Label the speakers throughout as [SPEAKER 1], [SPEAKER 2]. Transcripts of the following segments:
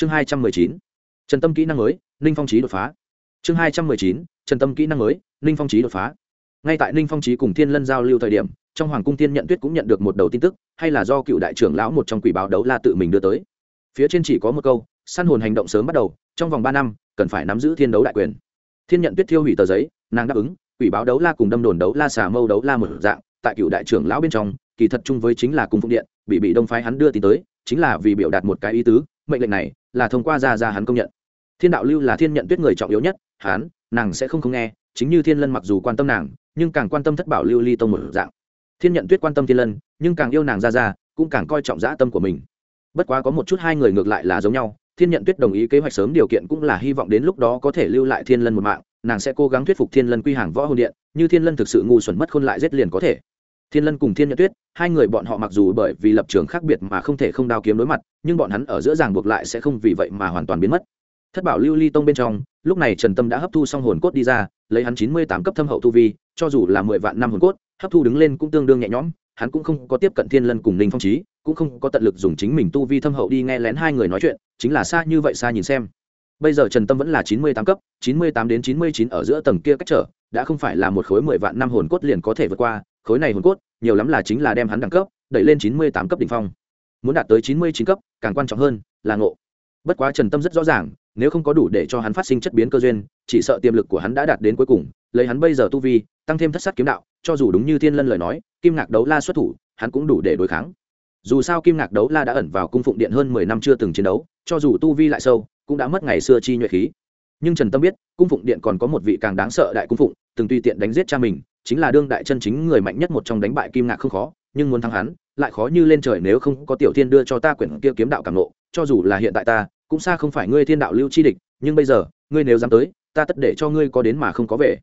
[SPEAKER 1] chương hai trăm mười chín, trần tâm kỹ năng mới, ninh phong trí đột phá. Chương hai trăm mười chín, trần tâm kỹ năng mới, ninh phong trí đột phá. Ngay tại ninh phong trí cùng thiên lân giao lưu thời điểm, trong hoàng cung tiên nhận tuyết cũng nhận được một đầu tin tức, hay là do cựu đại trưởng lão một trong quỷ báo đấu la tự mình đưa tới. Phía trên chỉ có một câu, săn hồn hành động sớm bắt đầu, trong vòng ba năm, cần phải nắm giữ thiên đấu đại quyền. Thiên nhận tuyết thiêu hủy tờ giấy, nàng đáp ứng, quỷ báo đấu la cùng đâm đồn đấu la xà mâu đấu la một dạng, tại cựu đại trưởng lão bên trong, kỳ thật chung với chính là cung phụng điện, bị bị đông phái hắn đưa tin tới, chính là vì biểu đạt một cái ý tứ mệnh lệnh này là thông qua ra ra hắn công nhận. Thiên đạo lưu là thiên nhận tuyết người trọng yếu nhất, hắn, nàng sẽ không không nghe, chính như thiên lân mặc dù quan tâm nàng, nhưng càng quan tâm thất bảo lưu ly tông một dạng. Thiên nhận tuyết quan tâm thiên lân, nhưng càng yêu nàng ra ra cũng càng coi trọng dã tâm của mình. Bất quá có một chút hai người ngược lại là giống nhau, thiên nhận tuyết đồng ý kế hoạch sớm điều kiện cũng là hy vọng đến lúc đó có thể lưu lại thiên lân một mạng, nàng sẽ cố gắng thuyết phục thiên lân quy hàng võ hồn điện, như thiên lân thực sự ngu xuẩn mất khôn lại giết liền có thể thiên lân cùng thiên nhận tuyết, hai người bọn họ mặc dù bởi vì lập trường khác biệt mà không thể không đao kiếm đối mặt, nhưng bọn hắn ở giữa ràng buộc lại sẽ không vì vậy mà hoàn toàn biến mất. Thất bảo lưu ly tông bên trong, lúc này trần tâm đã hấp thu xong hồn cốt đi ra, lấy hắn chín mươi tám cấp thâm hậu tu vi, cho dù là mười vạn năm hồn cốt, hấp thu đứng lên cũng tương đương nhẹ nhõm, hắn cũng không có tiếp cận thiên lân cùng ninh phong trí cũng không có tận lực dùng chính mình tu vi thâm hậu đi nghe lén hai người nói chuyện, chính là xa như vậy xa nhìn xem. Bây giờ trần tâm vẫn là chín mươi tám cấp, chín mươi tám đến chín mươi chín ở giữa tầng kia cách trở, đã không phải là một khối mười vạn năm hồn cốt liền có thể vượt qua khối này hồn cốt, nhiều lắm là chính là đem hắn đẳng cấp, đẩy lên chín mươi tám cấp đ ỉ n h phong. Muốn đạt tới chín mươi chín cấp, càng quan trọng hơn là ngộ. Bất quá trần tâm rất rõ ràng, nếu không có đủ để cho hắn phát sinh chất biến cơ duyên, chỉ sợ tiềm lực của hắn đã đạt đến cuối cùng, lấy hắn bây giờ tu vi, tăng thêm thất sát kiếm đạo, cho dù đúng như thiên lân lời nói, kim ngạc đấu la xuất thủ, hắn cũng đủ để đối kháng. Dù sao kim ngạc đấu la đã ẩn vào cung phụng điện hơn mười năm chưa từng chiến đấu, cho dù tu vi lại sâu, cũng đã mất ngày xưa chi nhuệ khí. Nhưng trần tâm biết, cung phụng điện còn có một vị càng đáng sợ đại cung phụng, từng tùy tiện đánh giết cha mình chính là đương đại chân chính người mạnh nhất một trong đánh bại kim ngạc không khó, nhưng muốn thắng hắn, lại khó như lên trời nếu không có tiểu thiên đưa cho ta quyển kia kiếm đạo cảm nộ cho dù là hiện tại ta, cũng xa không phải ngươi thiên đạo lưu chi địch, nhưng bây giờ, ngươi nếu dám tới, ta tất để cho ngươi có đến mà không có về.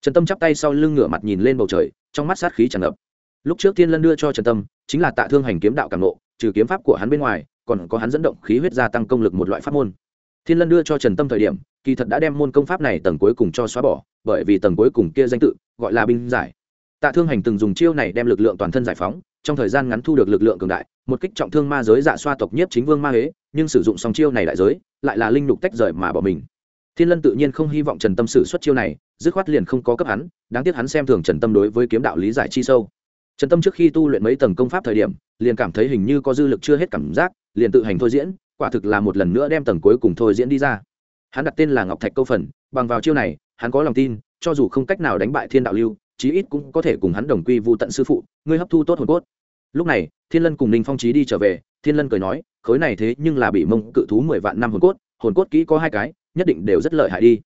[SPEAKER 1] Trần tâm chắp tay sau lưng ngửa mặt nhìn lên bầu trời, trong mắt sát khí tràn ngập. Lúc trước thiên lân đưa cho trần tâm, chính là tạ thương hành kiếm đạo cảm nộ trừ kiếm pháp của hắn bên ngoài, còn có hắn dẫn động khí huyết gia tăng công lực một loại pháp môn. Thiên lân đưa cho trần tâm thời điểm, kỳ thật đã đem môn công pháp này tầng cuối cùng cho xóa bỏ, bởi vì tầng cuối cùng kia danh tự gọi là binh giải. Tạ thương hành từng dùng chiêu này đem lực lượng toàn thân giải phóng, trong thời gian ngắn thu được lực lượng cường đại, một kích trọng thương ma giới dạ xoa tộc nhiếp chính vương ma huế nhưng sử dụng xong chiêu này đại giới, lại là linh lục tách rời mà bỏ mình. Thiên lân tự nhiên không hy vọng trần tâm sử xuất chiêu này, dứt khoát liền không có cấp hắn, đáng tiếc hắn xem thường trần tâm đối với kiếm đạo lý giải chi sâu. Trần tâm trước khi tu luyện mấy tầng công pháp thời điểm, liền cảm thấy hình như có dư lực chưa hết cảm giác, liền tự hành thôi diễn, quả thực là một lần nữa đem tầng cuối cùng thôi diễn đi ra. Hắn đặt tên là ngọc thạch câu phần, bằng vào chiêu này, hắn có lòng tin cho dù không cách nào đánh bại thiên đạo lưu, chí ít cũng có thể cùng hắn đồng quy vu tận sư phụ, ngươi hấp thu tốt hồn cốt. Lúc này, thiên lân cùng ninh phong trí đi trở về, thiên lân cười nói, khối này thế nhưng là bị mông cự thú mười vạn năm hồn cốt hồn cốt kỹ có hai cái, nhất định đều rất lợi hại đi.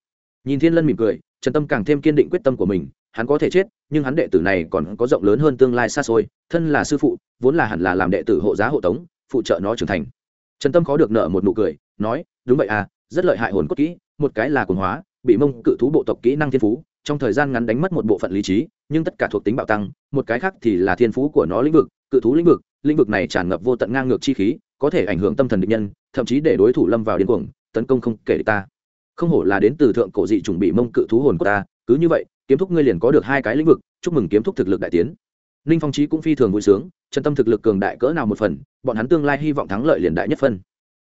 [SPEAKER 1] Nhìn thiên lân mỉm cười, trần tâm càng thêm kiên định quyết tâm của mình, hắn có thể chết, nhưng hắn đệ tử này còn có rộng lớn hơn tương lai xa xôi, thân là sư phụ, vốn là hẳn là làm đệ tử hộ giá hộ tống, phụ trợ nó trưởng thành. Trần tâm khó được nợ một nụ cười, nói, đúng vậy à rất lợi hại hồn cốt kỹ, một cái là quần hóa bị mông cự thú bộ tộc kỹ năng thiên phú, trong thời gian ngắn đánh mất một bộ phận lý trí, nhưng tất cả thuộc tính bạo tăng, một cái khác thì là thiên phú của nó lĩnh vực, cự thú lĩnh vực lĩnh vực này tràn ngập vô tận ngang ngược chi khí, có thể ảnh hưởng tâm thần định nhân, thậm chí để đối thủ lâm vào điên cuồng, tấn công không kể ta. Không hổ là đến từ thượng cổ dị chuẩn bị mông cự thú hồn của ta, cứ như vậy, kiếm thúc ngươi liền có được hai cái lĩnh vực, chúc mừng kiếm thúc thực lực đại tiến. Ninh phong trí cũng phi thường vui sướng, chân tâm thực lực cường đại cỡ nào một phần, bọn hắn tương lai hy vọng thắng lợi liền đại nhất phân.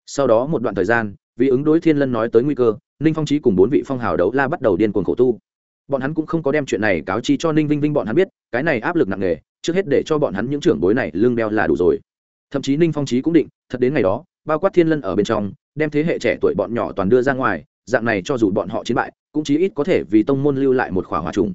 [SPEAKER 1] Sau đó một đoạn thời gian, vì ứng đối thiên lân nói tới nguy cơ ninh phong trí cùng bốn vị phong hào đấu la bắt đầu điên cuồng khổ tu. Bọn hắn cũng không có đem chuyện này cáo chi cho ninh vinh vinh, bọn hắn biết, cái này áp lực nặng nề, trước hết để cho bọn hắn những trưởng bối này lương đeo là đủ rồi. Thậm chí ninh phong trí cũng định, thật đến ngày đó, bao quát thiên lân ở bên trong, đem thế hệ trẻ tuổi bọn nhỏ toàn đưa ra ngoài, dạng này cho dù bọn họ chiến bại, cũng chí ít có thể vì tông môn lưu lại một khỏa hòa trùng.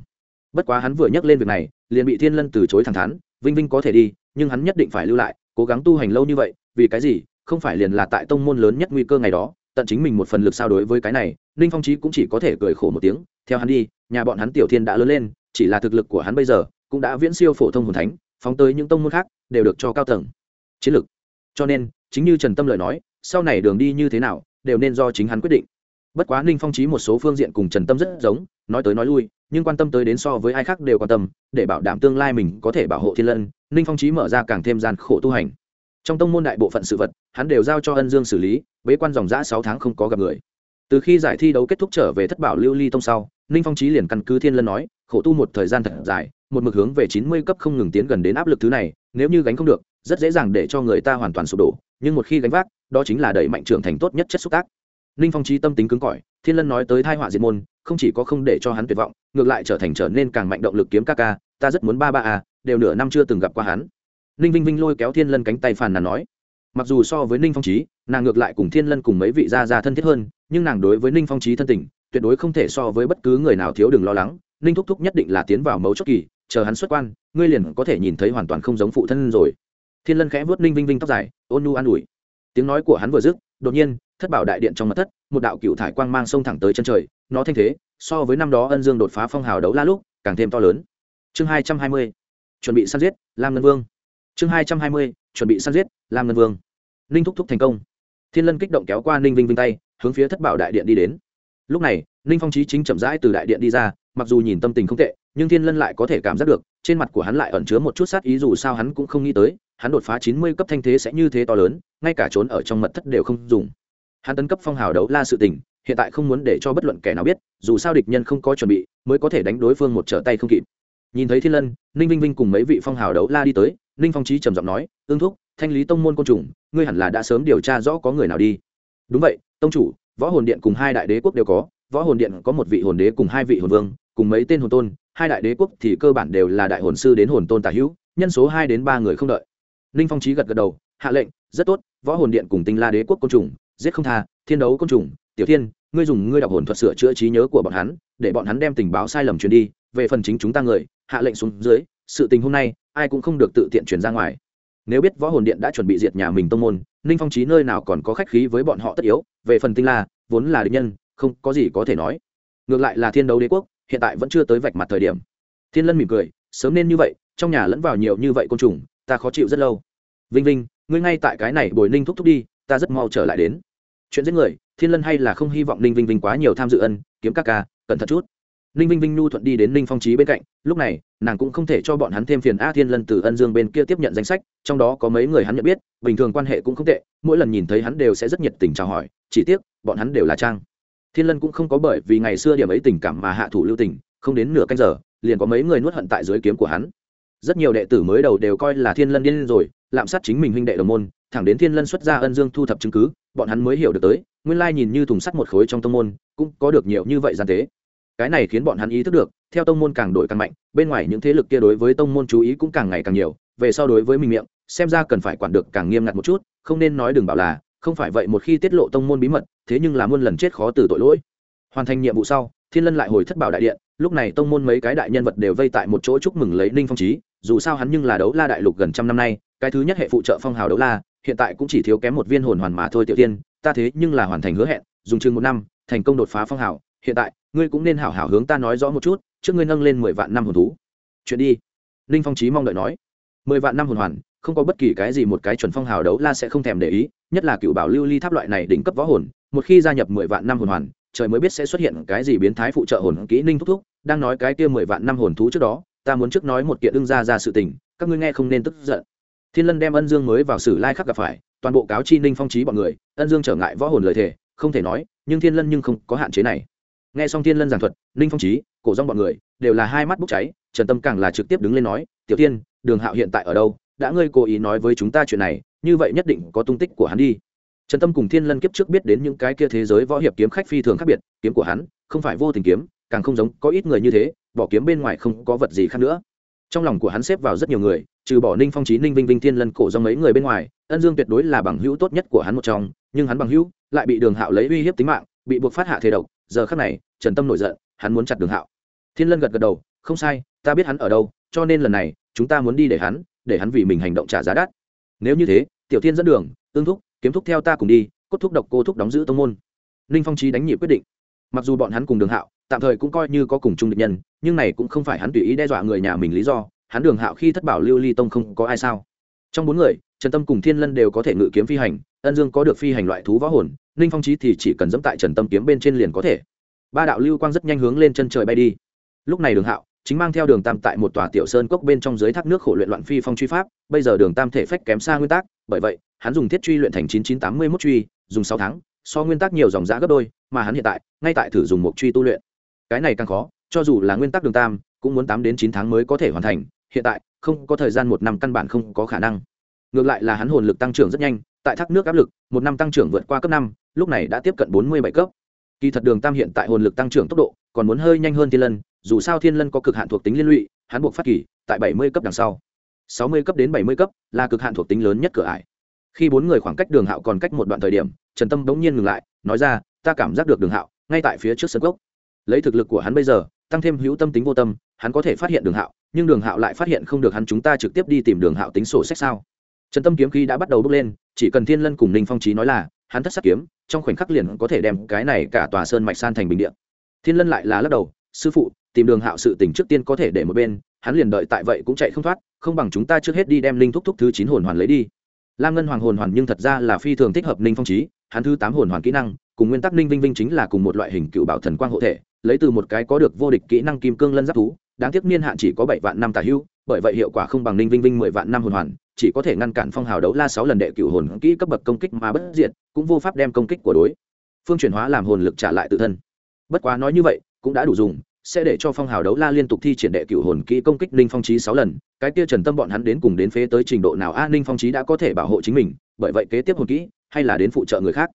[SPEAKER 1] Bất quá hắn vừa nhắc lên việc này, liền bị thiên lân từ chối thẳng thắn, vinh vinh có thể đi, nhưng hắn nhất định phải lưu lại, cố gắng tu hành lâu như vậy, vì cái gì? Không phải liền là tại tông môn lớn nhất nguy cơ ngày đó tận chính mình một phần lực sao đối với cái này, ninh phong trí cũng chỉ có thể cười khổ một tiếng, theo hắn đi, nhà bọn hắn tiểu thiên đã lớn lên, chỉ là thực lực của hắn bây giờ cũng đã viễn siêu phổ thông hồn thánh, phóng tới những tông môn khác đều được cho cao tầng. Chiến lược cho nên, chính như trần tâm lợi nói, sau này đường đi như thế nào, đều nên do chính hắn quyết định. Bất quá ninh phong trí một số phương diện cùng trần tâm rất giống, nói tới nói lui, nhưng quan tâm tới đến so với ai khác đều quan tâm, để bảo đảm tương lai mình có thể bảo hộ thiên lân, ninh phong trí mở ra càng thêm gian khổ tu hành. Trong tông môn đại bộ phận sự vật, hắn đều giao cho ân dương xử lý bế quan dòng giã sáu tháng không có gặp người. Từ khi giải thi đấu kết thúc trở về thất bảo lưu ly tông sau, ninh phong trí liền căn cứ thiên lân nói, khổ tu một thời gian thật dài, một mực hướng về chín mươi cấp không ngừng tiến gần đến áp lực thứ này, nếu như gánh không được, rất dễ dàng để cho người ta hoàn toàn sụp đổ, nhưng một khi gánh vác, đó chính là đẩy mạnh trưởng thành tốt nhất chất xúc tác. Ninh phong trí tâm tính cứng cỏi, thiên lân nói tới thai họa diệt môn, không chỉ có không để cho hắn tuyệt vọng, ngược lại trở thành trở nên càng mạnh động lực kiếm ca ca, ta rất muốn ba ba à đều nửa năm chưa từng gặp qua hắn. Ninh vinh vinh lôi kéo thiên lân cánh tay phàn nàn nói mặc dù so với ninh phong trí nàng ngược lại cùng thiên lân cùng mấy vị gia gia thân thiết hơn, nhưng nàng đối với ninh phong trí thân tình, tuyệt đối không thể so với bất cứ người nào thiếu đừng lo lắng. Ninh thúc thúc nhất định là tiến vào mấu chốt kỳ, chờ hắn xuất quan, ngươi liền có thể nhìn thấy hoàn toàn không giống phụ thân rồi. Thiên lân khẽ vớt ninh vinh vinh tóc dài, ôn nu an ủi. Tiếng nói của hắn vừa dứt, đột nhiên, thất bảo đại điện trong mặt thất, một đạo cựu thải quang mang sông thẳng tới chân trời, nó thanh thế, so với năm đó ân dương đột phá phong hào đấu la lúc, càng thêm to lớn. Chương hai trăm hai mươi, chuẩn bị săn giết, lam ngân vương chương hai trăm hai mươi, chuẩn bị săn giết, lam ngân vương. Ninh thúc thúc thành công. Thiên lân kích động kéo qua ninh vinh vinh tay, hướng phía thất bảo đại điện đi đến. Lúc này, ninh phong trí chính chậm rãi từ đại điện đi ra, mặc dù nhìn tâm tình không tệ, nhưng thiên lân lại có thể cảm giác được, trên mặt của hắn lại ẩn chứa một chút sát ý dù sao hắn cũng không nghĩ tới, hắn đột phá chín mươi cấp thanh thế sẽ như thế to lớn, ngay cả trốn ở trong mật thất đều không dùng. Hắn tấn cấp phong hào đấu la sự tình, hiện tại không muốn để cho bất luận kẻ nào biết, dù sao địch nhân không có chuẩn bị, mới có thể đánh đối phương một trở tay không kịp. Nhìn thấy thiên lân, ninh vinh vinh cùng mấy vị phong hào đấu la đi tới ninh phong trí trầm giọng nói ương thúc, thanh lý tông môn côn trùng, ngươi hẳn là đã sớm điều tra rõ có người nào đi. Đúng vậy, tông chủ, võ hồn điện cùng hai đại đế quốc đều có, võ hồn điện có một vị hồn đế cùng hai vị hồn vương, cùng mấy tên hồn tôn, hai đại đế quốc thì cơ bản đều là đại hồn sư đến hồn tôn tả hữu, nhân số hai đến ba người không đợi. Ninh phong trí gật gật đầu, hạ lệnh, rất tốt, võ hồn điện cùng tinh la đế quốc côn trùng, giết không tha, thiên đấu côn trùng, tiểu thiên, ngươi dùng ngươi đọc hồn thuật sửa chữa trí nhớ của bọn hắn, để bọn hắn đem tình báo sai lầm truyền đi, về phần chính chúng ta người, hạ lệnh xuống dưới, sự tình hôm nay ai cũng không được tự tiện truyền ra ngoài. Nếu biết võ hồn điện đã chuẩn bị diệt nhà mình tông môn, ninh phong trí nơi nào còn có khách khí với bọn họ tất yếu, về phần tinh la, vốn là địch nhân, không có gì có thể nói. Ngược lại là thiên đấu đế quốc, hiện tại vẫn chưa tới vạch mặt thời điểm. Thiên lân mỉm cười, sớm nên như vậy, trong nhà lẫn vào nhiều như vậy côn trùng, ta khó chịu rất lâu. Vinh vinh, ngươi ngay tại cái này bồi ninh thúc thúc đi, ta rất mau trở lại đến. Chuyện giết người, thiên lân hay là không hy vọng ninh vinh vinh quá nhiều tham dự ân, kiếm các ca, cẩn thận chút ninh vinh vinh nhu thuận đi đến ninh phong trí bên cạnh, lúc này, nàng cũng không thể cho bọn hắn thêm phiền a thiên lân từ ân dương bên kia tiếp nhận danh sách, trong đó có mấy người hắn nhận biết, bình thường quan hệ cũng không tệ, mỗi lần nhìn thấy hắn đều sẽ rất nhiệt tình chào hỏi, chỉ tiếc, bọn hắn đều là trang. Thiên lân cũng không có bởi vì ngày xưa điểm ấy tình cảm mà hạ thủ lưu tình, không đến nửa canh giờ, liền có mấy người nuốt hận tại dưới kiếm của hắn. Rất nhiều đệ tử mới đầu đều coi là thiên lân điên rồi, lạm sát chính mình huynh đệ đồng môn, thẳng đến thiên lân xuất ra ân dương thu thập chứng cứ, bọn hắn mới hiểu được tới, nguyên lai nhìn như thùng sắt một khối trong tông môn, cũng có được nhiều như vậy gian tế cái này khiến bọn hắn ý thức được, theo tông môn càng đổi càng mạnh, bên ngoài những thế lực kia đối với tông môn chú ý cũng càng ngày càng nhiều, về sau đối với mình miệng, xem ra cần phải quản được càng nghiêm ngặt một chút, không nên nói đừng bảo là, không phải vậy một khi tiết lộ tông môn bí mật, thế nhưng là muôn lần chết khó từ tội lỗi. Hoàn thành nhiệm vụ sau, thiên lân lại hồi thất bảo đại điện, lúc này tông môn mấy cái đại nhân vật đều vây tại một chỗ chúc mừng lấy ninh phong trí dù sao hắn nhưng là đấu la đại lục gần trăm năm nay, cái thứ nhất hệ phụ trợ phong hào đấu la, hiện tại cũng chỉ thiếu kém một viên hồn hoàn mà thôi tiểu tiên, ta thế nhưng là hoàn thành hứa hẹn, dùng chừng một năm, thành công đột phá phong hào, hiện tại ngươi cũng nên hảo hảo hướng ta nói rõ một chút, trước ngươi nâng lên mười vạn năm hồn thú. Chuyện đi. Ninh phong trí mong đợi nói. Mười vạn năm hồn hoàn, không có bất kỳ cái gì một cái chuẩn phong hào đấu la sẽ không thèm để ý, nhất là cựu bảo lưu ly tháp loại này đỉnh cấp võ hồn, một khi gia nhập mười vạn năm hồn hoàn, trời mới biết sẽ xuất hiện cái gì biến thái phụ trợ hồn kỹ ninh thúc thúc, đang nói cái kia mười vạn năm hồn thú trước đó, ta muốn trước nói một kiện ưng ra ra sự tình, các ngươi nghe không nên tức giận. Thiên lân đem ân dương mới vào sử lai khắc gặp phải, toàn bộ cáo chi ninh phong trí bọn người, ân dương trở ngại võ hồn lời thề, không thể nói, nhưng thiên lân nhưng không có hạn chế này nghe xong thiên lân giảng thuật, ninh phong trí cổ rong bọn người, đều là hai mắt bốc cháy, trần tâm càng là trực tiếp đứng lên nói, tiểu tiên đường hạo hiện tại ở đâu? Đã ngươi cố ý nói với chúng ta chuyện này, như vậy nhất định có tung tích của hắn đi. Trần tâm cùng thiên lân kiếp trước biết đến những cái kia thế giới võ hiệp kiếm khách phi thường khác biệt, kiếm của hắn không phải vô tình kiếm, càng không giống có ít người như thế, bỏ kiếm bên ngoài không có vật gì khác nữa. Trong lòng của hắn xếp vào rất nhiều người, trừ bỏ ninh phong trí ninh vinh vinh, thiên lân cổ do mấy người bên ngoài, ân dương tuyệt đối là bằng hữu tốt nhất của hắn một trong, nhưng hắn bằng hữu lại bị đường hạo lấy uy hiếp tính mạng, bị buộc phát hạ thế độc giờ khắc này, trần tâm nổi giận, hắn muốn chặt đường hạo. Thiên lân gật gật đầu, không sai, ta biết hắn ở đâu, cho nên lần này, chúng ta muốn đi để hắn để hắn vì mình hành động trả giá đắt. Nếu như thế, tiểu thiên dẫn đường, tương thúc, kiếm thúc theo ta cùng đi, cốt thúc độc cô thúc đóng giữ tông môn. Ninh phong trí đánh nhị quyết định. Mặc dù bọn hắn cùng đường hạo, tạm thời cũng coi như có cùng chung địch nhân, nhưng này cũng không phải hắn tùy ý đe dọa người nhà mình lý do, hắn đường hạo khi thất bảo lưu ly tông không có ai sao? Trong bốn người, trần tâm cùng thiên lân đều có thể ngự kiếm phi hành, ân dương có được phi hành loại thú võ hồn ninh phong trí thì chỉ cần dẫm tại trần tâm kiếm bên trên liền có thể. Ba đạo lưu quang rất nhanh hướng lên chân trời bay đi. Lúc này đường hạo chính mang theo đường tam tại một tòa tiểu sơn cốc bên trong dưới thác nước khổ luyện loạn phi phong truy pháp. Bây giờ đường tam thể phách kém xa nguyên tắc, bởi vậy, hắn dùng thiết truy luyện thành chín chín tám mươi mốt truy, dùng sáu tháng, so nguyên tắc nhiều dòng giá gấp đôi, mà hắn hiện tại, ngay tại thử dùng một truy tu luyện. Cái này càng khó, cho dù là nguyên tắc đường tam, cũng muốn tám đến chín tháng mới có thể hoàn thành. Hiện tại, không có thời gian một năm căn bản không có khả năng. Ngược lại là hắn hồn lực tăng trưởng rất nhanh, tại thác nước áp lực, một năm tăng trưởng vượt qua cấp năm lúc này đã tiếp cận bốn mươi bảy cấp. Kỳ thật đường tam hiện tại hồn lực tăng trưởng tốc độ, còn muốn hơi nhanh hơn thiên lân, dù sao thiên lân có cực hạn thuộc tính liên lụy, hắn buộc phát kỳ, tại bảy mươi cấp đằng sau. Sáu mươi cấp đến bảy mươi cấp là cực hạn thuộc tính lớn nhất cửa ải. Khi bốn người khoảng cách đường hạo còn cách một đoạn thời điểm, trần tâm bỗng nhiên ngừng lại, nói ra, ta cảm giác được đường hạo, ngay tại phía trước sân gốc. Lấy thực lực của hắn bây giờ, tăng thêm hữu tâm tính vô tâm, hắn có thể phát hiện đường hạo, nhưng đường hạo lại phát hiện không được hắn chúng ta trực tiếp đi tìm đường hạo tính sổ sách sao? Trần tâm kiếm khí đã bắt đầu bước lên, chỉ cần thiên lân cùng ninh phong trí nói là hắn thất sắc kiếm, trong khoảnh khắc liền có thể đem cái này cả tòa sơn mạch san thành bình điện thiên lân lại là lắc đầu, sư phụ, tìm đường hạo sự tỉnh trước tiên có thể để một bên, hắn liền đợi tại vậy cũng chạy không thoát, không bằng chúng ta trước hết đi đem linh thúc thúc thứ chín hồn hoàn lấy đi. Lam ngân hoàng hồn hoàn nhưng thật ra là phi thường thích hợp ninh phong trí hắn thứ tám hồn hoàn kỹ năng, cùng nguyên tắc ninh vinh vinh chính là cùng một loại hình cựu bảo thần quang hộ thể, lấy từ một cái có được vô địch kỹ năng kim cương lân giáp thú, đáng tiếc niên hạn chỉ có bảy vạn năm tả hưu, bởi vậy hiệu quả không bằng ninh vinh vinh mười vạn năm hồn hoàn chỉ có thể ngăn cản phong hào đấu la sáu lần đệ cửu hồn kỹ cấp bậc công kích mà bất diệt, cũng vô pháp đem công kích của đối phương chuyển hóa làm hồn lực trả lại tự thân. Bất quá nói như vậy, cũng đã đủ dùng, sẽ để cho phong hào đấu la liên tục thi triển đệ cửu hồn kỹ công kích ninh phong trí sáu lần, cái kia trần tâm bọn hắn đến cùng đến phế tới trình độ nào a, ninh phong trí đã có thể bảo hộ chính mình, bởi vậy kế tiếp hồn kỹ, hay là đến phụ trợ người khác.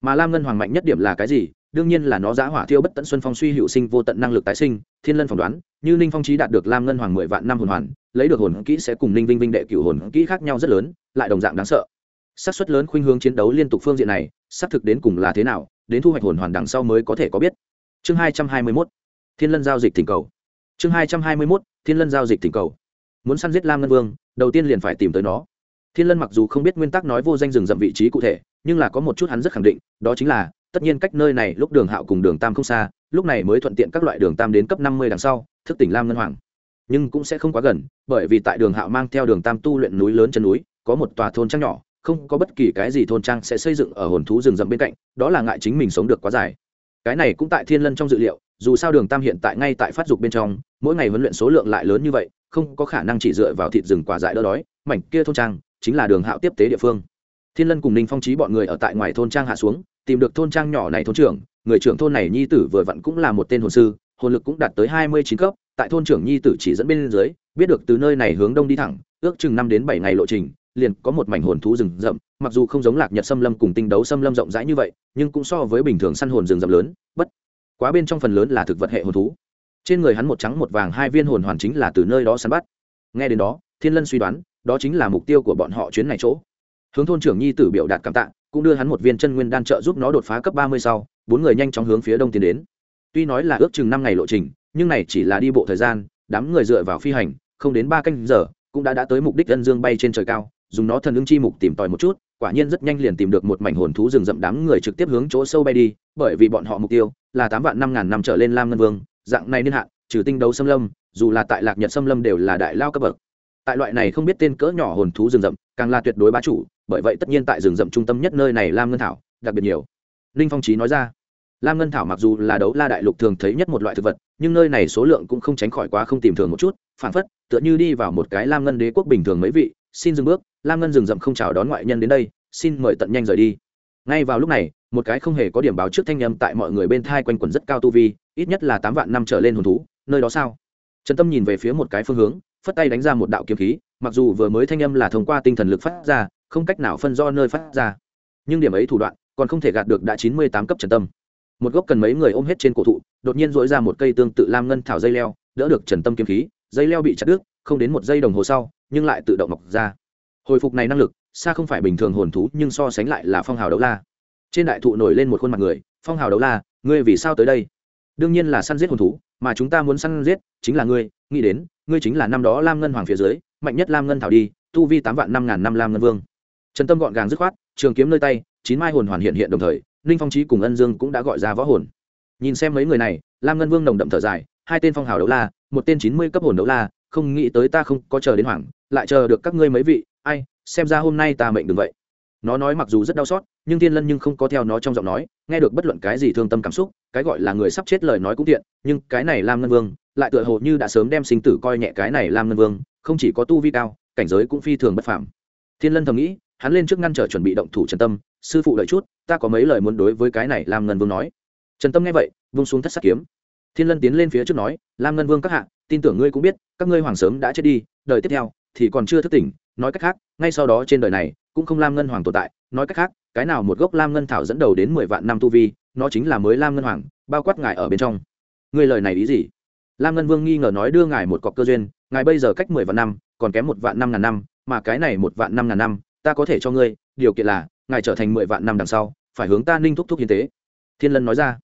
[SPEAKER 1] Mà lam ngân hoàng mạnh nhất điểm là cái gì? Đương nhiên là nó giá hỏa thiêu bất tận xuân phong suy hữu sinh vô tận năng lực tái sinh, thiên lân phỏng đoán, như ninh phong trí đạt được lam ngân hoàng mười vạn năm hồn hoàn, lấy được hồn kỹ sẽ cùng ninh vinh vinh đệ cựu hồn kỹ khác nhau rất lớn, lại đồng dạng đáng sợ. Xác suất lớn khuynh hướng chiến đấu liên tục phương diện này, xác thực đến cùng là thế nào, đến thu hoạch hồn hoàn đằng sau mới có thể có biết. Chương hai trăm hai mươi mốt, thiên lân giao dịch thỉnh cầu. Chương hai trăm hai mươi mốt, thiên lân giao dịch thỉnh cầu. Muốn săn giết lam ngân vương, đầu tiên liền phải tìm tới nó. Thiên lân mặc dù không biết nguyên tắc nói vô danh rừng rậm vị trí cụ thể, nhưng là có một chút hắn rất khẳng định, đó chính là tất nhiên cách nơi này lúc đường hạo cùng đường tam không xa, lúc này mới thuận tiện các loại đường tam đến cấp năm mươi đằng sau, thức tỉnh lam ngân hoàng. Nhưng cũng sẽ không quá gần, bởi vì tại đường hạo mang theo đường tam tu luyện núi lớn chân núi, có một tòa thôn trang nhỏ, không có bất kỳ cái gì thôn trang sẽ xây dựng ở hồn thú rừng rậm bên cạnh, đó là ngại chính mình sống được quá dài. Cái này cũng tại thiên lân trong dự liệu, dù sao đường tam hiện tại ngay tại phát dục bên trong, mỗi ngày huấn luyện số lượng lại lớn như vậy, không có khả năng chỉ dựa vào thịt rừng quả dại đỡ đói, mảnh kia thôn trang chính là đường hạo tiếp tế địa phương. Thiên lân cùng ninh phong trí bọn người ở tại ngoài thôn trang hạ xuống tìm được thôn trang nhỏ này thôn trưởng, người trưởng thôn này nhi tử vừa vặn cũng là một tên hồn sư, hồn lực cũng đạt tới hai mươi chín cấp, tại thôn trưởng nhi tử chỉ dẫn bên dưới, biết được từ nơi này hướng đông đi thẳng, ước chừng năm đến bảy ngày lộ trình, liền có một mảnh hồn thú rừng rậm, mặc dù không giống lạc nhật xâm lâm cùng tinh đấu xâm lâm rộng rãi như vậy, nhưng cũng so với bình thường săn hồn rừng rậm lớn, bất quá bên trong phần lớn là thực vật hệ hồn thú. Trên người hắn một trắng một vàng hai viên hồn hoàn chính là từ nơi đó săn bắt. Nghe đến đó, thiên lân suy đoán, đó chính là mục tiêu của bọn họ chuyến này chỗ. Hướng thôn trưởng nhi tử biểu đạt cảm tạ cũng đưa hắn một viên chân nguyên đan trợ giúp nó đột phá cấp ba mươi sau, bốn người nhanh chóng hướng phía đông tiến đến. Tuy nói là ước chừng năm ngày lộ trình, nhưng này chỉ là đi bộ thời gian, đám người dựa vào phi hành, không đến ba canh giờ, cũng đã đã tới mục đích ân dương bay trên trời cao, dùng nó thần ứng chi mục tìm tòi một chút, quả nhiên rất nhanh liền tìm được một mảnh hồn thú rừng rậm đám người trực tiếp hướng chỗ sâu bay đi, bởi vì bọn họ mục tiêu là tám vạn năm ngàn năm trở lên lam ngân vương, dạng này niên hạn, trừ tinh đấu xâm lâm, dù là tại lạc nhật xâm lâm đều là đại lao cấp bậc tại loại này không biết tên cỡ nhỏ hồn thú rừng rậm, càng là tuyệt đối bá chủ, bởi vậy tất nhiên tại rừng rậm trung tâm nhất nơi này lam ngân thảo, đặc biệt nhiều. Ninh phong trí nói ra, lam ngân thảo mặc dù là đấu la đại lục thường thấy nhất một loại thực vật, nhưng nơi này số lượng cũng không tránh khỏi quá không tìm thường một chút phản phất, tựa như đi vào một cái lam ngân đế quốc bình thường mấy vị, xin dừng bước, lam ngân rừng rậm không chào đón ngoại nhân đến đây, xin mời tận nhanh rời đi. Ngay vào lúc này, một cái không hề có điểm báo trước thanh âm tại mọi người bên thai quanh quẩn rất cao tu vi, ít nhất là tám vạn năm trở lên hồn thú, nơi đó sao? Trần tâm nhìn về phía một cái phương hướng phất tay đánh ra một đạo kiếm khí, mặc dù vừa mới thanh âm là thông qua tinh thần lực phát ra, không cách nào phân do nơi phát ra. Nhưng điểm ấy thủ đoạn, còn không thể gạt được đã chín mươi tám cấp trần tâm. Một gốc cần mấy người ôm hết trên cổ thụ, đột nhiên dỗi ra một cây tương tự lam ngân thảo dây leo, đỡ được trần tâm kiếm khí, dây leo bị chặt đứt, không đến một giây đồng hồ sau, nhưng lại tự động mọc ra. Hồi phục này năng lực, xa không phải bình thường hồn thú, nhưng so sánh lại là phong hào đấu la. Trên đại thụ nổi lên một khuôn mặt người, phong hào đấu la, ngươi vì sao tới đây? Đương nhiên là săn giết hồn thú, mà chúng ta muốn săn giết chính là ngươi, nghĩ đến ngươi chính là năm đó lam ngân hoàng phía dưới, mạnh nhất lam ngân thảo đi, tu vi tám vạn năm ngàn năm lam ngân vương. Trần tâm gọn gàng dứt khoát, trường kiếm nơi tay, chín mai hồn hoàn hiện hiện đồng thời, ninh phong trí cùng ân dương cũng đã gọi ra võ hồn. Nhìn xem mấy người này, lam ngân vương nồng đậm thở dài, hai tên phong hào đấu la, một tên chín mươi cấp hồn đấu la, không nghĩ tới ta không có chờ đến hoàng lại chờ được các ngươi mấy vị, ai, xem ra hôm nay ta mệnh đừng vậy. Nó nói mặc dù rất đau xót, nhưng thiên lân nhưng không có theo nó trong giọng nói, nghe được bất luận cái gì thương tâm cảm xúc, cái gọi là người sắp chết lời nói cũng tiện, nhưng cái này lam ngân vương lại tựa hồ như đã sớm đem sinh tử coi nhẹ cái này lam ngân vương, không chỉ có tu vi cao, cảnh giới cũng phi thường bất phàm. Thiên lân thầm nghĩ, hắn lên trước ngăn trở chuẩn bị động thủ trần tâm, sư phụ đợi chút, ta có mấy lời muốn đối với cái này lam ngân vương nói. Trần tâm nghe vậy, vung xuống thất sắc kiếm. Thiên lân tiến lên phía trước nói, lam ngân vương các hạ, tin tưởng ngươi cũng biết, các ngươi hoàng sớm đã chết đi, đời tiếp theo thì còn chưa thức tỉnh, nói cách khác, ngay sau đó trên đời này cũng không lam ngân hoàng tồn tại, nói cách khác, cái nào một gốc lam ngân thảo dẫn đầu đến mười vạn năm tu vi, nó chính là mới lam ngân hoàng, bao quát ngài ở bên trong. Ngươi lời này ý gì? Lam ngân vương nghi ngờ nói đưa ngài một cọc cơ duyên, ngài bây giờ cách mười vạn năm, còn kém một vạn năm ngàn năm, mà cái này một vạn năm ngàn năm, ta có thể cho ngươi, điều kiện là, ngài trở thành mười vạn năm đằng sau, phải hướng ta ninh thúc thúc hiến tế. Thiên lân nói ra.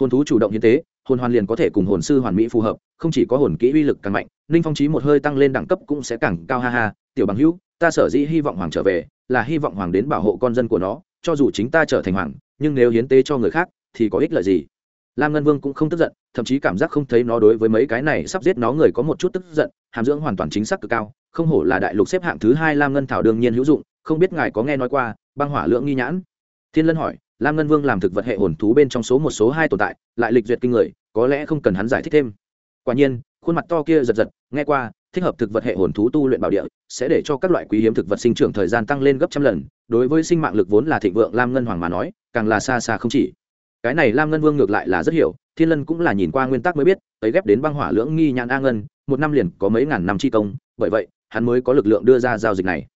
[SPEAKER 1] Hồn thú chủ động hiến tế, hồn hoàn liền có thể cùng hồn sư hoàn mỹ phù hợp, không chỉ có hồn kỹ uy lực càng mạnh, ninh phong trí một hơi tăng lên đẳng cấp cũng sẽ càng cao, ha ha, tiểu bằng hữu, ta sở dĩ hy vọng hoàng trở về, là hy vọng hoàng đến bảo hộ con dân của nó, cho dù chính ta trở thành hoàng, nhưng nếu hiến tế cho người khác, thì có ích lợi gì? Lam ngân vương cũng không tức giận, thậm chí cảm giác không thấy nó đối với mấy cái này sắp giết nó người có một chút tức giận, hàm dưỡng hoàn toàn chính xác cực cao, không hổ là đại lục xếp hạng thứ hai lam ngân thảo đương nhiên hữu dụng, không biết ngài có nghe nói qua, băng hỏa lượng nghi nhãn. Thiên lân hỏi, lam ngân vương làm thực vật hệ hồn thú bên trong số một, số hai tồn tại, lại lịch duyệt kinh người, có lẽ không cần hắn giải thích thêm. Quả nhiên, khuôn mặt to kia giật giật, nghe qua, thích hợp thực vật hệ hồn thú tu luyện bảo địa, sẽ để cho các loại quý hiếm thực vật sinh trưởng thời gian tăng lên gấp trăm lần, đối với sinh mạng lực vốn là thịnh vượng lam ngân hoàng mà nói, càng là xa xa không chỉ cái này lam ngân vương ngược lại là rất hiểu, thiên lân cũng là nhìn qua nguyên tắc mới biết, ấy ghép đến băng hỏa lưỡng nghi nhãn a ngân, một năm liền có mấy ngàn năm chi công, bởi vậy, hắn mới có lực lượng đưa ra giao dịch này.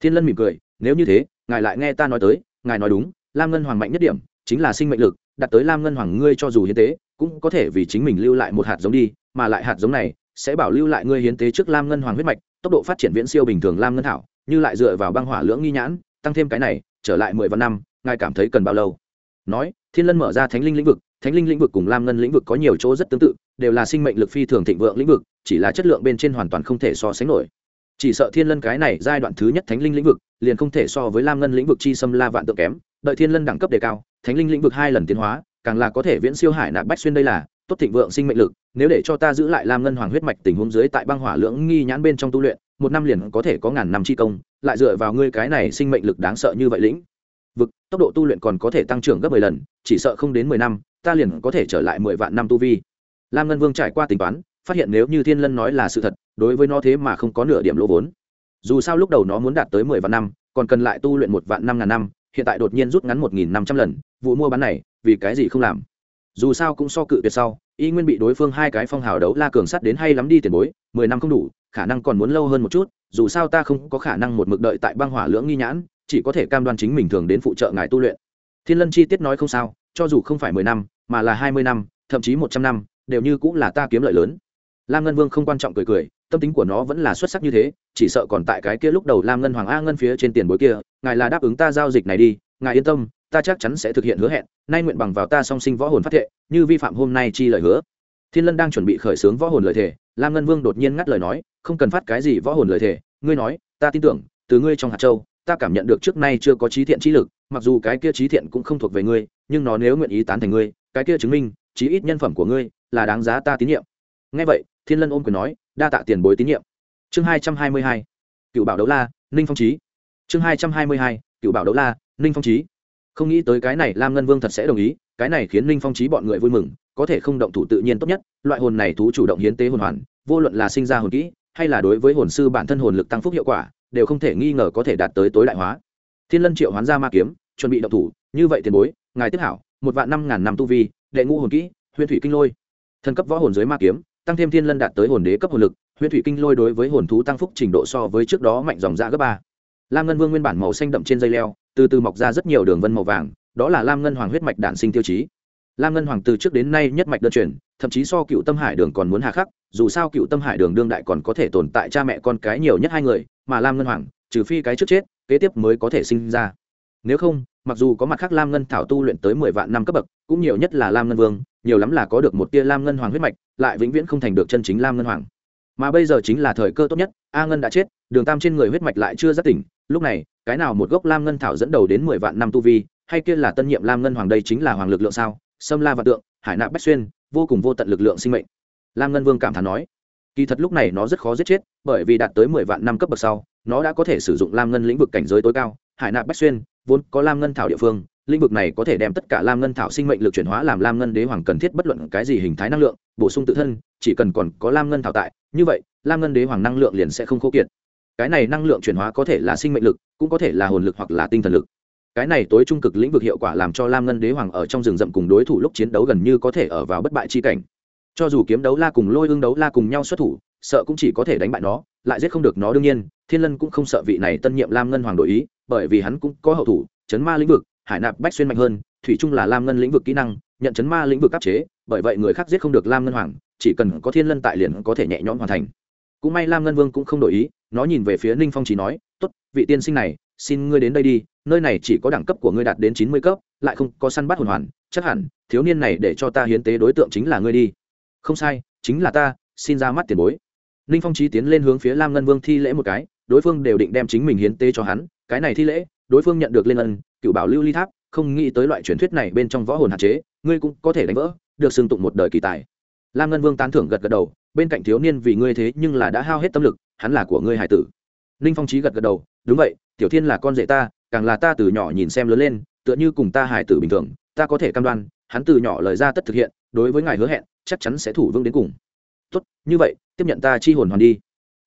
[SPEAKER 1] Thiên lân mỉm cười, nếu như thế, ngài lại nghe ta nói tới, ngài nói đúng, lam ngân hoàng mạnh nhất điểm, chính là sinh mệnh lực đặt tới lam ngân hoàng ngươi cho dù hiến tế, cũng có thể vì chính mình lưu lại một hạt giống đi, mà lại hạt giống này sẽ bảo lưu lại ngươi hiến tế trước lam ngân hoàng huyết mạch, tốc độ phát triển viễn siêu bình thường lam ngân thảo, như lại dựa vào băng hỏa lưỡng nghi nhãn, tăng thêm cái này, trở lại mười vạn năm, ngài cảm thấy cần bao lâu? Nói, thiên lân mở ra thánh linh lĩnh vực, thánh linh lĩnh vực cùng lam ngân lĩnh vực có nhiều chỗ rất tương tự, đều là sinh mệnh lực phi thường thịnh vượng lĩnh vực, chỉ là chất lượng bên trên hoàn toàn không thể so sánh nổi. Chỉ sợ thiên lân cái này giai đoạn thứ nhất thánh linh lĩnh vực, liền không thể so với lam ngân lĩnh vực chi xâm la vạn tượng kém, đợi thiên lân đẳng cấp đề cao, thánh linh lĩnh vực hai lần tiến hóa, càng là có thể viễn siêu hải nạp bách xuyên đây là, tốt thịnh vượng sinh mệnh lực, nếu để cho ta giữ lại lam ngân hoàng huyết mạch tình huống dưới tại băng hỏa lưỡng nghi nhãn bên trong tu luyện, một năm liền có thể có ngàn năm chi công, lại dựa vào ngươi cái này sinh mệnh lực đáng sợ như vậy lĩnh vực, tốc độ tu luyện còn có thể tăng trưởng gấp mười lần, chỉ sợ không đến mười năm, ta liền có thể trở lại mười vạn năm tu vi. Lam ngân vương trải qua tính toán, phát hiện nếu như thiên lân nói là sự thật, đối với nó thế mà không có nửa điểm lỗ vốn. Dù sao lúc đầu nó muốn đạt tới mười vạn năm, còn cần lại tu luyện một vạn năm ngàn năm, hiện tại đột nhiên rút ngắn một nghìn năm trăm lần, vụ mua bán này, vì cái gì không làm? Dù sao cũng so cự tuyệt sau, y nguyên bị đối phương hai cái phong hào đấu la cường sắt đến hay lắm đi tiền bối, mười năm không đủ, khả năng còn muốn lâu hơn một chút, dù sao ta không có khả năng một mực đợi tại băng hỏa lưỡng nghi nhãn chỉ có thể cam đoan chính mình thường đến phụ trợ ngài tu luyện. Thiên lân chi tiết nói không sao, cho dù không phải mười năm, mà là hai mươi năm, thậm chí một trăm năm, đều như cũng là ta kiếm lợi lớn. Lam ngân vương không quan trọng cười cười, tâm tính của nó vẫn là xuất sắc như thế, chỉ sợ còn tại cái kia lúc đầu lam ngân hoàng a ngân phía trên tiền bối kia, ngài là đáp ứng ta giao dịch này đi, ngài yên tâm, ta chắc chắn sẽ thực hiện hứa hẹn, nay nguyện bằng vào ta song sinh võ hồn phát thệ, như vi phạm hôm nay chi lời hứa. Thiên lân đang chuẩn bị khởi xướng võ hồn lời thề, lam ngân vương đột nhiên ngắt lời nói, không cần phát cái gì võ hồn lời thề, ngươi nói, ta tin tưởng, từ ngươi trong hạt châu ta cảm nhận được trước nay chưa có trí thiện trí lực, mặc dù cái kia trí thiện cũng không thuộc về ngươi, nhưng nó nếu nguyện ý tán thành ngươi, cái kia chứng minh, chí ít nhân phẩm của ngươi là đáng giá ta tín nhiệm. Ngay vậy, thiên lân ôm quyền nói, đa tạ tiền bối tín nhiệm. Chương hai trăm hai mươi hai, cựu bảo đấu la, ninh phong trí chương hai trăm hai mươi hai, cựu bảo đấu la, ninh phong trí không nghĩ tới cái này lam ngân vương thật sẽ đồng ý, cái này khiến ninh phong trí bọn người vui mừng, có thể không động thủ tự nhiên tốt nhất, loại hồn này thú chủ động hiến tế hồn hoàn, vô luận là sinh ra hồn kỹ, hay là đối với hồn sư bản thân hồn lực tăng phúc hiệu quả đều không thể nghi ngờ có thể đạt tới tối đại hóa. Thiên lân triệu hoán ra ma kiếm, chuẩn bị động thủ, như vậy tiền bối, ngài tiếp hảo, một vạn năm ngàn năm tu vi, đệ ngũ hồn kỹ, huyền thủy kinh lôi. Thần cấp võ hồn dưới ma kiếm, tăng thêm thiên lân đạt tới hồn đế cấp hồn lực, huyền thủy kinh lôi đối với hồn thú tăng phúc trình độ so với trước đó mạnh dòng ra gấp ba. Lam ngân vương nguyên bản màu xanh đậm trên dây leo, từ từ mọc ra rất nhiều đường vân màu vàng, đó là lam ngân hoàng huyết mạch đản sinh tiêu chí. Lam ngân hoàng từ trước đến nay nhất mạch đơn truyền, thậm chí so cựu tâm hải đường còn muốn hà khắc, dù sao cựu tâm hải đường đương đại còn có thể tồn tại cha mẹ con cái nhiều nhất hai người mà lam ngân hoàng, trừ phi cái trước chết, kế tiếp mới có thể sinh ra. Nếu không, mặc dù có mặt khác lam ngân thảo tu luyện tới mười vạn năm cấp bậc, cũng nhiều nhất là lam ngân vương, nhiều lắm là có được một tia lam ngân hoàng huyết mạch, lại vĩnh viễn không thành được chân chính lam ngân hoàng. Mà bây giờ chính là thời cơ tốt nhất, a ngân đã chết, đường tam trên người huyết mạch lại chưa giác tỉnh, lúc này, cái nào một gốc lam ngân thảo dẫn đầu đến mười vạn năm tu vi, hay kia là tân nhiệm lam ngân hoàng đây chính là hoàng lực lượng sao? Sâm la và tượng, hải nạp bách xuyên, vô cùng vô tận lực lượng sinh mệnh. Lam ngân vương cảm thán nói kỳ thật lúc này nó rất khó giết chết, bởi vì đạt tới mười vạn năm cấp bậc sau, nó đã có thể sử dụng lam ngân lĩnh vực cảnh giới tối cao, hải nạp bách xuyên, vốn có lam ngân thảo địa phương, lĩnh vực này có thể đem tất cả lam ngân thảo sinh mệnh lực chuyển hóa làm lam ngân đế hoàng cần thiết bất luận cái gì hình thái năng lượng, bổ sung tự thân, chỉ cần còn có lam ngân thảo tại, như vậy, lam ngân đế hoàng năng lượng liền sẽ không khô kiệt. Cái này năng lượng chuyển hóa có thể là sinh mệnh lực, cũng có thể là hồn lực hoặc là tinh thần lực. Cái này tối trung cực lĩnh vực hiệu quả làm cho lam ngân đế hoàng ở trong rừng rậm cùng đối thủ lúc chiến đấu gần như có thể ở vào bất bại chi cảnh cho dù kiếm đấu la cùng lôi ương đấu la cùng nhau xuất thủ, sợ cũng chỉ có thể đánh bại nó, lại giết không được nó đương nhiên, thiên lân cũng không sợ vị này tân nhiệm lam ngân hoàng đổi ý, bởi vì hắn cũng có hậu thủ, chấn ma lĩnh vực, hải nạp bách xuyên mạnh hơn, thủy chung là lam ngân lĩnh vực kỹ năng, nhận chấn ma lĩnh vực áp chế, bởi vậy người khác giết không được lam ngân hoàng, chỉ cần có thiên lân tại liền có thể nhẹ nhõm hoàn thành. Cũng may lam ngân vương cũng không đổi ý, nó nhìn về phía ninh phong chỉ nói, tốt, vị tiên sinh này, xin ngươi đến đây đi, nơi này chỉ có đẳng cấp của ngươi đạt đến chín mươi cấp, lại không có săn bắt hồn hoàn, chắc hẳn, thiếu niên này để cho ta hiến tế đối tượng chính là ngươi đi không sai, chính là ta, xin ra mắt tiền bối. Ninh phong trí tiến lên hướng phía lam ngân vương thi lễ một cái, đối phương đều định đem chính mình hiến tế cho hắn, cái này thi lễ, đối phương nhận được lên ân, cựu bảo lưu ly tháp, không nghĩ tới loại truyền thuyết này bên trong võ hồn hạn chế, ngươi cũng có thể đánh vỡ, được xưng tụng một đời kỳ tài. Lam ngân vương tán thưởng gật gật đầu, bên cạnh thiếu niên vì ngươi thế nhưng là đã hao hết tâm lực, hắn là của ngươi hải tử. Ninh phong trí gật gật đầu, đúng vậy, tiểu thiên là con rể ta, càng là ta từ nhỏ nhìn xem lớn lên, tựa như cùng ta hải tử bình thường, ta có thể cam đoan, hắn từ nhỏ lời ra tất thực hiện đối với ngài hứa hẹn, chắc chắn sẽ thủ vương đến cùng. Tốt, như vậy, tiếp nhận ta chi hồn hoàn đi.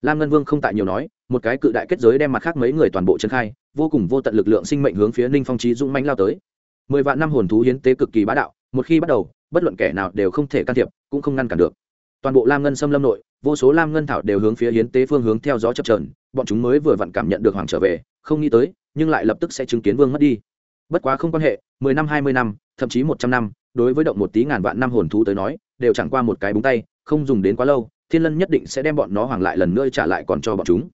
[SPEAKER 1] Lam ngân vương không tại nhiều nói, một cái cự đại kết giới đem mặt khác mấy người toàn bộ trân khai, vô cùng vô tận lực lượng sinh mệnh hướng phía ninh phong trí dũng manh lao tới. Mười vạn năm hồn thú hiến tế cực kỳ bá đạo, một khi bắt đầu, bất luận kẻ nào đều không thể can thiệp, cũng không ngăn cản được. Toàn bộ lam ngân xâm lâm nội, vô số lam ngân thảo đều hướng phía hiến tế phương hướng theo gió chập trờn bọn chúng mới vừa vặn cảm nhận được hoàng trở về, không nghĩ tới, nhưng lại lập tức sẽ chứng kiến vương mất đi. Bất quá không quan hệ, mười năm, hai mươi năm, thậm chí một trăm năm đối với động một tí ngàn vạn năm hồn thú tới nói, đều chẳng qua một cái búng tay, không dùng đến quá lâu, thiên lân nhất định sẽ đem bọn nó hoàng lại lần nữa trả lại còn cho bọn chúng.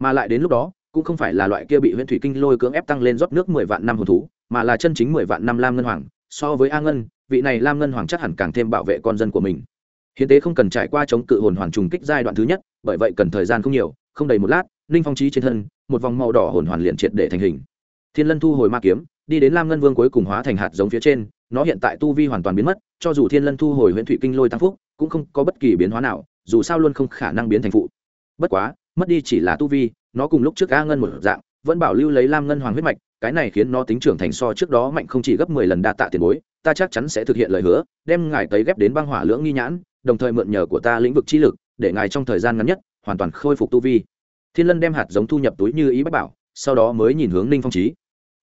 [SPEAKER 1] Mà lại đến lúc đó, cũng không phải là loại kia bị huyện thủy kinh lôi cưỡng ép tăng lên rót nước mười vạn năm hồn thú, mà là chân chính mười vạn năm lam ngân hoàng, so với a ngân, vị này lam ngân hoàng chắc hẳn càng thêm bảo vệ con dân của mình. Hiến tế không cần trải qua chống cự hồn hoàn trùng kích giai đoạn thứ nhất, bởi vậy cần thời gian không nhiều, không đầy một lát ninh phong trí trên thân, một vòng màu đỏ hồn hoàn liền triệt để thành hình. Thiên lân thu hồi ma kiếm, đi đến lam ngân vương cuối cùng hóa thành hạt giống phía trên nó hiện tại tu vi hoàn toàn biến mất, cho dù thiên lân thu hồi huyện thủy kinh lôi tăng phúc, cũng không có bất kỳ biến hóa nào, dù sao luôn không khả năng biến thành phụ. Bất quá, mất đi chỉ là tu vi, nó cùng lúc trước a ngân một dạng, vẫn bảo lưu lấy lam ngân hoàng huyết mạch, cái này khiến nó tính trưởng thành so trước đó mạnh không chỉ gấp mười lần đa tạ tiền bối, ta chắc chắn sẽ thực hiện lời hứa, đem ngài tấy ghép đến băng hỏa lưỡng nghi nhãn, đồng thời mượn nhờ của ta lĩnh vực chi lực, để ngài trong thời gian ngắn nhất, hoàn toàn khôi phục tu vi. Thiên lân đem hạt giống thu nhập túi như ý bách bảo, sau đó mới nhìn hướng ninh phong trí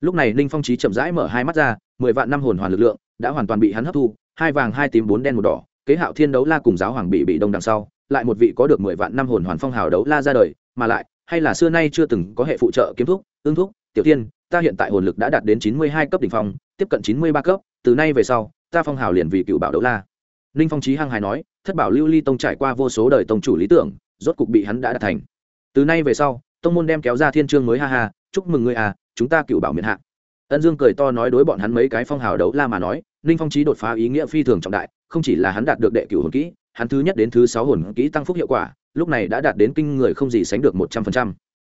[SPEAKER 1] lúc này ninh phong trí chậm rãi mở hai mắt ra mười vạn năm hồn hoàn lực lượng đã hoàn toàn bị hắn hấp thu, hai vàng, hai tím, bốn đen, một đỏ, kế hạo thiên đấu la cùng giáo hoàng bị bị đông đằng sau, lại một vị có được mười vạn năm hồn hoàn phong hào đấu la ra đời, mà lại, hay là xưa nay chưa từng có hệ phụ trợ kiếm thúc, ương thúc, tiểu tiên, ta hiện tại hồn lực đã đạt đến chín mươi hai cấp đ ỉ n h phong, tiếp cận chín mươi ba cấp, từ nay về sau, ta phong hào liền vì cựu bảo đấu la. Ninh phong trí hăng hài nói, thất bảo lưu ly tông trải qua vô số đời tông chủ lý tưởng, rốt cục bị hắn đã đạt thành. Từ nay về sau, tông môn đem kéo ra thiên trương mới ha ha, chúc mừng ngươi à chúng ta cựu bảo miền hạ ân dương cười to nói đối bọn hắn mấy cái phong hào đấu la mà nói, ninh phong trí đột phá ý nghĩa phi thường trọng đại, không chỉ là hắn đạt được đệ cửu hồn kỹ, hắn thứ nhất đến thứ sáu hồn kỹ tăng phúc hiệu quả, lúc này đã đạt đến kinh người không gì sánh được một trăm phần trăm.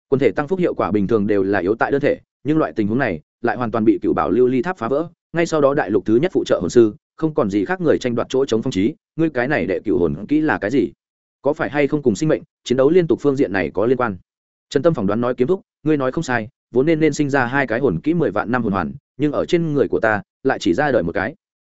[SPEAKER 1] Quần thể tăng phúc hiệu quả bình thường đều là yếu tại đơn thể, nhưng loại tình huống này lại hoàn toàn bị cựu bảo lưu ly tháp phá vỡ, ngay sau đó đại lục thứ nhất phụ trợ hồn sư, không còn gì khác người tranh đoạt chỗ chống phong trí ngươi cái này đệ cựu hồn kỹ là cái gì? Có phải hay không cùng sinh mệnh, chiến đấu liên tục phương diện này có liên quan? Trần tâm phỏng đoán nói kiếm thúc, ngươi nói không sai vốn nên nên sinh ra hai cái hồn kỹ mười vạn năm hồn hoàn, nhưng ở trên người của ta lại chỉ ra đời một cái.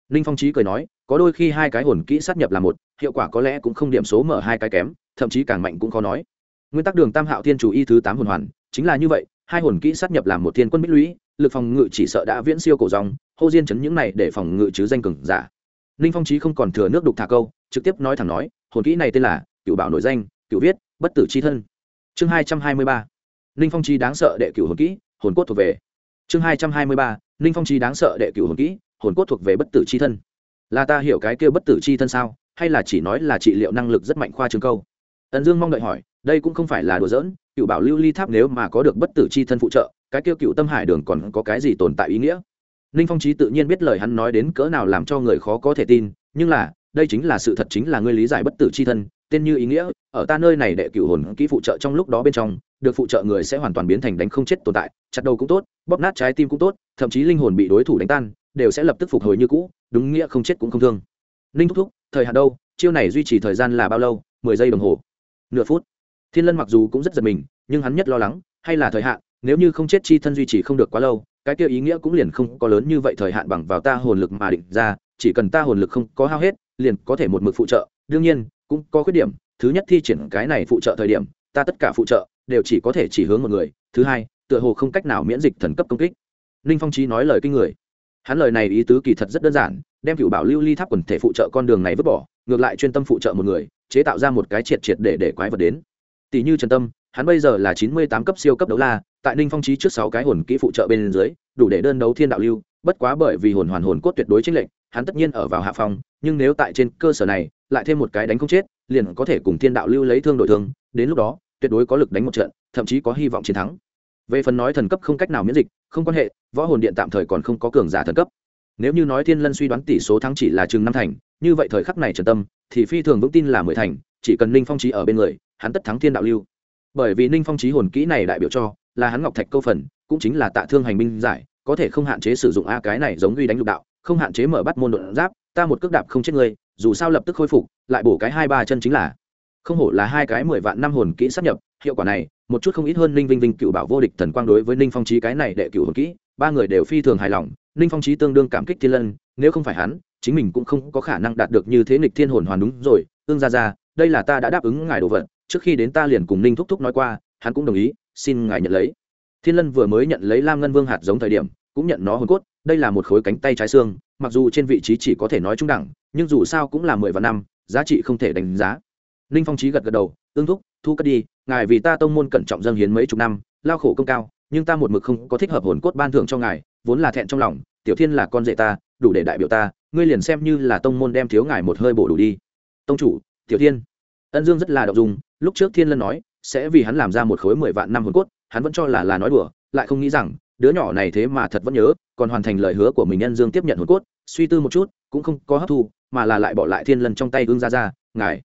[SPEAKER 1] Ninh phong trí cười nói, có đôi khi hai cái hồn kỹ sát nhập là một, hiệu quả có lẽ cũng không điểm số mở hai cái kém, thậm chí càng mạnh cũng khó nói. Nguyên tắc đường tam hạo thiên chủ y thứ tám hồn hoàn, chính là như vậy, hai hồn kỹ sát nhập làm một thiên quân bích lũy, lực phòng ngự chỉ sợ đã viễn siêu cổ dòng, hô diên chấn những này để phòng ngự chứ danh cừng giả. Ninh phong trí không còn thừa nước đục thả câu, trực tiếp nói thẳng nói, hồn kỹ này tên là cựu bảo nội danh cựu viết, bất tử c h i thân. Chương hai trăm hai mươi ba ninh phong Chi đáng sợ đệ cửu hồn kỹ, hồn cốt thuộc về. Chương hai trăm hai mươi ba, ninh phong Chi đáng sợ đệ cửu hồn kỹ, hồn cốt thuộc về bất tử c h i thân. Là ta hiểu cái kêu bất tử c h i thân sao, hay là chỉ nói là trị liệu năng lực rất mạnh khoa trường câu? Ẩn dương mong đợi hỏi, đây cũng không phải là đùa giỡn, cựu bảo lưu ly tháp nếu mà có được bất tử c h i thân phụ trợ, cái kêu cựu tâm hải đường còn có cái gì tồn tại ý nghĩa? Ninh phong trí tự nhiên biết lời hắn nói đến cỡ nào làm cho người khó có thể tin, nhưng là, đây chính là sự thật chính là ngươi lý giải bất tử c h i thân, tên như ý nghĩa, ở ta nơi này đệ cựu hồn kỹ phụ trợ trong lúc đó bên trong được phụ trợ người sẽ hoàn toàn biến thành đánh không chết tồn tại, chặt đầu cũng tốt, bóp nát trái tim cũng tốt, thậm chí linh hồn bị đối thủ đánh tan, đều sẽ lập tức phục hồi như cũ, đúng nghĩa không chết cũng không thương. Ninh thúc thúc, thời hạn đâu? Chiêu này duy trì thời gian là bao lâu? Mười giây đồng hồ. Nửa phút. Thiên lân mặc dù cũng rất giật mình, nhưng hắn nhất lo lắng, hay là thời hạn? Nếu như không chết chi thân duy trì không được quá lâu, cái kia ý nghĩa cũng liền không có lớn như vậy thời hạn bằng vào ta hồn lực mà định ra, chỉ cần ta hồn lực không có hao hết, liền có thể một mực phụ trợ. Đương nhiên, cũng có khuyết điểm, thứ nhất thi triển cái này phụ trợ thời điểm, ta tất cả phụ trợ đều chỉ có thể chỉ hướng một người, thứ hai, tựa hồ không cách nào miễn dịch thần cấp công kích. Ninh phong trí nói lời kinh người. Hắn lời này ý tứ kỳ thật rất đơn giản, đem cựu bảo lưu ly tháp quần thể phụ trợ con đường này vứt bỏ, ngược lại chuyên tâm phụ trợ một người, chế tạo ra một cái triệt triệt để để quái vật đến. Tỷ như trần tâm, hắn bây giờ là chín mươi tám cấp siêu cấp đấu la, tại ninh phong trí trước sáu cái hồn kỹ phụ trợ bên dưới, đủ để đơn đấu thiên đạo lưu, bất quá bởi vì hồn hoàn hồn cốt tuyệt đối chính lệnh hắn tất nhiên ở vào hạ phong, nhưng nếu tại trên cơ sở này, lại thêm một cái đánh không chết, liền có thể cùng thiên đạo lưu lấy thương đổi thương, đến lúc đó tuyệt đối có lực đánh một trận, thậm chí có hy vọng chiến thắng. Về phần nói thần cấp không cách nào miễn dịch, không quan hệ, võ hồn điện tạm thời còn không có cường giả thần cấp. Nếu như nói thiên lân suy đoán tỷ số thắng chỉ là chừng năm thành, như vậy thời khắc này trần tâm, thì phi thường vững tin là mười thành, chỉ cần ninh phong trí ở bên người, hắn tất thắng thiên đạo lưu. Bởi vì ninh phong trí hồn kỹ này đại biểu cho là hắn ngọc thạch câu phần, cũng chính là tạ thương hành binh giải, có thể không hạn chế sử dụng a cái này giống ghi đánh lục đạo, không hạn chế mở bắt môn đột giáp, ta một cước đạp không chết người dù sao lập tức khôi phục, lại bổ cái hai ba chân chính là không hổ là hai cái mười vạn năm hồn kỹ sắp nhập, hiệu quả này, một chút không ít hơn ninh vinh vinh cựu bảo vô địch thần quang đối với ninh phong trí cái này đệ cựu hồn kỹ, ba người đều phi thường hài lòng, ninh phong trí tương đương cảm kích thiên lân, nếu không phải hắn, chính mình cũng không có khả năng đạt được như thế nghịch thiên hồn hoàn đúng rồi, ương ra ra đây là ta đã đáp ứng ngài đồ vật, trước khi đến ta liền cùng ninh thúc thúc nói qua, hắn cũng đồng ý, xin ngài nhận lấy. Thiên lân vừa mới nhận lấy lam ngân vương hạt giống thời điểm, cũng nhận nó hồn cốt, đây là một khối cánh tay trái xương, mặc dù trên vị trí chỉ có thể nói trung đẳng, nhưng dù sao cũng là mười vạn năm, giá trị không thể đánh giá ninh phong trí gật gật đầu ương thúc, thu cất đi, ngài vì ta tông môn cẩn trọng dâng hiến mấy chục năm, lao khổ công cao, nhưng ta một mực không có thích hợp hồn cốt ban thưởng cho ngài, vốn là thẹn trong lòng, tiểu thiên là con rể ta, đủ để đại biểu ta, ngươi liền xem như là tông môn đem thiếu ngài một hơi bổ đủ đi. Tông chủ, tiểu thiên. Ân dương rất là đậu dung, lúc trước thiên lân nói, sẽ vì hắn làm ra một khối mười vạn năm hồn cốt, hắn vẫn cho là là nói đùa, lại không nghĩ rằng, đứa nhỏ này thế mà thật vẫn nhớ, còn hoàn thành lời hứa của mình ân dương tiếp nhận hồn cốt, suy tư một chút, cũng không có hấp thu, mà là lại bỏ lại thiên lân trong tay ương ra ra, ngài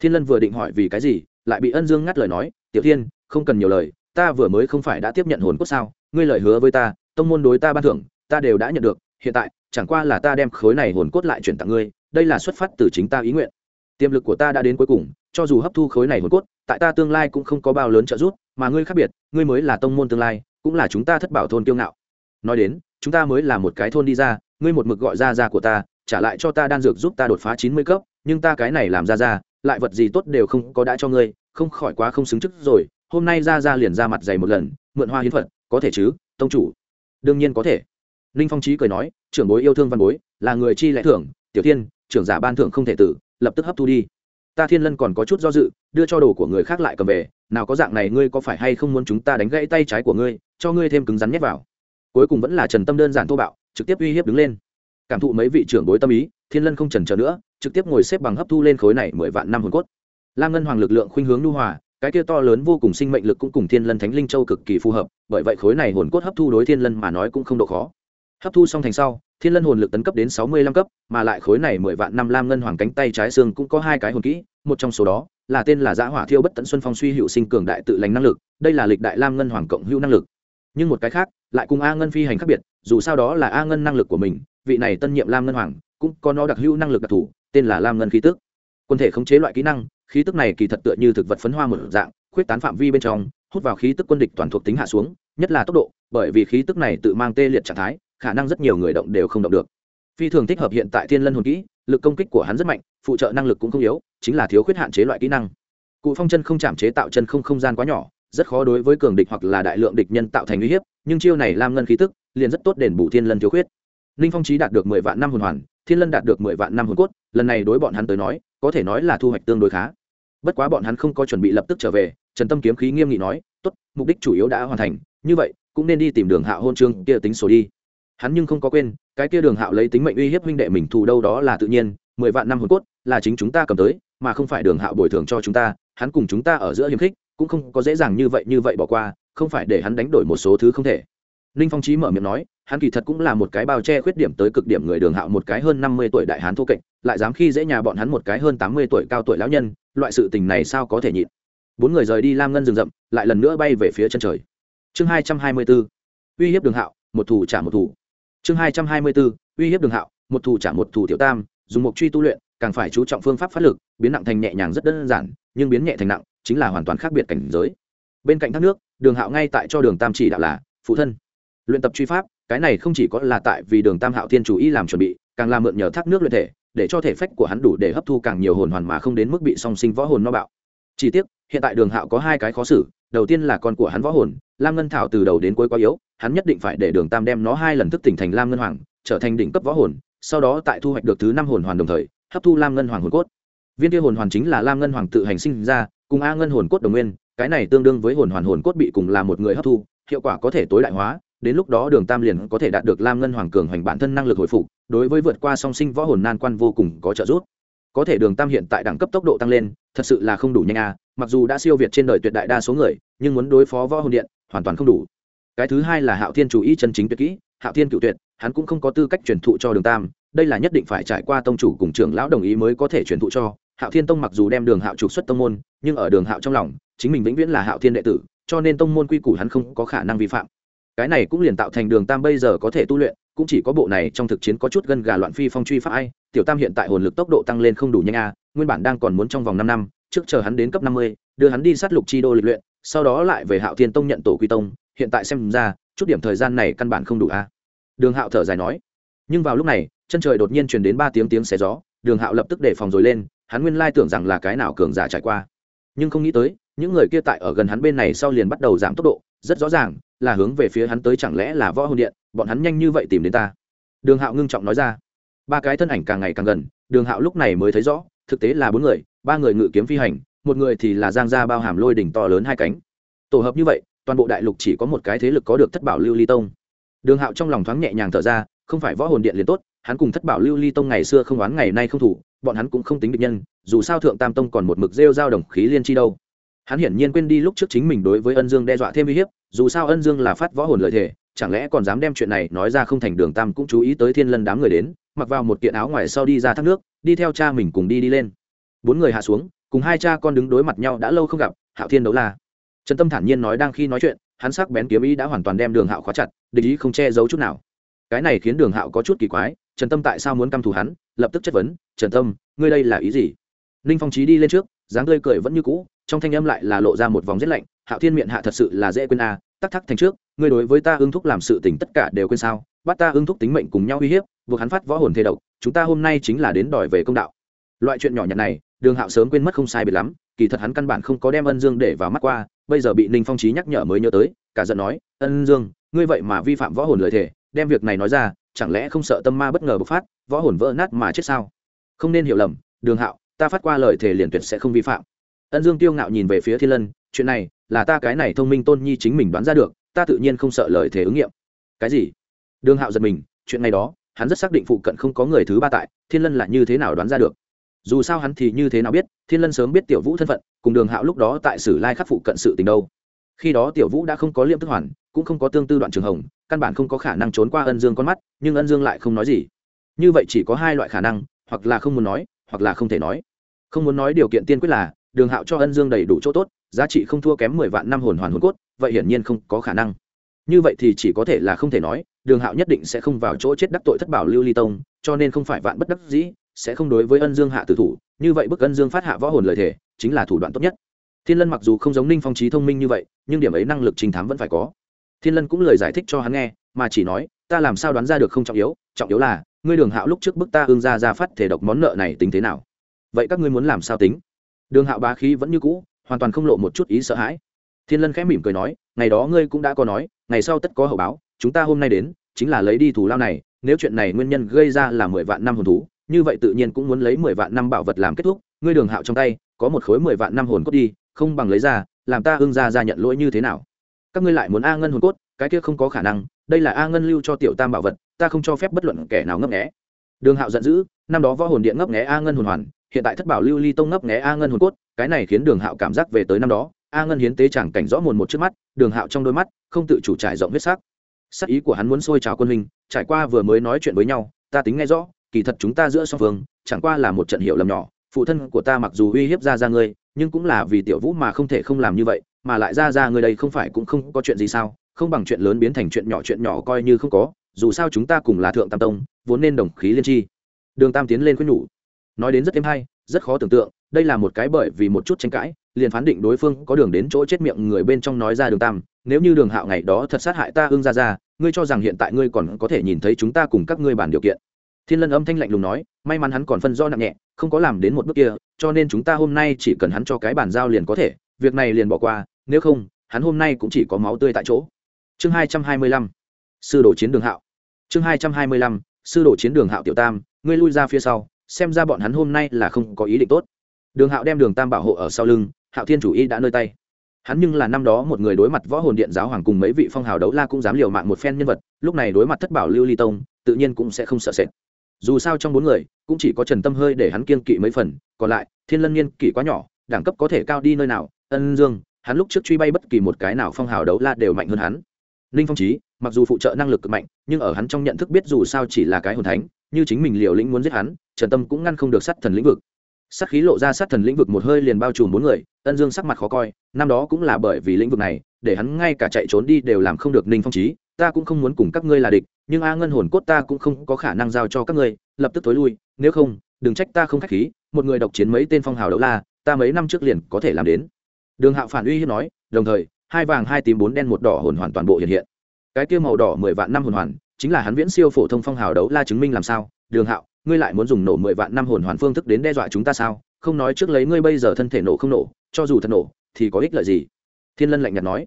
[SPEAKER 1] thiên lân vừa định hỏi vì cái gì, lại bị ân dương ngắt lời nói, tiểu thiên, không cần nhiều lời, ta vừa mới không phải đã tiếp nhận hồn cốt sao? Ngươi lời hứa với ta, tông môn đối ta ban thưởng, ta đều đã nhận được, hiện tại, chẳng qua là ta đem khối này hồn cốt lại chuyển tặng ngươi, đây là xuất phát từ chính ta ý nguyện. Tiềm lực của ta đã đến cuối cùng, cho dù hấp thu khối này hồn cốt, tại ta tương lai cũng không có bao lớn trợ giúp, mà ngươi khác biệt, ngươi mới là tông môn tương lai, cũng là chúng ta thất bảo thôn kiêu ngạo. Nói đến, chúng ta mới là một cái thôn đi ra, ngươi một mực gọi ra ra của ta, trả lại cho ta đan dược giúp ta đột phá chín mươi cấp, nhưng ta cái này làm ra ra lại vật gì tốt đều không có đã cho ngươi, không khỏi quá không xứng chức rồi. Hôm nay ra ra liền ra mặt dày một lần, mượn hoa hiến phật, có thể chứ, tông chủ? Đương nhiên có thể. Ninh phong trí cười nói, trưởng bối yêu thương văn bối, là người chi lẽ thưởng, tiểu tiên trưởng giả ban thưởng không thể tử, lập tức hấp thu đi. Ta thiên lân còn có chút do dự, đưa cho đồ của người khác lại cầm về, nào có dạng này ngươi có phải hay không muốn chúng ta đánh gãy tay trái của ngươi, cho ngươi thêm cứng rắn nhét vào. Cuối cùng vẫn là trần tâm đơn giản thô bạo, trực tiếp uy hiếp đứng lên. Cảm thụ mấy vị trưởng bối tâm ý, thiên lân không trần chờ nữa trực tiếp ngồi xếp bằng hấp thu lên khối này mười vạn năm hồn cốt. Lam ngân hoàng lực lượng khuynh hướng nhu hòa, cái kia to lớn vô cùng sinh mệnh lực cũng cùng thiên lân thánh linh châu cực kỳ phù hợp, bởi vậy khối này hồn cốt hấp thu đối thiên lân mà nói cũng không độ khó. Hấp thu xong thành sau, thiên lân hồn lực tấn cấp đến sáu mươi lăm cấp, mà lại khối này mười vạn năm lam ngân hoàng cánh tay trái xương cũng có hai cái hồn kỹ, một trong số đó là tên là giã hỏa thiêu bất tận xuân phong suy hữu sinh cường đại tự lành năng lực, đây là lịch đại lam ngân hoàng cộng hữu năng lực. Nhưng một cái khác, lại cùng a ngân phi hành khác biệt, dù sao đó là a ngân năng lực của mình, vị này tân nhiệm lam ngân hoàng cũng có nó đặc hữu năng lực đặc thù tên là lam ngân khí tức. Quân thể khống chế loại kỹ năng, khí tức này kỳ thật tựa như thực vật phấn hoa một dạng, khuyết tán phạm vi bên trong, hút vào khí tức quân địch toàn thuộc tính hạ xuống, nhất là tốc độ, bởi vì khí tức này tự mang tê liệt trạng thái, khả năng rất nhiều người động đều không động được. Phi thường thích hợp hiện tại thiên lân hồn kỹ, lực công kích của hắn rất mạnh, phụ trợ năng lực cũng không yếu, chính là thiếu khuyết hạn chế loại kỹ năng. Cụ phong chân không chạm chế tạo chân không không gian quá nhỏ, rất khó đối với cường địch hoặc là đại lượng địch nhân tạo thành uy hiếp, nhưng chiêu này lam ngân khí tức, liền rất tốt đền bù thiên lân thiếu khuyết. Ninh phong trí đạt được mười vạn năm hồn hoàn thiên lân đạt được mười vạn năm hồn cốt, lần này đối bọn hắn tới nói, có thể nói là thu hoạch tương đối khá. Bất quá bọn hắn không có chuẩn bị lập tức trở về, trần tâm kiếm khí nghiêm nghị nói, tốt, mục đích chủ yếu đã hoàn thành, như vậy, cũng nên đi tìm đường hạ hôn chương kia tính sổ đi. Hắn nhưng không có quên, cái kia đường hạo lấy tính mệnh uy hiếp huynh đệ mình thù đâu đó là tự nhiên, mười vạn năm hồn cốt là chính chúng ta cầm tới, mà không phải đường hạo bồi thường cho chúng ta, hắn cùng chúng ta ở giữa hiềm khích, cũng không có dễ dàng như vậy như vậy bỏ qua, không phải để hắn đánh đổi một số thứ không thể ninh phong trí mở miệng nói, hắn kỳ thật cũng là một cái bao che khuyết điểm tới cực điểm người đường hạo một cái hơn năm mươi tuổi đại hán thô kệch, lại dám khi dễ nhà bọn hắn một cái hơn tám mươi tuổi cao tuổi lão nhân, loại sự tình này sao có thể nhịn. Bốn người rời đi lam ngân rừng rậm, lại lần nữa bay về phía chân trời. Chương hai trăm hai mươi bốn uy hiếp đường hạo, một thủ trả một thủ. Chương hai trăm hai mươi bốn uy hiếp đường hạo, một thủ trả một thủ tiểu tam, dùng mục truy tu luyện, càng phải chú trọng phương pháp phát lực, biến nặng thành nhẹ nhàng rất đơn giản, nhưng biến nhẹ thành nặng, chính là hoàn toàn khác biệt cảnh giới. Bên cạnh thác nước, đường hạo ngay tại cho đường tam chỉ đạo là, phụ thân luyện tập truy pháp, cái này không chỉ có là tại vì đường tam hạo thiên chủ ý làm chuẩn bị, càng làm mượn nhờ thác nước luyện thể, để cho thể phách của hắn đủ để hấp thu càng nhiều hồn hoàn mà không đến mức bị song sinh võ hồn no bạo. Chi tiết hiện tại đường hạo có hai cái khó xử, đầu tiên là con của hắn võ hồn, lam ngân thảo từ đầu đến cuối quá yếu, hắn nhất định phải để đường tam đem nó hai lần thức tỉnh thành lam ngân hoàng, trở thành đỉnh cấp võ hồn, sau đó tại thu hoạch được thứ năm hồn hoàn đồng thời, hấp thu lam ngân hoàng hồn cốt. Viên kia hồn hoàn chính là lam ngân hoàng tự hành sinh ra, cùng a ngân hồn cốt đồng nguyên, cái này tương đương với hồn hoàn hồn cốt bị cùng là một người hấp thu, hiệu quả có thể tối đại hóa đến lúc đó đường tam liền có thể đạt được lam ngân hoàng cường hoành bản thân năng lực hồi phục, đối với vượt qua song sinh võ hồn nan quan vô cùng có trợ giúp. Có thể đường tam hiện tại đẳng cấp tốc độ tăng lên, thật sự là không đủ nhanh à mặc dù đã siêu việt trên đời tuyệt đại đa số người, nhưng muốn đối phó võ hồn điện, hoàn toàn không đủ. Cái thứ hai là hạo thiên chủ ý chân chính tuyệt kỹ, hạo thiên cựu tuyệt, hắn cũng không có tư cách truyền thụ cho đường tam, đây là nhất định phải trải qua tông chủ cùng trưởng lão đồng ý mới có thể truyền thụ cho. Hạo thiên tông mặc dù đem đường hạo trục xuất tông môn, nhưng ở đường hạo trong lòng, chính mình vĩnh viễn là hạo thiên đệ tử, cho nên tông môn quy củ hắn không có khả năng vi phạm cái này cũng liền tạo thành đường tam bây giờ có thể tu luyện, cũng chỉ có bộ này trong thực chiến có chút gân gà loạn phi phong truy pháp ai. Tiểu tam hiện tại hồn lực tốc độ tăng lên không đủ nhanh a, nguyên bản đang còn muốn trong vòng năm năm, trước chờ hắn đến cấp năm mươi, đưa hắn đi sát lục chi đô lịch luyện, sau đó lại về hạo thiên tông nhận tổ quy tông. Hiện tại xem ra, chút điểm thời gian này căn bản không đủ a. Đường hạo thở dài nói. Nhưng vào lúc này, chân trời đột nhiên truyền đến ba tiếng tiếng xé gió, đường hạo lập tức để phòng rồi lên, hắn nguyên lai tưởng rằng là cái nào cường giả trải qua. Nhưng không nghĩ tới, những người kia tại ở gần hắn bên này sau liền bắt đầu giảm tốc độ, rất rõ ràng là hướng về phía hắn tới chẳng lẽ là võ hồn điện, bọn hắn nhanh như vậy tìm đến ta. Đường hạo ngưng trọng nói ra. Ba cái thân ảnh càng ngày càng gần, đường hạo lúc này mới thấy rõ, thực tế là bốn người, ba người ngự kiếm phi hành, một người thì là giang gia bao hàm lôi đỉnh to lớn hai cánh. Tổ hợp như vậy, toàn bộ đại lục chỉ có một cái thế lực có được thất bảo lưu ly tông. Đường hạo trong lòng thoáng nhẹ nhàng thở ra, không phải võ hồn điện liền tốt, hắn cùng thất bảo lưu ly tông ngày xưa không oán ngày nay không thủ, bọn hắn cũng không tính địch nhân, dù sao thượng tam tông còn một mực rêu dao đồng khí liên chi đâu hắn hiển nhiên quên đi lúc trước chính mình đối với ân dương đe dọa thêm uy hiếp, dù sao ân dương là phát võ hồn lợi thể, chẳng lẽ còn dám đem chuyện này nói ra không thành đường tam cũng chú ý tới thiên lân đám người đến, mặc vào một kiện áo ngoài sau đi ra thác nước, đi theo cha mình cùng đi đi lên. Bốn người hạ xuống, cùng hai cha con đứng đối mặt nhau đã lâu không gặp, hạo thiên đấu la. Trần tâm thản nhiên nói đang khi nói chuyện, hắn sắc bén kiếm ý đã hoàn toàn đem đường hạo khóa chặt, địch ý không che giấu chút nào. Cái này khiến đường hạo có chút kỳ quái, trần tâm tại sao muốn căm thù hắn, lập tức chất vấn, trần tâm, ngươi đây là ý gì? Ninh phong trí đi lên trước, dáng tươi cười vẫn như cũ trong thanh âm lại là lộ ra một vòng rét lạnh hạo thiên miệng hạ thật sự là dễ quên a à, tắc thắc thành trước ngươi đối với ta ưng thúc làm sự tình tất cả đều quên sao bắt ta ưng thúc tính mệnh cùng nhau uy hiếp buộc hắn phát võ hồn thê độc chúng ta hôm nay chính là đến đòi về công đạo. Loại chuyện nhỏ nhặt này đường hạo sớm quên mất không sai biệt lắm kỳ thật hắn căn bản không có đem ân dương để vào mắt qua bây giờ bị ninh phong trí nhắc nhở mới nhớ tới cả giận nói ân dương ngươi vậy mà vi phạm võ hồn lời thề, đem việc này nói ra chẳng lẽ không sợ tâm ma bất ngờ bộc phát võ hồn vỡ nát mà chết sao? Không nên hiểu lầm đường hạo ta phát qua lời thề liền tuyệt sẽ không vi phạm ân dương tiêu ngạo nhìn về phía thiên lân, chuyện này, là ta cái này thông minh tôn nhi chính mình đoán ra được, ta tự nhiên không sợ lời thế ứng nghiệm. Cái gì? Đường hạo giật mình, chuyện này đó, hắn rất xác định phụ cận không có người thứ ba tại, thiên lân là như thế nào đoán ra được? Dù sao hắn thì như thế nào biết, thiên lân sớm biết tiểu vũ thân phận, cùng đường hạo lúc đó tại sử lai khắc phụ cận sự tình đâu. Khi đó tiểu vũ đã không có liêm tức hoàn, cũng không có tương tư đoạn trường hồng, căn bản không có khả năng trốn qua ân dương con mắt, nhưng ân dương lại không nói gì. Như vậy chỉ có hai loại khả năng, hoặc là không muốn nói, hoặc là không thể nói. Không muốn nói điều kiện tiên quyết là đường hạo cho ân dương đầy đủ chỗ tốt, giá trị không thua kém mười vạn năm hồn hoàn hồn cốt, vậy hiển nhiên không có khả năng. Như vậy thì chỉ có thể là không thể nói, đường hạo nhất định sẽ không vào chỗ chết đắc tội thất bảo lưu ly tông, cho nên không phải vạn bất đắc dĩ, sẽ không đối với ân dương hạ tử thủ, như vậy bức ân dương phát hạ võ hồn lời thể chính là thủ đoạn tốt nhất. Thiên lân mặc dù không giống ninh phong trí thông minh như vậy, nhưng điểm ấy năng lực trình thám vẫn phải có. Thiên lân cũng lời giải thích cho hắn nghe, mà chỉ nói, ta làm sao đoán ra được không trọng yếu trọng yếu là, ngươi đường hạo lúc trước bức ta ương ra ra phát thể độc món nợ này tính thế nào? Vậy các ngươi muốn làm sao tính? Đường hạo bá khí vẫn như cũ, hoàn toàn không lộ một chút ý sợ hãi. Thiên lân khẽ mỉm cười nói, ngày đó ngươi cũng đã có nói, ngày sau tất có hậu báo, chúng ta hôm nay đến, chính là lấy đi thù lao này, nếu chuyện này nguyên nhân gây ra là mười vạn năm hồn thú, như vậy tự nhiên cũng muốn lấy mười vạn năm bảo vật làm kết thúc, ngươi đường hạo trong tay, có một khối mười vạn năm hồn cốt đi, không bằng lấy ra, làm ta ưng ra ra nhận lỗi như thế nào? Các ngươi lại muốn a ngân hồn cốt, cái kia không có khả năng, đây là a ngân lưu cho tiểu tam bảo vật, ta không cho phép bất luận kẻ nào ngấp nghé. Đường hạo giận dữ, năm đó võ hồn điện ngấp nghé a ngân hồn hoàn hiện tại thất bảo lưu ly tông ngấp nghé a ngân hồn cốt, cái này khiến đường hạo cảm giác về tới năm đó, a ngân hiến tế chẳng cảnh rõ mồn một trước mắt, đường hạo trong đôi mắt, không tự chủ trải rộng huyết sắc. Sắc ý của hắn muốn xôi trào quân hình trải qua vừa mới nói chuyện với nhau, ta tính nghe rõ, kỳ thật chúng ta giữa song phương, chẳng qua là một trận hiệu lầm nhỏ, phụ thân của ta mặc dù uy hiếp ra ra ngươi, nhưng cũng là vì tiểu vũ mà không thể không làm như vậy, mà lại ra ra ngươi đây không phải cũng không có chuyện gì sao, không bằng chuyện lớn biến thành chuyện nhỏ chuyện nhỏ coi như không có, dù sao chúng ta cùng là thượng tam tông, vốn nên đồng khí liên tri. Đường tam tiến lên khuyên nhủ nói đến rất thêm hay, rất khó tưởng tượng, đây là một cái bởi vì một chút tranh cãi, liền phán định đối phương có đường đến chỗ chết miệng người bên trong nói ra đường tam, nếu như đường hạo ngày đó thật sát hại ta ưng ra ra ngươi cho rằng hiện tại ngươi còn có thể nhìn thấy chúng ta cùng các ngươi bàn điều kiện. Thiên lân âm thanh lạnh lùng nói, may mắn hắn còn phân do nặng nhẹ, không có làm đến một bước kia, cho nên chúng ta hôm nay chỉ cần hắn cho cái bàn giao liền có thể, việc này liền bỏ qua, nếu không, hắn hôm nay cũng chỉ có máu tươi tại chỗ. Chương hai trăm hai mươi lăm, sư đồ chiến đường hạo. Chương hai trăm hai mươi lăm, sư đồ chiến đường hạo tiểu tam, ngươi lui ra phía sau xem ra bọn hắn hôm nay là không có ý định tốt. Đường hạo đem đường tam bảo hộ ở sau lưng, hạo thiên chủ y đã nơi tay. Hắn nhưng là năm đó một người đối mặt võ hồn điện giáo hoàng cùng mấy vị phong hào đấu la cũng dám liều mạng một phen nhân vật, lúc này đối mặt thất bảo lưu ly tông, tự nhiên cũng sẽ không sợ sệt. Dù sao trong bốn người, cũng chỉ có trần tâm hơi để hắn kiên kỵ mấy phần, còn lại, thiên lân niên kỵ quá nhỏ, đẳng cấp có thể cao đi nơi nào, ân dương, hắn lúc trước truy bay bất kỳ một cái nào phong hào đấu la đều mạnh hơn hắn. Ninh phong trí mặc dù phụ trợ năng lực cực mạnh, nhưng ở hắn trong nhận thức biết dù sao chỉ là cái hồn thánh, như chính mình liều lĩnh muốn giết hắn trần tâm cũng ngăn không được sát thần lĩnh vực. Sát khí lộ ra sát thần lĩnh vực một hơi liền bao trùm bốn người, ân dương sắc mặt khó coi, năm đó cũng là bởi vì lĩnh vực này, để hắn ngay cả chạy trốn đi đều làm không được ninh phong trí ta cũng không muốn cùng các ngươi là địch, nhưng a ngân hồn cốt ta cũng không có khả năng giao cho các ngươi, lập tức tối lui, nếu không, đừng trách ta không k h á c h khí, một người độc chiến mấy tên phong hào đấu la, ta mấy năm trước liền có thể làm đến. Đường hạo phản uy hiếp nói, đồng thời, hai vàng, hai tím, bốn đen, một đỏ hồn hoàn toàn bộ hiện hiện. Cái kia màu đỏ mười vạn năm hồn hoàn, chính là hắn viễn siêu phổ thông phong hào đấu la chứng minh làm sao? Đường hạo ngươi lại muốn dùng nổ mười vạn năm hồn hoàn phương thức đến đe dọa chúng ta sao? Không nói trước lấy ngươi bây giờ thân thể nổ không nổ, cho dù thật nổ, thì có ích lợi gì? Thiên lân lạnh nhạt nói.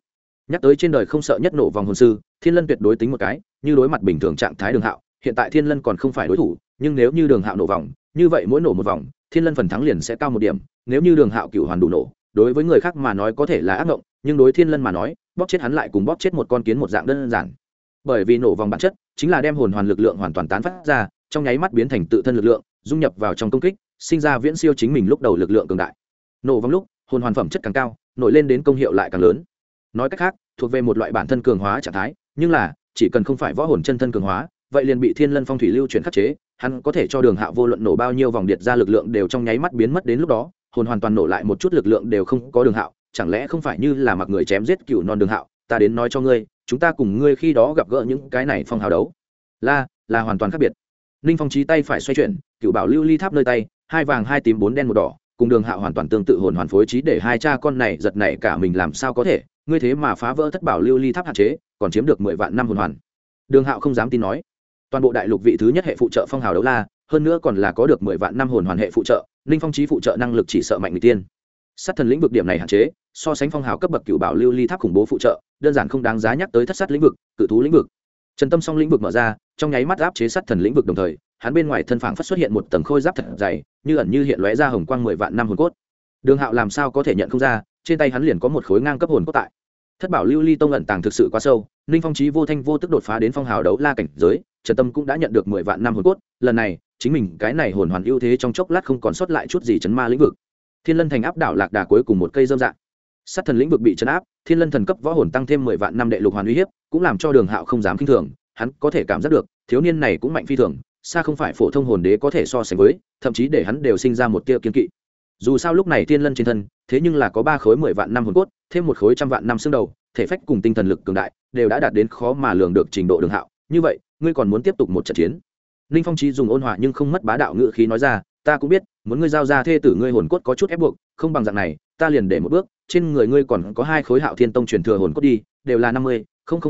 [SPEAKER 1] Nhắc tới trên đời không sợ nhất nổ vòng hồn sư, thiên lân tuyệt đối tính một cái, như đối mặt bình thường trạng thái đường hạo, hiện tại thiên lân còn không phải đối thủ, nhưng nếu như đường hạo nổ vòng, như vậy mỗi nổ một vòng, thiên lân phần thắng liền sẽ cao một điểm, nếu như đường hạo cựu hoàn đủ nổ, đối với người khác mà nói có thể là ác mộng nhưng đối thiên lân mà nói, bóp chết hắn lại cùng bóp chết một con kiến một dạng đơn giản. Bởi vì nổ vòng bản chất chính là đem hồn hoàn lực lượng hoàn toàn tán phát ra trong nháy mắt biến thành tự thân lực lượng, dung nhập vào trong công kích, sinh ra viễn siêu chính mình lúc đầu lực lượng cường đại. Nổ vong lúc, hồn hoàn phẩm chất càng cao, nổi lên đến công hiệu lại càng lớn. Nói cách khác, thuộc về một loại bản thân cường hóa trạng thái, nhưng là, chỉ cần không phải võ hồn chân thân cường hóa, vậy liền bị thiên lân phong thủy lưu chuyển khắc chế, hắn có thể cho đường hạ vô luận nổ bao nhiêu vòng điện ra lực lượng đều trong nháy mắt biến mất đến lúc đó, hồn hoàn toàn nổ lại một chút lực lượng đều không có đường hạo, chẳng lẽ không phải như là mặc người chém giết cựu non đường hạo, ta đến nói cho ngươi, chúng ta cùng ngươi khi đó gặp gỡ những cái này phong hào đấu. La là hoàn toàn khác biệt ninh phong trí tay phải xoay chuyển, cựu bảo lưu ly tháp nơi tay, hai vàng, hai tím, bốn đen, một đỏ, cùng đường hạo hoàn toàn tương tự hồn hoàn phối trí để hai cha con này giật này cả mình làm sao có thể, ngươi thế mà phá vỡ thất bảo lưu ly tháp hạn chế, còn chiếm được mười vạn năm hồn hoàn. Đường hạo không dám tin nói. Toàn bộ đại lục vị thứ nhất hệ phụ trợ phong hào đấu la, hơn nữa còn là có được mười vạn năm hồn hoàn hệ phụ trợ ninh phong trí phụ trợ năng lực chỉ sợ mạnh người tiên. Sát thần lĩnh vực điểm này hạn chế, so sánh phong hào cấp bậc cựu bảo lưu ly tháp khủng bố phụ trợ, đơn giản không đáng giá nhắc tới thất sát lĩnh vực, cự thú lĩnh vực trần tâm song lĩnh vực mở ra, trong nháy mắt áp chế sát thần lĩnh vực đồng thời, hắn bên ngoài thân phảng phát xuất hiện một tầng khôi giáp thật dày, như ẩn như hiện lóe ra hồng quang mười vạn năm hồn cốt. Đường hạo làm sao có thể nhận không ra, trên tay hắn liền có một khối ngang cấp hồn cốt tại. Thất bảo lưu ly tông ẩn tàng thực sự quá sâu, ninh phong trí vô thanh vô tức đột phá đến phong hào đấu la cảnh giới, trần tâm cũng đã nhận được mười vạn năm hồn cốt, lần này, chính mình cái này hồn hoàn ưu thế trong chốc lát không còn sót lại chút gì chấn ma lĩnh vực. Thiên lân thành áp đảo lạc đà cuối cùng một cây dâm dạng. Sát thần lĩnh vực bị chấn áp, thiên lân thần cấp võ hồn tăng thêm mười vạn năm đệ lục hoàn uy hiếp cũng làm cho đường hạo không dám k i n h thường, hắn có thể cảm giác được, thiếu niên này cũng mạnh phi thường, xa không phải phổ thông hồn đế có thể so sánh với, thậm chí để hắn đều sinh ra một tia kiên kỵ. Dù sao lúc này thiên lân trên thân, thế nhưng là có ba khối mười vạn năm hồn cốt, thêm một khối trăm vạn năm xương đầu, thể phách cùng tinh thần lực cường đại, đều đã đạt đến khó mà lường được trình độ đường hạo. Như vậy, ngươi còn muốn tiếp tục một trận chiến? Ninh phong trí dùng ôn hòa nhưng không mất bá đạo ngự khí nói ra, ta cũng biết, muốn ngươi giao ra thê tử ngươi hồn cốt có chút ép buộc, không bằng dạng này, ta liền để một bước, trên người ngươi còn có hai khối hạo thiên tông truyền thừa hồn cốt đi, đều là năm mươi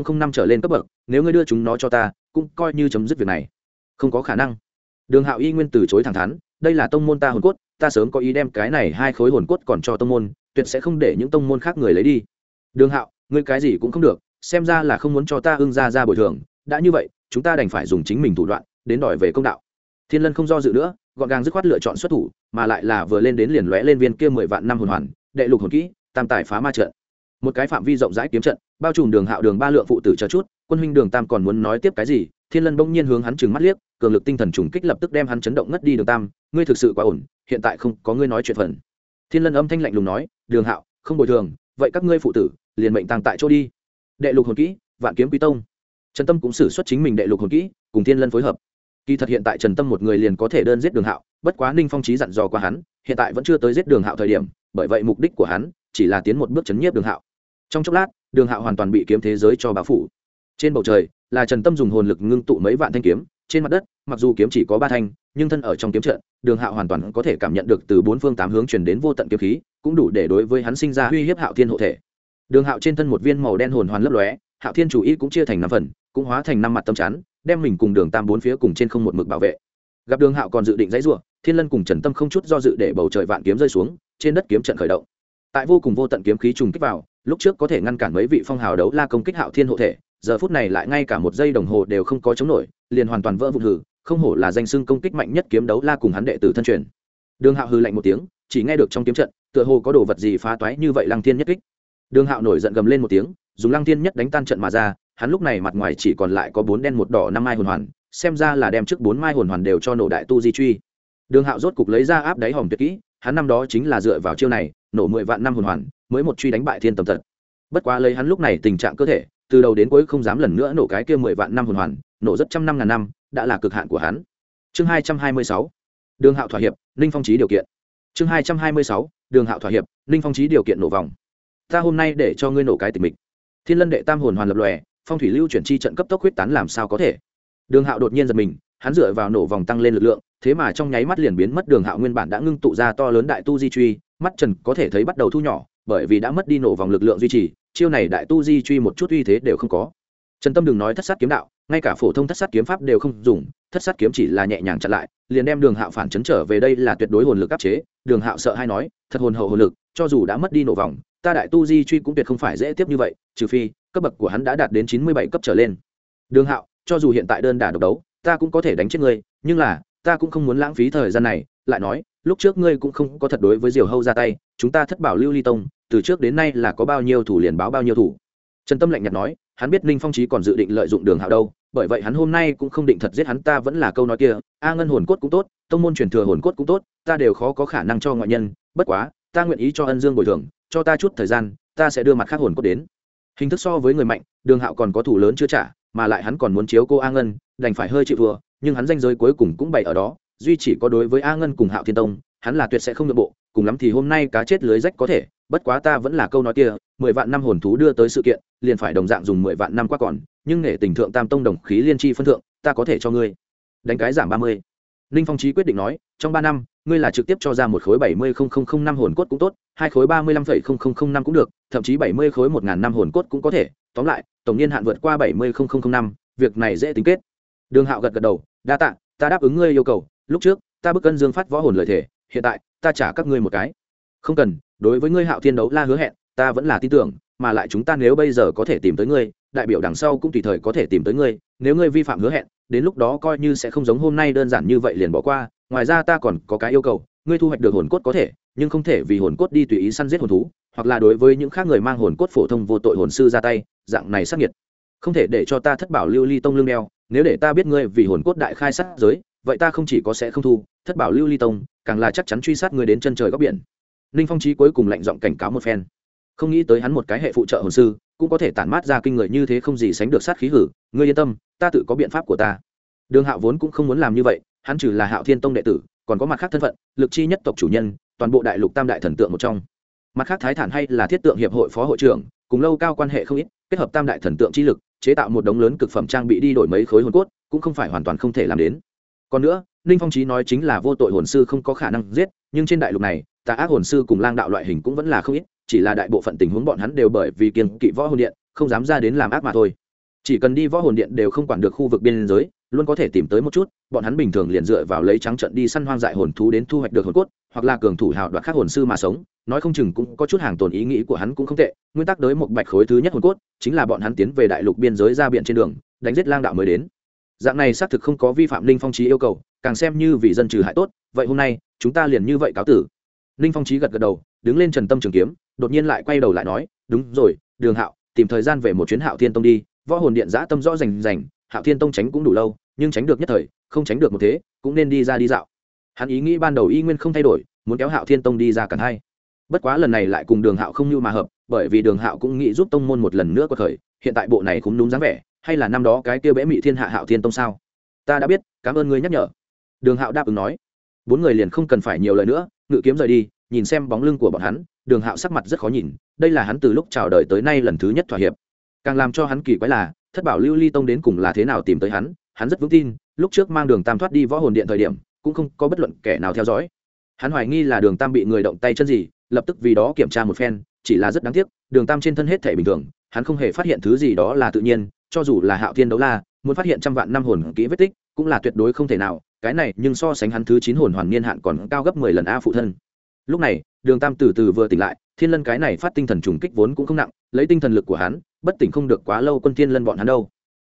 [SPEAKER 1] năm trở lên cấp bậc, nếu ngươi đưa chúng nó cho ta, cũng coi như chấm dứt việc này. Không có khả năng. Đường hạo y nguyên từ chối thẳng thắn, đây là tông môn ta hồn cốt, ta sớm có ý đem cái này hai khối hồn cốt còn cho tông môn, tuyệt sẽ không để những tông môn khác người lấy đi. Đường hạo, ngươi cái gì cũng không được, xem ra là không muốn cho ta ưng ra ra bồi thường, đã như vậy, chúng ta đành phải dùng chính mình thủ đoạn, đến đòi về công đạo. Thiên lân không do dự nữa, gọn gàng dứt khoát lựa chọn xuất thủ, mà lại là vừa lên đến liền lóe lên viên kia mười vạn năm hồn hoàn, đệ lục hồn kỹ, tam tài phá ma trận. Một cái phạm vi rộng rãi kiếm trận bao trùm đường hạo đường ba lượng phụ tử chờ chút, quân huynh đường tam còn muốn nói tiếp cái gì, thiên lân bỗng nhiên hướng hắn chừng mắt liếc, cường lực tinh thần trùng kích lập tức đem hắn chấn động ngất đi đường tam, ngươi thực sự quá ổn, hiện tại không có ngươi nói chuyện phần. Thiên lân âm thanh lạnh lùng nói, đường hạo, không bồi thường, vậy các ngươi phụ tử, liền mệnh tàng tại chỗ đi. Đệ lục hồn kỹ, vạn kiếm quý tông. Trần tâm cũng xử xuất chính mình đệ lục hồn kỹ, cùng thiên lân phối hợp. Kỳ thật hiện tại trần tâm một người liền có thể đơn giết đường hạo, bất quá ninh phong trí dặn dò qua hắn, hiện tại vẫn chưa tới giết đường hạo thời điểm, bởi vậy mục đích của hắn chỉ là tiến một bước chấn nhiếp đường hạo. Trong chốc lát đường hạo hoàn toàn bị kiếm thế giới cho báo phủ. Trên bầu trời là trần tâm dùng hồn lực ngưng tụ mấy vạn thanh kiếm, trên mặt đất, mặc dù kiếm chỉ có ba thanh, nhưng thân ở trong kiếm trận, đường hạo hoàn toàn có thể cảm nhận được từ bốn phương tám hướng chuyển đến vô tận kiếm khí, cũng đủ để đối với hắn sinh ra uy hiếp hạo thiên hộ thể. Đường hạo trên thân một viên màu đen hồn hoàn lấp lóe, hạo thiên chủ y cũng chia thành năm phần, cũng hóa thành năm mặt tâm chắn, đem mình cùng đường tam bốn phía cùng trên không một mực bảo vệ. Gặp đường hạo còn dự định dãy r u ộ thiên lân cùng trần tâm không chút do dự để bầu trời vạn kiếm rơi xuống, trên đất kiếm trận khởi động. Tại vô cùng vô tận kiếm khí trùng kích vào lúc trước có thể ngăn cản mấy vị phong hào đấu la công kích hạo thiên hộ thể, giờ phút này lại ngay cả một giây đồng hồ đều không có chống nổi, liền hoàn toàn vỡ vụn hử không hổ là danh xưng công kích mạnh nhất kiếm đấu la cùng hắn đệ tử thân truyền. Đường hạo hư lạnh một tiếng, chỉ nghe được trong kiếm trận, tựa hồ có đồ vật gì phá toái như vậy lăng thiên nhất kích. Đường hạo nổi giận gầm lên một tiếng, dùng lăng thiên nhất đánh tan trận mà ra, hắn lúc này mặt ngoài chỉ còn lại có bốn đen một đỏ năm mai hồn hoàn, xem ra là đem trước bốn mai hồn hoàn đều cho nổ đại tu di truy. Đường hạo rốt cục lấy ra áp đáy hòm tuyệt kỹ, hắn năm đó chính là dựa vào chiêu này, nổ mười vạn năm hồn hoàn mới một truy đánh bại thiên tầm tật bất quá lấy hắn lúc này tình trạng cơ thể, từ đầu đến cuối không dám lần nữa nổ cái kia mười vạn năm hồn hoàn, nổ rất trăm năm ngàn năm, đã là cực hạn của hắn. Chương hai trăm hai mươi sáu, đường hạo thỏa hiệp, ninh phong trí điều kiện. Chương hai trăm hai mươi sáu, đường hạo thỏa hiệp, ninh phong trí điều kiện nổ vòng. Ta hôm nay để cho ngươi nổ cái tình mình. thiên lân đệ tam hồn hoàn lập lòe, phong thủy lưu chuyển chi trận cấp tốc huyết tán làm sao có thể? Đường hạo đột nhiên giật mình, hắn dựa vào nổ vòng tăng lên lực lượng, thế mà trong nháy mắt liền biến mất, đường hạo nguyên bản đã ngưng tụ ra to lớn đại tu di truy, mắt trần có thể thấy bắt đầu thu nhỏ bởi vì đã mất đi nổ vòng lực lượng duy trì, chiêu này đại tu di truy một chút uy thế đều không có. Trần tâm đừng nói thất sát kiếm đạo, ngay cả phổ thông thất sát kiếm pháp đều không dùng, thất sát kiếm chỉ là nhẹ nhàng chặn lại, liền đem đường hạo phản chấn trở về đây là tuyệt đối hồn lực áp chế. Đường hạo sợ hay nói, thật hồn hậu hồn lực, cho dù đã mất đi nổ vòng, ta đại tu di truy cũng tuyệt không phải dễ tiếp như vậy, trừ phi, cấp bậc của hắn đã đạt đến chín mươi bảy cấp trở lên. Đường hạo, cho dù hiện tại đơn đả độc đấu, ta cũng có thể đánh chết ngươi, nhưng là, ta cũng không muốn lãng phí thời gian này. Lại nói, lúc trước ngươi cũng không có thật đối với diều hâu ra tay, chúng ta thất bảo lưu ly tông từ trước đến nay là có bao nhiêu thủ liền báo bao nhiêu thủ. Trần tâm lạnh nhạt nói, hắn biết ninh phong trí còn dự định lợi dụng đường hạo đâu, bởi vậy hắn hôm nay cũng không định thật giết hắn, ta vẫn là câu nói kia, a ngân hồn cốt cũng tốt, tông môn truyền thừa hồn cốt cũng tốt, ta đều khó có khả năng cho ngoại nhân, bất quá, ta nguyện ý cho ân dương bồi thường, cho ta chút thời gian, ta sẽ đưa mặt khác hồn cốt đến. Hình thức so với người mạnh, đường hạo còn có thủ lớn chưa trả, mà lại hắn còn muốn chiếu cô a ngân, đành phải hơi chịu vừa nhưng hắn danh giới cuối cùng cũng bày ở đó, duy chỉ có đối với a ngân cùng hạo thiên tông, hắn là tuyệt sẽ không nội bộ, cùng lắm thì hôm nay cá chết lưới rách có thể bất quá ta vẫn là câu nói kia, mười vạn năm hồn thú đưa tới sự kiện, liền phải đồng dạng dùng mười vạn năm qua còn, nhưng nghệ tình thượng tam tông đồng khí liên tri phân thượng, ta có thể cho ngươi đánh cái giảm ba mươi. Ninh phong trí quyết định nói, trong ba năm, ngươi là trực tiếp cho ra một khối bảy mươi năm hồn cốt cũng tốt, hai khối ba mươi lăm năm cũng được, thậm chí bảy mươi khối một ngàn năm hồn cốt cũng có thể. Tóm lại, tổng niên hạn vượt qua bảy mươi năm, việc này dễ tính kết. Đường hạo gật gật đầu, đa tạ, ta đáp ứng ngươi yêu cầu, lúc trước, ta bức cân dương phát võ hồn lợi thể hiện tại, ta trả các ngươi một cái. Không cần đối với ngươi hạo thiên đấu la hứa hẹn, ta vẫn là tin tưởng, mà lại chúng ta nếu bây giờ có thể tìm tới ngươi, đại biểu đằng sau cũng tùy thời có thể tìm tới ngươi, nếu ngươi vi phạm hứa hẹn, đến lúc đó coi như sẽ không giống hôm nay đơn giản như vậy liền bỏ qua, ngoài ra ta còn có cái yêu cầu, ngươi thu hoạch được hồn cốt có thể, nhưng không thể vì hồn cốt đi tùy ý săn giết hồn thú, hoặc là đối với những khác người mang hồn cốt phổ thông vô tội hồn sư ra tay, dạng này sắc nhiệt không thể để cho ta thất bảo lưu ly tông lương đeo, nếu để ta biết ngươi vì hồn cốt đại khai sát giới, vậy ta không chỉ có sẽ không thu, thất bảo lưu ly tông, càng là chắc chắn truy sát ngươi đến chân trời góc biển ninh phong trí cuối cùng lạnh giọng cảnh cáo một phen. Không nghĩ tới hắn một cái hệ phụ trợ hồn sư, cũng có thể tản mát ra kinh người như thế không gì sánh được sát khí hử. Ngươi yên tâm, ta tự có biện pháp của ta. Đường hạo vốn cũng không muốn làm như vậy, hắn trừ là hạo thiên tông đệ tử, còn có mặt khác thân phận, lực chi nhất tộc chủ nhân, toàn bộ đại lục tam đại thần tượng một trong. Mặt khác thái thản hay là thiết tượng hiệp hội phó hội trưởng, cùng lâu cao quan hệ không ít, kết hợp tam đại thần tượng chi lực, chế tạo một đống lớn cực phẩm trang bị đi đổi mấy khối hồn cốt, cũng không phải hoàn toàn không thể làm đến. Còn nữa ninh phong trí nói chính là vô tội hồn sư không có khả năng giết, nhưng trên đại lục này, tà ác hồn sư cùng lang đạo loại hình cũng vẫn là không ít, chỉ là đại bộ phận tình huống bọn hắn đều bởi vì kiên kỵ võ hồn điện, không dám ra đến làm ác mà thôi. Chỉ cần đi võ hồn điện đều không quản được khu vực biên giới, luôn có thể tìm tới một chút, bọn hắn bình thường liền dựa vào lấy trắng trận đi săn hoang dại hồn thú đến thu hoạch được hồn cốt, hoặc là cường thủ hào đoạt khác hồn sư mà sống, nói không chừng cũng có chút hàng tồn ý nghĩ của hắn cũng không tệ. Nguyên tắc đới một bạch khối thứ nhất hồn cốt, chính là bọn hắn tiến về đại lục biên giới ra biển trên đường, đánh giết lang đạo mới đến. Dạng này xác thực không có vi phạm linh phong trí yêu cầu càng xem như vì dân trừ hại tốt, vậy hôm nay, chúng ta liền như vậy cáo tử. Ninh phong trí gật gật đầu, đứng lên trần tâm trường kiếm, đột nhiên lại quay đầu lại nói, đúng rồi, đường hạo, tìm thời gian về một chuyến hạo thiên tông đi, võ hồn điện giã tâm rõ rành rành, hạo thiên tông tránh cũng đủ lâu, nhưng tránh được nhất thời, không tránh được một thế, cũng nên đi ra đi dạo. Hắn ý nghĩ ban đầu y nguyên không thay đổi, muốn kéo hạo thiên tông đi ra cản hay. Bất quá lần này lại cùng đường hạo không như mà hợp, bởi vì đường hạo cũng nghĩ giúp tông môn một lần nữa có khởi, hiện tại bộ này cũng đúng dáng vẻ, hay là năm đó cái tiêu bẽ mị thiên hạ hạo thiên tông sao? Ta đã biết, cảm ơn ngươi nhắc nhở đường hạo đáp ứng nói. Bốn người liền không cần phải nhiều lời nữa, ngự kiếm rời đi, nhìn xem bóng lưng của bọn hắn, đường hạo sắc mặt rất khó nhìn, đây là hắn từ lúc chào đời tới nay lần thứ nhất thỏa hiệp. Càng làm cho hắn kỳ quái là, thất bảo lưu ly tông đến cùng là thế nào tìm tới hắn hắn rất vững tin, lúc trước mang đường tam thoát đi võ hồn điện thời điểm, cũng không có bất luận kẻ nào theo dõi. Hắn hoài nghi là đường tam bị người động tay chân gì, lập tức vì đó kiểm tra một phen, chỉ là rất đáng tiếc, đường tam trên thân hết thể bình thường, hắn không hề phát hiện thứ gì đó là tự nhiên, cho dù là hạo thiên đấu la, muốn phát hiện trăm vạn năm hồn kỹ vết tích, cũng là tuyệt đối không thể nào cái này nhưng so sánh hắn thứ chín hồn hoàn niên hạn còn cao gấp mười lần a phụ thân. Lúc này, đường tam từ từ vừa tỉnh lại, thiên lân cái này phát tinh thần trùng kích vốn cũng không nặng, lấy tinh thần lực của hắn, bất tỉnh không được quá lâu quân thiên lân bọn hắn đâu.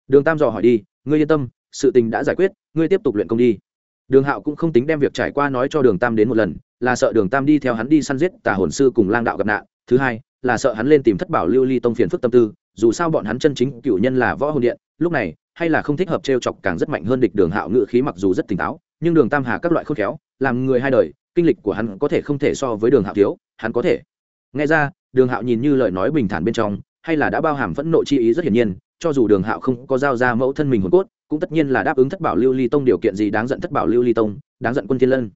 [SPEAKER 1] Đường tam dò hỏi đi, ngươi yên tâm, sự tình đã giải quyết, ngươi tiếp tục luyện công đi. Đường hạo cũng không tính đem việc trải qua nói cho đường tam đến một lần, là sợ đường tam đi theo hắn đi săn giết tà hồn sư cùng lang đạo gặp nạn. Thứ hai, là sợ hắn lên tìm thất bảo lưu ly tông phiền phức tâm tư, dù sao bọn hắn chân chính cựu nhân là võ hồn điện, lúc này hay là không thích hợp t r e o chọc càng rất mạnh hơn địch đường hạo ngự khí mặc dù rất tỉnh táo, nhưng đường tam hà các loại khôn khéo, làm người hai đời, kinh lịch của hắn có thể không thể so với đường hạo thiếu, hắn có thể. Nghe ra, đường hạo nhìn như lời nói bình thản bên trong, hay là đã bao hàm phẫn nộ chi ý rất hiển nhiên, cho dù đường hạo không có giao ra mẫu thân mình hồn cốt, cũng tất nhiên là đáp ứng thất bảo lưu ly tông điều kiện gì đáng giận thất bảo lưu ly tông, đáng giận quân thiên lân.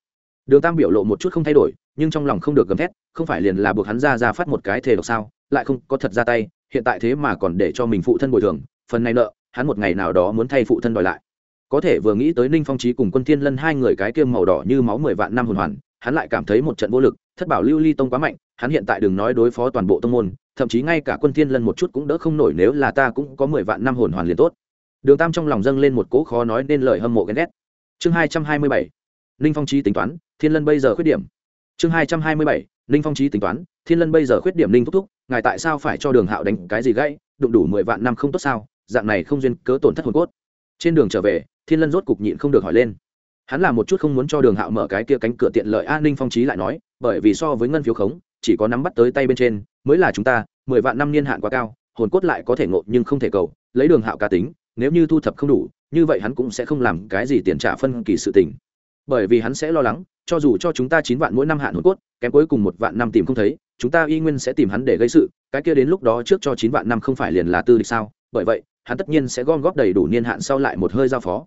[SPEAKER 1] Đường tam biểu lộ một chút không thay đổi, nhưng trong lòng không được gầm thét, không phải liền là buộc hắn ra ra phát một cái thề độc sao, lại không có thật ra tay, hiện tại thế mà còn để cho mình phụ thân bồi thường, phần này nợ hắn một ngày nào đó muốn thay phụ thân đòi lại. Có thể vừa nghĩ tới ninh phong trí cùng quân thiên lân hai người cái kiêm màu đỏ như máu mười vạn năm hồn hoàn, hắn lại cảm thấy một trận vô lực, thất bảo lưu ly tông quá mạnh, hắn hiện tại đừng nói đối phó toàn bộ tông môn, thậm chí ngay cả quân thiên lân một chút cũng đỡ không nổi nếu là ta cũng có mười vạn năm hồn hoàn liền tốt. Đường tam trong lòng dâng lên một cỗ khó nói nên lời hâm mộ ghen ghét. Chương hai trăm hai mươi bảy, ninh phong trí tính toán, thiên lân bây giờ khuyết điểm. Chương hai trăm hai mươi bảy, ninh phong trí tính toán, thiên lân bây giờ khuyết điểm ninh thúc thúc, ngài tại sao phải cho đường hạo đánh cái gì gãy, đụng đủ mười vạn năm không tốt sao? Dạng này không duyên cớ tổn thất hồn cốt. Trên đường trở về, thiên lân rốt cục nhịn không được hỏi lên. Hắn là một chút không muốn cho đường hạo mở cái kia cánh cửa tiện lợi an ninh phong trí lại nói, bởi vì so với ngân phiếu khống, chỉ có nắm bắt tới tay bên trên, mới là chúng ta, mười vạn năm niên hạn quá cao, hồn cốt lại có thể ngộ nhưng không thể cầu, lấy đường hạo ca tính, nếu như thu thập không đủ, như vậy hắn cũng sẽ không làm cái gì tiền trả phân kỳ sự tình. Bởi vì hắn sẽ lo lắng, cho dù cho chúng ta chín vạn mỗi năm hạn hồn cốt, kém cuối cùng một vạn năm tìm không thấy, chúng ta y nguyên sẽ tìm hắn để gây sự, cái kia đến lúc đó trước cho chín vạn năm không phải liền là tư địch sao? Bởi vậy hắn tất nhiên sẽ gom góp đầy đủ niên hạn sau lại một hơi giao phó.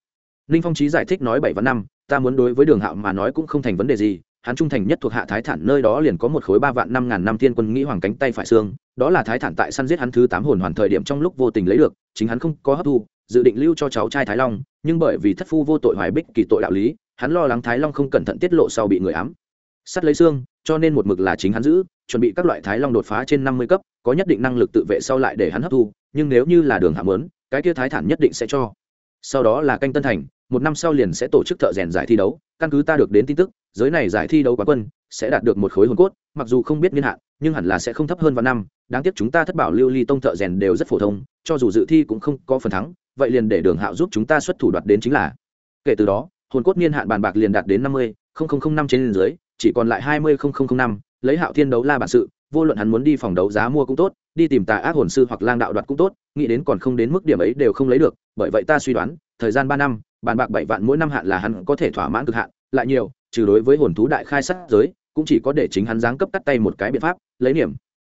[SPEAKER 1] Ninh phong trí giải thích nói bảy và năm, ta muốn đối với đường hạo mà nói cũng không thành vấn đề gì, hắn trung thành nhất thuộc hạ thái thản nơi đó liền có một khối ba vạn năm ngàn năm thiên quân nghĩ hoàng cánh tay phải xương, đó là thái thản tại săn giết hắn thứ tám hồn hoàn thời điểm trong lúc vô tình lấy được, chính hắn không có hấp thu, dự định lưu cho cháu trai thái long, nhưng bởi vì thất phu vô tội hoài bích kỳ tội đạo lý, hắn lo lắng thái long không cẩn thận tiết lộ sau bị người ám sắt lấy xương, cho nên một mực là chính hắn giữ chuẩn bị các loại thái long đột phá trên năm mươi cấp, có nhất định năng lực tự vệ sau lại để hắn hấp thu, nhưng nếu như là đường hạng lớn, cái kia thái thản nhất định sẽ cho. Sau đó là canh tân thành, một năm sau liền sẽ tổ chức thợ rèn giải thi đấu, căn cứ ta được đến tin tức, giới này giải thi đấu quá quân sẽ đạt được một khối hồn cốt, mặc dù không biết niên hạn, nhưng hẳn là sẽ không thấp hơn vào năm, đáng tiếc chúng ta thất bảo lưu ly tông thợ rèn đều rất phổ thông, cho dù dự thi cũng không có phần thắng, vậy liền để đường hạo giúp chúng ta xuất thủ đoạt đến chính là. Kể từ đó, hồn cốt niên hạn bàn bạc liền đạt đến năm mươi năm trên dưới, chỉ còn lại hai mươi năm lấy hạo thiên đấu la bản sự, vô luận hắn muốn đi phòng đấu giá mua cũng tốt, đi tìm tà ác hồn sư hoặc lang đạo đoạt cũng tốt, nghĩ đến còn không đến mức điểm ấy đều không lấy được, bởi vậy ta suy đoán, thời gian ba năm, bàn bạc bảy vạn mỗi năm hạn là hắn có thể thỏa mãn cực hạn, lại nhiều, trừ đối với hồn thú đại khai sát giới, cũng chỉ có để chính hắn giáng cấp cắt tay một cái biện pháp, lấy niềm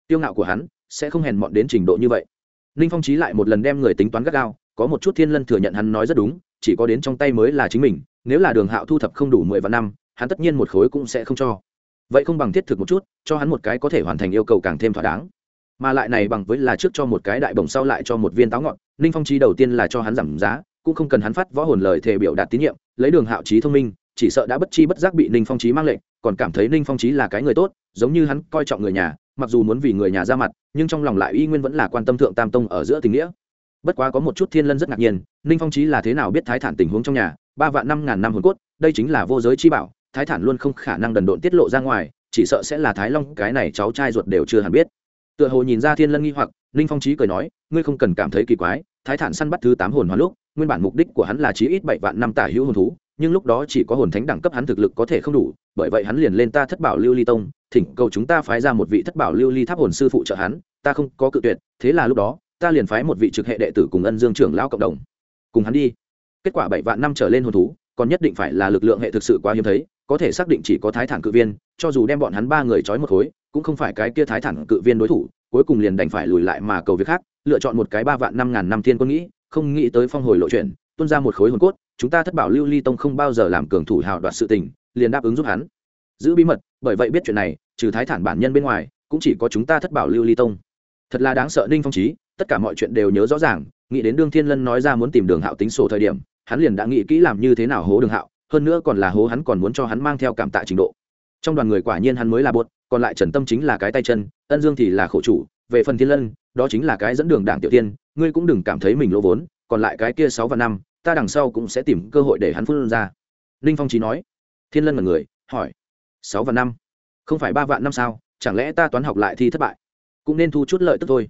[SPEAKER 1] tiêu ngạo của hắn sẽ không hèn mọn đến trình độ như vậy. Ninh phong trí lại một lần đem người tính toán gắt gao, có một chút thiên lân thừa nhận hắn nói rất đúng, chỉ có đến trong tay mới là chính mình, nếu là đường hạo thu thập không đủ mười vạn năm, hắn tất nhiên một khối cũng sẽ không cho vậy không bằng thiết thực một chút, cho hắn một cái có thể hoàn thành yêu cầu càng thêm thỏa đáng. Mà lại này bằng với là trước cho một cái đại bổng sau lại cho một viên táo ngọn ninh phong trí đầu tiên là cho hắn giảm giá, cũng không cần hắn phát võ hồn lời thể biểu đạt tín nhiệm, lấy đường hạo trí thông minh, chỉ sợ đã bất chi bất giác bị ninh phong trí mang lệnh, còn cảm thấy ninh phong trí là cái người tốt, giống như hắn coi trọng người nhà, mặc dù muốn vì người nhà ra mặt, nhưng trong lòng lại y nguyên vẫn là quan tâm thượng tam tông ở giữa tình nghĩa. Bất quá có một chút thiên lân rất ngạc nhiên, ninh phong trí là thế nào biết thái thản tình huống trong nhà, ba vạn năm ngàn năm hồn cốt, đây chính là vô giới chi bảo thái thản luôn không khả năng đần độn tiết lộ ra ngoài, chỉ sợ sẽ là thái long, cái này cháu trai ruột đều chưa hẳn biết. Tựa hồ nhìn ra thiên lân nghi hoặc, ninh phong trí cười nói, ngươi không cần cảm thấy kỳ quái, thái thản săn bắt thứ tám hồn hoàn lúc, nguyên bản mục đích của hắn là chí ít bảy vạn năm tả hữu hồn thú, nhưng lúc đó chỉ có hồn thánh đẳng cấp hắn thực lực có thể không đủ, bởi vậy hắn liền lên ta thất bảo lưu ly tông, thỉnh cầu chúng ta phái ra một vị thất bảo lưu ly tháp hồn sư phụ trợ hắn, ta không có cự tuyệt, thế là lúc đó, ta liền phái một vị trực hệ đệ tử cùng ân dương trưởng lão cộng đồng, cùng hắn đi. Kết quả bảy vạn năm trở lên hồn thú, còn nhất định phải là lực lượng hệ thực sự quá hiếm thấy có thể xác định chỉ có thái thản cự viên, cho dù đem bọn hắn ba người trói một khối, cũng không phải cái kia thái thản cự viên đối thủ, cuối cùng liền đành phải lùi lại mà cầu việc khác, lựa chọn một cái ba vạn năm ngàn năm thiên quân nghĩ, không nghĩ tới phong hồi lộ chuyện, tuôn ra một khối hồn cốt, chúng ta thất bảo lưu ly tông không bao giờ làm cường thủ hào đoạt sự tình, liền đáp ứng giúp hắn. Giữ bí mật, bởi vậy biết chuyện này, trừ thái thản bản nhân bên ngoài, cũng chỉ có chúng ta thất bảo lưu ly tông. Thật là đáng sợ ninh phong trí tất cả mọi chuyện đều nhớ rõ ràng, nghĩ đến đương thiên lân nói ra muốn tìm đường hạo tính sổ thời điểm, hắn liền đã nghĩ kỹ làm như thế nào hố đường hạo hơn nữa còn là hố hắn còn muốn cho hắn mang theo cảm tạ trình độ. Trong đoàn người quả nhiên hắn mới là bột, còn lại trần tâm chính là cái tay chân, ân dương thì là khổ chủ, về phần thiên lân, đó chính là cái dẫn đường đảng tiểu tiên, ngươi cũng đừng cảm thấy mình lỗ vốn, còn lại cái kia sáu và năm, ta đằng sau cũng sẽ tìm cơ hội để hắn phun ra. Ninh phong trí nói. Thiên lân là người, hỏi. Sáu và năm? Không phải ba vạn năm sao? Chẳng lẽ ta toán học lại thi thất bại? Cũng nên thu chút lợi tức thôi.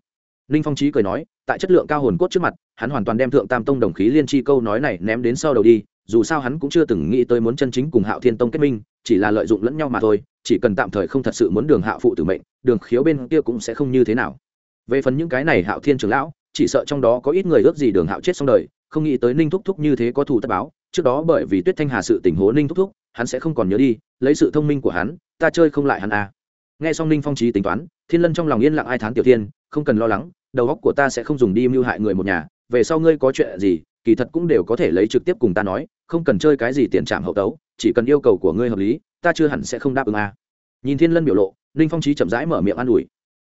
[SPEAKER 1] Ninh phong trí cười nói, tại chất lượng cao hồn cốt trước mặt, hắn hoàn toàn đem thượng tam tông đồng khí liên chi câu nói này ném đến sau đầu đi dù sao hắn cũng chưa từng nghĩ tới muốn chân chính cùng hạo thiên tông kết minh, chỉ là lợi dụng lẫn nhau mà thôi, chỉ cần tạm thời không thật sự muốn đường hạo phụ tử mệnh, đường khiếu bên kia cũng sẽ không như thế nào về phần những cái này hạo thiên trưởng lão, chỉ sợ trong đó có ít người ước gì đường hạo chết xong đời, không nghĩ tới ninh thúc thúc như thế có thù tất báo, trước đó bởi vì tuyết thanh hà sự tình hố ninh thúc thúc, hắn sẽ không còn nhớ đi, lấy sự thông minh của hắn, ta chơi không lại hắn à. nghe xong ninh phong trí tính toán, thiên lân trong lòng yên lặng ai thán tiểu thiên, không cần lo lắng, đầu óc của ta sẽ không dùng đi mưu hại người một nhà, về sau ngươi có chuyện gì kỳ thật cũng đều có thể lấy trực tiếp cùng ta nói, không cần chơi cái gì tiền trạm hậu tấu, chỉ cần yêu cầu của ngươi hợp lý, ta chưa hẳn sẽ không đáp ứng à. nhìn thiên lân biểu lộ, ninh phong trí chậm rãi mở miệng an ủi.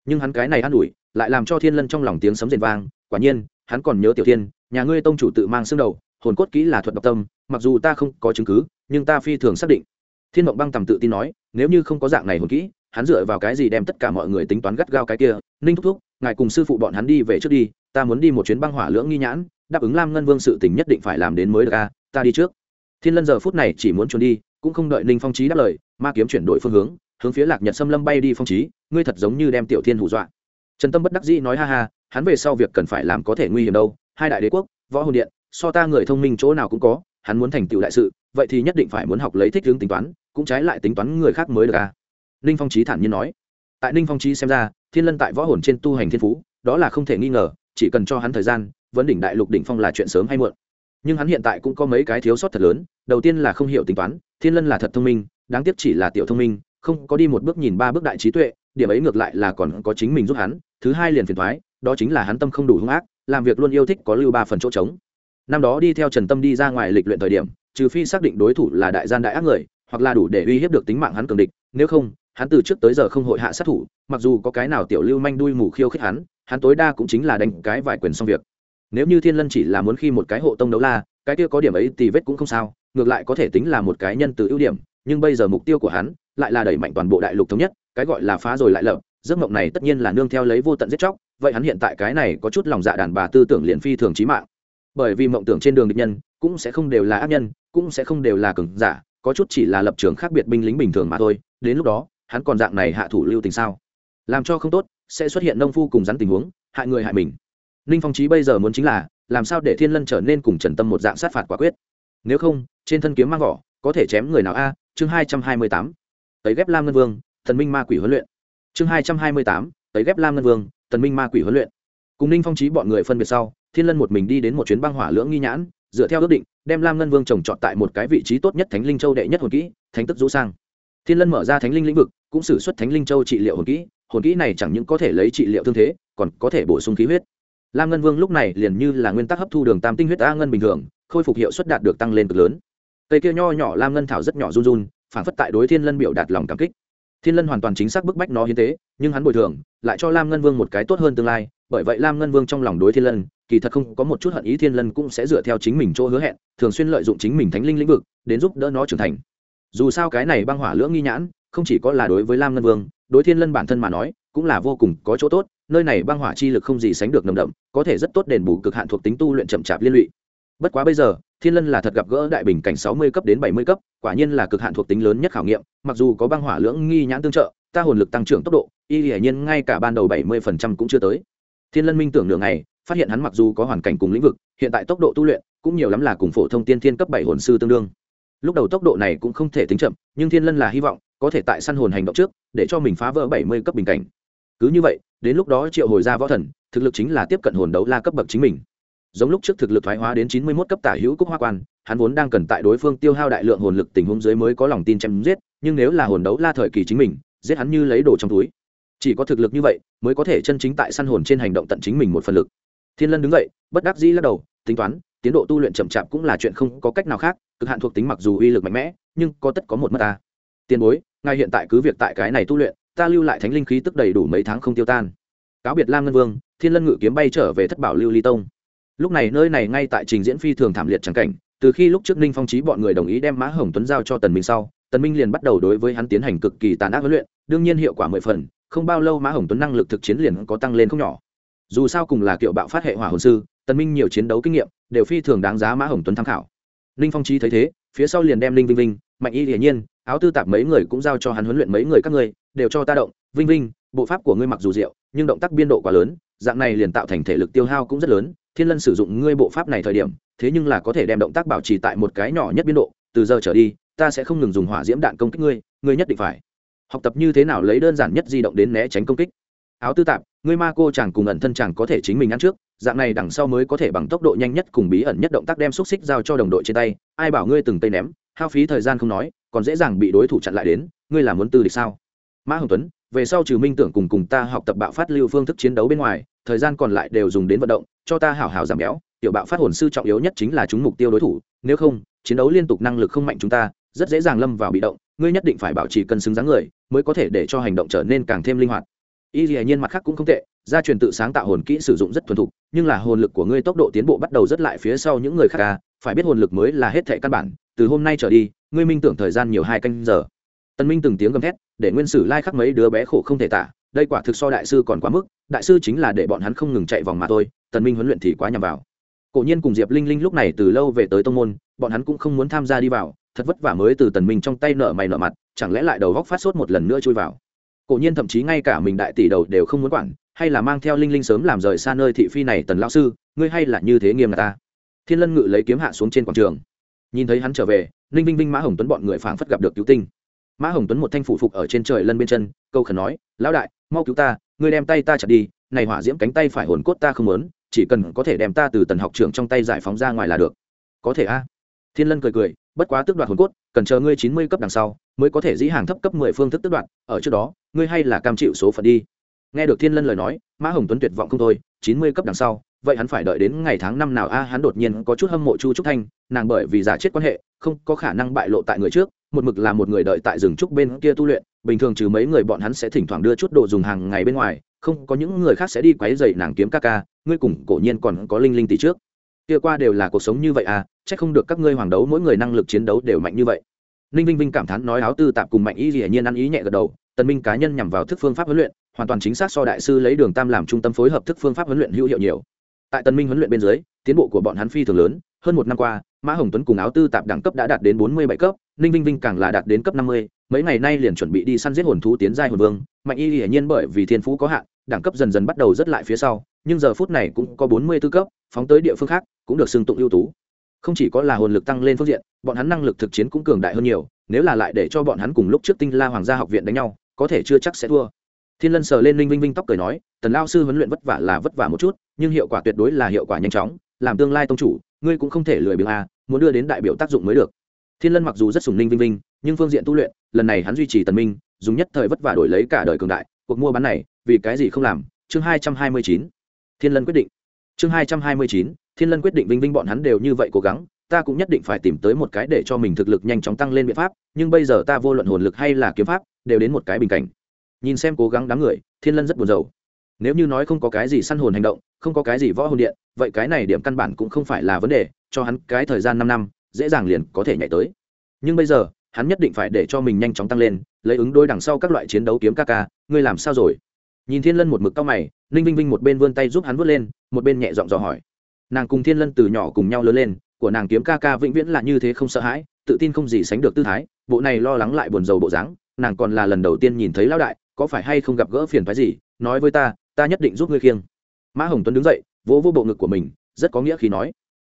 [SPEAKER 1] Nhưng hắn cái này an ủi, lại làm cho thiên lân trong lòng tiếng sấm rền vang, quả nhiên, hắn còn nhớ tiểu thiên, nhà ngươi tông chủ tự mang xương đầu, hồn cốt kỹ là thuật độc tâm, mặc dù ta không có chứng cứ, nhưng ta phi thường xác định. Thiên mộng băng tầm tự tin nói, nếu như không có dạng này hồn kỹ, hắn dựa vào cái gì đem tất cả mọi người tính toán gắt gao cái kia? Ninh thúc thúc, ngài cùng sư phụ bọn hắn đi về trước đi, ta muốn đi một chuyến băng hỏa lưỡng nghi nhãn đáp ứng lam ngân vương sự tình nhất định phải làm đến mới được a, ta đi trước. Thiên lân giờ phút này chỉ muốn trốn đi, cũng không đợi ninh phong trí đáp lời, ma kiếm chuyển đổi phương hướng hướng phía lạc nhật xâm lâm bay đi phong trí ngươi thật giống như đem tiểu thiên hù dọa. Trần tâm bất đắc dĩ nói ha ha, hắn về sau việc cần phải làm có thể nguy hiểm đâu, hai đại đế quốc, võ hồn điện, so ta người thông minh chỗ nào cũng có, hắn muốn thành tựu đại sự, vậy thì nhất định phải muốn học lấy thích hướng tính toán, cũng trái lại tính toán người khác mới được à ninh phong trí thản nhiên nói. Tại ninh phong trí xem ra, thiên lân tại võ hồn trên tu hành thiên phú, đó là không thể nghi ngờ, chỉ cần cho hắn thời gian vấn đỉnh đại lục đỉnh phong là chuyện sớm hay muộn. Nhưng hắn hiện tại cũng có mấy cái thiếu sót thật lớn, đầu tiên là không hiểu tính toán, thiên lân là thật thông minh, đáng tiếc chỉ là tiểu thông minh, không có đi một bước nhìn ba bước đại trí tuệ, điểm ấy ngược lại là còn có chính mình giúp hắn, thứ hai liền phiền thoái đó chính là hắn tâm không đủ hung ác, làm việc luôn yêu thích có lưu ba phần chỗ trống. Năm đó đi theo trần tâm đi ra ngoài lịch luyện thời điểm, trừ phi xác định đối thủ là đại gian đại ác người, hoặc là đủ để uy hiếp được tính mạng hắn cường địch, nếu không, hắn từ trước tới giờ không hội hạ sát thủ, mặc dù có cái nào tiểu lưu manh đuôi mù khiêu khích hắn hắn tối đa cũng chính là đánh cái vài quyền xong việc nếu như thiên lân chỉ là muốn khi một cái hộ tông đấu la, cái kia có điểm ấy thì vết cũng không sao, ngược lại có thể tính là một cái nhân từ ưu điểm, nhưng bây giờ mục tiêu của hắn lại là đẩy mạnh toàn bộ đại lục thống nhất, cái gọi là phá rồi lại lập, giấc mộng này tất nhiên là nương theo lấy vô tận giết chóc, vậy hắn hiện tại cái này có chút lòng dạ đàn bà tư tưởng liền phi thường trí mạng. Bởi vì mộng tưởng trên đường địch nhân cũng sẽ không đều là ác nhân, cũng sẽ không đều là cường giả, có chút chỉ là lập trường khác biệt binh lính bình thường mà thôi, đến lúc đó, hắn còn dạng này hạ thủ lưu tình sao? Làm cho không tốt, sẽ xuất hiện nông phu cùng rắn tình huống, hại người hại mình ninh phong trí bây giờ muốn chính là, làm sao để thiên lân trở nên cùng trần tâm một dạng sát phạt quả quyết? Nếu không, trên thân kiếm mang vỏ, có thể chém người nào a? Chương hai trăm hai mươi tám. Tấy ghép lam ngân vương, thần minh ma quỷ huấn luyện. Chương hai trăm hai mươi tám, tấy ghép lam ngân vương, thần minh ma quỷ huấn luyện. Cùng ninh phong trí bọn người phân biệt sau, thiên lân một mình đi đến một chuyến băng hỏa lưỡng nghi nhãn, dựa theo ước định, đem lam ngân vương trồng trọt tại một cái vị trí tốt nhất thánh linh châu đệ nhất hồn kỹ, thánh tức rũ sang. Thiên lân mở ra thánh linh lĩnh vực, cũng xử suất thánh linh châu trị liệu hồn kỹ hồn kỹ này chẳng những có thể lấy trị liệu thương thế, còn có thể bổ sung khí huyết lam ngân vương lúc này liền như là nguyên tắc hấp thu đường tam tinh huyết a ngân bình thường, khôi phục hiệu suất đạt được tăng lên cực lớn. Cây kia nho nhỏ lam ngân thảo rất nhỏ run run, phản phất tại đối thiên lân biểu đạt lòng cảm kích. Thiên lân hoàn toàn chính xác bức bách nó hiến tế, nhưng hắn bồi thường, lại cho lam ngân vương một cái tốt hơn tương lai, bởi vậy lam ngân vương trong lòng đối thiên lân, kỳ thật không có một chút hận ý thiên lân cũng sẽ dựa theo chính mình chỗ hứa hẹn, thường xuyên lợi dụng chính mình thánh linh lĩnh vực, đến giúp đỡ nó trưởng thành. Dù sao cái này băng hỏa lưỡng nghi nhãn, không chỉ có là đối với lam ngân vương, đối thiên lân bản thân mà nói, cũng là vô cùng có chỗ tốt nơi này băng hỏa chi lực không gì sánh được nồng đậm, có thể rất tốt đền bù cực hạn thuộc tính tu luyện chậm chạp liên lụy. Bất quá bây giờ, thiên lân là thật gặp gỡ đại bình cảnh sáu mươi cấp đến bảy mươi cấp, quả nhiên là cực hạn thuộc tính lớn nhất khảo nghiệm, mặc dù có băng hỏa lưỡng nghi nhãn tương trợ, ta hồn lực tăng trưởng tốc độ, y hiển nhiên ngay cả ban đầu bảy mươi phần trăm cũng chưa tới. Thiên lân minh tưởng nửa ngày, phát hiện hắn mặc dù có hoàn cảnh cùng lĩnh vực, hiện tại tốc độ tu luyện cũng nhiều lắm là cùng phổ thông tiên thiên cấp bảy hồn sư tương đương. Lúc đầu tốc độ này cũng không thể tính chậm, nhưng thiên lân là hy vọng, có thể tại săn hồn hành động trước, để cho mình phá vỡ bảy mươi cấp bình cảnh cứ như vậy, đến lúc đó triệu hồi ra võ thần, thực lực chính là tiếp cận hồn đấu la cấp bậc chính mình. Giống lúc trước thực lực thoái hóa đến chín mươi mốt cấp tả hữu cúc hoa quan, hắn vốn đang cần tại đối phương tiêu hao đại lượng hồn lực tình huống dưới mới có lòng tin chém giết, nhưng nếu là hồn đấu la thời kỳ chính mình, giết hắn như lấy đồ trong túi. Chỉ có thực lực như vậy, mới có thể chân chính tại săn hồn trên hành động tận chính mình một phần lực. Thiên lân đứng dậy, bất đắc dĩ lắc đầu, tính toán, tiến độ tu luyện chậm chạp cũng là chuyện không có cách nào khác, cực hạn thuộc tính mặc dù uy lực mạnh mẽ, nhưng có tất có một mất ta. Tiền bối ngay hiện tại cứ việc tại cái này tu luyện ta lưu lại thánh linh khí tức đầy đủ mấy tháng không tiêu tan. Cáo biệt lam ngân vương, thiên lân ngự kiếm bay trở về thất bảo lưu ly tông. Lúc này nơi này ngay tại trình diễn phi thường thảm liệt trắng cảnh, từ khi lúc trước ninh phong trí bọn người đồng ý đem mã hồng tuấn giao cho tần minh sau, tần minh liền bắt đầu đối với hắn tiến hành cực kỳ tàn ác huấn luyện, đương nhiên hiệu quả mười phần, không bao lâu mã hồng tuấn năng lực thực chiến liền có tăng lên không nhỏ. Dù sao cùng là kiệu bạo phát hệ hỏa hồn sư, tần minh nhiều chiến đấu kinh nghiệm, đều phi thường đáng giá mã hồng tuấn tham khảo. Ninh phong trí thấy thế, phía sau liền đem ninh vinh vinh, mạnh y hiển nhiên áo tư tạp mấy người cũng giao cho hắn huấn luyện mấy người các ngươi, đều cho ta động, vinh vinh, bộ pháp của ngươi mặc dù diệu, nhưng động tác biên độ quá lớn, dạng này liền tạo thành thể lực tiêu hao cũng rất lớn, thiên lân sử dụng ngươi bộ pháp này thời điểm, thế nhưng là có thể đem động tác bảo trì tại một cái nhỏ nhất biên độ, từ giờ trở đi, ta sẽ không ngừng dùng hỏa diễm đạn công kích ngươi ngươi nhất định phải học tập như thế nào lấy đơn giản nhất di động đến né tránh công kích. Áo tư tạp, ngươi ma cô chàng cùng ẩn thân chàng có thể chính mình ăn trước, dạng này đằng sau mới có thể bằng tốc độ nhanh nhất cùng bí ẩn nhất động tác đem xúc xích giao cho đồng đội trên tay, ai bảo ngươi từng tay ném? Hao phí thời gian không nói, còn dễ dàng bị đối thủ chặn lại đến, ngươi làm muốn tư địch sao? Mã hồng tuấn, về sau trừ minh tưởng cùng cùng ta học tập bạo phát lưu phương thức chiến đấu bên ngoài, thời gian còn lại đều dùng đến vận động, cho ta hảo hảo giảm béo, tiểu bạo phát hồn sư trọng yếu nhất chính là chúng mục tiêu đối thủ, nếu không, chiến đấu liên tục năng lực không mạnh chúng ta, rất dễ dàng lâm vào bị động, ngươi nhất định phải bảo trì cân xứng dáng người, mới có thể để cho hành động trở nên càng thêm linh hoạt. Y dĩ nhiên mặt khác cũng không tệ, gia truyền tự sáng tạo hồn kỹ sử dụng rất thuần thục, nhưng là hồn lực của ngươi tốc độ tiến bộ bắt đầu rất lại phía sau những người khác ca phải biết hồn lực mới là hết thệ căn bản từ hôm nay trở đi, ngươi minh tưởng thời gian nhiều hai canh giờ. Tân minh từng tiếng gầm thét, để nguyên sử lai khắc mấy đứa bé khổ không thể tả, đây quả thực so đại sư còn quá mức, đại sư chính là để bọn hắn không ngừng chạy vòng mà thôi, tần minh huấn luyện thì quá nhầm vào. Cổ nhiên cùng diệp linh linh lúc này từ lâu về tới tông môn, bọn hắn cũng không muốn tham gia đi vào, thật vất vả mới từ tần minh trong tay nợ mày nợ mặt, chẳng lẽ lại đầu góc phát sốt một lần nữa chui vào. Cổ nhiên thậm chí ngay cả mình đại tỷ đầu đều không muốn quản, hay là mang theo linh linh sớm làm rời xa nơi thị phi này tần lão sư, ngươi hay là như thế nghiêm là ta. Thiên lân ngự lấy kiếm hạ xuống trên quảng trường nhìn thấy hắn trở về, ninh vinh vinh, mã hồng tuấn bọn người phảng phất gặp được cứu tinh. Mã hồng tuấn một thanh phủ phục ở trên trời lân bên chân, câu khẩn nói, lão đại, mau cứu ta, ngươi đem tay ta chặt đi, này hỏa diễm cánh tay phải hồn cốt ta không muốn, chỉ cần có thể đem ta từ tần học trưởng trong tay giải phóng ra ngoài là được. Có thể a. Thiên lân cười cười, bất quá tước đoạt hồn cốt, cần chờ ngươi chín mươi cấp đằng sau, mới có thể dĩ hàng thấp cấp mười phương thức tước đoạt, ở trước đó, ngươi hay là cam chịu số phận đi. Nghe được thiên lân lời nói, mã hồng tuấn tuyệt vọng không thôi chín mươi cấp đằng sau, vậy hắn phải đợi đến ngày tháng năm nào? A, hắn đột nhiên có chút hâm mộ chu trúc thanh, nàng bởi vì giả chết quan hệ, không có khả năng bại lộ tại người trước, một mực là một người đợi tại rừng trúc bên kia tu luyện, bình thường trừ mấy người bọn hắn sẽ thỉnh thoảng đưa chút đồ dùng hàng ngày bên ngoài, không có những người khác sẽ đi quấy rầy nàng kiếm ca ca, ngươi cùng cổ nhiên còn có linh linh tỷ trước. Kia qua đều là cuộc sống như vậy à chắc không được các ngươi hoàng đấu mỗi người năng lực chiến đấu đều mạnh như vậy. Ninh vinh vinh cảm thán nói áo tư tạp cùng mạnh ý dĩ nhiên ăn ý nhẹ gật đầu, tần minh cá nhân nhằm vào thức phương pháp huấn luyện hoàn toàn chính xác so đại sư lấy đường tam làm trung tâm phối hợp thức phương pháp huấn luyện hữu hiệu nhiều. Tại tần minh huấn luyện bên dưới, tiến bộ của bọn hắn phi thường lớn. Hơn một năm qua, mã hồng tuấn cùng áo tư tạp đẳng cấp đã đạt đến bốn mươi bảy cấp, ninh vinh vinh càng là đạt đến cấp năm mươi. Mấy ngày nay liền chuẩn bị đi săn giết hồn thú tiến giai hồn vương. Mạnh y hiển nhiên bởi vì thiên phú có hạn, đẳng cấp dần dần bắt đầu rất lại phía sau, nhưng giờ phút này cũng có bốn mươi tư cấp, phóng tới địa phương khác, cũng được xưng tụng ưu tú. Không chỉ có là hồn lực tăng lên phương diện, bọn hắn năng lực thực chiến cũng cường đại hơn nhiều. Nếu là lại để cho bọn hắn cùng lúc trước tinh la hoàng gia học viện đánh nhau, có thể chưa chắc sẽ thua thiên lân sờ lên linh vinh vinh tóc cười nói, tần lao sư huấn luyện vất vả là vất vả một chút, nhưng hiệu quả tuyệt đối là hiệu quả nhanh chóng, làm tương lai tông chủ, ngươi cũng không thể lười biếng a, muốn đưa đến đại biểu tác dụng mới được. Thiên lân mặc dù rất sùng ninh vinh vinh, nhưng phương diện tu luyện, lần này hắn duy trì tần minh, dùng nhất thời vất vả đổi lấy cả đời cường đại, cuộc mua bán này, vì cái gì không làm? Chương hai trăm hai mươi chín. Thiên lân quyết định. Chương hai trăm hai mươi chín, thiên lân quyết định vinh vinh bọn hắn đều như vậy cố gắng, ta cũng nhất định phải tìm tới một cái để cho mình thực lực nhanh chóng tăng lên biện pháp, nhưng bây giờ ta vô luận hồn lực hay là kiếm pháp, đều đến một cái bình cảnh nhìn xem cố gắng đám người, thiên lân rất buồn rầu. Nếu như nói không có cái gì săn hồn hành động, không có cái gì võ hồn điện, vậy cái này điểm căn bản cũng không phải là vấn đề, cho hắn cái thời gian năm năm, dễ dàng liền có thể nhảy tới. Nhưng bây giờ, hắn nhất định phải để cho mình nhanh chóng tăng lên, lấy ứng đôi đằng sau các loại chiến đấu kiếm ca ca, ngươi làm sao rồi? Nhìn thiên lân một mực cao mày, ninh vinh vinh một bên vươn tay giúp hắn vớt lên, một bên nhẹ giọng dò hỏi. Nàng cùng thiên lân từ nhỏ cùng nhau lớn lên, của nàng kiếm ca ca vĩnh viễn là như thế không sợ hãi, tự tin không gì sánh được tư thái, bộ này lo lắng lại buồn rầu bộ dáng, nàng còn là lần đầu tiên nhìn thấy lão đại có phải hay không gặp gỡ phiền phái gì, nói với ta ta nhất định giúp ngươi khiêng. Mã hồng tuấn đứng dậy, vỗ vỗ bộ ngực của mình, rất có nghĩa khi nói.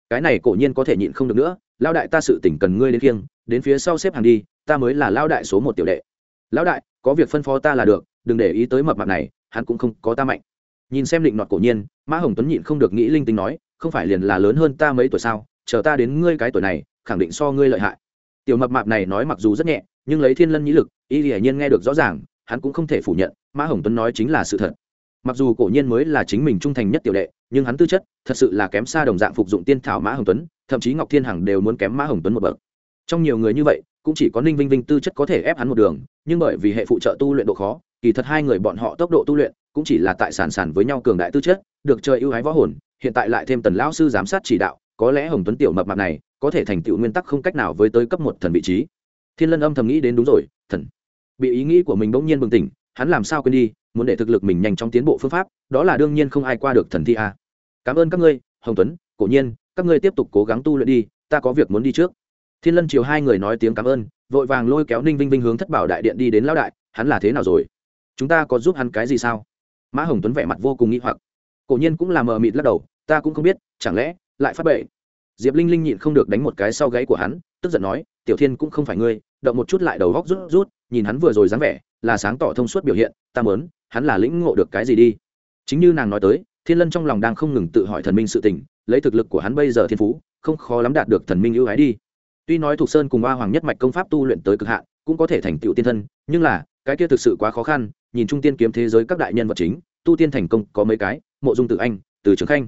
[SPEAKER 1] Cái này cổ nhiên có thể nhịn không được nữa lao đại ta sự tỉnh cần ngươi đến khiêng, đến phía sau xếp hàng đi, ta mới là lao đại số một tiểu đệ. Lão đại, có việc phân phó ta là được, đừng để ý tới mập mạp này, hắn cũng không có ta mạnh. Nhìn xem định nọt cổ nhiên, mã hồng tuấn nhịn không được nghĩ linh tính nói, không phải liền là lớn hơn ta mấy tuổi sao, chờ ta đến ngươi cái tuổi này, khẳng định so ngươi lợi hại. Tiểu mập mạp này nói mặc dù rất nhẹ, nhưng lấy thiên lân nhĩ lực, y hiển nhiên nghe được rõ ràng hắn cũng không thể phủ nhận, mã hồng tuấn nói chính là sự thật. Mặc dù cổ nhiên mới là chính mình trung thành nhất tiểu đệ, nhưng hắn tư chất thật sự là kém xa đồng dạng phục dụng tiên thảo mã hồng tuấn, thậm chí ngọc thiên hằng đều muốn kém mã hồng tuấn một bậc. Trong nhiều người như vậy, cũng chỉ có ninh vinh vinh tư chất có thể ép hắn một đường, nhưng bởi vì hệ phụ trợ tu luyện độ khó, kỳ thật hai người bọn họ tốc độ tu luyện cũng chỉ là tại sản sản với nhau cường đại tư chất, được chơi ưu ái võ hồn, hiện tại lại thêm tần lão sư giám sát chỉ đạo, có lẽ hồng tuấn tiểu mập mạp này có thể thành tựu nguyên tắc không cách nào với tới cấp một thần vị trí. Thiên lân âm thầm nghĩ đến đúng rồi, thần bị ý nghĩ của mình bỗng nhiên bừng tỉnh, hắn làm sao quên đi, muốn để thực lực mình nhanh chóng tiến bộ phương pháp, đó là đương nhiên không ai qua được thần thi a. Cảm ơn các ngươi, hồng tuấn, cổ nhiên, các ngươi tiếp tục cố gắng tu luyện đi, ta có việc muốn đi trước. Thiên lân chiều hai người nói tiếng cảm ơn, vội vàng lôi kéo ninh vinh vinh hướng thất bảo đại điện đi đến lão đại, hắn là thế nào rồi? Chúng ta có giúp hắn cái gì sao? Mã hồng tuấn vẻ mặt vô cùng nghĩ hoặc. Cổ nhiên cũng là mờ mịt lắc đầu, ta cũng không biết, chẳng lẽ lại phát bệ? Diệp linh linh nhịn không được đánh một cái sau gáy của hắn, tức giận nói, tiểu thiên cũng không phải ngươi, động một chút lại đầu góc rút rút nhìn hắn vừa rồi dáng vẻ, là sáng tỏ thông suốt biểu hiện, ta mớn hắn là lĩnh ngộ được cái gì đi? Chính như nàng nói tới, thiên lân trong lòng đang không ngừng tự hỏi thần minh sự tình, lấy thực lực của hắn bây giờ thiên phú, không khó lắm đạt được thần minh ưu ái đi. Tuy nói thuộc sơn cùng ba hoàng nhất mạch công pháp tu luyện tới cực hạn, cũng có thể thành tựu tiên thân, nhưng là, cái kia thực sự quá khó khăn, nhìn trung tiên kiếm thế giới các đại nhân vật chính, tu tiên thành công có mấy cái, mộ dung tử anh, từ trường khanh.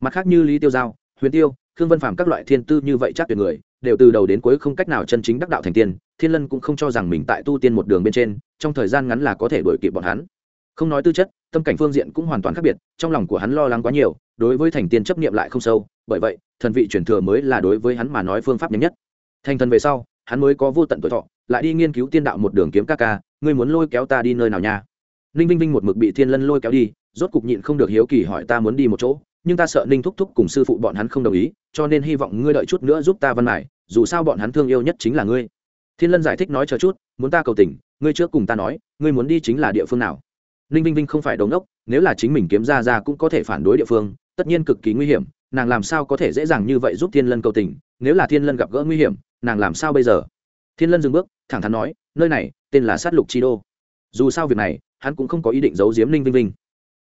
[SPEAKER 1] Mặt khác như lý tiêu giao, huyền tiêu, khương vân phàm các loại thiên tư như vậy chắc tuyệt người đều từ đầu đến cuối không cách nào chân chính đắc đạo thành tiên, thiên lân cũng không cho rằng mình tại tu tiên một đường bên trên, trong thời gian ngắn là có thể đuổi kịp bọn hắn. Không nói tư chất, tâm cảnh phương diện cũng hoàn toàn khác biệt, trong lòng của hắn lo lắng quá nhiều, đối với thành tiên chấp nghiệm lại không sâu, bởi vậy, thần vị truyền thừa mới là đối với hắn mà nói phương pháp nhanh nhất. Thành thần về sau, hắn mới có vô tận tuổi thọ, lại đi nghiên cứu tiên đạo một đường kiếm ca ca, ngươi muốn lôi kéo ta đi nơi nào nha? Ninh vinh vinh một mực bị thiên lân lôi kéo đi, rốt cục nhịn không được hiếu kỳ hỏi ta muốn đi một chỗ nhưng ta sợ ninh thúc thúc cùng sư phụ bọn hắn không đồng ý, cho nên hy vọng ngươi đợi chút nữa giúp ta văn mải dù sao bọn hắn thương yêu nhất chính là ngươi. Thiên lân giải thích nói chờ chút, muốn ta cầu tình, ngươi trước cùng ta nói, ngươi muốn đi chính là địa phương nào. Ninh vinh vinh không phải đống ốc nếu là chính mình kiếm ra ra cũng có thể phản đối địa phương, tất nhiên cực kỳ nguy hiểm, nàng làm sao có thể dễ dàng như vậy giúp thiên lân cầu tình, nếu là thiên lân gặp gỡ nguy hiểm, nàng làm sao bây giờ? Thiên lân dừng bước, thẳng thắn nói, nơi này, tên là sát lục chi đô. Dù sao việc này, hắn cũng không có ý định giấu giếm ninh vinh vinh.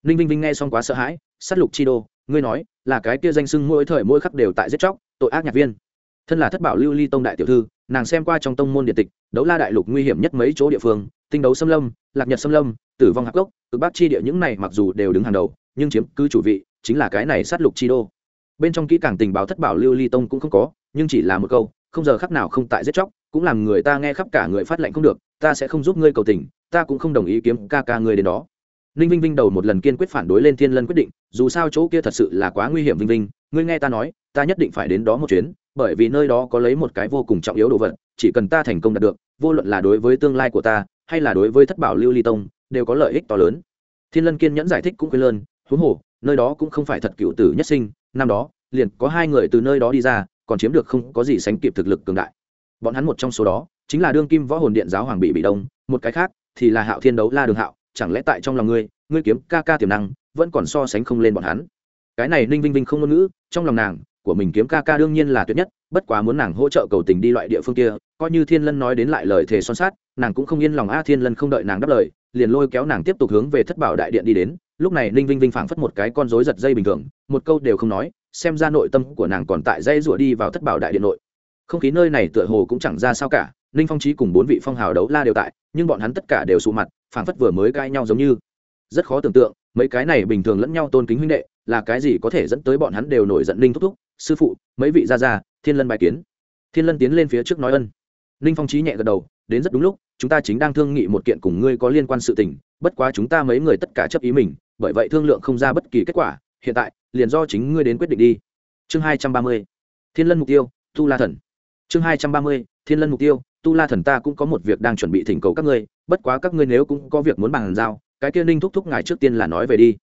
[SPEAKER 1] Ninh vinh vinh nghe xong quá sợ hãi, sát lục chi đô ngươi nói, là cái kia danh sưng mỗi thời mỗi khắc đều tại giết chóc, tội ác nhạc viên. Thân là thất bảo lưu ly tông đại tiểu thư, nàng xem qua trong tông môn điện tịch, đấu la đại lục nguy hiểm nhất mấy chỗ địa phương, tinh đấu xâm lâm, lạc nhật xâm lâm, tử vong hạc gốc, cực bắc chi địa những này mặc dù đều đứng hàng đầu, nhưng chiếm cứ chủ vị, chính là cái này sát lục chi đô. Bên trong kỹ càng tình báo thất bảo lưu ly tông cũng không có, nhưng chỉ là một câu, không giờ khắc nào không tại giết chóc, cũng làm người ta nghe khắp cả người phát lệnh không được, ta sẽ không giúp ngươi cầu tình, ta cũng không đồng ý kiếm ca ca ngươi đến đó ninh vinh vinh đầu một lần kiên quyết phản đối lên thiên lân quyết định, dù sao chỗ kia thật sự là quá nguy hiểm vinh vinh, ngươi nghe ta nói, ta nhất định phải đến đó một chuyến, bởi vì nơi đó có lấy một cái vô cùng trọng yếu đồ vật, chỉ cần ta thành công đạt được, vô luận là đối với tương lai của ta, hay là đối với thất bảo lưu ly tông, đều có lợi ích to lớn. Thiên lân kiên nhẫn giải thích cũng quên lơn, huống hồ, nơi đó cũng không phải thật cựu tử nhất sinh, năm đó, liền có hai người từ nơi đó đi ra, còn chiếm được không có gì sánh kịp thực lực cường đại. Bọn hắn một trong số đó, chính là đương kim võ hồn điện giáo hoàng bị bị đông, một cái khác thì là hạo thiên đấu la đường hạo chẳng lẽ tại trong lòng ngươi ngươi kiếm ca ca tiềm năng, vẫn còn so sánh không lên bọn hắn? Cái này ninh vinh vinh không ngôn ngữ, trong lòng nàng, của mình kiếm ca ca đương nhiên là tuyệt nhất, bất quá muốn nàng hỗ trợ cầu tình đi loại địa phương kia, coi như thiên lân nói đến lại lời thề son sát nàng cũng không yên lòng a thiên lân không đợi nàng đáp lời, liền lôi kéo nàng tiếp tục hướng về thất bảo đại điện đi đến. Lúc này ninh vinh vinh phảng phất một cái con rối giật dây bình thường, một câu đều không nói, xem ra nội tâm của nàng còn tại dây rủa đi vào thất bảo đại điện nội. Không khí nơi này tựa hồ cũng chẳng ra sao cả ninh phong trí cùng bốn vị phong hào đấu la đều tại, nhưng bọn hắn tất cả đều sụ mặt, phảng phất vừa mới cãi nhau giống như. Rất khó tưởng tượng, mấy cái này bình thường lẫn nhau tôn kính huynh đệ, là cái gì có thể dẫn tới bọn hắn đều nổi giận ninh thúc thúc, sư phụ, mấy vị gia gia, thiên lân bài kiến. Thiên lân tiến lên phía trước nói ân. Ninh phong trí nhẹ gật đầu, đến rất đúng lúc, chúng ta chính đang thương nghị một kiện cùng ngươi có liên quan sự tình, bất quá chúng ta mấy người tất cả chấp ý mình, bởi vậy thương lượng không ra bất kỳ kết quả, hiện tại, liền do chính ngươi đến quyết định đi. Chương hai trăm ba mươi, thiên lân mục tiêu tu la thần. Chương hai trăm ba mươi, thiên lân mục tiêu tu la thần ta cũng có một việc đang chuẩn bị thỉnh cầu các ngươi, bất quá các ngươi nếu cũng có việc muốn bàn giao, cái kia ninh thúc thúc ngài trước tiên là nói về đi.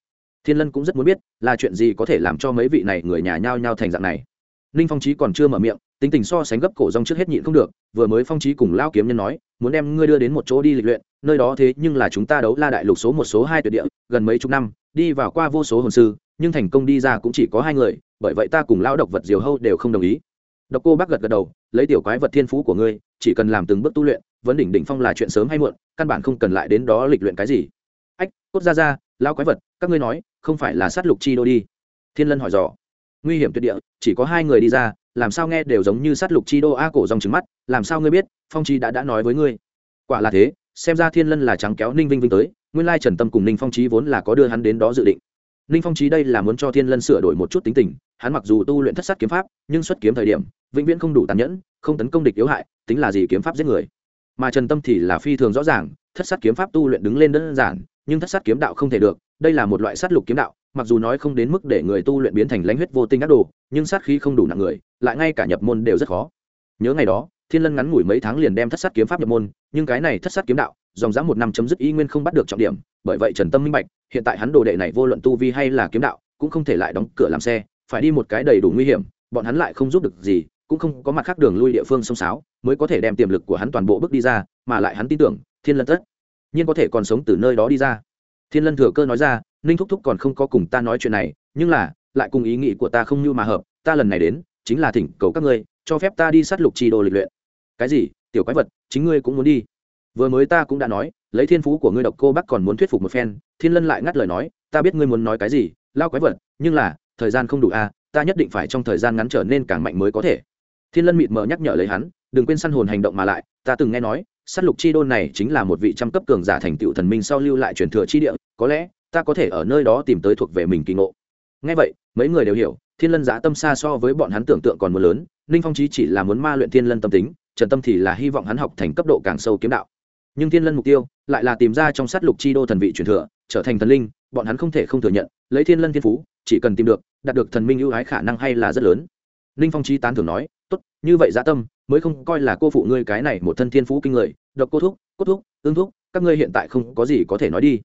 [SPEAKER 1] Thiên lân cũng rất muốn biết, là chuyện gì có thể làm cho mấy vị này người nhà nhao nhao thành dạng này. Ninh phong trí còn chưa mở miệng, tính tình so sánh gấp cổ rong trước hết nhịn không được, vừa mới phong trí cùng lao kiếm nhân nói, muốn đem ngươi đưa đến một chỗ đi lịch luyện, nơi đó thế nhưng là chúng ta đấu la đại lục số một, số hai tuyệt địa, gần mấy chục năm, đi vào qua vô số hồn sư, nhưng thành công đi ra cũng chỉ có hai người, bởi vậy ta cùng lão độc vật diều hâu đều không đồng ý độc cô bác gật gật đầu, lấy tiểu quái vật thiên phú của ngươi, chỉ cần làm từng bước tu luyện, vấn đỉnh đỉnh phong là chuyện sớm hay muộn, căn bản không cần lại đến đó lịch luyện cái gì. Ách, cốt ra ra lão quái vật, các ngươi nói, không phải là sát lục chi đô đi? Thiên lân hỏi dò. Nguy hiểm tuyệt địa, chỉ có hai người đi ra, làm sao nghe đều giống như sát lục chi đô a cổ dòng trứng mắt, làm sao ngươi biết, phong chi đã đã nói với ngươi. Quả là thế, xem ra thiên lân là trắng kéo ninh vinh vinh tới, nguyên lai trần tâm cùng ninh phong Chí vốn là có đưa hắn đến đó dự định ninh phong trí đây là muốn cho thiên lân sửa đổi một chút tính tình, hắn mặc dù tu luyện thất sát kiếm pháp, nhưng xuất kiếm thời điểm, vĩnh viễn không đủ tàn nhẫn, không tấn công địch yếu hại, tính là gì kiếm pháp giết người. Mà trần tâm thì là phi thường rõ ràng, thất sát kiếm pháp tu luyện đứng lên đơn giản, nhưng thất sát kiếm đạo không thể được, đây là một loại sát lục kiếm đạo, mặc dù nói không đến mức để người tu luyện biến thành lãnh huyết vô tinh ác đồ, nhưng sát khí không đủ nặng người, lại ngay cả nhập môn đều rất khó. Nhớ ngày đó thiên lân ngắn ngủi mấy tháng liền đem thất sát kiếm pháp nhập môn, nhưng cái này thất sát kiếm đạo, dòng dã một năm chấm dứt y nguyên không bắt được trọng điểm, bởi vậy trần tâm minh bạch, hiện tại hắn đồ đệ này vô luận tu vi hay là kiếm đạo, cũng không thể lại đóng cửa làm xe, phải đi một cái đầy đủ nguy hiểm, bọn hắn lại không giúp được gì, cũng không có mặt khác đường lui địa phương sông sáo, mới có thể đem tiềm lực của hắn toàn bộ bước đi ra, mà lại hắn tin tưởng, thiên lân tất nhiên có thể còn sống từ nơi đó đi ra. Thiên lân thừa cơ nói ra, ninh thúc thúc còn không có cùng ta nói chuyện này, nhưng là, lại cùng ý nghĩ của ta không như mà hợp, ta lần này đến, chính là thỉnh cầu các ngươi, cho phép ta đi sát lục chi đồ lịch luyện cái gì tiểu quái vật chính ngươi cũng muốn đi. Vừa mới ta cũng đã nói lấy thiên phú của ngươi độc cô bác còn muốn thuyết phục một phen thiên lân lại ngắt lời nói ta biết ngươi muốn nói cái gì lao quái vật nhưng là thời gian không đủ à, ta nhất định phải trong thời gian ngắn trở nên càng mạnh mới có thể. Thiên lân mịt mờ nhắc nhở lấy hắn đừng quên săn hồn hành động mà lại ta từng nghe nói s á t lục chi đôn này chính là một vị trăm cấp cường giả thành tựu thần minh sau lưu lại truyền thừa chi địa có lẽ ta có thể ở nơi đó tìm tới thuộc về mình kỳ ngộ. Ngay vậy mấy người đều hiểu thiên lân giã tâm xa so với bọn hắn tưởng tượng còn mưa lớn ninh phong trí chỉ là muốn ma luyện thiên lân tâm tính trần tâm thì là hy vọng hắn học thành cấp độ càng sâu kiếm đạo. Nhưng thiên lân mục tiêu lại là tìm ra trong sát lục chi đô thần vị truyền thừa, trở thành thần linh, bọn hắn không thể không thừa nhận, lấy thiên lân thiên phú, chỉ cần tìm được, đạt được thần minh ưu ái khả năng hay là rất lớn. Ninh phong trí tán thường nói, tốt, như vậy dã tâm, mới không coi là cô phụ ngươi cái này một thân thiên phú kinh người, độc cô thúc, cốt thúc ương thúc, các ngươi hiện tại không có gì có thể nói đi.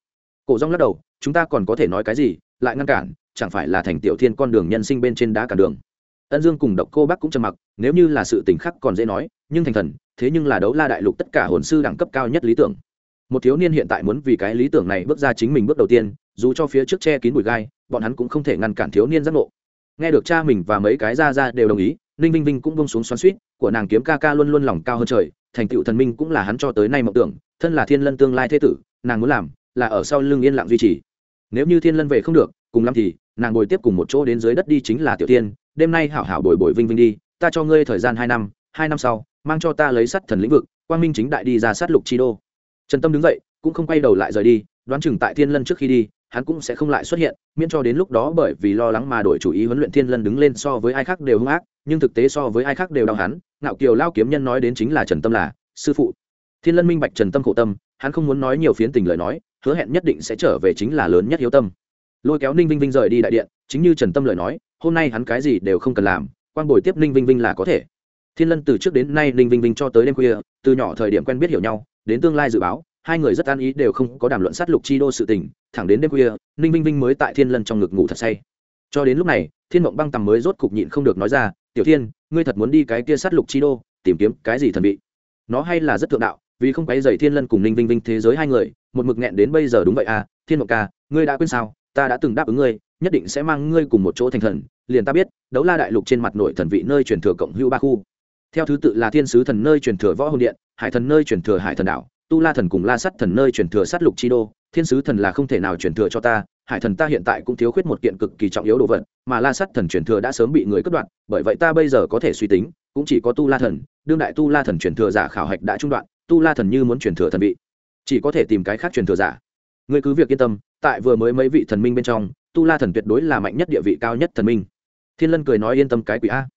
[SPEAKER 1] Cổ rong lắc đầu, chúng ta còn có thể nói cái gì, lại ngăn cản, chẳng phải là thành tiểu thiên con đường nhân sinh bên trên đá cả đường ân dương cùng độc cô bác cũng trầm mặc, nếu như là sự tình khắc còn dễ nói, nhưng thành thần, thế nhưng là đấu la đại lục tất cả hồn sư đẳng cấp cao nhất lý tưởng. Một thiếu niên hiện tại muốn vì cái lý tưởng này bước ra chính mình bước đầu tiên, dù cho phía trước che kín bụi gai, bọn hắn cũng không thể ngăn cản thiếu niên giác ngộ. Nghe được cha mình và mấy cái ra ra đều đồng ý, ninh vinh vinh cũng bông xuống xoắn suýt của nàng kiếm ca ca luôn luôn lòng cao hơn trời, thành tựu thần minh cũng là hắn cho tới nay mộng tưởng, thân là thiên lân tương lai thế tử, nàng muốn làm là ở sau lưng yên lặng duy trì. Nếu như thiên lân về không được, cùng lắm thì, nàng ngồi tiếp cùng một chỗ đến dưới đất đi chính là tiểu tiên đêm nay hảo hảo bồi bồi vinh vinh đi, ta cho ngươi thời gian hai năm hai năm sau, mang cho ta lấy sắt thần lĩnh vực, quang minh chính đại đi ra sát lục chi đô. Trần tâm đứng dậy, cũng không quay đầu lại rời đi, đoán chừng tại thiên lân trước khi đi, hắn cũng sẽ không lại xuất hiện, miễn cho đến lúc đó bởi vì lo lắng mà đổi chủ ý huấn luyện thiên lân đứng lên so với ai khác đều hung ác, nhưng thực tế so với ai khác đều đau hắn, ngạo kiều lao kiếm nhân nói đến chính là trần tâm là sư phụ. Thiên lân minh bạch trần tâm khổ tâm, hắn không muốn nói nhiều phiến tình lời nói, hứa hẹn nhất định sẽ trở về chính là lớn nhất hiếu tâm. Lôi kéo ninh vinh vinh rời đi đại điện chính như trần tâm Lợi nói, hôm nay hắn cái gì đều không cần làm quan bồi tiếp ninh vinh vinh là có thể. Thiên lân từ trước đến nay ninh vinh vinh cho tới đêm khuya, từ nhỏ thời điểm quen biết hiểu nhau, đến tương lai dự báo, hai người rất an ý đều không có đàm luận sát lục chi đô sự tình, thẳng đến đêm khuya, ninh vinh vinh mới tại thiên lân trong ngực ngủ thật say. Cho đến lúc này, thiên mộng băng tầm mới rốt cục nhịn không được nói ra, tiểu thiên, ngươi thật muốn đi cái kia sát lục chi đô, tìm kiếm cái gì thần bị nó hay là rất thượng đạo, vì không quấy dày thiên lân cùng ninh vinh vinh thế giới hai người, một mực nghẹn đến bây giờ đúng vậy à thiên mộng ca, ngươi đã quên sao? Ta đã từng đáp ứng ngươi nhất định sẽ mang ngươi cùng một chỗ thành thần, liền ta biết, đấu la đại lục trên mặt nội thần vị nơi truyền thừa cộng hưu ba khu. Theo thứ tự là thiên sứ thần nơi truyền thừa võ hồn điện, hải thần nơi truyền thừa hải thần đảo, tu la thần cùng la sắt thần nơi truyền thừa sát lục chi đô, thiên sứ thần là không thể nào truyền thừa cho ta, hải thần ta hiện tại cũng thiếu khuyết một kiện cực kỳ trọng yếu đồ vật, mà la sắt thần truyền thừa đã sớm bị người cất đoạn bởi vậy ta bây giờ có thể suy tính, cũng chỉ có tu la thần, đương đại tu la thần truyền thừa giả khảo hạch đã trung đoạn, tu la thần như muốn truyền thừa thần vị, chỉ có thể tìm cái khác truyền thừa giả. Ngươi cứ việc yên tâm, tại vừa mới mấy vị thần minh bên trong tu la thần tuyệt đối là mạnh nhất địa vị cao nhất thần minh. Thiên lân cười nói yên tâm cái quỷ a.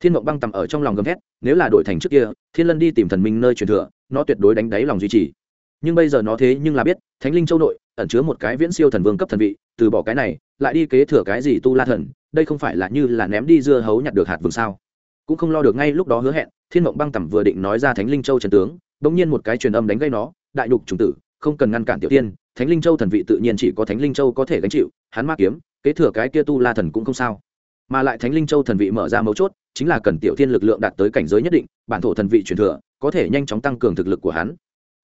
[SPEAKER 1] Thiên mộng băng tầm ở trong lòng gầm thét, nếu là đổi thành trước kia, thiên lân đi tìm thần minh nơi truyền thừa, nó tuyệt đối đánh đáy lòng duy trì. Nhưng bây giờ nó thế nhưng là biết, thánh linh châu nội, ẩn chứa một cái viễn siêu thần vương cấp thần vị, từ bỏ cái này, lại đi kế thừa cái gì tu la thần, đây không phải là như là ném đi dưa hấu nhặt được hạt vườn sao? Cũng không lo được ngay lúc đó hứa hẹn, thiên mộng băng tầm vừa định nói ra thánh linh châu trần tướng, bỗng nhiên một cái truyền âm đánh gây nó, đại nhục trùng tử không cần ngăn cản tiểu tiên, thánh linh châu thần vị tự nhiên chỉ có thánh linh châu có thể gánh chịu, hắn ma kiếm, kế thừa cái kia tu la thần cũng không sao. Mà lại thánh linh châu thần vị mở ra mấu chốt, chính là cần tiểu thiên lực lượng đạt tới cảnh giới nhất định, bản thổ thần vị truyền thừa, có thể nhanh chóng tăng cường thực lực của hắn.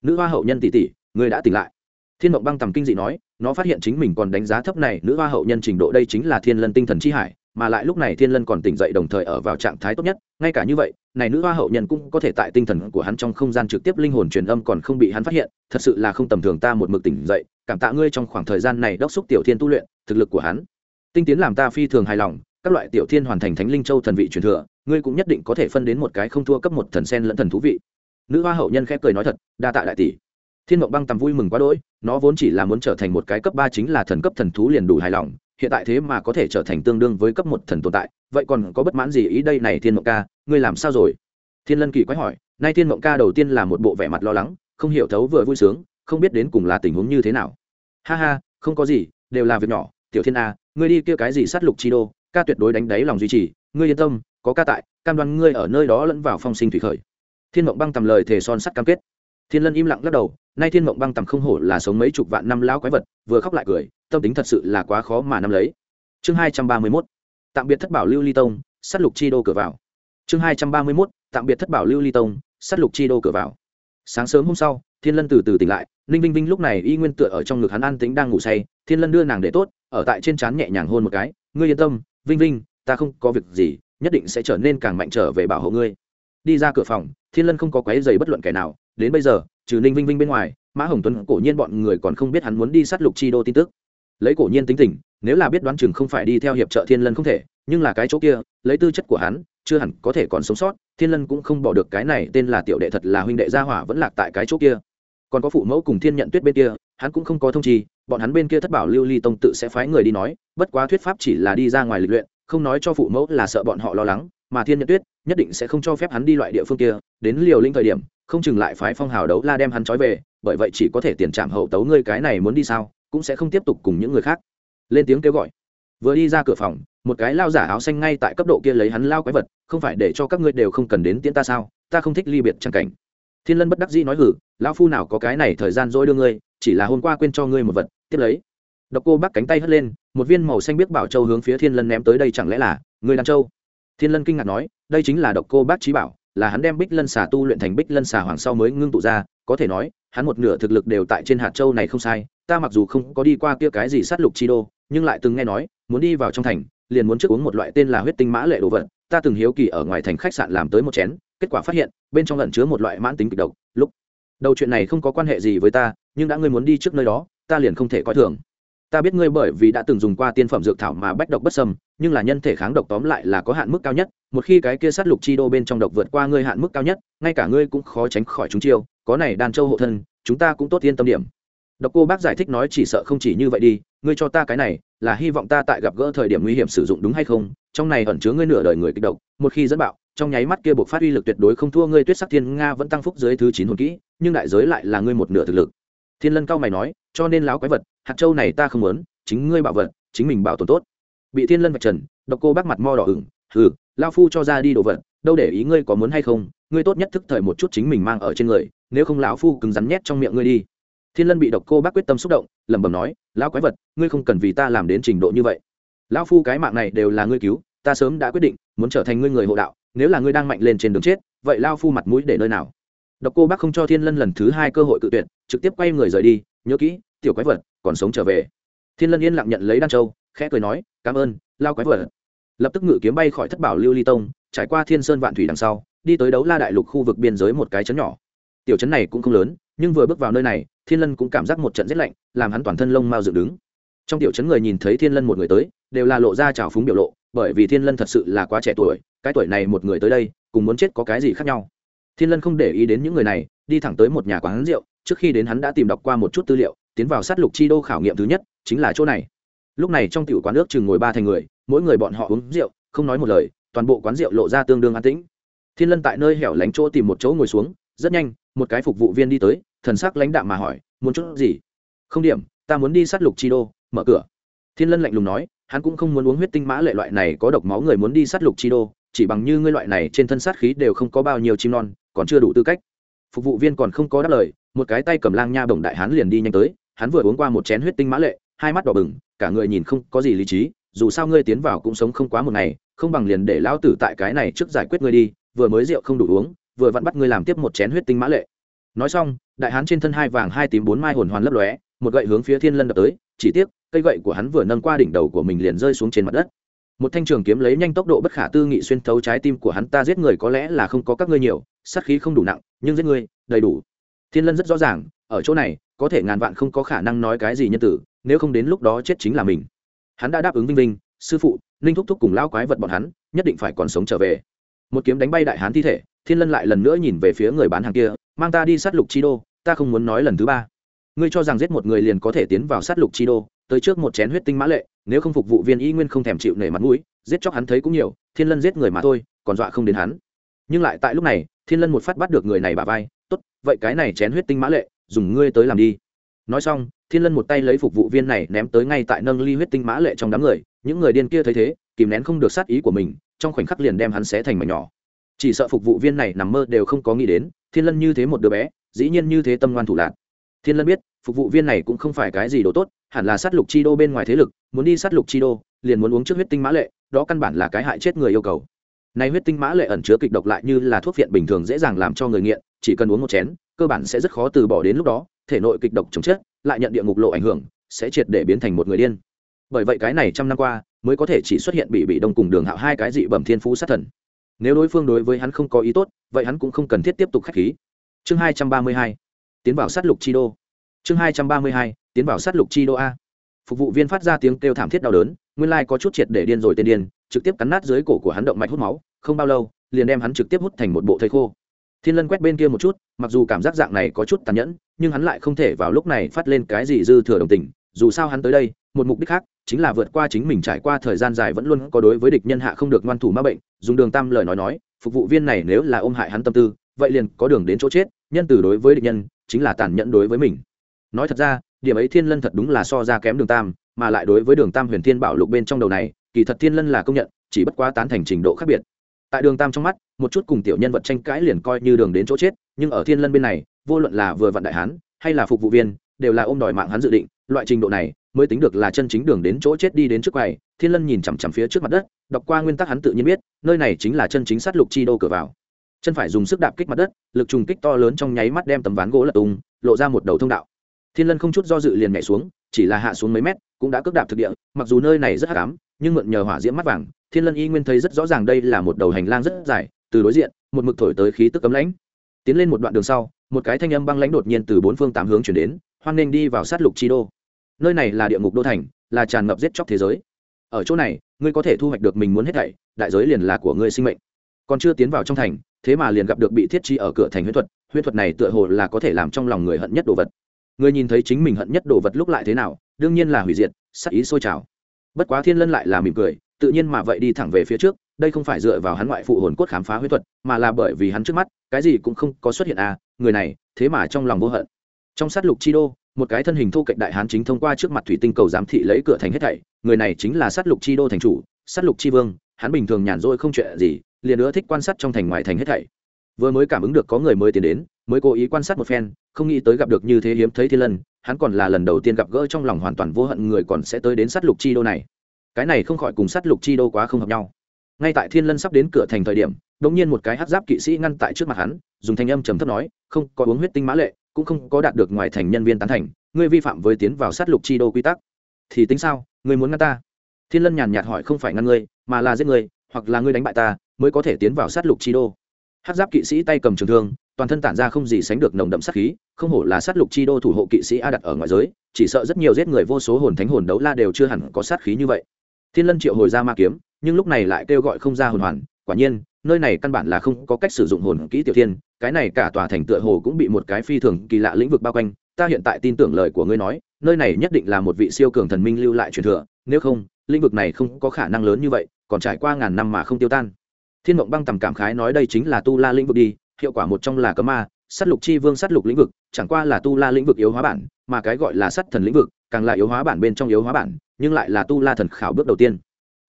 [SPEAKER 1] Nữ hoa hậu nhân tỷ tỷ, người đã tỉnh lại. Thiên mộng băng tầm kinh dị nói, nó phát hiện chính mình còn đánh giá thấp này, nữ hoa hậu nhân trình độ đây chính là thiên lân tinh thần chi hải mà lại lúc này thiên lân còn tỉnh dậy đồng thời ở vào trạng thái tốt nhất. Ngay cả như vậy, này nữ hoa hậu nhân cũng có thể tại tinh thần của hắn trong không gian trực tiếp linh hồn truyền âm còn không bị hắn phát hiện, thật sự là không tầm thường ta một mực tỉnh dậy, cảm tạ ngươi trong khoảng thời gian này đốc xúc tiểu thiên tu luyện, thực lực của hắn. Tinh tiến làm ta phi thường hài lòng, các loại tiểu thiên hoàn thành thánh linh châu thần vị truyền thừa, ngươi cũng nhất định có thể phân đến một cái không thua cấp một thần sen lẫn thần thú vị. Nữ hoa hậu nhân khép cười nói thật, đa tạ đại tỷ. Thiên mộng băng tầm vui mừng quá đỗi, nó vốn chỉ là muốn trở thành một cái cấp ba chính là thần cấp thần thú liền đủ hài lòng hiện tại thế mà có thể trở thành tương đương với cấp một thần tồn tại, vậy còn có bất mãn gì ý đây này thiên mộng ca, ngươi làm sao rồi? Thiên lân kỳ quái hỏi, nay thiên mộng ca đầu tiên là một bộ vẻ mặt lo lắng, không hiểu thấu vừa vui sướng, không biết đến cùng là tình huống như thế nào. Ha ha, không có gì, đều là việc nhỏ, tiểu thiên a, ngươi đi kia cái gì sát lục chi đô, ca tuyệt đối đánh đáy lòng duy trì, ngươi yên tâm, có ca tại, cam đoan ngươi ở nơi đó lẫn vào phong sinh thủy khởi. Thiên mộng băng tầm lời thề son sắt cam kết. Thiên lân im lặng lắc đầu, nay thiên mộng băng tầm không hổ là sống mấy chục vạn năm lão quái vật, vừa khóc lại cười tâm tính thật sự là quá khó mà nắm lấy. Chương hai trăm ba mươi mốt, tạm biệt thất bảo lưu ly tông s á t lục chi đô cửa vào. Chương hai trăm ba mươi mốt, tạm biệt thất bảo lưu ly tông s á t lục chi đô cửa vào. Sáng sớm hôm sau, thiên lân từ từ tỉnh lại, ninh vinh vinh lúc này y nguyên tựa ở trong ngực hắn an tính đang ngủ say, thiên lân đưa nàng để tốt, ở tại trên trán nhẹ nhàng hôn một cái, ngươi yên tâm, vinh vinh, ta không có việc gì, nhất định sẽ trở nên càng mạnh trở về bảo hộ ngươi. Đi ra cửa phòng, thiên lân không có quấy rầy bất luận kẻ nào, đến bây giờ, trừ ninh vinh vinh bên ngoài, mã hồng tuấn cổ nhiên bọn người còn không biết hắn muốn đi sát lục chi đô tin tức lấy cổ nhiên tính tình, nếu là biết đoán chừng không phải đi theo hiệp trợ thiên lân không thể, nhưng là cái chỗ kia, lấy tư chất của hắn, chưa hẳn có thể còn sống sót, thiên lân cũng không bỏ được cái này, tên là tiểu đệ thật là huynh đệ gia hỏa vẫn lạc tại cái chỗ kia. Còn có phụ mẫu cùng thiên nhận tuyết bên kia, hắn cũng không có thông trì bọn hắn bên kia thất bảo lưu ly tông tự sẽ phái người đi nói, bất quá thuyết pháp chỉ là đi ra ngoài lịch luyện, không nói cho phụ mẫu là sợ bọn họ lo lắng, mà thiên nhận tuyết nhất định sẽ không cho phép hắn đi loại địa phương kia, đến liều linh thời điểm, không chừng lại phái phong hào đấu la đem hắn trói về, bởi vậy chỉ có thể tiền trảm hậu tấu ngươi cái này muốn đi sao? Cũng sẽ không tiếp tục cùng những người khác. Lên tiếng kêu gọi. Vừa đi ra cửa phòng, một cái lao giả áo xanh ngay tại cấp độ kia lấy hắn lao quái vật, không phải để cho các ngươi đều không cần đến tiễn ta sao? Ta không thích ly biệt chẳng cảnh. Thiên lân bất đắc dĩ nói hử, lão phu nào có cái này thời gian dỗi đưa ngươi, chỉ là hôm qua quên cho ngươi một vật, tiếp lấy. Độc cô bắc cánh tay hất lên, một viên màu xanh biết bảo châu hướng phía thiên lân ném tới đây chẳng lẽ là ngươi đàn châu thiên lân kinh ngạc nói, đây chính là độc cô bác trí bảo là hắn đem bích lân xà tu luyện thành bích lân xà hoàng sau mới ngưng tụ ra, có thể nói, hắn một nửa thực lực đều tại trên hạt châu này không sai, ta mặc dù không có đi qua kia cái gì sát lục chi đô, nhưng lại từng nghe nói, muốn đi vào trong thành, liền muốn trước uống một loại tên là huyết tinh mã lệ đồ vật, ta từng hiếu kỳ ở ngoài thành khách sạn làm tới một chén, kết quả phát hiện, bên trong lẩn chứa một loại mãn tính kịch độc, lúc, đầu chuyện này không có quan hệ gì với ta, nhưng đã ngươi muốn đi trước nơi đó, ta liền không thể coi thường. Ta biết ngươi bởi vì đã từng dùng qua tiên phẩm dược thảo mà bách độc bất sâm nhưng là nhân thể kháng độc tóm lại là có hạn mức cao nhất, một khi cái kia sát lục chi đô bên trong độc vượt qua ngươi hạn mức cao nhất, ngay cả ngươi cũng khó tránh khỏi chúng chiêu, có này đàn châu hộ thân, chúng ta cũng tốt yên tâm điểm. Độc cô bác giải thích nói chỉ sợ không chỉ như vậy đi, ngươi cho ta cái này, là hy vọng ta tại gặp gỡ thời điểm nguy hiểm sử dụng đúng hay không, trong này ẩn chứa ngươi nửa đời người kích độc, một khi dẫn bạo, trong nháy mắt kia buộc phát uy lực tuyệt đối không thua ngươi, tuyết sắc thiên nga vẫn tăng phúc dưới thứ chín hồn kỹ, nhưng đại giới lại là ngươi một nửa thực lực. Thiên lân cao mày nói, cho nên láo quái vật, hạt châu này ta không muốn, chính ngươi bảo vật, chính mình bảo tồn tốt bị thiên lân vạch trần, độc cô bác mặt mo đỏ ửng, hừ lao phu cho ra đi đồ vật, đâu để ý ngươi có muốn hay không, ngươi tốt nhất thức thời một chút chính mình mang ở trên người, nếu không lão phu cứng rắn nhét trong miệng ngươi đi. Thiên lân bị độc cô bác quyết tâm xúc động, lẩm bẩm nói, lão quái vật, ngươi không cần vì ta làm đến trình độ như vậy. Lão phu cái mạng này đều là ngươi cứu, ta sớm đã quyết định, muốn trở thành ngươi người hộ đạo, nếu là ngươi đang mạnh lên trên đường chết, vậy lao phu mặt mũi để nơi nào? Độc cô bác không cho thiên lân lần thứ hai cơ hội cự tuyệt, trực tiếp quay người rời đi, nhớ kỹ, tiểu quái vật, còn sống trở về. Thiên lân yên lặng nhận lấy đan châu khẽ cười nói, cảm ơn, lao quái vợt lập tức ngự kiếm bay khỏi thất bảo lưu ly tông, trải qua thiên sơn vạn thủy đằng sau, đi tới đấu la đại lục khu vực biên giới một cái chấn nhỏ. Tiểu chấn này cũng không lớn, nhưng vừa bước vào nơi này, thiên lân cũng cảm giác một trận rét lạnh, làm hắn toàn thân lông mau dựng đứng. Trong tiểu chấn người nhìn thấy thiên lân một người tới, đều là lộ ra trào phúng biểu lộ, bởi vì thiên lân thật sự là quá trẻ tuổi, cái tuổi này một người tới đây, cùng muốn chết có cái gì khác nhau. Thiên lân không để ý đến những người này, đi thẳng tới một nhà quán rượu, trước khi đến hắn đã tìm đọc qua một chút tư liệu, tiến vào sát lục chi đô khảo nghiệm thứ nhất, chính là chỗ này lúc này trong tiểu quán nước chừng ngồi ba thành người, mỗi người bọn họ uống rượu, không nói một lời, toàn bộ quán rượu lộ ra tương đương an tĩnh. Thiên lân tại nơi hẻo lánh chỗ tìm một chỗ ngồi xuống, rất nhanh, một cái phục vụ viên đi tới, thần sắc lãnh đạm mà hỏi, muốn chút gì? Không điểm, ta muốn đi sát lục chi đô, mở cửa. Thiên lân lạnh lùng nói, hắn cũng không muốn uống huyết tinh mã lệ loại này có độc máu người muốn đi sát lục chi đô, chỉ bằng như ngươi loại này trên thân sát khí đều không có bao nhiêu chim non, còn chưa đủ tư cách. Phục vụ viên còn không có đáp lời, một cái tay cầm lang nha bổng đại hắn liền đi nhanh tới, hắn vừa uống qua một chén huyết tinh mã lệ hai mắt đỏ bừng, cả người nhìn không có gì lý trí, dù sao ngươi tiến vào cũng sống không quá một ngày, không bằng liền để lão tử tại cái này trước giải quyết ngươi đi, vừa mới rượu không đủ uống, vừa vặn bắt ngươi làm tiếp một chén huyết tinh mã lệ. Nói xong, đại hán trên thân hai vàng hai tím bốn mai hồn hoàn lấp lóe, một gậy hướng phía thiên lân đập tới, chỉ tiếc, cây gậy của hắn vừa nâng qua đỉnh đầu của mình liền rơi xuống trên mặt đất. Một thanh trường kiếm lấy nhanh tốc độ bất khả tư nghị xuyên thấu trái tim của hắn, ta giết người có lẽ là không có các ngươi nhiều, sát khí không đủ nặng, nhưng giết ngươi, đầy đủ. Thiên lân rất rõ ràng, ở chỗ này, có thể ngàn vạn không có khả năng nói cái gì nhân tử nếu không đến lúc đó chết chính là mình. Hắn đã đáp ứng vinh vinh, sư phụ, ninh thúc thúc cùng lao quái vật bọn hắn, nhất định phải còn sống trở về. Một kiếm đánh bay đại hán thi thể, thiên lân lại lần nữa nhìn về phía người bán hàng kia, mang ta đi sát lục chi đô, ta không muốn nói lần thứ ba. Ngươi cho rằng giết một người liền có thể tiến vào sát lục chi đô, tới trước một chén huyết tinh mã lệ, nếu không phục vụ viên y nguyên không thèm chịu nể mặt mũi, giết chóc hắn thấy cũng nhiều, thiên lân giết người mà thôi, còn dọa không đến hắn. Nhưng lại tại lúc này, thiên lân một phát bắt được người này bà vai, tốt, vậy cái này chén huyết tinh mã lệ, dùng ngươi tới làm đi nói xong, thiên lân một tay lấy phục vụ viên này ném tới ngay tại nâng ly huyết tinh mã lệ trong đám người, những người điên kia thấy thế, kìm nén không được sát ý của mình, trong khoảnh khắc liền đem hắn xé thành mảnh nhỏ. Chỉ sợ phục vụ viên này nằm mơ đều không có nghĩ đến, thiên lân như thế một đứa bé, dĩ nhiên như thế tâm ngoan thủ lạc. Thiên lân biết, phục vụ viên này cũng không phải cái gì đồ tốt, hẳn là sát lục chi đô bên ngoài thế lực, muốn đi sát lục chi đô, liền muốn uống trước huyết tinh mã lệ, đó căn bản là cái hại chết người yêu cầu. Nay huyết tinh mã lệ ẩn chứa kịch độc lại như là thuốc viện bình thường dễ dàng làm cho người nghiện, chỉ cần uống một chén, cơ bản sẽ rất khó từ bỏ đến lúc đó thể nội kịch độc chống chết, lại nhận địa ngục lộ ảnh hưởng, sẽ triệt để biến thành một người điên. Bởi vậy cái này trăm năm qua, mới có thể chỉ xuất hiện bị bị đông cùng đường hạo hai cái dị bẩm thiên phú sát thần. Nếu đối phương đối với hắn không có ý tốt, vậy hắn cũng không cần thiết tiếp tục k h á c h khí. Chương hai trăm ba mươi hai, tiến vào sát lục chi đô. Chương hai trăm ba mươi hai, tiến vào sát lục chi đô a. Phục vụ viên phát ra tiếng kêu thảm thiết đau đớn, nguyên lai có chút triệt để điên rồi tên điên, trực tiếp cắn nát dưới cổ của hắn động mạch hút máu, không bao lâu, liền đem hắn trực tiếp hút thành một bộ thây khô. Thiên lân quét bên kia một chút, mặc dù cảm giác dạng này có chút tàn nhẫn nhưng hắn lại không thể vào lúc này phát lên cái gì dư thừa đồng tình, dù sao hắn tới đây, một mục đích khác, chính là vượt qua chính mình trải qua thời gian dài vẫn luôn có đối với địch nhân hạ không được ngoan thủ ma bệnh, dùng đường tam lời nói nói, phục vụ viên này nếu là ôm hại hắn tâm tư, vậy liền có đường đến chỗ chết, nhân từ đối với địch nhân, chính là tàn nhẫn đối với mình. Nói thật ra, điểm ấy thiên lân thật đúng là so ra kém đường tam, mà lại đối với đường tam huyền thiên bảo lục bên trong đầu này, kỳ thật thiên lân là công nhận, chỉ bất quá tán thành trình độ khác biệt. Tại đường tam trong mắt, một chút cùng tiểu nhân vật tranh cãi liền coi như đường đến chỗ chết, nhưng ở thiên lân bên này vô luận là vừa vặn đại hán, hay là phục vụ viên, đều là ôm đòi mạng hắn dự định, loại trình độ này, mới tính được là chân chính đường đến chỗ chết đi đến trước quầy, thiên lân nhìn chằm chằm phía trước mặt đất, đọc qua nguyên tắc hắn tự nhiên biết, nơi này chính là chân chính sát lục chi đô cửa vào. Chân phải dùng sức đạp kích mặt đất, lực trùng kích to lớn trong nháy mắt đem tấm ván gỗ lật tung, lộ ra một đầu thông đạo. Thiên lân không chút do dự liền nhảy xuống, chỉ là hạ xuống mấy mét, cũng đã cước đạp thực địa, mặc dù nơi này rất hắc ám, nhưng mượn nhờ hỏa diễm mắt vàng, thiên lân y nguyên thấy rất rõ ràng đây là một đầu hành lang rất dài, từ đối diện, một mực thổi tới khí tức cấm lãnh. Tiến lên một đoạn đường sau một cái thanh âm băng lãnh đột nhiên từ bốn phương tám hướng chuyển đến, hoan nghênh đi vào sát lục chi đô. Nơi này là địa ngục đô thành, là tràn ngập giết chóc thế giới. Ở chỗ này, ngươi có thể thu hoạch được mình muốn hết thảy, đại giới liền là của ngươi sinh mệnh. Còn chưa tiến vào trong thành, thế mà liền gặp được bị thiết chi ở cửa thành huyết thuật huyết thuật này tựa hồ là có thể làm trong lòng người hận nhất đồ vật. Người nhìn thấy chính mình hận nhất đồ vật lúc lại thế nào, đương nhiên là hủy diệt sắc ý sôi trào. Bất quá thiên lân lại là mỉm cười, tự nhiên mà vậy đi thẳng về phía trước, đây không phải dựa vào hắn ngoại phụ hồn cốt khám phá huyết thuật, mà là bởi vì hắn trước mắt, cái gì cũng không có xuất hiện à người này, thế mà trong lòng vô hận. Trong sát lục chi đô, một cái thân hình thô cạnh đại hán chính thông qua trước mặt thủy tinh cầu giám thị lấy cửa thành hết thảy. Người này chính là sát lục chi đô thành chủ, sát lục chi vương. Hắn bình thường nhàn rỗi không chuyện gì, liền nữa thích quan sát trong thành ngoài thành hết thảy. Vừa mới cảm ứng được có người mới tiến đến, mới cố ý quan sát một phen, không nghĩ tới gặp được như thế hiếm thấy thiên lân. Hắn còn là lần đầu tiên gặp gỡ trong lòng hoàn toàn vô hận người còn sẽ tới đến sát lục chi đô này. Cái này không khỏi cùng sát lục chi đô quá không hợp nhau ngay tại thiên lân sắp đến cửa thành thời điểm đ ỗ n g nhiên một cái hát giáp kỵ sĩ ngăn tại trước mặt hắn, dùng thanh âm trầm thấp nói, không có uống huyết tinh mã lệ, cũng không có đạt được ngoài thành nhân viên tán thành, ngươi vi phạm với tiến vào sát lục chi đô quy tắc. Thì tính sao, ngươi muốn ngăn ta? Thiên lân nhàn nhạt hỏi, không phải ngăn ngươi, mà là giết ngươi, hoặc là ngươi đánh bại ta, mới có thể tiến vào sát lục chi đô? Hát giáp kỵ sĩ tay cầm trường thương, toàn thân tản ra không gì sánh được nồng đậm sát khí, không hổ là sát lục chi đô thủ hộ kỵ sĩ a đặt ở ngoài giới, chỉ sợ rất nhiều giết người vô số hồn thánh hồn đấu la đều chưa hẳn có sát khí như vậy. Thiên lân triệu hồi ra ma kiếm nhưng lúc này lại kêu gọi không ra hồn hoàn. Quả nhiên, nơi này căn bản là không có cách sử dụng hồn kỹ tiểu thiên, cái này cả tòa thành tựa hồ cũng bị một cái phi thường kỳ lạ lĩnh vực bao quanh. Ta hiện tại tin tưởng lời của ngươi nói, nơi này nhất định là một vị siêu cường thần minh lưu lại truyền thừa, nếu không, lĩnh vực này không có khả năng lớn như vậy, còn trải qua ngàn năm mà không tiêu tan. Thiên mộng băng tầm cảm khái nói đây chính là tu la lĩnh vực đi, hiệu quả một trong là cấm ma s á t lục chi vương s á t lục lĩnh vực, chẳng qua là tu la lĩnh vực yếu hóa bản, mà cái gọi là s á t thần lĩnh vực, càng là yếu hóa bản bên trong yếu hóa bản, nhưng lại là tu la thần khảo bước đầu tiên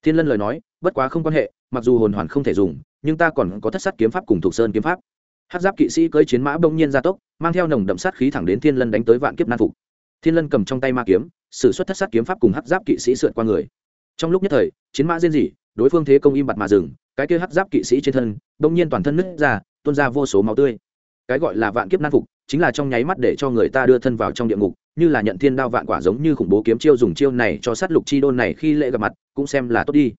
[SPEAKER 1] thiên lân lời nói bất quá không quan hệ mặc dù hồn hoàn không thể dùng nhưng ta còn có thất sát kiếm pháp cùng thuộc sơn kiếm pháp. Hát giáp kỵ sĩ cưỡi chiến mã bỗng nhiên gia tốc mang theo nồng đậm sát khí thẳng đến thiên lân đánh tới vạn kiếp nan phục. Thiên lân cầm trong tay ma kiếm s ử suất thất sát kiếm pháp cùng hát giáp kỵ sĩ sượt qua người. Trong lúc nhất thời chiến mã diên dị, đối phương thế công im bặt mà dừng cái kia hát giáp kỵ sĩ trên thân bỗng nhiên toàn thân nứt ra tuôn ra vô số máu tươi. Cái gọi là vạn kiếp nan phục chính là trong nháy mắt để cho người ta đưa thân vào trong địa ngục, như là nhận thiên đao vạn quả giống như khủng bố kiếm chiêu dùng chiêu này cho sát lục chi đô này khi lễ gặp mặt, cũng xem là tốt đi.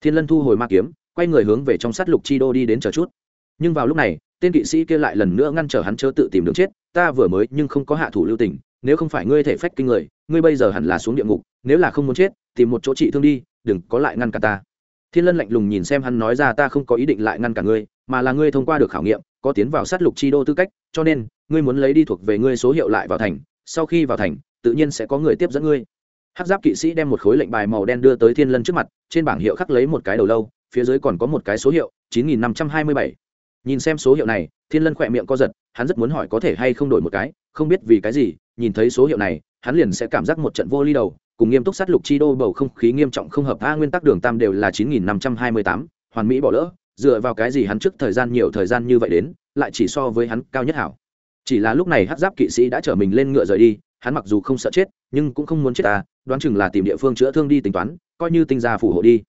[SPEAKER 1] Thiên lân thu hồi ma kiếm, quay người hướng về trong sát lục chi đô đi đến chờ chút. Nhưng vào lúc này, tên kỵ sĩ kia lại lần nữa ngăn trở hắn chớ tự tìm đường chết, ta vừa mới nhưng không có hạ thủ lưu tình, nếu không phải ngươi thể phách kinh người, ngươi bây giờ hẳn là xuống địa ngục, nếu là không muốn chết, tìm một chỗ trị thương đi, đừng có lại ngăn cả ta. Thiên lân lạnh lùng nhìn xem hắn nói ra, ta không có ý định lại ngăn cả ngươi, mà là ngươi thông qua được khảo nghiệm có tiến vào sát lục chi đô tư cách, cho nên, ngươi muốn lấy đi thuộc về ngươi số hiệu lại vào thành, sau khi vào thành, tự nhiên sẽ có người tiếp dẫn ngươi. Hát giáp kỵ sĩ đem một khối lệnh bài màu đen đưa tới thiên lân trước mặt, trên bảng hiệu khắc lấy một cái đầu lâu, phía dưới còn có một cái số hiệu, chín nghìn năm trăm hai mươi bảy. Nhìn xem số hiệu này, thiên lân khỏe miệng co giật, hắn rất muốn hỏi có thể hay không đổi một cái, không biết vì cái gì, nhìn thấy số hiệu này, hắn liền sẽ cảm giác một trận vô ly đầu, cùng nghiêm túc sát lục chi đô bầu không khí nghiêm trọng không hợp, a nguyên tắc đường tam đều là chín nghìn năm trăm hai mươi tám, hoàn mỹ bỏ lỡ dựa vào cái gì hắn trước thời gian nhiều thời gian như vậy đến, lại chỉ so với hắn cao nhất hảo. Chỉ là lúc này hát giáp kỵ sĩ đã chở mình lên ngựa rời đi, hắn mặc dù không sợ chết, nhưng cũng không muốn chết ta, đoán chừng là tìm địa phương chữa thương đi tính toán, coi như tinh gia phù hộ đi.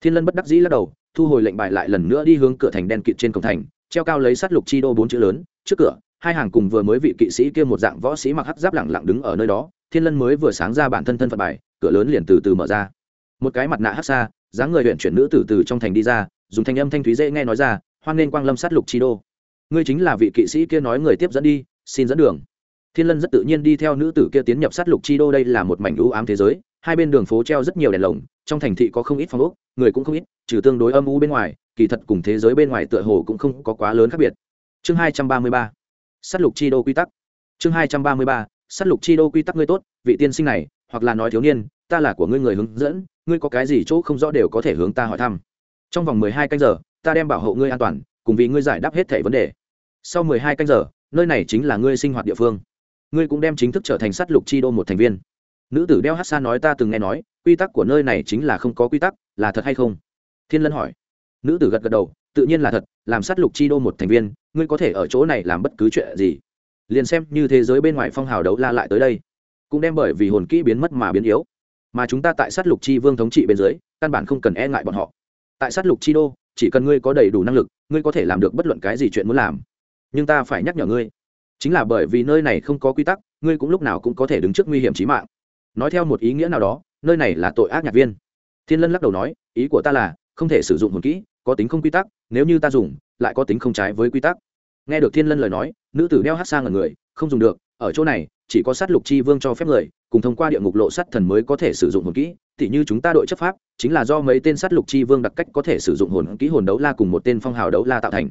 [SPEAKER 1] Thiên lân bất đắc dĩ lắc đầu, thu hồi lệnh bài lại lần nữa đi hướng cửa thành đen kịt trên cổng thành, treo cao lấy sát lục chi đô bốn chữ lớn, trước cửa, hai hàng cùng vừa mới vị kỵ sĩ kia một dạng võ sĩ mặc hắc giáp lẳng lặng đứng ở nơi đó, thiên lân mới vừa sáng ra bản thân thân phận bài, cửa lớn liền từ từ mở ra. Một cái mặt nạ hắc xa, dáng người huyện chuyển nữ từ từ trong thành đi ra dùng thanh âm thanh thúy dễ nghe nói ra, hoan nên quang lâm sát lục chi đô. Ngươi chính là vị kỵ sĩ kia nói người tiếp dẫn đi, xin dẫn đường. Thiên lân rất tự nhiên đi theo nữ tử kia tiến nhập sát lục chi đô, đây là một mảnh ưu ám thế giới, hai bên đường phố treo rất nhiều đèn lồng, trong thành thị có không ít phòng ốc, người cũng không ít, trừ tương đối âm u bên ngoài, kỳ thật cùng thế giới bên ngoài tựa hồ cũng không có quá lớn khác biệt. Chương hai trăm ba mươi ba. Sát lục chi đô quy tắc. Chương hai trăm ba mươi ba. Sát lục chi đô quy tắc ngươi tốt, vị tiên sinh này, hoặc là nói thiếu niên, ta là của ngươi người hướng dẫn, ngươi có cái gì chỗ không rõ đều có thể hướng ta hỏi thăm trong vòng mười hai canh giờ, ta đem bảo hộ ngươi an toàn, cùng vì ngươi giải đáp hết thẻ vấn đề. Sau mười hai canh giờ, nơi này chính là ngươi sinh hoạt địa phương. Ngươi cũng đem chính thức trở thành s á t lục chi đô một thành viên. Nữ tử đeo hát xa nói ta từng nghe nói, quy tắc của nơi này chính là không có quy tắc, là thật hay không? Thiên lân hỏi. Nữ tử gật gật đầu, tự nhiên là thật, làm sát lục chi đô một thành viên, ngươi có thể ở chỗ này làm bất cứ chuyện gì. Liền xem như thế giới bên ngoài phong hào đấu la lại tới đây, cũng đem bởi vì hồn kỹ biến mất mà biến yếu. Mà chúng ta tại sát lục chi vương thống trị bên dưới, căn bản không cần e ngại bọn họ tại sát lục chi đô, chỉ cần ngươi có đầy đủ năng lực, ngươi có thể làm được bất luận cái gì chuyện muốn làm. Nhưng ta phải nhắc nhở ngươi, chính là bởi vì nơi này không có quy tắc, ngươi cũng lúc nào cũng có thể đứng trước nguy hiểm trí mạng. Nói theo một ý nghĩa nào đó, nơi này là tội ác nhạc viên. Thiên lân lắc đầu nói, ý của ta là, không thể sử dụng hồn kỹ, có tính không quy tắc, nếu như ta dùng, lại có tính không trái với quy tắc. Nghe được thiên lân lời nói, nữ tử đeo hát sang ở người, không dùng được, ở chỗ này, chỉ có sát lục chi vương cho phép người cùng thông qua địa ngục lộ sắt thần mới có thể sử dụng hồn kỹ thì như chúng ta đội chấp pháp, chính là do mấy tên sát lục chi vương đặc cách có thể sử dụng hồn kỹ hồn đấu la cùng một tên phong hào đấu la tạo thành.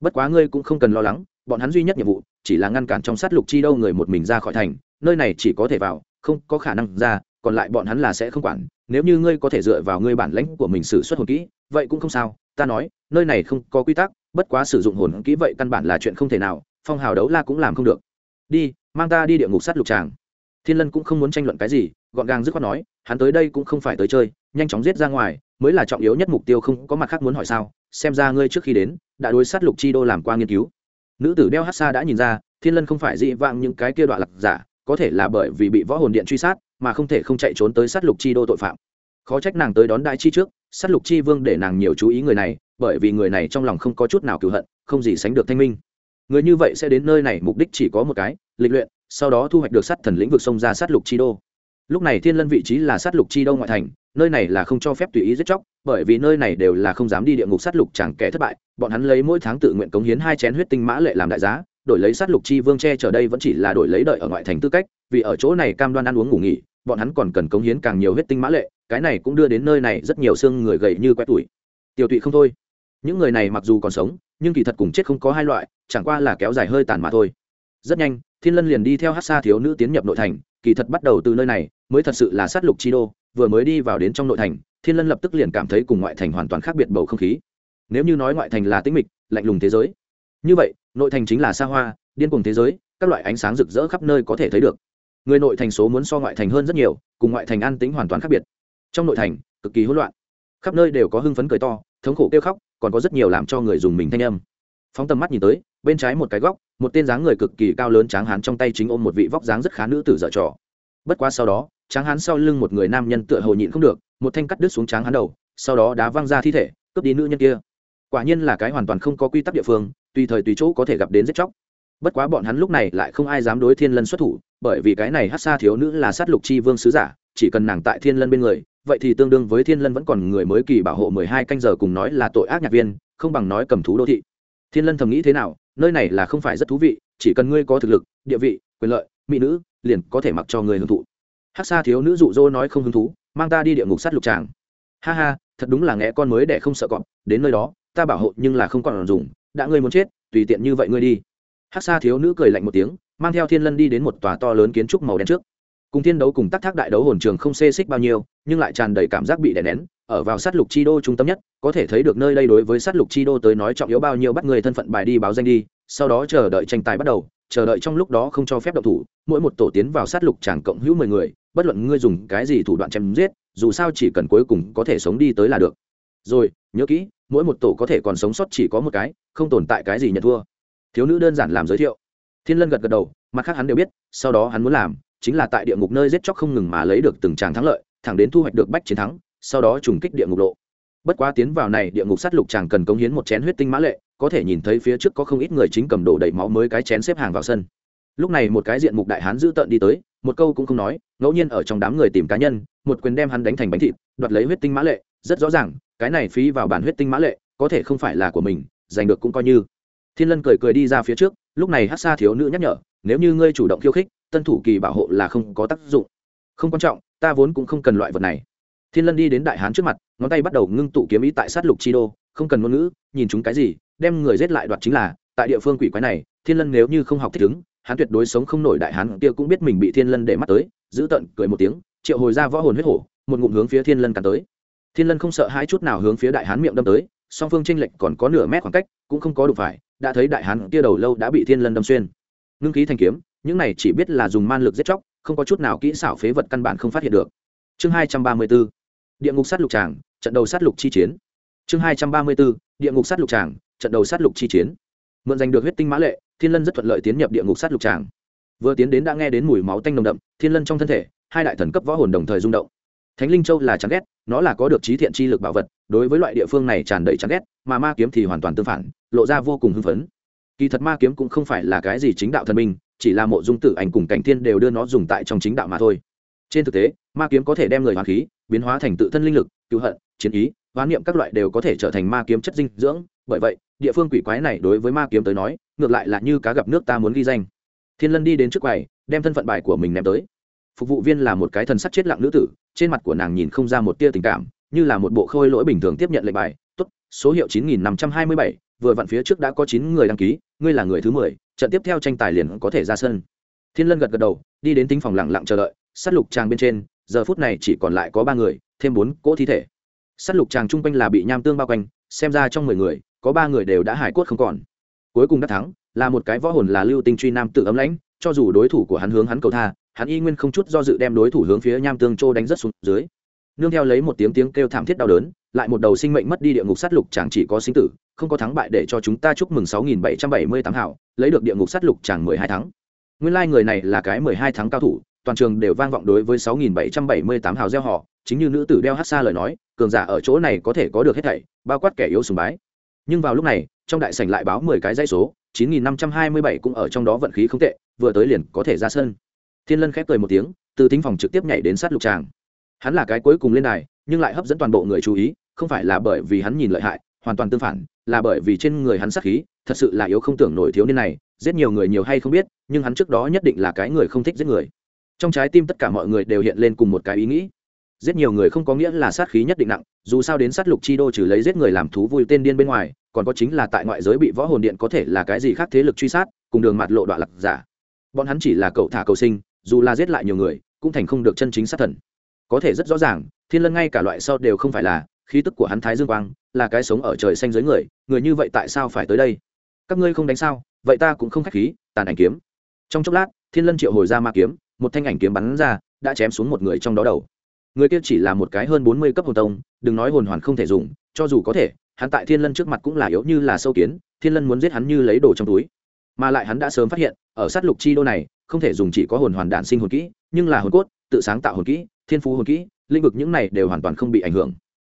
[SPEAKER 1] Bất quá ngươi cũng không cần lo lắng, bọn hắn duy nhất nhiệm vụ, chỉ là ngăn cản trong sát lục chi đâu người một mình ra khỏi thành, nơi này chỉ có thể vào, không có khả năng ra, còn lại bọn hắn là sẽ không quản, nếu như ngươi có thể dựa vào ngươi bản lãnh của mình sử xuất hồn kỹ, vậy cũng không sao, ta nói, nơi này không có quy tắc, bất quá sử dụng hồn kỹ vậy căn bản là chuyện không thể nào, phong hào đấu la cũng làm không được. Đi, mang ta đi địa ngục sát lục tràng thiên lân cũng không muốn tranh luận cái gì, gọn gàng dứt khoát nói, hắn tới đây cũng không phải tới chơi, nhanh chóng giết ra ngoài, mới là trọng yếu nhất mục tiêu không có mặt khác muốn hỏi sao, xem ra ngươi trước khi đến, đã đối sát lục chi đô làm qua nghiên cứu. Nữ tử đeo hát xa đã nhìn ra, thiên lân không phải dị vang những cái kia đoạn lạc giả, có thể là bởi vì bị võ hồn điện truy sát, mà không thể không chạy trốn tới sát lục chi đô tội phạm. Khó trách nàng tới đón đại chi trước, sát lục chi vương để nàng nhiều chú ý người này, bởi vì người này trong lòng không có chút nào cựu hận, không gì sánh được thanh minh. Người như vậy sẽ đến nơi này, mục đích chỉ có một cái, lịch luyện sau đó thu hoạch được sát thần lĩnh vực sông ra sát lục chi đô. Lúc này thiên lân vị trí là sát lục chi đô ngoại thành, nơi này là không cho phép tùy ý giết chóc, bởi vì nơi này đều là không dám đi địa ngục sát lục chẳng kẻ thất bại. Bọn hắn lấy mỗi tháng tự nguyện cống hiến hai chén huyết tinh mã lệ làm đại giá, đổi lấy sát lục chi vương che trở đây vẫn chỉ là đổi lấy đợi ở ngoại thành tư cách, vì ở chỗ này cam đoan ăn uống ngủ nghỉ, bọn hắn còn cần cống hiến càng nhiều huyết tinh mã lệ, cái này cũng đưa đến nơi này rất nhiều xương người gầy như quét tuổi tiểu tụy không thôi. Những người này mặc dù còn sống, nhưng kỳ thật cùng chết không có hai loại, chẳng qua là kéo dài hơi tàn mà thôi. Rất nhanh thiên lân liền đi theo hát xa thiếu nữ tiến nhập nội thành, kỳ thật bắt đầu từ nơi này, mới thật sự là sát lục chi đô, vừa mới đi vào đến trong nội thành, thiên lân lập tức liền cảm thấy cùng ngoại thành hoàn toàn khác biệt bầu không khí. Nếu như nói ngoại thành là tĩnh mịch, lạnh lùng thế giới, như vậy, nội thành chính là xa hoa, điên cùng thế giới, các loại ánh sáng rực rỡ khắp nơi có thể thấy được. Người nội thành số muốn so ngoại thành hơn rất nhiều, cùng ngoại thành an tính hoàn toàn khác biệt. Trong nội thành, cực kỳ hỗn loạn, khắp nơi đều có hưng phấn cười to, thống khổ kêu khóc, còn có rất nhiều làm cho người dùng mình thanh âm phóng tầm mắt nhìn tới, bên trái một cái góc, một tên dáng người cực kỳ cao lớn tráng hán trong tay chính ôm một vị vóc dáng rất khá nữ tử dở trò. Bất quá sau đó, tráng hán sau lưng một người nam nhân tựa hồ nhịn không được, một thanh cắt đứt xuống tráng hán đầu, sau đó đá văng ra thi thể, cướp đi nữ nhân kia. Quả nhiên là cái hoàn toàn không có quy tắc địa phương, tùy thời tùy chỗ có thể gặp đến giết chóc. Bất quá bọn hắn lúc này lại không ai dám đối thiên lân xuất thủ, bởi vì cái này hát xa thiếu nữ là sát lục chi vương sứ giả, chỉ cần nàng tại thiên lân bên người, vậy thì tương đương với thiên lân vẫn còn người mới kỳ bảo hộ mười hai canh giờ cùng nói là tội ác nhạc viên, không bằng nói cầm thú đô thị thiên lân thầm nghĩ thế nào, nơi này là không phải rất thú vị, chỉ cần ngươi có thực lực, địa vị, quyền lợi, mỹ nữ, liền có thể mặc cho người hưởng thụ. Hát xa thiếu nữ dụ dỗ nói không hứng thú, mang ta đi địa ngục sát lục tràng. Ha ha, thật đúng là nghe con mới để không sợ cọp, đến nơi đó, ta bảo hộ nhưng là không còn dùng, đã ngươi muốn chết, tùy tiện như vậy ngươi đi. Hát xa thiếu nữ cười lạnh một tiếng, mang theo thiên lân đi đến một tòa to lớn kiến trúc màu đen trước. Cùng thiên đấu cùng tắc thác đại đấu hồn trường không xê xích bao nhiêu, nhưng lại tràn đầy cảm giác bị đè nén ở vào sát lục chi đô trung tâm nhất, có thể thấy được nơi đây đối với sát lục chi đô tới nói trọng yếu bao nhiêu bắt người thân phận bài đi báo danh đi, sau đó chờ đợi tranh tài bắt đầu, chờ đợi trong lúc đó không cho phép động thủ, mỗi một tổ tiến vào sát lục chẳng cộng hữu mười người, bất luận ngươi dùng cái gì thủ đoạn chém giết, dù sao chỉ cần cuối cùng có thể sống đi tới là được. Rồi, nhớ kỹ, mỗi một tổ có thể còn sống sót chỉ có một cái, không tồn tại cái gì nhận thua. Thiếu nữ đơn giản làm giới thiệu. Thiên lân gật gật đầu, mặt khác hắn đều biết, sau đó hắn muốn làm chính là tại địa ngục nơi giết chóc không ngừng mà lấy được từng tràng thắng lợi, thẳng đến thu hoạch được bách chiến thắng sau đó trùng kích địa ngục lộ. Bất quá tiến vào này địa ngục sát lục chàng cần cống hiến một chén huyết tinh mã lệ, có thể nhìn thấy phía trước có không ít người chính cầm đổ đầy máu mới cái chén xếp hàng vào sân. Lúc này một cái diện mục đại hán giữ tợn đi tới, một câu cũng không nói, ngẫu nhiên ở trong đám người tìm cá nhân, một quyền đem hắn đánh thành bánh thịt, đoạt lấy huyết tinh mã lệ, rất rõ ràng, cái này phí vào bản huyết tinh mã lệ, có thể không phải là của mình, giành được cũng coi như. Thiên lân cười cười đi ra phía trước, lúc này hát xa thiếu nữ nhắc nhở, nếu như ngươi chủ động khiêu khích, tân thủ kỳ bảo hộ là không có tác dụng. Không quan trọng, ta vốn cũng không cần loại vật này thiên lân đi đến đại hán trước mặt, ngón tay bắt đầu ngưng tụ kiếm ý tại sát lục chi đô, không cần ngôn ngữ, nhìn chúng cái gì, đem người giết lại đoạt chính là, tại địa phương quỷ quái này, thiên lân nếu như không học thích ứng, hắn tuyệt đối sống không nổi đại hán kia cũng biết mình bị thiên lân để mắt tới, giữ tận cười một tiếng, triệu hồi ra võ hồn huyết hổ, một ngụm hướng phía thiên lân cắn tới. Thiên lân không sợ hai chút nào hướng phía đại hán miệng đâm tới, song phương tranh lệch còn có nửa mét khoảng cách, cũng không có đủ phải, đã thấy đại hán kia đầu lâu đã bị thiên lân đâm xuyên. Ngưng khí thành kiếm, những này chỉ biết là dùng man lực giết chóc, không có chút nào kỹ xảo phế vật căn bản không phát hiện được. Chương hai trăm ba mươi bốn địa ngục sát lục tràng, trận đầu sát lục chi chiến. Chương hai trăm ba mươi bốn, địa ngục sát lục tràng, trận đầu sát lục chi chiến. Mượn giành được huyết tinh mã lệ, thiên lân rất thuận lợi tiến nhập địa ngục sát lục tràng. Vừa tiến đến đã nghe đến mùi máu tanh nồng đậm, thiên lân trong thân thể, hai đại thần cấp võ hồn đồng thời rung động. Thánh linh châu là chán ghét, nó là có được trí thiện chi lực bảo vật, đối với loại địa phương này tràn đầy chán ghét, mà ma kiếm thì hoàn toàn tương phản, lộ ra vô cùng hưng phấn. Kỳ thật ma kiếm cũng không phải là cái gì chính đạo thần minh, chỉ là mộ dung tử ảnh cùng cảnh thiên đều đưa nó dùng tại trong chính đạo mà thôi. Trên thực tế, ma kiếm có thể đem người hoàng khí biến hóa thành tự thân linh lực cứu hận, chiến ý hoán niệm các loại đều có thể trở thành ma kiếm chất dinh dưỡng. Bởi vậy, địa phương quỷ quái này đối với ma kiếm tới nói, ngược lại là như cá gặp nước ta muốn ghi danh. Thiên lân đi đến trước quầy, đem thân phận bài của mình ném tới. Phục vụ viên là một cái thần sắc chết lặng nữ tử, trên mặt của nàng nhìn không ra một tia tình cảm, như là một bộ khôi lỗi bình thường tiếp nhận lệnh bài. Tốt, số hiệu chín nghìn năm trăm hai mươi bảy, vừa vặn phía trước đã có chín người đăng ký, ngươi là người thứ mười, trận tiếp theo tranh tài liền có thể ra sân. Thiên lân gật gật đầu đi đến tính phòng lặng lặng chờ đợi s á t lục tràng bên trên, giờ phút này chỉ còn lại có ba người, thêm bốn cỗ thi thể. S á t lục tràng chung quanh là bị nham tương bao quanh, xem ra trong mười người, có ba người đều đã hải cốt không còn. Cuối cùng đã thắng, là một cái võ hồn là lưu tinh truy nam tự ấm lãnh, cho dù đối thủ của hắn hướng hắn cầu tha, hắn y nguyên không chút do dự đem đối thủ hướng phía nham tương châu đánh rất xuống dưới. Nương theo lấy một tiếng tiếng kêu thảm thiết đau đớn, lại một đầu sinh mệnh mất đi địa ngục sát lục chẳng chỉ có sinh tử, không có thắng bại để cho chúng ta chúc mừng sáu nghìn bảy trăm bảy mươi tám hảo, lấy được địa ngục sát lục chẳng mười hai tháng nguyên lai người này là cái mười hai tháng cao thủ, toàn trường đều vang vọng đối với sáu nghìn bảy trăm bảy mươi tám hào gieo họ, chính như nữ tử đeo hát xa lời nói, cường giả ở chỗ này có thể có được hết thảy, bao quát kẻ yếu sùng bái. Nhưng vào lúc này, trong đại sảnh lại báo mười cái dãy số, chín nghìn năm trăm hai mươi bảy cũng ở trong đó vận khí không tệ, vừa tới liền có thể ra sân. Thiên lân khép cười một tiếng, từ thính phòng trực tiếp nhảy đến sát lục tràng. Hắn là cái cuối cùng lên đài, nhưng lại hấp dẫn toàn bộ người chú ý, không phải là bởi vì hắn nhìn lợi hại, hoàn toàn tương phản, là bởi vì trên người hắn sát khí, thật sự là yếu không tưởng nổi thiếu niên này giết nhiều người nhiều hay không biết, nhưng hắn trước đó nhất định là cái người không thích giết người. Trong trái tim tất cả mọi người đều hiện lên cùng một cái ý nghĩ. Giết nhiều người không có nghĩa là sát khí nhất định nặng, dù sao đến sát lục chi đô trừ lấy giết người làm thú vui tên điên bên ngoài, còn có chính là tại ngoại giới bị võ hồn điện có thể là cái gì khác thế lực truy sát, cùng đường mặt lộ đoạn lạc giả. Bọn hắn chỉ là cậu thả cầu sinh, dù là giết lại nhiều người, cũng thành không được chân chính sát thần. Có thể rất rõ ràng, thiên lân ngay cả loại sau đều không phải là, khí tức của hắn thái dương quang, là cái sống ở trời xanh dưới người người như vậy tại sao phải tới đây? Các ngươi không đánh sao? Vậy ta cũng không khách khí, tàn ảnh kiếm. Trong chốc lát, thiên lân triệu hồi ra ma kiếm, một thanh ảnh kiếm bắn ra, đã chém xuống một người trong đó đầu. Người kia chỉ là một cái hơn bốn mươi cấp hồn tông, đừng nói hồn hoàn không thể dùng, cho dù có thể, hắn tại thiên lân trước mặt cũng là yếu như là sâu kiến, thiên lân muốn giết hắn như lấy đồ trong túi. Mà lại hắn đã sớm phát hiện, ở sát lục chi đô này, không thể dùng chỉ có hồn hoàn đản sinh hồn kỹ, nhưng là hồn cốt, tự sáng tạo hồn kỹ, thiên phú hồn kỹ, lĩnh vực những này đều hoàn toàn không bị ảnh hưởng.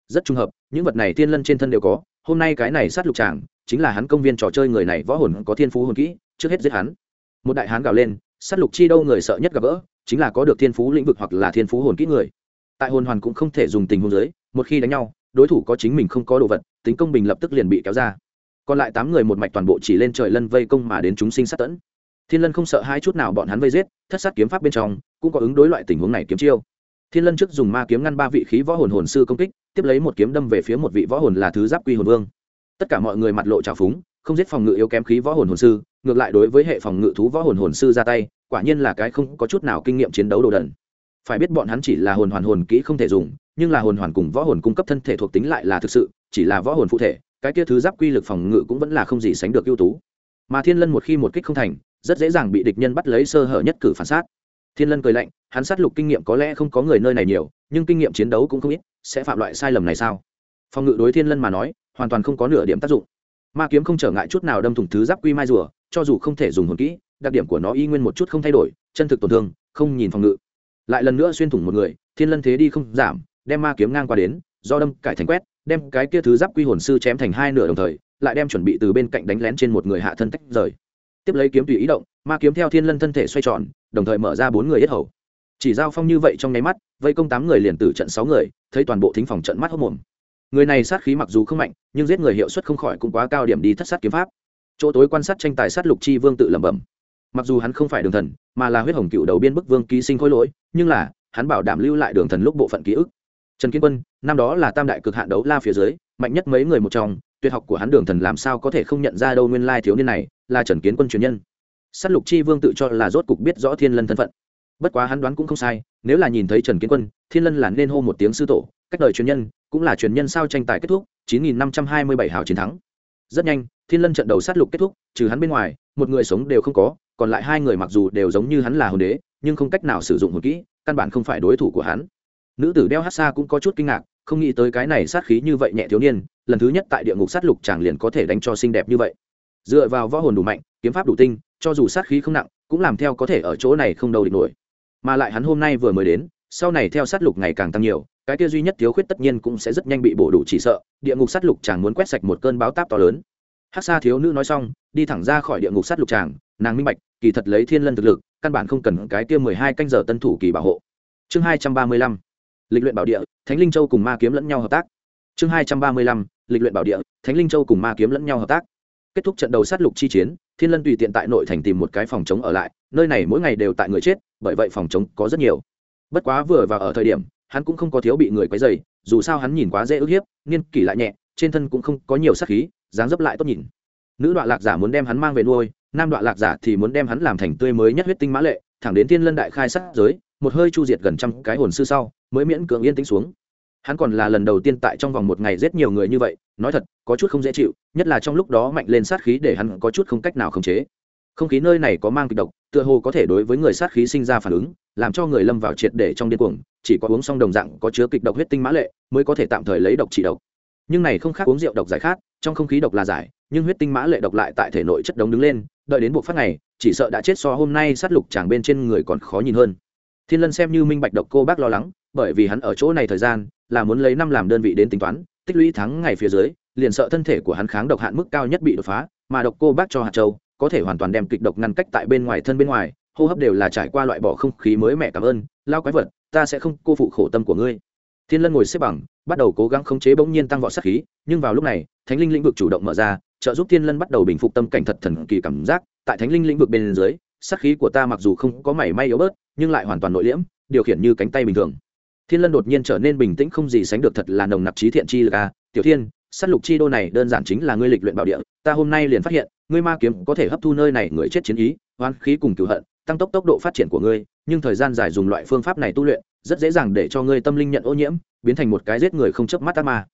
[SPEAKER 1] Rất trùng hợp, những vật này thiên lân trên thân đều có, hôm nay cái này sát lục tràng chính là hắn công viên trò chơi người này võ hồn có thiên phú hồn kỹ, trước hết giết hắn. Một đại hán gào lên, sát lục chi đâu người sợ nhất gặp gỡ, chính là có được thiên phú lĩnh vực hoặc là thiên phú hồn kỹ người. Tại hồn hoàn cũng không thể dùng tình huống giới, một khi đánh nhau, đối thủ có chính mình không có đồ vật, tính công bình lập tức liền bị kéo ra. Còn lại tám người một mạch toàn bộ chỉ lên trời lân vây công mà đến chúng sinh sát tẫn. Thiên lân không sợ hai chút nào bọn hắn vây giết, thất sát kiếm pháp bên trong, cũng có ứng đối loại tình huống này kiếm chiêu. Thiên lân trước dùng ma kiếm ngăn ba vị khí võ hồn hồn sư công kích, tiếp lấy một kiếm đâm về phía một vị võ hồn là thứ giáp quy hồn vương tất cả mọi người mặt lộ trào phúng, không giết phòng ngự yếu kém khí võ hồn hồn sư, ngược lại đối với hệ phòng ngự thú võ hồn hồn sư ra tay, quả nhiên là cái không có chút nào kinh nghiệm chiến đấu đồ đần. Phải biết bọn hắn chỉ là hồn hoàn hồn kỹ không thể dùng, nhưng là hồn hoàn cùng võ hồn cung cấp thân thể thuộc tính lại là thực sự, chỉ là võ hồn phụ thể, cái kia thứ giáp quy lực phòng ngự cũng vẫn là không gì sánh được ưu tú. Mà thiên lân một khi một kích không thành, rất dễ dàng bị địch nhân bắt lấy sơ hở nhất cử phản sát. Thiên lân cười lạnh, hắn sát lục kinh nghiệm có lẽ không có người nơi này nhiều, nhưng kinh nghiệm chiến đấu cũng không ít, sẽ phạm loại sai lầm này sao? Phòng ngự đối thiên lân mà nói, hoàn toàn không có nửa điểm tác dụng. Ma kiếm không trở ngại chút nào đâm thủng thứ giáp quy mai rùa, cho dù không thể dùng hồn kỹ, đặc điểm của nó y nguyên một chút không thay đổi, chân thực tổn thương, không nhìn phòng ngự. Lại lần nữa xuyên thủng một người, thiên lân thế đi không giảm, đem ma kiếm ngang qua đến, do đâm cải thành quét, đem cái kia thứ giáp quy hồn sư chém thành hai nửa đồng thời, lại đem chuẩn bị từ bên cạnh đánh lén trên một người hạ thân tách rời. Tiếp lấy kiếm tùy ý động, ma kiếm theo thiên lân thân thể xoay tròn, đồng thời mở ra bốn người yết hầu. Chỉ giao phong như vậy trong nháy mắt, vây công tám người liền tử trận sáu người, thấy toàn bộ thính phòng trận mắt hốc mồm người này sát khí mặc dù không mạnh, nhưng giết người hiệu suất không khỏi cũng quá cao điểm đi thất sát kiếm pháp. Chỗ tối quan sát tranh tài sát lục chi vương tự lẩm bẩm. Mặc dù hắn không phải đường thần, mà là huyết hồng cựu đầu biên bức vương ký sinh khôi lỗi, nhưng là, hắn bảo đảm lưu lại đường thần lúc bộ phận ký ức. Trần kiến quân, năm đó là tam đại cực hạn đấu la phía dưới, mạnh nhất mấy người một trong, tuyệt học của hắn đường thần làm sao có thể không nhận ra đâu nguyên lai thiếu niên này, là trần kiến quân truyền nhân. Sát lục chi vương tự cho là rốt cục biết rõ thiên lân thân phận. Bất quá hắn đoán cũng không sai, nếu là nhìn thấy trần kiến quân, thiên lân là nên hô một tiếng sư tổ, cách đời truyền nhân cũng là truyền nhân sao tranh tài kết thúc, chín nghìn năm trăm hai mươi bảy hào chiến thắng. Rất nhanh, thiên lân trận đầu sát lục kết thúc, trừ hắn bên ngoài, một người sống đều không có, còn lại hai người mặc dù đều giống như hắn là hồn đế, nhưng không cách nào sử dụng hồn kỹ, căn bản không phải đối thủ của hắn. Nữ tử đeo hát xa cũng có chút kinh ngạc, không nghĩ tới cái này sát khí như vậy nhẹ thiếu niên, lần thứ nhất tại địa ngục sát lục chàng liền có thể đánh cho xinh đẹp như vậy. Dựa vào võ hồn đủ mạnh, kiếm pháp đủ tinh, cho dù sát khí không nặng, cũng làm theo có thể ở chỗ này không đầu địch nổi. Mà lại hắn hôm nay vừa mới đến sau này theo sát lục ngày càng tăng nhiều cái kia duy nhất thiếu khuyết tất nhiên cũng sẽ rất nhanh bị bổ đủ chỉ sợ địa ngục sát lục chàng muốn quét sạch một cơn báo táp to lớn. Hát xa thiếu nữ nói xong đi thẳng ra khỏi địa ngục sát lục chàng, nàng minh bạch kỳ thật lấy thiên lân thực lực căn bản không cần cái kia mười hai canh giờ tân thủ kỳ bảo hộ. Chương hai trăm ba mươi lăm lịch luyện bảo địa thánh linh châu cùng ma kiếm lẫn nhau hợp tác. Chương hai trăm ba mươi lăm lịch luyện bảo địa thánh linh châu cùng ma kiếm lẫn nhau hợp tác. Kết thúc trận đầu sát lục chi chiến thiên lân tùy tiện tại nội thành tìm một cái phòng chống ở lại nơi này mỗi ngày đều tại người chết bởi vậy phòng chống có rất nhiều bất quá vừa và ở thời điểm, hắn cũng không có thiếu bị người quấy dày dù sao hắn nhìn quá dễ ức hiếp niên kỷ lại nhẹ, trên thân cũng không có nhiều sát khí, dáng dấp lại tốt nhìn. Nữ đoạn lạc giả muốn đem hắn mang về nuôi, nam đoạn lạc giả thì muốn đem hắn làm thành tươi mới nhất huyết tinh mã lệ, thẳng đến thiên lân đại khai sát giới, một hơi chu diệt gần trăm cái hồn sư sau, mới miễn cưỡng yên tĩnh xuống. Hắn còn là lần đầu tiên tại trong vòng một ngày giết nhiều người như vậy, nói thật, có chút không dễ chịu, nhất là trong lúc đó mạnh lên sát khí để hắn có chút không cách nào khống chế. Không khí nơi này có mang kịch độc, tựa hồ có thể đối với người sát khí sinh ra phản ứng làm cho người lâm vào triệt để trong điên cuồng, chỉ có uống xong đồng dạng có chứa kịch độc huyết tinh mã lệ mới có thể tạm thời lấy độc trị độc. Nhưng này không khác uống rượu độc giải khát, trong không khí độc là giải, nhưng huyết tinh mã lệ độc lại tại thể nội chất đống đứng lên, đợi đến buộc phát này chỉ sợ đã chết so hôm nay sát lục chàng bên trên người còn khó nhìn hơn. Thiên lân xem như minh bạch độc cô bác lo lắng, bởi vì hắn ở chỗ này thời gian, là muốn lấy năm làm đơn vị đến tính toán, tích lũy tháng ngày phía dưới, liền sợ thân thể của hắn kháng độc hạn mức cao nhất bị đột phá, mà độc cô bác cho hạt châu, có thể hoàn toàn đem kịch độc ngăn cách tại bên ngoài thân bên ngoài hô hấp đều là trải qua loại bỏ không khí mới mẻ cảm ơn, lao quái vật, ta sẽ không cô phụ khổ tâm của ngươi. Thiên lân ngồi xếp bằng, bắt đầu cố gắng khống chế bỗng nhiên tăng vọt sát khí, nhưng vào lúc này, thánh linh lĩnh vực chủ động mở ra, trợ giúp thiên lân bắt đầu bình phục tâm cảnh thật thần kỳ cảm giác. Tại thánh linh lĩnh vực bên dưới, sát khí của ta mặc dù không có mảy may yếu bớt, nhưng lại hoàn toàn nội liễm, điều khiển như cánh tay bình thường. Thiên lân đột nhiên trở nên bình tĩnh không gì sánh được thật là nồng nặc trí thiện chi lực a. Tiểu thiên, sát lục chi đô này đơn giản chính là ngươi lịch luyện bảo địa, ta hôm nay liền phát hiện, ngươi ma kiếm có thể hấp thu nơi này người chết chiến ý oan khí cùng cửu hận tăng tốc tốc độ phát triển của ngươi, nhưng thời gian dài dùng loại phương pháp này tu luyện, rất dễ dàng để cho ngươi tâm linh nhận ô nhiễm, biến thành một cái giết người không chớp mắt ác ma.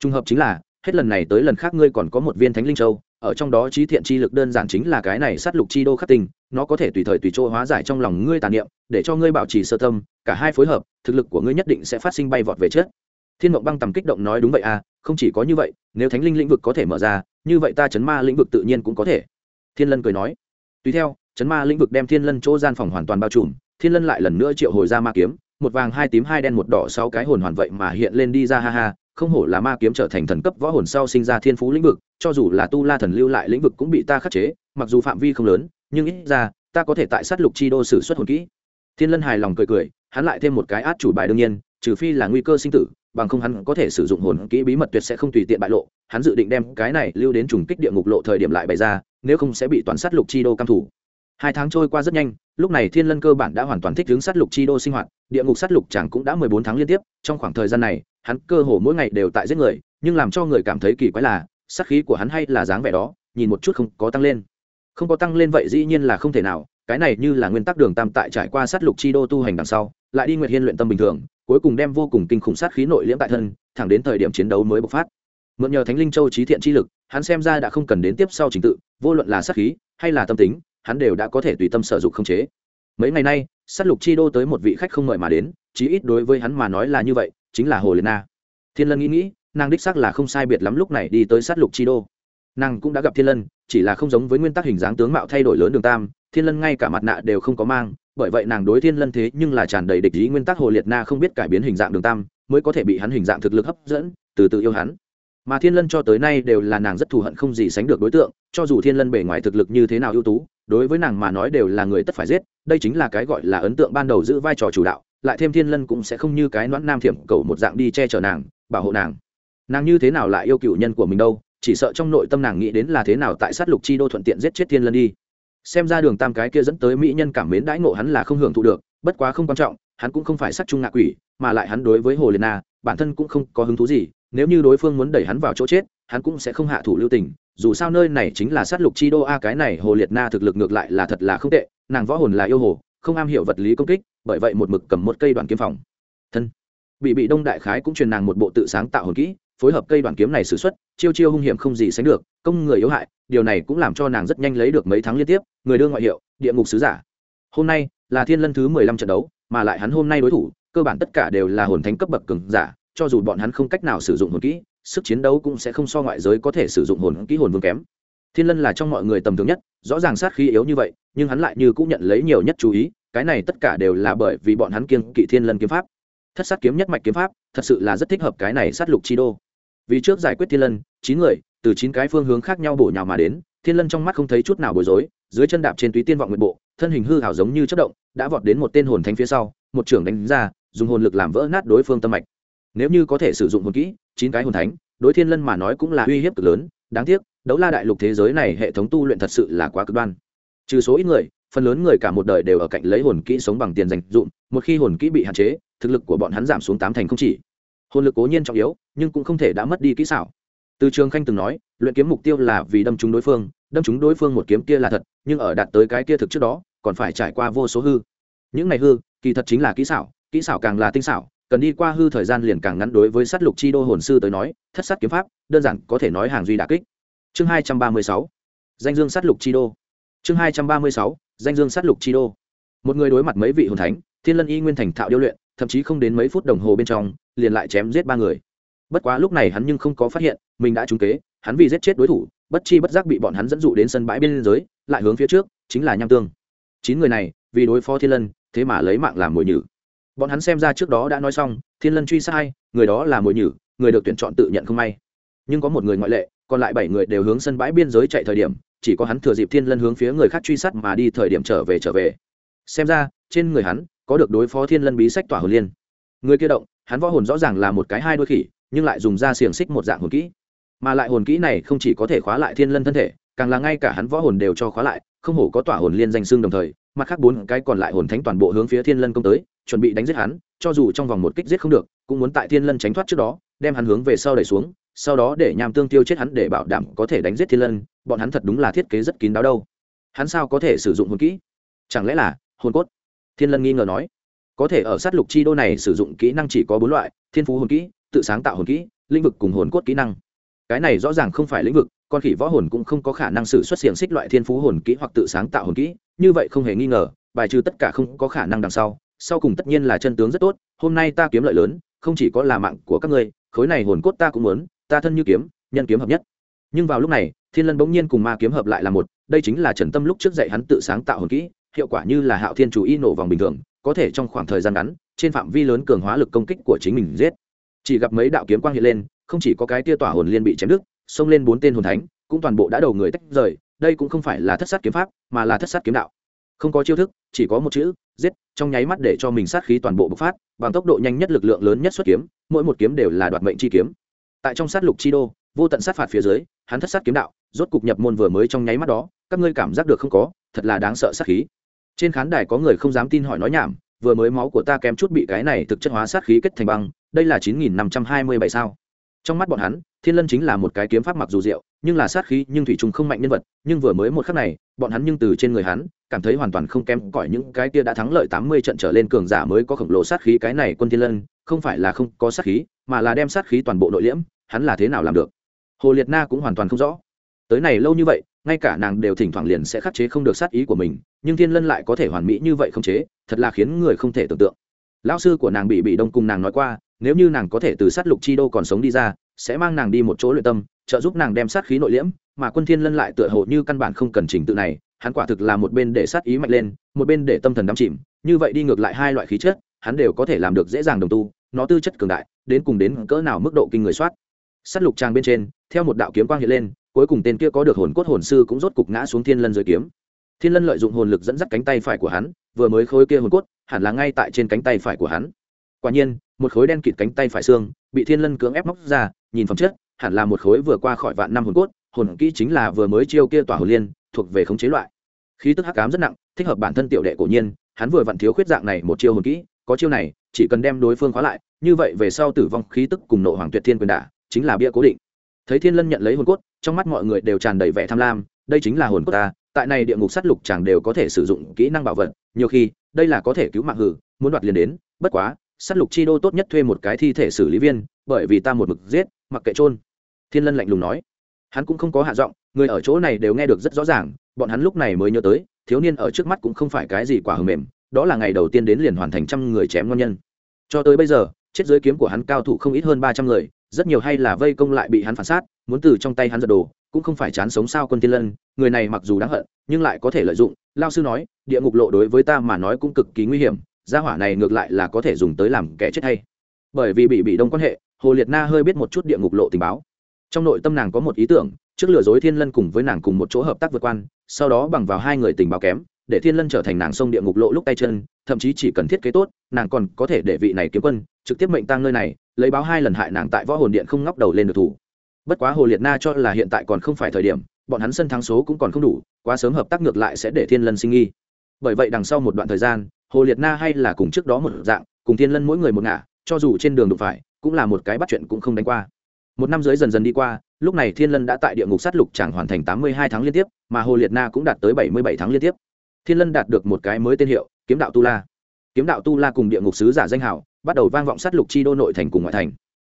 [SPEAKER 1] Trùng hợp chính là, hết lần này tới lần khác ngươi còn có một viên thánh linh châu, ở trong đó trí thiện chi lực đơn giản chính là cái này sát lục chi đô khắc tình nó có thể tùy thời tùy chỗ hóa giải trong lòng ngươi tàn niệm, để cho ngươi bảo trì sơ tâm, cả hai phối hợp, thực lực của ngươi nhất định sẽ phát sinh bay vọt về trước. Thiên mộng băng tầm kích động nói đúng vậy à không chỉ có như vậy, nếu thánh linh lĩnh vực có thể mở ra, như vậy ta chấn ma lĩnh vực tự nhiên cũng có thể. Thiên lân cười nói. Tùy theo chấn ma lĩnh vực đem thiên lân chỗ gian phòng hoàn toàn bao trùm, thiên lân lại lần nữa triệu hồi ra ma kiếm, một vàng, hai tím, hai đen, một đỏ, sáu cái hồn hoàn vậy mà hiện lên đi ra, ha ha. Không hổ là ma kiếm trở thành thần cấp võ hồn sau sinh ra thiên phú lĩnh vực, cho dù là tu la thần lưu lại lĩnh vực cũng bị ta khắc chế, mặc dù phạm vi không lớn, nhưng ít ra, ta có thể tại sát lục chi đô sử xuất hồn kỹ. Thiên lân hài lòng cười cười, hắn lại thêm một cái át chủ bài đương nhiên, trừ phi là nguy cơ sinh tử, bằng không hắn có thể sử dụng hồn kỹ bí mật tuyệt sẽ không tùy tiện bại lộ. Hắn dự định đem cái này lưu đến trùng kích địa ngục lộ thời điểm lại bày ra, nếu không sẽ bị toàn sát lục chi đô cam thủ hai tháng trôi qua rất nhanh, lúc này thiên lân cơ bản đã hoàn toàn thích hướng sát lục chi đô sinh hoạt, địa ngục sát lục chẳng cũng đã mười bốn tháng liên tiếp, trong khoảng thời gian này, hắn cơ hồ mỗi ngày đều tại giết người, nhưng làm cho người cảm thấy kỳ quái là, sát khí của hắn hay là dáng vẻ đó, nhìn một chút không có tăng lên. Không có tăng lên vậy dĩ nhiên là không thể nào, cái này như là nguyên tắc đường tam tại trải qua sát lục chi đô tu hành đằng sau, lại đi nguyệt hiên luyện tâm bình thường, cuối cùng đem vô cùng kinh khủng sát khí nội liễm tại thân, thẳng đến thời điểm chiến đấu mới bộc phát. Mượn nhờ thánh linh châu trí thiện chi lực, hắn xem ra đã không cần đến tiếp sau trình tự, vô luận là sát khí hay là tâm tính hắn đều đã có thể tùy tâm sở dụng không chế. Mấy ngày nay, sát lục chi đô tới một vị khách không mời mà đến, chí ít đối với hắn mà nói là như vậy, chính là hồ liệt na. Thiên lân nghĩ nghĩ, nàng đích xác là không sai biệt lắm lúc này đi tới sát lục chi đô. Nàng cũng đã gặp thiên lân, chỉ là không giống với nguyên tắc hình dáng tướng mạo thay đổi lớn đường tam, thiên lân ngay cả mặt nạ đều không có mang, bởi vậy nàng đối thiên lân thế nhưng là tràn đầy địch ý nguyên tắc hồ liệt na không biết cải biến hình dạng đường tam, mới có thể bị hắn hình dạng thực lực hấp dẫn, từ từ yêu hắn. Mà thiên lân cho tới nay đều là nàng rất thù hận không gì sánh được đối tượng, cho dù thiên lân bề ngoài thực lực như thế nào ưu tú đối với nàng mà nói đều là người tất phải giết, đây chính là cái gọi là ấn tượng ban đầu giữ vai trò chủ đạo, lại thêm thiên lân cũng sẽ không như cái noãn nam thiểm cầu một dạng đi che chở nàng, bảo hộ nàng. Nàng như thế nào lại yêu cựu nhân của mình đâu, chỉ sợ trong nội tâm nàng nghĩ đến là thế nào tại sát lục chi đô thuận tiện giết chết thiên lân đi. Xem ra đường tam cái kia dẫn tới mỹ nhân cảm mến đãi ngộ hắn là không hưởng thụ được, bất quá không quan trọng, hắn cũng không phải sát trung ngạ quỷ, mà lại hắn đối với hồ liệt na, bản thân cũng không có hứng thú gì, nếu như đối phương muốn đẩy hắn vào chỗ chết, hắn cũng sẽ không hạ thủ lưu tình dù sao nơi này chính là sát lục chi đô a, cái này hồ liệt na thực lực ngược lại là thật là không tệ, nàng võ hồn là yêu hồ, không am hiểu vật lý công kích, bởi vậy một mực cầm một cây đoàn kiếm phòng. Thân. Bị bị đông đại khái cũng truyền nàng một bộ tự sáng tạo hồn kỹ, phối hợp cây đoàn kiếm này xử xuất, chiêu chiêu hung hiểm không gì sánh được, công người yếu hại, điều này cũng làm cho nàng rất nhanh lấy được mấy tháng liên tiếp, người đưa ngoại hiệu, địa ngục sứ giả. Hôm nay là thiên lân thứ mười lăm trận đấu, mà lại hắn hôm nay đối thủ, cơ bản tất cả đều là hồn thánh cấp bậc cường giả, cho dù bọn hắn không cách nào sử dụng hồn kỹ sức chiến đấu cũng sẽ không so ngoại giới có thể sử dụng hồn kỹ hồn vương kém. Thiên lân là trong mọi người tầm thường nhất, rõ ràng sát khí yếu như vậy, nhưng hắn lại như cũng nhận lấy nhiều nhất chú ý, cái này tất cả đều là bởi vì bọn hắn kiên kỵ thiên lân kiếm pháp. Thất sát kiếm nhất mạch kiếm pháp, thật sự là rất thích hợp cái này sát lục chi đô. Vì trước giải quyết thiên lân, chín người, từ chín cái phương hướng khác nhau bổ nhào mà đến, thiên lân trong mắt không thấy chút nào bối rối, dưới chân đạp trên túy tiên vọng nguyệt bộ, thân hình hư hảo giống như chất động, đã vọt đến một tên hồn thánh phía sau, một trưởng đánh ra, dùng hồn lực làm vỡ nát đối phương tâm mạch. Nếu như có thể sử dụng hồn kỹ chín cái hồn thánh, đối thiên lân mà nói cũng là uy hiếp cực lớn, đáng tiếc, đấu la đại lục thế giới này hệ thống tu luyện thật sự là quá cực đoan. Trừ số ít người, phần lớn người cả một đời đều ở cạnh lấy hồn kỹ sống bằng tiền dành dụm một khi hồn kỹ bị hạn chế, thực lực của bọn hắn giảm xuống tám thành không chỉ. Hồn lực cố nhiên trọng yếu, nhưng cũng không thể đã mất đi kỹ xảo. Từ trường khanh từng nói, luyện kiếm mục tiêu là vì đâm trúng đối phương, đâm trúng đối phương một kiếm kia là thật, nhưng ở đạt tới cái kia thực trước đó, còn phải trải qua vô số hư. Những này hư, kỳ thật chính là kỹ xảo kỹ xảo càng là tinh xảo cần đi qua hư thời gian liền càng ngắn đối với sát lục chi đô hồn sư tới nói, thất sát kiếm pháp, đơn giản, có thể nói hàng duy đà kích. Chương hai trăm ba mươi sáu, danh dương sát lục chi đô. Chương hai trăm ba mươi sáu, danh dương sát lục chi đô. Một người đối mặt mấy vị hồn thánh, thiên lân y nguyên thành thạo điêu luyện, thậm chí không đến mấy phút đồng hồ bên trong, liền lại chém giết ba người. Bất quá lúc này hắn nhưng không có phát hiện, mình đã trúng kế, hắn vì giết chết đối thủ, bất chi bất giác bị bọn hắn dẫn dụ đến sân bãi biên giới, lại hướng phía trước, chính là nham tương. Chín người này, vì đối phó thiên lân, thế mà lấy mạng làm mồi nhử bọn hắn xem ra trước đó đã nói xong, thiên lân truy sai người đó là mồi nhử, người được tuyển chọn tự nhận không may. Nhưng có một người ngoại lệ, còn lại bảy người đều hướng sân bãi biên giới chạy thời điểm, chỉ có hắn thừa dịp thiên lân hướng phía người khác truy sát mà đi thời điểm trở về trở về. Xem ra, trên người hắn, có được đối phó thiên lân bí sách tỏa hồn liên. Người kia động, hắn võ hồn rõ ràng là một cái hai đôi khỉ, nhưng lại dùng ra xiềng xích một dạng hồn kỹ. Mà lại hồn kỹ này không chỉ có thể khóa lại thiên lân thân thể, càng là ngay cả hắn võ hồn đều cho khóa lại, không hổ có tỏa hồn liên danh xương đồng thời mặt khác bốn cái còn lại hồn thánh toàn bộ hướng phía thiên lân công tới, chuẩn bị đánh giết hắn, cho dù trong vòng một kích giết không được, cũng muốn tại thiên lân tránh thoát trước đó, đem hắn hướng về sau đẩy xuống, sau đó để nham tương tiêu chết hắn để bảo đảm có thể đánh giết thiên lân, bọn hắn thật đúng là thiết kế rất kín đáo đâu. Hắn sao có thể sử dụng hồn kỹ? Chẳng lẽ là hồn cốt? Thiên lân nghi ngờ nói. Có thể ở sát lục chi đô này sử dụng kỹ năng chỉ có bốn loại, thiên phú hồn kỹ, tự sáng tạo hồn kỹ, lĩnh vực cùng hồn cốt kỹ năng. Cái này rõ ràng không phải lĩnh vực, con khỉ võ hồn cũng không có khả năng sử xuất xiềng xích loại thiên phú hồn kỹ hoặc tự sáng tạo hồn kỹ như vậy không hề nghi ngờ, bài trừ tất cả không có khả năng đằng sau sau cùng tất nhiên là chân tướng rất tốt, hôm nay ta kiếm lợi lớn, không chỉ có là mạng của các ngươi, khối này hồn cốt ta cũng muốn, ta thân như kiếm, nhân kiếm hợp nhất. Nhưng vào lúc này, thiên lân bỗng nhiên cùng ma kiếm hợp lại là một, đây chính là trần tâm lúc trước dạy hắn tự sáng tạo hồn kỹ, hiệu quả như là hạo thiên chủ y nổ vòng bình thường, có thể trong khoảng thời gian ngắn, trên phạm vi lớn cường hóa lực công kích của chính mình giết. Chỉ gặp mấy đạo kiếm quang hiện lên, không chỉ có cái tia tỏa hồn liên bị chém đứt, xông lên bốn tên hồn thánh, cũng toàn bộ đã đầu người tách rời đây cũng không phải là thất sát kiếm pháp, mà là thất sát kiếm đạo. Không có chiêu thức, chỉ có một chữ, giết, trong nháy mắt để cho mình sát khí toàn bộ bộc phát, bằng tốc độ nhanh nhất lực lượng lớn nhất xuất kiếm, mỗi một kiếm đều là đoạt mệnh chi kiếm. Tại trong sát lục chi đô, vô tận sát phạt phía dưới, hắn thất sát kiếm đạo, rốt cục nhập môn vừa mới trong nháy mắt đó, các ngươi cảm giác được không có, thật là đáng sợ sát khí. Trên khán đài có người không dám tin hỏi nói nhảm, vừa mới máu của ta kém chút bị cái này thực chất hóa sát khí kết thành băng, đây là chín nghìn năm trăm hai mươi bảy sao? Trong mắt bọn hắn, thiên lân chính là một cái kiếm pháp mặc dù diệu nhưng là sát khí nhưng thủy trùng không mạnh nhân vật, nhưng vừa mới một khắc này, bọn hắn nhưng từ trên người hắn, cảm thấy hoàn toàn không kém cỏi những cái kia đã thắng lợi tám mươi trận trở lên cường giả mới có khổng lồ sát khí cái này quân thiên lân, không phải là không có sát khí, mà là đem sát khí toàn bộ nội liễm, hắn là thế nào làm được? Hồ liệt na cũng hoàn toàn không rõ. Tới này lâu như vậy, ngay cả nàng đều thỉnh thoảng liền sẽ khắc chế không được sát ý của mình, nhưng thiên lân lại có thể hoàn mỹ như vậy không chế, thật là khiến người không thể tưởng tượng. Lão sư của nàng bị bị đông cùng nàng nói qua, nếu như nàng có thể từ sát lục chi đô còn sống đi ra, sẽ mang nàng đi một chỗ luyện tâm trợ giúp nàng đem sát khí nội liễm, mà quân thiên lân lại tựa hồ như căn bản không cần trình tự này, hắn quả thực là một bên để sát ý mạnh lên, một bên để tâm thần đắm chìm, như vậy đi ngược lại hai loại khí chất, hắn đều có thể làm được dễ dàng đồng tu, nó tư chất cường đại, đến cùng đến cỡ nào mức độ kinh người soát. Sát lục trang bên trên, theo một đạo kiếm quang hiện lên, cuối cùng tên kia có được hồn cốt hồn sư cũng rốt cục ngã xuống thiên lân dưới kiếm. Thiên lân lợi dụng hồn lực dẫn dắt cánh tay phải của hắn, vừa mới khối kia hồn cốt, hẳn là ngay tại trên cánh tay phải của hắn. Quả nhiên, một khối đen kịt cánh tay phải xương, bị thiên lân cưỡng ép móc ra, nhìn phẩm chất hẳn là một khối vừa qua khỏi vạn năm hồn cốt, hồn kỹ chính là vừa mới chiêu kia tỏa hồn liên, thuộc về khống chế loại. Khí tức hắc ám rất nặng, thích hợp bản thân tiểu đệ cổ nhiên, hắn vừa vặn thiếu khuyết dạng này một chiêu hồn kỹ, có chiêu này, chỉ cần đem đối phương khóa lại, như vậy về sau tử vong khí tức cùng nộ hoàng tuyệt thiên quyền đả, chính là bia cố định. Thấy thiên lân nhận lấy hồn cốt, trong mắt mọi người đều tràn đầy vẻ tham lam, đây chính là hồn cốt ta, tại này địa ngục sát lục chàng đều có thể sử dụng kỹ năng bảo vật, nhiều khi, đây là có thể cứu mạng hử, muốn đoạt liền đến, bất quá, sát lục chi đô tốt nhất thuê một cái thi thể xử lý viên, bởi vì ta một mực giết mặc kệ trôn thiên lân lạnh lùng nói. Hắn cũng không có hạ giọng, người ở chỗ này đều nghe được rất rõ ràng, bọn hắn lúc này mới nhớ tới, thiếu niên ở trước mắt cũng không phải cái gì quả hờ mềm, đó là ngày đầu tiên đến liền hoàn thành trăm người chém ngon nhân. Cho tới bây giờ, chết giới kiếm của hắn cao thủ không ít hơn ba trăm người, rất nhiều hay là vây công lại bị hắn phản sát, muốn từ trong tay hắn giật đồ, cũng không phải chán sống sao quân Thiên lân, người này mặc dù đáng hận, nhưng lại có thể lợi dụng. Lao sư nói, địa ngục lộ đối với ta mà nói cũng cực kỳ nguy hiểm, gia hỏa này ngược lại là có thể dùng tới làm kẻ chết hay. Bởi vì bị bị đông quan hệ hồ liệt na hơi biết một chút địa ngục lộ tình báo. Trong nội tâm nàng có một ý tưởng, trước lừa dối thiên lân cùng với nàng cùng một chỗ hợp tác vượt quan, sau đó bằng vào hai người tình báo kém, để thiên lân trở thành nàng sông địa ngục lộ lúc tay chân, thậm chí chỉ cần thiết kế tốt, nàng còn có thể để vị này kiếm quân trực tiếp mệnh tăng nơi này, lấy báo hai lần hại nàng tại võ hồn điện không ngóc đầu lên được thủ. Bất quá hồ liệt na cho là hiện tại còn không phải thời điểm, bọn hắn sân thắng số cũng còn không đủ, quá sớm hợp tác ngược lại sẽ để thiên lân sinh nghi. Bởi vậy đằng sau một đoạn thời gian, hồ liệt na hay là cùng trước đó một dạng, cùng thiên lân mỗi người một ngả, cho dù trên đường đụng phải cũng là một cái bắt chuyện cũng không đánh qua. Một năm dưới dần dần đi qua, lúc này thiên lân đã tại địa ngục sát lục chẳng hoàn thành tám mươi hai tháng liên tiếp, mà hồ liệt na cũng đạt tới bảy mươi bảy tháng liên tiếp. Thiên lân đạt được một cái mới tên hiệu, kiếm đạo tu la. Kiếm đạo tu la cùng địa ngục sứ giả danh hảo bắt đầu vang vọng sát lục chi đô nội thành cùng ngoại thành.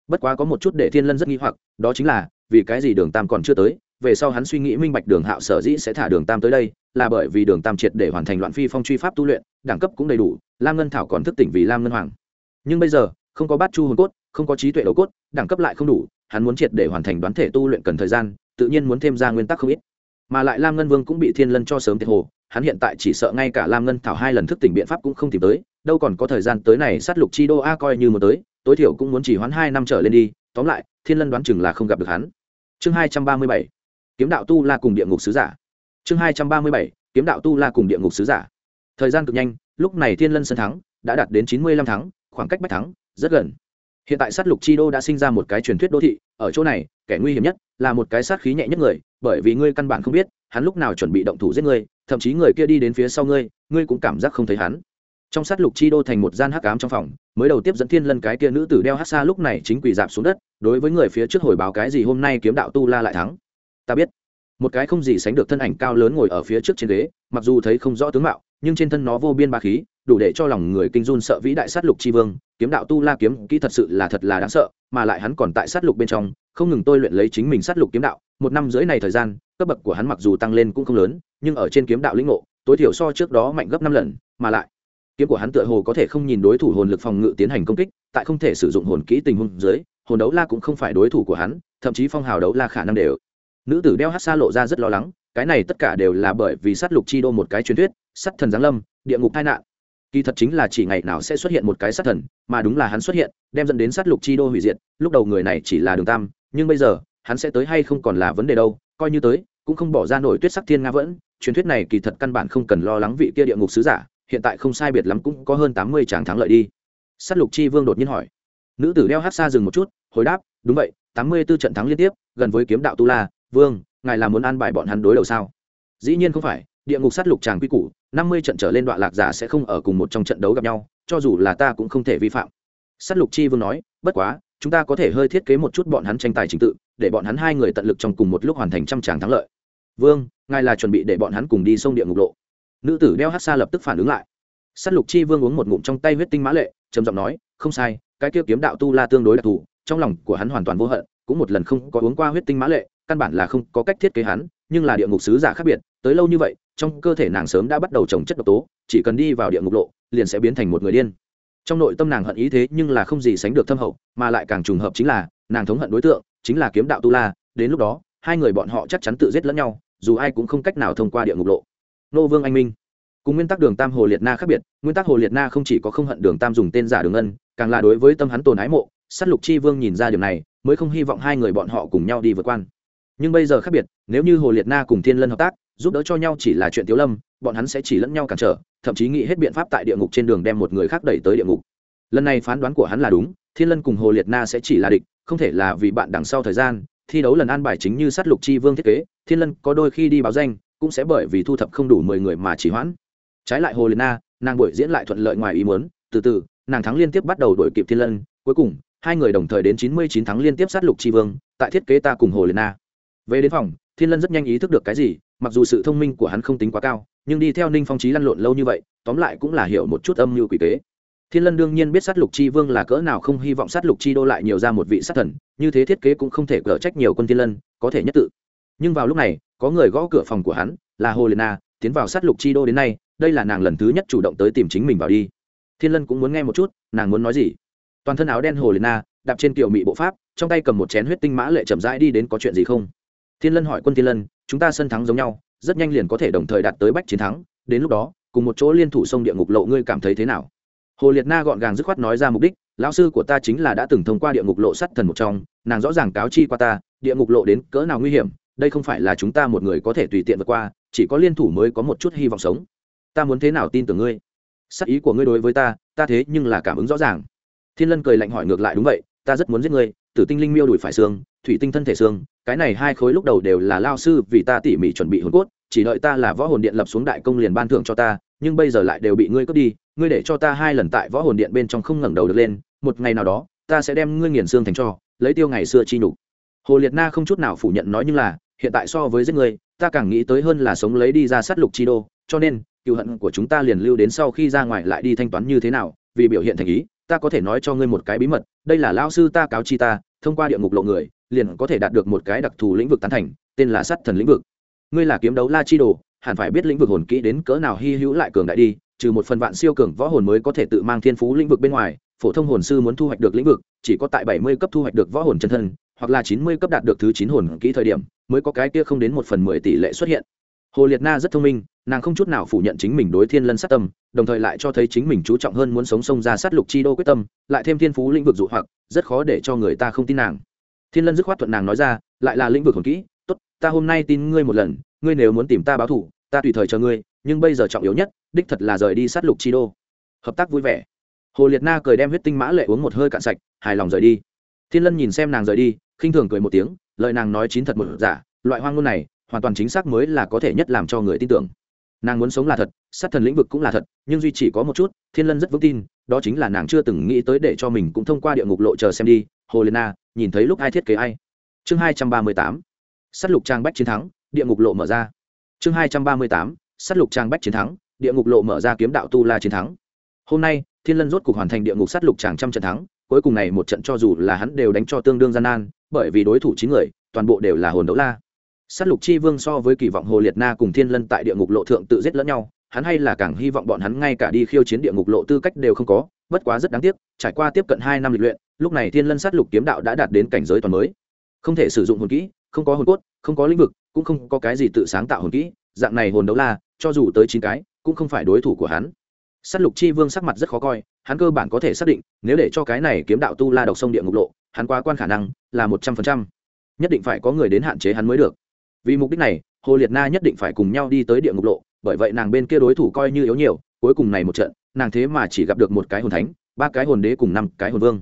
[SPEAKER 1] Bất quá có một chút để thiên lân rất nghi hoặc, đó chính là, vì cái gì đường tam còn chưa tới, về sau hắn suy nghĩ minh bạch đường hạo sở dĩ sẽ thả đường tam tới đây, là bởi vì đường tam triệt để hoàn thành loạn phi phong truy pháp tu luyện, đẳng cấp cũng đầy đủ, lam ngân thảo còn thức tỉnh vì lam ngân hoàng. Nhưng bây giờ, không có bát chu hồn cốt không có trí tuệ đầu cốt, đẳng cấp lại không đủ, hắn muốn triệt để hoàn thành đoán thể tu luyện cần thời gian, tự nhiên muốn thêm ra nguyên tắc không ít. Mà lại lam ngân vương cũng bị thiên lân cho sớm tiệt hồ, hắn hiện tại chỉ sợ ngay cả lam ngân thảo hai lần thức tỉnh biện pháp cũng không tìm tới, đâu còn có thời gian tới này sát lục chi đô a coi như một tới, tối thiểu cũng muốn chỉ hoãn hai năm trở lên đi, tóm lại, thiên lân đoán chừng là không gặp được hắn. Chương hai trăm ba mươi bảy, kiếm đạo tu la cùng địa ngục sứ giả. Chương hai trăm ba mươi bảy, kiếm đạo tu la cùng địa ngục sứ giả. Thời gian cực nhanh, lúc này thiên lân sân thắng, đã đạt đến chín mươi lăm tháng khoảng cách bách thắng, rất gần hiện tại sát lục chi đô đã sinh ra một cái truyền thuyết đô thị, ở chỗ này, kẻ nguy hiểm nhất là một cái sát khí nhẹ nhất người, bởi vì ngươi căn bản không biết, hắn lúc nào chuẩn bị động thủ giết ngươi, thậm chí người kia đi đến phía sau ngươi ngươi cũng cảm giác không thấy hắn. Trong sát lục chi đô thành một gian hắc ám trong phòng, mới đầu tiếp dẫn thiên lân cái kia nữ tử đeo hát xa lúc này chính quỳ dạp xuống đất, đối với người phía trước hồi báo cái gì hôm nay kiếm đạo tu la lại thắng. Ta biết. Một cái không gì sánh được thân ảnh cao lớn ngồi ở phía trước trên ghế, mặc dù thấy không rõ tướng mạo, nhưng trên thân nó vô biên ba khí, đủ để cho lòng người kinh run sợ vĩ đại sát lục chi vương kiếm đạo tu la kiếm kỹ thật sự là thật là đáng sợ, mà lại hắn còn tại sát lục bên trong, không ngừng tôi luyện lấy chính mình sát lục kiếm đạo. Một năm dưới này thời gian, cấp bậc của hắn mặc dù tăng lên cũng không lớn, nhưng ở trên kiếm đạo lĩnh ngộ, tối thiểu so trước đó mạnh gấp năm lần, mà lại, kiếm của hắn tựa hồ có thể không nhìn đối thủ hồn lực phòng ngự tiến hành công kích, tại không thể sử dụng hồn kỹ tình huống dưới, hồn đấu la cũng không phải đối thủ của hắn, thậm chí phong hào đấu la khả năng đều. Nữ tử đeo hát xa lộ ra rất lo lắng, cái này tất cả đều là bởi vì sát lục chi đô một cái truyền thuyết, sát thần giáng lâm, địa ngục tai nạn kỳ thật chính là chỉ ngày nào sẽ xuất hiện một cái sát thần, mà đúng là hắn xuất hiện, đem dẫn đến sát lục chi đô hủy diệt, lúc đầu người này chỉ là đường tam, nhưng bây giờ, hắn sẽ tới hay không còn là vấn đề đâu, coi như tới, cũng không bỏ ra nổi tuyết sắc thiên nga vẫn. Truyền thuyết này kỳ thật căn bản không cần lo lắng vị kia địa ngục sứ giả, hiện tại không sai biệt lắm cũng có hơn tám mươi tràng thắng lợi đi. Sát lục chi vương đột nhiên hỏi. Nữ tử đeo hát xa dừng một chút, hồi đáp, đúng vậy, tám mươi b ố trận thắng liên tiếp, gần với kiếm đạo tu la, vương, ngài là muốn an bài bọn hắn đối đầu sao? Dĩ nhiên không phải địa ngục sát lục tràng quy củ, năm mươi trận trở lên đoạn lạc giả sẽ không ở cùng một trong trận đấu gặp nhau, cho dù là ta cũng không thể vi phạm. Sát lục chi vương nói, bất quá, chúng ta có thể hơi thiết kế một chút bọn hắn tranh tài trình tự, để bọn hắn hai người tận lực trong cùng một lúc hoàn thành trăm tràng thắng lợi. Vương, ngài là chuẩn bị để bọn hắn cùng đi sông địa ngục lộ. Nữ tử đeo hát xa lập tức phản ứng lại. S á t lục chi vương uống một ngụm trong tay huyết tinh mã lệ, trầm giọng nói, không sai, cái kia kiếm đạo tu la tương đối đặc thù, trong lòng của hắn hoàn toàn vô hận, cũng một lần không có uống qua huyết tinh mã lệ, căn bản là không có cách thiết kế hắn, nhưng là địa ngục sứ giả khác biệt, tới lâu như vậy trong cơ thể nàng sớm đã bắt đầu trồng chất độc tố, chỉ cần đi vào địa ngục lộ, liền sẽ biến thành một người điên. Trong nội tâm nàng hận ý thế nhưng là không gì sánh được thâm hậu, mà lại càng trùng hợp chính là, nàng thống hận đối tượng chính là kiếm đạo tu la, đến lúc đó, hai người bọn họ chắc chắn tự giết lẫn nhau, dù ai cũng không cách nào thông qua địa ngục lộ. Nô vương anh minh. Cùng nguyên tắc đường tam hồ liệt na khác biệt, nguyên tắc hồ liệt na không chỉ có không hận đường tam dùng tên giả đường ân, càng là đối với tâm hắn tồn ái mộ s á t lục chi vương nhìn ra điều này, mới không hy vọng hai người bọn họ cùng nhau đi vượt quan. Nhưng bây giờ khác biệt, nếu như hồ liệt na cùng thiên lân hợp tác giúp đỡ cho nhau chỉ là chuyện tiếu lâm, bọn hắn sẽ chỉ lẫn nhau cản trở, thậm chí nghĩ hết biện pháp tại địa ngục trên đường đem một người khác đẩy tới địa ngục. Lần này phán đoán của hắn là đúng, thiên lân cùng hồ liệt na sẽ chỉ là địch, không thể là vì bạn đằng sau thời gian, thi đấu lần an bài chính như sát lục chi vương thiết kế, thiên lân có đôi khi đi báo danh, cũng sẽ bởi vì thu thập không đủ mười người mà chỉ hoãn. Trái lại hồ liệt na, nàng buổi diễn lại thuận lợi ngoài ý muốn, từ từ, nàng thắng liên tiếp bắt đầu đổi kịp thiên lân, cuối cùng, hai người đồng thời đến chín mươi chín thắng liên tiếp sát lục tri vương, tại thiết kế ta cùng hồ liệt na. Về đến phòng thiên lân rất nhanh ý thức được cái gì, mặc dù sự thông minh của hắn không tính quá cao, nhưng đi theo ninh phong trí lăn lộn lâu như vậy, tóm lại cũng là hiểu một chút âm mưu quỷ kế. Thiên lân đương nhiên biết sát lục chi vương là cỡ nào không hy vọng sát lục chi đô lại nhiều ra một vị sát thần, như thế thiết kế cũng không thể cở trách nhiều quân thiên lân, có thể nhất tự. Nhưng vào lúc này, có người gõ cửa phòng của hắn, là hồ liệt na, tiến vào sát lục chi đô đến nay, đây là nàng lần thứ nhất chủ động tới tìm chính mình vào đi. Thiên lân cũng muốn nghe một chút, nàng muốn nói gì? Toàn thân áo đen hồ liệt na, đạp trên kiểu mị bộ pháp, trong tay cầm một chén huyết tinh mã lệ chậm rãi đi đến có chuyện gì không? Thiên lân hỏi quân thiên lân, chúng ta sân thắng giống nhau, rất nhanh liền có thể đồng thời đạt tới bách chiến thắng, đến lúc đó, cùng một chỗ liên thủ sông địa ngục lộ ngươi cảm thấy thế nào? Hồ liệt na gọn gàng dứt khoát nói ra mục đích, lão sư của ta chính là đã từng thông qua địa ngục lộ sắt thần một trong, nàng rõ ràng cáo chi qua ta, địa ngục lộ đến cỡ nào nguy hiểm, đây không phải là chúng ta một người có thể tùy tiện vượt qua, chỉ có liên thủ mới có một chút hy vọng sống. Ta muốn thế nào tin tưởng ngươi? Sắc ý của ngươi đối với ta ta thế nhưng là cảm ứng rõ ràng. Thiên lân cười lạnh hỏi ngược lại, đúng vậy, ta rất muốn giết ngươi, tử tinh linh miêu đuổi phải xương thủy tinh thân thể xương, cái này hai khối lúc đầu đều là lao sư vì ta tỉ mỉ chuẩn bị hồn cốt, chỉ đợi ta là võ hồn điện lập xuống đại công liền ban thưởng cho ta, nhưng bây giờ lại đều bị ngươi cướp đi, ngươi để cho ta hai lần tại võ hồn điện bên trong không ngẩng đầu được lên, một ngày nào đó, ta sẽ đem ngươi nghiền xương thành cho, lấy tiêu ngày xưa chi nhục. Hồ liệt na không chút nào phủ nhận nói nhưng là, hiện tại so với giết ngươi, ta càng nghĩ tới hơn là sống lấy đi ra sát lục chi đô, cho nên cựu hận của chúng ta liền lưu đến sau khi ra ngoài lại đi thanh toán như thế nào, vì biểu hiện thành ý, ta có thể nói cho ngươi một cái bí mật, đây là lao sư ta cáo chi ta, thông qua địa ngục lộ người liền có thể đạt được một cái đặc thù lĩnh vực tán thành, tên là sát thần lĩnh vực. Ngươi là kiếm đấu la chi đồ, hẳn phải biết lĩnh vực hồn kỹ đến cỡ nào hy hữu lại cường đại đi, trừ một phần vạn siêu cường võ hồn mới có thể tự mang thiên phú lĩnh vực bên ngoài, phổ thông hồn sư muốn thu hoạch được lĩnh vực, chỉ có tại bảy mươi cấp thu hoạch được võ hồn chân thân, hoặc là chín mươi cấp đạt được thứ chín hồn kỹ thời điểm, mới có cái kia không đến một phần mười tỷ lệ xuất hiện. Hồ liệt na rất thông minh, nàng không chút nào phủ nhận chính mình đối thiên lân sát tâm, đồng thời lại cho thấy chính mình chú trọng hơn muốn sống sông ra sát lục chi đô quyết tâm, lại thêm thiên phú lĩnh vực dụ hoặc, rất khó để cho người ta không tin nàng thiên lân dứt khoát thuận nàng nói ra, lại là lĩnh vực hồn kỹ, tốt, ta hôm nay tin ngươi một lần, ngươi nếu muốn tìm ta báo thủ ta tùy thời chờ ngươi, nhưng bây giờ trọng yếu nhất, đích thật là rời đi sát lục chi đô. Hợp tác vui vẻ. Hồ liệt na cười đem huyết tinh mã lệ uống một hơi cạn sạch, hài lòng rời đi. Thiên lân nhìn xem nàng rời đi, khinh thường cười một tiếng, lời nàng nói chín thật một giả, loại hoang ngôn này, hoàn toàn chính xác mới là có thể nhất làm cho người tin tưởng. Nàng muốn sống là thật, sát thần lĩnh vực cũng là thật, nhưng duy chỉ có một chút, thiên lân rất vững tin, đó chính là nàng chưa từng nghĩ tới để cho mình cũng thông qua địa ngục lộ chờ xem đi. Hồ liệt na nhìn thấy lúc ai thiết kế ai. Chương hai trăm ba mươi tám lục trang bách chiến thắng, địa ngục lộ mở ra. Chương hai trăm ba mươi tám lục trang bách chiến thắng, địa ngục lộ mở ra kiếm đạo tu la chiến thắng. Hôm nay, thiên lân rốt cuộc hoàn thành địa ngục sắt lục tràng trăm trận thắng, cuối cùng này một trận cho dù là hắn đều đánh cho tương đương gian nan, bởi vì đối thủ chín người, toàn bộ đều là hồn đấu la. Sắt lục chi vương so với kỳ vọng hồ liệt na cùng thiên lân tại địa ngục lộ thượng tự giết lẫn nhau, hắn hay là càng hy vọng bọn hắn ngay cả đi khiêu chiến địa ngục lộ tư cách đều không có, bất quá rất đáng tiếc trải qua tiếp cận hai năm lịch luyện, lúc này thiên lân sát lục kiếm đạo đã đạt đến cảnh giới toàn mới. Không thể sử dụng hồn kỹ, không có hồn cốt, không có lĩnh vực, cũng không có cái gì tự sáng tạo hồn kỹ, dạng này hồn đấu la, cho dù tới chín cái, cũng không phải đối thủ của hắn. Sát lục chi vương sắc mặt rất khó coi, hắn cơ bản có thể xác định, nếu để cho cái này kiếm đạo tu la độc sông địa ngục lộ, hắn quá quan khả năng là một trăm phần trăm. Nhất định phải có người đến hạn chế hắn mới được. Vì mục đích này, hồ liệt na nhất định phải cùng nhau đi tới địa ngục lộ, bởi vậy nàng bên kia đối thủ coi như yếu nhiều, cuối cùng này một trận, nàng thế mà chỉ gặp được một cái hồn thánh ba cái hồn đế cùng năm cái hồn vương.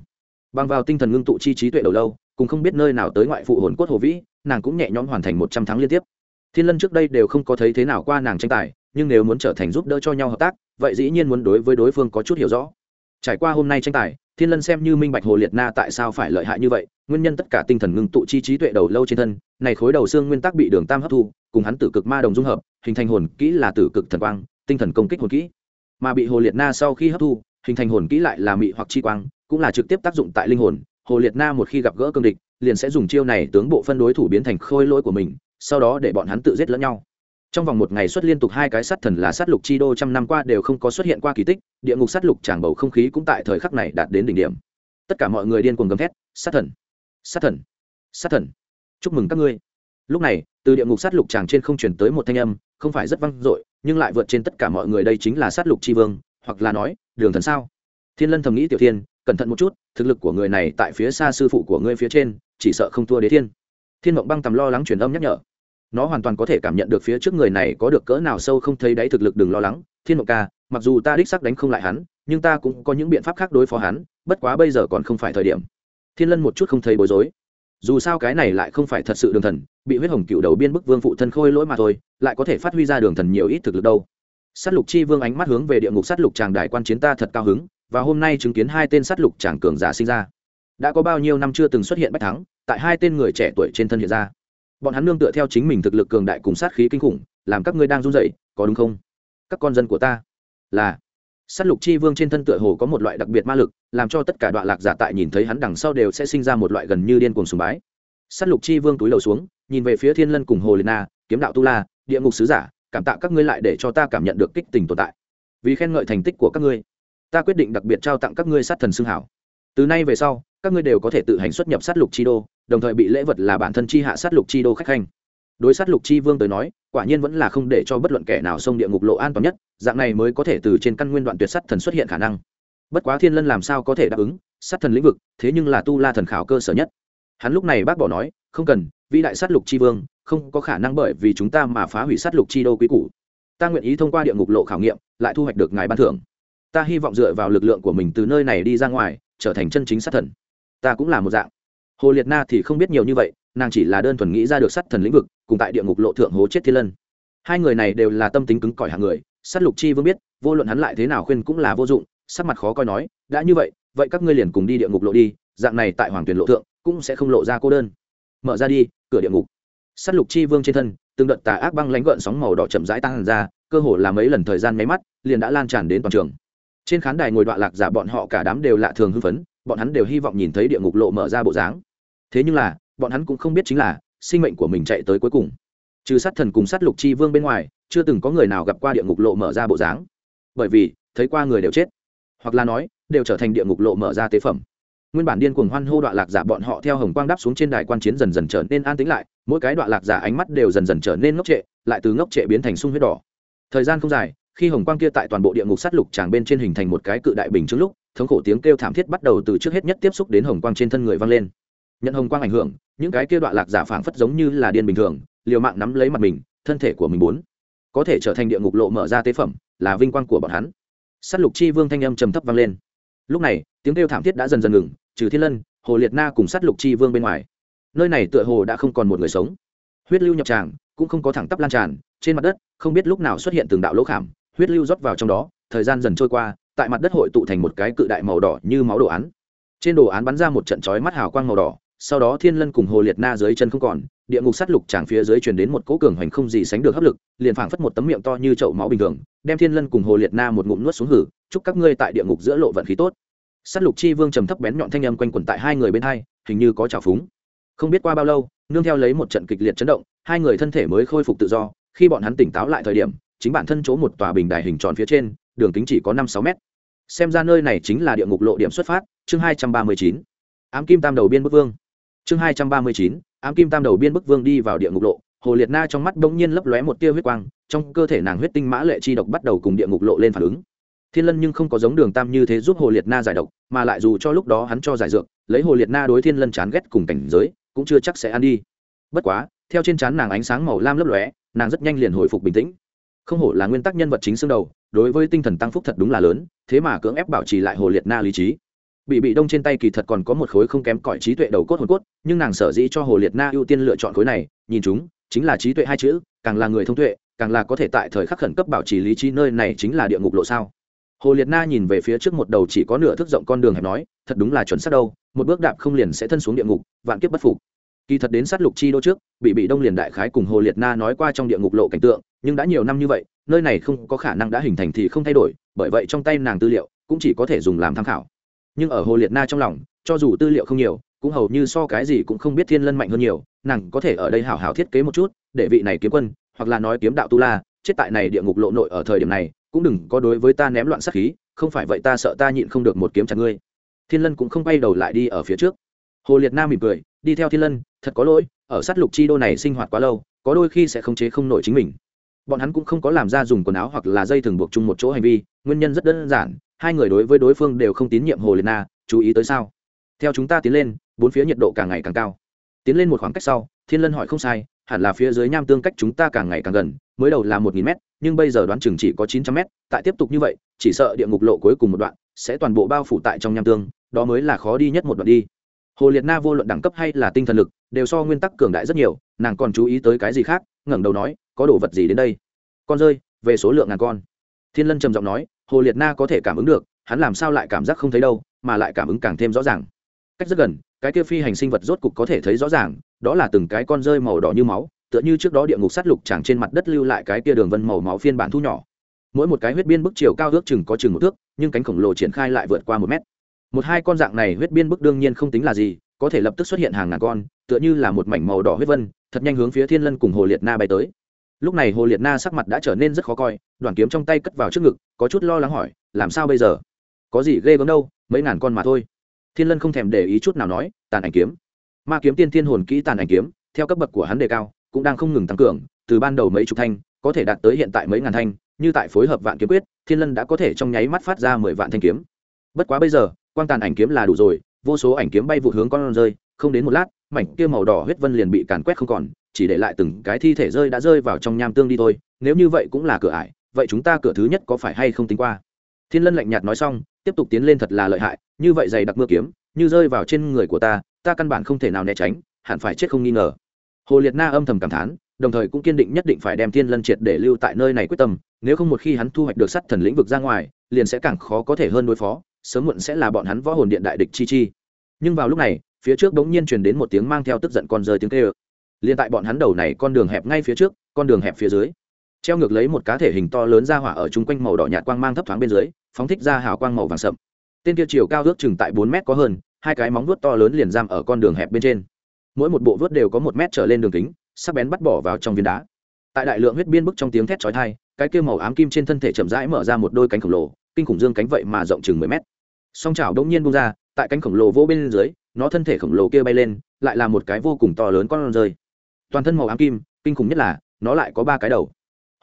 [SPEAKER 1] Bằng vào tinh thần ngưng tụ chi trí tuệ đầu lâu, cùng không biết nơi nào tới ngoại phụ hồn cốt hồ vĩ, nàng cũng nhẹ nhõm hoàn thành một trăm tháng liên tiếp. Thiên lân trước đây đều không có thấy thế nào qua nàng tranh tài, nhưng nếu muốn trở thành giúp đỡ cho nhau hợp tác, vậy dĩ nhiên muốn đối với đối phương có chút hiểu rõ. Trải qua hôm nay tranh tài, thiên lân xem như minh bạch hồ liệt na tại sao phải lợi hại như vậy, nguyên nhân tất cả tinh thần ngưng tụ chi trí tuệ đầu lâu trên thân, này khối đầu xương nguyên tắc bị đường tam hấp thu, cùng hắn tử cực ma đồng dung hợp, hình thành hồn kỹ là tử cực thần quang, tinh thần công kích hồn kỹ. Mà bị hồ liệt na sau khi hấp thu hình thành hồn kỹ lại là mị hoặc chi quang, cũng là trực tiếp tác dụng tại linh hồn. Hồ liệt na một khi gặp gỡ cương địch, liền sẽ dùng chiêu này tướng bộ phân đối thủ biến thành khôi lỗi của mình, sau đó để bọn hắn tự giết lẫn nhau. Trong vòng một ngày xuất liên tục hai cái sát thần là sát lục chi đô trăm năm qua đều không có xuất hiện qua kỳ tích, địa ngục sát lục tràng bầu không khí cũng tại thời khắc này đạt đến đỉnh điểm. Tất cả mọi người điên cuồng gầm thét, sát thần! Sát thần! Sát thần! Chúc mừng các ngươi! Lúc này, từ địa ngục sát lục tràng trên không chuyển tới một thanh âm, không phải rất vang dội, nhưng lại vượt trên tất cả mọi người, đây chính là sát lục chi vương, hoặc là nói đường thần sao? Thiên lân thầm nghĩ tiểu thiên, cẩn thận một chút, thực lực của người này tại phía xa sư phụ của ngươi phía trên, chỉ sợ không thua đế thiên. Thiên mộng băng tầm lo lắng truyền âm nhắc nhở. Nó hoàn toàn có thể cảm nhận được phía trước người này có được cỡ nào sâu không thấy đáy thực lực đừng lo lắng. Thiên mộng ca, mặc dù ta đích sắc đánh không lại hắn, nhưng ta cũng có những biện pháp khác đối phó hắn, bất quá bây giờ còn không phải thời điểm. Thiên lân một chút không thấy bối rối. Dù sao cái này lại không phải thật sự đường thần, bị huyết hồng cựu đầu biên bức vương phụ thân khôi lỗi mà thôi, lại có thể phát huy ra đường thần nhiều ít thực lực đâu. Sát lục chi vương ánh mắt hướng về địa ngục Sát lục tràng đài quan chiến ta thật cao hứng, và hôm nay chứng kiến hai tên Sát lục tràng cường giả sinh ra. Đã có bao nhiêu năm chưa từng xuất hiện bách thắng, tại hai tên người trẻ tuổi trên thân hiện ra. Bọn hắn nương tựa theo chính mình thực lực cường đại cùng sát khí kinh khủng, làm các ngươi đang run rẩy, có đúng không? Các con dân của ta. Là. Sát lục chi vương trên thân tựa hồ có một loại đặc biệt ma lực, làm cho tất cả đoạn lạc giả tại nhìn thấy hắn đằng sau đều sẽ sinh ra một loại gần như điên cuồng sùng bái. Sát lục chi vương túi đầu xuống, nhìn về phía thiên lân cùng hồ liệt na, kiếm đạo tu la, địa ngục sứ giả cảm tạ các ngươi lại để cho ta cảm nhận được kích tình tồn tại. Vì khen ngợi thành tích của các ngươi, ta quyết định đặc biệt trao tặng các ngươi sát thần xương hảo. Từ nay về sau, các ngươi đều có thể tự hành xuất nhập sát lục chi đô, đồng thời bị lễ vật là bản thân chi hạ sát lục chi đô khách khanh. Đối sát lục chi vương tới nói, quả nhiên vẫn là không để cho bất luận kẻ nào xông địa ngục lộ an toàn nhất, dạng này mới có thể từ trên căn nguyên đoạn tuyệt sát thần xuất hiện khả năng. Bất quá thiên lân làm sao có thể đáp ứng, sát thần lĩnh vực, thế nhưng là tu la thần khảo cơ sở nhất. Hắn lúc này bác bỏ nói, không cần vĩ đại sát lục chi vương, không có khả năng bởi vì chúng ta mà phá hủy sát lục chi đô quý cũ ta nguyện ý thông qua địa ngục lộ khảo nghiệm, lại thu hoạch được ngài ban thưởng. Ta hy vọng dựa vào lực lượng của mình từ nơi này đi ra ngoài, trở thành chân chính sát thần. Ta cũng là một dạng. Hồ liệt na thì không biết nhiều như vậy, nàng chỉ là đơn thuần nghĩ ra được sát thần lĩnh vực, cùng tại địa ngục lộ thượng hố chết thiên lân. Hai người này đều là tâm tính cứng cỏi hàng người, sát lục chi vương biết, vô luận hắn lại thế nào khuyên cũng là vô dụng, sắc mặt khó coi nói, đã như vậy vậy các ngươi liền cùng đi địa ngục lộ đi, dạng này tại hoàng tuyển lộ thượng, cũng sẽ không lộ ra cô đơn mở ra đi, cửa địa ngục. S á t lục chi vương trên thân, từng đợt tà ác băng lánh gợn sóng màu đỏ chậm rãi tăng ra, cơ hồ là mấy lần thời gian máy mắt, liền đã lan tràn đến toàn trường. Trên khán đài ngồi đoạn lạc giả bọn họ cả đám đều lạ thường hưng phấn, bọn hắn đều hy vọng nhìn thấy địa ngục lộ mở ra bộ dáng. Thế nhưng là, bọn hắn cũng không biết chính là, sinh mệnh của mình chạy tới cuối cùng. Trừ sát thần cùng sát lục chi vương bên ngoài, chưa từng có người nào gặp qua địa ngục lộ mở ra bộ dáng. Bởi vì, thấy qua người đều chết. Hoặc là nói, đều trở thành địa ngục lộ mở ra tế phẩm nguyên bản điên cuồng hoan hô đoạn lạc giả bọn họ theo hồng quang đáp xuống trên đài quan chiến dần dần trở nên an tĩnh lại, mỗi cái đoạn lạc giả ánh mắt đều dần dần trở nên ngốc trệ, lại từ ngốc trệ biến thành sung huyết đỏ. Thời gian không dài, khi hồng quang kia tại toàn bộ địa ngục sát lục tràng bên trên hình thành một cái cự đại bình trước lúc, thống khổ tiếng kêu thảm thiết bắt đầu từ trước hết nhất tiếp xúc đến hồng quang trên thân người vang lên. Nhận hồng quang ảnh hưởng, những cái kia đoạn lạc giả phảng phất giống như là điên bình thường, liều mạng nắm lấy mặt mình, thân thể của mình muốn, có thể trở thành địa ngục lộ mở ra tế phẩm, là vinh quang của bọn hắn. Sát lục chi vương thanh âm trầm thấp vang lên lúc này, tiếng kêu thảm thiết đã dần dần ngừng, trừ thiên lân, hồ liệt na cùng sát lục chi vương bên ngoài. Nơi này tựa hồ đã không còn một người sống. Huyết lưu nhập tràng, cũng không có thẳng tắp lan tràn, trên mặt đất, không biết lúc nào xuất hiện từng đạo lỗ khảm, huyết lưu rót vào trong đó, thời gian dần trôi qua, tại mặt đất hội tụ thành một cái cự đại màu đỏ như máu đồ án. Trên đồ án bắn ra một trận chói mắt hào quang màu đỏ, sau đó thiên lân cùng hồ liệt na dưới chân không còn địa ngục sát lục tràng phía dưới truyền đến một cỗ cường hoành không gì sánh được hấp lực, liền phảng phất một tấm miệng to như chậu máu bình thường, đem thiên lân cùng hồ liệt na một ngụm nuốt xuống hử, chúc các ngươi tại địa ngục giữa lộ vận khí tốt. Sát lục chi vương trầm thấp bén nhọn thanh âm quanh quẩn tại hai người bên hai, hình như có trào phúng. Không biết qua bao lâu, nương theo lấy một trận kịch liệt chấn động, hai người thân thể mới khôi phục tự do, khi bọn hắn tỉnh táo lại thời điểm, chính bản thân chỗ một tòa bình đài hình tròn phía trên, đường kính chỉ có năm sáu mét. Xem ra nơi này chính là địa ngục lộ điểm xuất phát, chương hai trăm ba mươi chín. Ám kim tam đầu biên bức vương chương hai trăm ba mươi chín, ám kim tam đầu biên bức vương đi vào địa ngục lộ. Hồ liệt na trong mắt bỗng nhiên lấp lóe một tia huyết quang, trong cơ thể nàng huyết tinh mã lệ chi độc bắt đầu cùng địa ngục lộ lên phản ứng. Thiên lân nhưng không có giống đường tam như thế giúp hồ liệt na giải độc, mà lại dù cho lúc đó hắn cho giải dược, lấy hồ liệt na đối thiên lân chán ghét cùng cảnh giới, cũng chưa chắc sẽ ăn đi. Bất quá, theo trên trán nàng ánh sáng màu lam lấp lóe, nàng rất nhanh liền hồi phục bình tĩnh. Không hổ là nguyên tắc nhân vật chính xương đầu, đối với tinh thần tăng phúc thật đúng là lớn, thế mà cưỡng ép bảo trì lại hồ liệt na lý trí bị bị đông trên tay kỳ thật còn có một khối không kém cỏi trí tuệ đầu cốt hồn cốt, nhưng nàng sở dĩ cho hồ liệt na ưu tiên lựa chọn khối này, nhìn chúng, chính là trí tuệ hai chữ, càng là người thông tuệ, càng là có thể tại thời khắc khẩn cấp bảo trì lý trí nơi này chính là địa ngục lộ sao. Hồ liệt na nhìn về phía trước một đầu chỉ có nửa thước rộng con đường hẹp nói, thật đúng là chuẩn xác đâu, một bước đạp không liền sẽ thân xuống địa ngục, vạn kiếp bất phục. Kỳ thật đến sát lục chi đô trước, bị bị đông liền đại khái cùng hồ liệt na nói qua trong địa ngục lộ cảnh tượng, nhưng đã nhiều năm như vậy, nơi này không có khả năng đã hình thành thì không thay đổi, bởi vậy trong tay nàng tư liệu, cũng chỉ có thể dùng làm tham khảo nhưng ở hồ liệt na trong lòng, cho dù tư liệu không nhiều, cũng hầu như so cái gì cũng không biết thiên lân mạnh hơn nhiều, nàng có thể ở đây hảo hảo thiết kế một chút, để vị này kiếm quân, hoặc là nói kiếm đạo tu la, chết tại này địa ngục lộ nội ở thời điểm này, cũng đừng có đối với ta ném loạn sát khí, không phải vậy ta sợ ta nhịn không được một kiếm chặt ngươi. Thiên lân cũng không bay đầu lại đi ở phía trước. Hồ liệt nam mỉm cười, đi theo thiên lân, thật có lỗi, ở sát lục chi đô này sinh hoạt quá lâu, có đôi khi sẽ không chế không nổi chính mình. Bọn hắn cũng không có làm ra dùng quần áo hoặc là dây thừng buộc chung một chỗ hành vi, nguyên nhân rất đơn giản hai người đối với đối phương đều không tín nhiệm hồ liệt na, chú ý tới sao? Theo chúng ta tiến lên, bốn phía nhiệt độ càng ngày càng cao. Tiến lên một khoảng cách sau, thiên lân hỏi không sai, hẳn là phía dưới nham tương cách chúng ta càng ngày càng gần, mới đầu là một nghìn mét, nhưng bây giờ đoán chừng chỉ có chín trăm mét, tại tiếp tục như vậy, chỉ sợ địa ngục lộ cuối cùng một đoạn, sẽ toàn bộ bao phủ tại trong nham tương, đó mới là khó đi nhất một đoạn đi. Hồ liệt na vô luận đẳng cấp hay là tinh thần lực, đều so nguyên tắc cường đại rất nhiều, nàng còn chú ý tới cái gì khác, ngẩng đầu nói, có đồ vật gì đến đây? Con rơi, về số lượng ngàn con. Thiên lân trầm giọng nói hồ liệt na có thể cảm ứng được, hắn làm sao lại cảm giác không thấy đâu, mà lại cảm ứng càng thêm rõ ràng. Cách rất gần, cái kia phi hành sinh vật rốt cục có thể thấy rõ ràng, đó là từng cái con rơi màu đỏ như máu, tựa như trước đó địa ngục sát lục chẳng trên mặt đất lưu lại cái kia đường vân màu máu phiên bản thu nhỏ. Mỗi một cái huyết biên bức chiều cao ước chừng có chừng một thước, nhưng cánh khổng lồ triển khai lại vượt qua một mét. Một hai con dạng này huyết biên bức đương nhiên không tính là gì, có thể lập tức xuất hiện hàng ngàn con, tựa như là một mảnh màu đỏ huyết vân, thật nhanh hướng phía thiên lân cùng hồ liệt na bay tới lúc này hồ liệt na sắc mặt đã trở nên rất khó coi đoàn kiếm trong tay cất vào trước ngực, có chút lo lắng hỏi, làm sao bây giờ? Có gì ghê gớm đâu, mấy ngàn con mà thôi. Thiên lân không thèm để ý chút nào nói, tàn ảnh kiếm. Ma kiếm tiên thiên hồn kỹ tàn ảnh kiếm, theo cấp bậc của hắn đề cao, cũng đang không ngừng tăng cường, từ ban đầu mấy chục thanh, có thể đạt tới hiện tại mấy ngàn thanh, như tại phối hợp vạn kiếm quyết, thiên lân đã có thể trong nháy mắt phát ra mười vạn thanh kiếm. Bất quá bây giờ, quang tàn ảnh kiếm là đủ rồi, vô số ảnh kiếm bay vụ hướng con rơi, không đến một lát, mảnh kia màu đỏ huyết vân liền bị càn quét không còn chỉ để lại từng cái thi thể rơi đã rơi vào trong nham tương đi thôi, nếu như vậy cũng là cửa ải, vậy chúng ta cửa thứ nhất có phải hay không tính qua? Thiên lân lạnh nhạt nói xong, tiếp tục tiến lên thật là lợi hại, như vậy dày đặc mưa kiếm, như rơi vào trên người của ta ta căn bản không thể nào né tránh, hẳn phải chết không nghi ngờ. Hồ liệt na âm thầm cảm thán, đồng thời cũng kiên định nhất định phải đem thiên lân triệt để lưu tại nơi này quyết tâm, nếu không một khi hắn thu hoạch được sắt thần lĩnh vực ra ngoài, liền sẽ càng khó có thể hơn đối phó, sớm muộn sẽ là bọn hắn võ hồn điện đại địch chi chi. Nhưng vào lúc này, phía trước bỗng nhiên truyền đến một tiếng mang theo tức giận con rơi tiếng kêu liền tại bọn hắn đầu này con đường hẹp ngay phía trước, con đường hẹp phía dưới. Treo ngược lấy một cá thể hình to lớn ra hỏa ở chung quanh màu đỏ nhạt quang mang thấp thoáng bên dưới, phóng thích ra hào quang màu vàng sậm. Tên kia chiều cao ước chừng tại bốn mét có hơn, hai cái móng vuốt to lớn liền giam ở con đường hẹp bên trên. Mỗi một bộ vuốt đều có một mét trở lên đường kính, sắc bén bắt bỏ vào trong viên đá. Tại đại lượng huyết biên bức trong tiếng thét chói thai cái kia màu ám kim trên thân thể chậm rãi mở ra một đôi cánh khổng lồ, kinh khủng dương cánh vậy mà rộng chừng mười mét. Song chảo đông nhiên bung ra, tại cánh khổng lồ vô bên dưới, nó thân thể khổng lồ kia bay lên, lại là một cái vô cùng to lớn con rơi toàn thân màu ám kim, kinh khủng nhất là, nó lại có ba cái đầu.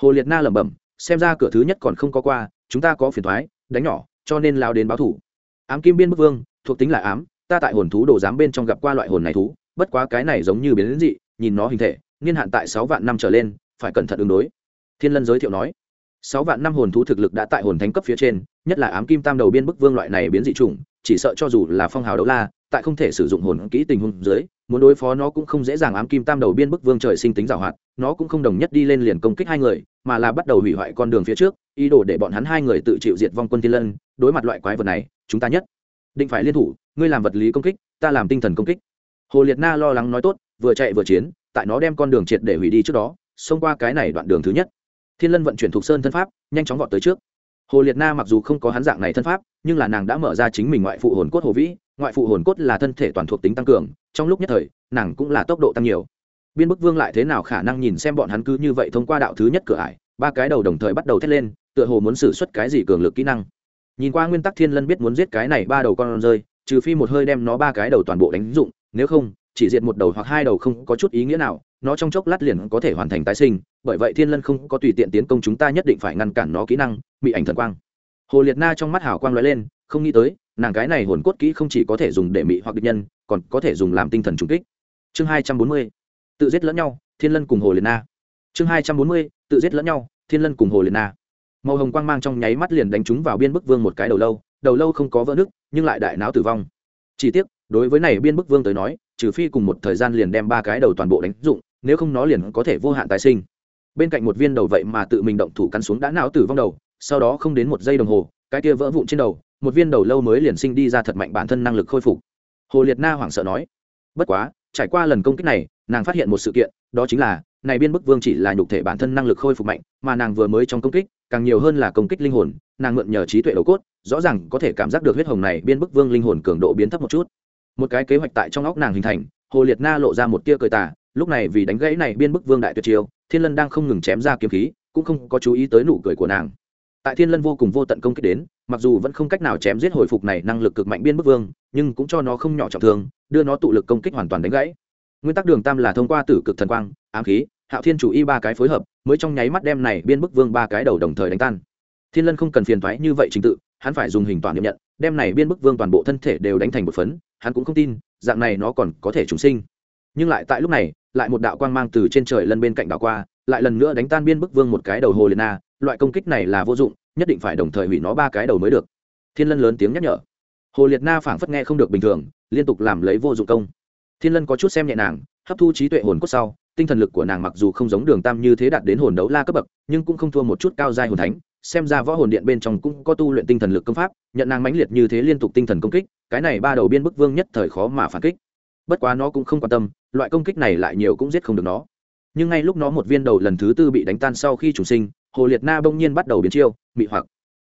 [SPEAKER 1] Hồ liệt na lẩm bẩm, xem ra cửa thứ nhất còn không có qua, chúng ta có phiền thoái, đánh nhỏ, cho nên lao đến báo thủ. Ám kim biên bức vương, thuộc tính là ám, ta tại hồn thú đồ giám bên trong gặp qua loại hồn này thú, bất quá cái này giống như biến đến dị, nhìn nó hình thể, niên hạn tại sáu vạn năm trở lên, phải cẩn thận ứng đối. Thiên lân giới thiệu nói, sáu vạn năm hồn thú thực lực đã tại hồn thánh cấp phía trên, nhất là ám kim tam đầu biên bức vương loại này biến dị chủng, chỉ sợ cho dù là phong hào đấu la tại không thể sử dụng hồn kỹ tình huống dưới, muốn đối phó nó cũng không dễ dàng ám kim tam đầu biên bức vương trời sinh tính giảo hoạt, nó cũng không đồng nhất đi lên liền công kích hai người, mà là bắt đầu hủy hoại con đường phía trước, ý đồ để bọn hắn hai người tự chịu diệt vong quân thiên lân, đối mặt loại quái vật này, chúng ta nhất định phải liên thủ, ngươi làm vật lý công kích, ta làm tinh thần công kích. Hồ liệt na lo lắng nói tốt, vừa chạy vừa chiến, tại nó đem con đường triệt để hủy đi trước đó, xông qua cái này đoạn đường thứ nhất. Thiên lân vận chuyển thuộc sơn thân pháp, nhanh chóng vọt tới trước hồ liệt na mặc dù không có hắn dạng này thân pháp, nhưng là nàng đã mở ra chính mình ngoại phụ hồn cốt hồ vĩ, ngoại phụ hồn cốt là thân thể toàn thuộc tính tăng cường, trong lúc nhất thời, nàng cũng là tốc độ tăng nhiều. Biên bức vương lại thế nào khả năng nhìn xem bọn hắn cứ như vậy thông qua đạo thứ nhất cửa ải, ba cái đầu đồng thời bắt đầu thét lên, tựa hồ muốn xử suất cái gì cường lực kỹ năng. Nhìn qua nguyên tắc thiên lân biết muốn giết cái này ba đầu con rơi, trừ phi một hơi đem nó ba cái đầu toàn bộ đánh dụng, nếu không, chỉ diệt một đầu hoặc hai đầu không có chút ý nghĩa nào nó trong chốc lát liền có thể hoàn thành tái sinh, bởi vậy thiên lân không có tùy tiện tiến công chúng ta nhất định phải ngăn cản nó kỹ năng, bị ảnh thần quang. Hồ liệt na trong mắt hào quang lóe lên, không nghĩ tới, nàng cái này hồn cốt kỹ không chỉ có thể dùng để mị hoặc địch nhân, còn có thể dùng làm tinh thần trung kích. Chương hai trăm bốn mươi, tự giết lẫn nhau, thiên lân cùng hồ liệt na. Chương hai trăm bốn mươi, tự giết lẫn nhau, thiên lân cùng hồ liệt na. Màu hồng quang mang trong nháy mắt liền đánh trúng vào biên bức vương một cái đầu lâu đầu lâu không có vỡ nứt, nhưng lại đại não tử vong. Chỉ tiếc, đối với này biên bức vương tới nói, trừ phi cùng một thời gian liền đem ba cái đầu toàn bộ đánh dụng nếu không nó liền có thể vô hạn tái sinh. Bên cạnh một viên đầu vậy mà tự mình động thủ cắn xuống đã não tử vong đầu, sau đó không đến một giây đồng hồ, cái kia vỡ vụn trên đầu, một viên đầu lâu mới liền sinh đi ra thật mạnh bản thân năng lực khôi phục. Hồ liệt na hoảng sợ nói, bất quá, trải qua lần công kích này, nàng phát hiện một sự kiện, đó chính là, này biên bức vương chỉ là nhục thể bản thân năng lực khôi phục mạnh, mà nàng vừa mới trong công kích, càng nhiều hơn là công kích linh hồn, nàng mượn nhờ trí tuệ đầu cốt, rõ ràng có thể cảm giác được huyết hồng này biên bức vương linh hồn cường độ biến thấp một chút. Một cái kế hoạch tại trong óc nàng hình thành, hồ liệt na lộ ra một tia cười tà lúc này vì đánh gãy này biên bức vương đại tuyệt chiêu, thiên lân đang không ngừng chém ra kiếm khí, cũng không có chú ý tới nụ cười của nàng. Tại thiên lân vô cùng vô tận công kích đến, mặc dù vẫn không cách nào chém giết hồi phục này năng lực cực mạnh biên bức vương, nhưng cũng cho nó không nhỏ trọng thương, đưa nó tụ lực công kích hoàn toàn đánh gãy. Nguyên tắc đường tam là thông qua tử cực thần quang, ám khí, hạo thiên chủ y ba cái phối hợp, mới trong nháy mắt đem này biên bức vương ba cái đầu đồng thời đánh tan. Thiên lân không cần phiền thoái như vậy trình tự, hắn phải dùng hình toàn niệm nhận, đem này biên bức vương toàn bộ thân thể đều đánh thành một phấn, hắn cũng không tin, dạng này nó còn có thể trùng sinh nhưng lại tại lúc này, lại một đạo quang mang từ trên trời lân bên cạnh đảo qua, lại lần nữa đánh tan biên bức vương một cái đầu hồ liệt na loại công kích này là vô dụng, nhất định phải đồng thời hủy nó ba cái đầu mới được. Thiên lân lớn tiếng nhắc nhở. Hồ liệt na phảng phất nghe không được bình thường, liên tục làm lấy vô dụng công. Thiên lân có chút xem nhẹ nàng, hấp thu trí tuệ hồn cốt sau, tinh thần lực của nàng mặc dù không giống đường tam như thế đạt đến hồn đấu la cấp bậc, nhưng cũng không thua một chút cao giai hồn thánh, xem ra võ hồn điện bên trong cũng có tu luyện tinh thần lực công pháp, nhận nàng mãnh liệt như thế liên tục tinh thần công kích, cái này ba đầu biên bức vương nhất thời khó mà phản kích bất quá nó cũng không quan tâm, loại công kích này lại nhiều cũng giết không được nó. Nhưng ngay lúc nó một viên đầu lần thứ tư bị đánh tan sau khi chủ sinh, hồ liệt na bỗng nhiên bắt đầu biến chiêu, mị hoặc.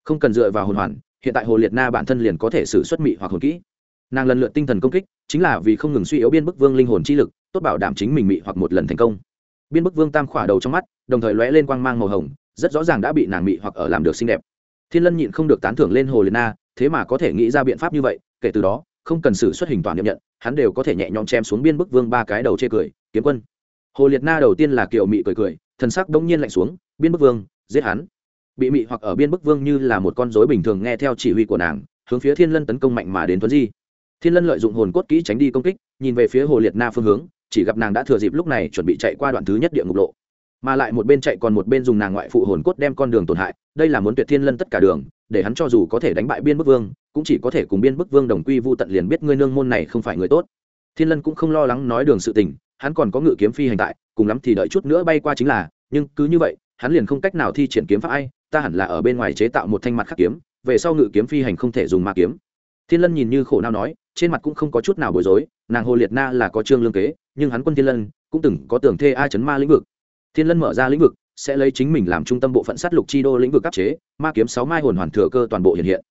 [SPEAKER 1] Không cần dựa vào hồn hoàn, hiện tại hồ liệt na bản thân liền có thể xử xuất mị hoặc hồn kỹ. Nàng lần lượt tinh thần công kích, chính là vì không ngừng suy yếu biên bức vương linh hồn chi lực, tốt bảo đảm chính mình mị hoặc một lần thành công. Biên bức vương tam khỏa đầu trong mắt, đồng thời lóe lên quang mang màu hồng, rất rõ ràng đã bị nàng mị hoặc ở làm được xinh đẹp. Thiên lân nhịn không được tán thưởng lên hồ liệt na, thế mà có thể nghĩ ra biện pháp như vậy, kể từ đó không cần xử xuất hình toàn niệm nhận, hắn đều có thể nhẹ nhõm chém xuống biên bức vương ba cái đầu chê cười, kiếm quân. Hồ liệt na đầu tiên là kiều mị cười cười, thần sắc đông nhiên lạnh xuống, biên bức vương, giết hắn. Bị mị hoặc ở biên bức vương như là một con rối bình thường nghe theo chỉ huy của nàng, hướng phía thiên lân tấn công mạnh mà đến tuấn di. Thiên lân lợi dụng hồn cốt kỹ tránh đi công kích, nhìn về phía hồ liệt na phương hướng, chỉ gặp nàng đã thừa dịp lúc này chuẩn bị chạy qua đoạn thứ nhất địa ngục lộ. Mà lại một bên chạy còn một bên dùng nàng ngoại phụ hồn cốt đem con đường tổn hại, đây là muốn tuyệt thiên lân tất cả đường, để hắn cho dù có thể đánh bại biên bức vương cũng chỉ có thể cùng biên bức vương đồng quy vu tận liền biết ngươi nương môn này không phải người tốt. Thiên lân cũng không lo lắng nói đường sự tình, hắn còn có ngự kiếm phi hành tại, cùng lắm thì đợi chút nữa bay qua chính là, nhưng cứ như vậy, hắn liền không cách nào thi triển kiếm pháp ai, ta hẳn là ở bên ngoài chế tạo một thanh mặt khắc kiếm, về sau ngự kiếm phi hành không thể dùng ma kiếm. Thiên lân nhìn như khổ nào nói, trên mặt cũng không có chút nào bối rối, nàng hồ liệt na là có trương lương kế, nhưng hắn quân thiên lân cũng từng có tưởng thê a chấn ma lĩnh vực. Thiên lân mở ra lĩnh vực, sẽ lấy chính mình làm trung tâm bộ phận sát lục chi đô lĩnh vực áp chế, ma kiếm sáu mai hồn hoàn thừa cơ toàn bộ hiện hiện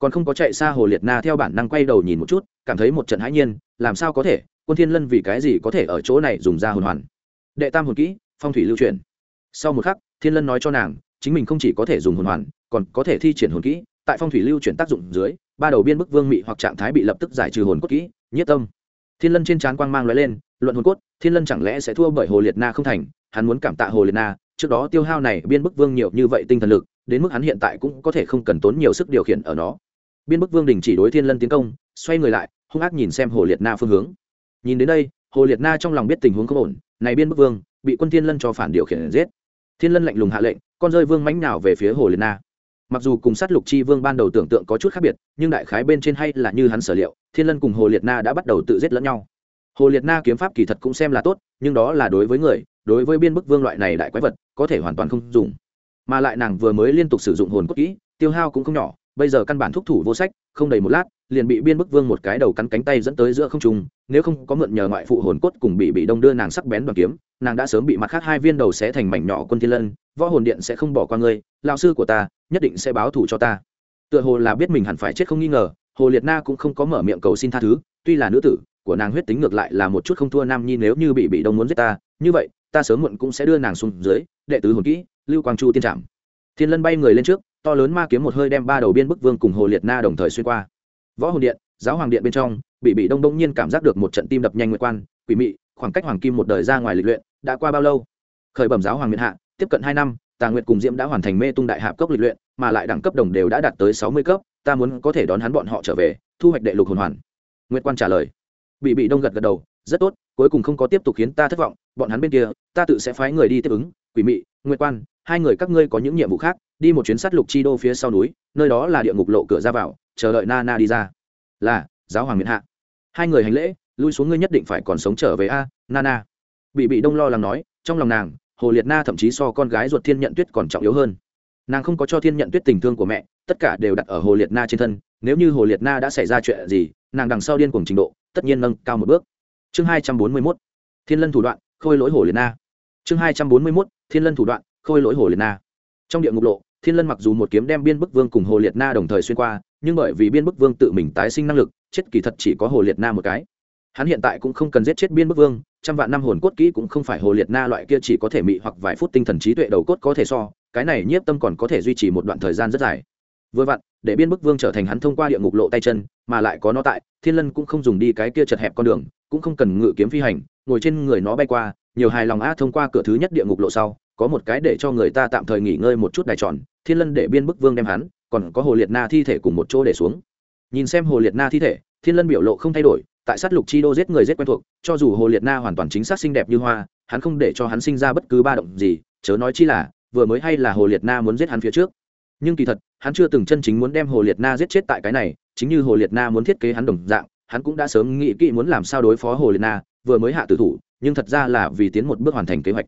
[SPEAKER 1] còn không có chạy xa hồ liệt na theo bản năng quay đầu nhìn một chút, cảm thấy một trận hãi nhiên, làm sao có thể, quân thiên lân vì cái gì có thể ở chỗ này dùng ra hồn hoàn. Đệ tam hồn kỹ, phong thủy lưu truyền. Sau một khắc, thiên lân nói cho nàng, chính mình không chỉ có thể dùng hồn hoàn, còn có thể thi triển hồn kỹ, tại phong thủy lưu chuyển tác dụng dưới, ba đầu biên bức vương mị hoặc trạng thái bị lập tức giải trừ hồn cốt kỹ nhiếp tâm. Thiên lân trên trán quang mang l lên, luận hồn cốt, thiên lân chẳng lẽ sẽ thua bởi hồ liệt na không thành, hắn muốn cảm tạ hồ liệt na, trước đó tiêu hao này biên bức vương nhiều như vậy tinh thần lực, đến mức hắn hiện tại cũng có thể không cần tốn nhiều sức điều khiển ở nó biên bức vương đình chỉ đối thiên lân tiến công, xoay người lại, hung ác nhìn xem hồ liệt na phương hướng. Nhìn đến đây, hồ liệt na trong lòng biết tình huống không ổn, này biên bức vương, bị quân thiên lân cho phản điều khiển giết. Thiên lân lạnh lùng hạ lệnh, con rơi vương mánh nào về phía hồ liệt na. Mặc dù cùng sát lục chi vương ban đầu tưởng tượng có chút khác biệt, nhưng đại khái bên trên hay là như hắn sở liệu, thiên lân cùng hồ liệt na đã bắt đầu tự giết lẫn nhau. Hồ liệt na kiếm pháp kỳ thật cũng xem là tốt, nhưng đó là đối với người, đối với biên bức vương loại này đại quái vật, có thể hoàn toàn không dùng. Mà lại nàng vừa mới liên tục sử dụng hồn cốt kỹ, tiêu hao cũng không nhỏ bây giờ căn bản thúc thủ vô sách, không đầy một lát, liền bị biên bức vương một cái đầu cắn cánh tay dẫn tới giữa không trung, nếu không có mượn nhờ ngoại phụ hồn cốt cùng bị bị đông đưa nàng sắc bén đoàn kiếm, nàng đã sớm bị mặt khác hai viên đầu xé thành mảnh nhỏ quân thiên lân, võ hồn điện sẽ không bỏ qua ngươi lao sư của ta nhất định sẽ báo thù cho ta. Tựa hồ là biết mình hẳn phải chết không nghi ngờ, hồ liệt na cũng không có mở miệng cầu xin tha thứ, tuy là nữ tử, của nàng huyết tính ngược lại là một chút không thua nam nhi nếu như bị bị đông muốn giết ta, như vậy, ta sớm muộn cũng sẽ đưa nàng xuống dưới, đệ tứ hồn kỹ, lưu quang chu tiên trạm thiên lân bay người lên trước to lớn ma kiếm một hơi đem ba đầu biên bức vương cùng hồ liệt na đồng thời xuyên qua. Võ hồn điện, giáo hoàng điện bên trong bị bị đông đông nhiên cảm giác được một trận tim đập nhanh nguyệt quan, quỷ mị, khoảng cách hoàng kim một đời ra ngoài lịch luyện, đã qua bao lâu? Khởi bẩm giáo hoàng miền hạ, tiếp cận hai năm, tà nguyệt cùng diễm đã hoàn thành mê tung đại hạp cốc lịch luyện, mà lại đẳng cấp đồng đều đã đạt tới sáu mươi cấp, ta muốn có thể đón hắn bọn họ trở về, thu hoạch đệ lục hồn hoàn. Nguyệt quan trả lời. Bị bị đông gật gật đầu, rất tốt, cuối cùng không có tiếp tục khiến ta thất vọng, bọn hắn bên kia, ta tự sẽ phái người đi tiếp ứng, quỷ mị nguyệt quan, hai người các ngươi có những nhiệm vụ khác, đi một chuyến sát lục chi đô phía sau núi, nơi đó là địa ngục lộ cửa ra vào, chờ đợi na na đi ra. Là, giáo hoàng miền hạ. Hai người hành lễ, lui xuống ngươi nhất định phải còn sống trở về a nana bị bị đông lo lắng nói, trong lòng nàng, hồ liệt na thậm chí so con gái ruột thiên nhận tuyết còn trọng yếu hơn. Nàng không có cho thiên nhận tuyết tình thương của mẹ, tất cả đều đặt ở hồ liệt na trên thân, nếu như hồ liệt na đã xảy ra chuyện gì, nàng đằng sau điên cùng trình độ, tất nhiên nâng cao một bước. Chương hai trăm bốn mươi mốt. Thiên lân thủ đoạn, khôi lỗi hồ liệt na chương hai trăm bốn mươi mốt, thiên lân thủ đoạn, khôi lỗi hồ liệt na. Trong địa ngục lộ, thiên lân mặc dù một kiếm đem biên bức vương cùng hồ liệt na đồng thời xuyên qua, nhưng bởi vì biên bức vương tự mình tái sinh năng lực, chết kỳ thật chỉ có hồ liệt na một cái. Hắn hiện tại cũng không cần giết chết biên bức vương, trăm vạn năm hồn cốt kỹ cũng không phải hồ liệt na loại kia chỉ có thể mị hoặc vài phút tinh thần trí tuệ đầu cốt có thể so, cái này nhiếp tâm còn có thể duy trì một đoạn thời gian rất dài. Vừa vặn, để biên bức vương trở thành hắn thông qua địa ngục lộ tay chân, mà lại có nó tại, thiên lân cũng không dùng đi cái kia chật hẹp con đường, cũng không cần ngự kiếm phi hành, ngồi trên người nó bay qua nhiều hài lòng a thông qua cửa thứ nhất địa ngục lộ sau, có một cái để cho người ta tạm thời nghỉ ngơi một chút đài tròn, thiên lân để biên bức vương đem hắn, còn có hồ liệt na thi thể cùng một chỗ để xuống. Nhìn xem hồ liệt na thi thể, thiên lân biểu lộ không thay đổi, tại sát lục chi đô giết người giết quen thuộc, cho dù hồ liệt na hoàn toàn chính xác xinh đẹp như hoa, hắn không để cho hắn sinh ra bất cứ ba động gì, chớ nói chi là, vừa mới hay là hồ liệt na muốn giết hắn phía trước. Nhưng kỳ thật, hắn chưa từng chân chính muốn đem hồ liệt na giết chết tại cái này, chính như hồ liệt na muốn thiết kế hắn đồng dạng, hắn cũng đã sớm nghĩ kỹ muốn làm sao đối phó hồ liệt na, vừa mới hạ tử thủ nhưng thật ra là vì tiến một bước hoàn thành kế hoạch.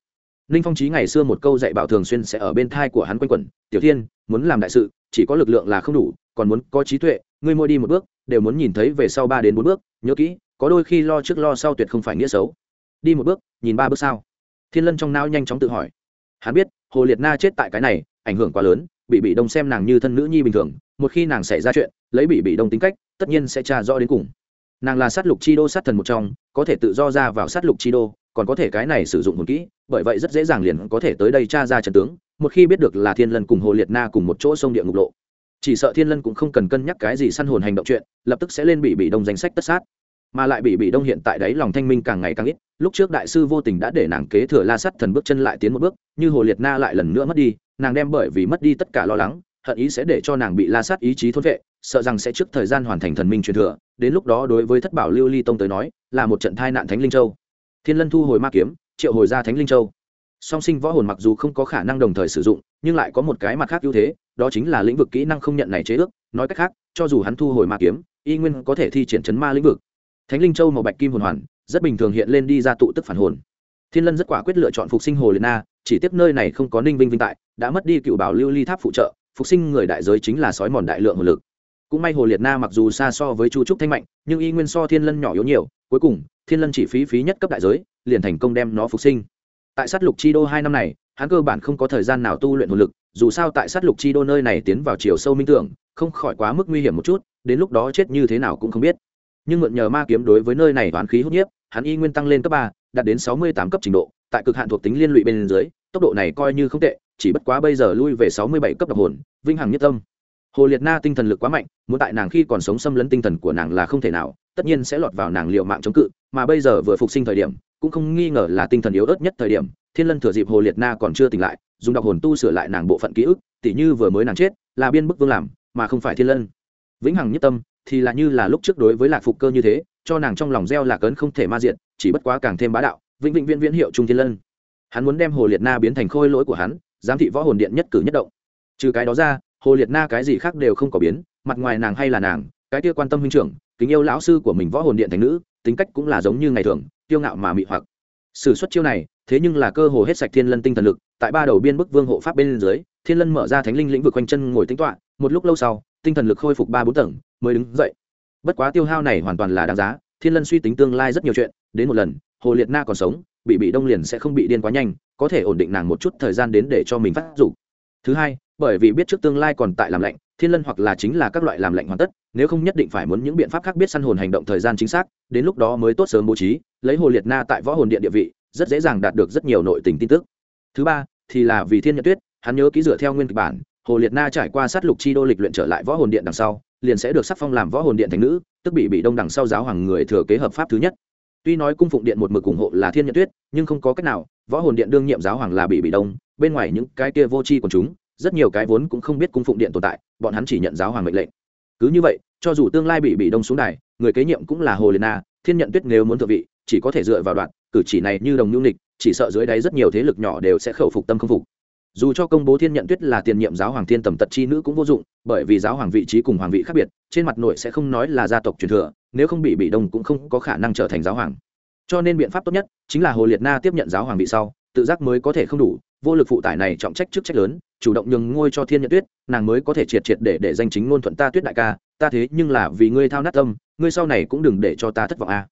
[SPEAKER 1] Ninh phong trí ngày xưa một câu dạy bảo thường xuyên sẽ ở bên thai của hắn quanh quẩn, tiểu thiên, muốn làm đại sự, chỉ có lực lượng là không đủ, còn muốn có trí tuệ, ngươi mỗi đi một bước, đều muốn nhìn thấy về sau ba đến bốn bước, nhớ kỹ, có đôi khi lo trước lo sau tuyệt không phải nghĩa xấu. Đi một bước, nhìn ba bước sau thiên lân trong não nhanh chóng tự hỏi. Hắn biết, hồ liệt na chết tại cái này, ảnh hưởng quá lớn, bị bị đông xem nàng như thân nữ nhi bình thường, một khi nàng xảy ra chuyện, lấy bị bị đông tính cách, tất nhiên sẽ tra rõ đến cùng nàng là sát lục chi đô sát thần một trong, có thể tự do ra vào sát lục chi đô, còn có thể cái này sử dụng hồn kỹ, bởi vậy rất dễ dàng liền có thể tới đây tra ra trận tướng, một khi biết được là thiên lân cùng hồ liệt na cùng một chỗ sông địa ngục lộ. Chỉ sợ thiên lân cũng không cần cân nhắc cái gì săn hồn hành động chuyện, lập tức sẽ lên bị bị đông danh sách tất sát. Mà lại bị bị đông hiện tại đấy lòng thanh minh càng ngày càng ít, lúc trước đại sư vô tình đã để nàng kế thừa la sắt thần bước chân lại tiến một bước, như hồ liệt na lại lần nữa mất đi, nàng đem bởi vì mất đi tất cả lo lắng, hận ý sẽ để cho nàng bị la sát ý chí thôn vệ sợ rằng sẽ trước thời gian hoàn thành thần minh truyền thừa, đến lúc đó đối với thất bảo lưu ly tông tới nói, là một trận thai nạn thánh linh châu. Thiên lân thu hồi ma kiếm, triệu hồi ra thánh linh châu. Song sinh võ hồn mặc dù không có khả năng đồng thời sử dụng, nhưng lại có một cái mặt khác ưu thế, đó chính là lĩnh vực kỹ năng không nhận này chế ước. Nói cách khác, cho dù hắn thu hồi ma kiếm, y nguyên có thể thi triển chấn ma lĩnh vực. Thánh linh châu màu bạch kim hồn hoàn, rất bình thường hiện lên đi ra tụ tức phản hồn. Thiên lân rất quả quyết lựa chọn phục sinh hồ liệt na, chỉ tiếp nơi này không có ninh vinh vinh tại, đã mất đi cựu bảo lưu ly tháp phụ trợ. Phục sinh người đại giới chính là sói mòn đại lượng hồn lực cũng may hồ liệt na mặc dù xa so với chu trúc thanh mạnh, nhưng y nguyên so thiên lân nhỏ yếu nhiều, cuối cùng, thiên lân chỉ phí phí nhất cấp đại giới, liền thành công đem nó phục sinh. Tại sát lục chi đô hai năm này, hắn cơ bản không có thời gian nào tu luyện hồn lực, dù sao tại sát lục chi đô nơi này tiến vào chiều sâu minh tưởng, không khỏi quá mức nguy hiểm một chút, đến lúc đó chết như thế nào cũng không biết. Nhưng mượn nhờ ma kiếm đối với nơi này toán khí hút nhiếp, hắn y nguyên tăng lên cấp ba, đạt đến sáu mươi tám cấp trình độ, tại cực hạn thuộc tính liên lụy bên dưới, tốc độ này coi như không tệ, chỉ bất quá bây giờ lui về sáu mươi bảy cấp độc hồn, vinh hằng nhất tâm hồ liệt na tinh thần lực quá mạnh, muốn tại nàng khi còn sống xâm lấn tinh thần của nàng là không thể nào, tất nhiên sẽ lọt vào nàng liệu mạng chống cự, mà bây giờ vừa phục sinh thời điểm, cũng không nghi ngờ là tinh thần yếu ớt nhất thời điểm, thiên lân thừa dịp hồ liệt na còn chưa tỉnh lại, dùng đọc hồn tu sửa lại nàng bộ phận ký ức, tỉ như vừa mới nàng chết, là biên bức vương làm, mà không phải thiên lân. Vĩnh hằng nhất tâm, thì là như là lúc trước đối với lạc phục cơ như thế, cho nàng trong lòng gieo lạc ấn không thể ma diện chỉ bất quá càng thêm bá đạo, vĩnh vĩnh viễn viễn hiệu trung thiên lân. Hắn muốn đem hồ liệt na biến thành khôi lỗi của hắn, giám thị võ hồn điện nhất cử nhất động. Trừ cái đó ra hồ liệt na cái gì khác đều không có biến, mặt ngoài nàng hay là nàng, cái kia quan tâm huynh trưởng, kính yêu lão sư của mình võ hồn điện thành nữ, tính cách cũng là giống như ngày thường tiêu ngạo mà mị hoặc. Sử xuất chiêu này, thế nhưng là cơ hồ hết sạch thiên lân tinh thần lực, tại ba đầu biên bức vương hộ pháp bên dưới, thiên lân mở ra thánh linh lĩnh vực quanh chân ngồi tính toạ một lúc lâu sau, tinh thần lực khôi phục ba bốn tầng, mới đứng dậy. Bất quá tiêu hao này hoàn toàn là đáng giá, thiên lân suy tính tương lai rất nhiều chuyện, đến một lần, hồ liệt na còn sống, bị bị đông liền sẽ không bị điên quá nhanh, có thể ổn định nàng một chút thời gian đến để cho mình phát dục. Thứ hai bởi vì biết trước tương lai còn tại làm lạnh, thiên lân hoặc là chính là các loại làm lạnh hoàn tất, nếu không nhất định phải muốn những biện pháp khác biết săn hồn hành động thời gian chính xác, đến lúc đó mới tốt sớm bố trí, lấy hồ liệt na tại võ hồn điện địa vị, rất dễ dàng đạt được rất nhiều nội tình tin tức. Thứ ba, thì là vì thiên nhật tuyết, hắn nhớ ký dựa theo nguyên kịch bản, hồ liệt na trải qua sát lục chi đô lịch luyện trở lại võ hồn điện đằng sau, liền sẽ được sắc phong làm võ hồn điện thành nữ, tức bị bị đông đằng sau giáo hoàng người thừa kế hợp pháp thứ nhất. Tuy nói cung phụng điện một mực ủng hộ là thiên nhật tuyết, nhưng không có cách nào, võ hồn điện đương nhiệm giáo hoàng là bị bị đông, bên ngoài những cái kia vô tri của chúng rất nhiều cái vốn cũng không biết cung phụng điện tồn tại, bọn hắn chỉ nhận giáo hoàng mệnh lệnh. Cứ như vậy, cho dù tương lai bị bị đông xuống đài, người kế nhiệm cũng là hồ liên na, thiên nhận tuyết nếu muốn thượng vị, chỉ có thể dựa vào đoạn, cử chỉ này như đồng nhu nịch chỉ sợ dưới đáy rất nhiều thế lực nhỏ đều sẽ khẩu phục tâm không phục. Dù cho công bố thiên nhận tuyết là tiền nhiệm giáo hoàng thiên tầm tật chi nữ cũng vô dụng, bởi vì giáo hoàng vị trí cùng hoàng vị khác biệt, trên mặt nội sẽ không nói là gia tộc truyền thừa, nếu không bị bị đông cũng không có khả năng trở thành giáo hoàng. Cho nên biện pháp tốt nhất chính là hồ liệt na tiếp nhận giáo hoàng vị sau tự giác mới có thể không đủ, vô lực phụ tải này trọng trách chức trách lớn, chủ động nhường ngôi cho thiên nhận tuyết, nàng mới có thể triệt triệt để để danh chính ngôn thuận ta tuyết đại ca, ta thế nhưng là vì ngươi thao nát tâm, ngươi sau này cũng đừng để cho ta thất vọng a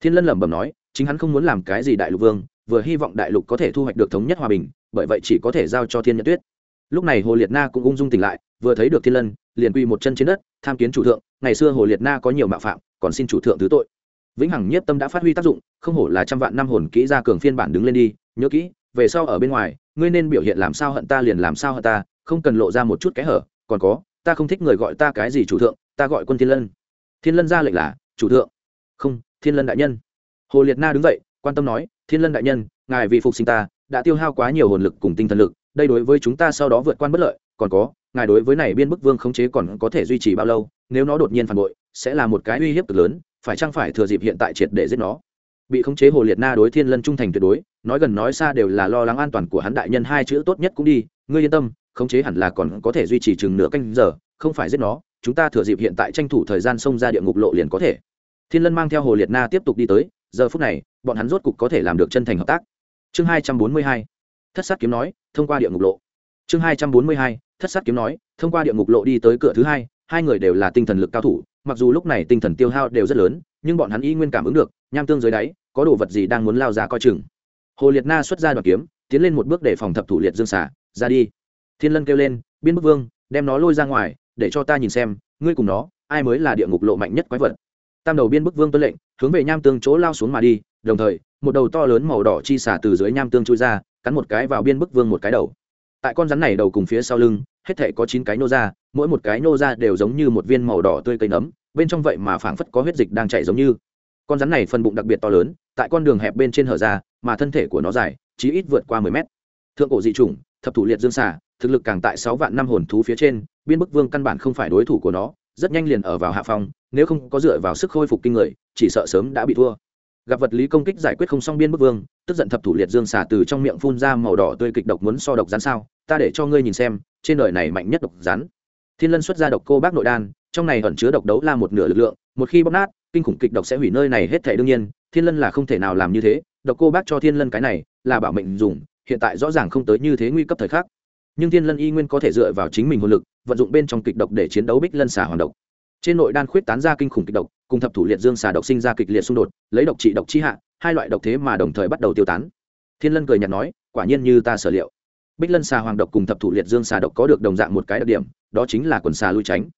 [SPEAKER 1] thiên lân lẩm bẩm nói, chính hắn không muốn làm cái gì đại lục vương, vừa hy vọng đại lục có thể thu hoạch được thống nhất hòa bình, bởi vậy chỉ có thể giao cho thiên nhận tuyết. Lúc này hồ liệt na cũng ung dung tỉnh lại, vừa thấy được thiên lân, liền quy một chân trên đất, tham kiến chủ thượng, ngày xưa hồ liệt na có nhiều mạo phạm, còn xin chủ thượng thứ tội. Vĩnh hằng nhất tâm đã phát huy tác dụng, không hổ là trăm vạn năm hồn kỹ ra cường phiên bản đứng lên đi nhớ kỹ, về sau ở bên ngoài, ngươi nên biểu hiện làm sao hận ta liền làm sao hận ta, không cần lộ ra một chút kẽ hở, còn có, ta không thích người gọi ta cái gì chủ thượng, ta gọi quân thiên lân. Thiên lân ra lệnh là, chủ thượng. Không, thiên lân đại nhân. Hồ liệt na đứng dậy, quan tâm nói, thiên lân đại nhân, ngài vì phục sinh ta, đã tiêu hao quá nhiều hồn lực cùng tinh thần lực, đây đối với chúng ta sau đó vượt qua bất lợi, còn có, ngài đối với này biên bức vương khống chế còn có thể duy trì bao lâu, nếu nó đột nhiên phản bội, sẽ là một cái uy hiếp cực lớn, phải chăng phải thừa dịp hiện tại triệt để giết nó? Bị khống chế hồ liệt na đối thiên lân trung thành tuyệt đối, nói gần nói xa đều là lo lắng an toàn của hắn đại nhân hai chữ tốt nhất cũng đi, ngươi yên tâm, khống chế hẳn là còn có thể duy trì chừng nửa canh giờ, không phải giết nó, chúng ta thừa dịp hiện tại tranh thủ thời gian xông ra địa ngục lộ liền có thể. Thiên lân mang theo hồ liệt na tiếp tục đi tới, giờ phút này, bọn hắn rốt cục có thể làm được chân thành hợp tác. Chương hai trăm bốn mươi hai, thất sát kiếm nói, thông qua địa ngục lộ. Chương hai trăm bốn mươi hai, thất sát kiếm nói, thông qua địa ngục lộ đi tới cửa thứ hai hai người đều là tinh thần lực cao thủ, mặc dù lúc này tinh thần tiêu hao đều rất lớn, nhưng bọn hắn y nguyên cảm ứng được nham tương dưới đáy, có đồ vật gì đang muốn lao ra coi chừng. Hồ liệt na xuất ra đoạn kiếm, tiến lên một bước để phòng thập thủ liệt dương xả ra đi. Thiên lân kêu lên, biên bức vương, đem nó lôi ra ngoài, để cho ta nhìn xem, ngươi cùng nó, ai mới là địa ngục lộ mạnh nhất quái vật? Tam đầu biên bức vương tuân lệnh, hướng về nham tương chỗ lao xuống mà đi, đồng thời, một đầu to lớn màu đỏ chi xả từ dưới nham tương chui ra, cắn một cái vào biên bức vương một cái đầu. Tại con rắn này đầu cùng phía sau lưng, hết thể có chín cái nô ra, mỗi một cái nô ra đều giống như một viên màu đỏ tươi cây nấm, bên trong vậy mà phảng phất có huyết dịch đang chảy giống như con rắn này phần bụng đặc biệt to lớn, tại con đường hẹp bên trên hở ra, mà thân thể của nó dài, chí ít vượt qua mười mét. Thượng cổ dị chủng, thập thủ liệt dương xả thực lực càng tại sáu vạn năm hồn thú phía trên, biên bức vương căn bản không phải đối thủ của nó, rất nhanh liền ở vào hạ phòng nếu không có dựa vào sức khôi phục kinh người, chỉ sợ sớm đã bị thua. Gặp vật lý công kích giải quyết không xong biên bức vương, tức giận thập thủ liệt dương xả từ trong miệng phun ra màu đỏ tươi kịch độc muốn so độc rắn sao, ta để cho ngươi nhìn xem, trên đời này mạnh nhất độc rắn. Thiên lân xuất ra độc cô bác nội đan, trong này ẩn chứa độc đấu la một nửa lực lượng, một khi bóc nát kinh khủng kịch độc sẽ hủy nơi này hết thể đương nhiên, thiên lân là không thể nào làm như thế, độc cô bác cho thiên lân cái này là bảo mệnh dùng, hiện tại rõ ràng không tới như thế nguy cấp thời khắc. Nhưng thiên lân y nguyên có thể dựa vào chính mình hồn lực, vận dụng bên trong kịch độc để chiến đấu bích lân xà hoàng độc. Trên nội đan khuyết tán ra kinh khủng kịch độc, cùng thập thủ liệt dương xà độc sinh ra kịch liệt xung đột, lấy độc trị độc chi hạ, hai loại độc thế mà đồng thời bắt đầu tiêu tán. Thiên lân cười nhạt nói, quả nhiên như ta sở liệu. Bích lân xà hoàng độc cùng thập thủ liệt dương xà độc có được đồng dạng một cái đặc điểm, đó chính là quần xà lui tránh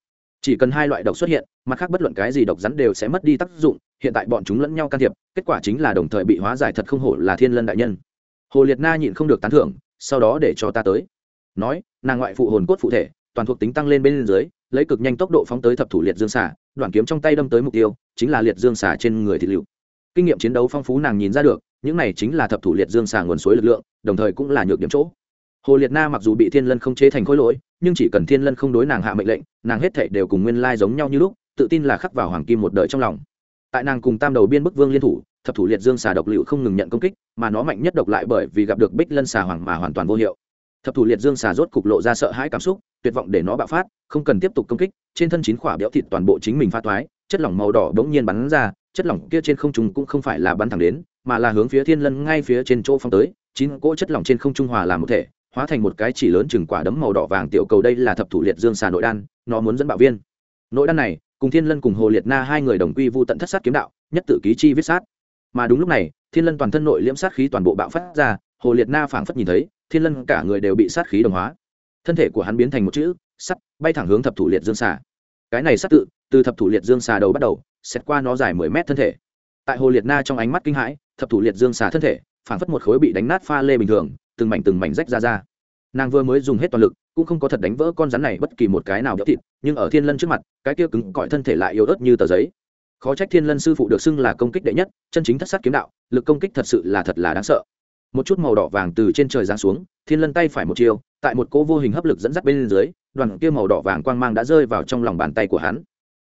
[SPEAKER 1] chỉ cần hai loại độc xuất hiện, mặt khác bất luận cái gì độc rắn đều sẽ mất đi tác dụng, hiện tại bọn chúng lẫn nhau can thiệp, kết quả chính là đồng thời bị hóa giải thật không hổ là thiên lân đại nhân. Hồ liệt na nhịn không được tán thưởng, sau đó để cho ta tới. Nói, nàng ngoại phụ hồn cốt phụ thể, toàn thuộc tính tăng lên bên dưới, lấy cực nhanh tốc độ phóng tới thập thủ liệt dương xả đoạn kiếm trong tay đâm tới mục tiêu, chính là liệt dương xả trên người thịt liệu kinh nghiệm chiến đấu phong phú nàng nhìn ra được, những này chính là thập thủ liệt dương xả nguồn suối lực lượng, đồng thời cũng là nhược điểm chỗ hồ liệt na mặc dù bị thiên lân không chế thành khối lỗi, nhưng chỉ cần thiên lân không đối nàng hạ mệnh lệnh, nàng hết thể đều cùng nguyên lai giống nhau như lúc, tự tin là khắc vào hoàng kim một đời trong lòng. Tại nàng cùng tam đầu biên bức vương liên thủ, thập thủ liệt dương xà độc liệu không ngừng nhận công kích, mà nó mạnh nhất độc lại bởi vì gặp được bích lân xà hoàng mà hoàn toàn vô hiệu. Thập thủ liệt dương xà rốt cục lộ ra sợ hãi cảm xúc, tuyệt vọng để nó bạo phát, không cần tiếp tục công kích, trên thân chín khỏa béo thịt toàn bộ chính mình pha toái, chất lỏng màu đỏ bỗng nhiên bắn ra, chất lỏng kia trên không trung cũng không phải là bắn thẳng đến, mà là hướng phía thiên lân ngay phía trên chỗ phong tới, chín cỗ chất lỏng trên không trung hòa làm một thể hóa thành một cái chỉ lớn chừng quả đấm màu đỏ vàng tiểu cầu đây là thập thủ liệt dương xà nội đan, nó muốn dẫn bạo viên. Nội đan này, cùng thiên lân cùng hồ liệt na hai người đồng quy vu tận thất sát kiếm đạo, nhất tự ký chi viết sát. Mà đúng lúc này, thiên lân toàn thân nội liễm sát khí toàn bộ bạo phát ra, hồ liệt na phảng phất nhìn thấy, thiên lân cả người đều bị sát khí đồng hóa. Thân thể của hắn biến thành một chữ, sắt, bay thẳng hướng thập thủ liệt dương xà. Cái này sát tự, từ thập thủ liệt dương xà đầu bắt đầu xét qua nó dài mười mét thân thể. Tại hồ liệt na trong ánh mắt kinh hãi, thập thủ liệt dương xà thân thể, phảng phất một khối bị đánh nát pha lê bình thường từng mảnh từng mảnh rách ra ra. Nàng vừa mới dùng hết toàn lực, cũng không có thật đánh vỡ con rắn này bất kỳ một cái nào béo thịt, nhưng ở thiên lân trước mặt, cái kia cứng cỏi thân thể lại yếu ớt như tờ giấy. Khó trách thiên lân sư phụ được xưng là công kích đệ nhất, chân chính thất sát kiếm đạo, lực công kích thật sự là thật là đáng sợ. Một chút màu đỏ vàng từ trên trời giáng xuống, thiên lân tay phải một chiều tại một cỗ vô hình hấp lực dẫn dắt bên dưới, đoàn kia màu đỏ vàng quang mang đã rơi vào trong lòng bàn tay của hắn.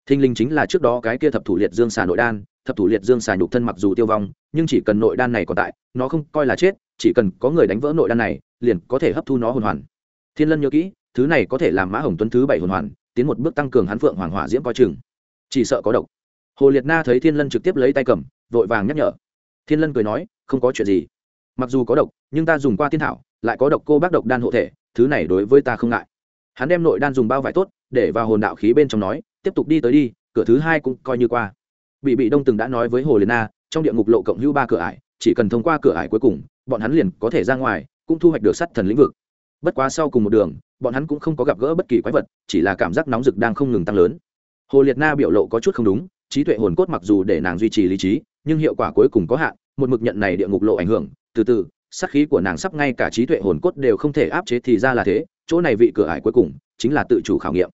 [SPEAKER 1] Thinh linh chính là trước đó cái kia thập thủ liệt dương xà nội đan thập thủ liệt dương xà nhục thân mặc dù tiêu vong, nhưng chỉ cần nội đan này còn tại, nó không coi là chết, chỉ cần có người đánh vỡ nội đan này, liền có thể hấp thu nó hồn hoàn. Thiên lân nhớ kỹ, thứ này có thể làm mã hồng tuấn thứ bảy hồn hoàn, tiến một bước tăng cường hắn phượng hoàng hỏa diễm coi chừng. Chỉ sợ có độc. Hồ liệt na thấy thiên lân trực tiếp lấy tay cầm, vội vàng nhắc nhở. Thiên lân cười nói, không có chuyện gì. Mặc dù có độc, nhưng ta dùng qua tiên thảo, lại có độc cô bác độc đan hộ thể, thứ này đối với ta không ngại. Hắn đem nội đan dùng bao vải tốt, để vào hồn đạo khí bên trong nói, tiếp tục đi tới đi, cửa thứ hai cũng coi như qua bị bị đông từng đã nói với hồ liệt na trong địa ngục lộ cộng hữu ba cửa ải, chỉ cần thông qua cửa ải cuối cùng, bọn hắn liền có thể ra ngoài, cũng thu hoạch được sắt thần lĩnh vực. Bất quá sau cùng một đường, bọn hắn cũng không có gặp gỡ bất kỳ quái vật, chỉ là cảm giác nóng rực đang không ngừng tăng lớn. Hồ liệt na biểu lộ có chút không đúng, trí tuệ hồn cốt mặc dù để nàng duy trì lý trí, nhưng hiệu quả cuối cùng có hạn, một mực nhận này địa ngục lộ ảnh hưởng. Từ từ, sát khí của nàng sắp ngay cả trí tuệ hồn cốt đều không thể áp chế thì ra là thế, chỗ này vị cửa ải cuối cùng, chính là tự chủ khảo nghiệm.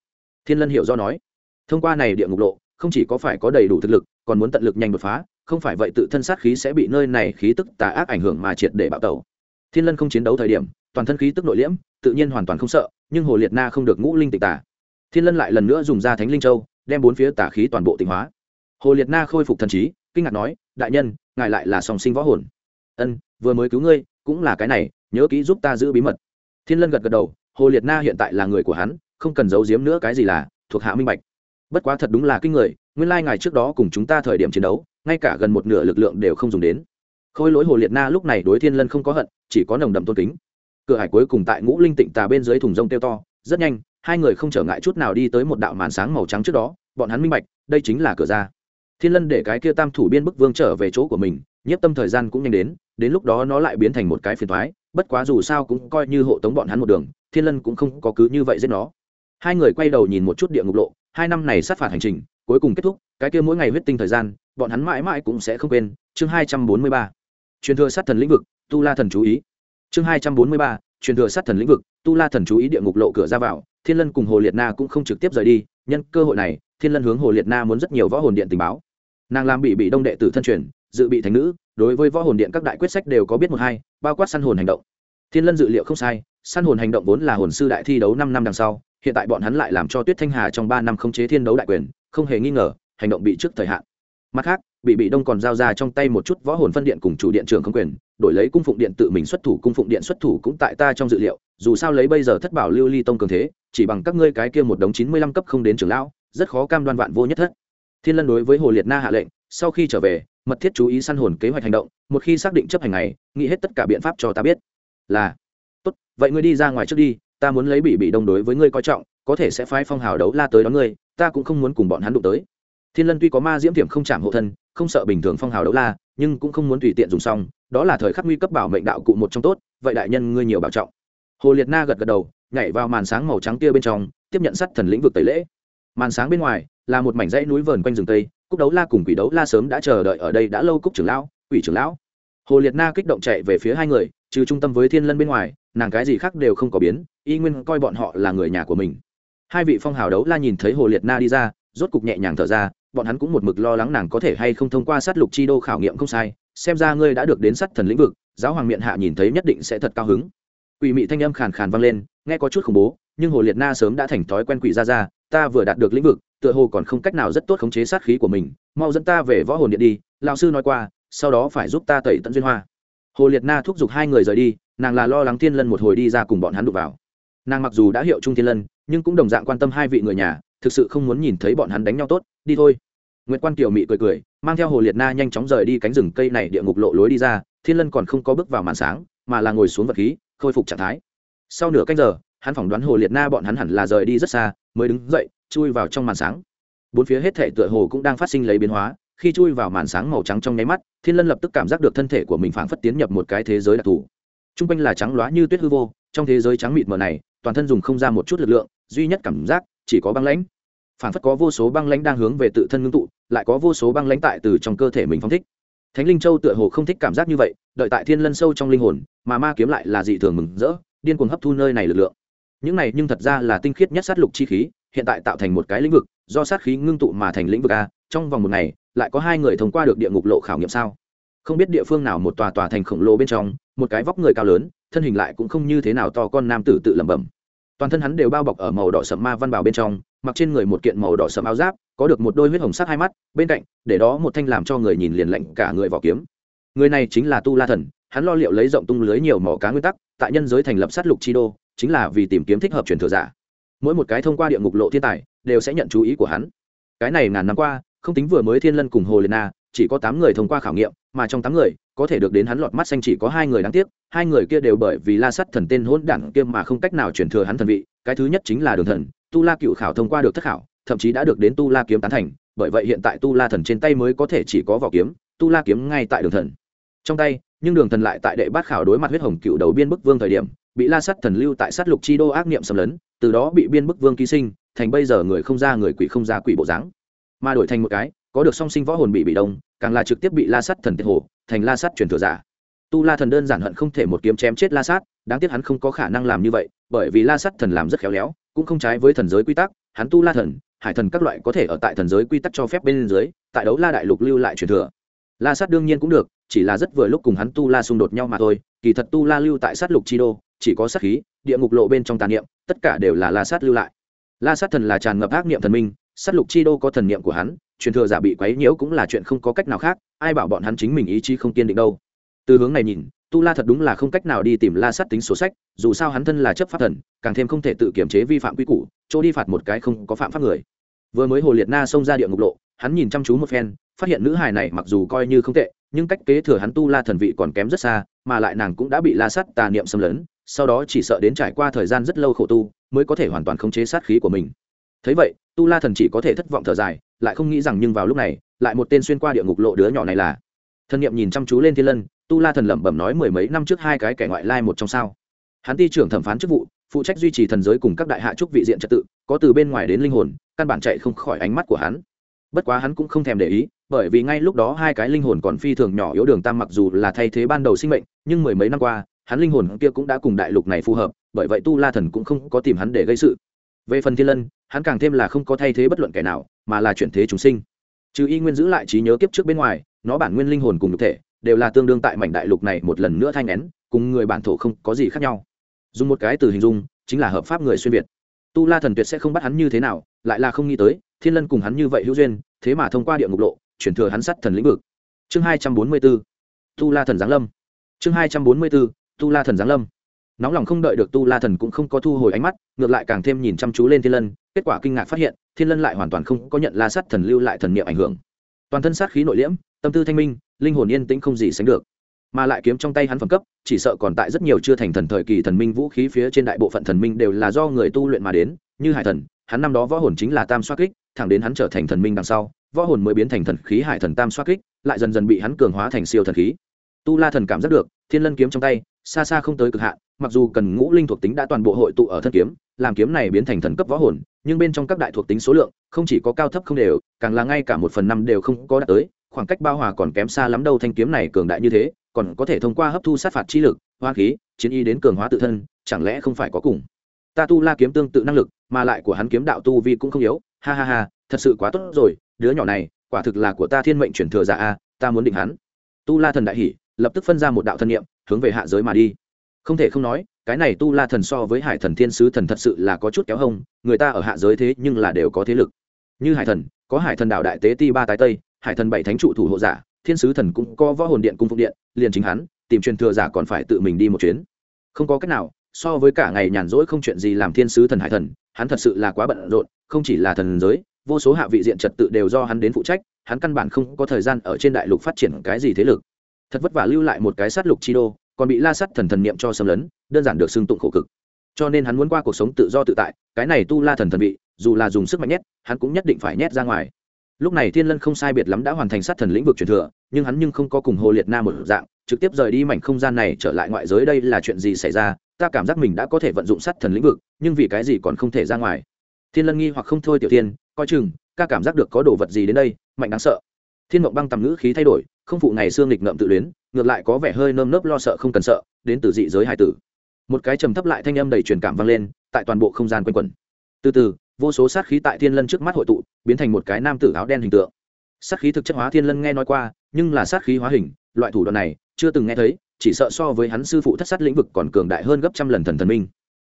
[SPEAKER 1] Thiên lân hiểu do nói, thông qua này địa ngục lộ, không chỉ có phải có đầy đủ thực lực còn muốn tận lực nhanh đột phá không phải vậy tự thân sát khí sẽ bị nơi này khí tức tà ác ảnh hưởng mà triệt để bạo tẩu. Thiên lân không chiến đấu thời điểm toàn thân khí tức nội liễm tự nhiên hoàn toàn không sợ nhưng hồ liệt na không được ngũ linh tịch tà, thiên lân lại lần nữa dùng ra thánh linh châu đem bốn phía tà khí toàn bộ tịnh hóa. Hồ liệt na khôi phục thần trí kinh ngạc nói đại nhân ngài lại là song sinh võ hồn. Ân vừa mới cứu ngươi cũng là cái này nhớ kỹ giúp ta giữ bí mật. Thiên lân gật gật đầu hồ liệt na hiện tại là người của hắn không cần giấu giếm nữa cái gì là thuộc hạ minh bạch bất quá thật đúng là kinh người, nguyên lai ngài trước đó cùng chúng ta thời điểm chiến đấu, ngay cả gần một nửa lực lượng đều không dùng đến. Khôi lỗi hồ liệt na lúc này đối thiên lân không có hận, chỉ có nồng đậm tôn kính. Cửa hải cuối cùng tại ngũ linh tịnh tà bên dưới thùng rông tiêu to, rất nhanh, hai người không trở ngại chút nào đi tới một đạo màn sáng màu trắng trước đó, bọn hắn minh bạch, đây chính là cửa ra. Thiên lân để cái kia tam thủ biên bức vương trở về chỗ của mình, nhất tâm thời gian cũng nhanh đến đến lúc đó nó lại biến thành một cái phiền thoái bất quá dù sao cũng coi như hộ tống bọn hắn một đường, thiên lân cũng không có cứ như vậy giết nó. Hai người quay đầu nhìn một chút địa ngục lộ hai năm này sát phạt hành trình, cuối cùng kết thúc, cái kia mỗi ngày huyết tinh thời gian, bọn hắn mãi mãi cũng sẽ không quên. Chương hai trăm bốn mươi ba, truyền thừa sát thần lĩnh vực, tu la thần chú ý. Chương hai trăm bốn mươi ba, truyền thừa sát thần lĩnh vực, tu la thần chú ý địa ngục lộ cửa ra vào, thiên lân cùng hồ liệt na cũng không trực tiếp rời đi, nhân cơ hội này, thiên lân hướng hồ liệt na muốn rất nhiều võ hồn điện tình báo. Nàng làm bị bị đông đệ tử thân truyền, dự bị thành nữ, đối với võ hồn điện các đại quyết sách đều có biết một hai, bao quát săn hồn hành động. Thiên lân dự liệu không sai săn hồn hành động vốn là hồn sư đại thi đấu năm năm đằng sau, hiện tại bọn hắn lại làm cho tuyết thanh hà trong ba năm không chế thiên đấu đại quyền, không hề nghi ngờ, hành động bị trước thời hạn. Mặt khác, bị bị đông còn giao ra trong tay một chút võ hồn phân điện cùng chủ điện trưởng không quyền, đổi lấy cung phụng điện tự mình xuất thủ, cung phụng điện xuất thủ cũng tại ta trong dự liệu, dù sao lấy bây giờ thất bảo lưu ly tông cường thế, chỉ bằng các ngươi cái kia một đống chín mươi lăm cấp không đến trường lão, rất khó cam đoan vạn vô nhất thất. Thiên lân đối với hồ liệt na hạ lệnh, sau khi trở về, mật thiết chú ý săn hồn kế hoạch hành động, một khi xác định chấp hành này nghĩ hết tất cả biện pháp cho ta biết. Là vậy ngươi đi ra ngoài trước đi, ta muốn lấy bị bị đông đối với ngươi coi trọng, có thể sẽ phái phong hào đấu la tới đón ngươi, ta cũng không muốn cùng bọn hắn đụng tới. Thiên lân tuy có ma diễm tiềm không chạm hộ thân, không sợ bình thường phong hào đấu la, nhưng cũng không muốn tùy tiện dùng xong, đó là thời khắc nguy cấp bảo mệnh đạo cụ một trong tốt, vậy đại nhân ngươi nhiều bảo trọng. Hồ liệt na gật gật đầu, nhảy vào màn sáng màu trắng kia bên trong, tiếp nhận sắt thần lĩnh vực tẩy lễ. Màn sáng bên ngoài, là một mảnh dãy núi vờn quanh rừng tây, cúc đấu la cùng quỷ đấu la sớm đã chờ đợi ở đây đã lâu cúc trưởng lão, quỷ trưởng lão. Hồ liệt na kích động chạy về phía hai người, trừ trung tâm với thiên lân bên ngoài nàng cái gì khác đều không có biến, y nguyên coi bọn họ là người nhà của mình. Hai vị phong hào đấu la nhìn thấy hồ liệt na đi ra, rốt cục nhẹ nhàng thở ra, bọn hắn cũng một mực lo lắng nàng có thể hay không thông qua sát lục chi đô khảo nghiệm không sai, xem ra ngươi đã được đến sát thần lĩnh vực, giáo hoàng miệng hạ nhìn thấy nhất định sẽ thật cao hứng. Quỷ mị thanh âm khàn khàn vang lên, nghe có chút khủng bố, nhưng hồ liệt na sớm đã thành thói quen quỷ ra ra, ta vừa đạt được lĩnh vực, tựa hồ còn không cách nào rất tốt khống chế sát khí của mình, mau dẫn ta về võ hồn điện đi, lão sư nói qua, sau đó phải giúp ta tẩy tận duyên hoa hồ liệt na thúc giục hai người rời đi, nàng là lo lắng thiên lân một hồi đi ra cùng bọn hắn đụng vào. Nàng mặc dù đã hiệu trung thiên lân, nhưng cũng đồng dạng quan tâm hai vị người nhà, thực sự không muốn nhìn thấy bọn hắn đánh nhau tốt, đi thôi. Nguyễn quan kiều mị cười cười, mang theo hồ liệt na nhanh chóng rời đi cánh rừng cây này địa ngục lộ lối đi ra, thiên lân còn không có bước vào màn sáng, mà là ngồi xuống vật khí, khôi phục trạng thái. Sau nửa canh giờ, hắn phỏng đoán hồ liệt na bọn hắn hẳn là rời đi rất xa, mới đứng dậy, chui vào trong màn sáng. Bốn phía hết thể tựa hồ cũng đang phát sinh lấy biến hóa khi chui vào màn sáng màu trắng trong nháy mắt, thiên lân lập tức cảm giác được thân thể của mình phảng phất tiến nhập một cái thế giới đặc thù. T r u n g quanh là trắng loá như tuyết hư vô, trong thế giới trắng mịt mờ này, toàn thân dùng không ra một chút lực lượng, duy nhất cảm giác chỉ có băng lãnh. Phảng phất có vô số băng lãnh đang hướng về tự thân ngưng tụ, lại có vô số băng lãnh tại từ trong cơ thể mình phong thích. Thánh linh châu tựa hồ không thích cảm giác như vậy, đợi tại thiên lân sâu trong linh hồn, mà ma kiếm lại là dị thường mừng rỡ, điên cuồng hấp thu nơi này lực lượng. Những này nhưng thật ra là tinh khiết nhất sát lục chi khí, hiện tại tạo thành một cái lĩnh vực, do sát khí ngưng tụ mà thành lĩnh vực a, trong vòng một ngày lại có hai người thông qua được địa ngục lộ khảo nghiệm sao? Không biết địa phương nào một tòa tòa thành khổng lồ bên trong, một cái vóc người cao lớn, thân hình lại cũng không như thế nào to con nam tử tự lẩm bẩm. Toàn thân hắn đều bao bọc ở màu đỏ sậm ma văn bào bên trong, mặc trên người một kiện màu đỏ sậm áo giáp, có được một đôi huyết hồng sắc hai mắt, bên cạnh, để đó một thanh làm cho người nhìn liền lạnh cả người vỏ kiếm. Người này chính là tu la thần, hắn lo liệu lấy rộng tung lưới nhiều mỏ cá nguyên tắc, tại nhân giới thành lập sát lục chi đô, chính là vì tìm kiếm thích hợp truyền thừa giả. Mỗi một cái thông qua địa ngục lộ thiên tài, đều sẽ nhận chú ý của hắn. Cái này ngàn năm qua không tính vừa mới thiên lân cùng hồ liệt na, chỉ có tám người thông qua khảo nghiệm, mà trong tám người, có thể được đến hắn lọt mắt xanh chỉ có hai người đáng tiếc, hai người kia đều bởi vì la sắt thần tên hỗn đản kia mà không cách nào chuyển thừa hắn thần vị, cái thứ nhất chính là đường thần, tu la cựu khảo thông qua được thất khảo, thậm chí đã được đến tu la kiếm tán thành, bởi vậy hiện tại tu la thần trên tay mới có thể chỉ có vỏ kiếm, tu la kiếm ngay tại đường thần. Trong tay, nhưng đường thần lại tại đệ bát khảo đối mặt huyết hồng cựu đầu biên bức vương thời điểm, bị la sắt thần lưu tại sát lục chi đô ác niệm xâm lấn, từ đó bị biên bức vương ký sinh, thành bây giờ người không ra người quỷ không ra quỷ bộ dáng mà đổi thành một cái, có được song sinh võ hồn bị bị đông càng là trực tiếp bị la sắt thần tiệt hồ, thành la sắt truyền thừa giả. Tu la thần đơn giản hận không thể một kiếm chém chết la sát, đáng tiếc hắn không có khả năng làm như vậy, bởi vì la sắt thần làm rất khéo léo, cũng không trái với thần giới quy tắc, hắn tu la thần, hải thần các loại có thể ở tại thần giới quy tắc cho phép bên dưới, tại đấu la đại lục lưu lại truyền thừa. La sát đương nhiên cũng được, chỉ là rất vừa lúc cùng hắn tu la xung đột nhau mà thôi, kỳ thật tu la lưu tại sát lục chi đô, chỉ có sát khí, địa ngục lộ bên trong tàn niệm, tất cả đều là la sát lưu lại. La sát thần là tràn ngập ác niệm thần minh sát lục chi đô có thần niệm của hắn, truyền thừa giả bị quấy nhiễu cũng là chuyện không có cách nào khác, ai bảo bọn hắn chính mình ý chí không kiên định đâu. Từ hướng này nhìn, tu la thật đúng là không cách nào đi tìm la sát tính số sách, dù sao hắn thân là chấp pháp thần, càng thêm không thể tự kiểm chế vi phạm quy củ, chỗ đi phạt một cái không có phạm pháp người. Vừa mới hồ liệt na xông ra địa ngục lộ, hắn nhìn chăm chú một phen, phát hiện nữ hài này mặc dù coi như không tệ, nhưng cách kế thừa hắn tu la thần vị còn kém rất xa, mà lại nàng cũng đã bị la sắt tà niệm xâm lấn, sau đó chỉ sợ đến trải qua thời gian rất lâu khổ tu, mới có thể hoàn toàn khống chế sát khí của mình thấy vậy, tu la thần chỉ có thể thất vọng thở dài, lại không nghĩ rằng nhưng vào lúc này, lại một tên xuyên qua địa ngục lộ đứa nhỏ này là. Thần niệm nhìn chăm chú lên thiên lân, tu la thần lẩm bẩm nói mười mấy năm trước hai cái kẻ ngoại lai một trong sao. Hắn ti trưởng thẩm phán chức vụ, phụ trách duy trì thần giới cùng các đại hạ trúc vị diện trật tự, có từ bên ngoài đến linh hồn, căn bản chạy không khỏi ánh mắt của hắn. Bất quá hắn cũng không thèm để ý, bởi vì ngay lúc đó hai cái linh hồn còn phi thường nhỏ yếu đường tam mặc dù là thay thế ban đầu sinh mệnh, nhưng mười mấy năm qua, hắn linh hồn kia cũng đã cùng đại lục này phù hợp, bởi vậy tu la thần cũng không có tìm hắn để gây sự. Về phần thiên lân hắn càng thêm là không có thay thế bất luận kẻ nào, mà là chuyển thế chúng sinh. Trừ y nguyên giữ lại trí nhớ kiếp trước bên ngoài, nó bản nguyên linh hồn cùng thực thể, đều là tương đương tại mảnh đại lục này một lần nữa thanh nén, cùng người bản thổ không có gì khác nhau. Dùng một cái từ hình dung, chính là hợp pháp người xuyên việt. Tu la thần tuyệt sẽ không bắt hắn như thế nào, lại là không nghĩ tới, thiên lân cùng hắn như vậy hữu duyên, thế mà thông qua địa ngục lộ, chuyển thừa hắn sắt thần lĩnh vực. Chương hai trăm bốn mươi b ố tu la thần giáng lâm. Chương hai trăm bốn mươi b ố tu la thần giáng lâm nóng lòng không đợi được tu la thần cũng không có thu hồi ánh mắt, ngược lại càng thêm nhìn chăm chú lên thiên lân, kết quả kinh ngạc phát hiện, thiên lân lại hoàn toàn không có nhận la sát thần lưu lại thần niệm ảnh hưởng. Toàn thân sát khí nội liễm, tâm tư thanh minh, linh hồn yên tĩnh không gì sánh được. Mà lại kiếm trong tay hắn phẩm cấp, chỉ sợ còn tại rất nhiều chưa thành thần thời kỳ thần minh vũ khí phía trên đại bộ phận thần minh đều là do người tu luyện mà đến, như hải thần, hắn năm đó võ hồn chính là tam xoa kích, thẳng đến hắn trở thành thần minh đằng sau, võ hồn mới biến thành thần khí hải thần tam xoa kích, lại dần dần bị hắn cường hóa thành siêu thần khí. Tu la thần cảm giác được, thiên lân kiếm trong tay, xa xa không tới cực hạn mặc dù cần ngũ linh thuộc tính đã toàn bộ hội tụ ở thân kiếm, làm kiếm này biến thành thần cấp võ hồn, nhưng bên trong các đại thuộc tính số lượng, không chỉ có cao thấp không đều, càng là ngay cả một phần năm đều không có đạt tới, khoảng cách bao hòa còn kém xa lắm đâu thanh kiếm này cường đại như thế, còn có thể thông qua hấp thu sát phạt chi lực hoa khí, chiến y đến cường hóa tự thân, chẳng lẽ không phải có cùng? Ta tu la kiếm tương tự năng lực, mà lại của hắn kiếm đạo tu vi cũng không yếu, ha ha ha, thật sự quá tốt rồi, đứa nhỏ này, quả thực là của ta thiên mệnh chuyển thừa giả a, ta muốn định hắn. Tu la thần đại hỷ lập tức phân ra một đạo thân nhiệm hướng về hạ giới mà đi không thể không nói, cái này tu la thần so với hải thần thiên sứ thần thật sự là có chút kéo hông, người ta ở hạ giới thế nhưng là đều có thế lực. Như hải thần, có hải thần đạo đại tế ti ba tái tây, hải thần bảy thánh trụ thủ hộ giả, thiên sứ thần cũng có võ hồn điện cung phục điện, liền chính hắn, tìm truyền thừa giả còn phải tự mình đi một chuyến. Không có cách nào, so với cả ngày nhàn rỗi không chuyện gì làm thiên sứ thần hải thần, hắn thật sự là quá bận rộn, không chỉ là thần giới, vô số hạ vị diện trật tự đều do hắn đến phụ trách, hắn căn bản không có thời gian ở trên đại lục phát triển cái gì thế lực. Thật vất vả lưu lại một cái sát lục chi đô còn bị la sắt thần thần niệm cho xâm lấn, đơn giản được xưng tụng khổ cực. Cho nên hắn muốn qua cuộc sống tự do tự tại, cái này tu la thần thần vị, dù là dùng sức mạnh nhét hắn cũng nhất định phải nhét ra ngoài. Lúc này thiên lân không sai biệt lắm đã hoàn thành sát thần lĩnh vực truyền thừa, nhưng hắn nhưng không có cùng hồ liệt nam một dạng, trực tiếp rời đi mảnh không gian này trở lại ngoại giới đây là chuyện gì xảy ra, ta cảm giác mình đã có thể vận dụng sát thần lĩnh vực, nhưng vì cái gì còn không thể ra ngoài. Thiên lân nghi hoặc không thôi, tiểu tiên coi chừng, ca cảm giác được có đồ vật gì đến đây, mạnh đáng sợ. Thiên mộng băng tầm ngữ khí thay đổi không phụ ngày xương lịch ngậm tự luyến, ngược lại có vẻ hơi nơm nớp lo sợ không cần sợ, đến từ dị giới hải tử. Một cái trầm thấp lại thanh âm đầy truyền cảm vang lên, tại toàn bộ không gian quanh quẩn. Từ từ, vô số sát khí tại thiên lân trước mắt hội tụ, biến thành một cái nam tử áo đen hình tượng. Sát khí thực chất hóa thiên lân nghe nói qua, nhưng là sát khí hóa hình, loại thủ đoạn này, chưa từng nghe thấy, chỉ sợ so với hắn sư phụ thất sát lĩnh vực còn cường đại hơn gấp trăm lần thần thần minh.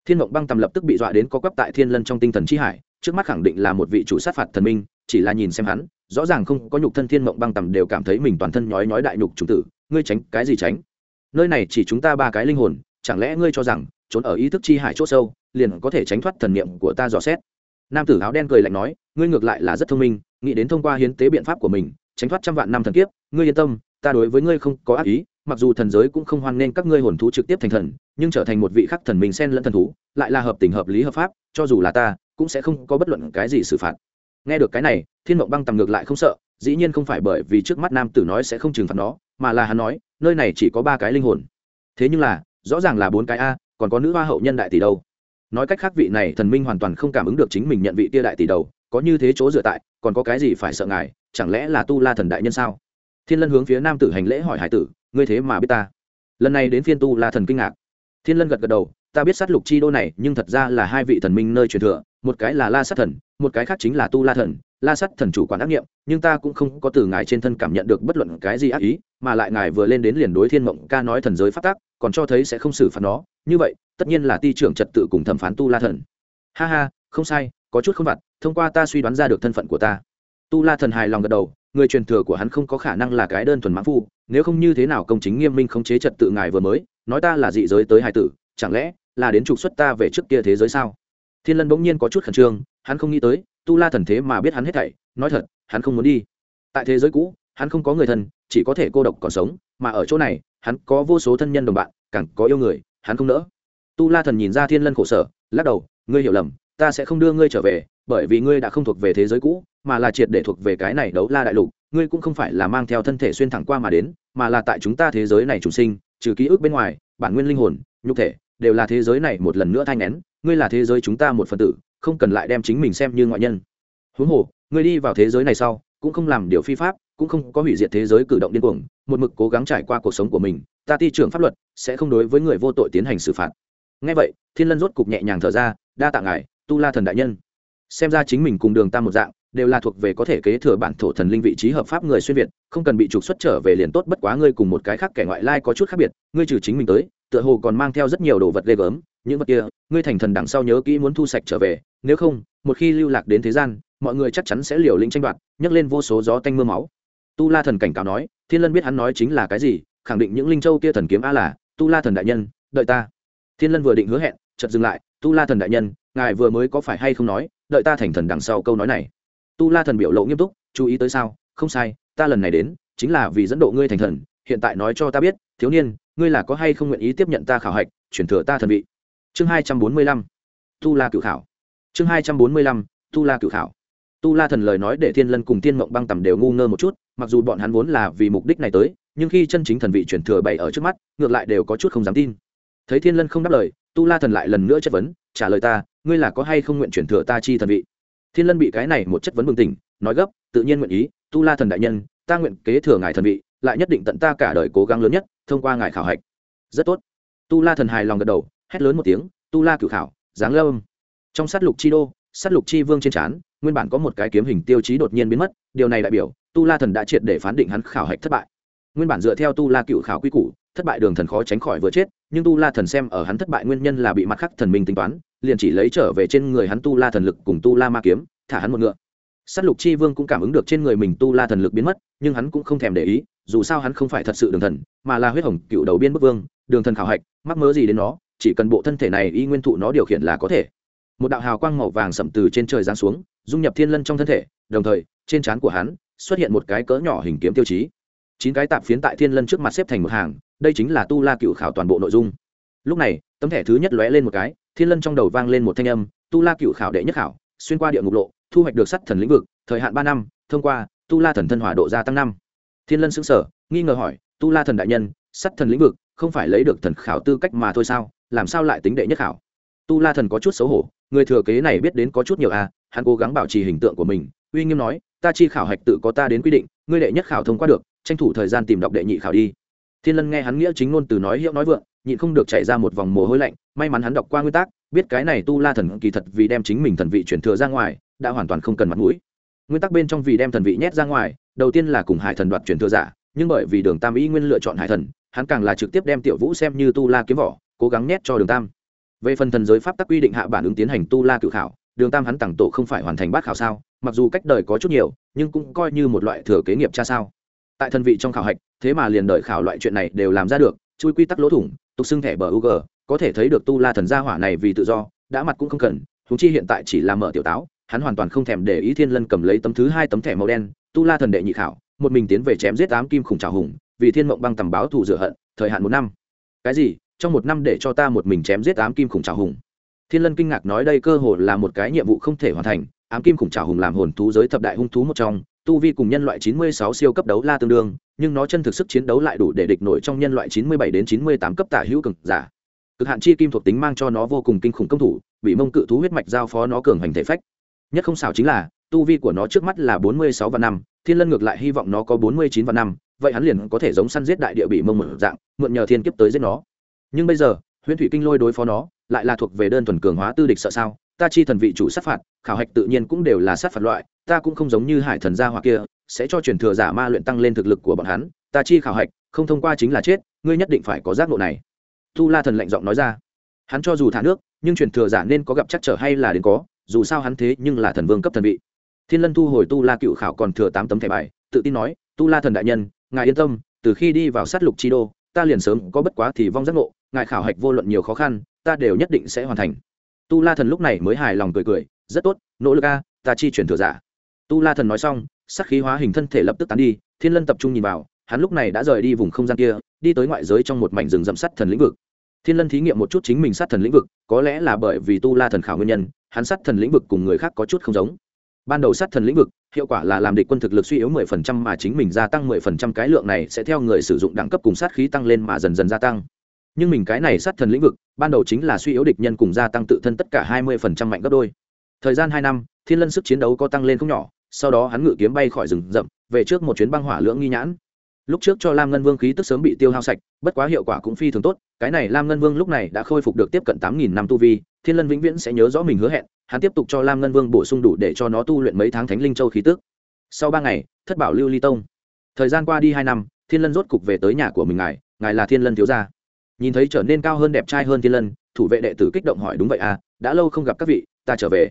[SPEAKER 1] Thiên mộng băng tầm lập tức bị dọa đến có quắp tại thiên lân trong tinh thần chi hải, trước mắt khẳng định là một vị chủ sát phạt thần minh, chỉ là nhìn xem hắn rõ ràng không có nhục thân thiên mộng băng tầm đều cảm thấy mình toàn thân nhói nhói đại nhục chủ tử, ngươi tránh, cái gì tránh? Nơi này chỉ chúng ta ba cái linh hồn, chẳng lẽ ngươi cho rằng, trốn ở ý thức chi hải c h ỗ sâu, liền có thể tránh thoát thần niệm của ta dò xét? Nam tử áo đen cười lạnh nói, ngươi ngược lại là rất thông minh, nghĩ đến thông qua hiến tế biện pháp của mình, tránh thoát trăm vạn năm thần kiếp, ngươi yên tâm, ta đối với ngươi không có ác ý, mặc dù thần giới cũng không hoan nghênh các ngươi hồn thú trực tiếp thành thần, nhưng trở thành một vị khắc thần mình xen lẫn thần thú, lại là hợp tình hợp lý hợp pháp, cho dù là ta, cũng sẽ không có bất luận cái gì xử phạt nghe được cái này, thiên mộng băng tầm ngược lại không sợ, dĩ nhiên không phải bởi vì trước mắt nam tử nói sẽ không trừng phạt nó, mà là hắn nói, nơi này chỉ có ba cái linh hồn. Thế nhưng là, rõ ràng là bốn cái a, còn có nữ hoa hậu nhân đại tỷ đâu. Nói cách khác vị này thần minh hoàn toàn không cảm ứng được chính mình nhận vị tia đại tỷ đầu, có như thế chỗ dựa tại, còn có cái gì phải sợ ngài, chẳng lẽ là tu la thần đại nhân sao? Thiên lân hướng phía nam tử hành lễ hỏi hải tử, ngươi thế mà biết ta? Lần này đến phiên tu la thần kinh ngạc thiên lân gật gật đầu, ta biết sát lục chi đô này, nhưng thật ra là hai vị thần minh nơi truyền thừa, một cái là la sát thần, một cái khác chính là tu la thần. La sát thần chủ quản ác nghiệm, nhưng ta cũng không có từ ngài trên thân cảm nhận được bất luận cái gì ác ý, mà lại ngài vừa lên đến liền đối thiên mộng ca nói thần giới phát tác còn cho thấy sẽ không xử phạt nó. Như vậy, tất nhiên là ti trưởng trật tự cùng thẩm phán tu la thần. Ha ha, không sai, có chút không vặt, thông qua ta suy đoán ra được thân phận của ta. Tu la thần hài lòng gật đầu người truyền thừa của hắn không có khả năng là cái đơn thuần mãn phu, nếu không như thế nào công chính nghiêm minh khống chế trật tự ngài vừa mới, nói ta là dị giới tới hai tử, chẳng lẽ là đến trục xuất ta về trước kia thế giới sao? Thiên lân bỗng nhiên có chút khẩn trương, hắn không nghĩ tới, tu la thần thế mà biết hắn hết thảy, nói thật, hắn không muốn đi. Tại thế giới cũ, hắn không có người thân, chỉ có thể cô độc còn sống, mà ở chỗ này, hắn có vô số thân nhân đồng bạn, càng có yêu người, hắn không nỡ. Tu la thần nhìn ra thiên lân khổ sở, lắc đầu, ngươi hiểu lầm, ta sẽ không đưa ngươi trở về bởi vì ngươi đã không thuộc về thế giới cũ, mà là triệt để thuộc về cái này đấu la đại lục, ngươi cũng không phải là mang theo thân thể xuyên thẳng qua mà đến, mà là tại chúng ta thế giới này trùng sinh, trừ ký ức bên ngoài, bản nguyên linh hồn, nhục thể, đều là thế giới này một lần nữa thanh nén, ngươi là thế giới chúng ta một phần tử, không cần lại đem chính mình xem như ngoại nhân. Huống hồ, ngươi đi vào thế giới này sau, cũng không làm điều phi pháp, cũng không có hủy diệt thế giới cử động điên cuồng, một mực cố gắng trải qua cuộc sống của mình, ta ti trưởng pháp luật, sẽ không đối với người vô tội tiến hành xử phạt. Ngay vậy, thiên lân rốt cục nhẹ nhàng thở ra, đa tạ ngài, tu la thần đại nhân xem ra chính mình cùng đường tam một dạng, đều là thuộc về có thể kế thừa bản thổ thần linh vị trí hợp pháp người xuyên việt, không cần bị trục xuất trở về liền tốt, bất quá ngươi cùng một cái khác kẻ ngoại lai có chút khác biệt, ngươi trừ chính mình tới, tựa hồ còn mang theo rất nhiều đồ vật ghê gớm, những vật kia, ngươi thành thần đằng sau nhớ kỹ muốn thu sạch trở về, nếu không, một khi lưu lạc đến thế gian, mọi người chắc chắn sẽ liều lĩnh tranh đoạt, nhấc lên vô số gió tanh mưa máu. Tu la thần cảnh cáo nói, thiên lân biết hắn nói chính là cái gì, khẳng định những linh châu kia thần kiếm a là, tu la thần đại nhân, đợi ta. Thiên lân vừa định hứa hẹn, chợt dừng lại, tu la thần đại nhân, ngài vừa mới có phải hay không nói đợi ta thành thần đằng sau câu nói này. Tu la thần biểu lộ nghiêm túc, chú ý tới sao? Không sai, ta lần này đến, chính là vì dẫn độ ngươi thành thần, hiện tại nói cho ta biết, thiếu niên, ngươi là có hay không nguyện ý tiếp nhận ta khảo hạch, chuyển thừa ta thần vị? Chương hai trăm bốn mươi lăm, tu la cựu khảo. Chương hai trăm bốn mươi lăm, tu la cựu khảo. Tu la thần lời nói để thiên lân cùng thiên mộng băng tầm đều ngu ngơ một chút, mặc dù bọn hắn vốn là vì mục đích này tới, nhưng khi chân chính thần vị chuyển thừa bày ở trước mắt, ngược lại đều có chút không dám tin. Thấy thiên lân không đáp lời, tu la thần lại lần nữa chất vấn, trả lời ta ngươi là có hay không nguyện chuyển thừa ta chi thần vị? Thiên lân bị cái này một chất vấn bừng tỉnh, nói gấp, tự nhiên nguyện ý, tu la thần đại nhân, ta nguyện kế thừa ngài thần vị, lại nhất định tận ta cả đời cố gắng lớn nhất, thông qua ngài khảo hạch. Rất tốt. Tu la thần hài lòng gật đầu, hét lớn một tiếng, tu la cửu khảo, giáng lâm. Trong sát lục chi đô, sát lục chi vương trên trán, nguyên bản có một cái kiếm hình tiêu chí đột nhiên biến mất, điều này đại biểu, tu la thần đã triệt để phán định hắn khảo hạch thất bại. Nguyên bản dựa theo tu la cựu khảo quy củ, thất bại đường thần khó tránh khỏi vừa chết, nhưng tu la thần xem ở hắn thất bại nguyên nhân là bị mặt khắc thần minh tính toán liền chỉ lấy trở về trên người hắn tu la thần lực cùng tu la ma kiếm, thả hắn một ngựa. S á t lục chi vương cũng cảm ứng được trên người mình tu la thần lực biến mất, nhưng hắn cũng không thèm để ý, dù sao hắn không phải thật sự đường thần, mà là huyết hồng cựu đầu biên bức vương, đường thần khảo hạch, mắc mớ gì đến nó, chỉ cần bộ thân thể này y nguyên thụ nó điều khiển là có thể. Một đạo hào quang màu vàng sậm từ trên trời giáng xuống, dung nhập thiên lân trong thân thể, đồng thời, trên trán của hắn xuất hiện một cái cỡ nhỏ hình kiếm tiêu chí. Chín cái tạp phiến tại thiên lân trước mặt xếp thành một hàng, đây chính là tu la cựu khảo toàn bộ nội dung. Lúc này, tấm thẻ thứ nhất lóe lên một cái thiên lân trong đầu vang lên một thanh âm, tu la cựu khảo đệ nhất khảo, xuyên qua địa ngục lộ, thu hoạch được sắt thần lĩnh vực, thời hạn ba năm, thông qua, tu la thần thân hỏa độ gia tăng năm. Thiên lân xứng sở nghi ngờ hỏi, tu la thần đại nhân, sắt thần lĩnh vực, không phải lấy được thần khảo tư cách mà thôi sao, làm sao lại tính đệ nhất khảo? Tu la thần có chút xấu hổ, người thừa kế này biết đến có chút nhiều à hắn cố gắng bảo trì hình tượng của mình, uy nghiêm nói, ta chi khảo hạch tự có ta đến quy định, ngươi đệ nhất khảo thông qua được, tranh thủ thời gian tìm đọc đệ nhị khảo đi. Thiên lân nghe hắn nghĩa chính ngôn từ nói hiệu nói vượng nhịn không được chạy ra một vòng mồ hôi lạnh, may mắn hắn đọc qua nguyên tắc, biết cái này tu la thần kỳ thật vì đem chính mình thần vị chuyển thừa ra ngoài, đã hoàn toàn không cần mặt mũi. Nguyên tắc bên trong vì đem thần vị nhét ra ngoài, đầu tiên là cùng hải thần đoạt chuyển thừa giả, nhưng bởi vì đường tam ý nguyên lựa chọn hải thần, hắn càng là trực tiếp đem tiểu vũ xem như tu la kiếm vỏ, cố gắng nhét cho đường tam. Về phần thần giới pháp tắc quy định hạ bản ứng tiến hành tu la cự khảo, đường tam hắn tặng tổ không phải hoàn thành bát khảo sao, mặc dù cách đời có chút nhiều, nhưng cũng coi như một loại thừa kế nghiệp cha sao. Tại thần vị trong khảo hạch, thế mà liền đợi khảo loại chuyện này đều làm ra được, chui quy tắc lỗ thủng tục xưng thẻ bờ u g có thể thấy được tu la thần gia hỏa này vì tự do, đã mặt cũng không cần thú chi hiện tại chỉ là mở tiểu táo, hắn hoàn toàn không thèm để ý thiên lân cầm lấy tấm thứ hai tấm thẻ màu đen, tu la thần đệ nhị khảo, một mình tiến về chém giết tám kim khủng trào hùng, vì thiên mộng băng tầm báo thù rửa hận, thời hạn một năm. Cái gì? Trong một năm để cho ta một mình chém giết tám kim khủng trào hùng. Thiên lân kinh ngạc nói đây cơ hồ là một cái nhiệm vụ không thể hoàn thành, ám kim khủng trào hùng làm hồn thú giới thập đại hung thú một trong, tu vi cùng nhân loại 96 siêu cấp đấu la tương đương nhưng nó chân thực sức chiến đấu lại đủ để địch nổi trong nhân loại 97 đến 98 cấp tả hữu cường giả. Cực hạn chi kim thuộc tính mang cho nó vô cùng kinh khủng công thủ, bị mông cự thú huyết mạch giao phó nó cường hành thể phách. Nhất không xảo chính là, tu vi của nó trước mắt là 46 và năm, thiên lân ngược lại hy vọng nó có 49 và năm, vậy hắn liền có thể giống săn giết đại địa bị mông mở dạng, mượn nhờ thiên kiếp tới giết nó. Nhưng bây giờ huyễn thủy kinh lôi đối phó nó, lại là thuộc về đơn thuần cường hóa tư địch sợ sao? Ta chi thần vị chủ sát phạt, khảo hạch tự nhiên cũng đều là sát phạt loại, ta cũng không giống như hải thần gia hoặc kia sẽ cho truyền thừa giả ma luyện tăng lên thực lực của bọn hắn, ta chi khảo hạch, không thông qua chính là chết, ngươi nhất định phải có giác ngộ này. Tu la thần lạnh giọng nói ra. Hắn cho dù thả nước, nhưng truyền thừa giả nên có gặp chắc trở hay là đến có, dù sao hắn thế nhưng là thần vương cấp thần vị. Thiên lân thu hồi tu la cựu khảo còn thừa tám tấm thẻ bài, tự tin nói, tu la thần đại nhân, ngài yên tâm, từ khi đi vào sát lục chi đô, ta liền sớm có bất quá thì vong giác ngộ, ngài khảo hạch vô luận nhiều khó khăn, ta đều nhất định sẽ hoàn thành. Tu la thần lúc này mới hài lòng cười cười, rất tốt, nỗ lực a, ta chi truyền thừa giả. Tu la thần nói xong sắc khí hóa hình thân thể lập tức tán đi, thiên lân tập trung nhìn vào, hắn lúc này đã rời đi vùng không gian kia, đi tới ngoại giới trong một mảnh rừng rậm sắt thần lĩnh vực. Thiên lân thí nghiệm một chút chính mình sát thần lĩnh vực, có lẽ là bởi vì tu la thần khảo nguyên nhân, hắn sát thần lĩnh vực cùng người khác có chút không giống. Ban đầu sát thần lĩnh vực, hiệu quả là làm địch quân thực lực suy yếu 10% mà chính mình gia tăng 10% cái lượng này sẽ theo người sử dụng đẳng cấp cùng sát khí tăng lên mà dần dần gia tăng. Nhưng mình cái này sát thần lĩnh vực, ban đầu chính là suy yếu địch nhân cùng gia tăng tự thân tất cả 20% mạnh gấp đôi. Thời gian hai năm, thiên lân sức chiến đấu có tăng lên không nhỏ sau đó hắn ngự kiếm bay khỏi rừng rậm, về trước một chuyến băng hỏa lưỡng nghi nhãn. Lúc trước cho lam ngân vương khí tức sớm bị tiêu hao sạch, bất quá hiệu quả cũng phi thường tốt, cái này lam ngân vương lúc này đã khôi phục được tiếp cận tám nghìn năm tu vi, thiên lân vĩnh viễn sẽ nhớ rõ mình hứa hẹn, hắn tiếp tục cho lam ngân vương bổ sung đủ để cho nó tu luyện mấy tháng thánh linh châu khí tức. Sau ba ngày, thất bảo lưu ly tông. Thời gian qua đi hai năm, thiên lân rốt cục về tới nhà của mình ngài ngài là thiên lân thiếu gia. Nhìn thấy trở nên cao hơn đẹp trai hơn thiên lân, thủ vệ đệ tử kích động hỏi đúng vậy à đã lâu không gặp các vị, ta trở về.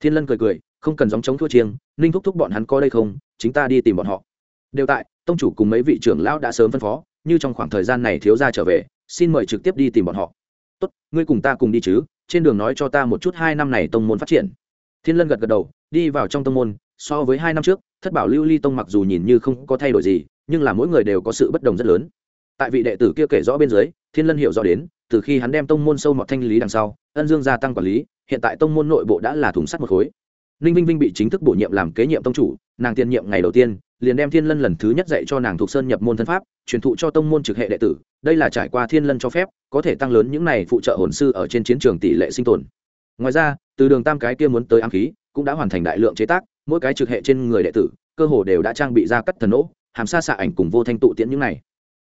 [SPEAKER 1] Thiên lân cười cười không cần gióng chống thua chiêng, ninh thúc thúc bọn hắn có đây không, chính ta đi tìm bọn họ. Đều tại, tông chủ cùng mấy vị trưởng lão đã sớm phân phó, như trong khoảng thời gian này thiếu gia trở về, xin mời trực tiếp đi tìm bọn họ. Tốt, ngươi cùng ta cùng đi chứ, trên đường nói cho ta một chút hai năm này tông môn phát triển. Thiên lân gật gật đầu, đi vào trong tông môn, so với hai năm trước, thất bảo lưu ly tông mặc dù nhìn như không có thay đổi gì, nhưng là mỗi người đều có sự bất đồng rất lớn. Tại vị đệ tử kia kể rõ bên dưới, thiên lân hiểu rõ đến, từ khi hắn đem tông môn sâu mọt thanh lý đằng sau, ân dương gia tăng quản lý, hiện tại tông môn nội bộ đã là thùng sắt một khối ninh vinh vinh bị chính thức bổ nhiệm làm kế nhiệm tông chủ, nàng tiên nhiệm ngày đầu tiên, liền đem thiên lân lần thứ nhất dạy cho nàng thuộc sơn nhập môn thân pháp, truyền thụ cho tông môn trực hệ đệ tử. Đây là trải qua thiên lân cho phép, có thể tăng lớn những này phụ trợ hồn sư ở trên chiến trường tỷ lệ sinh tồn. Ngoài ra, từ đường tam cái kia muốn tới ám khí, cũng đã hoàn thành đại lượng chế tác, mỗi cái trực hệ trên người đệ tử, cơ hồ đều đã trang bị ra cắt thần nỗ, hàm xa xạ ảnh cùng vô thanh tụ tiễn những này.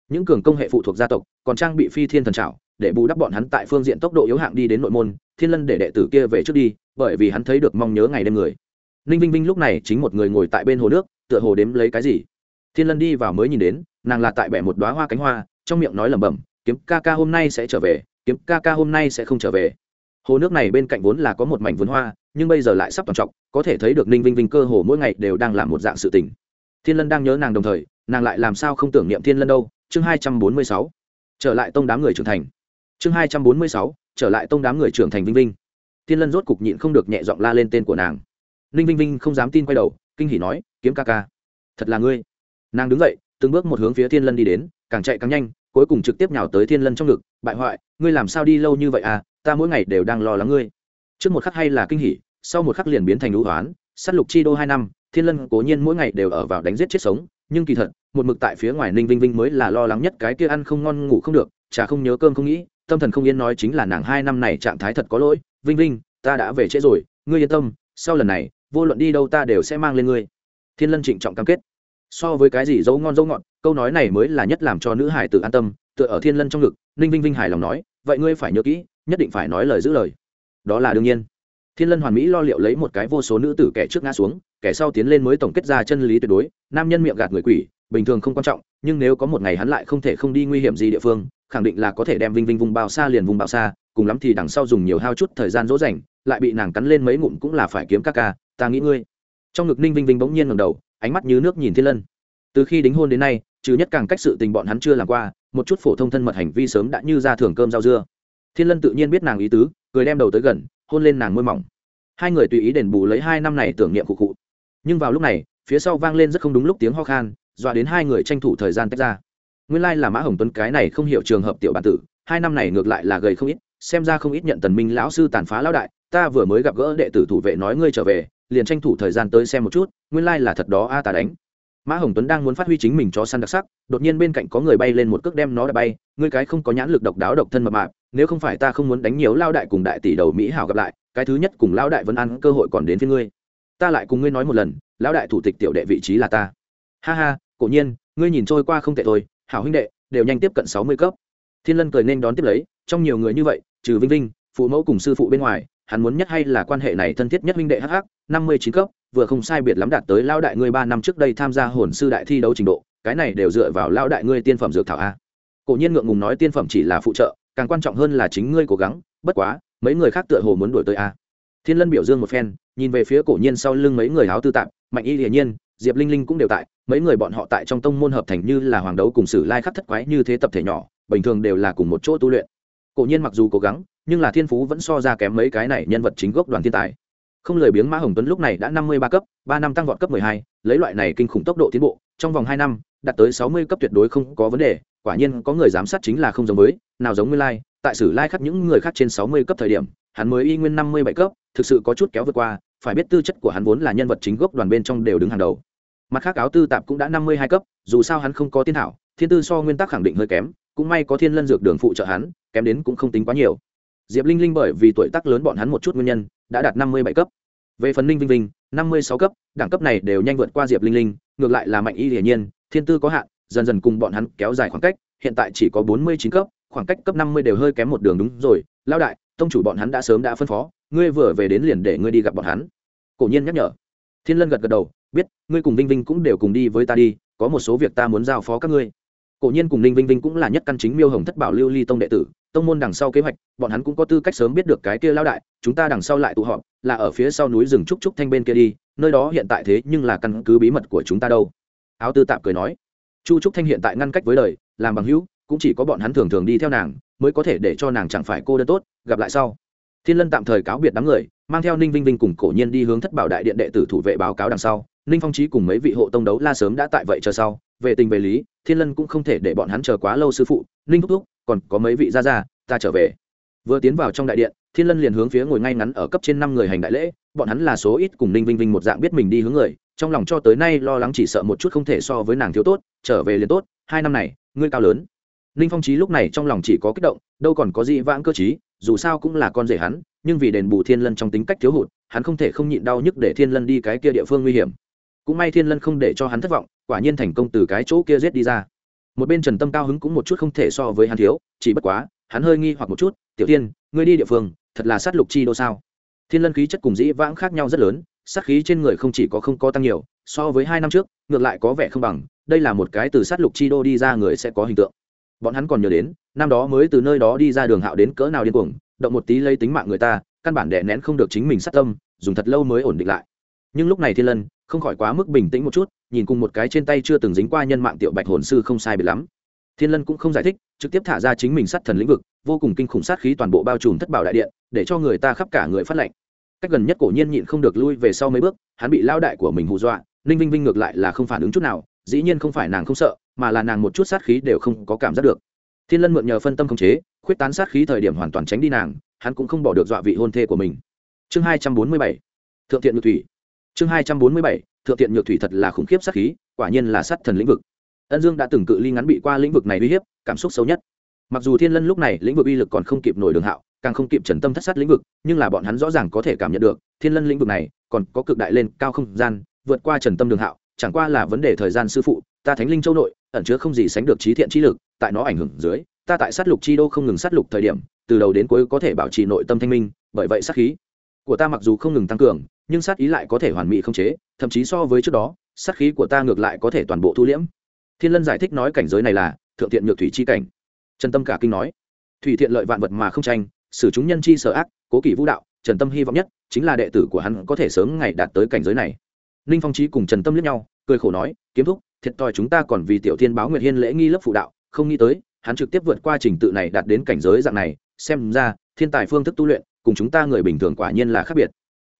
[SPEAKER 1] Những cường công hệ phụ thuộc gia tộc, còn trang bị phi thiên thần trảo để bù đắp bọn hắn tại phương diện tốc độ yếu hạng đi đến nội môn, thiên lân để đệ tử kia về trước đi, bởi vì hắn thấy được mong nhớ ngày đêm người. Ninh vinh vinh lúc này chính một người ngồi tại bên hồ nước, tựa hồ đếm lấy cái gì. Thiên lân đi vào mới nhìn đến, nàng là tại bẻ một đoá hoa cánh hoa, trong miệng nói lẩm bẩm, kiếm ca ca hôm nay sẽ trở về, kiếm ca ca hôm nay sẽ không trở về. Hồ nước này bên cạnh vốn là có một mảnh vườn hoa, nhưng bây giờ lại sắp toàn trọc, có thể thấy được ninh vinh vinh cơ hồ mỗi ngày đều đang làm một dạng sự tình. Thiên lân đang nhớ nàng đồng thời, nàng lại làm sao không tưởng niệm thiên lân đâu? Chương hai trăm bốn mươi sáu. Trở lại tông đám người trưởng thành chương hai trăm bốn mươi sáu, trở lại tông đám người trưởng thành vinh vinh. Thiên lân rốt cục nhịn không được nhẹ giọng la lên tên của nàng. Ninh vinh vinh không dám tin quay đầu, kinh hỉ nói, kiếm ca ca, thật là ngươi. Nàng đứng dậy, từng bước một hướng phía thiên lân đi đến, càng chạy càng nhanh, cuối cùng trực tiếp nhào tới thiên lân trong ngực, bại hoại, ngươi làm sao đi lâu như vậy à? Ta mỗi ngày đều đang lo lắng ngươi. Trước một khắc hay là kinh hỉ, sau một khắc liền biến thành lũ hoán s á t lục chi đô hai năm, thiên lân cố nhiên mỗi ngày đều ở vào đánh giết chết sống, nhưng kỳ thật, một mực tại phía ngoài ninh vinh vinh mới là lo lắng nhất cái kia ăn không ngon ngủ không được, chả không nhớ cơm không nghĩ tâm thần không yên nói chính là nàng hai năm này trạng thái thật có lỗi, vinh vinh, ta đã về trễ rồi, ngươi yên tâm, sau lần này, vô luận đi đâu ta đều sẽ mang lên ngươi. Thiên lân trịnh trọng cam kết. So với cái gì dấu ngon dấu ngọt, câu nói này mới là nhất làm cho nữ hải tử an tâm, tựa ở thiên lân trong ngực, ninh vinh vinh hài lòng nói, vậy ngươi phải nhớ kỹ, nhất định phải nói lời giữ lời. Đó là đương nhiên. Thiên lân hoàn mỹ lo liệu lấy một cái vô số nữ tử kẻ trước ngã xuống, kẻ sau tiến lên mới tổng kết ra chân lý tuyệt đối, nam nhân miệng gạt người quỷ, bình thường không quan trọng nhưng nếu có một ngày hắn lại không thể không đi nguy hiểm gì địa phương, khẳng định là có thể đem vinh vinh vùng bao xa liền vùng bao xa, cùng lắm thì đằng sau dùng nhiều hao chút thời gian dỗ dành, lại bị nàng cắn lên mấy ngụm cũng là phải kiếm ca ca, ta nghĩ ngươi. Trong ngực ninh vinh vinh bỗng nhiên ngầm đầu, ánh mắt như nước nhìn thiên lân. Từ khi đính hôn đến nay, trừ nhất càng cách sự tình bọn hắn chưa làm qua, một chút phổ thông thân mật hành vi sớm đã như ra thưởng cơm rau dưa. Thiên lân tự nhiên biết nàng ý tứ, cười đem đầu tới gần, hôn lên nàng môi mỏng. Hai người tùy ý đền bù lấy hai năm này tưởng niệm cụ cụ nhưng vào lúc này, phía sau vang lên rất không đúng lúc tiếng ho khan dọa đến hai người tranh thủ thời gian tách ra. Nguyên lai là mã hồng tuấn cái này không hiểu trường hợp tiểu bản tử, hai năm này ngược lại là gầy không ít, xem ra không ít nhận tần minh lão sư tàn phá lão đại, ta vừa mới gặp gỡ đệ tử thủ vệ nói ngươi trở về, liền tranh thủ thời gian tới xem một chút, nguyên lai、like、là thật đó a à tà đánh. Mã hồng tuấn đang muốn phát huy chính mình cho săn đặc sắc, đột nhiên bên cạnh có người bay lên một cước đem nó đã bay, ngươi cái không có nhãn lực độc đáo độc thân mập mạp, nếu không phải ta không muốn đánh nhiều lao đại cùng đại tỷ đầu mỹ hảo gặp lại, cái thứ nhất cùng lao đại vẫn ăn cơ hội còn đến với ngươi. Ta lại cùng ngươi nói một lần, lão đại thủ tịch tiểu đệ vị trí là ta. Ha ha cổ nhiên, ngươi nhìn trôi qua không tệ thôi, hảo huynh đệ, đều nhanh tiếp cận sáu mươi cấp. Thiên lân cười nên đón tiếp lấy, trong nhiều người như vậy, trừ vinh vinh, phụ mẫu cùng sư phụ bên ngoài, hắn muốn nhất hay là quan hệ này thân thiết nhất huynh đệ hh năm mươi chín cấp, vừa không sai biệt lắm đạt tới lao đại ngươi ba năm trước đây tham gia hồn sư đại thi đấu trình độ, cái này đều dựa vào lao đại ngươi tiên phẩm dược thảo a. Cổ nhiên ngượng ngùng nói, tiên phẩm chỉ là phụ trợ, càng quan trọng hơn là chính ngươi cố gắng, bất quá, mấy người khác tựa hồ muốn đuổi tới a. Thiên lân biểu dương một phen, nhìn về phía cổ nhiên sau lưng mấy người háo tư tạm mạnh y hiển nhiên diệp linh linh cũng đều tại, mấy người bọn họ tại trong tông môn hợp thành như là hoàng đấu cùng sử lai khắc thất quái như thế tập thể nhỏ, bình thường đều là cùng một chỗ tu luyện. Cổ nhiên mặc dù cố gắng, nhưng là thiên phú vẫn so ra kém mấy cái này nhân vật chính gốc đoàn thiên tài. Không lời biếng mã hồng tuấn lúc này đã năm mươi ba cấp, ba năm tăng vọt cấp mười hai, lấy loại này kinh khủng tốc độ tiến bộ, trong vòng hai năm, đạt tới sáu mươi cấp tuyệt đối không có vấn đề, quả nhiên có người giám sát chính là không giống với, nào giống nguyên lai, tại sử lai khắc những người khác trên sáu mươi cấp thời điểm, hắn mới y nguyên năm mươi bảy cấp, thực sự có chút kéo vượt qua, phải biết tư chất của hắn vốn là nhân vật chính gốc đoàn bên trong đều đứng hàng đầu mặt khác áo tư tạp cũng đã năm mươi hai cấp, dù sao hắn không có tiên thảo, thiên tư so nguyên tắc khẳng định hơi kém, cũng may có thiên lân dược đường phụ trợ hắn, kém đến cũng không tính quá nhiều. Diệp linh linh bởi vì tuổi tác lớn bọn hắn một chút nguyên nhân, đã đạt năm mươi bảy cấp. Về phần ninh vinh vinh, năm mươi sáu cấp, đẳng cấp này đều nhanh vượt qua diệp linh linh, ngược lại là mạnh y hiển nhiên, thiên tư có hạn, dần dần cùng bọn hắn kéo dài khoảng cách, hiện tại chỉ có bốn mươi chín cấp, khoảng cách cấp năm mươi đều hơi kém một đường đúng rồi. Lao đại, tông chủ bọn hắn đã sớm đã phân phó, ngươi vừa về đến liền để ngươi đi gặp bọn hắn. Cổ nhiên nhắc nhở. Thiên lân gật gật đầu biết, ngươi cùng vinh vinh cũng đều cùng đi với ta đi, có một số việc ta muốn giao phó các ngươi. Cổ nhiên cùng ninh vinh vinh cũng là nhất căn chính miêu hồng thất bảo lưu ly tông đệ tử, tông môn đằng sau kế hoạch, bọn hắn cũng có tư cách sớm biết được cái kia lao đại, chúng ta đằng sau lại tụ họp, là ở phía sau núi rừng trúc trúc thanh bên kia đi, nơi đó hiện tại thế nhưng là căn cứ bí mật của chúng ta đâu. Áo tư tạm cười nói. Chu trúc thanh hiện tại ngăn cách với đời, làm bằng hữu, cũng chỉ có bọn hắn thường thường đi theo nàng, mới có thể để cho nàng chẳng phải cô đơn tốt, gặp lại sau. Thiên lân tạm thời cáo biệt đám người, mang theo ninh vinh vinh cùng cổ nhiên đi hướng thất bảo đại điện đệ tử thủ vệ báo cáo đằng sau ninh phong trí cùng mấy vị hộ tông đấu la sớm đã tại vậy chờ sau về tình về lý thiên lân cũng không thể để bọn hắn chờ quá lâu sư phụ ninh thúc thúc còn có mấy vị gia gia, ta trở về. Vừa tiến vào trong đại điện thiên lân liền hướng phía ngồi ngay ngắn ở cấp trên năm người hành đại lễ bọn hắn là số ít cùng ninh vinh vinh một dạng biết mình đi hướng người trong lòng cho tới nay lo lắng chỉ sợ một chút không thể so với nàng thiếu tốt trở về liền tốt hai năm này ngươi cao lớn. Ninh phong trí lúc này trong lòng chỉ có kích động đâu còn có gì vãng cơ chí dù sao cũng là con rể hắn nhưng vì đền bù thiên lân trong tính cách thiếu hụt hắn không thể không nhịn đau nhức để thiên lân đi cái kia địa phương nguy hiểm cũng may thiên lân không để cho hắn thất vọng, quả nhiên thành công từ cái chỗ kia giết đi ra. Một bên trần tâm cao hứng cũng một chút không thể so với hắn thiếu, chỉ bất quá, hắn hơi nghi hoặc một chút, tiểu tiên ngươi đi địa phương, thật là sát lục chi đô sao? Thiên lân khí chất cùng dĩ vãng khác nhau rất lớn, sát khí trên người không chỉ có không có tăng nhiều, so với hai năm trước, ngược lại có vẻ không bằng, đây là một cái từ sát lục chi đô đi ra người sẽ có hình tượng. Bọn hắn còn nhớ đến, năm đó mới từ nơi đó đi ra đường hạo đến cỡ nào điên cuồng, động một tí lấy tính mạng người ta, căn bản đè nén không được chính mình sát tâm, dùng thật lâu mới ổn định lại nhưng lúc này thiên lân không khỏi quá mức bình tĩnh một chút, nhìn cùng một cái trên tay chưa từng dính qua nhân mạng tiểu bạch hồn sư không sai biệt lắm. Thiên lân cũng không giải thích, trực tiếp thả ra chính mình sát thần lĩnh vực, vô cùng kinh khủng sát khí toàn bộ bao trùm thất bảo đại điện, để cho người ta khắp cả người phát lệnh. Cách gần nhất cổ nhiên nhịn không được lui về sau mấy bước, hắn bị lao đại của mình hù dọa, ninh vinh vinh ngược lại là không phản ứng chút nào, dĩ nhiên không phải nàng không sợ, mà là nàng một chút sát khí đều không có cảm giác được. Thiên lân mượn nhờ phân tâm khống chế, khuyết tán sát khí thời điểm hoàn toàn tránh đi nàng, hắn cũng không bỏ được dọa vị hôn thê của mình. Chương hai trăm bốn mươi bảy, thượng thiện ngự thủy chương hai trăm bốn mươi bảy, thượng tiện nhược thủy thật là khủng khiếp sát khí, quả nhiên là sát thần lĩnh vực. Ân dương đã từng cự ly ngắn bị qua lĩnh vực này uy hiếp, cảm xúc xấu nhất. Mặc dù thiên lân lúc này lĩnh vực uy lực còn không kịp nổi đường hạo, càng không kịp trần tâm thất sát lĩnh vực, nhưng là bọn hắn rõ ràng có thể cảm nhận được, thiên lân lĩnh vực này còn có cực đại lên cao không gian, vượt qua trần tâm đường hạo, chẳng qua là vấn đề thời gian sư phụ, ta thánh linh châu nội, ẩn chứa không gì sánh được trí thiện trí lực, tại nó ảnh hưởng dưới, ta tại sát lục chi đô không ngừng sát lục thời điểm, từ đầu đến cuối có thể bảo trì nội tâm thanh minh, bởi vậy sát khí của ta mặc dù không ngừng tăng cường nhưng sát ý lại có thể hoàn mỹ không chế, thậm chí so với trước đó, sát khí của ta ngược lại có thể toàn bộ thu liễm. Thiên lân giải thích nói cảnh giới này là thượng thiện nhược thủy chi cảnh. Trần tâm cả kinh nói, thủy thiện lợi vạn vật mà không tranh, xử chúng nhân chi sở ác, cố kỷ vũ đạo, trần tâm hy vọng nhất chính là đệ tử của hắn có thể sớm ngày đạt tới cảnh giới này. Ninh phong trí cùng trần tâm liếc nhau, cười khổ nói, kiếm thúc, thiệt thòi chúng ta còn vì tiểu thiên báo nguyệt hiên lễ nghi lớp phụ đạo, không nghĩ tới, hắn trực tiếp vượt qua trình tự này đạt đến cảnh giới dạng này, xem ra thiên tài phương thức tu luyện cùng chúng ta người bình thường quả nhiên là khác biệt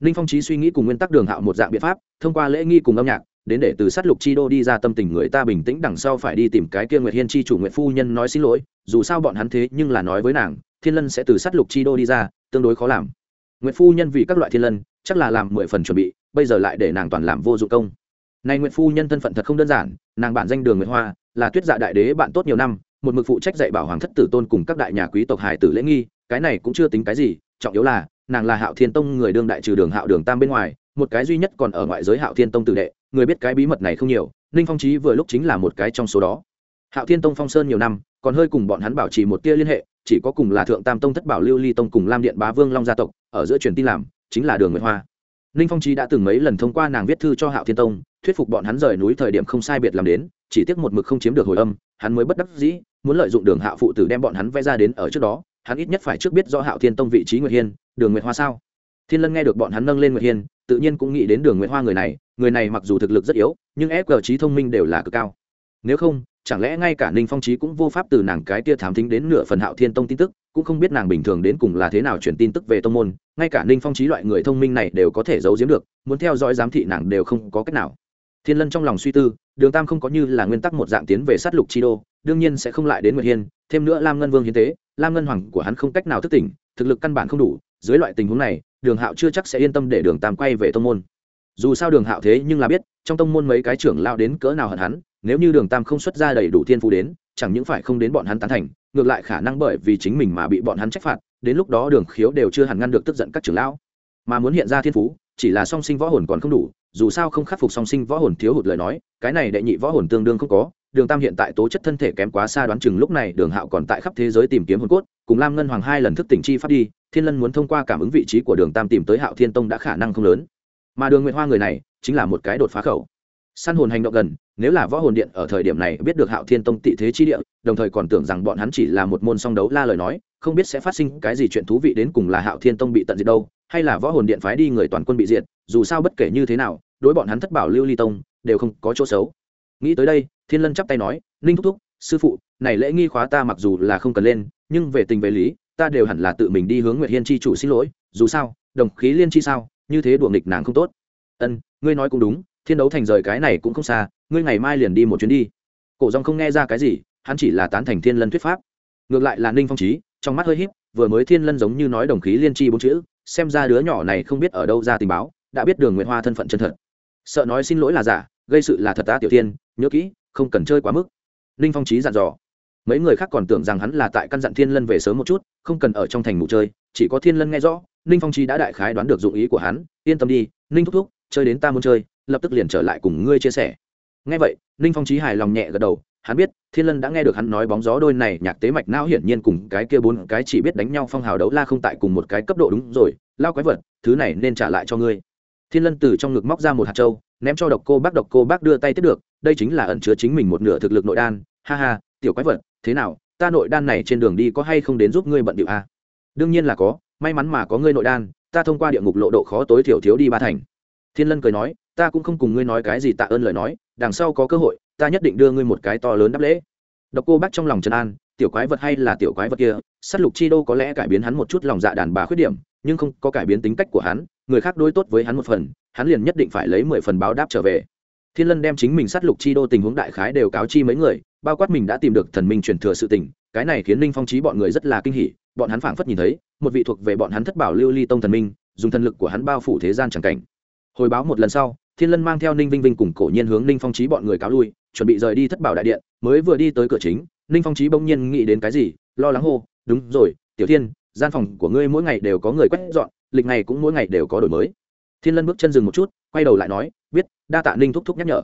[SPEAKER 1] ninh phong trí suy nghĩ cùng nguyên tắc đường hạo một dạng biện pháp, thông qua lễ nghi cùng âm nhạc, đến để từ sát lục chi đô đi ra tâm tình người ta bình tĩnh đằng sau phải đi tìm cái kia nguyệt hiên chi chủ nguyệt phu nhân nói xin lỗi, dù sao bọn hắn thế nhưng là nói với nàng, thiên lân sẽ từ sát lục chi đô đi ra, tương đối khó làm. Nguyệt phu nhân vì các loại thiên lân, chắc là làm mười phần chuẩn bị, bây giờ lại để nàng toàn làm vô dụng công. Này nguyệt phu nhân thân phận thật không đơn giản, nàng bản danh đường nguyệt hoa, là tuyết dạ đại đế bạn tốt nhiều năm, một mực phụ trách dạy bảo hoàng thất tử tôn cùng các đại nhà quý tộc hải tử lễ nghi, cái này cũng chưa tính cái gì, trọng yếu là nàng là hạo thiên tông người đương đại trừ đường hạo đường tam bên ngoài, một cái duy nhất còn ở ngoại giới hạo thiên tông tử đệ, người biết cái bí mật này không nhiều, ninh phong trí vừa lúc chính là một cái trong số đó. Hạo thiên tông phong sơn nhiều năm, còn hơi cùng bọn hắn bảo trì một tia liên hệ, chỉ có cùng là thượng tam tông thất bảo lưu ly tông cùng lam điện bá vương long gia tộc, ở giữa truyền tin làm, chính là đường nguyệt hoa. Ninh phong trí đã từng mấy lần thông qua nàng viết thư cho hạo thiên tông, thuyết phục bọn hắn rời núi thời điểm không sai biệt làm đến, chỉ tiếc một mực không chiếm được hồi âm, hắn mới bất đắc dĩ, muốn lợi dụng đường hạo phụ tử đem bọn hắn vẽ ra đến ở trước đó hắn ít nhất phải trước biết rõ hạo thiên tông vị trí nguyệt hiên, đường nguyệt hoa sao? Thiên lân nghe được bọn hắn nâng lên nguyệt hiên, tự nhiên cũng nghĩ đến đường nguyệt hoa người này người này mặc dù thực lực rất yếu, nhưng ép trí thông minh đều là cực cao. Nếu không, chẳng lẽ ngay cả ninh phong trí cũng vô pháp từ nàng cái tia thám thính đến nửa phần hạo thiên tông tin tức, cũng không biết nàng bình thường đến cùng là thế nào truyền tin tức về tông môn, ngay cả ninh phong trí loại người thông minh này đều có thể giấu giếm được, muốn theo dõi giám thị nàng đều không có cách nào. Thiên lân trong lòng suy tư, đường tam không có như là nguyên tắc một dạng tiến về sát lục chi đô, đương nhiên sẽ không lại đến nguyệt hiên, thêm nữa lam ngân vương hiến tế lam ngân hoàng của hắn không cách nào thức tỉnh, thực lực căn bản không đủ, dưới loại tình huống này, đường hạo chưa chắc sẽ yên tâm để đường tam quay về tông môn. Dù sao đường hạo thế nhưng là biết, trong tông môn mấy cái trưởng lao đến cỡ nào hận hắn, nếu như đường tam không xuất ra đầy đủ thiên phú đến, chẳng những phải không đến bọn hắn tán thành, ngược lại khả năng bởi vì chính mình mà bị bọn hắn trách phạt, đến lúc đó đường khiếu đều chưa hẳn ngăn được tức giận các trưởng lão. Mà muốn hiện ra thiên phú, chỉ là song sinh võ hồn còn không đủ, dù sao không khắc phục song sinh võ hồn thiếu hụt lời nói, cái này đệ nhị võ hồn tương đương không có đường tam hiện tại tố chất thân thể kém quá xa đoán chừng lúc này đường hạo còn tại khắp thế giới tìm kiếm hồn cốt, cùng lam ngân hoàng hai lần thức tỉnh chi phát đi, thiên lân muốn thông qua cảm ứng vị trí của đường tam tìm tới hạo thiên tông đã khả năng không lớn. Mà đường nguyệt hoa người này, chính là một cái đột phá khẩu. Săn hồn hành động gần, nếu là võ hồn điện ở thời điểm này biết được hạo thiên tông tị thế chi địa, đồng thời còn tưởng rằng bọn hắn chỉ là một môn song đấu la lời nói, không biết sẽ phát sinh cái gì chuyện thú vị đến cùng là hạo thiên tông bị tận diệt đâu, hay là võ hồn điện phái đi người toàn quân bị diệt, dù sao bất kể như thế nào, đối bọn hắn thất bảo lưu ly tông, đều không có chỗ xấu. Nghĩ tới đây thiên lân chắp tay nói, ninh thúc thúc, sư phụ, này lễ nghi khóa ta mặc dù là không cần lên, nhưng về tình về lý, ta đều hẳn là tự mình đi hướng nguyệt hiên chi chủ xin lỗi, dù sao, đồng khí liên chi sao, như thế đùa nghịch nàng không tốt. Ân, ngươi nói cũng đúng, thiên đấu thành rời cái này cũng không xa, ngươi ngày mai liền đi một chuyến đi. Cổ dòng không nghe ra cái gì, hắn chỉ là tán thành thiên lân thuyết pháp. Ngược lại là ninh phong trí trong mắt hơi híp, vừa mới thiên lân giống như nói đồng khí liên chi bốn chữ, xem ra đứa nhỏ này không biết ở đâu ra tình báo, đã biết đường nguyệt hoa thân phận chân thật. Sợ nói xin lỗi là giả, gây sự là thật ta tiểu tiên nhớ kỹ không cần chơi quá mức. Ninh phong trí dặn dò. Mấy người khác còn tưởng rằng hắn là tại căn dặn thiên lân về sớm một chút, không cần ở trong thành ngủ chơi, chỉ có thiên lân nghe rõ ninh phong trí đã đại khái đoán được dụng ý của hắn, yên tâm đi ninh thúc thúc, chơi đến ta muốn chơi, lập tức liền trở lại cùng ngươi chia sẻ. Nghe vậy ninh phong trí hài lòng nhẹ gật đầu, hắn biết, thiên lân đã nghe được hắn nói bóng gió đôi này, nhạc tế mạch não hiển nhiên cùng cái kia bốn cái chỉ biết đánh nhau phong hào đấu la không tại cùng một cái cấp độ đúng rồi, lao quái vật, thứ này nên trả lại cho ngươi. Thiên lân từ trong ngực móc ra một hạt trâu ném cho độc cô bác, độc cô bác đưa tay tiếp được đây chính là ẩn chứa chính mình một nửa thực lực nội đan. Ha ha, tiểu quái vật, thế nào, ta nội đan này trên đường đi có hay không đến giúp ngươi bận điệu a à? đương nhiên là có, may mắn mà có ngươi nội đan, ta thông qua địa ngục lộ độ khó tối thiểu thiếu đi ba thành. Thiên lân cười nói, ta cũng không cùng ngươi nói cái gì tạ ơn lời nói, đằng sau có cơ hội, ta nhất định đưa ngươi một cái to lớn đáp lễ. Độc cô bác trong lòng trần an, tiểu quái vật hay là tiểu quái vật kia s á t lục chi đô có lẽ cải biến hắn một chút lòng dạ đàn bà khuyết điểm, nhưng không có cải biến tính cách của hắn, người khác đối tốt với hắn một phần, hắn liền nhất định phải lấy mười phần báo đáp trở về thiên lân đem chính mình sát lục chi đô tình huống đại khái đều cáo chi mấy người, bao quát mình đã tìm được thần minh truyền thừa sự tình, cái này khiến ninh phong trí bọn người rất là kinh hỉ, bọn hắn phảng phất nhìn thấy, một vị thuộc về bọn hắn thất bảo lưu ly tông thần minh, dùng thần lực của hắn bao phủ thế gian c cảnh. Hồi báo một lần sau, thiên lân mang theo ninh vinh vinh cùng cổ nhiên hướng ninh phong trí bọn người cáo lui, chuẩn bị rời đi thất bảo đại điện, mới vừa đi tới cửa chính ninh phong trí bỗng nhiên nghĩ đến cái gì, lo lắng hô, đúng rồi, tiểu thiên, gian phòng của ngươi mỗi ngày đều có người quét dọn, lịch này cũng mỗi ngày đều có đổi mới. Thiên lân bước chân dừng một chút, quay đầu lại nói biết, đa tạ ninh thúc thúc nhắc nhở.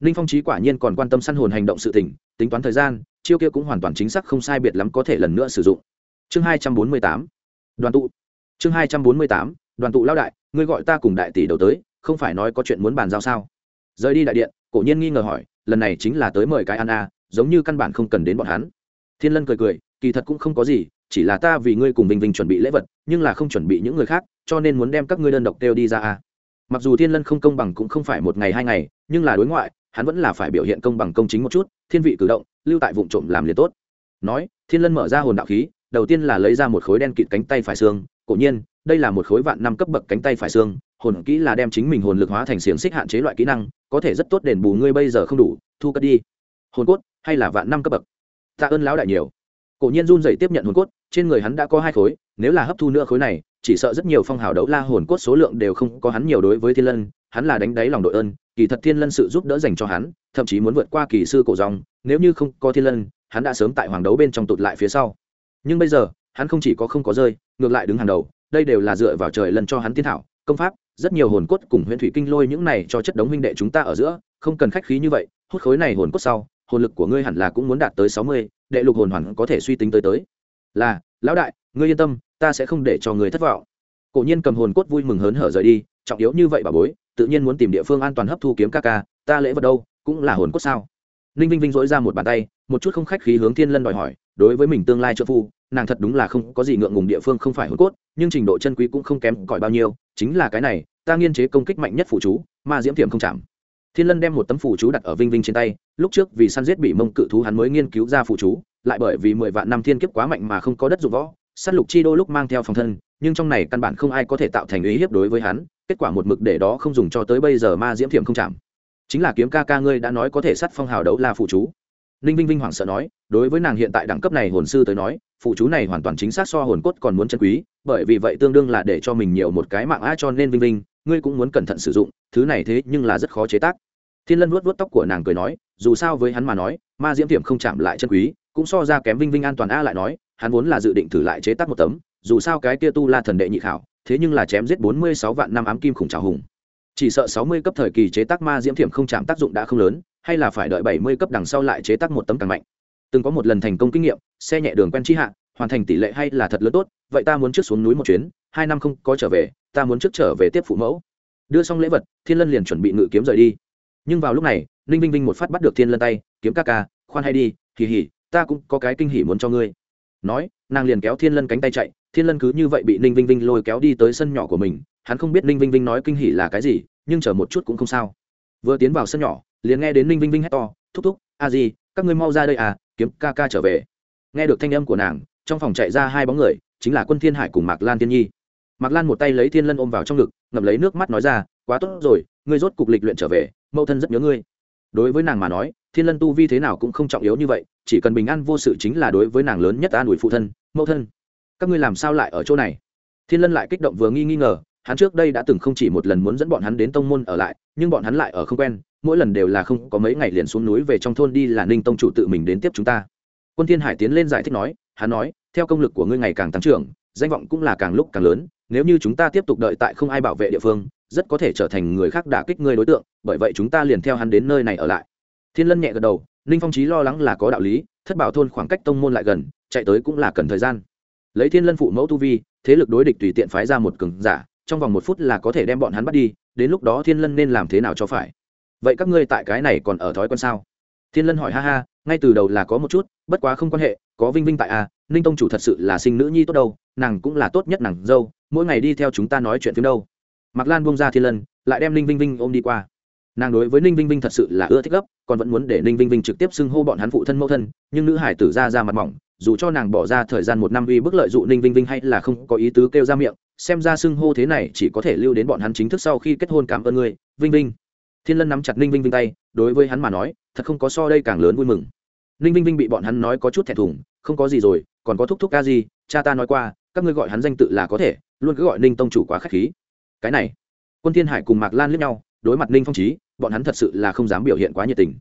[SPEAKER 1] Ninh phong trí quả nhiên còn quan tâm săn hồn hành động sự tỉnh tính toán thời gian, chiêu kia cũng hoàn toàn chính xác không sai biệt lắm có thể lần nữa sử dụng. Chương hai trăm bốn mươi tám. Đoàn tụ. Chương hai trăm bốn mươi tám, đoàn tụ lao đại, ngươi gọi ta cùng đại tỷ đầu tới, không phải nói có chuyện muốn bàn giao sao? Rời đi đại điện, cổ nhiên nghi ngờ hỏi, lần này chính là tới mời cái ăn a, giống như căn bản không cần đến bọn hắn. Thiên lân cười cười, kỳ thật cũng không có gì, chỉ là ta vì ngươi cùng vinh vinh chuẩn bị lễ vật, nhưng là không chuẩn bị những người khác, cho nên muốn đem các ngươi đơn độc kêu đi ra a mặc dù thiên lân không công bằng cũng không phải một ngày hai ngày, nhưng là đối ngoại, hắn vẫn là phải biểu hiện công bằng công chính một chút, thiên vị cử động, lưu tại vụ trộm làm liền tốt. Nói, thiên lân mở ra hồn đạo khí, đầu tiên là lấy ra một khối đen kịt cánh tay phải xương, cổ nhiên, đây là một khối vạn năm cấp bậc cánh tay phải xương, hồn kỹ là đem chính mình hồn lực hóa thành xiềng xích hạn chế loại kỹ năng, có thể rất tốt đền bù ngươi bây giờ không đủ, thu cất đi. Hồn cốt, hay là vạn năm cấp bậc? Tạ ơn lão đại nhiều. Cổ nhiên run dậy tiếp nhận hồn cốt, trên người hắn đã có hai khối, nếu là hấp thu nữa khối này chỉ sợ rất nhiều phong hào đấu la hồn cốt số lượng đều không có hắn nhiều đối với thiên lân, hắn là đánh đáy lòng đội ơn, kỳ thật thiên lân sự giúp đỡ dành cho hắn, thậm chí muốn vượt qua kỳ sư cổ dòng, nếu như không có thiên lân, hắn đã sớm tại hoàng đấu bên trong tụt lại phía sau. Nhưng bây giờ, hắn không chỉ có không có rơi, ngược lại đứng hàng đầu, đây đều là dựa vào trời lần cho hắn tiên thảo, công pháp, rất nhiều hồn cốt cùng huyện thủy kinh lôi những này cho chất đống huynh đệ chúng ta ở giữa, không cần khách khí như vậy, hút khối này hồn cốt sau, hồn lực của ngươi hẳn là cũng muốn đạt tới sáu mươi, đệ lục hồn hoàn có thể suy tính tới tới. Là, lão đại, ngươi yên tâm ta sẽ không để cho người thất vọng. Cổ nhiên cầm hồn cốt vui mừng hớn hở rời đi, trọng yếu như vậy bà bối, tự nhiên muốn tìm địa phương an toàn hấp thu kiếm ca ca, ta lễ vật đâu, cũng là hồn cốt sao? Ninh vinh vinh dỗi ra một bàn tay, một chút không khách khí hướng thiên lân đòi hỏi, đối với mình tương lai trợ phu, nàng thật đúng là không có gì ngượng ngùng địa phương không phải hồn cốt, nhưng trình độ chân quý cũng không kém cỏi bao nhiêu, chính là cái này, ta nghiên chế công kích mạnh nhất phụ chú mà diễm tiềm không chạm. Thiên lân đem một tấm phụ chú đặt ở vinh vinh trên tay, lúc trước vì săn giết bị mông cự thú hắn mới nghiên cứu ra phụ chú, lại bởi vì mười vạn năm thiên kiếp quá mạnh mà không có đất dụng võ sát lục chi đô lúc mang theo phòng thân, nhưng trong này căn bản không ai có thể tạo thành ý hiếp đối với hắn, kết quả một mực để đó không dùng cho tới bây giờ ma diễm thiểm không chạm. Chính là kiếm ca ca ngươi đã nói có thể sát phong hào đấu là phụ chú. Ninh vinh vinh hoảng sợ nói, đối với nàng hiện tại đẳng cấp này hồn sư tới nói, phụ chú này hoàn toàn chính xác so hồn cốt còn muốn chân quý, bởi vì vậy tương đương là để cho mình nhiều một cái mạng a cho nên vinh vinh, ngươi cũng muốn cẩn thận sử dụng, thứ này thế nhưng là rất khó chế tác. Thiên lân vuốt vuốt tóc của nàng cười nói, dù sao với hắn mà nói, ma diễm tiệm không chạm lại chân quý, cũng so ra kém vinh vinh an toàn a lại nói hắn vốn là dự định thử lại chế tác một tấm, dù sao cái kia tu la thần đệ nhị khảo, thế nhưng là chém giết bốn mươi sáu vạn năm ám kim khủng trào hùng. Chỉ sợ sáu mươi cấp thời kỳ chế tác ma diễm thiểm không chạm tác dụng đã không lớn, hay là phải đợi bảy mươi cấp đằng sau lại chế tác một tấm càng mạnh. Từng có một lần thành công kinh nghiệm, xe nhẹ đường quen chi hạ, hoàn thành tỷ lệ hay là thật lớn tốt, vậy ta muốn trước xuống núi một chuyến, hai năm không có trở về, ta muốn trước trở về tiếp phụ mẫu. Đưa xong lễ vật, thiên lân liền chuẩn bị ngự kiếm rời đi. Nhưng vào lúc này, ninh vinh vinh một phát bắt được thiên lân tay, kiếm ca ca, khoan hay đi, kỳ hỉ, ta cũng có cái kinh hỉ muốn cho ngươi nói, nàng liền kéo thiên lân cánh tay chạy, thiên lân cứ như vậy bị ninh vinh vinh lôi kéo đi tới sân nhỏ của mình, hắn không biết ninh vinh vinh nói kinh hỉ là cái gì, nhưng chờ một chút cũng không sao. Vừa tiến vào sân nhỏ, liền nghe đến ninh vinh vinh hét to, thúc thúc, a gì các ngươi mau ra đây à kiếm ca ca trở về. Nghe được thanh âm của nàng, trong phòng chạy ra hai bóng người, chính là quân thiên hải cùng mạc lan Thiên nhi. Mạc lan một tay lấy thiên lân ôm vào trong ngực, ngậm lấy nước mắt nói ra, quá tốt rồi, ngươi rốt cục lịch luyện trở về, mẫu thân rất nhớ ngươi. Đối với nàng mà nói thiên lân tu vi thế nào cũng không trọng yếu như vậy, chỉ cần bình an vô sự chính là đối với nàng lớn nhất an ủi phụ thân, mẫu thân. Các ngươi làm sao lại ở chỗ này? Thiên lân lại kích động vừa nghi nghi ngờ, hắn trước đây đã từng không chỉ một lần muốn dẫn bọn hắn đến tông môn ở lại, nhưng bọn hắn lại ở không quen, mỗi lần đều là không có mấy ngày liền xuống núi về trong thôn đi là ninh tông chủ tự mình đến tiếp chúng ta. Quân thiên hải tiến lên giải thích nói, hắn nói, theo công lực của ngươi ngày càng tăng trưởng, danh vọng cũng là càng lúc càng lớn, nếu như chúng ta tiếp tục đợi tại không ai bảo vệ địa phương, rất có thể trở thành người khác đả kích ngươi đối tượng, bởi vậy chúng ta liền theo hắn đến nơi này ở lại thiên lân nhẹ gật đầu, ninh phong trí lo lắng là có đạo lý, thất bảo thôn khoảng cách tông môn lại gần, chạy tới cũng là cần thời gian. Lấy thiên lân phụ mẫu tu vi, thế lực đối địch tùy tiện phái ra một cường giả, trong vòng một phút là có thể đem bọn hắn bắt đi, đến lúc đó thiên lân nên làm thế nào cho phải? Vậy các ngươi tại cái này còn ở thói quen sao? Thiên lân hỏi ha ha, ngay từ đầu là có một chút, bất quá không quan hệ, có vinh vinh tại à ninh tông chủ thật sự là sinh nữ nhi tốt đâu, nàng cũng là tốt nhất nàng dâu, mỗi ngày đi theo chúng ta nói chuyện phim đâu. Mạc lan bông ra thiên lân, lại đem ninh vinh vinh ôm đi qua nàng đối với ninh vinh vinh thật sự là ưa thích gấp, còn vẫn muốn để ninh vinh vinh trực tiếp xưng hô bọn hắn phụ thân mẫu thân, nhưng nữ hải tử ra ra mặt mỏng, dù cho nàng bỏ ra thời gian một năm uy bức lợi dụ ninh vinh vinh hay là không có ý tứ kêu ra miệng, xem ra xưng hô thế này chỉ có thể lưu đến bọn hắn chính thức sau khi kết hôn cảm ơn ngươi, vinh vinh. Thiên lân nắm chặt ninh vinh vinh tay, đối với hắn mà nói, thật không có so đây càng lớn vui mừng. Ninh vinh vinh bị bọn hắn nói có chút thẹn thùng, không có gì rồi, còn có thúc thúc ca gì cha ta nói qua, các ngươi gọi hắn danh tự là có thể, luôn cứ gọi ninh tông chủ quá k h á c h khí. Cái này, quân thiên hải cùng mạc lan lướt nhau đối mặt ninh phong trí bọn hắn thật sự là không dám biểu hiện quá nhiệt tình.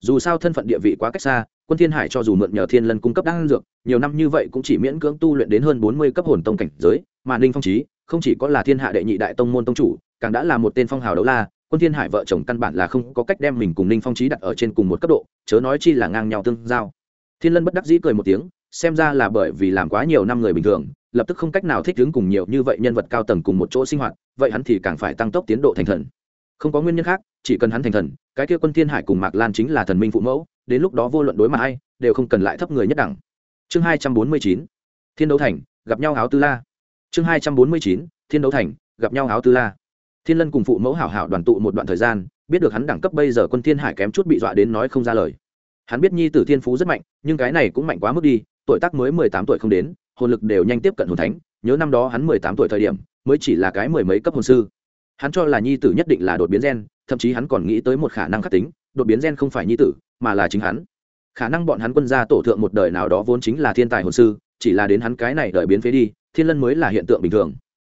[SPEAKER 1] Dù sao thân phận địa vị quá cách xa, quân thiên hải cho dù mượn nhờ thiên lân cung cấp đan dược, nhiều năm như vậy cũng chỉ miễn cưỡng tu luyện đến hơn bốn mươi cấp hồn tông cảnh giới, mà ninh phong trí không chỉ có là thiên hạ đệ nhị đại tông môn tông chủ, càng đã là một tên phong hào đấu la, quân thiên hải vợ chồng căn bản là không có cách đem mình cùng ninh phong trí đặt ở trên cùng một cấp độ, chớ nói chi là ngang nhau tương giao. Thiên lân bất đắc dĩ cười một tiếng, xem ra là bởi vì làm quá nhiều năm người bình thường, lập tức không cách nào thích ứng cùng nhiều như vậy nhân vật cao tầng cùng một chỗ sinh hoạt, vậy hắn thì càng phải tăng tốc tiến độ thành thần không có nguyên nhân khác, chỉ cần hắn thành thần, cái kia quân thiên hải cùng mạc lan chính là thần minh phụ mẫu, đến lúc đó vô luận đối mặt hay đều không cần lại thấp người nhất đẳng. Chương hai trăm bốn mươi chín, thiên đấu thành, gặp nhau áo tư la. Chương hai trăm bốn mươi chín, thiên đấu thành, gặp nhau áo tư la. Thiên lân cùng phụ mẫu hảo hảo đoàn tụ một đoạn thời gian, biết được hắn đẳng cấp bây giờ quân thiên hải kém chút bị dọa đến nói không ra lời. Hắn biết nhi tử thiên phú rất mạnh, nhưng cái này cũng mạnh quá mức đi, tuổi tác mới mười tám tuổi không đến, hồn lực đều nhanh tiếp cận hồn thánh, nhớ năm đó hắn mười tám tuổi thời điểm, mới chỉ là cái mười mấy cấp hồn sư hắn cho là nhi tử nhất định là đột biến gen, thậm chí hắn còn nghĩ tới một khả năng khắc tính, đột biến gen không phải nhi tử, mà là chính hắn. Khả năng bọn hắn quân gia tổ thượng một đời nào đó vốn chính là thiên tài hồn sư, chỉ là đến hắn cái này đợi biến phế đi, thiên lân mới là hiện tượng bình thường.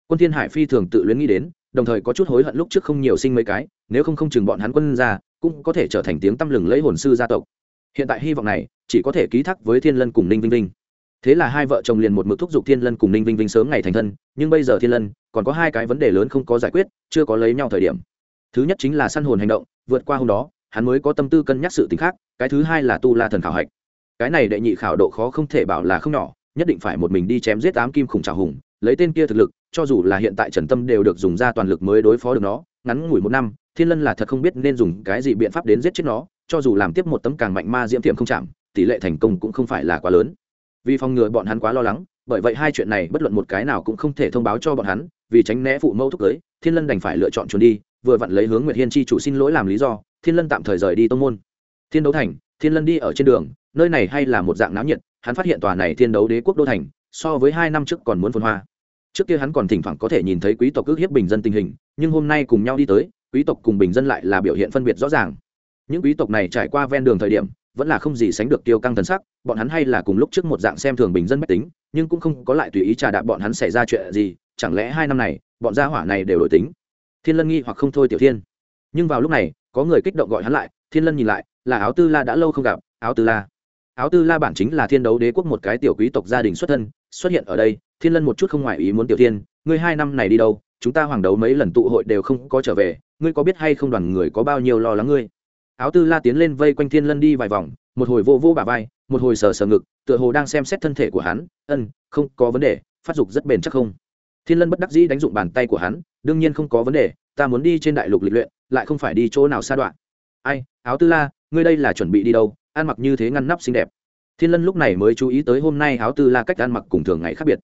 [SPEAKER 1] Quân thiên hải phi thường tự luyến nghĩ đến, đồng thời có chút hối hận lúc trước không nhiều sinh mấy cái, nếu không không chừng bọn hắn quân gia cũng có thể trở thành tiếng tăm lừng lấy hồn sư gia tộc. Hiện tại hy vọng này, chỉ có thể ký thác với thiên lân cùng ninh vinh vinh thế là hai vợ chồng liền một mực thúc giục thiên lân cùng ninh vinh vinh sớm ngày thành thân, nhưng bây giờ thiên lân còn có hai cái vấn đề lớn không có giải quyết, chưa có lấy nhau thời điểm. Thứ nhất chính là săn hồn hành động, vượt qua hôm đó, hắn mới có tâm tư cân nhắc sự t ì n h khác, cái thứ hai là tu la thần khảo hạch. Cái này đệ nhị khảo độ khó không thể bảo là không nhỏ, nhất định phải một mình đi chém giết tám kim khủng trào hùng, lấy tên kia thực lực, cho dù là hiện tại trần tâm đều được dùng ra toàn lực mới đối phó được nó, ngắn ngủi một năm, thiên lân là thật không biết nên dùng cái gì biện pháp đến giết chết nó, cho dù làm tiếp một tấm càng mạnh ma diễm thiệm không chạm, tỷ lệ thành công cũng không phải là quá lớn vì phòng ngừa bọn hắn quá lo lắng, bởi vậy hai chuyện này bất luận một cái nào cũng không thể thông báo cho bọn hắn, vì tránh né phụ mẫu thúc cưới, thiên lân đành phải lựa chọn trốn đi, vừa vặn lấy hướng nguyệt hiên chi chủ xin lỗi làm lý do, thiên lân tạm thời rời đi tông môn. Thiên đấu thành, thiên lân đi ở trên đường, nơi này hay là một dạng náo nhiệt, hắn phát hiện tòa này thiên đấu đế quốc đô thành, so với hai năm trước còn muốn phồn hoa. Trước kia hắn còn thỉnh thoảng có thể nhìn thấy quý tộc ước hiếp bình dân tình hình, nhưng hôm nay cùng nhau đi tới, quý tộc cùng bình dân lại là biểu hiện phân biệt rõ ràng. Những quý tộc này trải qua ven đường thời điểm vẫn là không gì sánh được tiêu căng thần sắc, bọn hắn hay là cùng lúc trước một dạng xem thường bình dân mách tính, nhưng cũng không có lại tùy ý trà đạp bọn hắn xảy ra chuyện gì, chẳng lẽ hai năm này, bọn gia hỏa này đều đổi tính? Thiên lân nghi hoặc không thôi tiểu thiên. Nhưng vào lúc này, có người kích động gọi hắn lại, thiên lân nhìn lại, là áo tư la đã lâu không gặp, áo tư la. Áo tư la bản chính là thiên đấu đế quốc một cái tiểu quý tộc gia đình xuất thân, xuất hiện ở đây, thiên lân một chút không ngoại ý muốn tiểu thiên, ngươi hai năm này đi đâu, chúng ta hoàng đấu mấy lần tụ hội đều không có trở về, ngươi có biết hay không đoàn người có bao nhiêu lo lắng ngươi? Áo tư la tiến lên vây quanh thiên lân đi vài vòng, một hồi vô vô bà vai, một hồi sờ sờ ngực, tựa hồ đang xem xét thân thể của hắn. Ân, không có vấn đề, phát dục rất bền chắc không? Thiên lân bất đắc dĩ đánh dụng bàn tay của hắn. Đương nhiên không có vấn đề, ta muốn đi trên đại lục lịch luyện, lại không phải đi chỗ nào xa đoạn. Ai, áo tư la, ngươi đây là chuẩn bị đi đâu? Ăn mặc như thế ngăn nắp xinh đẹp. Thiên lân lúc này mới chú ý tới hôm nay áo tư la cách ăn mặc cùng thường ngày khác biệt.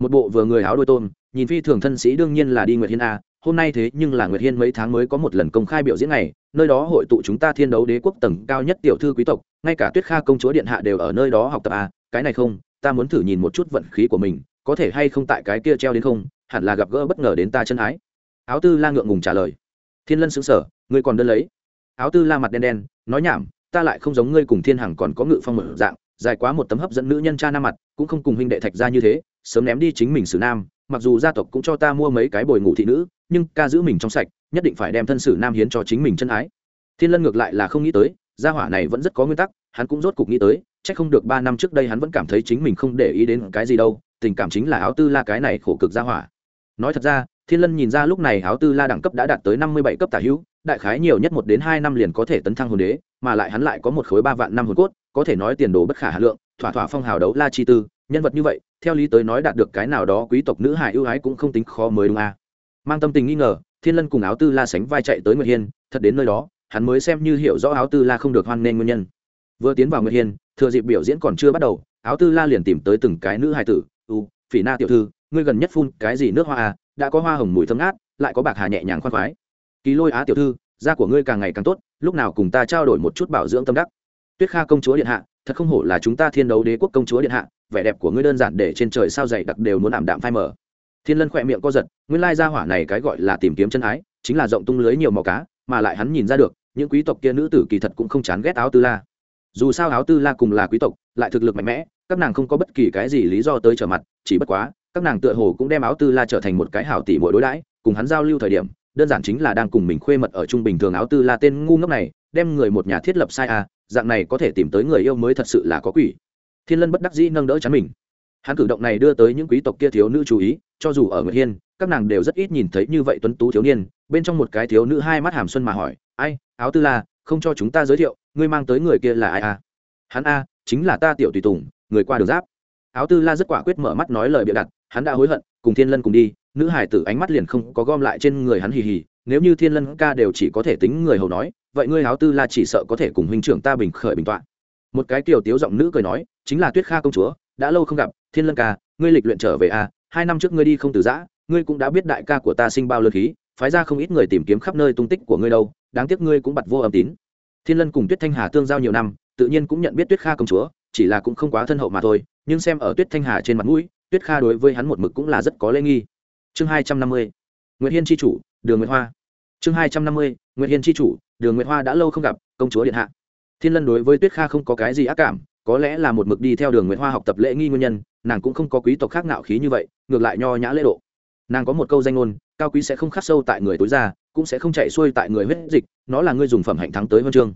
[SPEAKER 1] Một bộ vừa người áo đôi tôm, nhìn phi thường thân sĩ đương nhiên là đi nguyệt hiên a hôm nay thế nhưng là nguyệt hiên mấy tháng mới có một lần công khai biểu diễn này nơi đó hội tụ chúng ta thiên đấu đế quốc tầng cao nhất tiểu thư quý tộc, ngay cả tuyết kha công chúa điện hạ đều ở nơi đó học tập à? cái này không, ta muốn thử nhìn một chút vận khí của mình, có thể hay không tại cái kia treo đến không, hẳn là gặp gỡ bất ngờ đến ta chân ái áo tư la ngượng ngùng trả lời thiên lân xứng sở ngươi còn đơn lấy áo tư la mặt đen đen, nói nhảm, ta lại không giống ngươi cùng thiên hằng còn có ngự phong mở dạng, dài quá một tấm hấp dẫn nữ nhân cha nam mặt, cũng không cùng huynh đệ thạch ra như thế, sớm ném đi chính mình xử nam mặc dù gia tộc cũng cho ta mua mấy cái bồi ngủ thị nữ, nhưng ca giữ mình trong sạch, nhất định phải đem thân sử nam hiến cho chính mình chân ái. Thiên lân ngược lại là không nghĩ tới, gia hỏa này vẫn rất có nguyên tắc, hắn cũng rốt cục nghĩ tới c h ắ c không được ba năm trước đây hắn vẫn cảm thấy chính mình không để ý đến cái gì đâu, tình cảm chính là áo tư la cái này khổ cực gia hỏa. Nói thật ra, thiên lân nhìn ra lúc này áo tư la đẳng cấp đã đạt tới năm mươi bảy cấp tả hữu, đại khái nhiều nhất một đến hai năm liền có thể tấn thăng hồn đế, mà lại hắn lại có một khối ba vạn năm hồn cốt, có thể nói tiền đồ bất khả hà lượng, thỏa thỏa phong hào đấu la chi tư, nhân vật như vậy theo lý tới nói đạt được cái nào đó quý tộc nữ hải ưu ái cũng không tính khó mới đúng à. mang tâm tình nghi ngờ, thiên lân cùng áo tư la sánh vai chạy tới nguyệt hiên, thật đến nơi đó, hắn mới xem như hiểu rõ áo tư la không được hoan nghênh nguyên nhân. Vừa tiến vào nguyệt hiên, thừa dịp biểu diễn còn chưa bắt đầu, áo tư la liền tìm tới từng cái nữ hài tử. U, phỉ na tiểu thư, ngươi gần nhất phun cái gì nước hoa à? Đã có hoa hồng mùi thơm ngát, lại có bạc hà nhẹ nhàng khoan khoái. Kỳ lôi á tiểu thư, da của ngươi càng ngày càng tốt, lúc nào cùng ta trao đổi một chút bảo dưỡng tâm đắc tuyết kha công chúa điện hạ, thật không hổ là chúng ta thiên đấu đế quốc công chúa điện hạ, vẻ đẹp của ngươi đơn giản để trên trời sao dày đặc đều muốn ảm đạm phai mờ. Thiên lân khỏe miệng co giật, nguyên lai gia hỏa này cái gọi là tìm kiếm chân ái, chính là rộng tung lưới nhiều màu cá, mà lại hắn nhìn ra được, những quý tộc kia nữ tử kỳ thật cũng không chán ghét áo tư la. Dù sao áo tư la cùng là quý tộc, lại thực lực mạnh mẽ, các nàng không có bất kỳ cái gì lý do tới trở mặt, chỉ bất quá, các nàng tựa hồ cũng đem áo tư la trở thành một cái hảo tỷ mỗi đối đãi, cùng hắn giao lưu thời điểm, đơn giản chính là đang cùng mình khuê mật ở trung bình thường áo tư la tên ngu ngốc này đem người một nhà thiết lập sai à dạng này có thể tìm tới người yêu mới thật sự là có quỷ. Thiên lân bất đắc dĩ nâng đỡ chắn mình. Hắn cử động này đưa tới những quý tộc kia thiếu nữ chú ý, cho dù ở nguyệt hiên, các nàng đều rất ít nhìn thấy như vậy tuấn tú thiếu niên, bên trong một cái thiếu nữ hai mắt hàm xuân mà hỏi, ai, áo tư la, không cho chúng ta giới thiệu, ngươi mang tới người kia là ai à? Hắn a, chính là ta tiểu tùy tùng, người qua đường giáp. Áo tư la rất quả quyết mở mắt nói lời bịa đặt, hắn đã hối hận, cùng thiên lân cùng đi, nữ hải tử ánh mắt liền không có gom lại trên người hắn hì hì nếu như thiên lân ca đều chỉ có thể tính người hầu nói, vậy ngươi háo tư la chỉ sợ có thể cùng huynh trưởng ta bình khởi bình t một cái tiểu tiếu giọng nữ cười nói, chính là tuyết kha công chúa, đã lâu không gặp, thiên lân ca, ngươi lịch luyện trở về à hai năm trước ngươi đi không từ giã, ngươi cũng đã biết đại ca của ta sinh bao lơ khí, phái ra không ít người tìm kiếm khắp nơi tung tích của ngươi đâu, đáng tiếc ngươi cũng bặt vô âm tín. Thiên lân cùng tuyết thanh hà tương giao nhiều năm, tự nhiên cũng nhận biết tuyết kha công chúa, chỉ là cũng không quá thân hậu mà thôi, nhưng xem ở tuyết thanh hà trên mặt mũi, tuyết kha đối với hắn một mực cũng là rất có lễ nghi. Chương hai trăm năm mươi nguyễn hiên tri chủ đường Nguyệt hoa. Chương hai trăm năm mươi, Nguyệt hiên tri chủ, đường Nguyệt hoa đã lâu không gặp, công chúa điện hạ. Thiên lân đối với tuyết kha không có cái gì ác cảm, có lẽ là một mực đi theo đường Nguyệt hoa học tập lễ nghi nguyên nhân, nàng cũng không có quý tộc khác nạo khí như vậy, ngược lại nho nhã lễ độ. Nàng có một câu danh ngôn, cao quý sẽ không khắc sâu tại người tối ra cũng sẽ không chạy xuôi tại người huyết dịch, nó là người dùng phẩm hạnh thắng tới huân chương.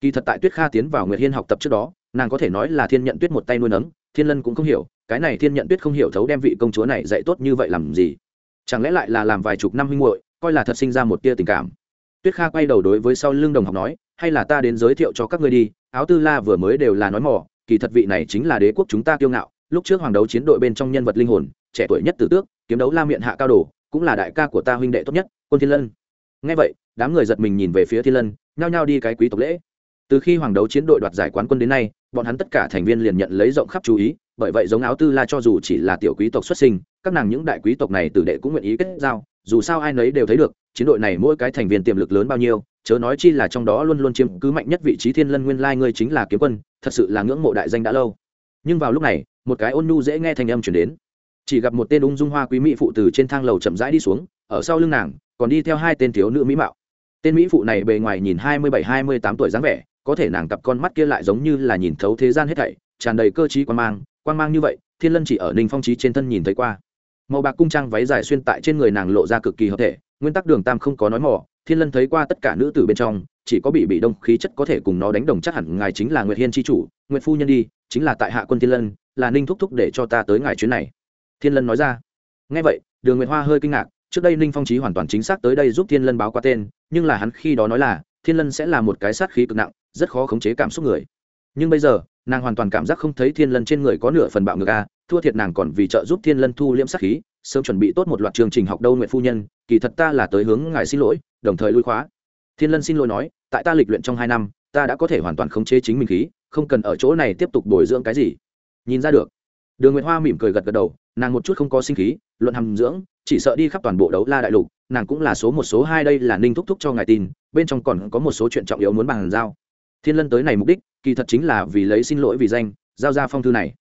[SPEAKER 1] Kỳ thật tại tuyết kha tiến vào nguyệt hiên học tập trước đó, nàng có thể nói là thiên nhận tuyết một tay nuôi nấng, thiên lân cũng không hiểu, cái này thiên nhận tuyết không hiểu thấu đem vị công chúa này dạy tốt như vậy làm gì. Chẳng lẽ lại là làm vài chục năm huynh muội coi là thật sinh ra một tia tình cảm. Tuyết kha quay đầu đối với sau lưng đồng học nói, hay là ta đến giới thiệu cho các ngươi đi, áo tư la vừa mới đều là nói mỏ, kỳ thật vị này chính là đế quốc chúng ta kiêu ngạo, lúc trước hoàng đấu chiến đội bên trong nhân vật linh hồn, trẻ tuổi nhất tử tước, kiếm đấu la miệng hạ cao đồ, cũng là đại ca của ta huynh đệ tốt nhất, quân thiên lân. Ngay vậy, đám người giật mình nhìn về phía thiên lân, nhao nhao đi cái quý tộc lễ. Từ khi hoàng đấu chiến đội đoạt giải quán quân đến nay, bọn hắn tất cả thành viên liền nhận lấy rộng khắp chú ý, bởi vậy giống áo tư la cho dù chỉ là tiểu quý tộc xuất sinh, các nàng những đại quý tộc này tử đệ cũng nguyện ý kết giao dù sao ai nấy đều thấy được, chiến đội này mỗi cái thành viên tiềm lực lớn bao nhiêu, chớ nói chi là trong đó luôn luôn chiếm cứ mạnh nhất vị trí thiên lân nguyên lai ngươi chính là kiếm quân, thật sự là ngưỡng mộ đại danh đã lâu. Nhưng vào lúc này, một cái ôn nhu dễ nghe thanh âm chuyển đến. Chỉ gặp một tên ung dung hoa quý mỹ phụ từ trên thang lầu chậm rãi đi xuống, ở sau lưng nàng, còn đi theo hai tên thiếu nữ mỹ mạo. Tên mỹ phụ này bề ngoài nhìn hai mươi bảy, hai mươi tám tuổi dáng vẻ, có thể nàng cặp con mắt kia lại giống như là nhìn thấu thế gian hết thảy, tràn đầy cơ t quan mang quan mang như vậy, thiên lân chỉ ở ninh phong trí trên thân nhìn thấy qua màu bạc cung trang váy dài xuyên tại trên người nàng lộ ra cực kỳ hợp thể, nguyên tắc đường tam không có nói mỏ, thiên lân thấy qua tất cả nữ tử bên trong, chỉ có bị bị đông khí chất có thể cùng nó đánh đồng chắc hẳn ngài chính là nguyệt hiên tri chủ, nguyệt phu nhân đi, chính là tại hạ quân thiên lân, là ninh thúc thúc để cho ta tới ngài chuyến này. Thiên lân nói ra. Ngay vậy, đường nguyệt hoa hơi kinh ngạc, trước đây ninh phong trí hoàn toàn chính xác tới đây giúp thiên lân báo qua tên, nhưng là hắn khi đó nói là, thiên lân sẽ là một cái sát khí cực nặng, rất khó khống chế cảm xúc người. Nhưng bây giờ, nàng hoàn toàn cảm giác không thấy thiên lân trên người có nửa phần bạo ngược a thua thiệt nàng còn vì trợ giúp thiên lân thu liễm sát khí, sớm chuẩn bị tốt một loạt chương trình học đâu nguyện phu nhân, kỳ thật ta là tới hướng ngài xin lỗi, đồng thời lui khóa. Thiên lân xin lỗi nói, tại ta lịch luyện trong hai năm, ta đã có thể hoàn toàn khống chế chính mình khí, không cần ở chỗ này tiếp tục bồi dưỡng cái gì. Nhìn ra được. Đường nguyệt hoa mỉm cười gật gật đầu, nàng một chút không có sinh khí, luận hàm dưỡng, chỉ sợ đi khắp toàn bộ đấu la đại lục, nàng cũng là số một, số hai đây là ninh thúc thúc cho ngài tin, bên trong còn có một số chuyện trọng yếu muốn bàn giao. Thiên lân tới này mục đích, kỳ thật chính là vì lấy xin lỗi vì danh, giao ra phong thư này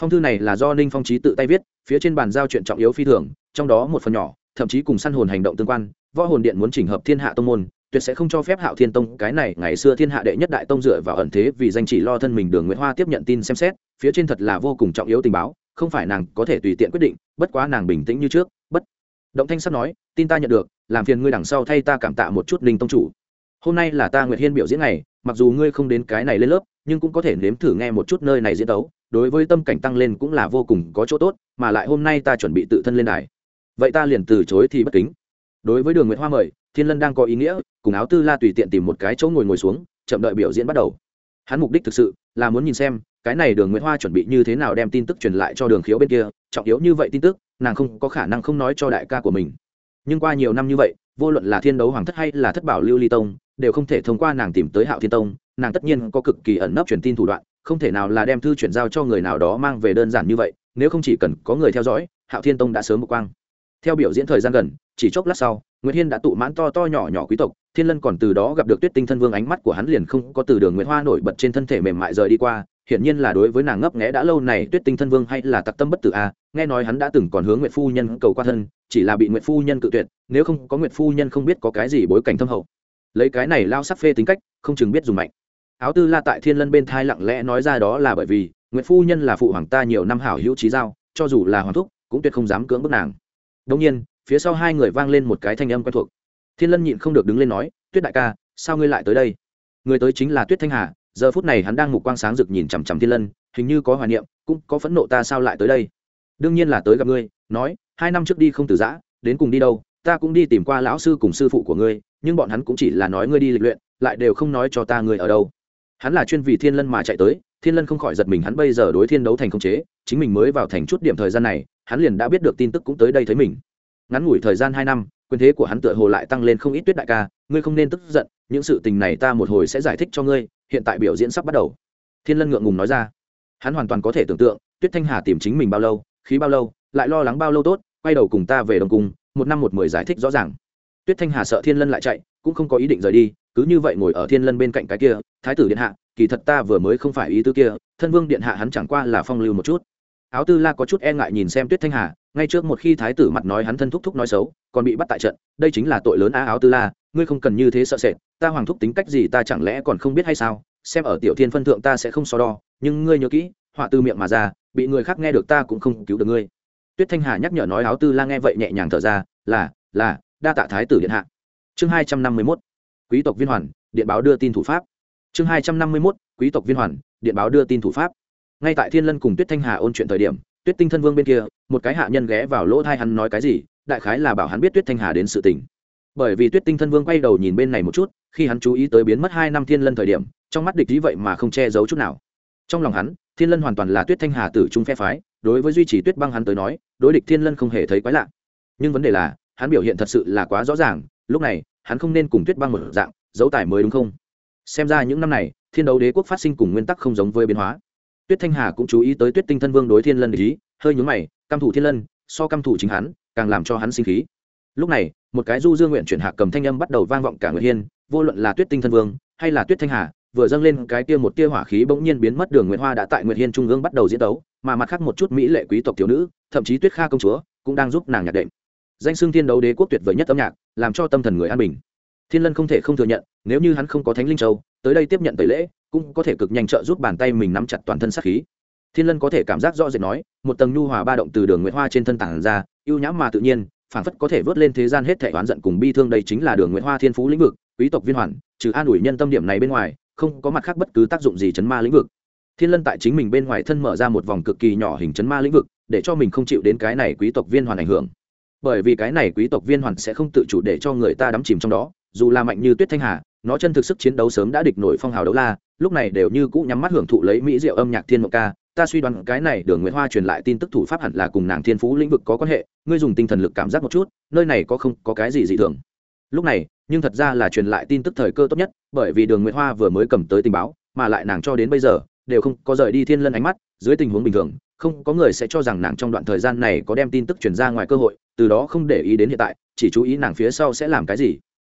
[SPEAKER 1] phong thư này là do ninh phong trí tự tay viết, phía trên bàn giao chuyện trọng yếu phi thường, trong đó một phần nhỏ, thậm chí cùng săn hồn hành động tương quan, võ hồn điện muốn chỉnh hợp thiên hạ tông môn, tuyệt sẽ không cho phép hạo thiên tông, cái này ngày xưa thiên hạ đệ nhất đại tông dựa vào ẩn thế vì danh chỉ lo thân mình đường nguyễn hoa tiếp nhận tin xem xét, phía trên thật là vô cùng trọng yếu tình báo, không phải nàng có thể tùy tiện quyết định, bất quá nàng bình tĩnh như trước, bất động thanh sắp nói, tin ta nhận được, làm phiền ngươi đằng sau thay ta cảm tạ một chút Ninh tông chủ hôm nay là ta nguyệt hiên biểu diễn này mặc dù ngươi không đến cái này lên lớp, nhưng cũng có thể nếm thử nghe một chút nơi này diễn đấu đối với tâm cảnh tăng lên cũng là vô cùng có chỗ tốt, mà lại hôm nay ta chuẩn bị tự thân lên đài. Vậy ta liền từ chối thì bất kính. Đối với đường nguyễn hoa mời, thiên lân đang có ý nghĩa, cùng áo tư la tùy tiện tìm một cái chỗ ngồi ngồi xuống, chậm đợi biểu diễn bắt đầu. Hắn mục đích thực sự là muốn nhìn xem, cái này đường nguyễn hoa chuẩn bị như thế nào đem tin tức truyền lại cho đường khiếu bên kia, trọng yếu như vậy tin tức, nàng không có khả năng không nói cho đại ca của mình. Nhưng qua nhiều năm như vậy, vô luận là thiên đấu hoàng thất hay là thất bảo lưu ly tông, đều không thể thông qua nàng tìm tới hạo thiên tông, nàng tất nhiên có cực kỳ ẩn nấp truyền tin thủ đoạn không thể nào là đem thư chuyển giao cho người nào đó mang về đơn giản như vậy nếu không chỉ cần có người theo dõi hạo thiên tông đã sớm một quang. Theo biểu diễn thời gian gần chỉ chốc lát sau nguyễn hiên đã tụ mãn to to nhỏ nhỏ quý tộc thiên lân còn từ đó gặp được tuyết tinh thân vương ánh mắt của hắn liền không có từ đường nguyễn hoa nổi bật trên thân thể mềm mại rời đi qua hiển nhiên là đối với nàng ngấp nghẽ đã lâu này tuyết tinh thân vương hay là tặc tâm bất tử a à, nghe nói hắn đã từng còn hướng nguyệt phu nhân cầu qua thân chỉ là bị nguyệt phu nhân cự tuyệt nếu không có nguyệt phu nhân không biết có cái gì bối cảnh thâm hậu. Lấy cái này lao sắc phê tính cách không chừng biết dùng mạnh áo tư la tại thiên lân bên thai lặng lẽ nói ra đó là bởi vì, nguyệt phu nhân là phụ hoàng ta nhiều năm hảo hữu trí giao, cho dù là hoàng thúc, cũng tuyệt không dám cưỡng bức nàng. Đông nhiên, phía sau hai người vang lên một cái thanh âm quen thuộc. Thiên lân nhịn không được đứng lên nói, tuyết đại ca, sao ngươi lại tới đây? Người tới chính là tuyết thanh hà, giờ phút này hắn đang mục quang sáng rực nhìn chằm chằm thiên lân, hình như có hoài niệm, cũng có phẫn nộ ta sao lại tới đây? Đương nhiên là tới gặp ngươi, nói, hai năm trước đi không từ giã, đến cùng đi đâu, ta cũng đi tìm qua lão sư cùng sư phụ của ngươi, nhưng bọn hắn cũng chỉ là nói ngươi đi lịch luyện, lại đều không nói cho ta ngươi ở đâu hắn là chuyên vì thiên lân mà chạy tới, thiên lân không khỏi giật mình hắn bây giờ đối thiên đấu thành không chế, chính mình mới vào thành chút điểm thời gian này, hắn liền đã biết được tin tức cũng tới đây thấy mình. Ngắn ngủi thời gian hai năm, quyền thế của hắn tựa hồ lại tăng lên không ít tuyết đại ca, ngươi không nên tức giận, những sự tình này ta một hồi sẽ giải thích cho ngươi, hiện tại biểu diễn sắp bắt đầu. Thiên lân ngượng ngùng nói ra. Hắn hoàn toàn có thể tưởng tượng, tuyết thanh hà tìm chính mình bao lâu, khí bao lâu, lại lo lắng bao lâu tốt, quay đầu cùng ta về đồng cung, một năm một mười giải thích rõ ràng. Tuyết thanh hà sợ thiên lân lại chạy cũng không có ý định rời đi, cứ như vậy ngồi ở thiên lân bên cạnh cái kia, thái tử điện hạ, kỳ thật ta vừa mới không phải ý tư kia, thân vương điện hạ hắn chẳng qua là phong lưu một chút. Áo tư la có chút e ngại nhìn xem tuyết thanh hà, ngay trước một khi thái tử mặt nói hắn thân thúc thúc nói xấu, còn bị bắt tại trận, đây chính là tội lớn á áo tư la, ngươi không cần như thế sợ sệt, ta hoàng thúc tính cách gì ta chẳng lẽ còn không biết hay sao, xem ở tiểu thiên phân thượng ta sẽ không so đo, nhưng ngươi nhớ kỹ, họa từ miệng mà ra, bị người khác nghe được ta cũng không cứu được ngươi. Tuyết thanh hà nhắc nhở nói áo tư la nghe vậy nhẹ nhàng thở ra, là là, đa tạ thái tử điện hạ chương hai trăm năm mươi mốt, quý tộc viên hoàn, điện báo đưa tin thủ pháp. Chương hai trăm năm mươi mốt, quý tộc viên hoàn, điện báo đưa tin thủ pháp. Ngay tại thiên lân cùng tuyết thanh hà ôn chuyện thời điểm, tuyết tinh thân vương bên kia, một cái hạ nhân ghé vào lỗ thai hắn nói cái gì, đại khái là bảo hắn biết tuyết thanh hà đến sự tình. Bởi vì tuyết tinh thân vương quay đầu nhìn bên này một chút, khi hắn chú ý tới biến mất hai năm thiên lân thời điểm, trong mắt địch ý vậy mà không che giấu chút nào. Trong lòng hắn, thiên lân hoàn toàn là tuyết thanh hà tử trung phe phái, đối với duy trì tuyết băng hắn tới nói, đối địch thiên lân không hề thấy quái lạ. Nhưng vấn đề là, hắn biểu hiện thật sự là quá rõ ràng lúc này, hắn không nên cùng tuyết băng một dạng dấu tải mới đúng không? Xem ra những năm này, thiên đấu đế quốc phát sinh cùng nguyên tắc không giống với biến hóa. Tuyết thanh hà cũng chú ý tới tuyết tinh thân vương đối thiên lân ý, hơi nhúng mày, căm thủ thiên lân, so căm thủ chính hắn, càng làm cho hắn sinh khí. Lúc này, một cái du dương nguyện chuyển hạ cầm thanh âm bắt đầu vang vọng cả người hiên, vô luận là tuyết tinh thân vương, hay là tuyết thanh hà, vừa dâng lên cái kia một tia hỏa khí bỗng nhiên biến mất đường nguyệt hoa đã tại nguyệt hiên trung ương bắt đầu diễn đấu mà mặt khác một chút mỹ lệ quý tộc thiếu nữ, thậm chí tuyết kha công chúa, cũng đang giúp nàng nhạc đệm. Danh xưng thiên đấu đế quốc tuyệt vời nhất âm nhạc làm cho tâm thần người an bình. Thiên lân không thể không thừa nhận, nếu như hắn không có thánh linh châu, tới đây tiếp nhận tẩy lễ, cũng có thể cực nhanh trợ giúp bàn tay mình nắm chặt toàn thân sát khí. Thiên lân có thể cảm giác rõ rệt nói, một tầng nhu hòa ba động từ đường nguyễn hoa trên thân tảng ra, ưu nhãm mà tự nhiên phản phất có thể vớt lên thế gian hết thể oán giận cùng bi thương đây chính là đường nguyễn hoa thiên phú lĩnh vực, quý tộc viên hoàn, trừ an ủi nhân tâm điểm này bên ngoài, không có mặt khác bất cứ tác dụng gì chấn ma lĩnh vực. Thiên lân tại chính mình bên ngoài thân mở ra một vòng cực kỳ nhỏ hình chấn ma lĩnh vực, để cho mình không chịu đến cái này quý tộc viên hoàn ảnh hưởng bởi vì cái này quý tộc viên hoàn sẽ không tự chủ để cho người ta đắm chìm trong đó, dù là mạnh như tuyết thanh hà, nó chân thực sức chiến đấu sớm đã địch nổi phong hào đấu la, lúc này đều như cũ nhắm mắt hưởng thụ lấy mỹ diệu âm nhạc thiên mộng ca. Ta suy đoán cái này đường nguyễn hoa truyền lại tin tức thủ pháp hẳn là cùng nàng thiên phú lĩnh vực có quan hệ, ngươi dùng tinh thần lực cảm giác một chút, nơi này có không có cái gì dị thường. Lúc này, nhưng thật ra là truyền lại tin tức thời cơ tốt nhất, bởi vì đường nguyễn hoa vừa mới cầm tới tình báo, mà lại nàng cho đến bây giờ, đều không có rời đi thiên lân ánh mắt, dưới tình huống bình thường không có người sẽ cho rằng nàng trong đoạn thời gian này có đem tin tức truyền ra ngoài cơ hội, từ đó không để ý đến hiện tại, chỉ chú ý nàng phía sau sẽ làm cái gì.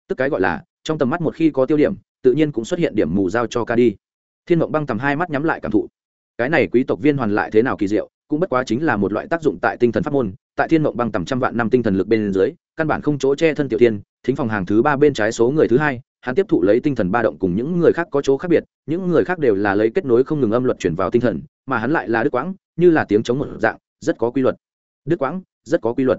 [SPEAKER 1] Tức cái gọi là, trong tầm mắt một khi có tiêu điểm, tự nhiên cũng xuất hiện điểm mù giao cho ca đi. Thiên mộng băng tầm hai mắt nhắm lại cảm thụ. Cái này quý tộc viên hoàn lại thế nào kỳ diệu, cũng bất quá chính là một loại tác dụng tại tinh thần pháp môn, tại thiên mộng băng tầm trăm vạn năm tinh thần lực bên dưới, căn bản không chỗ che thân tiểu tiên thính phòng hàng thứ ba bên trái số người thứ hai, hắn tiếp thụ lấy tinh thần ba động cùng những người khác có chỗ khác biệt, những người khác đều là lấy kết nối không ngừng âm luật chuyển vào tinh thần, mà hắn lại là đức quãng như là tiếng chống một dạng, rất có quy luật. Đức quãng, rất có quy luật.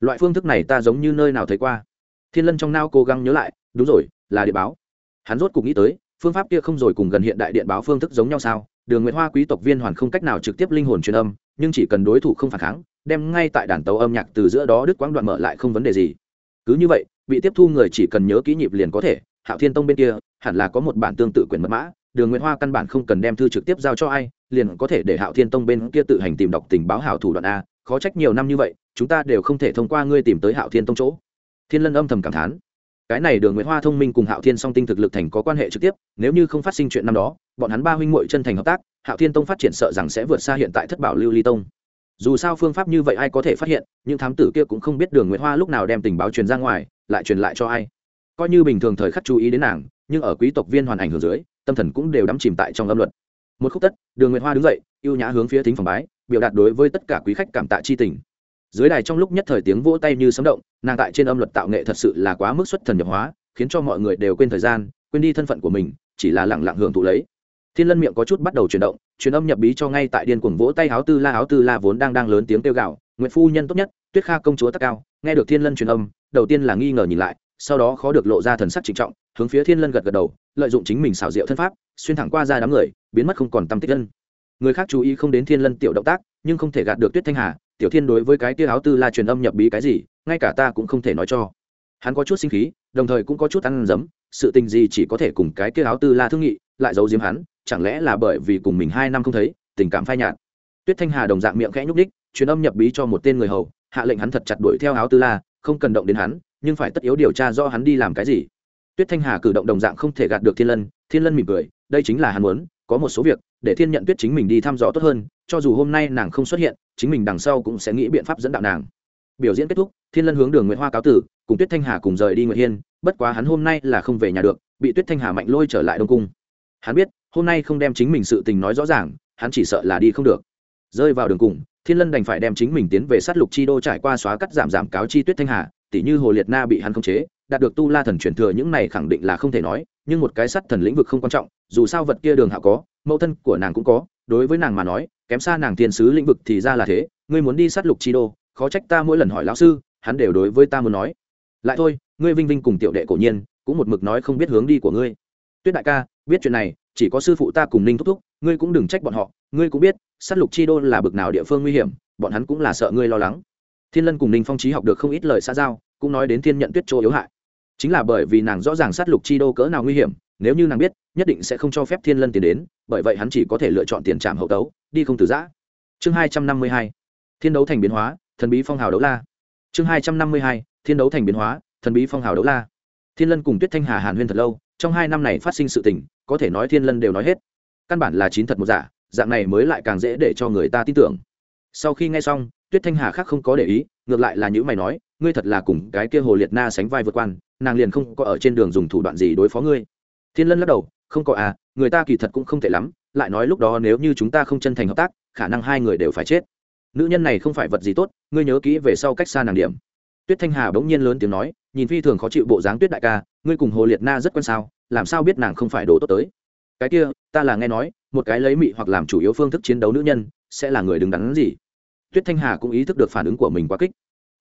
[SPEAKER 1] Loại phương thức này ta giống như nơi nào thấy qua. Thiên lân trong nao cố gắng nhớ lại, đúng rồi, là điện báo. Hắn rốt cục nghĩ tới, phương pháp kia không rồi cùng gần hiện đại điện báo phương thức giống nhau sao? Đường nguyễn hoa quý tộc viên hoàn không cách nào trực tiếp linh hồn truyền âm, nhưng chỉ cần đối thủ không phản kháng, đem ngay tại đàn tàu âm nhạc từ giữa đó đứt quãng đoạn mở lại không vấn đề gì. Cứ như vậy, bị tiếp thu người chỉ cần nhớ kỹ nhịp liền có thể, hạo thiên tông bên kia, hẳn là có một bản tương tự quyền mật mã, đường nguyễn hoa căn bản không cần đem thư trực tiếp giao cho ai liền có thể để hạo thiên tông bên kia tự hành tìm đọc tình báo hảo thủ đoạn a, khó trách nhiều năm như vậy, chúng ta đều không thể thông qua ngươi tìm tới hạo thiên tông chỗ. Thiên lân âm thầm cảm thán. Cái này đường nguyễn hoa thông minh cùng hạo thiên song tinh thực lực thành có quan hệ trực tiếp, nếu như không phát sinh chuyện năm đó, bọn hắn ba huynh muội chân thành hợp tác, hạo thiên tông phát triển sợ rằng sẽ vượt xa hiện tại thất bảo lưu ly tông. Dù sao phương pháp như vậy ai có thể phát hiện nhưng thám tử kia cũng không biết đường nguyễn hoa lúc nào đem tình báo truyền ra ngoài, lại truyền lại cho ai. Coi như bình thường thời khắc chú ý đến nàng, nhưng ở quý tộc viên hoàn ảnh hưởng dưới, tâm thần cũng đều đắm chìm tại trong âm luật một khúc tất, đường Nguyệt hoa đứng dậy ưu nhã hướng phía thính phòng bái, biểu đạt đối với tất cả quý khách cảm tạ chi tình. Dưới đài trong lúc nhất thời tiếng vỗ tay như sấm động, nàng tại trên âm luật tạo nghệ thật sự là quá mức xuất thần nhập hóa, khiến cho mọi người đều quên thời gian, quên đi thân phận của mình, chỉ là lẳng lặng hưởng thụ lấy. Thiên lân miệng có chút bắt đầu chuyển động, truyền âm nhập bí cho ngay tại điên cuồng vỗ tay áo tư la, áo tư la vốn đang đang lớn tiếng kêu gạo nguyện phu nhân tốt nhất, tuyết kha công chúa tắc cao, nghe được thiên lân truyền âm, đầu tiên là nghi ngờ nhìn lại sau đó khó được lộ ra thần sắc trịnh trọng, hướng phía thiên lân gật gật đầu, lợi dụng chính mình xảo diệu thân pháp, xuyên thẳng qua ra đám người, biến mất không còn tâm tích lân người khác chú ý không đến thiên lân tiểu động tác, nhưng không thể gạt được tuyết thanh hà, tiểu thiên đối với cái tia áo tư la truyền âm nhập bí cái gì, ngay cả ta cũng không thể nói cho. Hắn có chút sinh khí, đồng thời cũng có chút ăn dấm, sự tình gì chỉ có thể cùng cái kia áo tư la thương nghị, lại giấu giếm hắn, chẳng lẽ là bởi vì cùng mình hai năm không thấy, tình cảm phai nhạt. Tuyết thanh hà đồng dạng miệng khẽ nhúc ních truyền âm nhập bí cho một tên người hầu, hạ lệnh hắn thật chặt đuổi theo áo tư la, không cần động đến hắn nhưng phải tất yếu điều tra do hắn đi làm cái gì. Tuyết thanh hà cử động đồng dạng không thể gạt được thiên lân thiên lân mỉm cười, đây chính là hắn muốn, có một số việc, để thiên nhận tuyết chính mình đi thăm dò tốt hơn, cho dù hôm nay nàng không xuất hiện, chính mình đằng sau cũng sẽ nghĩ biện pháp dẫn đạo nàng. Biểu diễn kết thúc, thiên lân hướng đường nguyễn hoa cáo tử, cùng tuyết thanh hà cùng rời đi nguyệt hiên, bất quá hắn hôm nay là không về nhà được, bị tuyết thanh hà mạnh lôi trở lại đông cung. Hắn biết, hôm nay không đem chính mình sự tình nói rõ ràng, hắn chỉ sợ là đi không được. Rơi vào đường cùng, thiên lân đành phải đem chính mình tiến về sát lục chi đô trải qua xóa cắt giảm giảm cáo chi tuyết thanh hà tỷ như hồ liệt na bị hắn khống chế, đạt được tu la thần truyền thừa những này khẳng định là không thể nói, nhưng một cái sắt thần lĩnh vực không quan trọng, dù sao vật kia đường hạ có, mẫu thân của nàng cũng có, đối với nàng mà nói, kém xa nàng thiên sứ lĩnh vực thì ra là thế, ngươi muốn đi sát lục chi đô, khó trách ta mỗi lần hỏi lão sư, hắn đều đối với ta muốn nói. Lại thôi, ngươi vinh vinh cùng tiểu đệ cổ nhiên, cũng một mực nói không biết hướng đi của ngươi. Tuyết đại ca, biết chuyện này, chỉ có sư phụ ta cùng ninh thúc thúc, ngươi cũng đừng trách bọn họ, ngươi cũng biết, sát lục chi đô là bực nào địa phương nguy hiểm, bọn hắn cũng là sợ ngươi lo lắng thiên lân cùng ninh phong trí học được không ít lời xa giao, cũng nói đến thiên nhận tuyết chỗ yếu hại. Chính là bởi vì nàng rõ ràng sát lục chi đô cỡ nào nguy hiểm, nếu như nàng biết, nhất định sẽ không cho phép thiên lân tiến đến, bởi vậy hắn chỉ có thể lựa chọn tiền trạm hậu tấu, đi không từ giã. Chương hai trăm năm mươi hai, thiên đấu thành biến hóa, thần bí phong hào đấu la. Chương hai trăm năm mươi hai, thiên đấu thành biến hóa, thần bí phong hào đấu la. Thiên lân cùng tuyết thanh hà hàn huyên thật lâu, trong hai năm này phát sinh sự tình, có thể nói thiên lân đều nói hết. Căn bản là chín thật một giả, dạng này mới lại càng dễ để cho người ta tin tưởng. Sau khi nghe xong tuyết thanh hà khác không có để ý, ngược lại là những mày nói, ngươi thật là cùng cái kia hồ liệt na sánh vai vượt quan, nàng liền không có ở trên đường dùng thủ đoạn gì đối phó ngươi. Thiên lân lắc đầu, không có à người ta kỳ thật cũng không tệ lắm, lại nói lúc đó nếu như chúng ta không chân thành hợp tác, khả năng hai người đều phải chết. Nữ nhân này không phải vật gì tốt, ngươi nhớ kỹ về sau cách xa nàng điểm. Tuyết thanh hà bỗng nhiên lớn tiếng nói, nhìn phi thường khó chịu bộ dáng tuyết đại ca, ngươi cùng hồ liệt na rất quan sao, làm sao biết nàng không phải đồ tốt tới? Cái kia, ta là nghe nói, một cái lấy mị hoặc làm chủ yếu phương thức chiến đấu nữ nhân, sẽ là người đứng đắn gì? Tuyết thanh hà cũng ý thức được phản ứng của mình quá kích.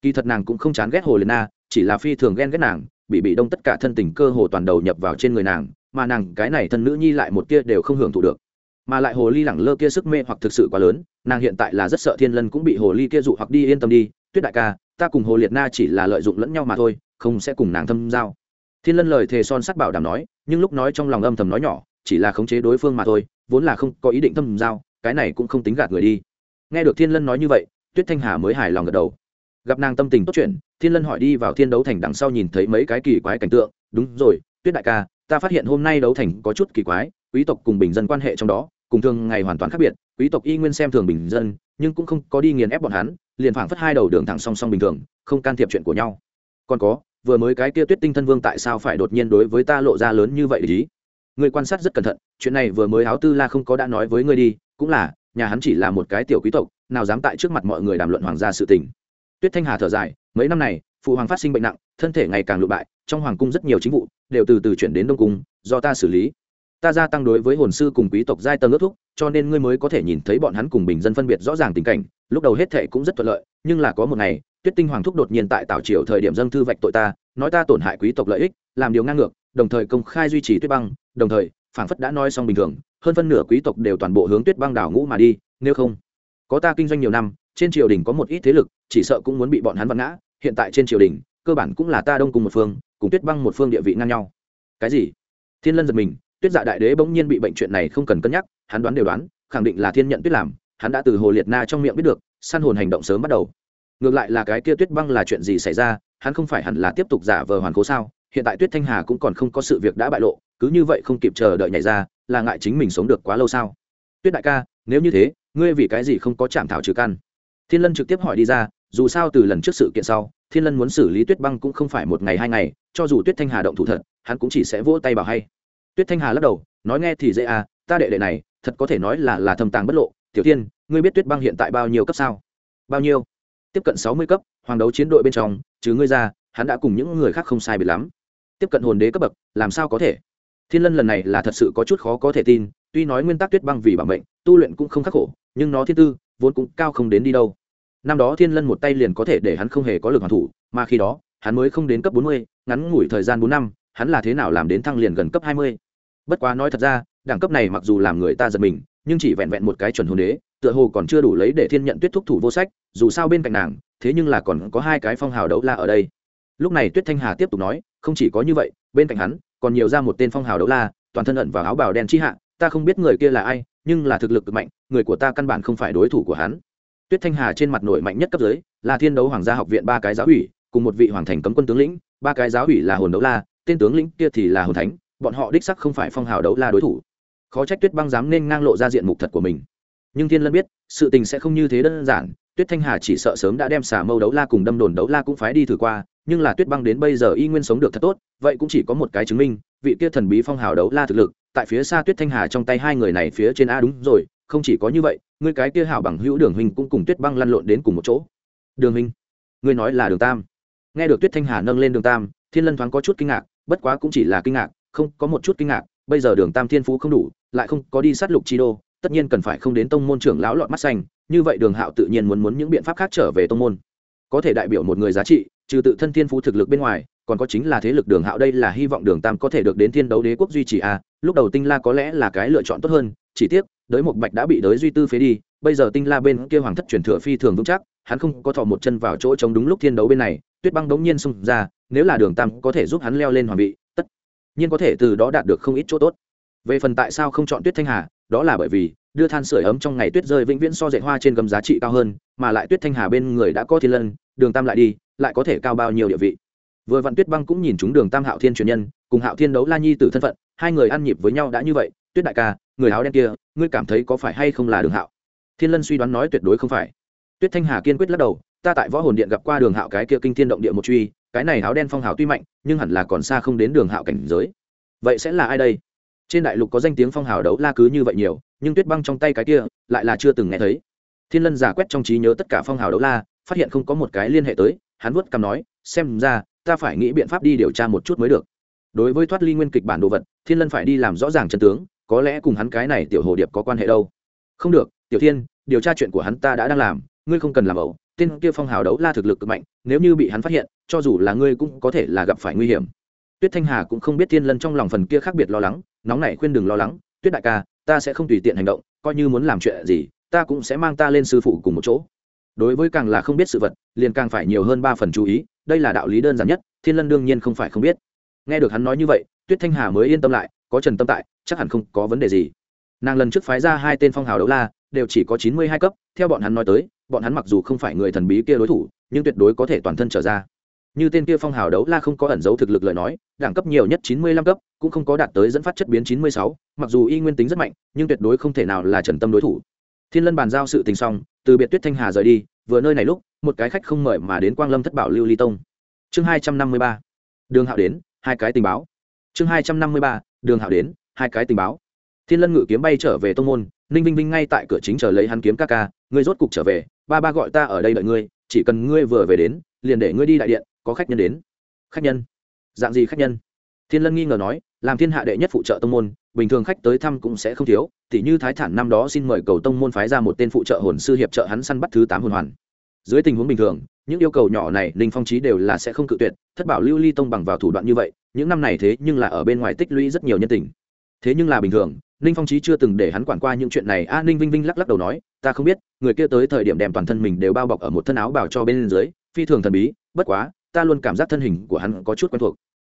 [SPEAKER 1] Kỳ thật nàng cũng không chán ghét hồ liệt na, chỉ là phi thường ghen ghét nàng, bị bị đông tất cả thân tình cơ hồ toàn đầu nhập vào trên người nàng, mà nàng, cái này thân nữ nhi lại một kia đều không hưởng thụ được. Mà lại hồ ly lẳng lơ kia sức mê hoặc thực sự quá lớn, nàng hiện tại là rất sợ thiên lân cũng bị hồ ly kia dụ hoặc đi yên tâm đi. Tuyết đại ca, ta cùng hồ liệt na chỉ là lợi dụng lẫn nhau mà thôi, không sẽ cùng nàng thâm giao. Thiên lân lời thề son sắt bảo đảm nói, nhưng lúc nói trong lòng âm thầm nói nhỏ, chỉ là khống chế đối phương mà thôi, vốn là không có ý định thâm giao, cái này cũng không tính gạt người đi nghe được thiên lân nói như vậy, tuyết thanh hà mới hài lòng gật đầu. Gặp nàng tâm tình tốt chuyện, thiên lân hỏi đi vào thiên đấu thành đằng sau nhìn thấy mấy cái kỳ quái cảnh tượng. Đúng rồi, tuyết đại ca, ta phát hiện hôm nay đấu thành có chút kỳ quái, quý tộc cùng bình dân quan hệ trong đó, cùng thường ngày hoàn toàn khác biệt. Quý tộc y nguyên xem thường bình dân, nhưng cũng không có đi nghiền ép bọn hắn, liền phảng phất hai đầu đường thẳng song song bình thường, không can thiệp chuyện của nhau. Còn có, vừa mới cái kia tuyết tinh thân vương tại sao phải đột nhiên đối với ta lộ ra lớn như vậy ý? Người quan sát rất cẩn thận, chuyện này vừa mới áo tư la không có đã nói với ngươi đi, cũng là nhà hắn chỉ là một cái tiểu quý tộc, nào dám tại trước mặt mọi người đàm luận hoàng gia sự tình. Tuyết thanh hà thở dài, mấy năm này, phụ hoàng phát sinh bệnh nặng, thân thể ngày càng lụ bại, trong hoàng cung rất nhiều chính vụ, đều từ từ chuyển đến đông cung, do ta xử lý. Ta gia tăng đối với hồn sư cùng quý tộc giai tầng ước thúc, cho nên ngươi mới có thể nhìn thấy bọn hắn cùng bình dân phân biệt rõ ràng tình cảnh, lúc đầu hết thệ cũng rất thuận lợi, nhưng là có một ngày, tuyết tinh hoàng thúc đột nhiên tại tảo triều thời điểm dâng thư vạch tội ta, nói ta tổn hại quý tộc lợi ích, làm điều ngang ngược, đồng thời công khai duy trì tuyết băng, đồng thời phảng phất đã nói xong bình thường, hơn phân nửa quý tộc đều toàn bộ hướng tuyết băng đảo ngũ mà đi, nếu không, có ta kinh doanh nhiều năm, trên triều đình có một ít thế lực, chỉ sợ cũng muốn bị bọn hắn vặn ngã, hiện tại trên triều đình, cơ bản cũng là ta đông cùng một phương, cùng tuyết băng một phương địa vị ngang nhau. Cái gì? Thiên lân giật mình, tuyết dạ đại đế bỗng nhiên bị bệnh chuyện này không cần cân nhắc, hắn đoán đều đoán, khẳng định là thiên nhận tuyết làm, hắn đã từ hồ liệt na trong miệng biết được săn hồn hành động sớm bắt đầu. Ngược lại là cái kia tuyết băng là chuyện gì xảy ra, hắn không phải hẳn là tiếp tục giả vờ hoàn cố sao? Hiện tại tuyết thanh hà cũng còn không có sự việc đã bại lộ, cứ như vậy không kịp chờ đợi nhảy ra, là ngại chính mình sống được quá lâu sao? Tuyết đại ca, nếu như thế, ngươi vì cái gì không có chạm thảo trừ căn? Thiên lân trực tiếp hỏi đi ra, dù sao từ lần trước sự kiện sau, thiên lân muốn xử lý tuyết băng cũng không phải một ngày hai ngày, cho dù tuyết thanh hà động thủ thật, hắn cũng chỉ sẽ vỗ tay bảo hay. Tuyết thanh hà lắc đầu, nói nghe thì dễ à ta đệ đệ này, thật có thể nói là là thâm tàng bất lộ. Tiểu tiên ngươi biết tuyết băng hiện tại bao nhiêu cấp sao? Bao nhiêu? Tiếp cận sáu mươi cấp, hoàng đấu chiến đội bên trong chứ ngươi ra, hắn đã cùng những người khác không sai biệt lắm tiếp cận hồn đế cấp bậc, làm sao có thể? Thiên lân lần này là thật sự có chút khó có thể tin, tuy nói nguyên tắc tuyết băng vì bảo mệnh, tu luyện cũng không khắc khổ, nhưng nó thiên tư, vốn cũng cao không đến đi đâu. Năm đó thiên lân một tay liền có thể để hắn không hề có lực hoàn thủ, mà khi đó, hắn mới không đến cấp bốn mươi, ngắn ngủi thời gian bốn năm, hắn là thế nào làm đến thăng liền gần cấp hai mươi? Bất quá nói thật ra, đẳng cấp này mặc dù làm người ta giật mình, nhưng chỉ vẹn vẹn một cái chuẩn hồn đế, tựa hồ còn chưa đủ lấy để thiên nhận tuyết thúc thủ vô sách, dù sao bên cạnh nàng, thế nhưng là còn có hai cái phong hào đấu la ở đây. Lúc này tuyết thanh hà tiếp tục nói không chỉ có như vậy, bên cạnh hắn, còn nhiều ra một tên phong hào đấu la, toàn thân ẩn vào áo bào đen chi hạ, ta không biết người kia là ai, nhưng là thực lực cực mạnh, người của ta căn bản không phải đối thủ của hắn. Tuyết thanh hà trên mặt nổi mạnh nhất cấp dưới, là thiên đấu hoàng gia học viện ba cái giáo ủy cùng một vị hoàng thành cấm quân tướng lĩnh, ba cái giáo ủy là hồn đấu la, tên tướng lĩnh kia thì là hồn thánh, bọn họ đích sắc không phải phong hào đấu la đối thủ. Khó trách tuyết băng dám nên ngang lộ ra diện mục thật của mình. Nhưng thiên lân biết, sự tình sẽ không như thế đơn giản, tuyết thanh hà chỉ sợ sớm đã đem xả mâu đấu la cùng đâm đồn đấu la cũng phái đi thử qua nhưng là tuyết băng đến bây giờ y nguyên sống được thật tốt, vậy cũng chỉ có một cái chứng minh, vị kia thần bí phong hào đấu la thực lực, tại phía xa tuyết thanh hà trong tay hai người này phía trên a đúng rồi, không chỉ có như vậy người cái kia hảo bằng hữu đường hình cũng cùng tuyết băng lăn lộn đến cùng một chỗ. Đường hình người nói là đường tam. Nghe được tuyết thanh hà nâng lên đường tam, thiên lân thoáng có chút kinh ngạc, bất quá cũng chỉ là kinh ngạc, không, có một chút kinh ngạc, bây giờ đường tam thiên phú không đủ, lại không có đi sát lục chi đô, tất nhiên cần phải không đến tông môn trưởng lão lọt mắt xanh, như vậy đường hạo tự nhiên muốn muốn những biện pháp khác trở về tông môn có thể đại biểu một người giá trị, trừ tự thân thiên phú thực lực bên ngoài, còn có chính là thế lực đường hạo đây là hy vọng đường tam có thể được đến thiên đấu đế quốc duy trì a à. lúc đầu tinh la có lẽ là cái lựa chọn tốt hơn, chỉ tiếc, đới một bạch đã bị đới duy tư phế đi, bây giờ tinh la bên kia hoàng thất truyền thừa phi thường vững chắc, hắn không có thọ một chân vào chỗ chống đúng lúc thiên đấu bên này, tuyết băng đống nhiên xung ra, nếu là đường tam có thể giúp hắn leo lên hoàng vị, tất nhiên có thể từ đó đạt được không ít chỗ tốt về phần tại sao không chọn tuyết thanh hà, đó là bởi vì đưa than sửa ấm trong ngày tuyết rơi vĩnh viễn so dạy hoa trên gầm giá trị cao hơn, mà lại tuyết thanh hà bên người đã có thiên lân, đường tam lại đi, lại có thể cao bao nhiêu địa vị. Vừa vặn tuyết băng cũng nhìn chúng đường tam hạo thiên truyền nhân, cùng hạo thiên đấu la nhi t thân phận, hai người ăn nhịp với nhau đã như vậy, tuyết đại ca, người áo đen kia, ngươi cảm thấy có phải hay không là đường hạo? Thiên lân suy đoán nói tuyệt đối không phải. Tuyết thanh hà kiên quyết lắc đầu, ta tại võ hồn điện gặp qua đường hạo cái kia kinh thiên động địa một truy, cái này áo đen phong hào tuy mạnh, nhưng hẳn là còn xa không đến đường hạo cảnh giới. Vậy sẽ là ai đây? Trên đại lục có danh tiếng phong hào đấu la cứ như vậy nhiều, nhưng tuyết băng trong tay cái kia lại là chưa từng nghe thấy. Thiên lân giả quét trong trí nhớ tất cả phong hào đấu la, phát hiện không có một cái liên hệ tới, hắn vuốt cằm nói, xem ra, ta phải nghĩ biện pháp đi điều tra một chút mới được. Đối với thoát ly nguyên kịch bản đồ vật, thiên lân phải đi làm rõ ràng chân tướng, có lẽ cùng hắn cái này tiểu hồ điệp có quan hệ đâu. Không được, tiểu thiên, điều tra chuyện của hắn ta đã đang làm, ngươi không cần làm ẩu, tên kia phong hào đấu la thực lực cực mạnh, nếu như bị hắn phát hiện, cho dù là ngươi cũng có thể là gặp phải nguy hiểm tuyết thanh hà cũng không biết thiên lân trong lòng phần kia khác biệt lo lắng, nóng này khuyên đừng lo lắng, tuyết đại ca, ta sẽ không tùy tiện hành động, coi như muốn làm chuyện gì, ta cũng sẽ mang ta lên sư phụ cùng một chỗ. Đối với càng là không biết sự vật, liền càng phải nhiều hơn ba phần chú ý, đây là đạo lý đơn giản nhất, thiên lân đương nhiên không phải không biết. Nghe được hắn nói như vậy, tuyết thanh hà mới yên tâm lại, có trần tâm tại, chắc hẳn không có vấn đề gì. Nàng lần trước phái ra hai tên phong hào đấu la, đều chỉ có chín mươi hai cấp, theo bọn hắn nói tới, bọn hắn mặc dù không phải người thần bí kia đối thủ, nhưng tuyệt đối có thể toàn thân trở ra như tên kia phong hào đấu la không có ẩn dấu thực lực lời nói, đẳng cấp nhiều nhất chín mươi lăm cấp, cũng không có đạt tới dẫn phát chất biến chín mươi sáu, mặc dù y nguyên tính rất mạnh, nhưng tuyệt đối không thể nào là trần tâm đối thủ. Thiên lân bàn giao sự tình xong, từ biệt tuyết thanh hà rời đi, vừa nơi này lúc, một cái khách không mời mà đến quang lâm thất bảo lưu ly tông. Chương hai trăm năm mươi ba, đường hạo đến, hai cái tình báo. Chương hai trăm năm mươi ba, đường hạo đến, hai cái tình báo. Thiên lân ngự kiếm bay trở về tông môn, ninh vinh vinh ngay tại cửa chính chờ lấy hắn kiếm ca ca, ngươi rốt cục trở về, ba ba gọi ta ở đây đợi ngươi chỉ cần ngươi vừa về đến, liền để ngươi đi đại điện, có khách nhân đến. Khách nhân? Dạng gì khách nhân? Thiên lân nghi ngờ nói, làm thiên hạ đệ nhất phụ trợ tông môn, bình thường khách tới thăm cũng sẽ không thiếu t như thái thản năm đó xin mời cầu tông môn phái ra một tên phụ trợ hồn sư hiệp trợ hắn săn bắt thứ tám hồn hoàn. Dưới tình huống bình thường, những yêu cầu nhỏ này ninh phong trí đều là sẽ không cự tuyệt, thất bảo lưu ly tông bằng vào thủ đoạn như vậy, những năm này thế nhưng là ở bên ngoài tích lũy rất nhiều nhân tình. Thế nhưng là bình thường ninh phong trí chưa từng để hắn quản qua những chuyện này. A, ninh vinh vinh lắc lắc đầu nói, ta không biết, người kia tới thời điểm đem toàn thân mình đều bao bọc ở một thân áo bảo cho bên dưới, phi thường thần bí, bất quá, ta luôn cảm giác thân hình của hắn có chút quen thuộc.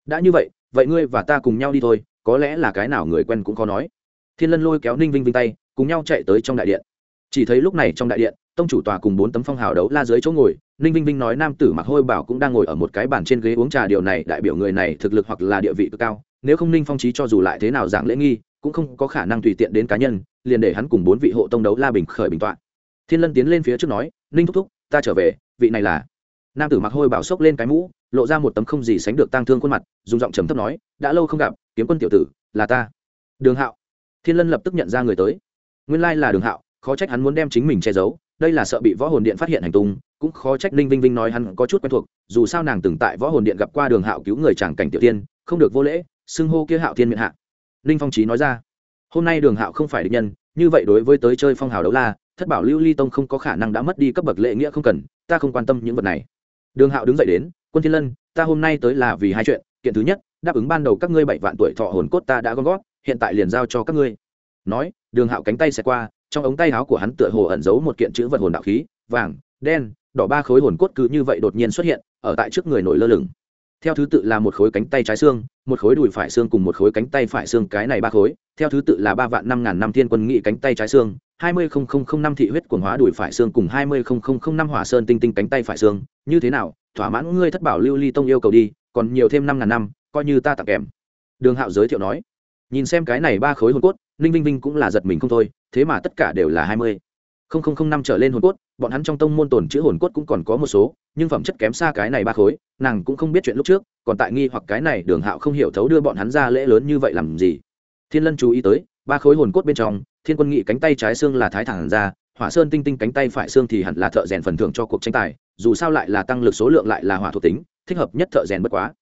[SPEAKER 1] Đã như vậy vậy ngươi và ta cùng nhau đi thôi, có lẽ là cái nào người quen cũng khó nói. Thiên lân lôi kéo ninh vinh vinh tay, cùng nhau chạy tới trong đại điện. Chỉ thấy lúc này trong đại điện, tông chủ tòa cùng bốn tấm phong hào đấu la dưới chỗ ngồi, ninh vinh vinh nói nam tử mặc hôi bảo cũng đang ngồi ở một cái bàn trên ghế uống trà. Điều này đại biểu người này thực lực hoặc là địa vị cực cao, nếu không ninh phong trí cho dù lại thế nào dạng lễ nghi cũng không có khả năng tùy tiện đến cá nhân, liền để hắn cùng bốn vị hộ tông đấu la bình khởi bình tọa thiên lân tiến lên phía trước nói, ninh thúc thúc, ta trở về, vị này là nam tử mặc hôi bảo xốc lên cái mũ, lộ ra một tấm không gì sánh được tang thương khuôn mặt, dùng giọng trầm thấp nói, đã lâu không gặp, kiếm quân tiểu tử, là ta. Đường hạo. Thiên lân lập tức nhận ra người tới. Nguyên lai là đường hạo, khó trách hắn muốn đem chính mình che giấu, đây là sợ bị võ hồn điện phát hiện hành tung, cũng khó trách ninh vinh vinh nói hắn có chút quen thuộc, dù sao nàng từng tại võ hồn điện gặp qua đường hạo cứu người chàng cảnh tiểu tiên, không được vô lễ, xưng hô kia hạo thiên miệng hạ ninh phong trí nói ra. Hôm nay đường hạo không phải địch nhân, như vậy đối với tới chơi phong hào đấu la, thất bảo lưu ly tông không có khả năng đã mất đi cấp bậc lệ nghĩa không cần, ta không quan tâm những vật này. Đường hạo đứng dậy đến, quân thiên lân, ta hôm nay tới là vì hai chuyện, kiện thứ nhất, đáp ứng ban đầu các ngươi bảy vạn tuổi thọ hồn cốt ta đã gom gót hiện tại liền giao cho các ngươi. Nói, đường hạo cánh tay xẹt qua, trong ống tay áo của hắn tựa hồ ẩn giấu một kiện chữ vật hồn đạo khí, vàng, đen, đỏ ba khối hồn cốt cứ như vậy đột nhiên xuất hiện, ở tại trước người nổi lơ lửng theo thứ tự là một khối cánh tay trái xương, một khối đùi phải xương cùng một khối cánh tay phải xương cái này ba khối. Theo thứ tự là ba vạn năm ngàn năm thiên quân nghị cánh tay trái xương, hai mươi năm thị huyết quần hóa đùi phải xương cùng hai mươi năm hỏa sơn tinh tinh cánh tay phải xương. Như thế nào? Thỏa mãn ngươi thất bảo lưu ly tông yêu cầu đi, còn nhiều thêm năm ngàn năm, coi như ta tặng kèm. Đường hạo giới thiệu nói. Nhìn xem cái này ba khối hồn cốt, ninh vinh vinh cũng là giật mình không thôi, thế mà tất cả đều là hai mươi năm trở lên hồn cốt, bọn hắn trong tông môn tồn chữ hồn cốt cũng còn có một số, nhưng phẩm chất kém xa cái này ba khối, nàng cũng không biết chuyện lúc trước, còn tại nghi hoặc cái này đường hạo không hiểu thấu đưa bọn hắn ra lễ lớn như vậy làm gì. Thiên lân chú ý tới, ba khối hồn cốt bên trong, thiên quân nghị cánh tay trái xương là thái thẳng ra, hỏa sơn tinh tinh cánh tay phải xương thì hẳn là thợ rèn phần thưởng cho cuộc tranh tài, dù sao lại là tăng lực số lượng lại là hỏa thuộc tính, thích hợp nhất thợ rèn bất quá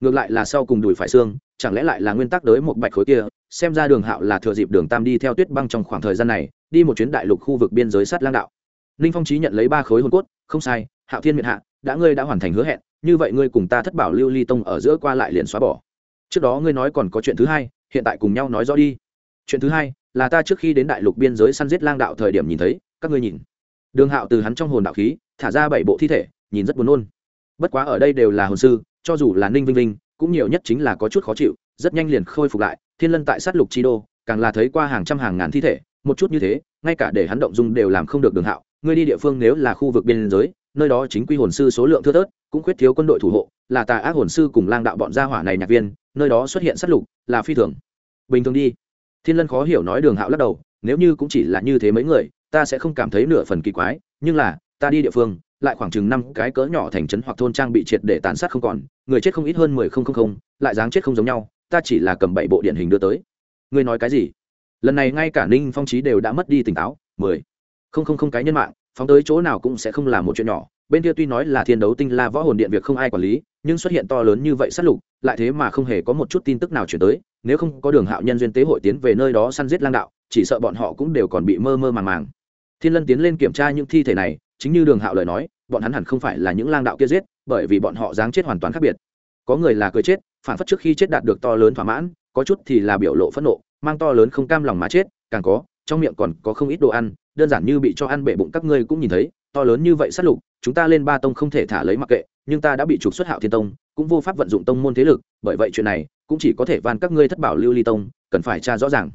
[SPEAKER 1] ngược lại là sau cùng đùi phải xương, chẳng lẽ lại là nguyên tắc đới một bạch khối kia, xem ra đường hạo là thừa dịp đường tam đi theo tuyết băng trong khoảng thời gian này, đi một chuyến đại lục khu vực biên giới sát lang đạo. Ninh phong trí nhận lấy ba khối hồn cốt, không sai, hạo thiên miệt hạ, đã ngươi đã hoàn thành hứa hẹn, như vậy ngươi cùng ta thất bảo lưu ly tông ở giữa qua lại liền xóa bỏ. Trước đó ngươi nói còn có chuyện thứ hai, hiện tại cùng nhau nói rõ đi. Chuyện thứ hai, là ta trước khi đến đại lục biên giới săn giết lang đạo thời điểm nhìn thấy, các ngươi nhìn. Đường hạo từ hắn trong hồn đạo khí, thả ra bảy bộ thi thể, nhìn rất buồn nôn. Bất quá ở đây đều là hồn sư cho dù là ninh vinh vinh, cũng nhiều nhất chính là có chút khó chịu, rất nhanh liền khôi phục lại, thiên lân tại sát lục chi đô, càng là thấy qua hàng trăm hàng ngàn thi thể, một chút như thế, ngay cả để hắn động dung đều làm không được đường hạo. Ngươi đi địa phương nếu là khu vực biên giới, nơi đó chính quy hồn sư số lượng thưa thớt, cũng khuyết thiếu quân đội thủ hộ, là tà ác hồn sư cùng lang đạo bọn gia hỏa này nhạc viên, nơi đó xuất hiện sát lục, là phi thường. Bình thường đi. Thiên lân khó hiểu nói đường hạo lắc đầu, nếu như cũng chỉ là như thế mấy người, ta sẽ không cảm thấy nửa phần kỳ quái, nhưng là, ta đi địa phương lại khoảng chừng năm cái cỡ nhỏ thành trấn hoặc thôn trang bị triệt để tàn sát không còn, người chết không ít hơn mười không không không, lại dáng chết không giống nhau, ta chỉ là cầm bảy bộ điển hình đưa tới. Ngươi nói cái gì? Lần này ngay cả ninh phong trí đều đã mất đi tỉnh táo. Mười không không không cái nhân mạng, phóng tới chỗ nào cũng sẽ không là một chuyện nhỏ. Bên kia tuy nói là thiên đấu tinh la võ hồn điện việc không ai quản lý, nhưng xuất hiện to lớn như vậy sát lục, lại thế mà không hề có một chút tin tức nào chuyển tới. Nếu không có đường hạo nhân duyên tế hội tiến về nơi đó săn giết lang đạo, chỉ sợ bọn họ cũng đều còn bị mơ mơ màng màng. Thiên lân tiến lên kiểm tra những thi thể này chính như đường hạo lời nói, bọn hắn hẳn không phải là những lang đạo kia giết, bởi vì bọn họ dáng chết hoàn toàn khác biệt. Có người là cười chết, phản phất trước khi chết đạt được to lớn thỏa mãn, có chút thì là biểu lộ phẫn nộ, mang to lớn không cam lòng mà chết, càng có, trong miệng còn có không ít đồ ăn, đơn giản như bị cho ăn bể bụng các ngươi cũng nhìn thấy, to lớn như vậy sát lục, chúng ta lên ba tông không thể thả lấy mặc kệ, nhưng ta đã bị trục xuất hạo thiên tông, cũng vô pháp vận dụng tông môn thế lực, bởi vậy chuyện này cũng chỉ có thể van các ngươi thất bảo lưu ly tông, cần phải tra rõ ràng.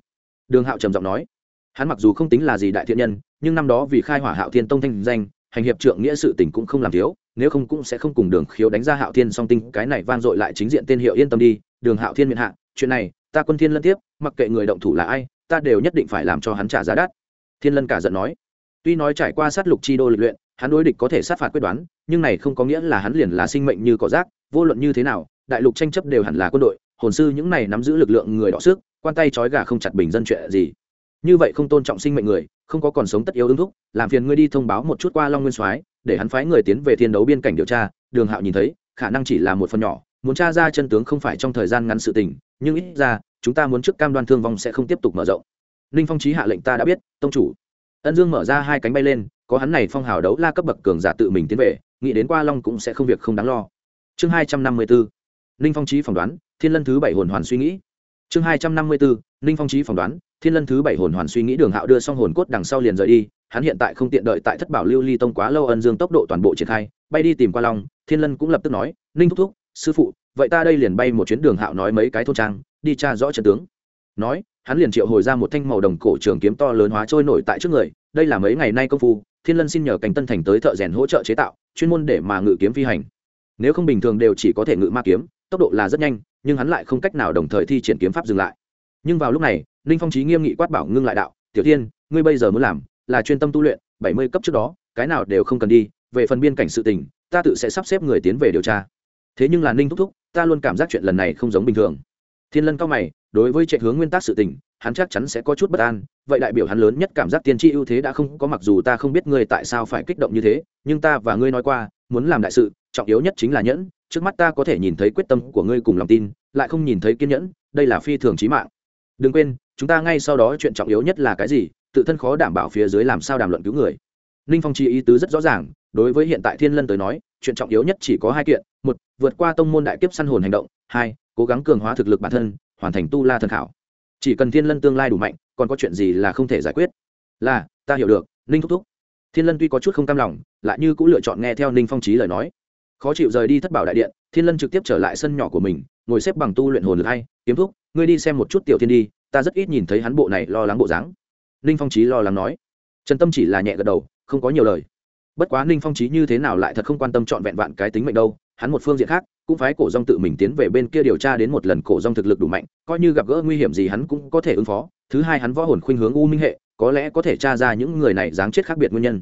[SPEAKER 1] Đường hạo trầm giọng nói. Hắn mặc dù không tính là gì đại thiện nhân, nhưng năm đó vì khai hỏa hạo thiên tông thanh danh hành hiệp trượng nghĩa sự tình cũng không làm thiếu, nếu không cũng sẽ không cùng đường khiếu đánh ra hạo thiên song tinh, cái này van dội lại chính diện tên hiệu yên tâm đi, đường hạo thiên miệng hạ, chuyện này, ta quân thiên lân tiếp, mặc kệ người động thủ là ai, ta đều nhất định phải làm cho hắn trả giá đắt. Thiên lân cả giận nói. Tuy nói trải qua sát lục chi đô lịch luyện, hắn đối địch có thể sát phạt quyết đoán, nhưng này không có nghĩa là hắn liền là sinh mệnh như cỏ rác, vô luận như thế nào, đại lục tranh chấp đều hẳn là quân đội, hồn sư những này nắm giữ lực lượng người đỏ sức, quan tay trói gà không chặt bình dân chuyện gì. Như vậy không tôn trọng sinh mệnh người không có còn sống tất yếu ứng thúc, làm phiền ngươi đi thông báo một chút qua long nguyên soái, để hắn phái người tiến về thiên đấu biên cảnh điều tra. Đường hạo nhìn thấy, khả năng chỉ là một phần nhỏ, muốn tra ra chân tướng không phải trong thời gian ngắn sự tình, nhưng ít ra, chúng ta muốn trước cam đoan thương vong sẽ không tiếp tục mở rộng. Ninh phong trí hạ lệnh ta đã biết, tông chủ. Ân dương mở ra hai cánh bay lên, có hắn này phong hào đấu la cấp bậc cường giả tự mình tiến về, nghĩ đến qua long cũng sẽ không việc không đáng lo. Chương hai trăm năm mươi bốn ninh phong trí phỏng đoán, thiên lân thứ bảy hồn hoàn suy nghĩ chương hai trăm năm mươi bốn ninh phong trí phỏng đoán, thiên lân thứ bảy hồn hoàn suy nghĩ đường hạo đưa xong hồn cốt đằng sau liền rời đi, hắn hiện tại không tiện đợi tại thất bảo lưu ly tông quá lâu ân dương tốc độ toàn bộ triển khai, bay đi tìm qua long, thiên lân cũng lập tức nói, ninh thúc thúc, sư phụ, vậy ta đây liền bay một chuyến đường hạo nói mấy cái thôn trang, đi tra rõ trận tướng. Nói, hắn liền triệu hồi ra một thanh màu đồng cổ trường kiếm to lớn hóa trôi nổi tại trước người, đây là mấy ngày nay công phu, thiên lân xin nhờ cánh tân thành tới thợ rèn hỗ trợ chế tạo, chuyên môn để mà ngự kiếm phi hành. Nếu không bình thường đều chỉ có thể ngự ma kiếm, tốc độ là rất nhanh nhưng hắn lại không cách nào đồng thời thi triển kiếm pháp dừng lại. Nhưng vào lúc này ninh phong trí nghiêm nghị quát bảo ngưng lại đạo, tiểu tiên ngươi bây giờ muốn làm là chuyên tâm tu luyện, bảy mươi cấp trước đó, cái nào đều không cần đi, về phần biên cảnh sự tình, ta tự sẽ sắp xếp người tiến về điều tra. Thế nhưng là ninh thúc thúc, ta luôn cảm giác chuyện lần này không giống bình thường. Thiên lân cao mày, đối với trệ hướng nguyên tắc sự tình, hắn chắc chắn sẽ có chút bất an, vậy đại biểu hắn lớn nhất cảm giác tiên tri ưu thế đã không có mặc dù ta không biết ngươi tại sao phải kích động như thế, nhưng ta và ngươi nói qua, muốn làm đại sự trọng yếu nhất chính là nhẫn, trước mắt ta có thể nhìn thấy quyết tâm của ngươi cùng lòng tin, lại không nhìn thấy kiên nhẫn, đây là phi thường trí mạng. Đừng quên, chúng ta ngay sau đó chuyện trọng yếu nhất là cái gì? Tự thân khó đảm bảo phía dưới làm sao đàm luận cứu người. Ninh phong chi ý tứ rất rõ ràng, đối với hiện tại thiên lân tới nói, chuyện trọng yếu nhất chỉ có hai kiện. Một, vượt qua tông môn đại kiếp săn hồn hành động. Hai, cố gắng cường hóa thực lực bản thân, hoàn thành tu la thần khảo. Chỉ cần thiên lân tương lai đủ mạnh, còn có chuyện gì là không thể giải quyết? Là, ta hiểu được. Ninh thúc thúc. Thiên lân tuy có chút không cam lòng, lại như cũng lựa chọn nghe theo ninh phong trí lời nói khó chịu rời đi thất bảo đại điện, thiên lân trực tiếp trở lại sân nhỏ của mình, ngồi xếp bằng tu luyện hồn lực hay, kiếm thúc, ngươi đi xem một chút tiểu thiên đi, ta rất ít nhìn thấy hắn bộ này lo lắng bộ dáng. Ninh phong trí lo lắng nói. Trần tâm chỉ là nhẹ gật đầu, không có nhiều lời. Bất quá ninh phong trí như thế nào lại thật không quan tâm trọn vẹn vạn cái tính mệnh đâu, hắn một phương diện khác, cũng phái cổ dòng tự mình tiến về bên kia điều tra đến một lần cổ dòng thực lực đủ mạnh, coi như gặp gỡ nguy hiểm gì hắn cũng có thể ứng phó. Thứ hai hắn võ hồn khuynh hướng u minh hệ, có lẽ có thể tra ra những người này dáng chết khác biệt nguyên nhân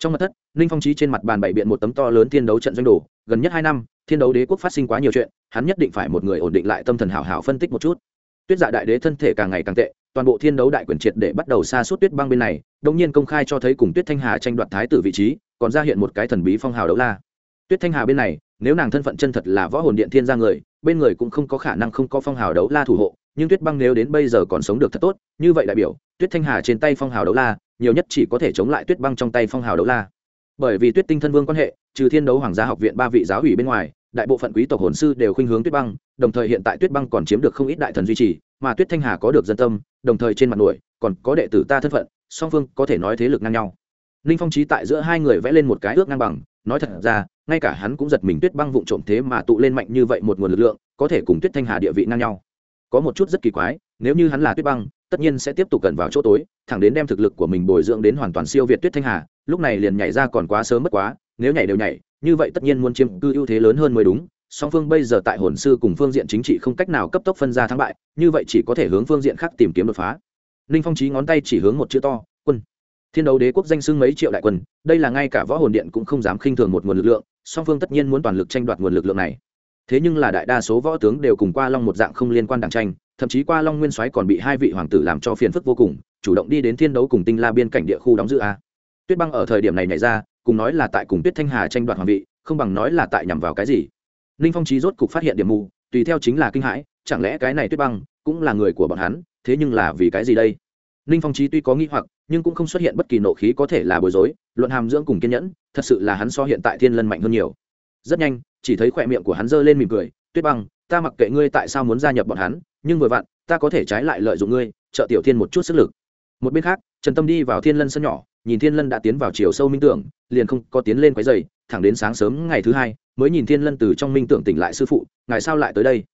[SPEAKER 1] trong mặt thất, ninh phong trí trên mặt bàn bày biện một tấm to lớn thiên đấu trận doanh đồ, gần nhất hai năm, thiên đấu đế quốc phát sinh quá nhiều chuyện, hắn nhất định phải một người ổn định lại tâm thần hảo hảo phân tích một chút. Tuyết dạ đại đế thân thể càng ngày càng tệ, toàn bộ thiên đấu đại quyền triệt để bắt đầu xa suốt tuyết băng bên này đông nhiên công khai cho thấy cùng tuyết thanh hà tranh đoạt thái tử vị trí, còn ra hiện một cái thần bí phong hào đấu la. Tuyết thanh hà bên này, nếu nàng thân phận chân thật là võ hồn điện thiên gia người, bên người cũng không có khả năng không có phong hào đấu la thủ hộ, nhưng tuyết băng nếu đến bây giờ còn sống được thật tốt, như vậy đại biểu, tuyết thanh hà trên tay phong hào đấu la nhiều nhất chỉ có thể chống lại tuyết băng trong tay phong hào đấu la. Bởi vì tuyết tinh thân vương quan hệ, trừ thiên đấu hoàng gia học viện ba vị giáo ủy bên ngoài, đại bộ phận quý tộc hồn sư đều khuynh hướng tuyết băng, đồng thời hiện tại tuyết băng còn chiếm được không ít đại thần duy trì, mà tuyết thanh hà có được dân tâm, đồng thời trên mặt nổi, còn có đệ tử ta thân phận, song phương có thể nói thế lực ngang nhau. Ninh phong trí tại giữa hai người vẽ lên một cái ước ngang bằng, nói thật ra, ngay cả hắn cũng giật mình tuyết băng vụng trộm thế mà tụ lên mạnh như vậy một nguồn lực lượng, có thể cùng tuyết thanh hà địa vị ngang nhau. Có một chút rất kỳ quái, nếu như hắn là tuyết băng tất nhiên sẽ tiếp tục gần vào chỗ tối, thẳng đến đem thực lực của mình bồi dưỡng đến hoàn toàn siêu việt tuyết thanh hà, lúc này liền nhảy ra còn quá sớm mất quá, nếu nhảy đều nhảy, như vậy tất nhiên muốn chiếm cư ưu thế lớn hơn mới đúng. Song phương bây giờ tại hồn sư cùng phương diện chính trị không cách nào cấp tốc phân ra thắng bại, như vậy chỉ có thể hướng phương diện khác tìm kiếm đột phá. Ninh phong trí ngón tay chỉ hướng một chữ to, quân. Thiên đấu đế quốc danh xưng mấy triệu đại quân, đây là ngay cả võ hồn điện cũng không dám khinh thường một nguồn lực lượng, song phương tất nhiên muốn toàn lực tranh đoạt nguồn lực lượng này. Thế nhưng là đại đa số võ tướng đều cùng qua long một dạng không liên quan đảng tranh thậm chí qua long nguyên soái còn bị hai vị hoàng tử làm cho phiền phức vô cùng chủ động đi đến thiên đấu cùng tinh la biên cảnh địa khu đóng giữ a tuyết băng ở thời điểm này nhảy ra cùng nói là tại cùng tuyết thanh hà tranh đoạt hoàng vị không bằng nói là tại nhằm vào cái gì ninh phong trí rốt cục phát hiện điểm mù tùy theo chính là kinh hãi chẳng lẽ cái này tuyết băng cũng là người của bọn hắn thế nhưng là vì cái gì đây ninh phong trí tuy có nghĩ hoặc nhưng cũng không xuất hiện bất kỳ nộ khí có thể là bối rối luận hàm dưỡng cùng kiên nhẫn thật sự là hắn so hiện tại thiên lân mạnh hơn nhiều rất nhanh chỉ thấy khỏe miệng của hắn giơ lên mỉm cười tuyết băng ta mặc kệ ngươi tại sao muốn gia nhập bọn hắn, nhưng vừa vặn, ta có thể trái lại lợi dụng ngươi, trợ tiểu thiên một chút sức lực. Một bên khác, trần tâm đi vào thiên lân sân nhỏ, nhìn thiên lân đã tiến vào chiều sâu minh tưởng, liền không có tiến lên quái dày thẳng đến sáng sớm ngày thứ hai, mới nhìn thiên lân từ trong minh tưởng tỉnh lại sư phụ ngày sao lại tới đây?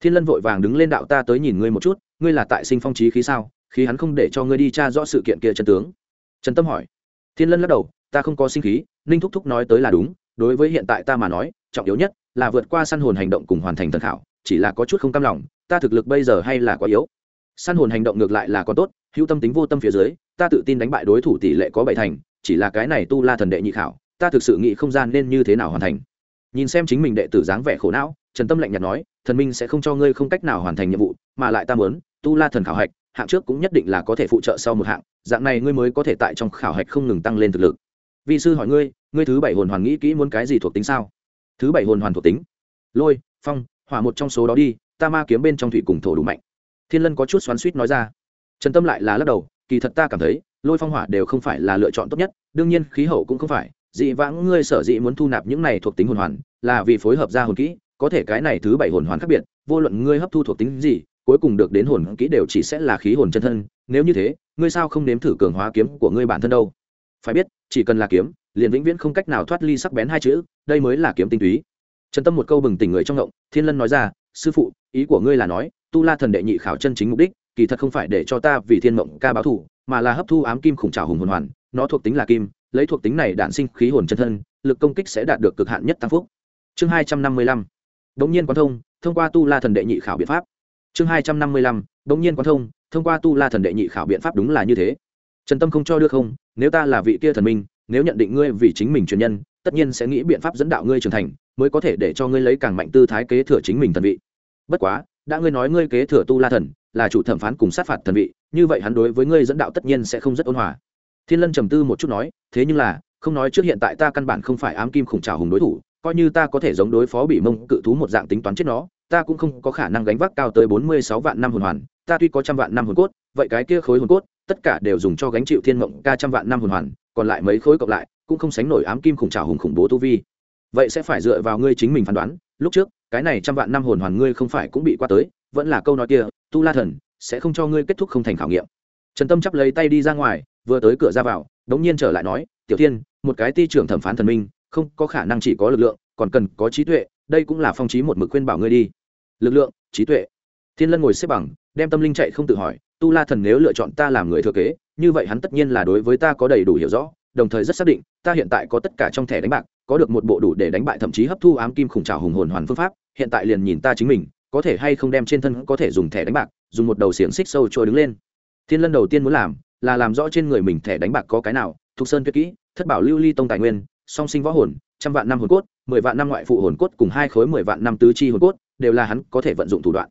[SPEAKER 1] Thiên lân vội vàng đứng lên đạo, ta tới nhìn ngươi một chút, ngươi là tại sinh phong trí khí sao? Khí hắn không để cho ngươi đi tra rõ sự kiện kia trần tướng. Trần tâm hỏi. Thiên lân lắc đầu, ta không có sinh khí, ninh thúc thúc nói tới là đúng, đối với hiện tại ta mà nói trọng yếu nhất là vượt qua săn hồn hành động cùng hoàn thành thần khảo, chỉ là có chút không cam lòng, ta thực lực bây giờ hay là quá yếu. Săn hồn hành động ngược lại là còn tốt, hữu tâm tính vô tâm phía dưới, ta tự tin đánh bại đối thủ tỷ lệ có bảy thành, chỉ là cái này tu la thần đệ nhị khảo, ta thực sự nghĩ không gian nên như thế nào hoàn thành. Nhìn xem chính mình đệ tử dáng vẻ khổ não, trần tâm lạnh nhạt nói, thần minh sẽ không cho ngươi không cách nào hoàn thành nhiệm vụ, mà lại ta muốn, tu la thần khảo hạch, hạng trước cũng nhất định là có thể phụ trợ sau một hạng, dạng này ngươi mới có thể tại trong khảo hạch không ngừng tăng lên thực lực. Vị sư hỏi ngươi ngươi thứ bảy hồn hoàn nghĩ kỹ muốn cái gì thuộc tính sao? Thứ bảy hồn hoàn thuộc tính. Lôi, phong, hỏa một trong số đó đi, ta ma kiếm bên trong thủy cùng thổ đủ mạnh. Thiên lân có chút xoắn suýt nói ra. Trần tâm lại là lắc đầu, kỳ thật ta cảm thấy, lôi phong hỏa đều không phải là lựa chọn tốt nhất, đương nhiên khí hậu cũng không phải. Dị vãng ngươi sở dĩ muốn thu nạp những này thuộc tính hồn hoàn, là vì phối hợp ra hồn kỹ, có thể cái này thứ bảy hồn hoàn khác biệt, vô luận ngươi hấp thu thuộc tính gì, cuối cùng được đến hồn kỹ đều chỉ sẽ là khí hồn chân thân. Nếu như thế, ngươi sao không nếm thử cường hóa kiếm của ngươi bản thân đâu? Phải biết, chỉ cần là kiếm liền vĩnh viễn không cách nào thoát ly sắc bén hai chữ, đây mới là kiếm tinh túy. Trần tâm một câu bừng tỉnh người trong ngộng, thiên lân nói ra, sư phụ, ý của ngươi là nói, tu la thần đệ nhị khảo chân chính mục đích, kỳ thật không phải để cho ta vì thiên mộng ca báo thủ mà là hấp thu ám kim khủng trào hùng hồn hoàn, nó thuộc tính là kim, lấy thuộc tính này đạn sinh khí hồn chân thân, lực công kích sẽ đạt được cực hạn nhất tăng phúc. Chương hai trăm năm mươi lăm. Bỗng nhiên quan thông thông qua tu la thần đệ nhị khảo biện pháp. Chương hai trăm năm mươi lăm. Bỗng nhiên quan thông thông qua tu la thần đệ nhị khảo biện pháp đúng là như thế. Trần tâm không cho được không, nếu ta là vị kia thần minh nếu nhận định ngươi vì chính mình truyền nhân, tất nhiên sẽ nghĩ biện pháp dẫn đạo ngươi trưởng thành, mới có thể để cho ngươi lấy càng mạnh tư thái kế thừa chính mình thần vị. Bất quá, đã ngươi nói ngươi kế thừa tu la thần, là chủ thẩm phán cùng sát phạt thần vị, như vậy hắn đối với ngươi dẫn đạo tất nhiên sẽ không rất ôn hòa. Thiên lân trầm tư một chút nói, thế nhưng là, không nói trước hiện tại ta căn bản không phải ám kim khủng trào hùng đối thủ, coi như ta có thể giống đối phó bị mông cự thú một dạng tính toán chết nó, ta cũng không có khả năng gánh vác cao tới bốn mươi sáu vạn năm hồn hoàn, ta tuy có trăm vạn năm hồn cốt, vậy cái kia khối hồn cốt, tất cả đều dùng cho gánh chịu thiên mộng ca trăm vạn năm hồn hoàn còn lại mấy khối cộng lại, cũng không sánh nổi ám kim khủng trào hùng khủng bố tu vi. Vậy sẽ phải dựa vào ngươi chính mình phán đoán, lúc trước, cái này trăm vạn năm hồn hoàn ngươi không phải cũng bị qua tới, vẫn là câu nói kia, tu la thần, sẽ không cho ngươi kết thúc không thành khảo nghiệm. Trần tâm chắp lấy tay đi ra ngoài, vừa tới cửa ra vào, đống nhiên trở lại nói, tiểu thiên, một cái ti trưởng thẩm phán thần minh, không có khả năng chỉ có lực lượng, còn cần có trí tuệ, đây cũng là phong trí một mực khuyên bảo ngươi đi. Lực lượng, trí tuệ. Thiên lân ngồi xếp bằng, đem tâm linh chạy không tự hỏi tu la thần nếu lựa chọn ta làm người thừa kế, như vậy hắn tất nhiên là đối với ta có đầy đủ hiểu rõ, đồng thời rất xác định, ta hiện tại có tất cả trong thẻ đánh bạc, có được một bộ đủ để đánh bại thậm chí hấp thu ám kim khủng trào hùng hồn hoàn phương pháp, hiện tại liền nhìn ta chính mình, có thể hay không đem trên thân có thể dùng thẻ đánh bạc, dùng một đầu xiềng xích sâu trôi đứng lên. Thiên lân đầu tiên muốn làm, là làm rõ trên người mình thẻ đánh bạc có cái nào thục sơn tuyệt kỹ, thất bảo lưu ly tông tài nguyên, song sinh võ hồn, trăm vạn năm hồn cốt, mười vạn năm ngoại phụ hồn cốt cùng hai khối mười vạn năm tứ chi hồn cốt, đều là hắn có thể vận dụng thủ đoạn.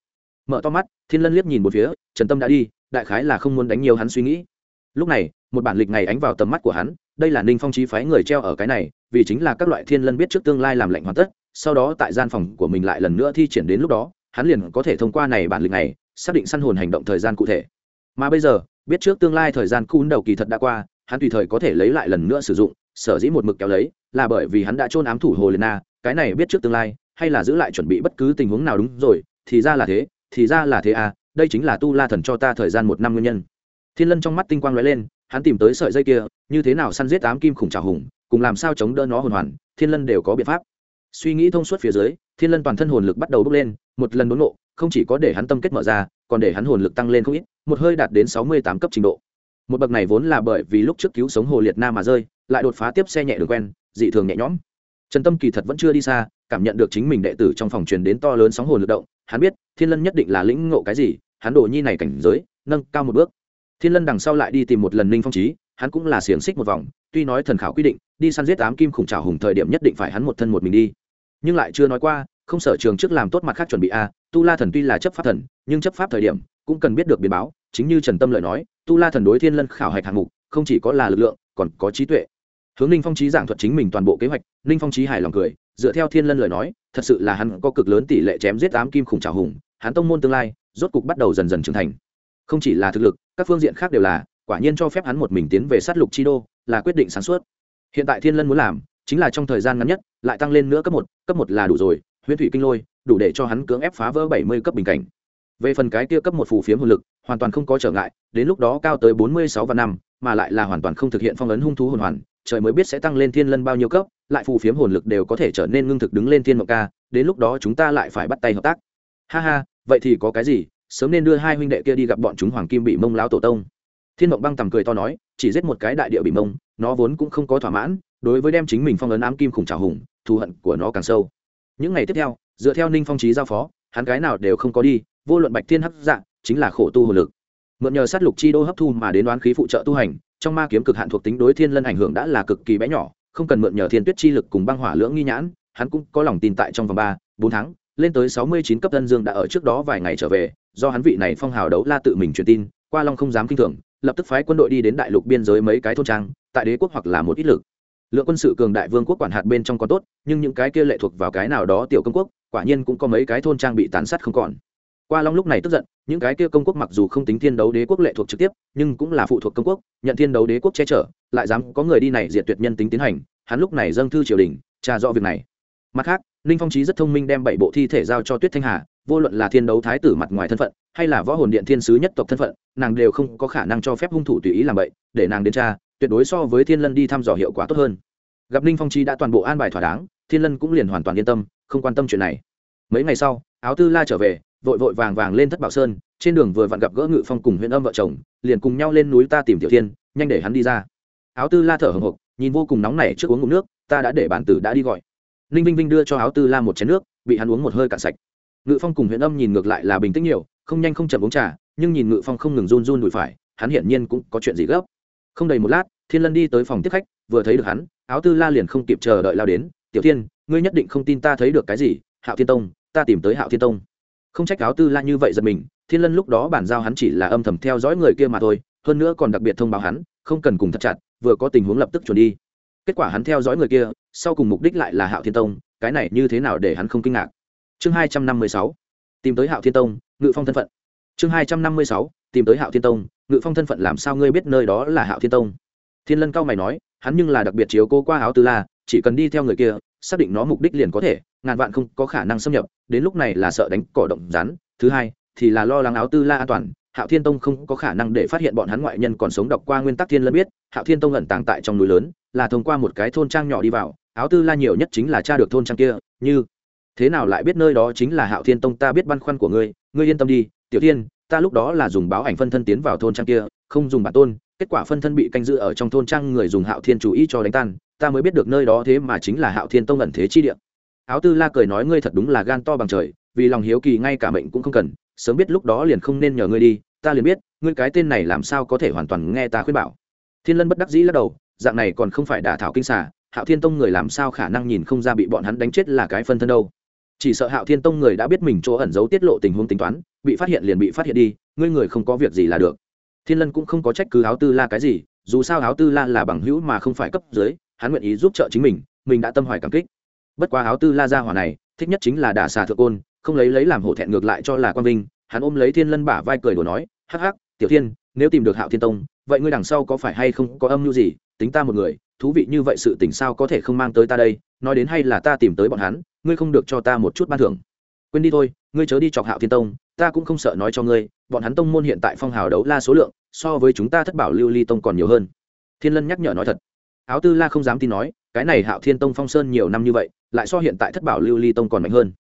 [SPEAKER 1] Mở to mắt, thiên lân liếc nhìn một phía, trần tâm đã đi đại khái là không muốn đánh nhiều hắn suy nghĩ. Lúc này, một bản lịch ngày ánh vào tầm mắt của hắn, đây là ninh phong trí phái người treo ở cái này, vì chính là các loại thiên lân biết trước tương lai làm lệnh hoàn tất, sau đó tại gian phòng của mình lại lần nữa thi triển đến lúc đó, hắn liền có thể thông qua này bản lịch này xác định săn hồn hành động thời gian cụ thể. Mà bây giờ, biết trước tương lai thời gian cún đầu kỳ thật đã qua, hắn tùy thời có thể lấy lại lần nữa sử dụng, sở dĩ một mực kéo lấy, là bởi vì hắn đã trôn ám thủ hồ liệt na, cái này biết trước tương lai, hay là giữ lại chuẩn bị bất cứ tình huống nào đúng rồi, thì ra là thế, thì ra là thế à đây chính là tu la thần cho ta thời gian một năm nguyên nhân. Thiên lân trong mắt tinh quang lóe lên, hắn tìm tới sợi dây kia, như thế nào săn giết tám kim khủng trào hùng, cùng làm sao chống đỡ nó hồn hoàn, thiên lân đều có biện pháp. Suy nghĩ thông suốt phía dưới, thiên lân toàn thân hồn lực bắt đầu bốc lên, một lần đốn nộ không chỉ có để hắn tâm kết mở ra, còn để hắn hồn lực tăng lên không ít, một hơi đạt đến sáu mươi tám cấp trình độ. Một bậc này vốn là bởi vì lúc trước cứu sống hồ liệt na mà rơi, lại đột phá tiếp xe nhẹ đường quen, dị thường nhẹ nhõm. Trần tâm kỳ thật vẫn chưa đi xa, cảm nhận được chính mình đệ tử trong phòng truyền đến to lớn sóng hồn lực động, hắn biết, thiên lân nhất định là lĩnh ngộ cái gì hắn đồ nhi này cảnh giới, nâng cao một bước. Thiên lân đằng sau lại đi tìm một lần ninh phong trí hắn cũng là xiềng xích một vòng, tuy nói thần khảo quy định, đi săn giết tám kim khủng trào hùng thời điểm nhất định phải hắn một thân một mình đi. Nhưng lại chưa nói qua, không sở trường trước làm tốt mặt khác chuẩn bị a, tu la thần tuy là chấp pháp thần, nhưng chấp pháp thời điểm cũng cần biết được biến báo, chính như trần tâm lợi nói, tu la thần đối thiên lân khảo hạch hạng mục, không chỉ có là lực lượng, còn có trí tuệ. Hướng ninh phong trí giảng thuật chính mình toàn bộ kế hoạch, ninh phong trí hài lòng cười, dựa theo thiên lân lời nói, thật sự là hắn có cực lớn tỷ lệ chém giết ám kim khủng trào hùng, hắn tông môn tương lai rốt cục bắt đầu dần dần trưởng thành. Không chỉ là thực lực, các phương diện khác đều là, quả nhiên cho phép hắn một mình tiến về sát lục chi đô, là quyết định sáng suốt. Hiện tại thiên lân muốn làm, chính là trong thời gian ngắn nhất, lại tăng lên nữa cấp một cấp một là đủ rồi huyễn thủy kinh lôi, đủ để cho hắn cưỡng ép phá vỡ bảy mươi cấp bình cảnh. Về phần cái kia cấp một phù phiếm hồn lực, hoàn toàn không có trở ngại, đến lúc đó cao tới bốn mươi sáu và năm, mà lại là hoàn toàn không thực hiện phong ấn hung thú hồn hoàn, trời mới biết sẽ tăng lên thiên lân bao nhiêu cấp, lại phù phiếm hồn lực đều có thể trở nên ngưng thực đứng lên thiên mộng ca, đến lúc đó chúng ta lại phải bắt tay hợp tác. Ha ha vậy thì có cái gì? Sớm nên đưa hai huynh đệ kia đi gặp bọn chúng hoàng kim bị mông lão tổ tông. Thiên mộng băng tầm cười to nói, chỉ giết một cái đại địa bị mông, nó vốn cũng không có thỏa mãn, đối với đem chính mình phong ấn ám kim khủng trào hùng, thù hận của nó càng sâu. Những ngày tiếp theo, dựa theo ninh phong trí giao phó, hắn cái nào đều không có đi, vô luận bạch thiên hấp dạng chính là khổ tu hồn lực. Mượn nhờ sát lục chi đô hấp thu mà đến đoán khí phụ trợ tu hành, trong ma kiếm cực hạn thuộc tính đối thiên lân ảnh hưởng đã là cực kỳ bé nhỏ, không cần mượn nhờ thiên tuyết chi lực cùng băng hỏa lưỡng nghi nhãn, hắn cũng có lòng tin tại trong vòng ba, bốn tháng lên tới sáu mươi chín cấp tân dương đã ở trước đó vài ngày trở về, do hắn vị này phong hào đấu la tự mình truyền tin, qua long không dám kinh thường, lập tức phái quân đội đi đến đại lục biên giới mấy cái thôn trang, tại đế quốc hoặc là một ít lực. Lượng quân sự cường đại vương quốc quản hạt bên trong có tốt, nhưng những cái kia lệ thuộc vào cái nào đó tiểu công quốc, quả nhiên cũng có mấy cái thôn trang bị tàn sát không còn. Qua long lúc này tức giận, những cái kia công quốc mặc dù không tính thiên đấu đế quốc lệ thuộc trực tiếp, nhưng cũng là phụ thuộc công quốc, nhận thiên đấu đế quốc che chở, lại dám có người đi này diệt tuyệt nhân tính tiến hành, hắn lúc này dâng thư triều đình, tra rõ việc này. Mặt khác ninh phong trí rất thông minh đem bảy bộ thi thể giao cho tuyết thanh hà, vô luận là thiên đấu thái tử mặt ngoài thân phận, hay là võ hồn điện thiên sứ nhất tộc thân phận, nàng đều không có khả năng cho phép hung thủ tùy ý làm vậy để nàng đến tra, tuyệt đối so với thiên lân đi thăm dò hiệu quả tốt hơn. Gặp ninh phong trí đã toàn bộ an bài thỏa đáng, thiên lân cũng liền hoàn toàn yên tâm, không quan tâm chuyện này. Mấy ngày sau, áo tư la trở về, vội vội vàng vàng lên thất bảo sơn, trên đường vừa vặn gặp gỡ ngự phong cùng huyện âm vợ chồng, liền cùng nhau lên núi ta tìm tiểu thiên, nhanh để hắn đi ra. Áo tư la thở hồng hộc, nhìn vô cùng nóng này trước uống ngụm nước, ta đã để bản tử đã đi gọi ninh vinh vinh đưa cho áo tư la một chén nước, bị hắn uống một hơi cạn sạch. Ngự phong cùng huyện âm nhìn ngược lại là bình tĩnh nhiều, không nhanh không chậm uống trà, nhưng nhìn ngự phong không ngừng run run đùi phải, hắn hiển nhiên cũng có chuyện gì gấp. Không đầy một lát, thiên lân đi tới phòng tiếp khách, vừa thấy được hắn, áo tư la liền không kịp chờ đợi lao đến, tiểu thiên, ngươi nhất định không tin ta thấy được cái gì, hạo thiên tông, ta tìm tới hạo thiên tông. Không trách áo tư la như vậy giật mình, thiên lân lúc đó bản giao hắn chỉ là âm thầm theo dõi người kia mà thôi, hơn nữa còn đặc biệt thông báo hắn, không cần cùng thật chặt, vừa có tình huống lập tức chuẩn đi kết quả hắn theo dõi người kia, sau cùng mục đích lại là hạo thiên tông, cái này như thế nào để hắn không kinh ngạc? Chương hai trăm năm mươi sáu, tìm tới hạo thiên tông, ngự phong thân phận. Chương hai trăm năm mươi sáu, tìm tới hạo thiên tông, ngự phong thân phận làm sao ngươi biết nơi đó là hạo thiên tông? Thiên lân cao mày nói, hắn nhưng là đặc biệt chiếu cô qua áo tư la, chỉ cần đi theo người kia, xác định nó mục đích liền có thể, ngàn vạn không có khả năng xâm nhập, đến lúc này là sợ đánh cỏ động rắn. Thứ hai, thì là lo lắng áo tư la an toàn, hạo thiên tông không có khả năng để phát hiện bọn hắn ngoại nhân còn sống đọc qua nguyên tắc thiên lân biết, hạo thiên tông ẩn tàng tại trong núi lớn là thông qua một cái thôn trang nhỏ đi vào, áo tư la nhiều nhất chính là cha được thôn trang kia, như, thế nào lại biết nơi đó chính là hạo thiên tông, ta biết băn khoăn của ngươi ngươi yên tâm đi, tiểu thiên ta lúc đó là dùng báo ảnh phân thân tiến vào thôn trang kia, không dùng bản tôn, kết quả phân thân bị canh giữ ở trong thôn trang người dùng hạo thiên chú ý cho đánh tan, ta mới biết được nơi đó thế mà chính là hạo thiên tông ẩn thế chi địa. Áo tư la cười nói ngươi thật đúng là gan to bằng trời, vì lòng hiếu kỳ ngay cả mệnh cũng không cần, sớm biết lúc đó liền không nên nhờ ngươi đi, ta liền biết, ngươi cái tên này làm sao có thể hoàn toàn nghe ta khuyên bảo. Thiên lân bất đắc dĩ lắc đầu dạng này còn không phải đả thảo kinh xả hạo thiên tông người làm sao khả năng nhìn không ra bị bọn hắn đánh chết là cái phân thân đâu. Chỉ sợ hạo thiên tông người đã biết mình chỗ ẩn giấu tiết lộ tình huống tính toán, bị phát hiện liền bị phát hiện đi, ngươi người không có việc gì là được. Thiên lân cũng không có trách cứ áo tư la cái gì, dù sao áo tư la là bằng hữu mà không phải cấp dưới, hắn nguyện ý giúp trợ chính mình mình đã tâm hoài cảm kích. Bất quá áo tư la gia hỏa này, thích nhất chính là đả xà thượng côn, không lấy lấy làm hổ thẹn ngược lại cho là quan vinh, hắn ôm lấy thiên lân bả vai cười đùa nói, hắc hắc, tiểu thiên, nếu tìm được hạo thiên tông, vậy ngươi đằng sau có phải hay không có âm mưu gì? Tính ta một người, thú vị như vậy sự tình sao có thể không mang tới ta đây? Nói đến hay là ta tìm tới bọn hắn, ngươi không được cho ta một chút ban thưởng. Quên đi thôi, ngươi chớ đi chọc hạo thiên tông, ta cũng không sợ nói cho ngươi, bọn hắn tông môn hiện tại phong hào đấu la số lượng, so với chúng ta thất bảo lưu ly tông còn nhiều hơn. Thiên lân nhắc nhở nói thật. Áo tư la không dám tin nói, cái này hạo thiên tông phong sơn nhiều năm như vậy, lại so hiện tại thất bảo lưu ly tông còn mạnh hơn.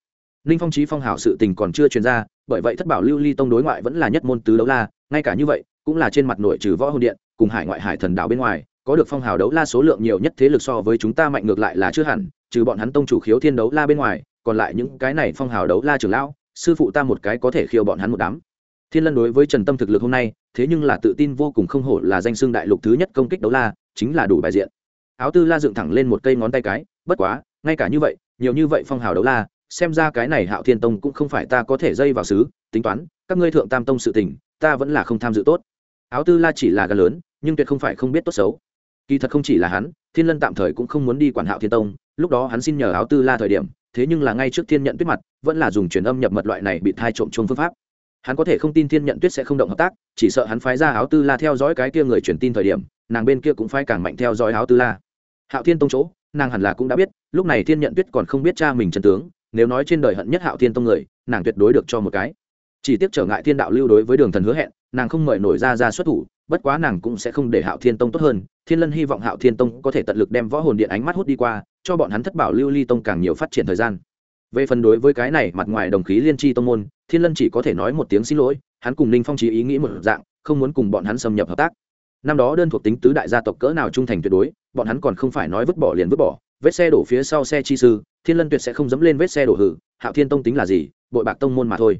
[SPEAKER 1] Ninh phong trí phong hảo sự tình còn chưa truyền ra, bởi vậy thất bảo lưu ly tông đối ngoại vẫn là nhất môn tứ đấu la, ngay cả như vậy, cũng là trên mặt nội trừ võ hồn điện, cùng hải ngoại hải thần đảo bên ngoài có được phong hào đấu la số lượng nhiều nhất thế lực so với chúng ta mạnh ngược lại là chưa hẳn, trừ bọn hắn tông chủ khiếu thiên đấu la bên ngoài, còn lại những cái này phong hào đấu la trưởng lão, sư phụ ta một cái có thể khiêu bọn hắn một đám. Thiên lân đối với trần tâm thực lực hôm nay, thế nhưng là tự tin vô cùng không hổ là danh xương đại lục thứ nhất công kích đấu la, chính là đủ bài diện. Áo tư la dựng thẳng lên một cây ngón tay cái, bất quá, ngay cả như vậy, nhiều như vậy phong hào đấu la, xem ra cái này hạo thiên tông cũng không phải ta có thể dây vào xứ, tính toán, các ngươi thượng tam tông sự tình, ta vẫn là không tham dự tốt. Áo tư la chỉ là gà lớn, nhưng tuyệt không phải không biết tốt xấu kỳ thật không chỉ là hắn, thiên lân tạm thời cũng không muốn đi quản hạo thiên tông, lúc đó hắn xin nhờ áo tư la thời điểm, thế nhưng là ngay trước thiên nhận tuyết mặt, vẫn là dùng truyền âm nhập mật loại này bị thai trộm chung phương pháp. Hắn có thể không tin thiên nhận tuyết sẽ không động hợp tác, chỉ sợ hắn phái ra áo tư la theo dõi cái kia người truyền tin thời điểm, nàng bên kia cũng phái càng mạnh theo dõi áo tư la. Hạo thiên tông chỗ, nàng hẳn là cũng đã biết, lúc này thiên nhận tuyết còn không biết cha mình trần tướng, nếu nói trên đời hận nhất hạo thiên tông người, nàng tuyệt đối được cho một cái. Chỉ tiếc trở ngại thiên đạo lưu đối với đường thần hứa hẹn, nàng không mời nổi ra ra xuất thủ bất quá nàng cũng sẽ không để hạo thiên tông tốt hơn, thiên lân hy vọng hạo thiên tông có thể tận lực đem võ hồn điện ánh mắt hút đi qua, cho bọn hắn thất bảo lưu ly tông càng nhiều phát triển thời gian. Về phần đối với cái này, mặt ngoài đồng khí liên tri tông môn, thiên lân chỉ có thể nói một tiếng xin lỗi, hắn cùng ninh phong trí ý nghĩ một dạng, không muốn cùng bọn hắn xâm nhập hợp tác. Năm đó đơn thuộc tính tứ đại gia tộc cỡ nào trung thành tuyệt đối, bọn hắn còn không phải nói vứt bỏ liền vứt bỏ, vết xe đổ phía sau xe chi sư, thiên lân tuyệt sẽ không dẫm lên vết xe đổ hử, hạo thiên tông tính là gì, bội bạc tông môn mà thôi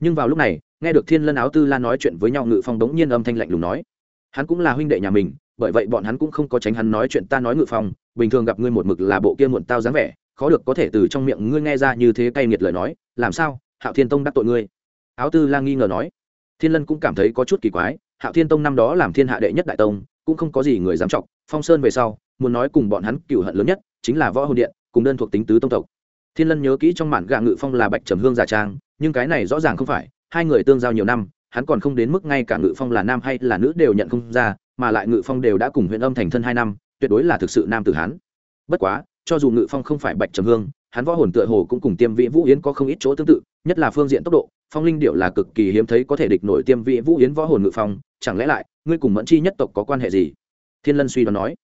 [SPEAKER 1] nhưng vào lúc này, nghe được thiên lân áo tư lan nói chuyện với nhau, ngự phong đống nhiên âm thanh lạnh lùng nói, hắn cũng là huynh đệ nhà mình, bởi vậy bọn hắn cũng không có tránh hắn nói chuyện ta nói ngự phong, bình thường gặp ngươi một mực là bộ kia muộn tao dáng vẻ, khó được có thể từ trong miệng ngươi nghe ra như thế cay nghiệt lời nói, làm sao, hạo thiên tông đắc tội ngươi? Áo tư la nghi ngờ nói. Thiên lân cũng cảm thấy có chút kỳ quái, hạo thiên tông năm đó làm thiên hạ đệ nhất đại tông, cũng không có gì người dám trọng phong sơn về sau, muốn nói cùng bọn hắn cựu hận lớn nhất, chính là võ hồn điện, cùng đơn thuộc tính tứ tông tộc. Thiên lân nhớ kỹ trong mạn gà ngự phong là bạch trầm hương giả trang nhưng cái này rõ ràng không phải, hai người tương giao nhiều năm, hắn còn không đến mức ngay cả ngự phong là nam hay là nữ đều nhận không ra, mà lại ngự phong đều đã cùng huyện âm thành thân hai năm, tuyệt đối là thực sự nam tử hán. Bất quá, cho dù ngự phong không phải bạch trầm hương, hắn võ hồn tựa hồ cũng cùng tiêm vị vũ yến có không ít chỗ tương tự, nhất là phương diện tốc độ, phong linh điệu là cực kỳ hiếm thấy có thể địch nổi tiêm vị vũ yến võ hồn ngự phong, chẳng lẽ lại, ngươi cùng mẫn chi nhất tộc có quan hệ gì? Thiên lân suy đoán nói.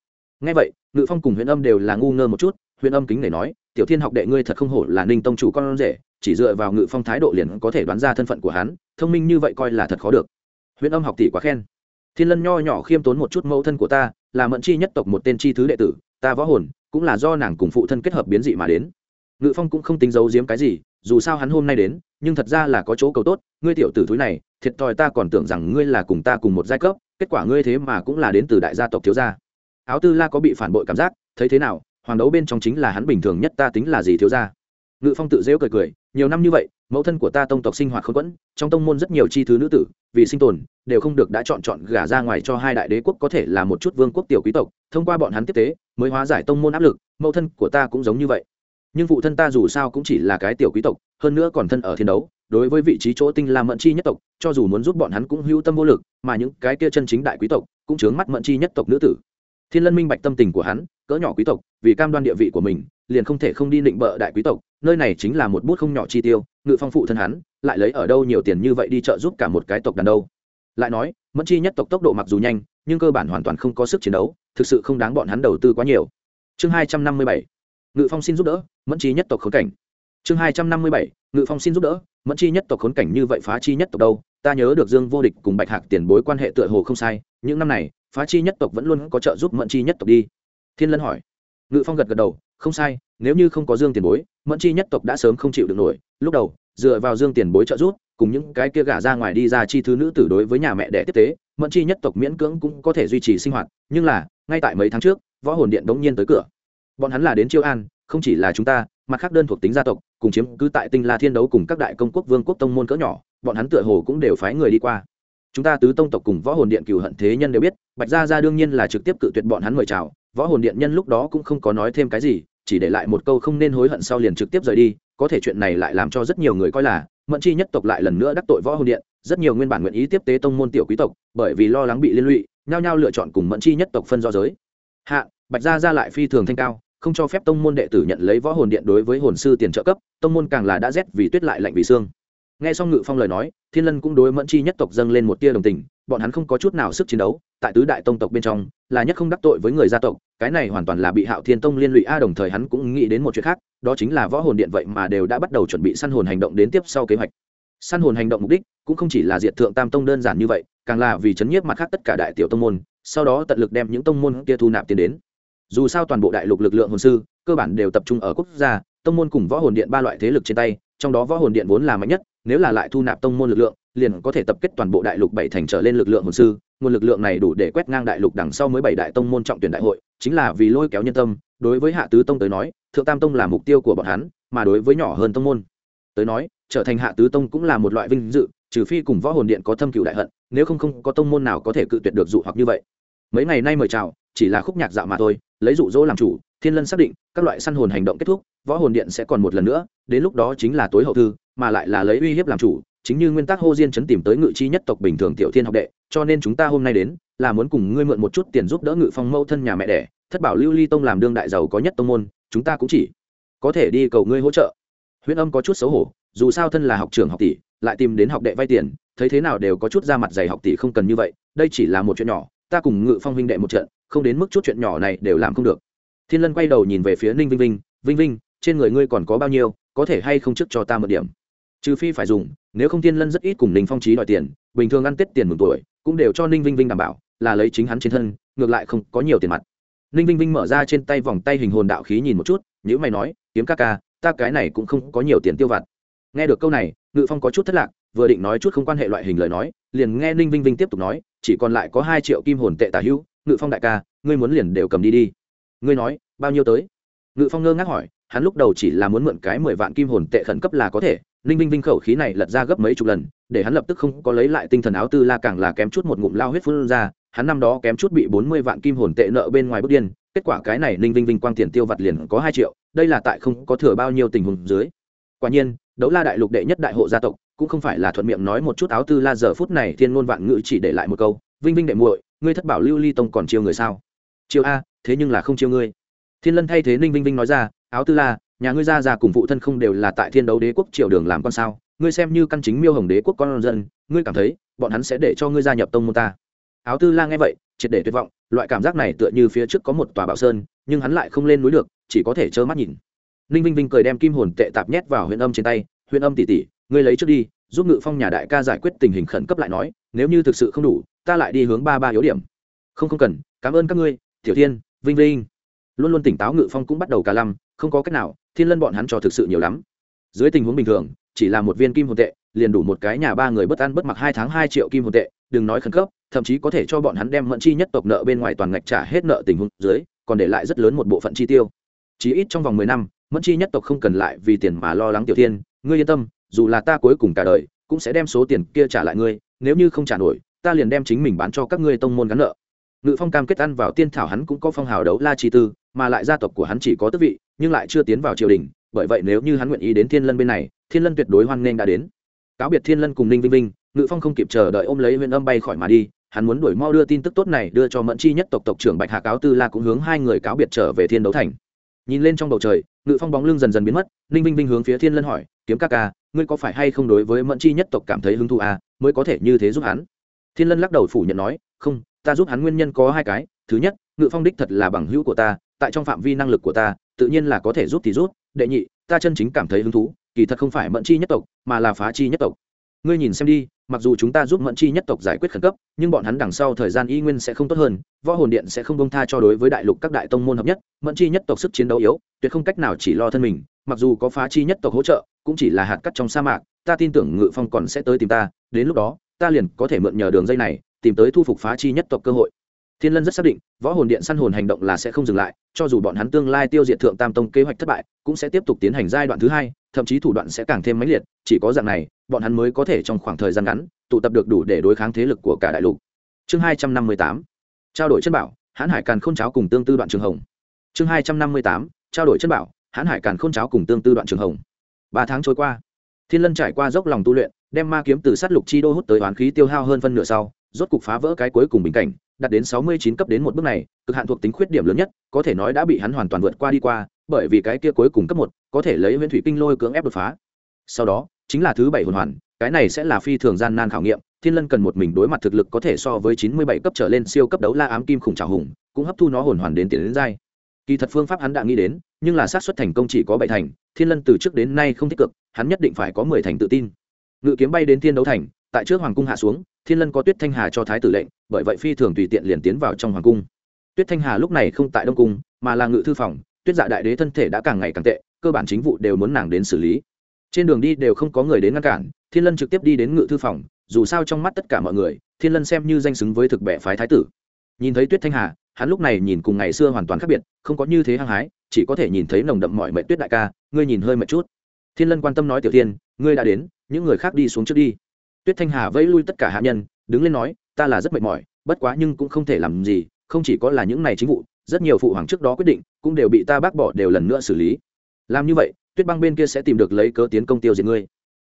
[SPEAKER 1] Ngay vậy, ngự phong cùng huyện âm đều là ngu ngơ một chút huyện âm kính để nói, tiểu thiên học đệ ngươi thật không hổ là ninh tông chủ con rể chỉ dựa vào ngự phong thái độ liền có thể đoán ra thân phận của hắn, thông minh như vậy coi là thật khó được. Huyện âm học tỷ quá khen. Thiên lân nho nhỏ khiêm tốn một chút mẫu thân của ta, là mẫn chi nhất tộc một tên chi thứ đệ tử, ta võ hồn cũng là do nàng cùng phụ thân kết hợp biến dị mà đến. Ngự phong cũng không tính giấu giếm cái gì, dù sao hắn hôm nay đến, nhưng thật ra là có chỗ cầu tốt, ngươi tiểu tử thúi này, thiệt thòi ta còn tưởng rằng ngươi là cùng ta cùng một giai cấp, kết quả ngươi thế mà cũng là đến từ đại gia tộc thiếu gia. Áo tư la có bị phản bội cảm giác, thấy thế nào, hoàng đấu bên trong chính là hắn bình thường nhất, ta tính là gì thiếu gia? Ngự phong tự dễu cười cười, nhiều năm như vậy, mẫu thân của ta tông tộc sinh hoạt không quẫn, trong tông môn rất nhiều chi thứ nữ tử, vì sinh tồn, đều không được đã chọn chọn gả ra ngoài cho hai đại đế quốc có thể là một chút vương quốc tiểu quý tộc. Thông qua bọn hắn tiếp tế, mới hóa giải tông môn áp lực, mẫu thân của ta cũng giống như vậy. Nhưng phụ thân ta dù sao cũng chỉ là cái tiểu quý tộc, hơn nữa còn thân ở thiên đấu, đối với vị trí chỗ tinh la mẫn chi nhất tộc, cho dù muốn giúp bọn hắn cũng hữu tâm vô lực, mà những cái kia chân chính đại quý tộc, cũng chướng mắt mẫn chi nhất tộc nữ tử. Thiên lân minh bạch tâm tình của hắn, cỡ nhỏ quý tộc, vì cam đoan địa vị của mình liền không thể không đi định bợ đại quý tộc, nơi này chính là một bút không nhỏ chi tiêu, ngự phong phụ thân hắn, lại lấy ở đâu nhiều tiền như vậy đi trợ giúp cả một cái tộc đàn đâu. Lại nói, mẫn chi nhất tộc tốc độ mặc dù nhanh, nhưng cơ bản hoàn toàn không có sức chiến đấu, thực sự không đáng bọn hắn đầu tư quá nhiều. Chương hai trăm năm mươi bảy, ngự phong xin giúp đỡ, mẫn chi nhất tộc khốn cảnh. Chương hai trăm năm mươi bảy, ngự phong xin giúp đỡ, mẫn chi nhất tộc khốn cảnh như vậy phá chi nhất tộc đâu? Ta nhớ được dương vô địch cùng bạch hạc tiền bối quan hệ tựa hồ không sai, những năm này, phá chi nhất tộc vẫn luôn có trợ giúp mẫn chi nhất tộc đi. Thiên lân hỏi. Ngự phong gật gật đầu không sai, nếu như không có dương tiền bối, mẫn chi nhất tộc đã sớm không chịu được nổi. Lúc đầu, dựa vào dương tiền bối trợ giúp, cùng những cái kia gả ra ngoài đi ra chi thứ nữ tử đối với nhà mẹ đẻ tiếp tế, mẫn chi nhất tộc miễn cưỡng cũng có thể duy trì sinh hoạt. Nhưng là, ngay tại mấy tháng trước, võ hồn điện đống nhiên tới cửa. Bọn hắn là đến chiêu an, không chỉ là chúng ta, mặt khác đơn thuộc tính gia tộc, cùng chiếm cứ tại tinh la thiên đấu cùng các đại công quốc vương quốc tông môn cỡ nhỏ, bọn hắn tựa hồ cũng đều phái người đi qua. Chúng ta tứ tông tộc cùng võ hồn điện cựu hận thế nhân đều biết, bạch gia gia đương nhiên là trực tiếp cự tuyệt bọn hắn mời chào, võ hồn điện nhân lúc đó cũng không có nói thêm cái gì chỉ để lại một câu không nên hối hận sau liền trực tiếp rời đi, có thể chuyện này lại làm cho rất nhiều người coi là, mẫn chi nhất tộc lại lần nữa đắc tội võ hồn điện, rất nhiều nguyên bản nguyện ý tiếp tế tông môn tiểu quý tộc, bởi vì lo lắng bị liên lụy, nhao nhao lựa chọn cùng mẫn chi nhất tộc phân do giới. Hạ, bạch gia ra lại phi thường thanh cao, không cho phép tông môn đệ tử nhận lấy võ hồn điện đối với hồn sư tiền trợ cấp, tông môn càng là đã rét vì tuyết lại lạnh vì xương. Nghe xong ngự phong lời nói, thiên lân cũng đối mẫn chi nhất tộc dâng lên một tia đồng tình bọn hắn không có chút nào sức chiến đấu, tại tứ đại tông tộc bên trong, là nhất không đắc tội với người gia tộc, cái này hoàn toàn là bị hạo thiên tông liên lụy a, đồng thời hắn cũng nghĩ đến một chuyện khác, đó chính là võ hồn điện vậy mà đều đã bắt đầu chuẩn bị săn hồn hành động đến tiếp sau kế hoạch. Săn hồn hành động mục đích cũng không chỉ là diệt thượng tam tông đơn giản như vậy, càng là vì chấn nhiếp mặt khác tất cả đại tiểu tông môn, sau đó tận lực đem những tông môn kia thu nạp tiền đến. Dù sao toàn bộ đại lục lực lượng hồn sư, cơ bản đều tập trung ở quốc gia, tông môn cùng võ hồn điện ba loại thế lực trên tay, trong đó võ hồn điện vốn là mạnh nhất, nếu là lại thu nạp tông môn lực lượng liền có thể tập kết toàn bộ đại lục bảy thành trở lên lực lượng hồn sư, nguồn lực lượng này đủ để quét ngang đại lục đằng sau mới bảy đại tông môn trọng tuyển đại hội, chính là vì lôi kéo nhân tâm, đối với hạ tứ tông tới nói, thượng tam tông là mục tiêu của bọn hắn, mà đối với nhỏ hơn tông môn tới nói, trở thành hạ tứ tông cũng là một loại vinh dự, trừ phi cùng võ hồn điện có thâm cựu đại hận, nếu không không có tông môn nào có thể cự tuyệt được dụ hoặc như vậy. Mấy ngày nay mời chào, chỉ là khúc nhạc dạo mà thôi, lấy dụ dỗ làm chủ, thiên lân xác định, các loại săn hồn hành động kết thúc, võ hồn điện sẽ còn một lần nữa, đến lúc đó chính là tối hậu thư, mà lại là lấy uy hiếp làm chủ chính như nguyên tắc hô diên chấn tìm tới ngự chi nhất tộc bình thường tiểu thiên học đệ, cho nên chúng ta hôm nay đến là muốn cùng ngươi mượn một chút tiền giúp đỡ ngự phong mẫu thân nhà mẹ đẻ, thất bảo lưu ly tông làm đương đại giàu có nhất tông môn, chúng ta cũng chỉ có thể đi cầu ngươi hỗ trợ. Huyễn âm có chút xấu hổ, dù sao thân là học trưởng học tỷ, lại tìm đến học đệ vay tiền, thấy thế nào đều có chút ra mặt dày học tỷ không cần như vậy, đây chỉ là một chuyện nhỏ, ta cùng ngự phong huynh đệ một trận, không đến mức chút chuyện nhỏ này đều làm không được. Thiên lân quay đầu nhìn về phía ninh vinh vinh vinh vinh, trên người ngươi còn có bao nhiêu, có thể hay không trước cho ta một điểm? Trừ phi phải dùng nếu không thiên lân rất ít cùng ninh phong trí đòi tiền, bình thường ăn tết tiền mừng tuổi, cũng đều cho ninh vinh vinh đảm bảo, là lấy chính hắn trên thân, ngược lại không có nhiều tiền mặt. Ninh vinh vinh mở ra trên tay vòng tay hình hồn đạo khí nhìn một chút nhữ mày nói, kiếm ca ca, ta cái này cũng không có nhiều tiền tiêu vặt. Nghe được câu này, ngự phong có chút thất lạc, vừa định nói chút không quan hệ loại hình lời nói, liền nghe ninh vinh vinh tiếp tục nói, chỉ còn lại có hai triệu kim hồn tệ tả hữu, ngự phong đại ca, ngươi muốn liền đều cầm đi đi. Ngươi nói, bao nhiêu tới? Ngự phong ngơ ngác hỏi, hắn lúc đầu chỉ là muốn mượn cái mười vạn kim hồn tệ khẩn cấp là có thể ninh vinh vinh khẩu khí này lật ra gấp mấy chục lần, để hắn lập tức không có lấy lại tinh thần áo tư la càng là kém chút một ngụm lao huyết phun ra. Hắn năm đó kém chút bị bốn mươi vạn kim hồn tệ nợ bên ngoài bước điên, kết quả cái này ninh vinh vinh quang tiền tiêu vặt liền có hai triệu, đây là tại không có thừa bao nhiêu tình huống dưới. Quả nhiên, đấu la đại lục đệ nhất đại hộ gia tộc, cũng không phải là thuận miệng nói một chút áo tư la giờ phút này thiên ngôn vạn ngữ chỉ để lại một câu, vinh vinh đệ muội, ngươi thất bảo lưu ly tông còn chiêu người sao? Chiêu a, thế nhưng là không chiêu ngươi. Thiên lân thay thế ninh vinh vinh nói ra, áo tư la nhà ngươi ra ra cùng phụ thân không đều là tại thiên đấu đế quốc triều đường làm con sao? Ngươi xem như căn chính miêu hồng đế quốc con dân, ngươi cảm thấy bọn hắn sẽ để cho ngươi gia nhập tông môn ta? Áo tư la nghe vậy, triệt để tuyệt vọng, loại cảm giác này tựa như phía trước có một tòa bảo sơn, nhưng hắn lại không lên núi được, chỉ có thể trơ mắt nhìn. Ninh vinh vinh cười đem kim hồn tệ tạp nhét vào huyện âm trên tay huyện âm tỉ tỉ ngươi lấy trước đi, giúp ngự phong nhà đại ca giải quyết tình hình khẩn cấp lại nói, nếu như thực sự không đủ, ta lại đi hướng ba ba yếu điểm. Không không cần, cảm ơn các ngươi, tiểu thiên, vinh vinh. Luôn luôn tỉnh táo ngự phong cũng bắt đầu cả lăm không có cách nào thiên lân bọn hắn cho thực sự nhiều lắm. Dưới tình huống bình thường, chỉ là một viên kim hồn tệ, liền đủ một cái nhà ba người bất ăn bất mặc hai tháng hai triệu kim hồn tệ, đừng nói khẩn cấp, thậm chí có thể cho bọn hắn đem mẫn chi nhất tộc nợ bên ngoài toàn ngạch trả hết nợ tình huống dưới, còn để lại rất lớn một bộ phận chi tiêu. Chỉ ít trong vòng mười năm, mẫn chi nhất tộc không cần lại vì tiền mà lo lắng tiểu thiên, ngươi yên tâm, dù là ta cuối cùng cả đời, cũng sẽ đem số tiền kia trả lại ngươi, nếu như không trả nổi, ta liền đem chính mình bán cho các ngươi tông môn gắn nợ. Ngự phong cam kết ăn vào tiên thảo hắn cũng có phong hào đấu la chi tư, mà lại gia tộc của hắn chỉ có tước vị nhưng lại chưa tiến vào triều đình bởi vậy nếu như hắn nguyện ý đến thiên lân bên này thiên lân tuyệt đối hoan nghênh đã đến. Cáo biệt thiên lân cùng ninh vinh vinh ngự phong không kịp chờ đợi ôm lấy huyện âm bay khỏi mà đi hắn muốn đuổi mau đưa tin tức tốt này đưa cho mẫn chi nhất tộc tộc trưởng bạch hạ cáo tư la cũng hướng hai người cáo biệt trở về thiên đấu thành. Nhìn lên trong bầu trời ngự phong bóng lưng dần dần biến mất ninh vinh vinh hướng phía thiên lân hỏi kiếm ca ca ngươi có phải hay không đối với mẫn chi nhất tộc cảm thấy hứng thú à, mới có thể như thế giúp hắn? Thiên lân lắc đầu phủ nhận nói không ta giúp hắn nguyên nhân có hai cái thứ nhất ngự phong đích thật là bằng hữu của ta tại trong phạm vi năng lực của ta tự nhiên là có thể rút thì rút. đệ nhị, ta chân chính cảm thấy hứng thú, kỳ thật không phải mẫn chi nhất tộc, mà là phá chi nhất tộc ngươi nhìn xem đi, mặc dù chúng ta giúp mẫn chi nhất tộc giải quyết khẩn cấp, nhưng bọn hắn đằng sau thời gian y nguyên sẽ không tốt hơn, võ hồn điện sẽ không bông tha cho đối với đại lục các đại tông môn hợp nhất, mẫn chi nhất tộc sức chiến đấu yếu, tuyệt không cách nào chỉ lo thân mình, mặc dù có phá chi nhất tộc hỗ trợ, cũng chỉ là hạt cắt trong sa mạc, ta tin tưởng ngự phong còn sẽ tới tìm ta, đến lúc đó, ta liền có thể mượn nhờ đường dây này, tìm tới thu phục phá chi nhất tộc cơ hội thiên lân rất xác định, võ hồn điện săn hồn hành động là sẽ không dừng lại, cho dù bọn hắn tương lai tiêu diệt thượng tam tông kế hoạch thất bại, cũng sẽ tiếp tục tiến hành giai đoạn thứ hai, thậm chí thủ đoạn sẽ càng thêm mãnh liệt, chỉ có dạng này, bọn hắn mới có thể trong khoảng thời gian ngắn, tụ tập được đủ để đối kháng thế lực của cả đại lục. Chương hai trăm năm mươi tám, trao đổi chân bảo, hãn hải càn k h ô n cháo cùng tương tư đoạn trường hồng. Chương hai trăm năm mươi tám, trao đổi chân bảo, hãn hải càn k h ô n cháo cùng tương tư đoạn trường hồng. Ba tháng trôi qua, thiên lân trải qua dốc lòng tu luyện, đem ma kiếm từ sát lục chi đô hút tới oán khí tiêu hao hơn phân nửa sau, rốt cục phá vỡ cái cuối cùng bình cảnh đạt đến sáu mươi chín cấp đến một bước này, cực hạn thuộc tính khuyết điểm lớn nhất, có thể nói đã bị hắn hoàn toàn vượt qua đi qua, bởi vì cái kia cuối cùng cấp một, có thể lấy huyễn thủy kinh lôi cưỡng ép đột phá. Sau đó, chính là thứ bảy hồn hoàn, cái này sẽ là phi thường gian nan khảo nghiệm, thiên lân cần một mình đối mặt thực lực có thể so với chín mươi bảy cấp trở lên siêu cấp đấu la ám kim khủng trào hùng, cũng hấp thu nó hồn hoàn đến tiền đến giai. Kỳ thật phương pháp hắn đã nghĩ đến, nhưng là xác suất thành công chỉ có bảy thành, thiên lân từ trước đến nay không tích cực, hắn nhất định phải có mười thành tự tin. Ngự kiếm bay đến thiên đấu thành, tại trước hoàng cung hạ xuống thiên lân có tuyết thanh hà cho thái tử lệnh, bởi vậy phi thường tùy tiện liền tiến vào trong hoàng cung. Tuyết thanh hà lúc này không tại đông cung, mà là ngự thư phòng, tuyết dạ đại đế thân thể đã càng ngày càng tệ, cơ bản chính vụ đều muốn nàng đến xử lý. Trên đường đi đều không có người đến ngăn cản, thiên lân trực tiếp đi đến ngự thư phòng, dù sao trong mắt tất cả mọi người, thiên lân xem như danh xứng với thực bệ phái thái tử. Nhìn thấy tuyết thanh hà, hắn lúc này nhìn cùng ngày xưa hoàn toàn khác biệt, không có như thế hăng hái, chỉ có thể nhìn thấy nồng đậm mọi mệnh tuyết đại ca, ngươi nhìn hơi mệt chút. Thiên lân quan tâm nói, tiểu tiên ngươi đã đến, những người khác đi xuống trước đi tuyết thanh hà vẫy lui tất cả hạ nhân, đứng lên nói, ta là rất mệt mỏi, bất quá nhưng cũng không thể làm gì, không chỉ có là những này chính vụ, rất nhiều phụ hoàng trước đó quyết định, cũng đều bị ta bác bỏ đều lần nữa xử lý. Làm như vậy, tuyết băng bên kia sẽ tìm được lấy cớ tiến công tiêu diệt ngươi.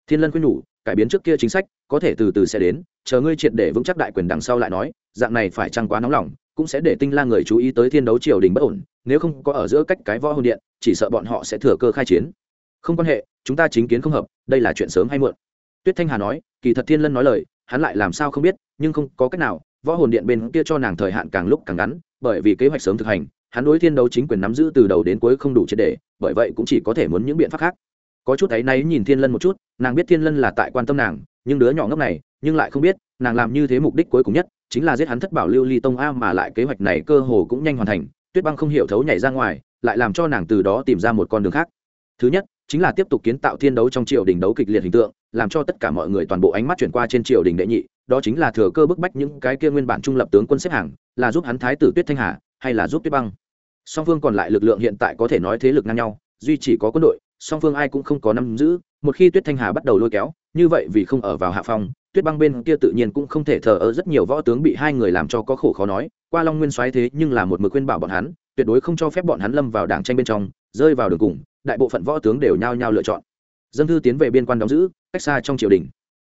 [SPEAKER 1] Thiên lân khuyên nhủ, cải biến trước kia chính sách, có thể từ từ sẽ đến, chờ ngươi triệt để vững chắc đại quyền đằng sau lại nói, dạng này phải chăng quá nóng lòng, cũng sẽ để tinh la người chú ý tới thiên đấu triều đình bất ổn, nếu không có ở giữa cách cái võ hồn điện, chỉ sợ bọn họ sẽ thừa cơ khai chiến. Không quan hệ, chúng ta chính kiến không hợp, đây là chuyện sớm hay muộn tuyết thanh hà nói, kỳ thật thiên lân nói lời, hắn lại làm sao không biết, nhưng không có cách nào, võ hồn điện bên kia cho nàng thời hạn càng lúc càng ngắn, bởi vì kế hoạch sớm thực hành, hắn đối thiên đấu chính quyền nắm giữ từ đầu đến cuối không đủ triệt để, bởi vậy cũng chỉ có thể muốn những biện pháp khác. Có chút ấy náy nhìn thiên lân một chút, nàng biết thiên lân là tại quan tâm nàng, nhưng đứa nhỏ ngốc này, nhưng lại không biết, nàng làm như thế mục đích cuối cùng nhất, chính là giết hắn thất bảo lưu ly tông a mà lại kế hoạch này cơ hồ cũng nhanh hoàn thành, tuyết băng không hiểu thấu nhảy ra ngoài, lại làm cho nàng từ đó tìm ra một con đường khác. Thứ nhất, chính là tiếp tục kiến tạo thiên đấu trong triều đình đấu kịch liệt hình tượng làm cho tất cả mọi người toàn bộ ánh mắt chuyển qua trên triều đình đệ nhị, đó chính là thừa cơ bức bách những cái kia nguyên bản trung lập tướng quân xếp hàng, là giúp hắn thái tử tuyết thanh hà, hay là giúp tuyết băng. Song phương còn lại lực lượng hiện tại có thể nói thế lực ngang nhau, duy chỉ có quân đội, song phương ai cũng không có nắm giữ, một khi tuyết thanh hà bắt đầu lôi kéo, như vậy vì không ở vào hạ phong, tuyết băng bên kia tự nhiên cũng không thể thờ ơ rất nhiều võ tướng bị hai người làm cho có khổ khó nói, qua long nguyên soái thế nhưng là một mực khuyên bảo bọn hắn, tuyệt đối không cho phép bọn hắn lâm vào đảng tranh bên trong, rơi vào đường cùng, đại bộ phận võ tướng đều nhao nhao lựa chọn dân thư tiến về biên quan đóng giữ, cách xa trong triều đình.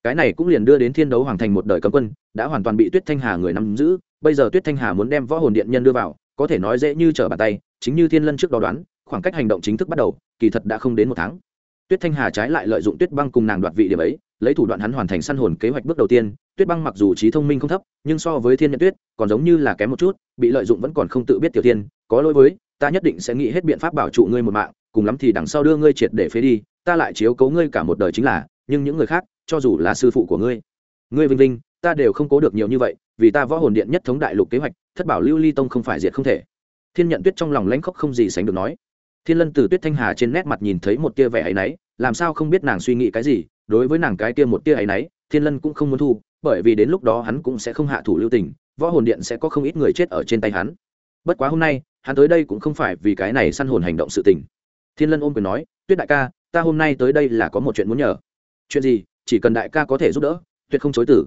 [SPEAKER 1] Cái này cũng liền đưa đến thiên đấu hoàng thành một đời cấm quân, đã hoàn toàn bị tuyết thanh hà người nắm giữ. Bây giờ tuyết thanh hà muốn đem võ hồn điện nhân đưa vào, có thể nói dễ như trở bàn tay, chính như thiên lân trước đó đoán, khoảng cách hành động chính thức bắt đầu, kỳ thật đã không đến một tháng. Tuyết thanh hà trái lại lợi dụng tuyết băng cùng nàng đoạt vị điểm ấy, lấy thủ đoạn hắn hoàn thành săn hồn kế hoạch bước đầu tiên. Tuyết băng mặc dù trí thông minh không thấp, nhưng so với thiên nhận tuyết, còn giống như là kém một chút, bị lợi dụng vẫn còn không tự biết tiểu tiên. Có lỗi với, ta nhất định sẽ nghĩ hết biện pháp bảo trụ ngươi một mạng cùng lắm thì đằng sau đưa ngươi triệt để phế đi, ta lại chiếu cố ngươi cả một đời chính là, nhưng những người khác, cho dù là sư phụ của ngươi ngươi vinh vinh, ta đều không cố được nhiều như vậy, vì ta võ hồn điện nhất thống đại lục kế hoạch, thất bảo lưu ly tông không phải diệt không thể. Thiên nhận tuyết trong lòng lãnh khốc không gì sánh được nói. Thiên lân từ tuyết thanh hà trên nét mặt nhìn thấy một tia vẻ áy náy, làm sao không biết nàng suy nghĩ cái gì, đối với nàng cái tia một tia áy náy, thiên lân cũng không muốn thu, bởi vì đến lúc đó hắn cũng sẽ không hạ thủ lưu tình, võ hồn điện sẽ có không ít người chết ở trên tay hắn. Bất quá hôm nay, hắn tới đây cũng không phải vì cái này săn hồn hành động sự tình thiên lân ôm quyền nói, tuyết đại ca, ta hôm nay tới đây là có một chuyện muốn nhờ. Chuyện gì? Chỉ cần đại ca có thể giúp đỡ, tuyệt không chối tử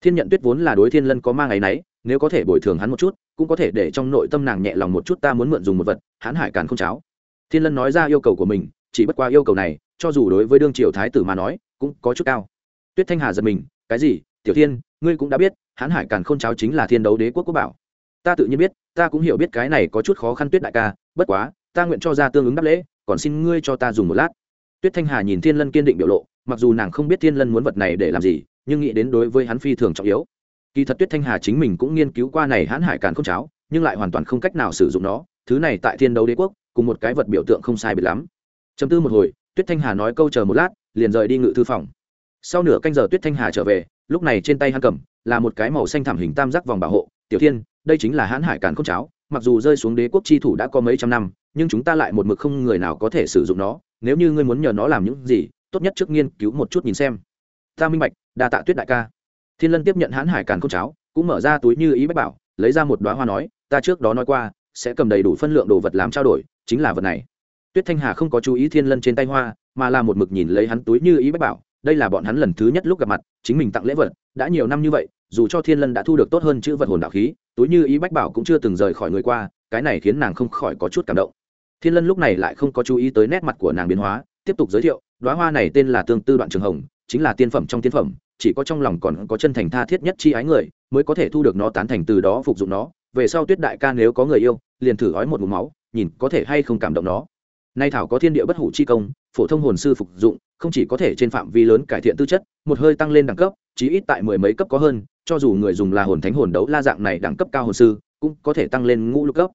[SPEAKER 1] thiên nhận tuyết vốn là đối thiên lân có mang áy náy nếu có thể bồi thường hắn một chút, cũng có thể để trong nội tâm nàng nhẹ lòng một chút ta muốn mượn dùng một vật, hắn hải càn không cháo. Thiên lân nói ra yêu cầu của mình, chỉ bất qua yêu cầu này, cho dù đối với đương triều thái tử mà nói, cũng có chút cao. Tuyết thanh hà giật mình, cái gì? Tiểu thiên, ngươi cũng đã biết hãn hải càn không cháo chính là thiên đấu đế quốc quốc bảo. Ta tự nhiên biết, ta cũng hiểu biết cái này có chút khó khăn tuyết đại ca, bất quá ta nguyện cho ra tương ứng đáp lễ, còn xin ngươi cho ta dùng một lát. Tuyết thanh hà nhìn thiên lân kiên định biểu lộ, mặc dù nàng không biết thiên lân muốn vật này để làm gì, nhưng nghĩ đến đối với hắn phi thường trọng yếu. Kỳ thật tuyết thanh hà chính mình cũng nghiên cứu qua này hãn hải càn không cháo, nhưng lại hoàn toàn không cách nào sử dụng nó. Thứ này tại thiên đấu đế quốc, cùng một cái vật biểu tượng không sai biệt lắm. Chấm tư một hồi, tuyết thanh hà nói câu chờ một lát, liền rời đi ngự thư phòng. Sau nửa canh giờ tuyết thanh hà trở về, lúc này trên tay hắn cầm là một cái màu xanh thảm hình tam giác vòng bảo hộ. Tiểu thiên, đây chính là hãn hải càn không cháo, mặc dù rơi xuống đế quốc chi thủ đã có mấy trăm năm nhưng chúng ta lại một mực không người nào có thể sử dụng nó, nếu như ngươi muốn nhờ nó làm những gì, tốt nhất trước nghiên cứu một chút nhìn xem. Ta minh bạch, đa tạ tuyết đại ca. Thiên lân tiếp nhận hãn hải càn k cháo, cũng mở ra túi như ý bách bảo, lấy ra một đoá hoa nói, ta trước đó nói qua, sẽ cầm đầy đủ phân lượng đồ vật làm trao đổi, chính là vật này. Tuyết thanh hà không có chú ý thiên lân trên tay hoa, mà là một mực nhìn lấy hắn túi như ý bách bảo, đây là bọn hắn lần thứ nhất lúc gặp mặt, chính mình tặng lễ vật, đã nhiều năm như vậy, dù cho thiên lân đã thu được tốt hơn chữ vật hồn đạo khí, túi như ý bách bảo cũng chưa từng rời khỏi người qua, cái này khiến nàng không khỏi có chút cảm động thiên lân lúc này lại không có chú ý tới nét mặt của nàng biến hóa, tiếp tục giới thiệu đoá hoa này tên là tương tư đoạn trường hồng, chính là tiên phẩm trong tiên phẩm, chỉ có trong lòng còn có chân thành tha thiết nhất chi ái người, mới có thể thu được nó tán thành từ đó phục dụng nó. Về sau tuyết đại ca nếu có người yêu, liền thử gói một mũ máu, nhìn có thể hay không cảm động nó. Nay thảo có thiên địa bất hủ chi công, phổ thông hồn sư phục dụng, không chỉ có thể trên phạm vi lớn cải thiện tư chất, một hơi tăng lên đẳng cấp, chí ít tại mười mấy cấp có hơn, cho dù người dùng là hồn thánh hồn đấu la dạng này đẳng cấp cao hồn sư, cũng có thể tăng lên ngũ lục cấp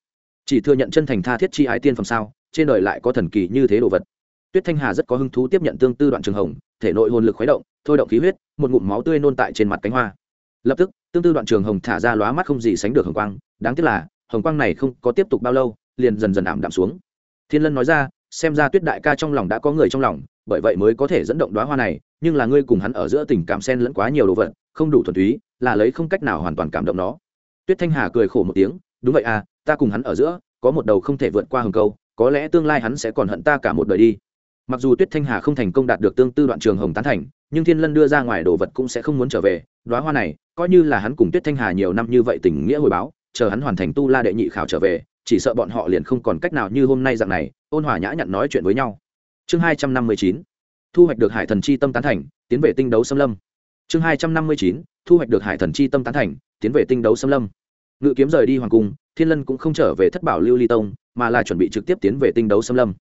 [SPEAKER 1] chỉ thừa nhận chân thành tha thiết chi ái tiên phẩm sao, trên đời lại có thần kỳ như thế đồ vật. Tuyết thanh hà rất có hứng thú tiếp nhận tương tư đoạn trường hồng, thể nội hồn lực khuấy động, thôi động khí huyết, một ngụm máu tươi nôn tại trên mặt cánh hoa. Lập tức, tương tư đoạn trường hồng thả ra lóa mắt không gì sánh được hồng quang, đáng tiếc là, hồng quang này không có tiếp tục bao lâu, liền dần dần ảm đạm xuống. Thiên lân nói ra, xem ra tuyết đại ca trong lòng đã có người trong lòng, bởi vậy mới có thể dẫn động đoá hoa này, nhưng là ngươi cùng hắn ở giữa tình cảm xen lẫn quá nhiều đồ vật, không đủ thuần túy, là lấy không cách nào hoàn toàn cảm động nó. Tuyết thanh hà cười khổ một tiếng, đúng vậy à ta cùng hắn ở giữa, có một đầu không thể vượt qua hừng câu, có lẽ tương lai hắn sẽ còn hận ta cả một đời đi. Mặc dù tuyết thanh hà không thành công đạt được tương tư đoạn trường hồng tán thành, nhưng thiên lân đưa ra ngoài đồ vật cũng sẽ không muốn trở về. Đoá hoa này, coi như là hắn cùng tuyết thanh hà nhiều năm như vậy tình nghĩa hồi báo, chờ hắn hoàn thành tu la đệ nhị khảo trở về, chỉ sợ bọn họ liền không còn cách nào như hôm nay dạng này, ôn hòa nhã nhặn nói chuyện với nhau. Chương hai trăm năm mươi chín, thu hoạch được hải thần chi tâm tán thành, tiến về tinh đấu xâm lâm. Chương hai trăm năm mươi chín, thu hoạch được hải thần chi tâm tán thành, tiến về tinh đấu xâm lâm. Ngự kiếm rời đi hoàng cung thiên lân cũng không trở về thất bảo lưu ly tông, mà là chuẩn bị trực tiếp tiến về tinh đấu xâm lâm.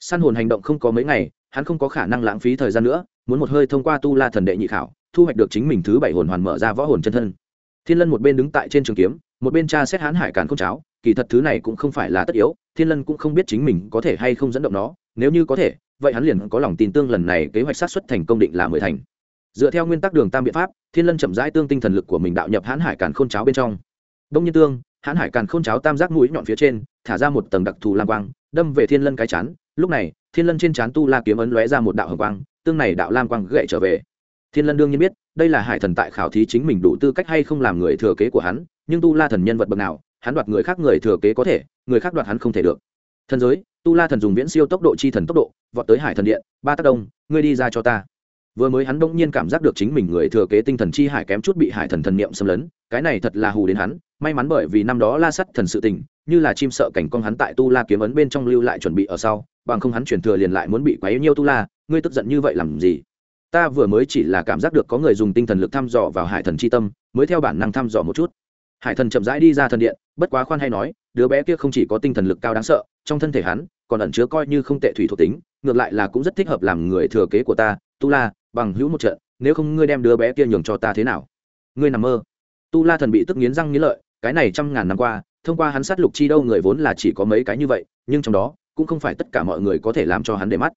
[SPEAKER 1] Săn hồn hành động không có mấy ngày, hắn không có khả năng lãng phí thời gian nữa, muốn một hơi thông qua tu la thần đệ nhị khảo, thu hoạch được chính mình thứ bảy hồn hoàn mở ra võ hồn chân thân. Thiên lân một bên đứng tại trên trường kiếm, một bên tra xét hán hải càn không cháo, kỳ thật thứ này cũng không phải là tất yếu, thiên lân cũng không biết chính mình có thể hay không dẫn động nó, nếu như có thể, vậy hắn liền có lòng tin tương lần này kế hoạch sát xuất thành công định là mười thành. Dựa theo nguyên tắc đường tam biện pháp, thiên lân chậm rãi tương tinh thần lực của mình đạo nhập hãn hải càn khôn cháo bên trong. Đông nhiên tương hãn hải càn khôn cháo tam giác mũi nhọn phía trên, thả ra một tầng đặc thù lam quang, đâm về thiên lân cái chán. Lúc này, thiên lân trên chán tu la kiếm ấn lóe ra một đạo hồng quang, tương này đạo lam quang gậy trở về. Thiên lân đương nhiên biết, đây là hải thần tại khảo thí chính mình đủ tư cách hay không làm người thừa kế của hắn, nhưng tu la thần nhân vật bậc nào, hắn đoạt người khác người thừa kế có thể, người khác đoạt hắn không thể được. Thần giới, tu la thần dùng viễn siêu tốc độ chi thần tốc độ, vọt tới hải thần điện, ba tác đông, ngươi đi ra cho ta vừa mới hắn đông nhiên cảm giác được chính mình người thừa kế tinh thần chi hải kém chút bị hải thần thần niệm xâm lấn, cái này thật là hù đến hắn, may mắn bởi vì năm đó la sắt thần sự tình, như là chim sợ cảnh con hắn tại tu la kiếm ấn bên trong lưu lại chuẩn bị ở sau, bằng không hắn chuyển thừa liền lại muốn bị quá yêu nhiêu tu la, ngươi tức giận như vậy làm gì? Ta vừa mới chỉ là cảm giác được có người dùng tinh thần lực thăm dò vào hải thần c h i tâm, mới theo bản năng thăm dò một chút. Hải thần chậm rãi đi ra thần điện, bất quá khoan hay nói, đứa bé kia không chỉ có tinh thần lực cao đáng sợ, trong thân thể hắn còn ẩn chứa coi như không tệ thủy thuộc tính, ngược lại là cũng rất thích hợp làm người thừa kế của ta, tu la bằng hữu một trận, nếu không ngươi đem đứa bé kia nhường cho ta thế nào? Ngươi nằm mơ. Tu la thần bị tức nghiến răng nghiến lợi, cái này trăm ngàn năm qua, thông qua hắn sát lục chi đâu người vốn là chỉ có mấy cái như vậy, nhưng trong đó, cũng không phải tất cả mọi người có thể làm cho hắn để mắt.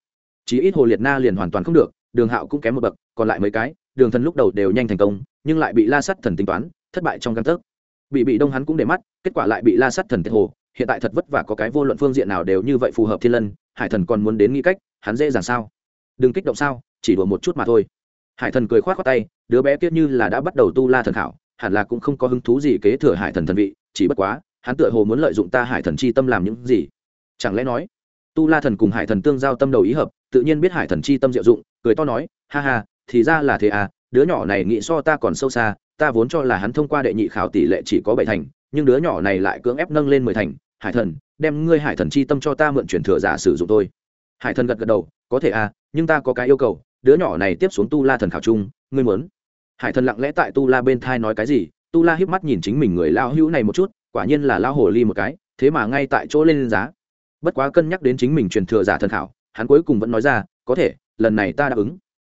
[SPEAKER 1] Chí ít hồ liệt na liền hoàn toàn không được, đường hạo cũng kém một bậc, còn lại mấy cái, đường thần lúc đầu đều nhanh thành công, nhưng lại bị la sắt thần tính toán, thất bại trong căn tấc. Bị bị đông hắn cũng để mắt, kết quả lại bị la sắt thần tiết hồ, hiện tại thật vất vả có cái vô luận phương diện nào đều như vậy phù hợp thiên lân, hải thần còn muốn đến nghĩ cách, hắn dễ dàng sao? Đừng kích động sao? Chỉ đùa một chút mà thôi. Hải thần cười k h o á t khoác tay, đứa bé kia như là đã bắt đầu tu la thần khảo, hẳn là cũng không có hứng thú gì kế thừa hải thần thần vị, chỉ bất quá, hắn tựa hồ muốn lợi dụng ta hải thần chi tâm làm những gì? Chẳng lẽ nói, tu la thần cùng hải thần tương giao tâm đầu ý hợp, tự nhiên biết hải thần chi tâm diệu dụng, cười to nói, ha ha, thì ra là thế à đứa nhỏ này nghĩ so ta còn sâu xa, ta vốn cho là hắn thông qua đệ nhị khảo tỷ lệ chỉ có bảy thành, nhưng đứa nhỏ này lại cưỡng ép nâng lên mười thành, hải thần, đem ngươi hải thần chi tâm cho ta mượn chuyển thừa giả sử dụng tôi hải thần gật gật đầu, có thể à nhưng ta có cái yêu cầu đứa nhỏ này tiếp xuống tu la thần khảo chung, ngươi muốn? Hải thần lặng lẽ tại tu la bên thai nói cái gì? Tu la híp mắt nhìn chính mình người lao hữu này một chút, quả nhiên là lao hồ ly một cái, thế mà ngay tại chỗ lên giá. Bất quá cân nhắc đến chính mình truyền thừa giả thần khảo, hắn cuối cùng vẫn nói ra, có thể, lần này ta đáp ứng.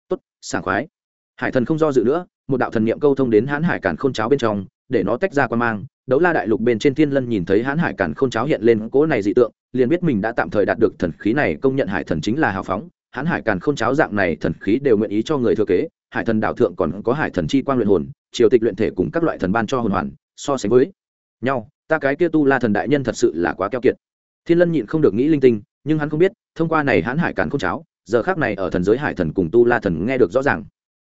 [SPEAKER 1] Tốt, sảng khoái. Hải thần không do dự nữa, một đạo thần niệm câu thông đến hãn hải cản khôn cháo bên trong, để nó tách ra qua mang. Đấu la đại lục bên trên thiên lân nhìn thấy hãn hải cản khôn cháo hiện lên cỗ này dị tượng, liền biết mình đã tạm thời đạt được thần khí này, công nhận hải thần chính là hào phóng hãn hải càn khôn cháo dạng này thần khí đều nguyện ý cho người thừa kế, hải thần đạo thượng còn có hải thần chi quang luyện hồn, triều tịch luyện thể cùng các loại thần ban cho hồn hoàn, so sánh với nhau, ta cái kia tu la thần đại nhân thật sự là quá keo kiệt. Thiên lân nhịn không được nghĩ linh tinh, nhưng hắn không biết, thông qua này hãn hải càn khôn cháo, giờ khác này ở thần giới hải thần cùng tu la thần nghe được rõ ràng.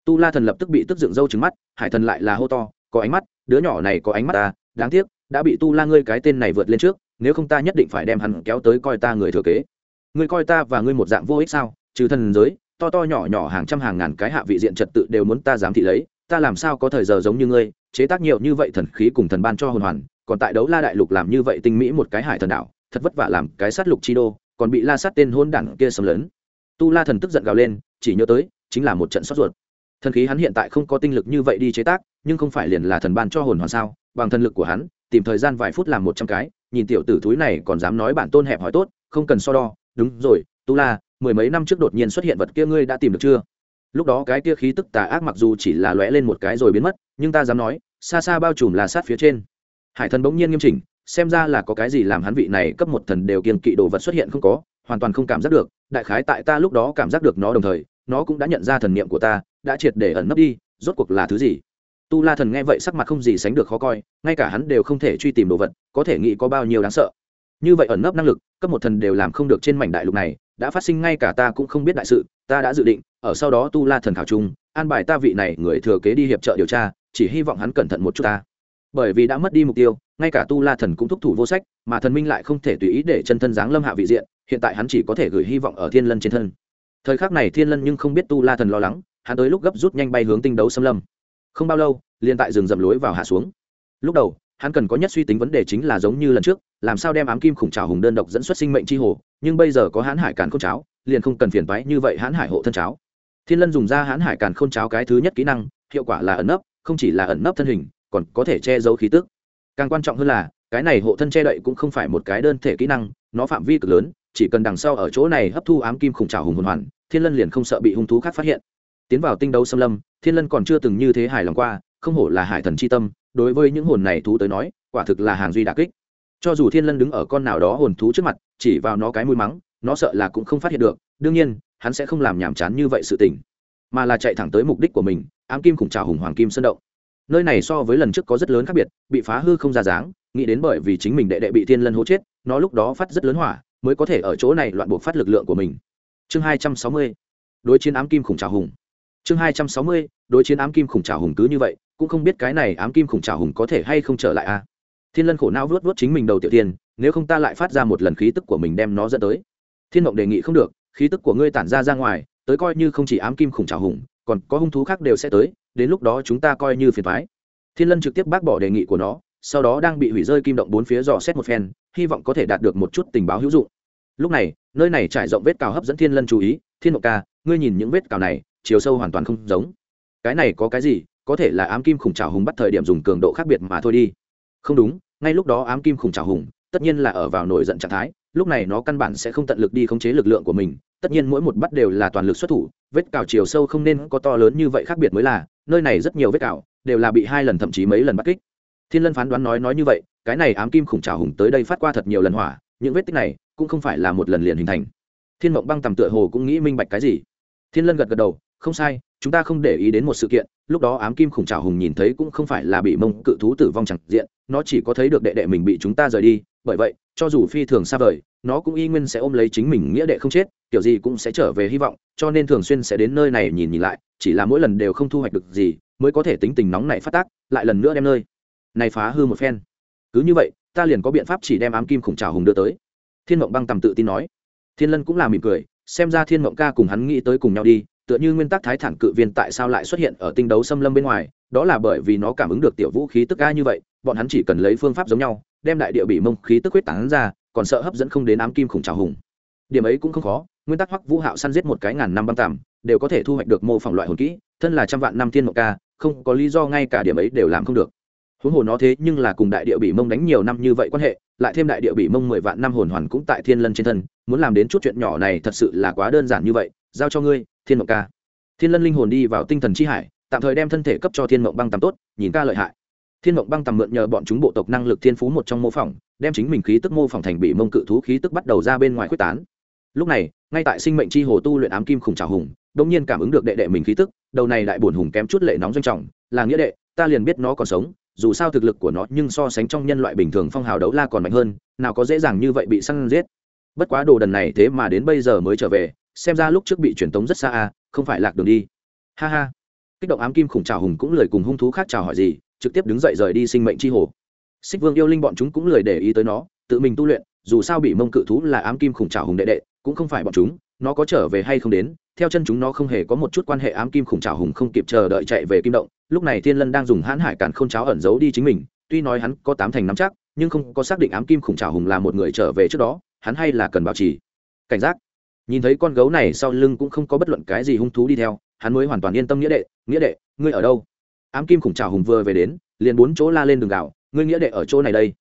[SPEAKER 1] Tu la thần lập tức bị tức dựng râu trứng mắt, hải thần lại là hô to, có ánh mắt, đứa nhỏ này có ánh mắt ta, đáng tiếc, đã bị tu la ngươi cái tên này vượt lên trước, nếu không ta nhất định phải đem hắn kéo tới coi ta người thừa kế. Ngươi coi ta và ngươi một dạng vô ích sao? Trừ thần giới, to to nhỏ nhỏ hàng trăm hàng ngàn cái hạ vị diện trật tự đều muốn ta dám thị lấy, ta làm sao có thời giờ giống như ngươi, chế tác nhiều như vậy thần khí cùng thần ban cho hồn hoàn, còn tại đấu la đại lục làm như vậy tinh mỹ một cái hải thần đạo, thật vất vả làm cái sát lục chi đô, còn bị la sát tên hôn đảng kia xâm lấn. Tu la thần tức giận gào lên, chỉ nhớ tới, chính là một trận sốt ruột. Thần khí hắn hiện tại không có tinh lực như vậy đi chế tác, nhưng không phải liền là thần ban cho hồn hoàn sao, bằng thần lực của hắn, tìm thời gian vài phút làm một trăm cái, nhìn tiểu tử thúi này còn dám nói bản tôn hẹp hỏi tốt, không cần so đo, đúng rồi, tu la mười mấy năm trước đột nhiên xuất hiện vật kia ngươi đã tìm được chưa? Lúc đó cái kia khí tức tà ác mặc dù chỉ là lóe lên một cái rồi biến mất, nhưng ta dám nói, xa xa bao trùm là sát phía trên. Hải thần bỗng nhiên nghiêm chỉnh, xem ra là có cái gì làm hắn vị này cấp một thần đều kiên kỵ đồ vật xuất hiện không có, hoàn toàn không cảm giác được. Đại khái tại ta lúc đó cảm giác được nó đồng thời, nó cũng đã nhận ra thần niệm của ta, đã triệt để ẩn nấp đi, rốt cuộc là thứ gì? Tu la thần nghe vậy sắc mặt không gì sánh được khó coi, ngay cả hắn đều không thể truy tìm đồ vật, có thể nghĩ có bao nhiêu đáng sợ như vậy ẩn nấp năng lực, cấp một thần đều làm không được trên mảnh đại lục này, đã phát sinh ngay cả ta cũng không biết đại sự, ta đã dự định, ở sau đó tu la thần khảo trung, an bài ta vị này người thừa kế đi hiệp trợ điều tra, chỉ hy vọng hắn cẩn thận một chút ta. Bởi vì đã mất đi mục tiêu, ngay cả tu la thần cũng thúc thủ vô sách, mà thần minh lại không thể tùy ý để chân thân giáng lâm hạ vị diện, hiện tại hắn chỉ có thể gửi hy vọng ở thiên lân trên thân. Thời khắc này thiên lân nhưng không biết tu la thần lo lắng, hắn tới lúc gấp rút nhanh bay hướng tinh đấu xâm lâm. Không bao lâu, liền tại rừng rậm lối vào hạ xuống. Lúc đầu hắn cần có nhất suy tính vấn đề chính là giống như lần trước, làm sao đem ám kim khủng trào hùng đơn độc dẫn xuất sinh mệnh c h i hồ, nhưng bây giờ có hãn hải càn k h ô n cháo liền không cần phiền toái như vậy hãn hải hộ thân cháo thiên lân dùng ra hãn hải càn k h ô n cháo cái thứ nhất kỹ năng, hiệu quả là ẩn nấp, không chỉ là ẩn nấp thân hình, còn có thể che giấu khí tức. Càng quan trọng hơn là, cái này hộ thân che đậy cũng không phải một cái đơn thể kỹ năng, nó phạm vi cực lớn, chỉ cần đằng sau ở chỗ này hấp thu ám kim khủng trào hùng hồn hoàn, thiên lân liền không sợ bị hung thú khác phát hiện. Tiến vào tinh đấu xâm lâm, thiên lân còn chưa từng như thế hài lòng qua không hổ là hải thần c h i tâm, đối với những hồn này thú tới nói, quả thực là hàng duy đà kích. Cho dù thiên lân đứng ở con nào đó hồn thú trước mặt, chỉ vào nó cái mũi mắng, nó sợ là cũng không phát hiện được, đương nhiên, hắn sẽ không làm nhàm chán như vậy sự tình, mà là chạy thẳng tới mục đích của mình, ám kim khủng trào hùng hoàng kim sơn động. Nơi này so với lần trước có rất lớn khác biệt, bị phá hư không ra dáng, nghĩ đến bởi vì chính mình đệ đệ bị thiên lân hố chết, nó lúc đó phát rất lớn hỏa, mới có thể ở chỗ này loạn buộc phát lực lượng của mình. Chương hai trăm sáu mươi, đối chiến ám kim khủng trào hùng chương hai trăm sáu mươi, đối chiến ám kim khủng trào hùng cứ như vậy, cũng không biết cái này ám kim khủng trào hùng có thể hay không trở lại a à? thiên lân khổ não vuốt vuốt chính mình đầu tiểu tiên, nếu không ta lại phát ra một lần khí tức của mình đem nó dẫn tới. Thiên mộng đề nghị không được, khí tức của ngươi tản ra ra ngoài, tới coi như không chỉ ám kim khủng trào hùng, còn có hung thú khác đều sẽ tới, đến lúc đó chúng ta coi như phiền thoái thiên lân trực tiếp bác bỏ đề nghị của nó, sau đó đang bị hủy rơi kim động bốn phía dò xét một phen, hy vọng có thể đạt được một chút tình báo hữu dụng. Lúc này, nơi này trải rộng vết cào hấp dẫn thiên lân chú ý, thiên mộng ca, ngươi nhìn những vết cào này chiều sâu hoàn toàn không giống. Cái này có cái gì? Có thể là ám kim khủng trào hùng bắt thời điểm dùng cường độ khác biệt mà thôi đi. Không đúng, ngay lúc đó ám kim khủng trào hùng, tất nhiên là ở vào nổi giận trạng thái, lúc này nó căn bản sẽ không tận lực đi khống chế lực lượng của mình, tất nhiên mỗi một bắt đều là toàn lực xuất thủ, vết cào chiều sâu không nên có to lớn như vậy khác biệt mới là, nơi này rất nhiều vết cào đều là bị hai lần thậm chí mấy lần bắt kích. Thiên lân phán đoán nói nói như vậy, cái này ám kim khủng trào hùng tới đây phát qua thật nhiều lần hỏa, những vết tích này cũng không phải là một lần liền hình thành. Thiên mộng băng tầm tựa hồ cũng nghĩ minh bạch cái gì. Thiên lân gật gật đầu không sai, chúng ta không để ý đến một sự kiện, lúc đó ám kim khủng trào hùng nhìn thấy cũng không phải là bị mông cự thú tử vong chẳng diện, nó chỉ có thấy được đệ đệ mình bị chúng ta rời đi, bởi vậy, cho dù phi thường xa vời, nó cũng y nguyên sẽ ôm lấy chính mình nghĩa đệ không chết, kiểu gì cũng sẽ trở về hy vọng, cho nên thường xuyên sẽ đến nơi này nhìn nhìn lại, chỉ là mỗi lần đều không thu hoạch được gì, mới có thể tính tình nóng này phát tác, lại lần nữa đem nơi này phá hư một phen. Cứ như vậy, ta liền có biện pháp chỉ đem ám kim khủng trào hùng đưa tới. Thiên mộng băng tầm tự tin nói. Thiên lân cũng là mỉm cười, xem ra thiên mộng ca cùng hắn nghĩ tới cùng nhau đi tựa như nguyên tắc thái thản cự viên tại sao lại xuất hiện ở tinh đấu xâm lâm bên ngoài, đó là bởi vì nó cảm ứng được tiểu vũ khí tức a như vậy, bọn hắn chỉ cần lấy phương pháp giống nhau, đem đại địa bị mông khí tức huyết tán ra, còn sợ hấp dẫn không đến ám kim khủng trào hùng. Điểm ấy cũng không khó, nguyên tắc hoắc vũ hạo săn giết một cái ngàn năm băng tạm, đều có thể thu hoạch được mô phỏng loại hồn kỹ, thân là trăm vạn năm thiên mộng ca, không có lý do ngay cả điểm ấy đều làm không được. Huống hồ nó thế nhưng là cùng đại địa bị mông đánh nhiều năm như vậy quan hệ, lại thêm đại địa bị mông mười vạn năm hồn hoàn cũng tại thiên lân trên thân, muốn làm đến chút chuyện nhỏ này thật sự là quá đơn giản như vậy, giao cho ngươi thiên mộng ca. Thiên lân linh hồn đi vào tinh thần chi hải, tạm thời đem thân thể cấp cho thiên mộng băng tầm tốt, nhìn ca lợi hại. Thiên mộng băng tầm mượn nhờ bọn chúng bộ tộc năng lực thiên phú một trong mô phỏng, đem chính mình khí tức mô phỏng thành bị mông cự thú khí tức bắt đầu ra bên ngoài quyết tán. Lúc này, ngay tại sinh mệnh chi hồ tu luyện ám kim khủng trào hùng đông nhiên cảm ứng được đệ đệ mình khí tức, đầu này đại bổn hùng kém chút lệ nóng doanh trọng, là nghĩa đệ, ta liền biết nó còn sống, dù sao thực lực của nó nhưng so sánh trong nhân loại bình thường phong hào đấu la còn mạnh hơn, nào có dễ dàng như vậy bị săn giết. Bất quá đồ đần này thế mà đến bây giờ mới trở về xem ra lúc trước bị truyền tống rất xa à không phải lạc đường đi. Ha ha. Kích động ám kim khủng trào hùng cũng lời cùng hung thú khác chào hỏi gì, trực tiếp đứng dậy rời đi sinh mệnh chi hồ. Xích vương yêu linh bọn chúng cũng lười để ý tới nó, tự mình tu luyện, dù sao bị mông cự thú là ám kim khủng trào hùng đệ đệ, cũng không phải bọn chúng, nó có trở về hay không đến, theo chân chúng nó không hề có một chút quan hệ ám kim khủng trào hùng không kịp chờ đợi chạy về kim động, lúc này thiên lân đang dùng hãn hải cản k h ô n cháo ẩn giấu đi chính mình, tuy nói hắn có tám thành nắm chắc, nhưng không có xác định ám kim khủng trào hùng là một người trở về trước đó, hắn hay là cần bảo trì. Cảnh giác nhìn thấy con gấu này sau lưng cũng không có bất luận cái gì hung thú đi theo, hắn mới hoàn toàn yên tâm nghĩa đệ nghĩa đệ, ngươi ở đâu? Ám kim khủng trào hùng vừa về đến, liền bốn chỗ la lên đường gạo, ngươi nghĩa đệ ở chỗ này đây.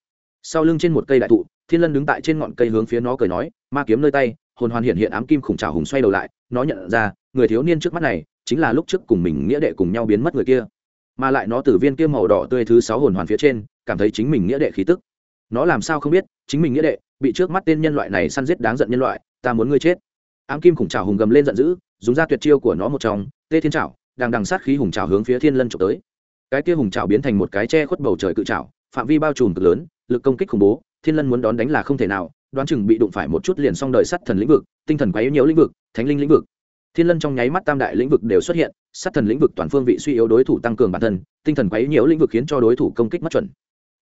[SPEAKER 1] Sau lưng trên một cây đại thụ, thiên lân đứng tại trên ngọn cây hướng phía nó cười nói, ma kiếm nơi tay. Hồn hoàn hiện hiện ám kim khủng trào hùng xoay đầu lại, nó nhận ra, người thiếu niên trước mắt này, chính là lúc trước cùng mình nghĩa đệ cùng nhau biến mất người kia. Mà lại nó từ viên kia màu đỏ tươi thứ sáu hồn hoàn phía trên, cảm thấy chính mình nghĩa đệ khí tức. Nó làm sao không biết, chính mình nghĩa đệ, bị trước mắt tên nhân loại này săn giết đáng giận nhân loại, ta muốn ngươi chết ám kim khủng trào hùng gầm lên giận dữ, dùng ra tuyệt chiêu của nó một trong, tê thiên trào đang đằng sát khí hùng trào hướng phía thiên lân trộm tới. Cái kia hùng trào biến thành một cái che khuất bầu trời cự trào phạm vi bao trùm cực lớn, lực công kích khủng bố, thiên lân muốn đón đánh là không thể nào, đoán chừng bị đụng phải một chút liền xong đời sắt thần lĩnh vực, tinh thần quá yếu nhiều lĩnh vực, thánh linh lĩnh vực. Thiên lân trong nháy mắt tam đại lĩnh vực đều xuất hiện, sát thần lĩnh vực toàn phương vị suy yếu đối thủ tăng cường bản thân, tinh thần quá yếu nhiều lĩnh vực khiến cho đối thủ công kích mất chuẩn.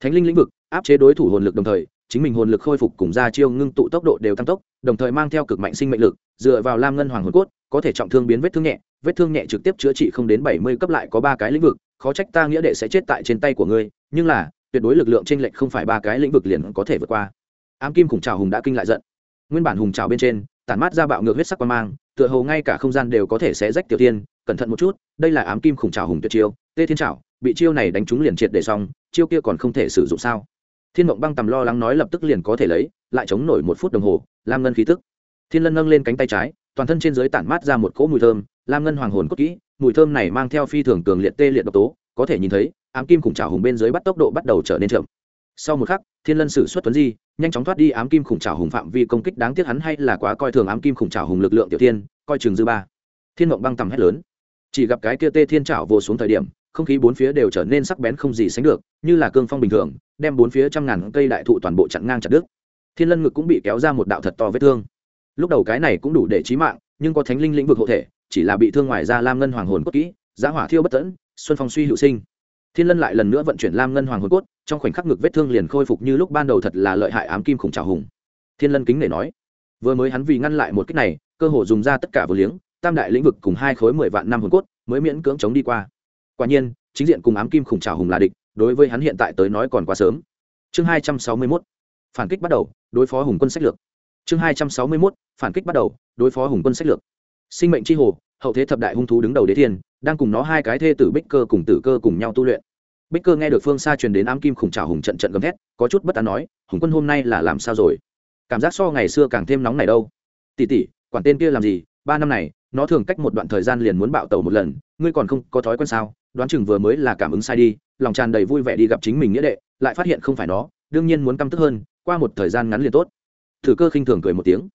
[SPEAKER 1] Thánh linh lĩnh vực, áp chế đối thủ hồn lực đồng thời chính mình hồn lực khôi phục cùng ra chiêu ngưng tụ tốc độ đều tăng tốc, đồng thời mang theo cực mạnh sinh mệnh lực, dựa vào lam ngân hoàng hồn cốt, có thể trọng thương biến vết thương nhẹ, vết thương nhẹ trực tiếp chữa trị không đến bảy mươi cấp lại có ba cái lĩnh vực, khó trách ta nghĩa đệ sẽ chết tại trên tay của ngươi, nhưng là, tuyệt đối lực lượng t r ê n lệch không phải ba cái lĩnh vực liền có thể vượt qua. Ám kim khủng trào hùng đã kinh lại giận. Nguyên bản hùng trào bên trên, tản mát ra bạo ngược huyết sắc quan mang, tựa hồ ngay cả không gian đều có thể sẽ rách tiểu tiên cẩn thận một chút, đây là ám kim khủng trào hùng tuyệt chiêu, tê thiên trào bị chiêu này đánh trúng liền triệt để xong, chiêu kia còn không thể sử dụng sao? Thiên mộng băng tầm lo lắng nói lập tức liền có thể lấy, lại chống nổi một phút đồng hồ, lam ngân khí tức. Thiên lân nâng lên cánh tay trái, toàn thân trên dưới tản mát ra một cỗ mùi thơm, lam ngân hoàng hồn cốt kỹ, mùi thơm này mang theo phi thường cường liệt tê liệt độc tố, có thể nhìn thấy, ám kim khủng trào hùng bên dưới bắt tốc độ bắt đầu trở nên chậm. Sau một khắc, thiên lân sử xuất tuấn di, nhanh chóng thoát đi ám kim khủng trào hùng phạm vi công kích đáng tiếc hắn hay là quá coi thường ám kim khủng trào hùng lực lượng tiểu thiên, coi chừng dư ba. Thiên mộng băng tầm hét lớn. Chỉ gặp cái kia tê thiên trào vô xuống thời điểm, không khí bốn phía đều trở nên sắc bén không gì sánh được, như là cương phong bình thường đem bốn phía trăm ngàn cây đại thụ toàn bộ chặn ngang chặt đứt. Thiên lân ngực cũng bị kéo ra một đạo thật to vết thương. Lúc đầu cái này cũng đủ để chí mạng, nhưng có thánh linh lĩnh vực hộ thể, chỉ là bị thương ngoài ra lam ngân hoàng hồn cốt kỹ, giá hỏa thiêu bất tẫn, xuân phong suy hữu sinh. Thiên lân lại lần nữa vận chuyển lam ngân hoàng hồn cốt, trong khoảnh khắc ngực vết thương liền khôi phục như lúc ban đầu thật là lợi hại ám kim khủng trào hùng. Thiên lân kính để nói, vừa mới hắn vì ngăn lại một cách này, cơ hồ dùng ra tất cả vừa liếng, tam đại lĩnh vực cùng hai khối mười vạn năm hồn cốt, mới miễn cưỡng chống đi qua. Quả nhiên, chính diện cùng ám kim khủng trào hùng là địch đối với hắn hiện tại tới nói còn quá sớm. Chương hai trăm sáu mươi mốt, phản kích bắt đầu, đối phó hùng quân sách lược. Chương hai trăm sáu mươi mốt, phản kích bắt đầu, đối phó hùng quân sách lược. Sinh mệnh c h i hồ, hậu thế thập đại hung thú đứng đầu đế thiên, đang cùng nó hai cái thê tử bích cơ cùng tử cơ cùng nhau tu luyện. Bích cơ nghe được phương xa truyền đến ám kim khủng trào hùng trận trận gầm thét, có chút bất an nói, hùng quân hôm nay là làm sao rồi? Cảm giác so ngày xưa càng thêm nóng này đâu. Tỉ tỉ quản tên kia làm gì? Ba năm này, nó thường cách một đoạn thời gian liền muốn bạo tàu một lần, ngươi còn không có thói quen sao? Đoán chừng vừa mới là cảm ứng sai đi lòng tràn đầy vui vẻ đi gặp chính mình nghĩa đệ, lại phát hiện không phải nó, đương nhiên muốn căm tức hơn, qua một thời gian ngắn liền tốt. Thử cơ khinh thường cười một tiếng.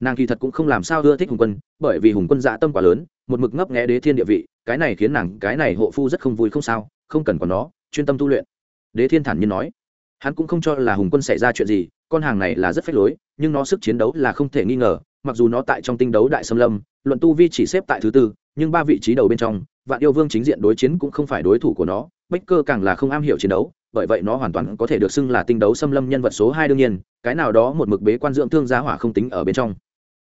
[SPEAKER 1] Nàng kỳ thật cũng không làm sao ưa thích hùng quân, bởi vì hùng quân dạ tâm quá lớn, một mực ngấp nghé đế thiên địa vị, cái này khiến nàng, cái này hộ phu rất không vui không sao, không cần còn nó, chuyên tâm tu luyện. Đế thiên thản nhiên nói. Hắn cũng không cho là hùng quân xảy ra chuyện gì, con hàng này là rất phách lối, nhưng nó sức chiến đấu là không thể nghi ngờ, mặc dù nó tại trong tinh đấu đại xâm lâm, luận tu vi chỉ xếp tại thứ tư nhưng ba vị trí đầu bên trong, vạn yêu vương chính diện đối chiến cũng không phải đối thủ của nó, bách cơ càng là không am hiểu chiến đấu, bởi vậy nó hoàn toàn có thể được xưng là tinh đấu xâm lâm nhân vật số hai đương nhiên, cái nào đó một mực bế quan dưỡng thương giá hỏa không tính ở bên trong.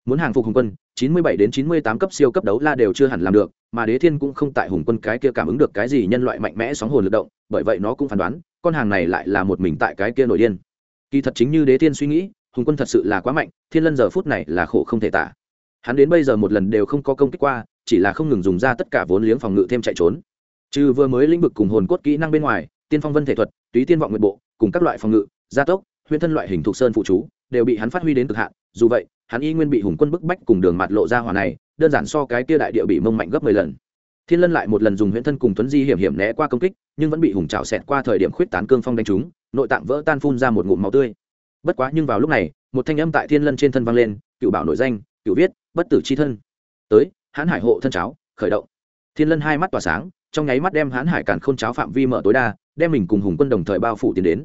[SPEAKER 1] Muốn hàng phục hùng quân, chín mươi bảy đến chín mươi tám cấp siêu cấp đấu la đều chưa hẳn làm được, mà đế thiên cũng không tại hùng quân cái kia cảm ứng được cái gì nhân loại mạnh mẽ sóng hồn lực động, bởi vậy nó cũng phán đoán, con hàng này lại là một mình tại cái kia nổi điên. Kỳ thật chính như đế thiên suy nghĩ, hùng quân thật sự là quá mạnh, thiên lân giờ phút này là khổ không thể tả. Hắn đến bây giờ một lần đều không có công kích qua chỉ là không ngừng dùng ra tất cả vốn liếng phòng ngự thêm chạy trốn. Trừ vừa mới lĩnh vực cùng hồn cốt kỹ năng bên ngoài, tiên phong vân thể thuật, túy tiên vọng nguyện bộ, cùng các loại phòng ngự, gia tốc, huyễn thân loại hình thuộc sơn phụ chú, đều bị hắn phát huy đến cực hạn. Dù vậy, hắn y nguyên bị hùng quân bức bách cùng đường mặt lộ ra hỏa này, đơn giản so cái kia đại địa bị mông mạnh gấp mười lần. Thiên lân lại một lần dùng huyễn thân cùng tuấn di hiểm hiểm né qua công kích, nhưng vẫn bị hùng trào xẹt qua thời điểm khuyết tán cương phong đánh trúng, nội tạng vỡ tan phun ra một ngụm máu tươi. Bất quá nhưng vào lúc này, một thanh âm tại thiên lân trên thân vang lên, cựu bảo nội danh, cựu viết, bất tử c h i thân. Tới hãn hải hộ thân cháo, khởi động. Thiên lân hai mắt tỏa sáng, trong nháy mắt đem hãn hải cản k h ô n cháo phạm vi mở tối đa, đem mình cùng hùng quân đồng thời bao phủ tiến đến.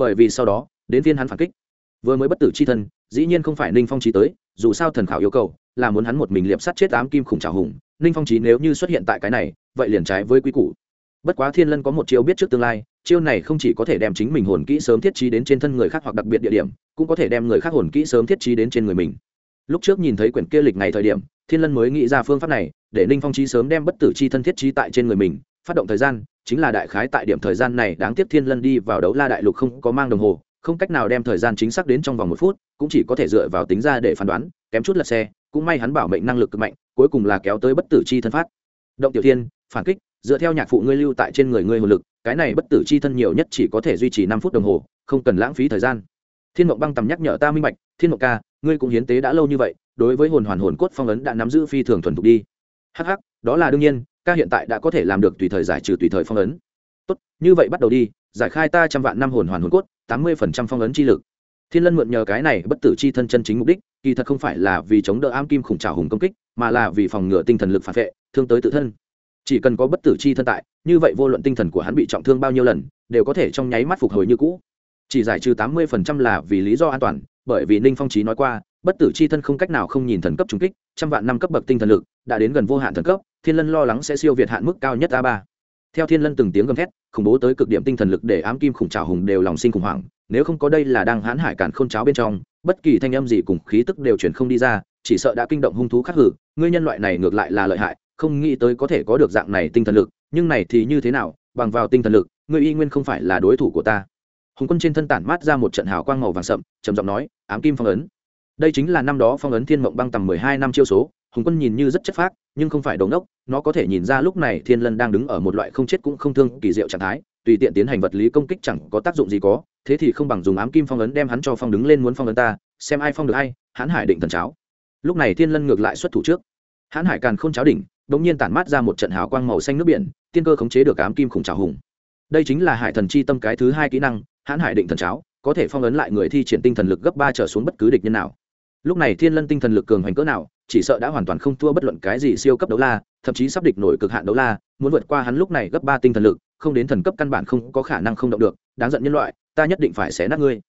[SPEAKER 1] Bởi vì sau đó, đến phiên hắn phản kích. Vừa mới bất tử c h i thân, dĩ nhiên không phải ninh phong trí tới, dù sao thần khảo yêu cầu, là muốn hắn một mình liệp sắt chết ám kim khủng trào hùng. Ninh phong trí nếu như xuất hiện tại cái này, vậy liền trái với quy củ. Bất quá thiên lân có một chiêu biết trước tương lai, chiêu này không chỉ có thể đem chính mình hồn kỹ sớm thiết trí đến trên thân người khác hoặc đặc biệt địa điểm, cũng có thể đem người khác hồn kỹ sớm thiết trí đến trên người mình. Lúc trước nhìn thấy quyển kia lịch ngày thời điểm thiên lân mới nghĩ ra phương pháp này, để ninh phong trí sớm đem bất tử c h i thân thiết trí tại trên người mình, phát động thời gian, chính là đại khái tại điểm thời gian này đáng tiếc thiên lân đi vào đấu la đại lục không có mang đồng hồ, không cách nào đem thời gian chính xác đến trong vòng một phút, cũng chỉ có thể dựa vào tính ra để phán đoán, kém chút lật xe, cũng may hắn bảo mệnh năng lực cực mạnh, cuối cùng là kéo tới bất tử c h i thân phát. Động tiểu thiên, phản kích, dựa theo nhạc phụ ngươi lưu tại trên người ngươi hồn lực, cái này bất tử c h i thân nhiều nhất chỉ có thể duy trì năm phút đồng hồ, không cần lãng phí thời gian. Thiên mộng băng tầm nhắc nhở ta minh bạch, thiên mộng ca, ngươi cũng hiến tế đã lâu như vậy đối với hồn hoàn hồn cốt phong ấn đã nắm giữ phi thường thuần thục đi. Hh đó là đương nhiên, ca hiện tại đã có thể làm được tùy thời giải trừ tùy thời phong ấn. Tốt, như vậy bắt đầu đi, giải khai ta trăm vạn năm hồn hoàn hồn cốt, tám mươi phần trăm phong ấn chi lực. Thiên lân mượn nhờ cái này bất tử chi thân chân chính mục đích, kỳ thật không phải là vì chống đỡ am kim khủng trào hùng công kích, mà là vì phòng ngừa tinh thần lực phản vệ, thương tới tự thân. Chỉ cần có bất tử chi thân tại, như vậy vô luận tinh thần của hắn bị trọng thương bao nhiêu lần, đều có thể trong nháy mắt phục hồi như cũ. Chỉ giải trừ tám mươi phần trăm là vì lý do an toàn, bởi vì ninh phong trí nói qua bất tử chi thân không cách nào không nhìn thần cấp trung kích, trăm vạn năm cấp bậc tinh thần lực, đã đến gần vô hạn thần cấp, thiên lân lo lắng sẽ siêu việt hạn mức cao nhất a ba. Theo thiên lân từng tiếng gầm thét, khủng bố tới cực điểm tinh thần lực để ám kim khủng trào hùng đều lòng sinh khủng hoảng, nếu không có đây là đang hãn hải cản khôn cháo bên trong, bất kỳ thanh âm gì cùng khí tức đều chuyển không đi ra, chỉ sợ đã kinh động hung thú khắc hử, ngươi nhân loại này ngược lại là lợi hại, không nghĩ tới có thể có được dạng này tinh thần lực, nhưng này thì như thế nào, bằng vào tinh thần lực, ngươi y nguyên không phải là đối thủ của ta. Hùng quân trên thân tản mát ra một trận hào quang màu vàng sậm, trầm giọng nói, ám kim phong ấn đây chính là năm đó phong ấn thiên mộng băng tầm mười hai năm chiêu số, hùng quân nhìn như rất chất phác, nhưng không phải đống đốc nó có thể nhìn ra lúc này thiên lân đang đứng ở một loại không chết cũng không thương kỳ diệu trạng thái, tùy tiện tiến hành vật lý công kích chẳng có tác dụng gì có, thế thì không bằng dùng ám kim phong ấn đem hắn cho phong đứng lên muốn phong ấn ta, xem ai phong được ai, hãn hải định thần cháo. Lúc này thiên lân ngược lại xuất thủ trước. Hãn hải càn không cháo đỉnh đ ỗ n g nhiên tản mát ra một trận hào quang màu xanh nước biển, tiên cơ khống chế được ám kim khủng trào hùng. Đây chính là hải thần chi tâm cái thứ hai kỹ năng, hãn hải định thần cháo, có thể phong ấn lại người thi triển tinh thần lực gấp ba trở xuống bất cứ địch nhân nào lúc này thiên lân tinh thần lực cường hoành cỡ nào, chỉ sợ đã hoàn toàn không thua bất luận cái gì siêu cấp đấu la, thậm chí sắp địch nổi cực hạn đấu la, muốn vượt qua hắn lúc này gấp ba tinh thần lực, không đến thần cấp căn bản không có khả năng không động được, đáng giận nhân loại, ta nhất định phải xé nát ngươi.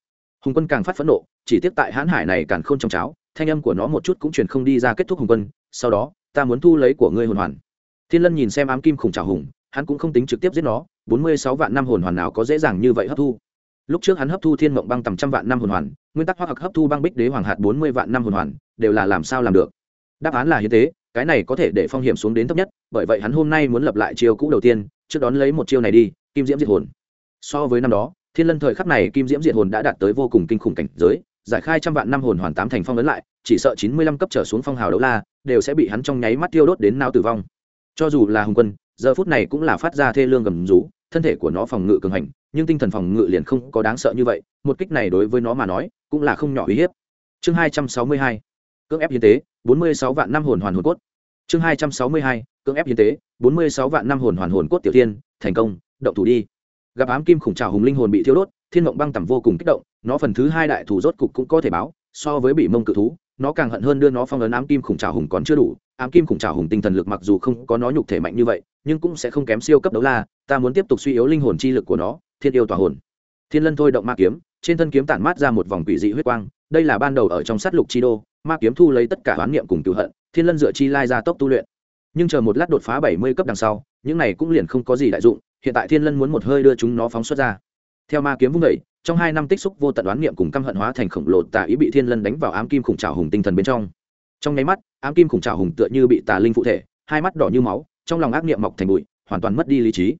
[SPEAKER 1] Hùng quân càng phát phẫn nộ, chỉ tiếp tại hãn hải này càng k h ô n trong cháo, thanh âm của nó một chút cũng truyền không đi ra kết thúc hùng quân, sau đó, ta muốn thu lấy của ngươi hồn hoàn. Thiên lân nhìn xem ám kim khủng trào hùng, hắn cũng không tính trực tiếp giết nó, bốn mươi sáu vạn năm hồn hoàn nào có dễ dàng như vậy hấp thu lúc trước hắn hấp thu thiên mộng băng tầm trăm vạn năm hồn hoàn, nguyên tắc hoặc hấp thu băng bích đế hoàng hạt bốn mươi vạn năm hồn hoàn, đều là làm sao làm được? Đáp án là như thế cái này có thể để phong hiểm xuống đến thấp nhất, bởi vậy hắn hôm nay muốn lập lại chiêu cũ đầu tiên, trước đón lấy một chiêu này đi, kim diễm diệt hồn. So với năm đó, thiên lân thời khắc này kim diễm diệt hồn đã đạt tới vô cùng kinh khủng cảnh giới, giải khai trăm vạn năm hồn hoàn tám thành phong ấn lại, chỉ sợ chín mươi lăm cấp trở xuống phong hào đấu la, đều sẽ bị hắn trong nháy mắt tiêu đốt đến nao tử vong. Cho dù là hùng quân, giờ phút này cũng là phát ra thê lương gầm rú, thân thể của nó phòng ngự cường hành nhưng tinh thần phòng ngự liền không có đáng sợ như vậy, một kích này đối với nó mà nói cũng là không nhỏ uy hiếp. Chương hai trăm sáu mươi hai, cưỡng ép hiến tế, bốn mươi sáu vạn năm hồn hoàn hồn cốt. Chương hai trăm sáu mươi hai, cưỡng ép hiến tế, bốn mươi sáu vạn năm hồn hoàn hồn cốt tiểu tiên, thành công, động thủ đi. Gặp ám kim khủng trào hùng linh hồn bị thiêu đốt, thiên mộng băng tầm vô cùng kích động, nó phần thứ hai đại thủ rốt cục cũng có thể báo, so với bị mông cự thú, nó càng hận hơn đưa nó phong ấn ám kim khủng trào hùng còn chưa đủ. Ám kim khủng trào hùng tinh thần lực mặc dù không có nó nhục thể mạnh như vậy, nhưng cũng sẽ không kém siêu cấp đấu la, ta muốn tiếp tục suy yếu linh hồn chi lực của nó thiên yêu tòa hồn. Thiên lân thôi động ma kiếm, trên thân kiếm tản mát ra một vòng quỷ dị huyết quang, đây là ban đầu ở trong sát lục chi đô, ma kiếm thu lấy tất cả oán niệm cùng cựu hận, thiên lân dựa chi lai ra tốc tu luyện. Nhưng chờ một lát đột phá bảy mươi cấp đằng sau, những này cũng liền không có gì đại dụng, hiện tại thiên lân muốn một hơi đưa chúng nó phóng xuất ra. Theo ma kiếm vung vẩy trong hai năm tích xúc vô tận đoán niệm cùng căm hận hóa thành khổng lồ tà ý bị thiên lân đánh vào ám kim khủng trào hùng tinh thần bên trong. Trong nháy mắt, ám kim khủng trào hùng tựa như bị tà linh phụ thể, hai mắt đỏ như máu, trong lòng ác niệm mọc thành bụi, hoàn toàn mất đi lý trí.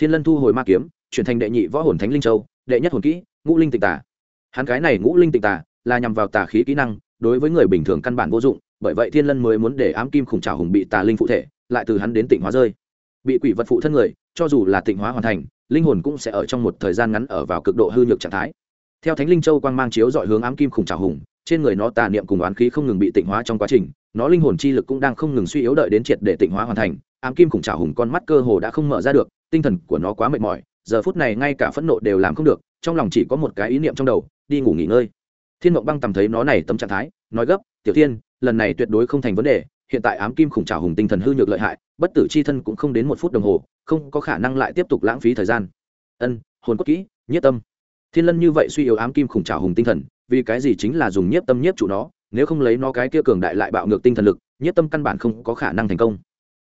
[SPEAKER 1] Thiên lân thu hồi ma kiếm chuyển thành đệ nhị võ hồn thánh linh châu, đệ nhất hồn kỹ, ngũ linh tịnh tà. Hắn cái này ngũ linh tịnh tà là nhằm vào tà khí kỹ năng, đối với người bình thường căn bản vô dụng, bởi vậy thiên lân mới muốn để ám kim khủng trào hùng bị tà linh phụ thể, lại từ hắn đến tịnh hóa rơi. Bị quỷ vật phụ thân người, cho dù là tịnh hóa hoàn thành, linh hồn cũng sẽ ở trong một thời gian ngắn ở vào cực độ hư nhược trạng thái. Theo thánh linh châu quang mang chiếu dọi hướng ám kim khủng trào hùng, trên người nó tà niệm cùng oán khí không ngừng bị tịnh hóa trong quá trình, nó linh hồn chi lực cũng đang không ngừng suy yếu đợi đến triệt để tịnh hóa hoàn thành, ám kim khủng trào hùng con mắt cơ hồ đã không mở ra được, tinh thần của nó quá mệt mỏi giờ phút này ngay cả phẫn nộ đều làm không được, trong lòng chỉ có một cái ý niệm trong đầu, đi ngủ nghỉ ngơi. Thiên mộng băng tầm thấy nó này tấm trạng thái, nói gấp, tiểu thiên, lần này tuyệt đối không thành vấn đề, hiện tại ám kim khủng trào hùng tinh thần hư nhược lợi hại, bất tử c h i thân cũng không đến một phút đồng hồ, không có khả năng lại tiếp tục lãng phí thời gian. Ân, hồn cốt kỹ nhất tâm. Thiên lân như vậy suy yếu ám kim khủng trào hùng tinh thần, vì cái gì chính là dùng nhiếp tâm nhiếp chủ nó, nếu không lấy nó cái kia cường đại lại bạo ngược tinh thần lực, nhiếp tâm căn bản không có khả năng thành công.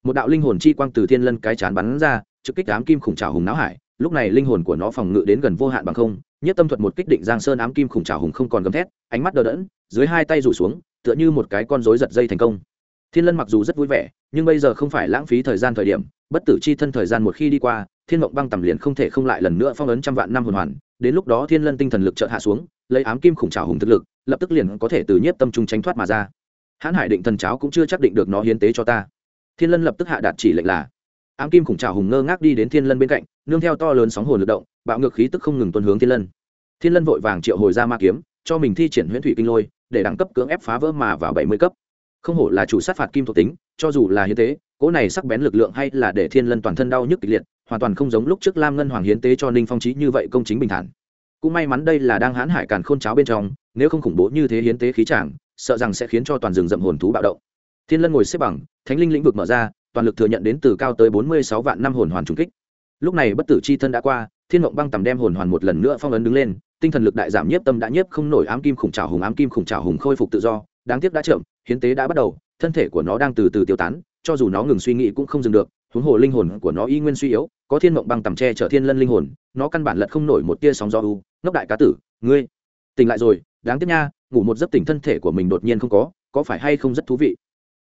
[SPEAKER 1] Một đạo linh hồn chi quang từ thiên lân cái chán bắn ra, trực kích ám kim khủng trào hùng não hải lúc này linh hồn của nó phòng ngự đến gần vô hạn bằng không, nhất tâm thuật một kích định giang sơn ám kim khủng trào hùng không còn gầm thét, ánh mắt đờ đẫn, dưới hai tay rủ xuống, tựa như một cái con rối giật dây thành công. Thiên lân mặc dù rất vui vẻ, nhưng bây giờ không phải lãng phí thời gian thời điểm, bất tử chi thân thời gian một khi đi qua, thiên mộng băng tầm liền không thể không lại lần nữa phong ấn trăm vạn năm hồn hoàn. Đến lúc đó thiên lân tinh thần lực chợt hạ xuống, lấy ám kim khủng trào hùng thực lực, lập tức liền có thể từ nhiếp tâm trung tránh thoát mà ra. Hãn hải định thần cháo cũng chưa chắc định được nó hiến tế cho ta. Thiên lân lập tức hạ đạt chỉ lệnh là ám kim khủng trào hùng ngơ ngác đi đến thiên lân bên cạnh, nương theo to lớn sóng hồn lực động, bạo ngược khí tức không ngừng tuân hướng thiên lân. Thiên lân vội vàng triệu hồi ra ma kiếm, cho mình thi triển huyễn thủy kinh lôi, để đẳng cấp cưỡng ép phá vỡ mà vào bảy mươi cấp. Không hổ là chủ sát phạt kim thuộc tính, cho dù là hiến tế, cỗ này sắc bén lực lượng hay là để thiên lân toàn thân đau nhức kịch liệt, hoàn toàn không giống lúc trước lam ngân hoàng hiến tế cho ninh phong trí như vậy công chính bình thản. Cũng may mắn đây là đang hãn hải càn khôn cháo bên trong, nếu không khủng bố như thế hiến tế khí tràng sợ rằng sẽ khiến cho toàn rừng rậm hồn thú bạo động. Thiên lân ngồi xếp bằng, thánh linh lĩnh vực mở ra toàn lực thừa nhận đến từ cao tới bốn mươi sáu vạn năm hồn hoàn trùng kích. Lúc này bất tử c h i thân đã qua, thiên mộng băng tầm đem hồn hoàn một lần nữa phong ấn đứng lên, tinh thần lực đại giảm nhiếp tâm đã nhiếp không nổi ám kim khủng trào hùng ám kim khủng trào hùng khôi phục tự do, đáng tiếc đã chậm, hiến tế đã bắt đầu, thân thể của nó đang từ từ tiêu tán, cho dù nó ngừng suy nghĩ cũng không dừng được, huống hồ linh hồn của nó y nguyên suy yếu, có thiên mộng băng tầm tre chở thiên lân linh hồn, nó căn bản lật không nổi một tia sóng gió u, ngốc đại cá tử, ngươi, tỉnh lại rồi, đáng tiếc nha, ngủ một giấc tỉnh thân thể của mình đột nhiên không có có phải hay không rất thú vị?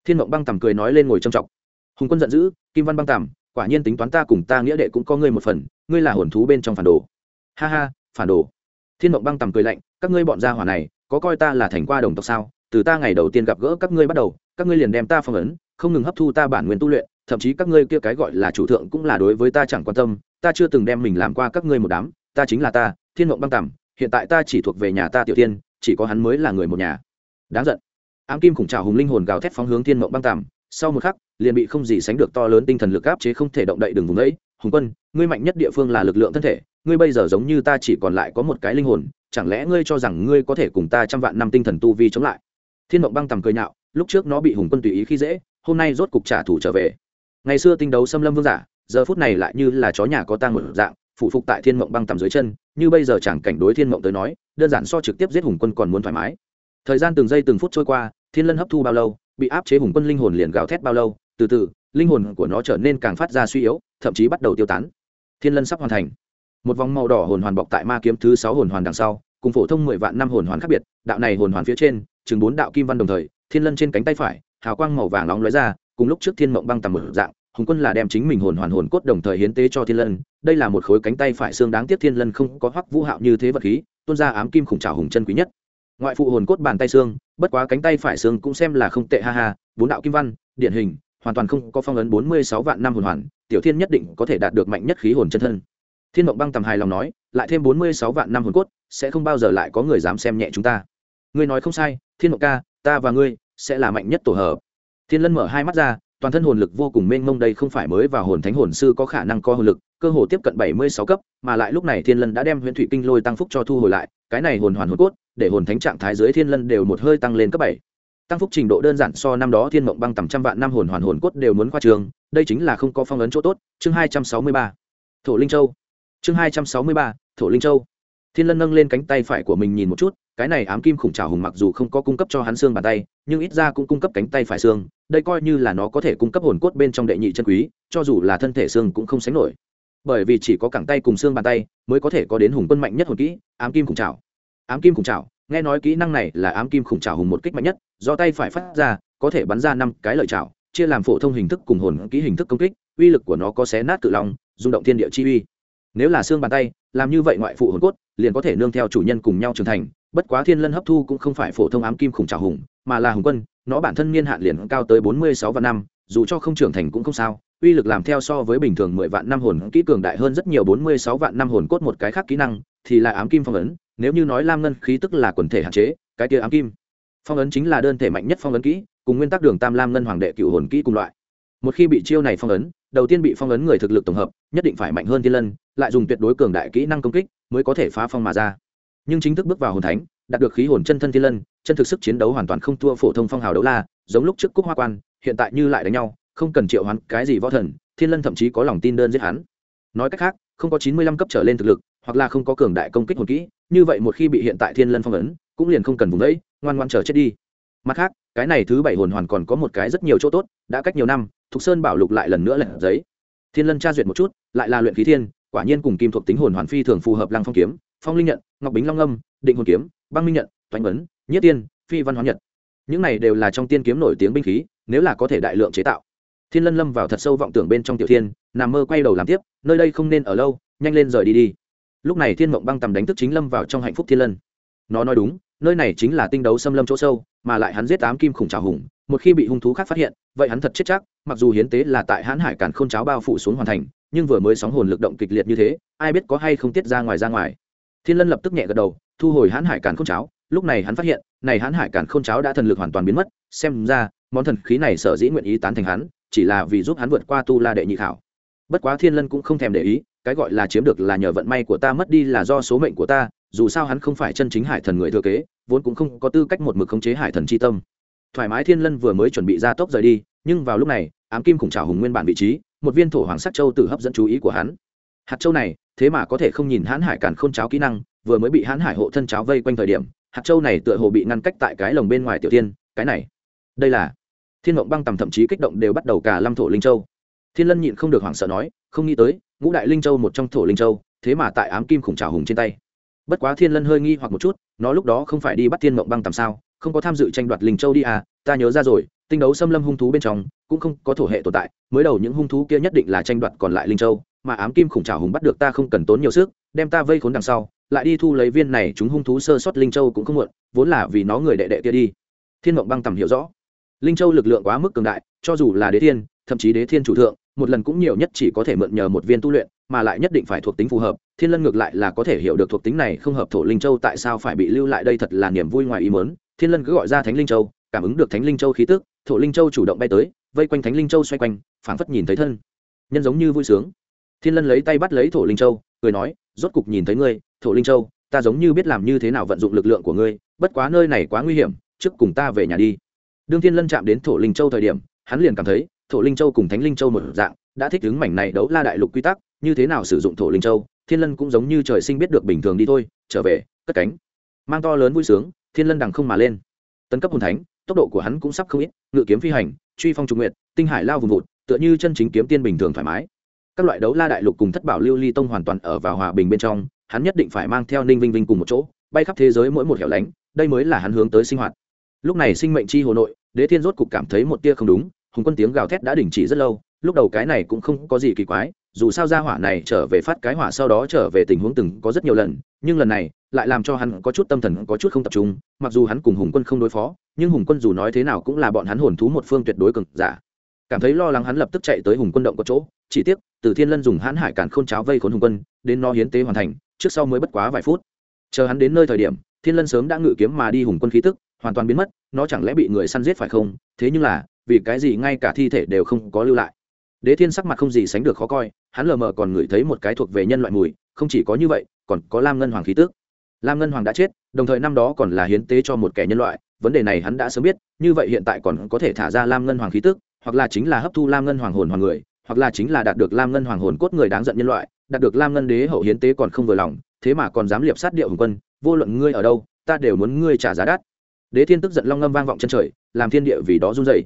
[SPEAKER 1] Thiên mộng băng tầm cười nói lên ngồi trầm trọng hùng quân giận dữ, kim văn băng tàm quả nhiên tính toán ta cùng ta nghĩa đệ cũng có ngươi một phần, ngươi là hồn thú bên trong phản đồ. Ha ha, phản đồ. Thiên mộng băng tầm cười lạnh, các ngươi bọn gia hỏa này, có coi ta là thành qua đồng tộc sao? Từ ta ngày đầu tiên gặp gỡ các ngươi bắt đầu, các ngươi liền đem ta phong ấn, không ngừng hấp thu ta bản nguyên tu luyện, thậm chí các ngươi kia cái gọi là chủ thượng cũng là đối với ta chẳng quan tâm, ta chưa từng đem mình làm qua các ngươi một đám, ta chính là ta, thiên mộng băng tầm hiện tại ta chỉ thuộc về nhà ta tiểu tiên, chỉ có hắn mới là người một nhà. Đáng giận. Ám kim khủng trào hùng linh hồn gào thét phóng hướng thiên mộng băng tầm sau một khắc, liền bị không gì sánh được to lớn tinh thần lực áp chế không thể động đậy đường vùng ấy. Hùng quân, ngươi mạnh nhất địa phương là lực lượng thân thể, ngươi bây giờ giống như ta chỉ còn lại có một cái linh hồn, chẳng lẽ ngươi cho rằng ngươi có thể cùng ta trăm vạn năm tinh thần tu vi chống lại? Thiên mộng băng tầm cười nhạo, lúc trước nó bị hùng quân tùy ý khi dễ, hôm nay rốt cục trả thù trở về. Ngày xưa tinh đấu xâm lâm vương giả, giờ phút này lại như là chó nhà có tang một dạng, phụ phục tại thiên mộng băng tầm dưới chân, như bây giờ chẳng cảnh đối thiên mộng tới nói, đơn giản so trực tiếp giết hùng quân còn muốn thoải mái. Thời gian từng giây từng phút trôi qua, thiên lân hấp thu bao lâu bị áp chế hùng quân linh hồn liền gào thét bao lâu, từ từ, linh hồn của nó trở nên càng phát ra suy yếu, thậm chí bắt đầu tiêu tán. Thiên lân sắp hoàn thành. Một vòng màu đỏ hồn hoàn bọc tại ma kiếm thứ sáu hồn hoàn đằng sau, cùng phổ thông mười vạn năm hồn hoàn khác biệt, đạo này hồn hoàn phía trên, chừng bốn đạo kim văn đồng thời, thiên lân trên cánh tay phải, hào quang màu vàng nóng lóe ra, cùng lúc trước thiên mộng băng tầm một dạng, hùng quân là đem chính mình hồn hoàn hồn cốt đồng thời hiến tế cho thiên lân, đây là một khối cánh tay phải xương đáng tiếc thiên lân không có hoắc vũ hạo như thế vật khí, tuôn ra ám kim khủng trào hùng chân quý nhất ngoại phụ hồn cốt bàn tay xương, bất quá cánh tay phải xương cũng xem là không tệ, ha ha, bốn đạo kim văn, điển hình, hoàn toàn không có phong ấn bốn mươi sáu vạn năm hồn hoàn, tiểu thiên nhất định có thể đạt được mạnh nhất khí hồn chân thân. Thiên mộng băng tầm hài lòng nói, lại thêm bốn mươi sáu vạn năm hồn cốt, sẽ không bao giờ lại có người dám xem nhẹ chúng ta. Ngươi nói không sai, thiên mộng ca, ta và ngươi sẽ là mạnh nhất tổ hợp. Thiên lân mở hai mắt ra, toàn thân hồn lực vô cùng mênh mông đây không phải mới và hồn thánh hồn sư có khả năng có hồn lực cơ hồ tiếp cận bảy mươi sáu cấp, mà lại lúc này thiên lân đã đem Huyền thủy kinh lôi tăng phúc cho thu hồi lại, cái này hồn hoàn hồn cốt, để hồn thánh trạng thái dưới thiên lân đều một hơi tăng lên cấp bảy. Tăng phúc trình độ đơn giản so năm đó thiên mộng băng tầm trăm vạn năm hồn hoàn hồn cốt đều muốn qua trường, đây chính là không có phong ấn chỗ tốt. Chương hai trăm sáu mươi ba. Thổ linh châu. Chương hai trăm sáu mươi ba. Thổ linh châu. Thiên lân nâng lên cánh tay phải của mình nhìn một chút, cái này ám kim khủng trảo hùng mặc dù không có cung cấp cho hắn xương bàn tay, nhưng ít ra cũng cung cấp cánh tay phải xương, đây coi như là nó có thể cung cấp hồn cốt bên trong đệ nhị chân quý, cho dù là thân thể xương cũng không sánh nổi bởi vì chỉ có cẳng tay cùng xương bàn tay mới có thể có đến hùng quân mạnh nhất hồn kỹ, ám kim khủng trào ám kim khủng trào nghe nói kỹ năng này là ám kim khủng trào hùng một kích mạnh nhất, do tay phải phát ra, có thể bắn ra năm cái lợi trào chia làm phổ thông hình thức cùng hồn kỹ hình thức công kích, uy lực của nó có xé nát tự long, rung động thiên địa chi uy. Nếu là xương bàn tay, làm như vậy ngoại phụ hồn cốt, liền có thể nương theo chủ nhân cùng nhau trưởng thành, bất quá thiên lân hấp thu cũng không phải phổ thông ám kim khủng trào hùng, mà là hùng quân, nó bản thân niên hạn liền cao tới bốn mươi sáu vạn năm, dù cho không trưởng thành cũng không sao uy lực làm theo so với bình thường mười vạn năm hồn kỹ cường đại hơn rất nhiều, bốn mươi sáu vạn năm hồn cốt một cái khác kỹ năng, thì là ám kim phong ấn, nếu như nói lam ngân khí tức là quần thể hạn chế, cái kia ám kim phong ấn chính là đơn thể mạnh nhất phong ấn kỹ, cùng nguyên tắc đường tam lam ngân hoàng đệ cựu hồn kỹ cùng loại. Một khi bị chiêu này phong ấn, đầu tiên bị phong ấn người thực lực tổng hợp, nhất định phải mạnh hơn thiên lân, lại dùng tuyệt đối cường đại kỹ năng công kích mới có thể phá phong mà ra. Nhưng chính thức bước vào hồn thánh, đạt được khí hồn chân thân thiên lân, chân thực sức chiến đấu hoàn toàn không thua phổ thông phong hào đấu la, giống lúc trước cúc hoa quan, hiện tại như lại đánh nhau không cần triệu hoán cái gì võ thần, thiên lân thậm chí có lòng tin đơn giết hắn. Nói cách khác, không có chín mươi lăm cấp trở lên thực lực, hoặc là không có cường đại công kích hồn kỹ, như vậy một khi bị hiện tại thiên lân phong ấn, cũng liền không cần vùng đấy, ngoan ngoan chờ chết đi. Mặt khác, cái này thứ bảy hồn hoàn còn có một cái rất nhiều chỗ tốt, đã cách nhiều năm, thục sơn bảo lục lại lần nữa lật giấy. Thiên lân tra duyệt một chút, lại là luyện khí thiên, quả nhiên cùng kim thuộc tính hồn hoàn phi thường phù hợp lăng phong kiếm, phong linh nhận, ngọc bính long âm, định hồn kiếm, băng minh nhận thoánh ấn nhất tiên, phi văn hóa nhật. Những này đều là trong tiên kiếm nổi tiếng binh khí, nếu là có thể đại lượng chế tạo thiên lân lâm vào thật sâu vọng tưởng bên trong tiểu thiên, nằm mơ quay đầu làm tiếp, nơi đây không nên ở lâu, nhanh lên rời đi đi. Lúc này thiên mộng băng tầm đánh thức chính lâm vào trong hạnh phúc thiên lân. Nó nói đúng, nơi này chính là tinh đấu xâm lâm chỗ sâu, mà lại hắn giết tám kim khủng trào hùng, một khi bị hung thú khác phát hiện, vậy hắn thật chết chắc, mặc dù hiến tế là tại hãn hải cản k h ô n cháo bao phủ xuống hoàn thành, nhưng vừa mới sóng hồn lực động kịch liệt như thế, ai biết có hay không tiết ra ngoài ra ngoài. Thiên lân lập tức nhẹ gật đầu, thu hồi hãn hải cản k h ô n cháo, lúc này hắn phát hiện, này hãn hải cản k h ô n cháo đã thần lực hoàn toàn biến mất, xem ra, món thần khí này sở dĩ nguyện ý tán thành hắn chỉ là vì giúp hắn vượt qua tu la đệ nhị khảo. Bất quá thiên lân cũng không thèm để ý, cái gọi là chiếm được là nhờ vận may của ta mất đi là do số mệnh của ta, dù sao hắn không phải chân chính hải thần người thừa kế, vốn cũng không có tư cách một mực khống chế hải thần c h i tâm. Thoải mái thiên lân vừa mới chuẩn bị ra tốc rời đi, nhưng vào lúc này, ám kim khủng trào hùng nguyên bản vị trí, một viên thổ hoàng sắc châu tự hấp dẫn chú ý của hắn. Hạt châu này, thế mà có thể không nhìn hãn hải càn k h ô n cháo kỹ năng, vừa mới bị hãn hải hộ thân cháo vây quanh thời điểm, hạt châu này tựa hồ bị ngăn cách tại cái lồng bên ngoài tiểu tiên cái này, đây là thiên mộng băng tầm thậm chí kích động đều bắt đầu cả lâm thổ linh châu. Thiên lân nhịn không được hoảng sợ nói, không nghĩ tới, ngũ đại linh châu một trong thổ linh châu, thế mà tại ám kim khủng trào hùng trên tay. Bất quá thiên lân hơi nghi hoặc một chút, nó lúc đó không phải đi bắt thiên mộng băng tầm sao, không có tham dự tranh đoạt linh châu đi à ta nhớ ra rồi, tinh đấu xâm lâm hung thú bên trong, cũng không có thổ hệ tồn tại, mới đầu những hung thú kia nhất định là tranh đoạt còn lại linh châu, mà ám kim khủng trào hùng bắt được ta không cần tốn nhiều sức, đem ta vây khốn đằng sau, lại đi thu lấy viên này chúng hung thú sơ sót linh châu cũng không muộn, vốn là vì nó người đệ đệ kia đi. Thiên mộng băng tầm hiểu rõ linh châu lực lượng quá mức cường đại, cho dù là đế thiên, thậm chí đế thiên chủ thượng, một lần cũng nhiều nhất chỉ có thể mượn nhờ một viên tu luyện, mà lại nhất định phải thuộc tính phù hợp. Thiên lân ngược lại là có thể hiểu được thuộc tính này không hợp thổ linh châu tại sao phải bị lưu lại đây thật là niềm vui ngoài ý mớn thiên lân cứ gọi ra thánh linh châu, cảm ứng được thánh linh châu khí tức, thổ linh châu chủ động bay tới, vây quanh thánh linh châu xoay quanh, phảng phất nhìn thấy thân. Nhân giống như vui sướng. Thiên lân lấy tay bắt lấy thổ linh châu, cười nói, rốt cục nhìn thấy ngươi, thổ linh châu, ta giống như biết làm như thế nào vận dụng lực lượng của ngươi, bất quá nơi này quá nguy hiểm, trước cùng ta về nhà đi đương thiên lân chạm đến thổ linh châu thời điểm, hắn liền cảm thấy, thổ linh châu cùng thánh linh châu một dạng, đã thích ứng mảnh này đấu la đại lục quy tắc, như thế nào sử dụng thổ linh châu, thiên lân cũng giống như trời sinh biết được bình thường đi thôi, trở về, cất cánh. Mang to lớn vui sướng, thiên lân đằng không mà lên. Tấn cấp hồn thánh, tốc độ của hắn cũng sắp không ít, ngự kiếm phi hành, truy phong trục nguyện tinh hải lao vùng vụt, tựa như chân chính kiếm tiên bình thường thoải mái. Các loại đấu la đại lục cùng thất bảo lưu ly tông hoàn toàn ở vào hòa bình bên trong, hắn nhất định phải mang theo ninh vinh vinh cùng một chỗ, bay khắp thế giới mỗi một hẻo lánh, đây mới là hắn hướng tới sinh hoạt lúc này sinh mệnh chi hồ nội, đế thiên rốt cục cảm thấy một tia không đúng, hùng quân tiếng gào thét đã đình chỉ rất lâu, lúc đầu cái này cũng không có gì kỳ quái, dù sao ra hỏa này trở về phát cái hỏa sau đó trở về tình huống từng có rất nhiều lần, nhưng lần này lại làm cho hắn có chút tâm thần có chút không tập trung, mặc dù hắn cùng hùng quân không đối phó, nhưng hùng quân dù nói thế nào cũng là bọn hắn hồn thú một phương tuyệt đối cực giả. Cảm thấy lo lắng hắn lập tức chạy tới hùng quân động có chỗ, chỉ tiếc, từ thiên lân dùng hãn hải cản khôn cháo vây khốn hùng quân, đến nó hiến tế hoàn thành, trước sau mới bất quá vài phút. Chờ hắn đến nơi thời điểm, thiên lân sớm đã ngự kiếm mà đi hùng quân khí tức hoàn toàn biến mất, nó chẳng lẽ bị người săn giết phải không? Thế nhưng là, vì cái gì ngay cả thi thể đều không có lưu lại? Đế thiên sắc mặt không gì sánh được khó coi, hắn lờ mờ còn ngửi thấy một cái thuộc về nhân loại mùi, không chỉ có như vậy, còn có lam ngân hoàng khí tước lam ngân hoàng đã chết, đồng thời năm đó còn là hiến tế cho một kẻ nhân loại, vấn đề này hắn đã sớm biết, như vậy hiện tại còn có thể thả ra lam ngân hoàng khí tức, hoặc là chính là hấp thu lam ngân hoàng hồn hoàng người, hoặc là chính là đạt được lam ngân hoàng hồn cốt người đáng giận nhân loại, đạt được lam ngân đế hậu hiến tế còn không vừa lòng, thế mà còn dám liệp sát điệu hùng quân, vô luận ngươi ở đâu, ta đều muốn ngươi trả giá đắt đế thiên tức giận long ngâm vang vọng chân trời, làm thiên địa vì đó run dày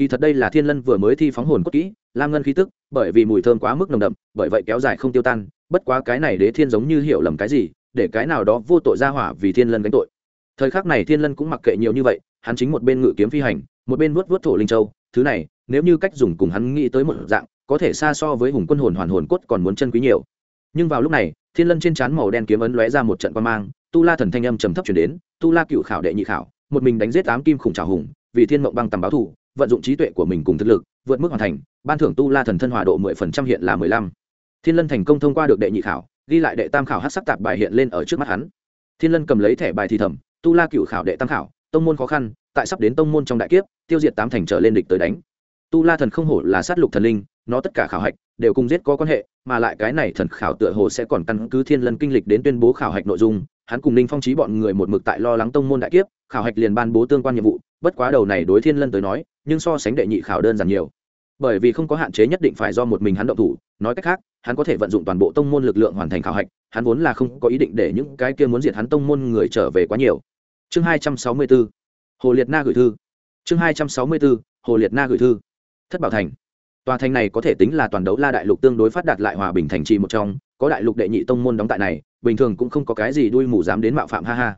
[SPEAKER 1] kỳ thật đây là thiên lân vừa mới thi phóng hồn cốt kỹ, lam ngân khí tức, bởi vì mùi thơm quá mức nồng đậm, bởi vậy kéo dài không tiêu tan, bất quá cái này đế thiên giống như hiểu lầm cái gì, để cái nào đó vô tội ra hỏa vì thiên lân gánh tội. Thời khắc này thiên lân cũng mặc kệ nhiều như vậy, hắn chính một bên ngự kiếm phi hành, một bên vuốt vuốt thổ linh châu, thứ này, nếu như cách dùng cùng hắn nghĩ tới một dạng, có thể xa so với hùng quân hồn hoàn hồn cốt còn muốn chân quý nhiều. Nhưng vào lúc này, thiên lân trên trán màu đen kiếm ấn lóe ra một trận quan mang, tu la thần thanh âm trầm thấp chuyển đến, tu la cựu khảo đệ nhị khảo một mình đánh giết tám kim khủng trào hùng, vì thiên mộng băng tầm báo thủ vận dụng trí tuệ của mình cùng thực lực, vượt mức hoàn thành, ban thưởng tu la thần thân hòa độ mười phần trăm hiện là mười lăm. Thiên lân thành công thông qua được đệ nhị khảo, ghi lại đệ tam khảo hát sắc tạp bài hiện lên ở trước mắt hắn. Thiên lân cầm lấy thẻ bài thì thầm, tu la cựu khảo đệ tam khảo, tông môn khó khăn, tại sắp đến tông môn trong đại kiếp, tiêu diệt tám thành trở lên địch tới đánh. Tu la thần không hổ là sát lục thần linh, nó tất cả khảo hạch đều cùng giết có quan hệ, mà lại cái này thần khảo tựa hồ sẽ còn căn cứ thiên lân kinh lịch đến tuyên bố khảo hạch nội dung hắn cùng ninh phong trí bọn người một mực tại lo lắng tông môn đại kiếp, khảo hạch liền ban bố tương quan nhiệm vụ, bất quá đầu này đối thiên lân tới nói, nhưng so sánh đệ nhị khảo đơn giản nhiều. Bởi vì không có hạn chế nhất định phải do một mình hắn động thủ, nói cách khác, hắn có thể vận dụng toàn bộ tông môn lực lượng hoàn thành khảo hạch, hắn vốn là không có ý định để những cái kia muốn diệt hắn tông môn người trở về quá nhiều. Chương hai trăm sáu mươi b ố hồ liệt na gửi thư. Chương hai trăm sáu mươi b ố hồ liệt na gửi thư. Thất bảo thành. Tòa thành này có thể tính là toàn đấu la đại lục tương đối phát đạt lại hòa bình thành trì một trong có đại lục đệ nhị tông môn đóng tại này, bình thường cũng không có cái gì đuôi mù dám đến mạo phạm, ha ha.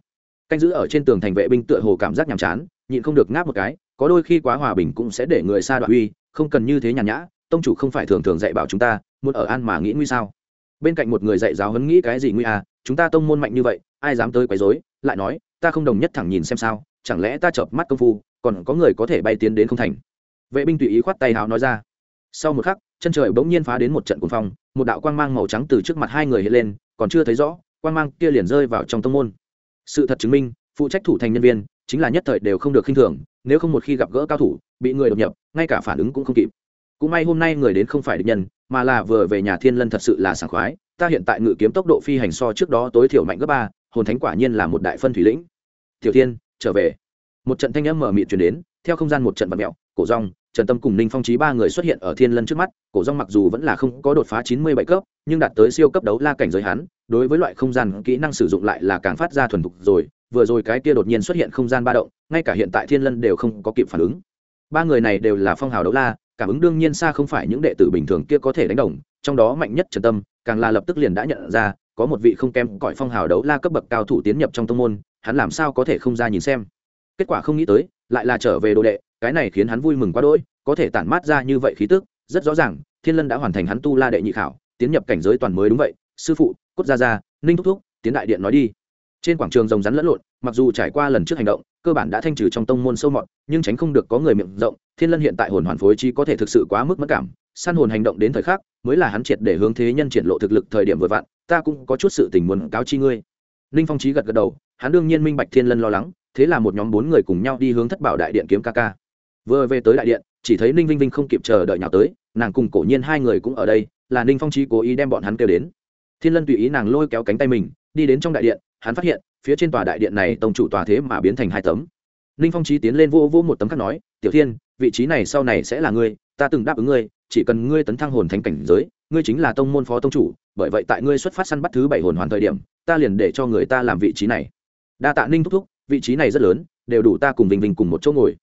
[SPEAKER 1] Canh giữ ở trên tường thành vệ binh tựa hồ cảm giác nhàm chán, nhịn không được ngáp một cái, có đôi khi quá hòa bình cũng sẽ để người xa đoạn uy, không cần như thế nhàn nhã, tông chủ không phải thường thường dạy bảo chúng ta, muốn ở an mà nghĩ nguy sao. Bên cạnh một người dạy giáo hấn nghĩ cái gì nguy à chúng ta tông môn mạnh như vậy, ai dám tới quấy rối, lại nói, ta không đồng nhất thẳng nhìn xem sao, chẳng lẽ ta chợp mắt công phu, còn có người có thể bay tiến đến không thành. Vệ binh tùy ý khoát tay hào nói ra. Sau một khắc chân trời bỗng nhiên phá đến một trận cuồng phong, một đạo quang mang màu trắng từ trước mặt hai người hiện lên, còn chưa thấy rõ, quang mang kia liền rơi vào trong tông môn. Sự thật chứng minh, phụ trách thủ thành nhân viên, chính là nhất thời đều không được khinh thường, nếu không một khi gặp gỡ cao thủ, bị người đột nhập, ngay cả phản ứng cũng không kịp. Cũng may hôm nay người đến không phải địch nhân, mà là vừa về nhà thiên lân thật sự là sảng khoái, ta hiện tại ngự kiếm tốc độ phi hành so trước đó tối thiểu mạnh gấp ba, hồn thánh quả nhiên là một đại phân thủy lĩnh. Tiểu thiên, trở về. Một trận thanh âm mở mịt truyền đến theo không gian một trận vật mẹo, cổ rong, trần tâm cùng ninh phong trí ba người xuất hiện ở thiên lân trước mắt, cổ rong mặc dù vẫn là không có đột phá chín mươi bảy cấp, nhưng đạt tới siêu cấp đấu la cảnh giới hắn, đối với loại không gian kỹ năng sử dụng lại là càng phát ra thuần thục rồi, vừa rồi cái kia đột nhiên xuất hiện không gian ba động, ngay cả hiện tại thiên lân đều không có kịp phản ứng. Ba người này đều là phong hào đấu la, cảm ứng đương nhiên xa không phải những đệ tử bình thường kia có thể đánh đồng, trong đó mạnh nhất trần tâm, càng là lập tức liền đã nhận ra, có một vị không kém cõi phong hào đấu la cấp bậc cao thủ tiến nhập trong tông môn, hắn làm sao có thể không ra nhìn xem kết quả không nghĩ tới, lại là trở về đồ đệ, cái này khiến hắn vui mừng quá đỗi, có thể tản mát ra như vậy khí tức, rất rõ ràng, thiên lân đã hoàn thành hắn tu la đệ nhị khảo, tiến nhập cảnh giới toàn mới đúng vậy, sư phụ, cốt gia gia, ninh thúc thúc, tiến đại điện nói đi. Trên quảng trường rồng rắn lẫn lộn, mặc dù trải qua lần trước hành động, cơ bản đã thanh trừ trong tông môn sâu mọt, nhưng tránh không được có người miệng rộng, thiên lân hiện tại hồn hoàn phối chi có thể thực sự quá mức mất cảm săn hồn hành động đến thời khắc, mới là hắn triệt để hướng thế nhân triển lộ thực lực thời điểm vừa vặn, ta cũng có chút sự tình muốn cáo chi ngươi. Ninh phong trí gật gật đầu, hắn đương nhiên minh bạch thiên lân lo lắng thế là một nhóm bốn người cùng nhau đi hướng thất bảo đại điện kiếm ca ca. Vừa về tới đại điện, chỉ thấy ninh vinh vinh không kịp chờ đợi nhào tới, nàng cùng cổ nhiên hai người cũng ở đây, là ninh phong trí cố ý đem bọn hắn kêu đến. Thiên lân tùy ý nàng lôi kéo cánh tay mình, đi đến trong đại điện, hắn phát hiện, phía trên tòa đại điện này tông chủ tòa thế mà biến thành hai tấm. Ninh phong trí tiến lên vô vô một tấm khác nói, tiểu thiên, vị trí này sau này sẽ là ngươi, ta từng đáp ứng ngươi, chỉ cần ngươi tấn thăng hồn thành cảnh giới, ngươi chính là tông môn phó tông chủ, bởi vậy tại ngươi xuất phát săn bắt thứ bảy hồn hoàn thời điểm, ta liền để cho người ta làm vị trí này. Đa tạ ninh thúc thúc vị trí này rất lớn, đều đủ ta cùng vinh vinh cùng một chỗ ngồi.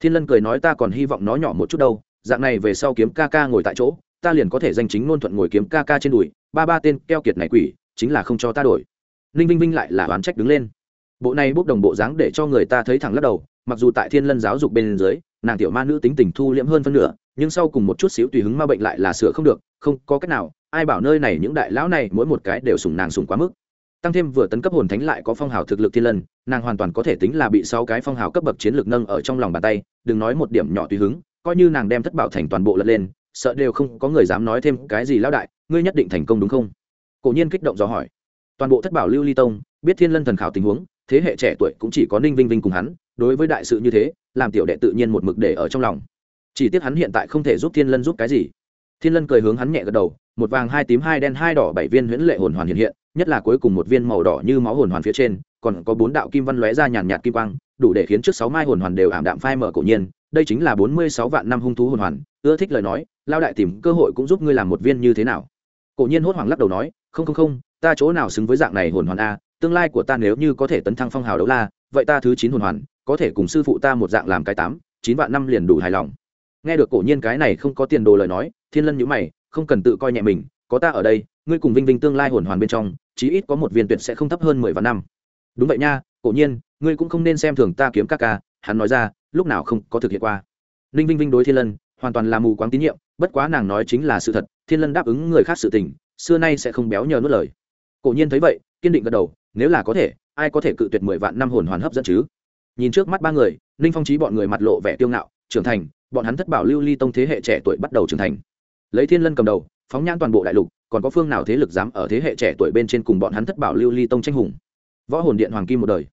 [SPEAKER 1] Thiên lân cười nói ta còn hy vọng nó nhỏ một chút đâu, dạng này về sau kiếm ca ca ngồi tại chỗ, ta liền có thể danh chính ngôn thuận ngồi kiếm ca ca trên đùi, ba ba tên keo kiệt này quỷ, chính là không cho ta đổi. Ninh vinh vinh lại là oán trách đứng lên. Bộ này bốc đồng bộ dáng để cho người ta thấy thẳng lắc đầu, mặc dù tại thiên lân giáo dục bên dưới, nàng tiểu ma nữ tính tình thu liễm hơn phân nửa, nhưng sau cùng một chút xíu tùy hứng ma bệnh lại là sửa không được, không có cách nào, ai bảo nơi này những đại lão này mỗi một cái đều sùng nàng sùng quá mức tăng thêm vừa tấn cấp hồn thánh lại có phong hào thực lực thiên lân, nàng hoàn toàn có thể tính là bị sáu cái phong hào cấp bậc chiến lược nâng ở trong lòng bàn tay, đừng nói một điểm nhỏ tùy hứng, coi như nàng đem thất bảo thành toàn bộ lật lên, sợ đều không có người dám nói thêm cái gì lão đại, ngươi nhất định thành công đúng không? Cổ nhiên kích động do hỏi. Toàn bộ thất bảo lưu ly tông, biết thiên lân thần khảo tình huống, thế hệ trẻ tuổi cũng chỉ có ninh vinh vinh cùng hắn, đối với đại sự như thế, làm tiểu đệ tự nhiên một mực để ở trong lòng. Chỉ tiếc hắn hiện tại không thể giúp thiên lân giúp cái gì thiên lân cười hướng hắn nhẹ gật đầu, một vàng hai tím hai đen hai đỏ bảy viên huyễn lệ hồn hoàn hiện hiện, nhất là cuối cùng một viên màu đỏ như máu hồn hoàn phía trên, còn có bốn đạo kim văn lóe ra nhàn nhạt kim quang, đủ để khiến trước sáu mai hồn hoàn đều ảm đạm phai mở cổ nhiên. Đây chính là bốn mươi sáu vạn năm hung thú hồn hoàn, ưa thích lời nói lao đại tìm cơ hội cũng giúp ngươi làm một viên như thế nào. Cổ nhiên hốt hoảng lắc đầu nói, không không không, ta chỗ nào xứng với dạng này hồn hoàn a, tương lai của ta nếu như có thể tấn thăng phong hào đấu la, vậy ta thứ chín hồn hoàn, có thể cùng sư phụ ta một dạng làm cái tám, chín vạn năm liền đủ hài lòng nghe được cổ nhiên cái này không có tiền đồ lời nói, thiên lân nhữ mày, không cần tự coi nhẹ mình, có ta ở đây, ngươi cùng vinh vinh tương lai hồn hoàn bên trong, chí ít có một viên tuyệt sẽ không thấp hơn mười vạn năm. Đúng vậy nha, cổ nhiên, ngươi cũng không nên xem thường ta kiếm các ca, hắn nói ra, lúc nào không có thực hiện qua. Ninh vinh vinh đối thiên lân, hoàn toàn là mù quáng tín nhiệm, bất quá nàng nói chính là sự thật, thiên lân đáp ứng người khác sự tình, xưa nay sẽ không béo nhờ nuốt lời. Cổ nhiên thấy vậy, kiên định gật đầu, nếu là có thể, ai có thể cự tuyệt mười vạn năm hồn hoàn hấp dẫn chứ? Nhìn trước mắt ba người, ninh phong trí bọn người mặt lộ vẻ tiêu ngạo, trưởng thành bọn hắn thất bảo lưu ly tông thế hệ trẻ tuổi bắt đầu trưởng thành. Lấy thiên lân cầm đầu, phóng nhãn toàn bộ đại lục, còn có phương nào thế lực dám ở thế hệ trẻ tuổi bên trên cùng bọn hắn thất bảo lưu ly tông tranh hùng? Võ hồn điện hoàng kim một đời.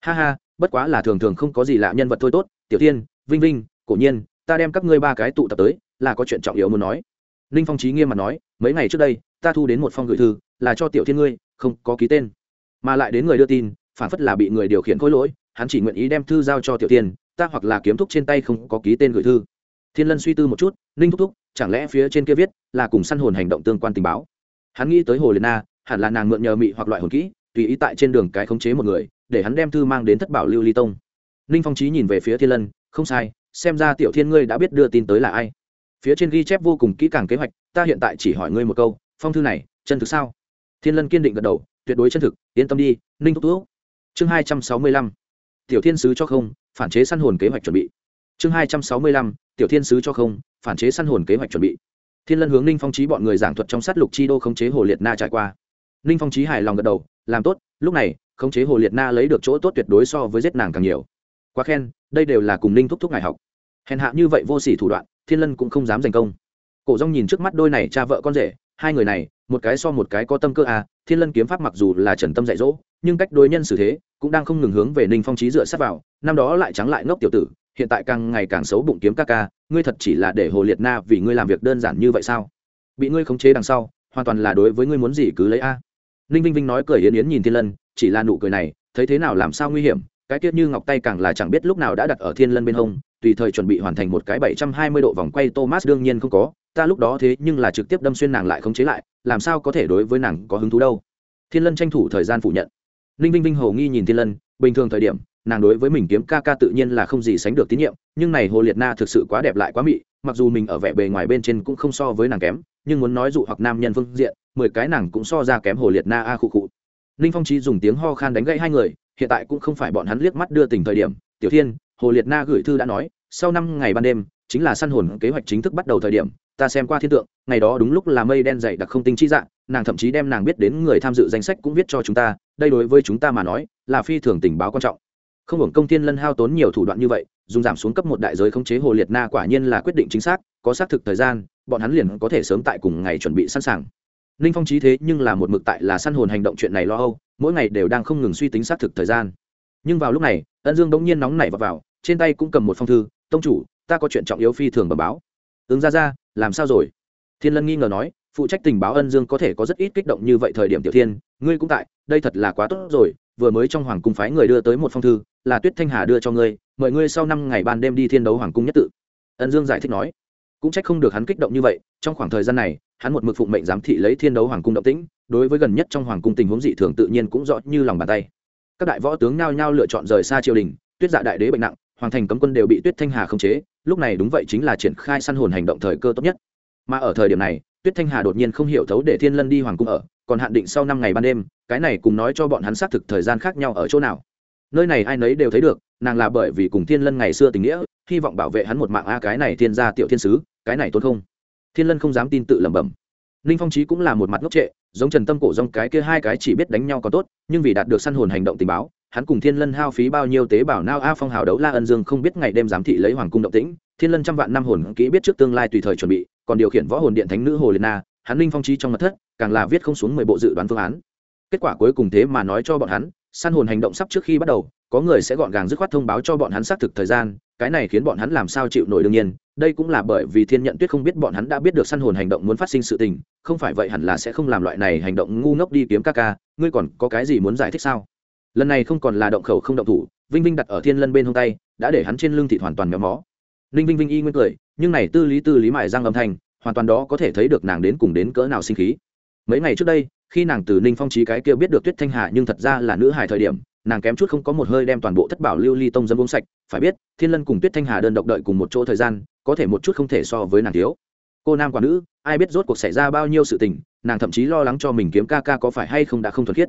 [SPEAKER 1] Ha ha, bất quá là thường thường không có gì lạ nhân vật thôi tốt, tiểu tiên vinh vinh, cổ nhiên, ta đem các ngươi ba cái tụ tập tới, là có chuyện trọng yếu muốn nói. Ninh phong trí nghiêm mặt nói, mấy ngày trước đây, ta thu đến một phong gửi thư, là cho tiểu thiên ngươi, không có ký tên. Mà lại đến người đưa tin, phản phất là bị người điều khiển khối lỗi, hắn chỉ nguyện ý đem thư giao cho tiểu tiên ta hoặc là kiếm thúc trên tay không có ký tên gửi thư. Thiên lân suy tư một chút, ninh thúc thúc, chẳng lẽ phía trên kia viết là cùng săn hồn hành động tương quan tình báo? Hắn nghĩ tới hồ liệt na, hẳn là nàng mượn nhờ mị hoặc loại hồn kỹ, tùy ý tại trên đường cái khống chế một người, để hắn đem thư mang đến thất bảo lưu ly tông. Ninh phong trí nhìn về phía thiên lân, không sai, xem ra tiểu thiên ngươi đã biết đưa tin tới là ai. Phía trên ghi chép vô cùng kỹ càng kế hoạch, ta hiện tại chỉ hỏi ngươi một câu, phong thư này, chân thực sao? Thiên lân kiên định gật đầu, tuyệt đối chân thực, yên tâm đi, ninh thúc thúc. Chương hai trăm sáu mươi lăm. Tiểu thiên sứ cho không phản chế săn hồn kế hoạch chuẩn bị. Chương hai trăm sáu mươi lăm, tiểu thiên sứ cho không, phản chế săn hồn kế hoạch chuẩn bị. Thiên lân hướng ninh phong trí bọn người giảng thuật trong sát lục chi đô khống chế hồ liệt na trải qua. Ninh phong trí hài lòng gật đầu, làm tốt, lúc này, khống chế hồ liệt na lấy được chỗ tốt tuyệt đối so với giết nàng càng nhiều. Quá khen, đây đều là cùng ninh thúc thúc ngài học. Hèn hạ như vậy vô s ỉ thủ đoạn, thiên lân cũng không dám giành công. Cổ rong nhìn trước mắt đôi này cha vợ con rể, hai người này, một cái so một cái có tâm cơ à thiên lân kiếm pháp mặc dù là trần tâm dạy dỗ nhưng cách đối nhân xử thế cũng đang không ngừng hướng về ninh phong trí dựa sát vào, năm đó lại trắng lại ngốc tiểu tử, hiện tại càng ngày càng xấu bụng kiếm ca ca, ngươi thật chỉ là để hồ liệt na vì ngươi làm việc đơn giản như vậy sao? Bị ngươi khống chế đằng sau, hoàn toàn là đối với ngươi muốn gì cứ lấy a. Ninh vinh vinh nói cười yến yến nhìn thiên lân, chỉ là nụ cười này, thấy thế nào làm sao nguy hiểm, cái tiết như ngọc tay càng là chẳng biết lúc nào đã đặt ở thiên lân bên hông, tùy thời chuẩn bị hoàn thành một cái bảy trăm hai mươi độ vòng quay thomas đương nhiên không có, ta lúc đó thế nhưng là trực tiếp đâm xuyên nàng lại khống chế lại, làm sao có thể đối với nàng có hứng thú đâu? Thiên lân tranh thủ thời gian phủ nhận ninh vinh vinh Hồ nghi nhìn thiên lân, bình thường thời điểm, nàng đối với mình kiếm ca ca tự nhiên là không gì sánh được tín nhiệm, nhưng này hồ liệt na thực sự quá đẹp lại quá mị, mặc dù mình ở vẻ bề ngoài bên trên cũng không so với nàng kém, nhưng muốn nói dụ hoặc nam nhân phương diện, mười cái nàng cũng so ra kém hồ liệt na a khụ khụ. Ninh phong trí dùng tiếng ho khan đánh gãy hai người, hiện tại cũng không phải bọn hắn liếc mắt đưa tình thời điểm. Tiểu thiên, hồ liệt na gửi thư đã nói, sau năm ngày ban đêm, chính là săn hồn kế hoạch chính thức bắt đầu thời điểm, ta xem qua thiên tượng, ngày đó đúng lúc là mây đen dày đặc không tinh chi dạng nàng thậm chí đem nàng biết đến người tham dự danh sách cũng viết cho chúng ta đây đối với chúng ta mà nói là phi thường tình báo quan trọng. Không hưởng công thiên lân hao tốn nhiều thủ đoạn như vậy dùng giảm xuống cấp một đại giới khống chế hồ liệt na quả nhiên là quyết định chính xác có xác thực thời gian bọn hắn liền có thể sớm tại cùng ngày chuẩn bị sẵn sàng. Ninh phong trí thế nhưng là một mực tại là săn hồn hành động chuyện này lo âu mỗi ngày đều đang không ngừng suy tính xác thực thời gian. Nhưng vào lúc này ân dương đống nhiên nóng nảy vào, vào trên tay cũng cầm một phong thư tông chủ ta có chuyện trọng yếu phi thường bẩm báo. Ứng ra ra làm sao rồi? Thiên lân nghi ngờ nói phụ trách tình báo ân dương có thể có rất ít kích động như vậy thời điểm tiểu thiên, ngươi cũng tại, đây thật là quá tốt rồi, vừa mới trong hoàng cung phái người đưa tới một phong thư, là tuyết thanh hà đưa cho ngươi, mời ngươi sau năm ngày ban đêm đi thiên đấu hoàng cung nhất tự. Ân dương giải thích nói, cũng trách không được hắn kích động như vậy, trong khoảng thời gian này, hắn một mực phụng mệnh giám thị lấy thiên đấu hoàng cung động tĩnh, đối với gần nhất trong hoàng cung tình huống dị thường tự nhiên cũng rõ như lòng bàn tay. Các đại võ tướng nhao nhao lựa chọn rời xa triều đình, tuyết dạ đại đế bệnh nặng, hoàng thành cấm quân đều bị tuyết thanh hà khống chế, lúc này đúng vậy chính là triển khai săn hồn hành động thời cơ tốt nhất. Mà ở thời điểm này tuyết thanh hà đột nhiên không hiểu thấu để thiên lân đi hoàng cung ở, còn hạn định sau năm ngày ban đêm, cái này cùng nói cho bọn hắn xác thực thời gian khác nhau ở chỗ nào. Nơi này ai nấy đều thấy được, nàng là bởi vì cùng thiên lân ngày xưa tình nghĩa, hy vọng bảo vệ hắn một mạng a cái này thiên gia tiểu thiên sứ, cái này tốt không? Thiên lân không dám tin tự lẩm bẩm. Ninh phong trí cũng là một mặt ngốc trệ, giống trần tâm cổ dòng cái kia hai cái chỉ biết đánh nhau có tốt, nhưng vì đạt được săn hồn hành động tình báo, hắn cùng thiên lân hao phí bao nhiêu tế bào nao a phong hào đấu la ân dương không biết ngày đêm giám thị lấy hoàng cung động tĩnh, thiên lân trăm vạn năm hồn kỹ biết trước tương lai tùy thời chuẩn bị còn điều khiển võ hồn điện thánh nữ hồ liệt na, hắn linh phong trí trong mặt thất, càng là viết không xuống mười bộ dự đoán phương án. Kết quả cuối cùng thế mà nói cho bọn hắn săn hồn hành động sắp trước khi bắt đầu, có người sẽ gọn gàng dứt khoát thông báo cho bọn hắn xác thực thời gian, cái này khiến bọn hắn làm sao chịu nổi đương nhiên, đây cũng là bởi vì thiên nhận tuyết không biết bọn hắn đã biết được săn hồn hành động muốn phát sinh sự tình, không phải vậy hẳn là sẽ không làm loại này hành động ngu ngốc đi kiếm ca ca, ngươi còn có cái gì muốn giải thích sao? Lần này không còn là động khẩu không động thủ, vinh vinh đặt ở thiên lân bên hông tay, đã để hắn trên lưng thịt hoàn toàn méo mó. Ninh vinh vinh y nguyên cười nhưng này tư lý tư lý mại răng âm thanh, hoàn toàn đó có thể thấy được nàng đến cùng đến cỡ nào sinh khí. Mấy ngày trước đây, khi nàng từ ninh phong trí cái kia biết được tuyết thanh hà nhưng thật ra là nữ hài thời điểm, nàng kém chút không có một hơi đem toàn bộ thất bảo lưu ly tông dâm uống sạch. Phải biết, thiên lân cùng tuyết thanh hà đơn độc đợi cùng một chỗ thời gian, có thể một chút không thể so với nàng thiếu. Cô nam quả nữ, ai biết rốt cuộc xảy ra bao nhiêu sự tình, nàng thậm chí lo lắng cho mình kiếm ca ca có phải hay không đã không thuần khiết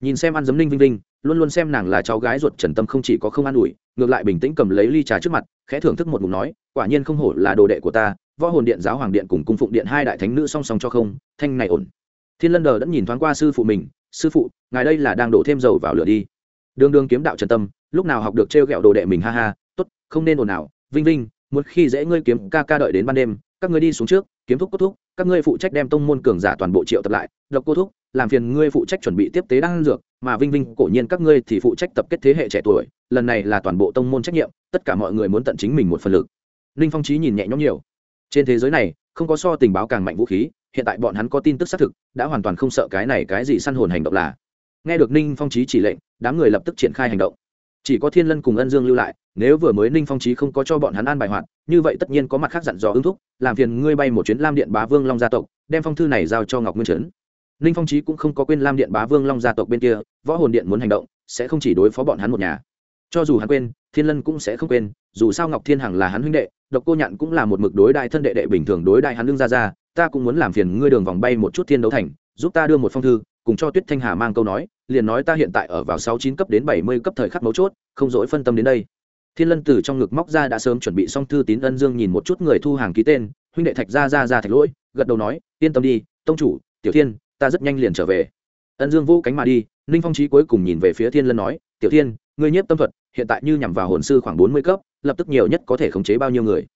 [SPEAKER 1] nhìn xem ăn giấm ninh vinh vinh, luôn luôn xem nàng là cháu gái ruột trần tâm không chỉ có không an ủi, ngược lại bình tĩnh cầm lấy ly trà trước mặt, khẽ thưởng thức một ngụm nói, quả nhiên không hổ là đồ đệ của ta, võ hồn điện, giáo hoàng điện cùng cung phụng điện hai đại thánh nữ song song cho không, thanh này ổn. Thiên lân đờ đã nhìn thoáng qua sư phụ mình, sư phụ, ngài đây là đang đổ thêm dầu vào lửa đi. Đường đường kiếm đạo trần tâm, lúc nào học được t r e o g ẹ o đồ đệ mình ha ha t ố t không nên ồn ào, vinh vinh một khi dễ ngươi kiếm ca ca đợi đến ban đêm, các ngươi đi xuống trước kiếm thúc cốt thúc, các ngươi phụ trách đem tông môn cường giả toàn bộ triệu tập lại, độc cô thúc, làm phiền ngươi phụ trách chuẩn bị tiếp tế đan dược, mà vinh vinh cổ nhiên các ngươi thì phụ trách tập kết thế hệ trẻ tuổi, lần này là toàn bộ tông môn trách nhiệm, tất cả mọi người muốn tận chính mình một phần lực. Ninh phong trí nhìn nhẹ nhõm nhiều. Trên thế giới này, không có so tình báo càng mạnh vũ khí, hiện tại bọn hắn có tin tức xác thực, đã hoàn toàn không sợ cái này cái gì săn hồn hành động là. Nghe được ninh phong trí chỉ lệnh, đám người lập tức triển khai hành động. Chỉ có thiên lân cùng ân dương lưu lại, nếu vừa mới ninh phong trí không có cho bọn hắn an bài hoạt như vậy tất nhiên có mặt khác dặn dò ứng thúc, làm phiền ngươi bay một chuyến lam điện bá vương long gia tộc, đem phong thư này giao cho ngọc nguyên trấn. Ninh phong trí cũng không có quên lam điện bá vương long gia tộc bên kia, võ hồn điện muốn hành động, sẽ không chỉ đối phó bọn hắn một nhà. Cho dù hắn quên, thiên lân cũng sẽ không quên, dù sao ngọc thiên hằng là hắn huynh đệ, độc cô nhạn cũng là một mực đối đại thân đệ đệ bình thường đối đại hắn lương ra ra ta cũng muốn làm phiền ngươi đường vòng bay một chút thiên đấu thành, giúp ta đưa một phong thư, cùng cho tuyết thanh hà mang câu nói, liền nói ta hiện tại ở vào sáu chín cấp đến bảy mươi cấp thời khắc mấu chốt, không dỗi phân tâm đến đây thiên lân từ trong ngực móc ra đã sớm chuẩn bị xong thư tín ân dương nhìn một chút người thu hàng ký tên, huynh đệ thạch ra ra ra thạch lỗi, gật đầu nói, yên tâm đi, tông chủ, tiểu thiên, ta rất nhanh liền trở về. Ân dương vũ cánh mà đi, ninh phong trí cuối cùng nhìn về phía thiên lân nói, tiểu thiên, ngươi nhiếp tâm thuật, hiện tại như nhằm vào hồn sư khoảng bốn mươi cấp, lập tức nhiều nhất có thể khống chế bao nhiêu người?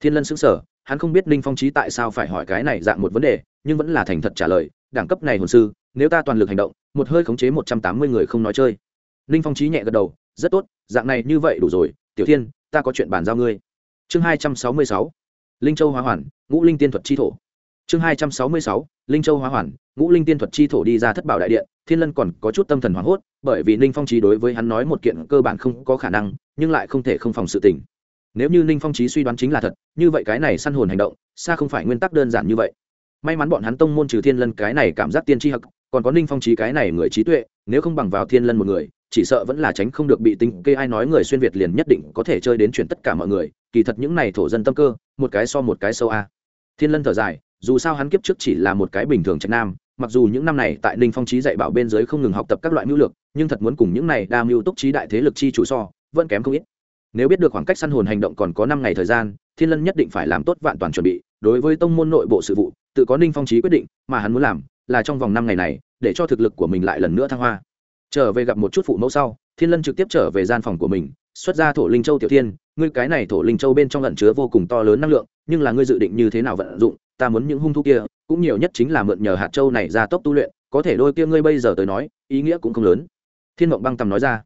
[SPEAKER 1] Thiên lân xứng sở hắn không biết ninh phong trí tại sao phải hỏi cái này dạng một vấn đề, nhưng vẫn là thành thật trả lời, đẳng cấp này hồn sư, nếu ta toàn lực hành động, một hơi khống chế một trăm tám mươi người không nói chơi. Ninh phong trí nhẹ gật đầu, rất tốt, dạng này như vậy đủ rồi tiểu thiên, ta có chuyện bàn giao ngươi. Chương hai trăm sáu mươi sáu, linh châu hóa hoàn, ngũ linh tiên thuật chi thổ. Chương hai trăm sáu mươi sáu, linh châu hóa hoàn, ngũ linh tiên thuật chi thổ đi ra thất bảo đại điện. Thiên lân còn có chút tâm thần hoảng hốt, bởi vì ninh phong trí đối với hắn nói một kiện cơ bản không có khả năng, nhưng lại không thể không phòng sự tình. Nếu như ninh phong trí suy đoán chính là thật, như vậy cái này săn hồn hành động, xa không phải nguyên tắc đơn giản như vậy. May mắn bọn hắn tông môn trừ thiên lân cái này cảm giác tiên tri hặc, còn có ninh phong trí cái này người trí tuệ, nếu không bằng vào thiên lân một người chỉ sợ vẫn là tránh không được bị tính kê ai nói người xuyên việt liền nhất định có thể chơi đến chuyện tất cả mọi người, kỳ thật những này thổ dân tâm cơ, một cái so một cái sâu a. Thiên lân thở dài, dù sao hắn kiếp trước chỉ là một cái bình thường trạch nam, mặc dù những năm này tại ninh phong trí dạy bảo bên dưới không ngừng học tập các loại mưu lược, nhưng thật muốn cùng những này đa mưu túc trí đại thế lực chi chủ so, vẫn kém không ít. Nếu biết được khoảng cách săn hồn hành động còn có năm ngày thời gian, thiên lân nhất định phải làm tốt vạn toàn chuẩn bị, đối với tông môn nội bộ sự vụ, tự có ninh phong trí quyết định, mà hắn muốn làm là trong vòng năm ngày này, để cho thực lực của mình lại lần nữa thăng hoa trở về gặp một chút phụ mẫu sau, thiên lân trực tiếp trở về gian phòng của mình, xuất ra thổ linh châu tiểu thiên, ngươi cái này thổ linh châu bên trong lẩn chứa vô cùng to lớn năng lượng, nhưng là ngươi dự định như thế nào vận dụng, ta muốn những hung thú kia, cũng nhiều nhất chính là mượn nhờ hạt châu này ra tốc tu luyện, có thể đôi kia ngươi bây giờ tới nói, ý nghĩa cũng không lớn. Thiên mộng băng tầm nói ra.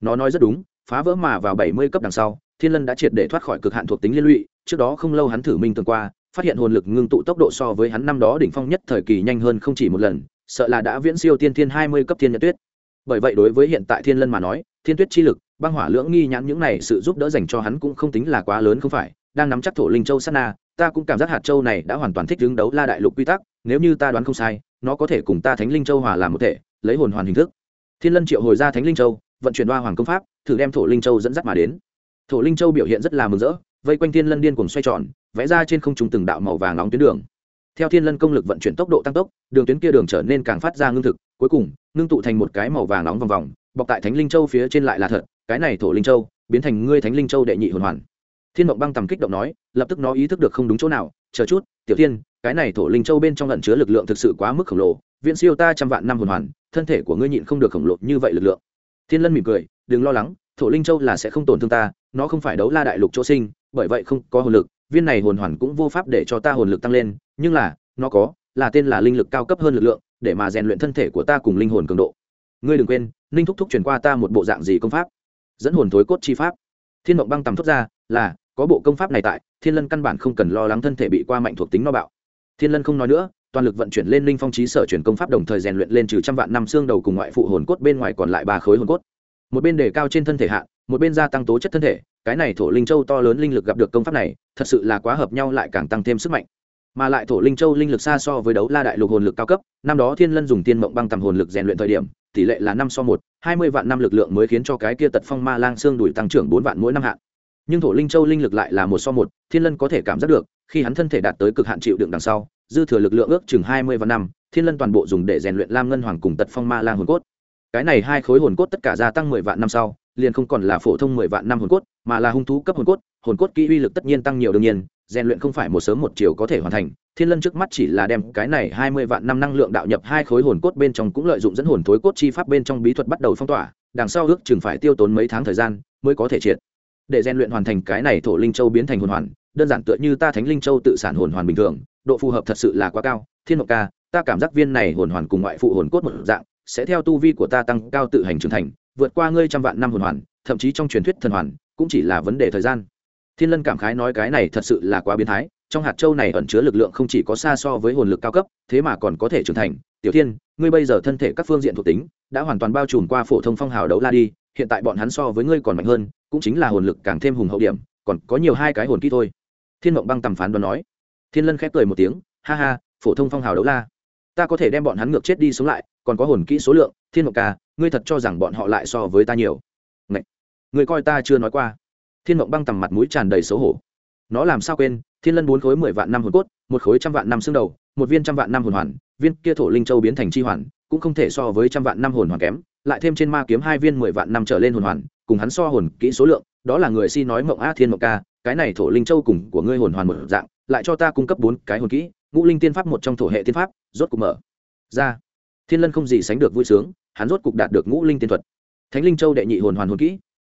[SPEAKER 1] Nó nói rất đúng, phá vỡ mà vào bảy mươi cấp đằng sau, thiên lân đã triệt để thoát khỏi cực hạn thuộc tính liên lụy, trước đó không lâu hắn thử minh tuần qua, phát hiện hồn lực ngưng tụ tốc độ so với hắn năm đó đỉnh phong nhất thời kỳ nhanh hơn không chỉ một lần, sợ là đã viễn siêu tiên thiên hai mươi cấp thiên nhật tuyết bởi vậy đối với hiện tại thiên lân mà nói, thiên tuyết chi lực, băng hỏa lưỡng nghi nhãn những này sự giúp đỡ dành cho hắn cũng không tính là quá lớn không phải, đang nắm chắc thổ linh châu sát na, ta cũng cảm giác hạt châu này đã hoàn toàn thích ứng đấu la đại lục quy tắc, nếu như ta đoán không sai, nó có thể cùng ta thánh linh châu hòa làm một thể, lấy hồn hoàn hình thức. Thiên lân triệu hồi ra thánh linh châu, vận chuyển đoa hoàng công pháp, thử đem thổ linh châu dẫn dắt mà đến. Thổ linh châu biểu hiện rất là mừng rỡ, vây quanh thiên lân điên cùng xoay tròn, vẽ ra trên không trung từng đạo màu vàng nóng tuyến đường theo thiên lân công lực vận chuyển tốc độ tăng tốc, đường tuyến kia đường trở nên càng phát ra ngưng thực, cuối cùng, ngưng tụ thành một cái màu vàng nóng vòng vòng, bọc tại thánh linh châu phía trên lại là thật, cái này thổ linh châu, biến thành ngươi thánh linh châu đệ nhị hồn hoàn. Thiên mộng băng tầm kích động nói, lập tức nó ý thức được không đúng chỗ nào, chờ chút, tiểu thiên, cái này thổ linh châu bên trong lẩn chứa lực lượng thực sự quá mức khổng lồ viện siêu ta trăm vạn năm hồn hoàn, thân thể của ngươi nhịn không được khổng lồ như vậy lực lượng. Thiên lân mỉm cười, đừng lo lắng, thổ linh châu là sẽ không tổn thương ta, nó không phải đấu la đại lục chỗ sinh, bởi vậy không có hồn lực viên này hồn hoàn cũng vô pháp để cho ta hồn lực tăng lên, nhưng là, nó có, là tên là linh lực cao cấp hơn lực lượng, để mà rèn luyện thân thể của ta cùng linh hồn cường độ. Ngươi đừng quên, ninh thúc thúc truyền qua ta một bộ dạng gì công pháp? Dẫn hồn thối cốt chi pháp. Thiên mộng băng tầm thốt ra, là, có bộ công pháp này tại, thiên lân căn bản không cần lo lắng thân thể bị qua mạnh thuộc tính no bạo. Thiên lân không nói nữa, toàn lực vận chuyển lên linh phong trí sở chuyển công pháp đồng thời rèn luyện lên trừ trăm vạn năm xương đầu cùng ngoại phụ hồn cốt bên ngoài còn lại ba khối hồn cốt một bên đề cao trên thân thể hạ, một bên gia tăng tố chất thân thể, cái này thổ linh châu to lớn linh lực gặp được công pháp này, thật sự là quá hợp nhau lại càng tăng thêm sức mạnh. Mà lại thổ linh châu linh lực xa so với đấu la đại lục hồn lực cao cấp, năm đó thiên lân dùng tiên mộng băng tầm hồn lực rèn luyện thời điểm, tỷ lệ là năm so một, hai mươi vạn năm lực lượng mới khiến cho cái kia tật phong ma lang xương đùi tăng trưởng bốn vạn mỗi năm hạn nhưng thổ linh châu linh lực lại là một so một, thiên lân có thể cảm giác được, khi hắn thân thể đạt tới cực hạn chịu đựng đằng sau, dư thừa lực lượng ước chừng hai mươi vạn năm, thiên lân toàn bộ dùng để rèn luyện lam ngân hoàng cùng tật phong ma lang hồn cốt cái này hai khối hồn cốt tất cả gia tăng mười vạn năm sau, liền không còn là phổ thông mười vạn năm hồn cốt, mà là hung thú cấp hồn cốt. Hồn cốt kỹ uy lực tất nhiên tăng nhiều đương nhiên, rèn luyện không phải một sớm một chiều có thể hoàn thành. Thiên lân trước mắt chỉ là đem cái này hai mươi vạn năm năng lượng đạo nhập hai khối hồn cốt bên trong cũng lợi dụng dẫn hồn thối cốt chi pháp bên trong bí thuật bắt đầu phong tỏa, đằng sau ước chừng phải tiêu tốn mấy tháng thời gian mới có thể triệt. Để rèn luyện hoàn thành cái này thổ linh châu biến thành hồn hoàn, đơn giản tựa như ta thánh linh châu tự sản hồn hoàn bình thường, độ phù hợp thật sự là quá cao. Thiên mộc ca, ta cảm giác viên này hồn hoàn cùng ngoại phụ hồn cốt một dạng sẽ theo tu vi của ta tăng cao tự hành trưởng thành, vượt qua ngươi trăm vạn năm hồn hoàn, thậm chí trong truyền thuyết thần hoàn, cũng chỉ là vấn đề thời gian. Thiên lân cảm khái nói cái này thật sự là quá biến thái, trong hạt châu này ẩn chứa lực lượng không chỉ có xa so với hồn lực cao cấp, thế mà còn có thể trưởng thành. Tiểu thiên, ngươi bây giờ thân thể các phương diện thuộc tính đã hoàn toàn bao trùm qua phổ thông phong hào đấu la đi, hiện tại bọn hắn so với ngươi còn mạnh hơn, cũng chính là hồn lực càng thêm hùng hậu điểm, còn có nhiều hai cái hồn kỹ thôi. Thiên mộng băng tầm phán đoán nói. Thiên lân khép cười một tiếng, ha ha, phổ thông phong hào đấu la, ta có thể đem bọn hắn ngược chết đi sống lại còn có hồn kỹ số lượng, thiên mộng ca, ngươi thật cho rằng bọn họ lại so với ta nhiều. Ngậy! người coi ta chưa nói qua. Thiên mộng băng tầm mặt mũi tràn đầy xấu hổ. Nó làm sao quên, thiên lân bốn khối mười vạn năm hồn cốt, một khối trăm vạn năm xương đầu, một viên trăm vạn năm hồn hoàn, viên kia thổ linh châu biến thành chi hoàn, cũng không thể so với trăm vạn năm hồn hoàn kém, lại thêm trên ma kiếm hai viên mười vạn năm trở lên hồn hoàn, cùng hắn so hồn kỹ số lượng, đó là người si nói mộng a thiên mộng ca, cái này thổ linh châu cùng của ngươi hồn hoàn một dạng, lại cho ta cung cấp bốn cái hồn kỹ, ngũ linh tiên pháp một trong thổ hệ tiên pháp, rốt cục mở ra thiên lân không gì sánh được vui sướng, hắn rốt cục đạt được ngũ linh tiên thuật. Thánh linh châu đệ nhị hồn hoàn hồn kỹ.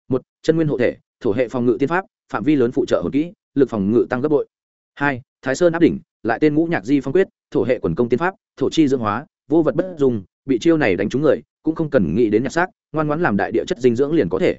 [SPEAKER 1] Một, chân nguyên hộ thể, thổ hệ phòng ngự tiên pháp, phạm vi lớn phụ trợ hồn kỹ, lực phòng ngự tăng gấp bội. Hai, thái sơn áp đỉnh, lại tên ngũ nhạc di phong quyết, thổ hệ quần công tiên pháp, thổ chi dưỡng hóa, vô vật bất dùng bị chiêu này đánh trúng người, cũng không cần nghĩ đến nhặt xác, ngoan ngoãn làm đại địa chất dinh dưỡng liền có thể.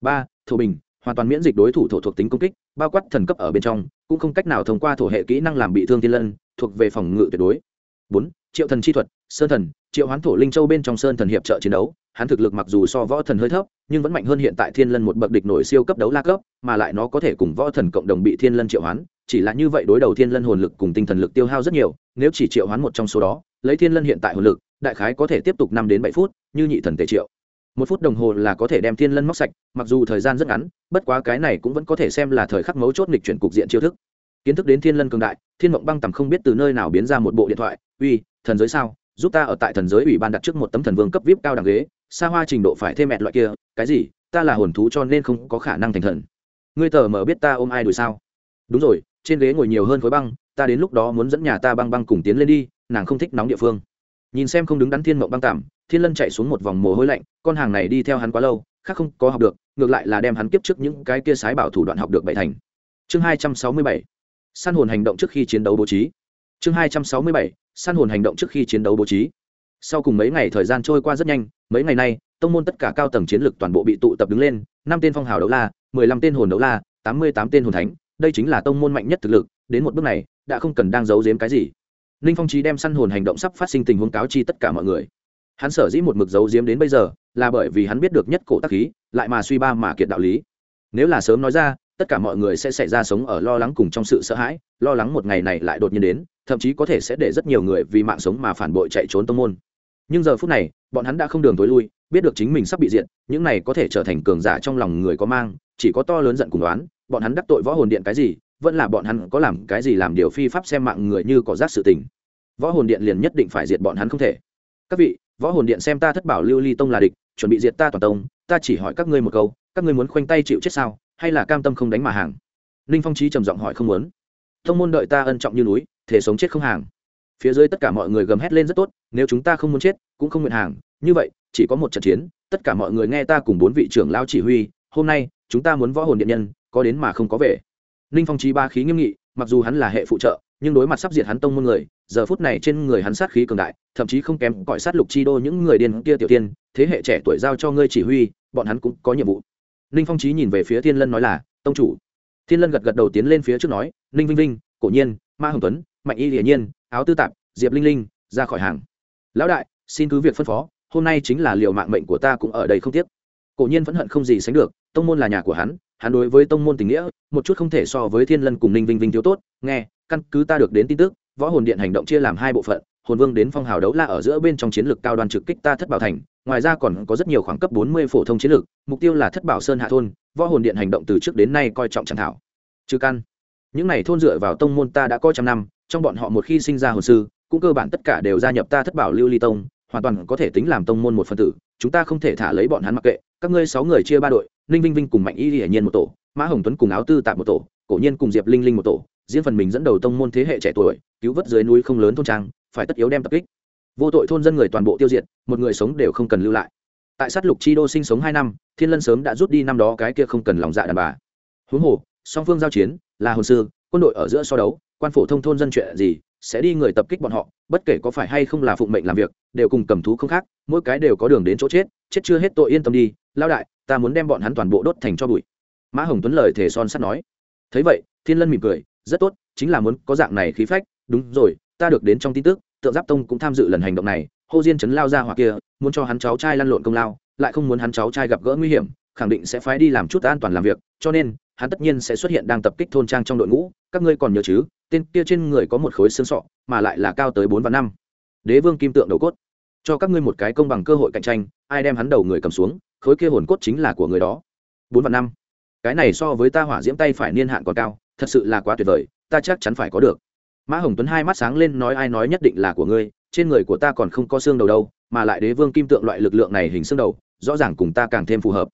[SPEAKER 1] Ba, thổ bình, hoàn toàn miễn dịch đối thủ thổ thuộc tính công kích, bao quát thần cấp ở bên trong, cũng không cách nào thông qua thổ hệ kỹ năng làm bị thương tiên lân, thuộc về phòng ngự tuyệt đối. Bốn, triệu thần chi thuật, sơn thần triệu hoán thổ linh châu bên trong sơn thần hiệp trợ chiến đấu, hắn thực lực mặc dù so võ thần hơi thấp, nhưng vẫn mạnh hơn hiện tại thiên lân một bậc địch nổi siêu cấp đấu la cấp, mà lại nó có thể cùng võ thần cộng đồng bị thiên lân triệu hoán, chỉ là như vậy đối đầu thiên lân hồn lực cùng tinh thần lực tiêu hao rất nhiều, nếu chỉ triệu hoán một trong số đó, lấy thiên lân hiện tại hồn lực, đại khái có thể tiếp tục năm đến bảy phút, như nhị thần tề triệu. Một phút đồng hồ là có thể đem thiên lân móc sạch, mặc dù thời gian rất ngắn, bất quá cái này cũng vẫn có thể xem là thời khắc mấu chốt lịch chuyển cục diện chiêu thức. Kiến thức đến thiên lân cường đại, thiên mộng băng tầm không biết từ nơi nào biến ra một bộ điện thoại, uy, thần giới sao? Giúp ta ở tại thần giới ủy ban đặt trước một tấm thần vương cấp vip cao đẳng ghế, xa hoa trình độ phải thêm mẹ loại kia, cái gì, ta là hồn thú cho nên không có khả năng thành thần. Ngươi tờ mờ biết ta ôm ai đuổi sao? Đúng rồi, trên ghế ngồi nhiều hơn khối băng, ta đến lúc đó muốn dẫn nhà ta băng băng cùng tiến lên đi, nàng không thích nóng địa phương. Nhìn xem không đứng đắn thiên mộng băng tạm, thiên lân chạy xuống một vòng mồ hôi lạnh, con hàng này đi theo hắn quá lâu, khác không có học được, ngược lại là đem hắn kiếp trước những cái kia sái bảo thủ đoạn học được bảy thành. Chương hai trăm sáu mươi bảy. Săn hồn hành động trước khi chiến đấu bố trí chương hai trăm sáu mươi bảy săn hồn hành động trước khi chiến đấu bố trí. Sau cùng mấy ngày thời gian trôi qua rất nhanh, mấy ngày nay, tông môn tất cả cao tầng chiến lược toàn bộ bị tụ tập đứng lên, năm tên phong hào đấu la, mười lăm tên hồn đấu la, tám mươi tám tên hồn thánh, đây chính là tông môn mạnh nhất thực lực, đến một bước này, đã không cần đang giấu giếm cái gì. Ninh phong trí đem săn hồn hành động sắp phát sinh tình huống cáo chi tất cả mọi người. Hắn sở dĩ một mực giấu giếm đến bây giờ, là bởi vì hắn biết được nhất cổ tác khí, lại mà suy ba mà kiệt đạo lý. Nếu là sớm nói ra tất cả mọi người sẽ xảy ra sống ở lo lắng cùng trong sự sợ hãi, lo lắng một ngày này lại đột nhiên đến, thậm chí có thể sẽ để rất nhiều người vì mạng sống mà phản bội chạy trốn tông môn. Nhưng giờ phút này, bọn hắn đã không đường tối lui, biết được chính mình sắp bị diệt, những này có thể trở thành cường giả trong lòng người có mang, chỉ có to lớn giận cùng đoán, bọn hắn đắc tội võ hồn điện cái gì, vẫn là bọn hắn có làm cái gì làm điều phi pháp xem mạng người như có giác sự tình. Võ hồn điện liền nhất định phải diệt bọn hắn không thể. Các vị, võ hồn điện xem ta thất bảo lưu ly tông là địch, chuẩn bị diệt ta toàn tông, ta chỉ hỏi các ngươi một câu, các ngươi muốn khoanh tay chịu chết sao? Hay là cam tâm không đánh mà hàng? Ninh phong trí trầm giọng hỏi không muốn. Thông môn đợi ta ân trọng như núi, thể sống chết không hàng. Phía dưới tất cả mọi người gầm hét lên rất tốt, nếu chúng ta không muốn chết, cũng không nguyện hàng. Như vậy, chỉ có một trận chiến, tất cả mọi người nghe ta cùng bốn vị trưởng lao chỉ huy, hôm nay, chúng ta muốn võ hồn điện nhân, có đến mà không có về. Ninh phong trí ba khí nghiêm nghị, mặc dù hắn là hệ phụ trợ, nhưng đối mặt sắp diệt hắn tông môn người, giờ phút này trên người hắn sát khí cường đại, thậm chí không kém cõi sát lục chi đô những người điên kia tiểu tiên, thế hệ trẻ tuổi giao cho ngươi chỉ huy, bọn hắn cũng có nhiệm vụ ninh phong trí nhìn về phía thiên lân nói là, tông chủ. Thiên lân gật gật đầu tiến lên phía trước nói, ninh vinh vinh, cổ nhiên, ma hồng tuấn, mạnh y hiển nhiên, áo tư tạp, diệp linh linh, ra khỏi hàng. Lão đại, xin cứ việc phân phó, hôm nay chính là liều mạng mệnh của ta cũng ở đây không tiếc. Cổ nhiên vẫn hận không gì sánh được, tông môn là nhà của hắn hắn đối với tông môn tình nghĩa, một chút không thể so với thiên lân cùng ninh vinh vinh thiếu tốt. Nghe, căn cứ ta được đến tin tức, võ hồn điện hành động chia làm hai bộ phận hồn vương đến phong hào đấu la ở giữa bên trong chiến lược cao đoàn trực kích ta thất bảo thành, ngoài ra còn có rất nhiều khoảng cấp bốn mươi phổ thông chiến lược, mục tiêu là thất bảo sơn hạ thôn, võ hồn điện hành động từ trước đến nay coi trọng tràng thảo. Trừ căn. Những này thôn dựa vào tông môn ta đã coi trăm năm, trong bọn họ một khi sinh ra hồn sư, cũng cơ bản tất cả đều gia nhập ta thất bảo lưu ly tông, hoàn toàn có thể tính làm tông môn một phần tử, chúng ta không thể thả lấy bọn hắn mặc kệ, các ngươi sáu người chia ba đội, ninh vinh vinh cùng mạnh y hiển nhiên một tổ, mã hồng tuấn cùng áo tư tạm một tổ, cổ nhiên cùng diệp linh linh một tổ diễn phần mình dẫn đầu tông môn thế hệ trẻ tuổi, cứu vớt dưới núi không lớn thôn trang phải tất yếu đem tập kích. Vô tội thôn dân người toàn bộ tiêu diệt, một người sống đều không cần lưu lại. Tại sát lục chi đô sinh sống hai năm, thiên lân sớm đã rút đi năm đó cái kia không cần lòng dạ đàn bà. Huống hồ, song phương giao chiến, là hồn sư, quân đội ở giữa so đấu, quan phổ thông thôn dân chuyện gì, sẽ đi người tập kích bọn họ, bất kể có phải hay không là phụng mệnh làm việc, đều cùng cầm thú không khác, mỗi cái đều có đường đến chỗ chết chết chưa hết tội yên tâm đi, lao đại, ta muốn đem bọn hắn toàn bộ đốt thành cho bụi. Mã hồng tuấn lời thề son sắt nói. Thấy vậy, thiên lân mỉm cười, rất tốt, chính là muốn có dạng này khí phách, đúng rồi ta được đến trong tin tức, tượng giáp tông cũng tham dự lần hành động này, hô diên chấn lao ra hoặc kia, muốn cho hắn cháu trai lăn lộn công lao, lại không muốn hắn cháu trai gặp gỡ nguy hiểm, khẳng định sẽ phái đi làm chút an toàn làm việc, cho nên, hắn tất nhiên sẽ xuất hiện đang tập kích thôn trang trong đội ngũ, các ngươi còn nhớ chứ, tên kia trên người có một khối xương sọ, mà lại là cao tới bốn và năm. Đế vương kim tượng đầu cốt. Cho các ngươi một cái công bằng cơ hội cạnh tranh, ai đem hắn đầu người cầm xuống, khối kia hồn cốt chính là của người đó. Bốn và năm. Cái này so với ta hỏa diễm tay phải niên hạn còn cao, thật sự là quá tuyệt vời, ta chắc chắn phải có được mã hồng tuấn hai mắt sáng lên nói ai nói nhất định là của ngươi, trên người của ta còn không có xương đầu đâu, mà lại đế vương kim tượng loại lực lượng này hình xương đầu, rõ ràng cùng ta càng thêm phù hợp.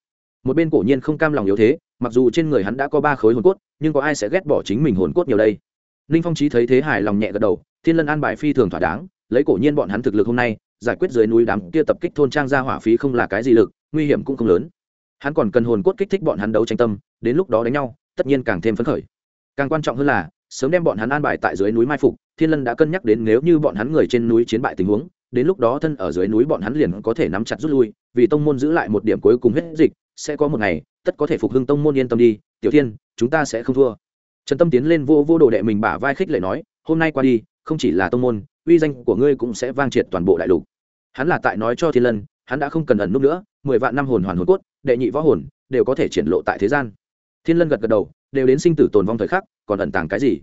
[SPEAKER 1] Một bên cổ nhiên không cam lòng yếu thế, mặc dù trên người hắn đã có ba khối hồn cốt, nhưng có ai sẽ ghét bỏ chính mình hồn cốt nhiều đây? Ninh phong trí thấy thế hài lòng nhẹ gật đầu, thiên lân an bài phi thường thỏa đáng, lấy cổ nhiên bọn hắn thực lực hôm nay, giải quyết dưới núi đám kia tập kích thôn trang ra hỏa phí không là cái gì lực, nguy hiểm cũng không lớn. Hắn còn cần hồn cốt kích thích bọn hắn đấu tranh tâm, đến lúc đó đánh nhau, tất nhiên càng thêm phấn khởi. Càng quan trọng hơn là sớm đem bọn hắn an bài tại dưới núi mai phục, thiên lân đã cân nhắc đến nếu như bọn hắn người trên núi chiến bại tình huống, đến lúc đó thân ở dưới núi bọn hắn liền có thể nắm chặt rút lui, vì tông môn giữ lại một điểm cuối cùng hết dịch, sẽ có một ngày, tất có thể phục hưng tông môn yên tâm đi, tiểu thiên, chúng ta sẽ không thua. Trần tâm tiến lên vô vô đồ đệ mình bả vai khích lệ nói, hôm nay qua đi, không chỉ là tông môn, uy danh của ngươi cũng sẽ vang triệt toàn bộ đại lục. Hắn là tại nói cho thiên lân, hắn đã không cần ẩn núp nữa, mười vạn năm hồn hoàn hồn cốt, đệ nhị võ hồn, đều có thể triển lộ tại thế gian. Thiên lân gật gật đầu đều đến sinh tử tồn vong thời khắc, còn ẩn tàng cái gì?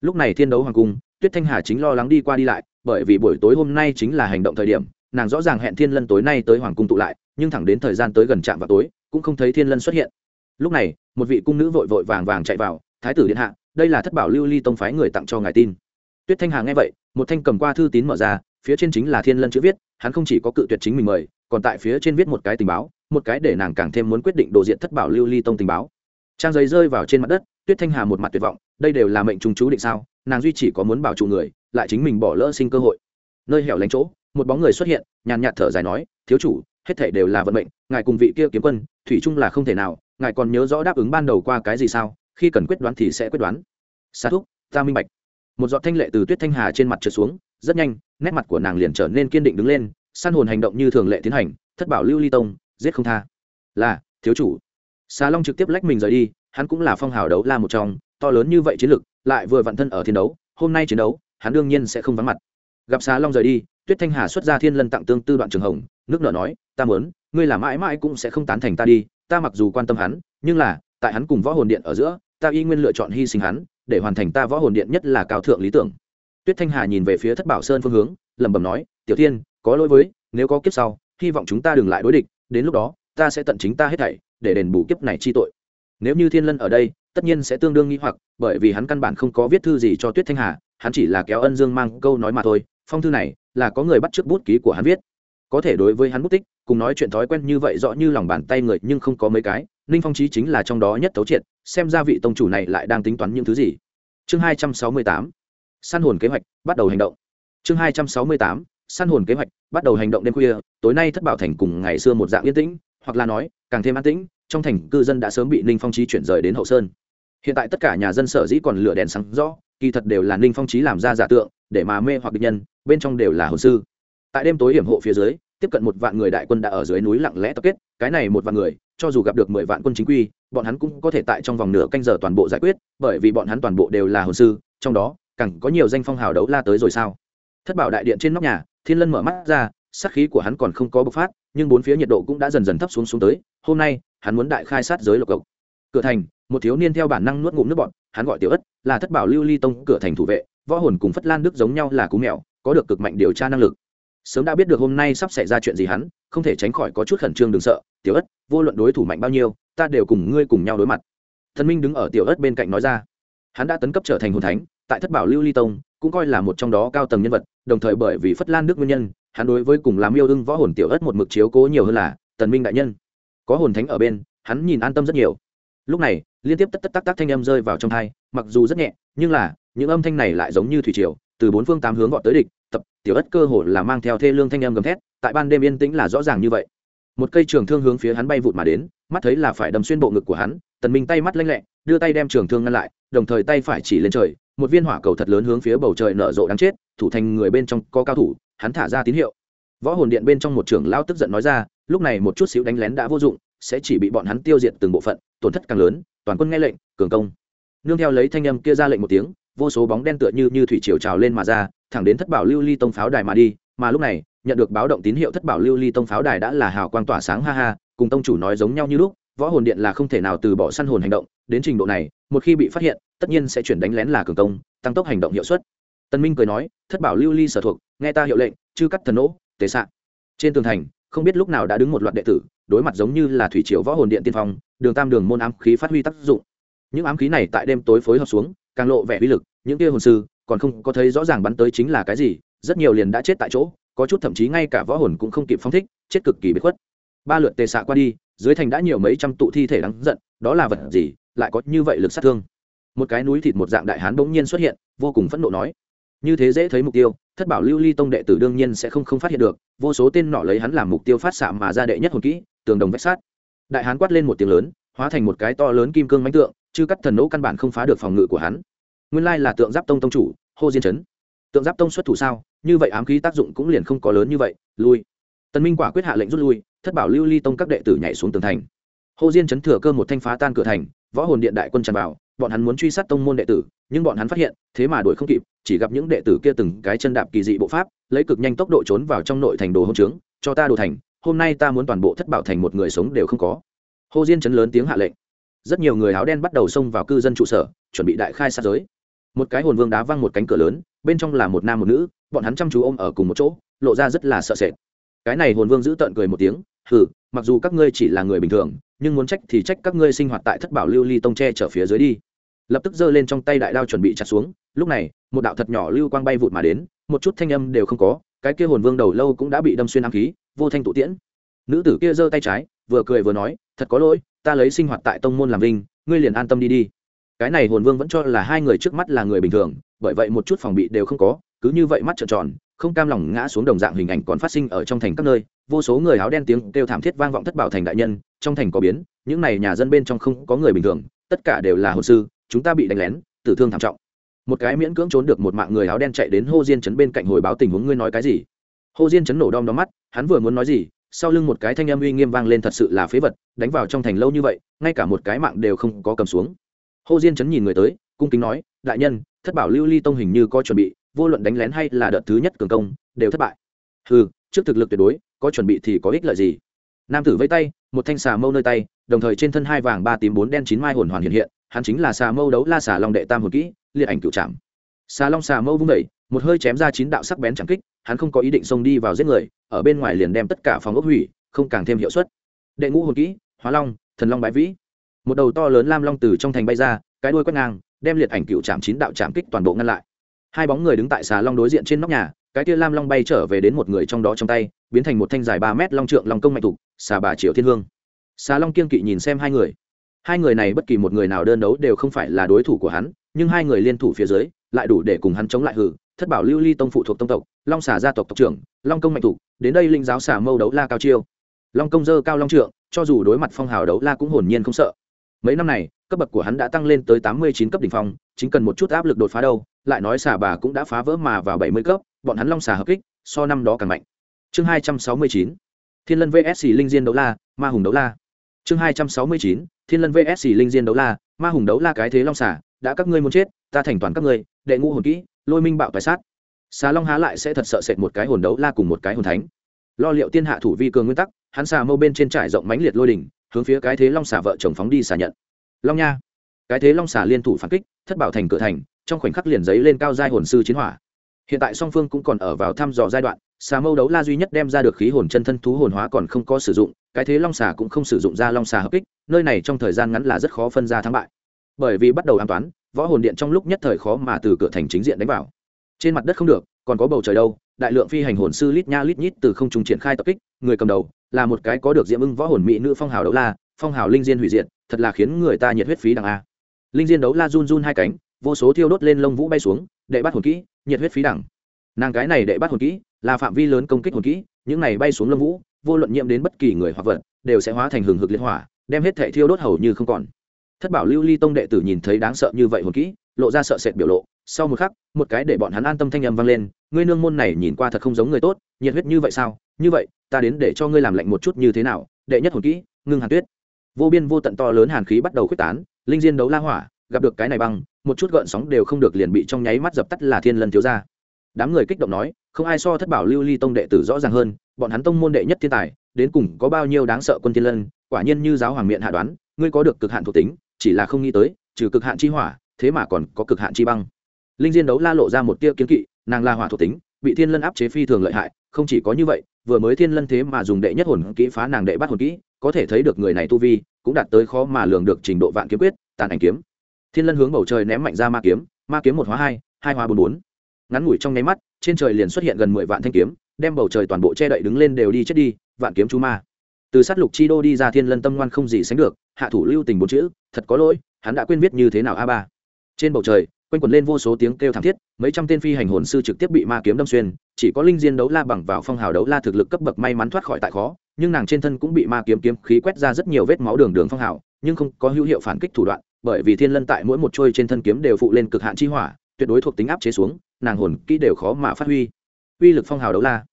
[SPEAKER 1] Lúc này thiên đấu hoàng cung, tuyết thanh hà chính lo lắng đi qua đi lại, bởi vì buổi tối hôm nay chính là hành động thời điểm, nàng rõ ràng hẹn thiên lân tối nay tới hoàng cung tụ lại, nhưng thẳng đến thời gian tới gần trạm vào tối, cũng không thấy thiên lân xuất hiện. Lúc này, một vị cung nữ vội vội vàng vàng chạy vào, thái tử điện hạ, đây là thất bảo lưu ly tông phái người tặng cho ngài tin. Tuyết thanh hà nghe vậy, một thanh cầm qua thư tín mở ra, phía trên chính là thiên lân chữ viết, hắn không chỉ có cự tuyệt chính mình mời, còn tại phía trên viết một cái tình báo, một cái để nàng càng thêm muốn quyết định đồ diện thất bảo lưu ly tông tình báo trang giấy rơi vào trên mặt đất, tuyết thanh hà một mặt tuyệt vọng, đây đều là mệnh trùng chú định sao? Nàng duy chỉ có muốn bảo trụ người, lại chính mình bỏ lỡ sinh cơ hội. Nơi hẻo lánh chỗ, một bóng người xuất hiện, nhàn nhạt thở dài nói, thiếu chủ, hết thể đều là vận mệnh, ngài cùng vị kia kiếm quân, thủy chung là không thể nào, ngài còn nhớ rõ đáp ứng ban đầu qua cái gì sao? Khi cần quyết đoán thì sẽ quyết đoán. Xa thúc, ta minh bạch. Một giọt thanh lệ từ tuyết thanh hà trên mặt trượt xuống, rất nhanh, nét mặt của nàng liền trở nên kiên định đứng lên, san hồn hành động như thường lệ tiến hành, thất bảo lưu ly tông, giết không tha. Là, thiếu chủ xà long trực tiếp lách mình rời đi, hắn cũng là phong hào đấu la một trong, to lớn như vậy chiến lực, lại vừa vặn thân ở thiên đấu, hôm nay chiến đấu, hắn đương nhiên sẽ không vắng mặt. Gặp xà long rời đi, tuyết thanh hà xuất ra thiên lân tặng tương tư đoạn trường hồng, nước nở nói, ta muốn, ngươi là mãi mãi cũng sẽ không tán thành ta đi, ta mặc dù quan tâm hắn, nhưng là, tại hắn cùng võ hồn điện ở giữa, ta y nguyên lựa chọn hy sinh hắn, để hoàn thành ta võ hồn điện nhất là cao thượng lý tưởng. Tuyết thanh hà nhìn về phía thất bảo sơn phương hướng, lẩm bẩm nói, tiểu thiên, có lỗi với, nếu có kiếp sau, hy vọng chúng ta đừng lại đối địch, đến lúc đó, ta sẽ tận chính ta hết thảy để đền bù kiếp này chi tội. Nếu như thiên lân ở đây, tất nhiên sẽ tương đương nghi hoặc, bởi vì hắn căn bản không có viết thư gì cho tuyết thanh hà, hắn chỉ là kéo ân dương mang câu nói mà thôi, phong thư này là có người bắt t bút ký của hắn viết. Có thể đối với hắn bút tích, cùng nói chuyện thói quen như vậy rõ như lòng bàn tay người nhưng không có mấy cái, ninh phong trí chính là trong đó nhất thấu triệt, xem ra vị tông chủ này lại đang tính toán những thứ gì. Chương hai trăm sáu mươi tám săn hồn kế hoạch, bắt đầu hành động. Chương hai trăm sáu mươi tám săn hồn kế hoạch, bắt đầu hành động đêm khuya, tối nay thất bảo thành cùng ngày xưa một dạng yên tĩnh, hoặc là nói càng thêm an tĩnh, trong thành cư dân đã sớm bị ninh phong trí chuyển rời đến hậu sơn. Hiện tại tất cả nhà dân sở dĩ còn lửa đèn sáng rõ, kỳ thật đều là ninh phong trí làm ra giả tượng, để mà mê hoặc địch nhân, bên trong đều là hồ sư. Tại đêm tối hiểm hộ phía dưới, tiếp cận một vạn người đại quân đã ở dưới núi lặng lẽ tập kết, cái này một vạn người, cho dù gặp được mười vạn quân chính quy, bọn hắn cũng có thể tại trong vòng nửa canh giờ toàn bộ giải quyết, bởi vì bọn hắn toàn bộ đều là hồ sư, trong đó cẳng có nhiều danh phong hào đấu la tới rồi sao? Thất bảo đại điện trên nóc nhà, thiên lân mở mắt ra, sát khí của hắn còn không có bộc phát nhưng bốn phía nhiệt độ cũng đã dần dần thấp xuống xuống tới, hôm nay, hắn muốn đại khai sát giới lộc cộc. Cửa thành, một thiếu niên theo bản năng nuốt ngụm nước bọn hắn gọi tiểu ất, là thất bảo lưu ly tông cửa thành thủ vệ, võ hồn cùng phất lan đức giống nhau là cú mèo, có được cực mạnh điều tra năng lực. Sớm đã biết được hôm nay sắp xảy ra chuyện gì hắn, không thể tránh khỏi có chút khẩn trương đừng sợ, tiểu ất, vô luận đối thủ mạnh bao nhiêu, ta đều cùng ngươi cùng nhau đối mặt. Thần minh đứng ở tiểu ất bên cạnh nói ra. Hắn đã tấn cấp trở thành hồn thánh, tại thất bảo lưu ly tông, cũng coi là một trong đó cao tầng nhân vật, đồng thời bởi vì phất lan đức nguyên nhân hắn đối với cùng làm yêu đương võ hồn tiểu ất một mực chiếu cố nhiều hơn là tần minh đại nhân. Có hồn thánh ở bên, hắn nhìn an tâm rất nhiều. Lúc này, liên tiếp tất tất tắc tắc thanh âm rơi vào trong thai mặc dù rất nhẹ, nhưng là, những âm thanh này lại giống như thủy triều, từ bốn phương tám hướng gọi tới địch, tập, tiểu ất cơ hồ là mang theo thê lương thanh âm gầm thét, tại ban đêm yên tĩnh là rõ ràng như vậy. Một cây trường thương hướng phía hắn bay vụt mà đến, mắt thấy là phải đâm xuyên bộ ngực của hắn, tần minh tay mắt lanh lẹ, đưa tay đem trường thương ngăn lại, đồng thời tay phải chỉ lên trời, một viên hỏa cầu thật lớn hướng phía bầu trời nở rộ đáng chết, thủ thành người bên trong có cao thủ hắn thả ra tín hiệu. Võ hồn điện bên trong một trưởng lao tức giận nói ra, lúc này một chút xíu đánh lén đã vô dụng, sẽ chỉ bị bọn hắn tiêu diệt từng bộ phận, tổn thất càng lớn, toàn quân nghe lệnh, cường công. Nương theo lấy thanh âm kia ra lệnh một tiếng, vô số bóng đen tựa như như thủy triều trào lên mà ra, thẳng đến thất bảo lưu ly tông pháo đài mà đi, mà lúc này, nhận được báo động tín hiệu thất bảo lưu ly tông pháo đài đã là hào quang tỏa sáng ha ha, cùng tông chủ nói giống nhau như lúc, võ hồn điện là không thể nào từ bỏ săn hồn hành động, đến trình độ này, một khi bị phát hiện, tất nhiên sẽ chuyển đánh lén là cường công, tăng tốc hành động hiệu suất tân minh cười nói, thất bảo lưu ly sở thuộc, nghe ta hiệu lệnh, chư cắt thần nỗ tế sạn trên tường thành, không biết lúc nào đã đứng một loạt đệ tử, đối mặt giống như là thủy triều võ hồn điện tiên phong, đường tam đường môn ám khí phát huy tác dụng. Những ám khí này tại đêm tối phối hợp xuống, càng lộ vẻ uy lực, những kia hồn sư còn không có thấy rõ ràng bắn tới chính là cái gì, rất nhiều liền đã chết tại chỗ, có chút thậm chí ngay cả võ hồn cũng không kịp phong thích, chết cực kỳ bất khuất. Ba lượt tề xạ qua đi, dưới thành đã nhiều mấy trăm tụ thi thể đáng giận, đó là vật gì, lại có như vậy lực sát thương? Một cái núi thịt một dạng đại hán bỗng nhiên xuất hiện, vô cùng phẫn nộ nói như thế dễ thấy mục tiêu, thất bảo lưu ly tông đệ tử đương nhiên sẽ không không phát hiện được, vô số tên nọ lấy hắn làm mục tiêu phát xạ mà ra đệ nhất hồn kỹ, tường đồng vách sát đại hán quát lên một tiếng lớn, hóa thành một cái to lớn kim cương mánh tượng chứ cắt thần nỗ căn bản không phá được phòng ngự của hắn. Nguyên lai là tượng giáp tông tông chủ, hô diên chấn. Tượng giáp tông xuất thủ sao? Như vậy ám khí tác dụng cũng liền không có lớn như vậy, lui. Tần minh quả quyết hạ lệnh rút lui, thất bảo lưu ly tông các đệ tử nhảy xuống tường thành. Hô diên chấn thừa cơ một thanh phá tan cửa thành, võ hồn điện đại quân tràn vào bọn hắn muốn truy sát tông môn đệ tử, nhưng bọn hắn phát hiện, thế mà đuổi không kịp, chỉ gặp những đệ tử kia từng cái chân đạp kỳ dị bộ pháp, lấy cực nhanh tốc độ trốn vào trong nội thành đồ hôn trướng, cho ta đồ thành, hôm nay ta muốn toàn bộ thất bảo thành một người sống đều không có. Hồ diên chấn lớn tiếng hạ lệnh. Rất nhiều người áo đen bắt đầu xông vào cư dân trụ sở, chuẩn bị đại khai sát giới. Một cái hồn vương đá văng một cánh cửa lớn, bên trong là một nam một nữ, bọn hắn chăm chú ôm ở cùng một chỗ, lộ ra rất là sợ sệt. Cái này hồn vương giữ tợn cười một tiếng, hừ, mặc dù các ngươi chỉ là người bình thường, nhưng muốn trách thì trách các ngươi sinh hoạt tại thất bảo lưu ly tông tre trở phía dưới đi lập tức giơ lên trong tay đại đao chuẩn bị chặt xuống. Lúc này, một đạo thật nhỏ lưu quang bay vụt mà đến, một chút thanh âm đều không có, cái kia hồn vương đầu lâu cũng đã bị đâm xuyên ám khí, vô thanh tụ tiễn. Nữ tử kia giơ tay trái, vừa cười vừa nói, thật có lỗi, ta lấy sinh hoạt tại tông môn làm vinh, ngươi liền an tâm đi đi. Cái này hồn vương vẫn cho là hai người trước mắt là người bình thường, bởi vậy một chút phòng bị đều không có, cứ như vậy mắt trợn tròn, không cam lòng ngã xuống đồng dạng hình ảnh còn phát sinh ở trong thành các nơi. Vô số người áo đen tiếng kêu thảm thiết vang vọng thất bảo thành đại nhân, trong thành có biến, những này nhà dân bên trong không có người bình thường, tất cả đều là hồ sư chúng ta bị đánh lén, tử thương thảm trọng. Một cái miễn cưỡng trốn được một mạng người áo đen chạy đến hô diên chấn bên cạnh hồi báo tình huống ngươi nói cái gì? Hô diên chấn nổ đom đóm mắt, hắn vừa muốn nói gì, sau lưng một cái thanh âm uy nghiêm vang lên thật sự là phế vật, đánh vào trong thành lâu như vậy, ngay cả một cái mạng đều không có cầm xuống. Hô diên chấn nhìn người tới, cung kính nói, đại nhân, thất bảo lưu ly tông hình như có chuẩn bị, vô luận đánh lén hay là đợt thứ nhất cường công, đều thất bại. Ừ trước thực lực tuyệt đối, có chuẩn bị thì có ích lợi gì? Nam tử vẫy tay, một thanh xà mâu nơi tay, đồng thời trên thân hai vàng ba tím bốn đen chín mai hồn hoàn hiện hiện hắn chính là xà mâu đấu la xà long đệ tam hồn kỹ, liệt ảnh cựu trạm xà long xà mâu vung đẩy một hơi chém ra chín đạo sắc bén chẳng kích, hắn không có ý định xông đi vào giết người, ở bên ngoài liền đem tất cả phòng ốc hủy, không càng thêm hiệu suất. Đệ ngũ hồn kỹ, hóa long, thần long bái vĩ. Một đầu to lớn lam long từ trong thành bay ra, cái đuôi quét ngang, đem liệt ảnh cựu trạm chín đạo trạm kích toàn bộ ngăn lại. Hai bóng người đứng tại xà long đối diện trên nóc nhà, cái tia lam long bay trở về đến một người trong đó trong tay, biến thành một thanh dài ba mét long trượng long công mạnh thục xà bà triệu thiên hương. Xà long kiên kỵ nhìn xem hai người hai người này bất kỳ một người nào đơn đấu đều không phải là đối thủ của hắn, nhưng hai người liên thủ phía dưới, lại đủ để cùng hắn chống lại hử, thất bảo lưu ly tông phụ thuộc tông tộc, long xả gia tộc tộc trưởng, long công mạnh thủ, đến đây linh giáo xả mâu đấu la cao chiêu. Long công dơ cao long trượng, cho dù đối mặt phong hào đấu la cũng hồn nhiên không sợ. Mấy năm này, cấp bậc của hắn đã tăng lên tới tám mươi chín cấp đ ỉ n h phong, chính cần một chút áp lực đột phá đâu, lại nói xả bà cũng đã phá vỡ mà vào bảy mươi cấp, bọn hắn long xả hợp kích, so năm đó càng mạnh. Chương hai trăm sáu mươi chín, thiên lân vsc linh diên đấu la, ma hùng đấu la. Chương hai trăm sáu mươi chín thiên lân vsc linh diên đấu la, ma hùng đấu la cái thế long xả đã các ngươi muốn chết, ta thành toàn các ngươi, đệ ngũ hồn kỹ, lôi minh bạo tài sát. Xà long há lại sẽ thật sợ sệt một cái hồn đấu la cùng một cái hồn thánh. Lo liệu tiên hạ thủ vi cường nguyên tắc, hắn xà mâu bên trên trải rộng mánh liệt lôi đỉnh, hướng phía cái thế long xà vợ chồng phóng đi xà nhận. Long nha. Cái thế long xà liên thủ phản kích, thất bảo thành cửa thành, trong khoảnh khắc liền giấy lên cao giai hồn sư chiến hỏa. Hiện tại song phương cũng còn ở vào thăm dò giai đoạn, xà mâu đấu la duy nhất đem ra được khí hồn chân thân thú hồn hóa còn không có sử dụng cái thế long xà cũng không sử dụng ra long xà hợp kích, nơi này trong thời gian ngắn là rất khó phân ra thắng bại. Bởi vì bắt đầu an toán, võ hồn điện trong lúc nhất thời khó mà từ cửa thành chính diện đánh vào. Trên mặt đất không được, còn có bầu trời đâu, đại lượng phi hành hồn sư lít nha lít nhít từ không trung triển khai tập kích, người cầm đầu, là một cái có được diễm ưng võ hồn mỹ nữ phong hào đấu la, phong hào linh diên hủy diệt, thật là khiến người ta nhiệt huyết phí đằng a. Linh diên đấu la run run hai cánh, vô số thiêu đốt lên lông vũ bay xuống, đệ bắt hồn kỹ, nhiệt huyết phí đẳng nàng cái này đệ bắt hồn kỹ, là phạm vi lớn công kích hồn kỹ, những này bay xuống lông vũ vô luận nhiễm đến bất kỳ người hoặc vật, đều sẽ hóa thành hừng hực liên hỏa, đem hết thể thiêu đốt hầu như không còn. Thất bảo lưu ly tông đệ tử nhìn thấy đáng sợ như vậy hồn kỹ, lộ ra sợ sệt biểu lộ. Sau một khắc, một cái để bọn hắn an tâm thanh âm vang lên, ngươi nương môn này nhìn qua thật không giống người tốt, nhiệt huyết như vậy sao? Như vậy, ta đến để cho ngươi làm lạnh một chút như thế nào, đệ nhất hồn kỹ, ngưng hàn tuyết. Vô biên vô tận to lớn hàn khí bắt đầu khuếch tán, linh diên đấu la hỏa, gặp được cái này băng, một chút gợn sóng đều không được liền bị trong nháy mắt dập tắt là thiên lân thiếu ra đám người kích động nói, không ai so thất bảo lưu ly tông đệ tử rõ ràng hơn, bọn hắn tông môn đệ nhất thiên tài, đến cùng có bao nhiêu đáng sợ quân thiên lân, quả nhiên như giáo hoàng miệng hạ đoán, ngươi có được cực hạn thuộc tính, chỉ là không nghĩ tới, trừ cực hạn chi hỏa, thế mà còn có cực hạn chi băng. Linh diên đấu la lộ ra một tia kiến kỵ, nàng là hỏa thuộc tính, bị thiên lân áp chế phi thường lợi hại, không chỉ có như vậy, vừa mới thiên lân thế mà dùng đệ nhất hồn kỹ phá nàng đệ bắt hồn kỹ, có thể thấy được người này tu vi, cũng đạt tới khó mà lường được trình độ vạn kiếm quyết, tàn ảnh kiếm. Thiên lân hướng bầu trời ném mạnh ra ma kiếm ma kiếm một hóa hai hai hóa bốn bốn ngắn ngủi trong nháy mắt, trên trời liền xuất hiện gần mười vạn thanh kiếm, đem bầu trời toàn bộ che đậy đứng lên đều đi chết đi, vạn kiếm chú ma. Từ sát lục chi đô đi ra thiên lân tâm ngoan không gì sánh được, hạ thủ lưu tình bốn chữ, thật có lỗi, hắn đã quên viết như thế nào a ba. Trên bầu trời, quanh quẩn lên vô số tiếng kêu thảm thiết, mấy trăm tên phi hành hồn sư trực tiếp bị ma kiếm đâm xuyên, chỉ có linh diên đấu la bằng vào phong hào đấu la thực lực cấp bậc may mắn thoát khỏi tại khó, nhưng nàng trên thân cũng bị ma kiếm kiếm khí quét ra rất nhiều vết máu đường đường phong hào, nhưng không có hữu hiệu phản kích thủ đoạn, bởi vì thiên lân tại mỗi một trôi trên thân kiếm đều phụ lên cực hạn chi hỏa tuyệt đối thuộc tính áp chế xuống, nàng hồn kỹ đều khó mà phát huy. Uy lực phong hào đấu la.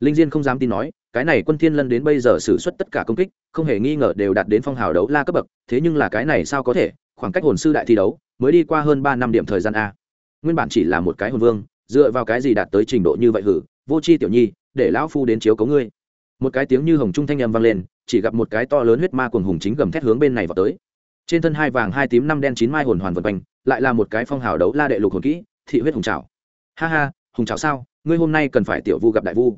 [SPEAKER 1] Linh diên không dám tin nói, cái này quân thiên lân đến bây giờ xử suất tất cả công kích, không hề nghi ngờ đều đạt đến phong hào đấu la cấp bậc, thế nhưng là cái này sao có thể? Khoảng cách hồn sư đại thi đấu, mới đi qua hơn ba năm điểm thời gian a. Nguyên bản chỉ là một cái hồn vương, dựa vào cái gì đạt tới trình độ như vậy hử? Vô c h i tiểu nhi, để lão phu đến chiếu cấu ngươi. Một cái tiếng như hồng trung thanh â m vang lên, chỉ gặp một cái to lớn huyết ma cuồng hùng chính gầm thét hướng bên này vào tới. Trên thân hai vàng hai tím năm đen chín mai hồn hoàn vật quanh lại là một cái phong hào đấu la đệ lục hồn kỹ, thị huyết hùng trào ha ha, hùng trào sao? Ngươi hôm nay cần phải tiểu vu gặp đại vu.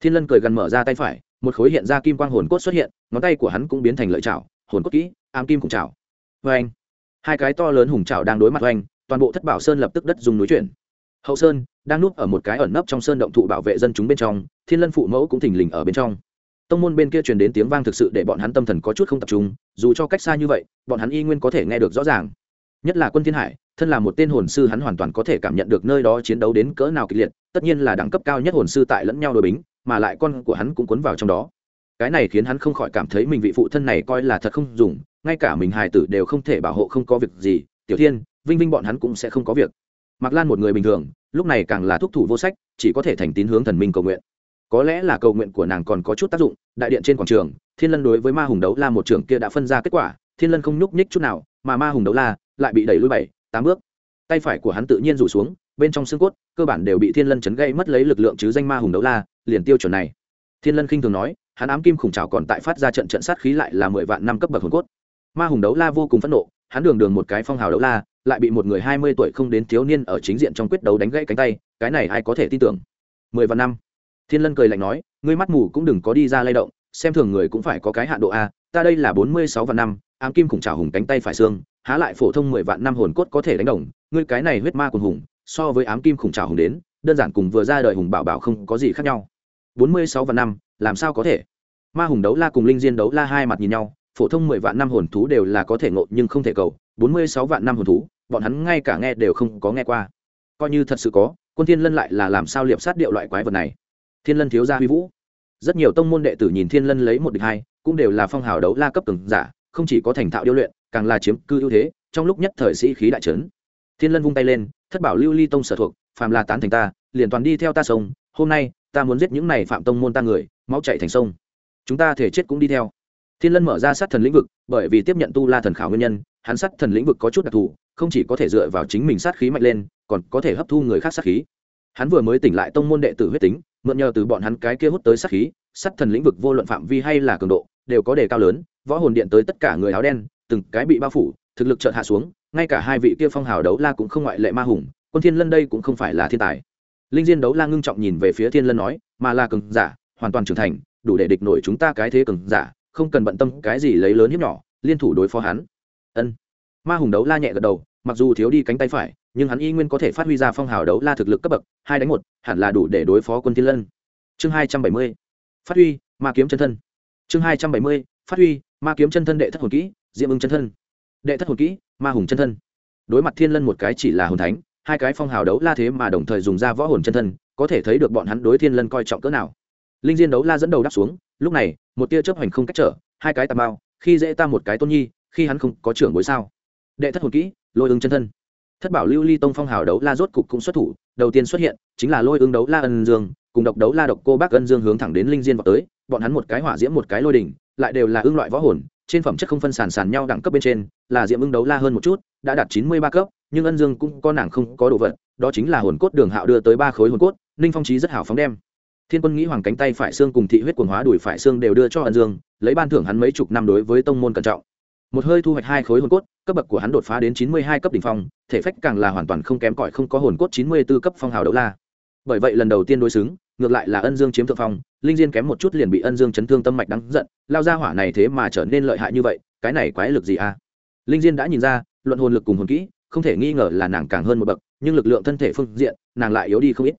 [SPEAKER 1] Thiên lân cười gần mở ra tay phải, một khối hiện ra kim quang hồn cốt xuất hiện, ngón tay của hắn cũng biến thành lợi chảo hồn cốt kỹ, ám kim cùng chảo vê anh hai cái to lớn hùng chảo đang đối mặt oanh toàn bộ thất bảo sơn lập tức đất dùng núi chuyển. Hậu sơn, đang núp ở một cái ẩn nấp trong sơn động thụ bảo vệ dân chúng bên trong, thiên lân phụ mẫu cũng thình lình ở bên trong. Tông môn bên kia truyền đến tiếng vang thực sự để bọn hắn tâm thần có chút không tập trung, dù cho cách xa như vậy, bọn hắn y nguyên có thể nghe được rõ ràng nhất là quân thiên hải, thân là một tên hồn sư hắn hoàn toàn có thể cảm nhận được nơi đó chiến đấu đến cỡ nào kịch liệt, tất nhiên là đẳng cấp cao nhất hồn sư tại lẫn nhau đội bính, mà lại con của hắn cũng cuốn vào trong đó. Cái này khiến hắn không khỏi cảm thấy mình vị phụ thân này coi là thật không dùng, ngay cả mình hài tử đều không thể bảo hộ không có việc gì, tiểu thiên, vinh vinh bọn hắn cũng sẽ không có việc. Mặc lan một người bình thường, lúc này càng là thúc thủ vô sách, chỉ có thể thành tín hướng thần minh cầu nguyện. Có lẽ là cầu nguyện của nàng còn có chút tác dụng, đại điện trên quảng trường, thiên lân đối với ma hùng đấu la một trưởng kia đã phân ra kết quả, thiên lân không nhúc nhích chút nào mà ma hùng đấu la lại bị đẩy lui bảy, tám bước. Tay phải của hắn tự nhiên rủ xuống, bên trong xương cốt, cơ bản đều bị thiên lân chấn gây mất lấy lực lượng chứ danh ma hùng đấu la, liền tiêu chuẩn này. Thiên lân khinh thường nói, hắn ám kim khủng trào còn tại phát ra trận trận sát khí lại là mười vạn năm cấp bậc hồn cốt. Ma hùng đấu la vô cùng phẫn nộ, hắn đường đường một cái phong hào đấu la, lại bị một người hai mươi tuổi không đến thiếu niên ở chính diện trong quyết đấu đánh gãy cánh tay, cái này ai có thể tin tưởng? Mười vạn năm. Thiên lân cười lạnh nói, ngươi mắt mù cũng đừng có đi ra lay động, xem thường người cũng phải có cái hạ độ a, ta đây là bốn mươi sáu vạn năm ám kim khủng trào hùng cánh tay phải xương, há lại phổ thông mười vạn năm hồn cốt có thể đánh đồng, ngươi cái này huyết ma cùng hùng, so với ám kim khủng trào hùng đến, đơn giản cùng vừa ra đời hùng bảo bảo không có gì khác nhau. Bốn mươi sáu vạn năm, làm sao có thể? Ma hùng đấu la cùng linh diên đấu la hai mặt nhìn nhau, phổ thông mười vạn năm hồn thú đều là có thể ngộ nhưng không thể cầu, bốn mươi sáu vạn năm hồn thú, bọn hắn ngay cả nghe đều không có nghe qua. Coi như thật sự có, quân thiên lân lại là làm sao liệp sát điệu loại quái vật này? Thiên lân thiếu gia huy vũ. Rất nhiều tông môn đệ tử nhìn thiên lân lấy một địch hai, cũng đều là phong hào đấu la cấp từng giả không chỉ có thành thạo điêu luyện, càng là chiếm cư ưu thế, trong lúc nhất thời sĩ khí đại trấn. Thiên lân vung tay lên, thất bảo lưu ly tông sở thuộc, phàm là tán thành ta, liền toàn đi theo ta sông, hôm nay, ta muốn giết những này phạm tông môn ta người, máu chạy thành sông. Chúng ta thể chết cũng đi theo. Thiên lân mở ra sát thần lĩnh vực, bởi vì tiếp nhận tu la thần khảo nguyên nhân, hắn sát thần lĩnh vực có chút đặc thù, không chỉ có thể dựa vào chính mình sát khí mạnh lên, còn có thể hấp thu người khác sát khí. Hắn vừa mới tỉnh lại tông môn đệ tử huyết tính, mượn nhờ từ bọn hắn cái kia hút tới sát khí sát thần lĩnh vực vô luận phạm vi hay là cường độ, đều có đề cao lớn, võ hồn điện tới tất cả người áo đen, từng cái bị bao phủ, thực lực chợt hạ xuống, ngay cả hai vị kia phong hào đấu la cũng không ngoại lệ ma hùng, quân thiên lân đây cũng không phải là thiên tài. Linh diên đấu la ngưng trọng nhìn về phía thiên lân nói mà là cường giả, hoàn toàn trưởng thành, đủ để địch nổi chúng ta cái thế cường giả, không cần bận tâm cái gì lấy lớn hiếp nhỏ, liên thủ đối phó hắn. Ân. Ma hùng đấu la nhẹ gật đầu, mặc dù thiếu đi cánh tay phải, nhưng hắn y nguyên có thể phát huy ra phong hào đấu la thực lực cấp bậc, hai đánh một, hẳn là đủ để đối phó quân thiên lân. Chương hai trăm bảy mươi phát huy ma kiếm chân thân. Chương hai trăm bảy mươi, phát huy ma kiếm chân thân đệ thất hồn kỹ, diệm ưng chân thân. Đệ thất hồn kỹ, ma hùng chân thân. Đối mặt thiên lân một cái chỉ là hồn thánh, hai cái phong hào đấu la thế mà đồng thời dùng ra võ hồn chân thân, có thể thấy được bọn hắn đối thiên lân coi trọng cỡ nào. Linh diên đấu la dẫn đầu đáp xuống, lúc này, một tia chớp hoành không cách trở, hai cái tà bao khi dễ ta một cái tôn nhi, khi hắn không có trưởng bối sao. Đệ thất hồn kỹ, lôi ứng chân thân. Thất bảo lưu ly tông phong hào đấu la rốt cục cũng xuất thủ, đầu tiên xuất hiện chính là lôi ứng đấu la ân dương cùng độc đấu la độc cô bác ân dương hướng thẳng đến linh diên vào tới, bọn hắn một cái hỏa diễm một cái lôi đỉnh, lại đều là ưng loại võ hồn, trên phẩm chất không phân sàn sàn nhau đẳng cấp bên trên, là diễm ưng đấu la hơn một chút, đã đạt chín mươi ba cấp, nhưng ân dương cũng có nàng không có đồ vật, đó chính là hồn cốt đường hạo đưa tới ba khối hồn cốt, ninh phong trí rất hào phóng đem. Thiên quân nghĩ hoàng cánh tay phải xương cùng thị huyết quần hóa đùi phải xương đều đưa cho ân dương, lấy ban thưởng hắn mấy chục năm đối với tông môn cẩn trọng. Một hơi thu hoạch hai khối hồn cốt, cấp bậc của hắn đột phá đến chín mươi hai cấp đ ỉ n h phong, thể phách càng là hoàn toàn không kém cỏi không có hồn cốt chín mươi b ố cấp phong hào đấu la bởi vậy lần đầu tiên đối xứng, ngược lại là ân dương chiếm thượng phong, linh diên kém một chút liền bị ân dương chấn thương tâm mạch đắng giận, lao ra hỏa này thế mà trở nên lợi hại như vậy, cái này quái lực gì à? Linh diên đã nhìn ra, luận hồn lực cùng hồn kỹ, không thể nghi ngờ là nàng càng hơn một bậc, nhưng lực lượng thân thể phương diện, nàng lại yếu đi không ít.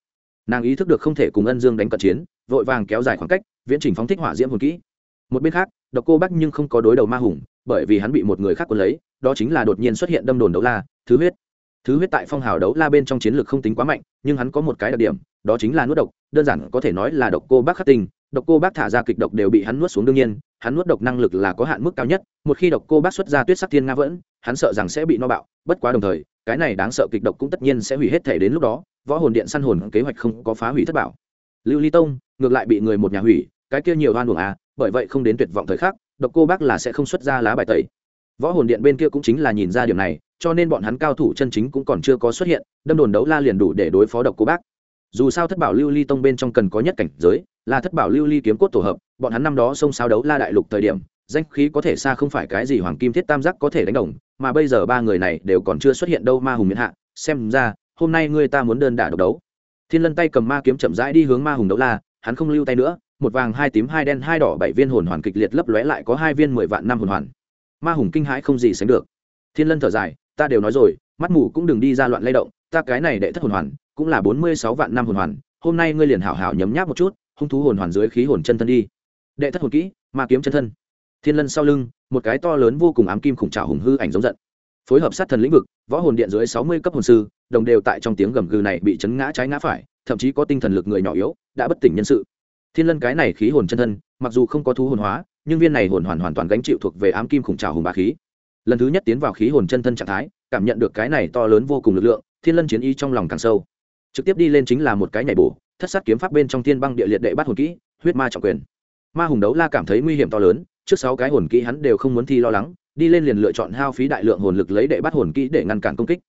[SPEAKER 1] Nàng ý thức được không thể cùng ân dương đánh cận chiến, vội vàng kéo dài khoảng cách, viễn trình phóng thích hỏa diễm hồn kỹ. Một bên khác, độc cô bắc nhưng không có đối đầu ma hùng, bởi vì hắn bị một người khác quân lấy, đó chính là đột nhiên xuất hiện đâm đồn đấu la, thứ huyết thứ huyết tại phong hào đấu la bên trong chiến lược không tính quá mạnh, nhưng hắn có một cái đặc điểm, đó chính là nuốt độc, đơn giản có thể nói là độc cô bác khắc tinh. Độc cô bác thả ra kịch độc đều bị hắn nuốt xuống đương nhiên, hắn nuốt độc năng lực là có hạn mức cao nhất, một khi độc cô bác xuất ra tuyết sắc thiên nga vẫn, hắn sợ rằng sẽ bị no bạo. Bất quá đồng thời, cái này đáng sợ kịch độc cũng tất nhiên sẽ hủy hết thể đến lúc đó, võ hồn điện săn hồn kế hoạch không có phá hủy thất bảo lưu ly tông, ngược lại bị người một nhà hủy, cái kia nhiều oan uổng à bởi vậy không đến tuyệt vọng thời khắc, độc cô bác là sẽ không xuất ra lá bài tẩy. Võ hồn điện bên kia cũng chính là nhìn ra điểm này cho nên bọn hắn cao thủ chân chính cũng còn chưa có xuất hiện, đâm đồn đấu la liền đủ để đối phó độc cô bác. Dù sao thất bảo lưu ly tông bên trong cần có nhất cảnh giới, là thất bảo lưu ly kiếm cốt tổ hợp, bọn hắn năm đó xông sao đấu la đại lục thời điểm, danh khí có thể xa không phải cái gì hoàng kim thiết tam giác có thể đánh đồng, mà bây giờ ba người này đều còn chưa xuất hiện đâu ma hùng miễn hạ, xem ra, hôm nay ngươi ta muốn đơn đả độc đấu. Thiên lân tay cầm ma kiếm chậm rãi đi hướng ma hùng đấu la, hắn không lưu tay nữa, một vàng hai tím hai đen hai đỏ bảy viên hồn hoàn kịch liệt lấp lóe lại có hai viên mười vạn năm hồn hoàn. Ma hùng kinh hãi không gì sánh được. Thiên lân thở dài ta đều nói rồi, mắt mù cũng đừng đi ra loạn lay động, ta cái này đệ thất hồn hoàn, cũng là bốn mươi sáu vạn năm hồn hoàn, hôm nay ngươi liền hảo hảo nhấm nháp một chút, hung thú hồn hoàn dưới khí hồn chân thân đi. Đệ thất hồn kỹ, ma kiếm chân thân. Thiên lân sau lưng, một cái to lớn vô cùng ám kim khủng trào hùng hư ảnh giống giận. Phối hợp sát thần lĩnh vực, võ hồn điện dưới sáu mươi cấp hồn sư, đồng đều tại trong tiếng gầm gừ này bị chấn ngã trái ngã phải, thậm chí có tinh thần lực người nhỏ yếu, đã bất tỉnh nhân sự. Thiên lân cái này khí hồn chân thân, mặc dù không có thú hồn hóa, nhưng viên này hồn hoàn hoàn toàn gánh chịu thuộc về ám kim khủng trào hùng bá khí lần thứ nhất tiến vào khí hồn chân thân trạng thái, cảm nhận được cái này to lớn vô cùng lực lượng, thiên lân chiến y trong lòng càng sâu. Trực tiếp đi lên chính là một cái nhảy bổ, thất sát kiếm pháp bên trong thiên băng địa liệt đệ bắt hồn kỹ, huyết ma trọng quyền. Ma hùng đấu la cảm thấy nguy hiểm to lớn, trước sáu cái hồn kỹ hắn đều không muốn thi lo lắng, đi lên liền lựa chọn hao phí đại lượng hồn lực lấy đệ bắt hồn kỹ để ngăn cản công kích.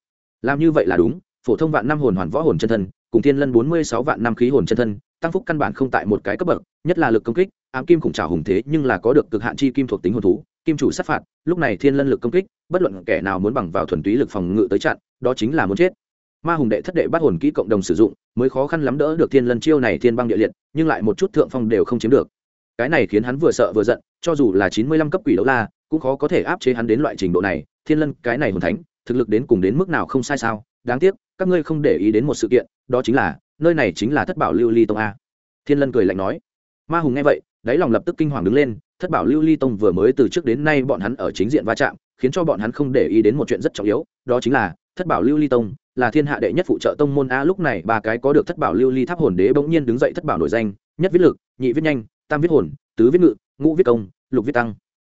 [SPEAKER 1] Làm như vậy là đúng, phổ thông vạn năm hồn hoàn võ hồn chân thân, cùng thiên lân bốn mươi sáu vạn năm khí hồn chân thân, tăng phúc căn bản không tại một cái cấp bậc, nhất là lực công kích, ám kim khủng trào hùng thế nhưng là có được cực hạn chi kim thuộc tính hồn thú kim chủ sát phạt, lúc này thiên lân lực công kích, bất luận kẻ nào muốn bằng vào thuần túy lực phòng ngự tới chặn, đó chính là muốn chết. Ma hùng đệ thất đệ bắt hồn kỹ cộng đồng sử dụng, mới khó khăn lắm đỡ được thiên lân chiêu này thiên băng địa liệt, nhưng lại một chút thượng phong đều không chiếm được. Cái này khiến hắn vừa sợ vừa giận, cho dù là chín mươi lăm cấp quỷ đấu la, cũng khó có thể áp chế hắn đến loại trình độ này. Thiên lân, cái này hồn thánh, thực lực đến cùng đến mức nào không sai sao? Đáng tiếc, các ngươi không để ý đến một sự kiện, đó chính là, nơi này chính là thất bảo lưu ly tông a. Thiên lân cười lạnh nói. Ma hùng nghe vậy, đáy lòng lập tức kinh hoàng đứng lên thất bảo lưu ly tông vừa mới từ trước đến nay bọn hắn ở chính diện va chạm, khiến cho bọn hắn không để ý đến một chuyện rất trọng yếu, đó chính là, thất bảo lưu ly tông là thiên hạ đệ nhất phụ trợ tông môn a, lúc này ba cái có được thất bảo lưu ly tháp hồn đế bỗng nhiên đứng dậy thất bảo nổi danh, nhất viết lực, nhị viết nhanh, tam viết hồn, tứ viết ngự, ngũ viết công, lục viết tăng.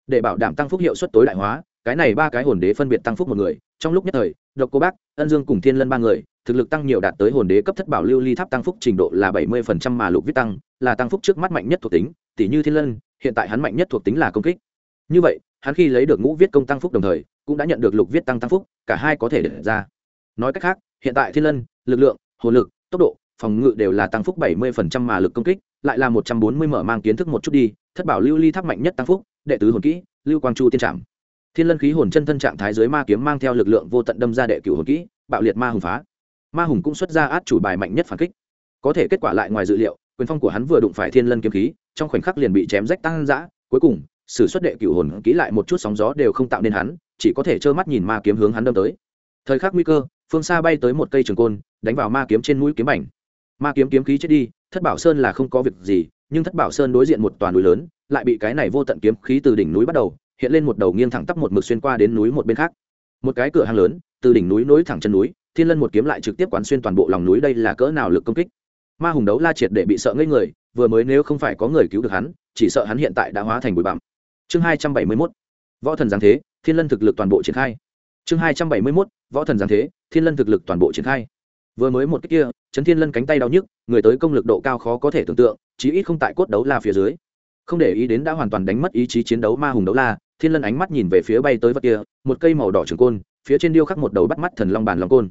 [SPEAKER 1] Để bảo đảm tăng phúc hiệu suất tối đại hóa, cái này ba cái hồn đế phân biệt tăng phúc một người, trong lúc nhất thời, độc cô bác, ân dương cùng thiên lân ba người, thực lực tăng nhiều đạt tới hồn đế cấp thất bảo lưu ly tháp tăng phúc trình độ là bảy mươi phần trăm mà lục viết tăng, là tăng phúc trước mắt mạnh nhất thuộc tính tỷ như thiên lân hiện tại hắn mạnh nhất thuộc tính là công kích. Như vậy, hắn khi lấy được ngũ viết công tăng phúc đồng thời, cũng đã nhận được lục viết tăng tăng phúc, cả hai có thể để ra. Nói cách khác, hiện tại thiên lân, lực lượng hồn lực, tốc độ, phòng ngự đều là tăng phúc bảy mươi phần trăm mà lực công kích, lại là một trăm bốn mươi mở mang kiến thức một chút đi, thất bảo lưu ly tháp mạnh nhất tăng phúc, đệ tứ hồn kỹ, lưu quang chu tiên trạm. Thiên lân khí hồn chân thân trạng thái dưới ma kiếm mang theo lực lượng vô tận đâm ra đệ cửu hồn kỹ, bạo liệt ma hùng phá. Ma hùng cũng xuất ra át chủ bài mạnh nhất phản kích. Có thể kết quả lại ngoài dự liệu quyền phong của hắn vừa đụng phải thiên lân kiếm khí, trong khoảnh khắc liền bị chém rách tăng dã cuối cùng, sử xuất đệ cửu hồn kỹ lại một chút sóng gió đều không tạo nên hắn, chỉ có thể trơ mắt nhìn ma kiếm hướng hắn đâm tới. Thời khắc nguy cơ, phương xa bay tới một cây trường côn, đánh vào ma kiếm trên mũi kiếm ảnh ma kiếm kiếm khí chết đi, thất bảo sơn là không có việc gì, nhưng thất bảo sơn đối diện một toàn núi lớn, lại bị cái này vô tận kiếm khí từ đỉnh núi bắt đầu, hiện lên một đầu nghiêng thẳng tắp một mực xuyên qua đến núi một bên khác. Một cái cửa hàng lớn, từ đỉnh núi nối thẳng chân núi, thiên lân một kiếm lại trực tiếp quán xuyên toàn bộ lòng núi, đây là cỡ nào lực công kích? Ma hùng đấu la triệt để bị sợ ngây người, vừa mới nếu không phải có người cứu được hắn, chỉ sợ hắn hiện tại đã hóa thành bụi bặm. Chương hai trăm bảy mươi mốt, võ thần giáng thế, thiên lân thực lực toàn bộ triển khai. Chương hai trăm bảy mươi mốt, võ thần giáng thế, thiên lân thực lực toàn bộ triển khai. Vừa mới một cách kia chấn thiên lân cánh tay đau nhức, người tới công lực độ cao khó có thể tưởng tượng, chí ít không tại cốt đấu la phía dưới. Không để ý đến đã hoàn toàn đánh mất ý chí chiến đấu ma hùng đấu la, thiên lân ánh mắt nhìn về phía bay tới vật kia, một cây màu đỏ trường côn, phía trên điêu khắc một đầu bắt mắt thần long bàn long côn.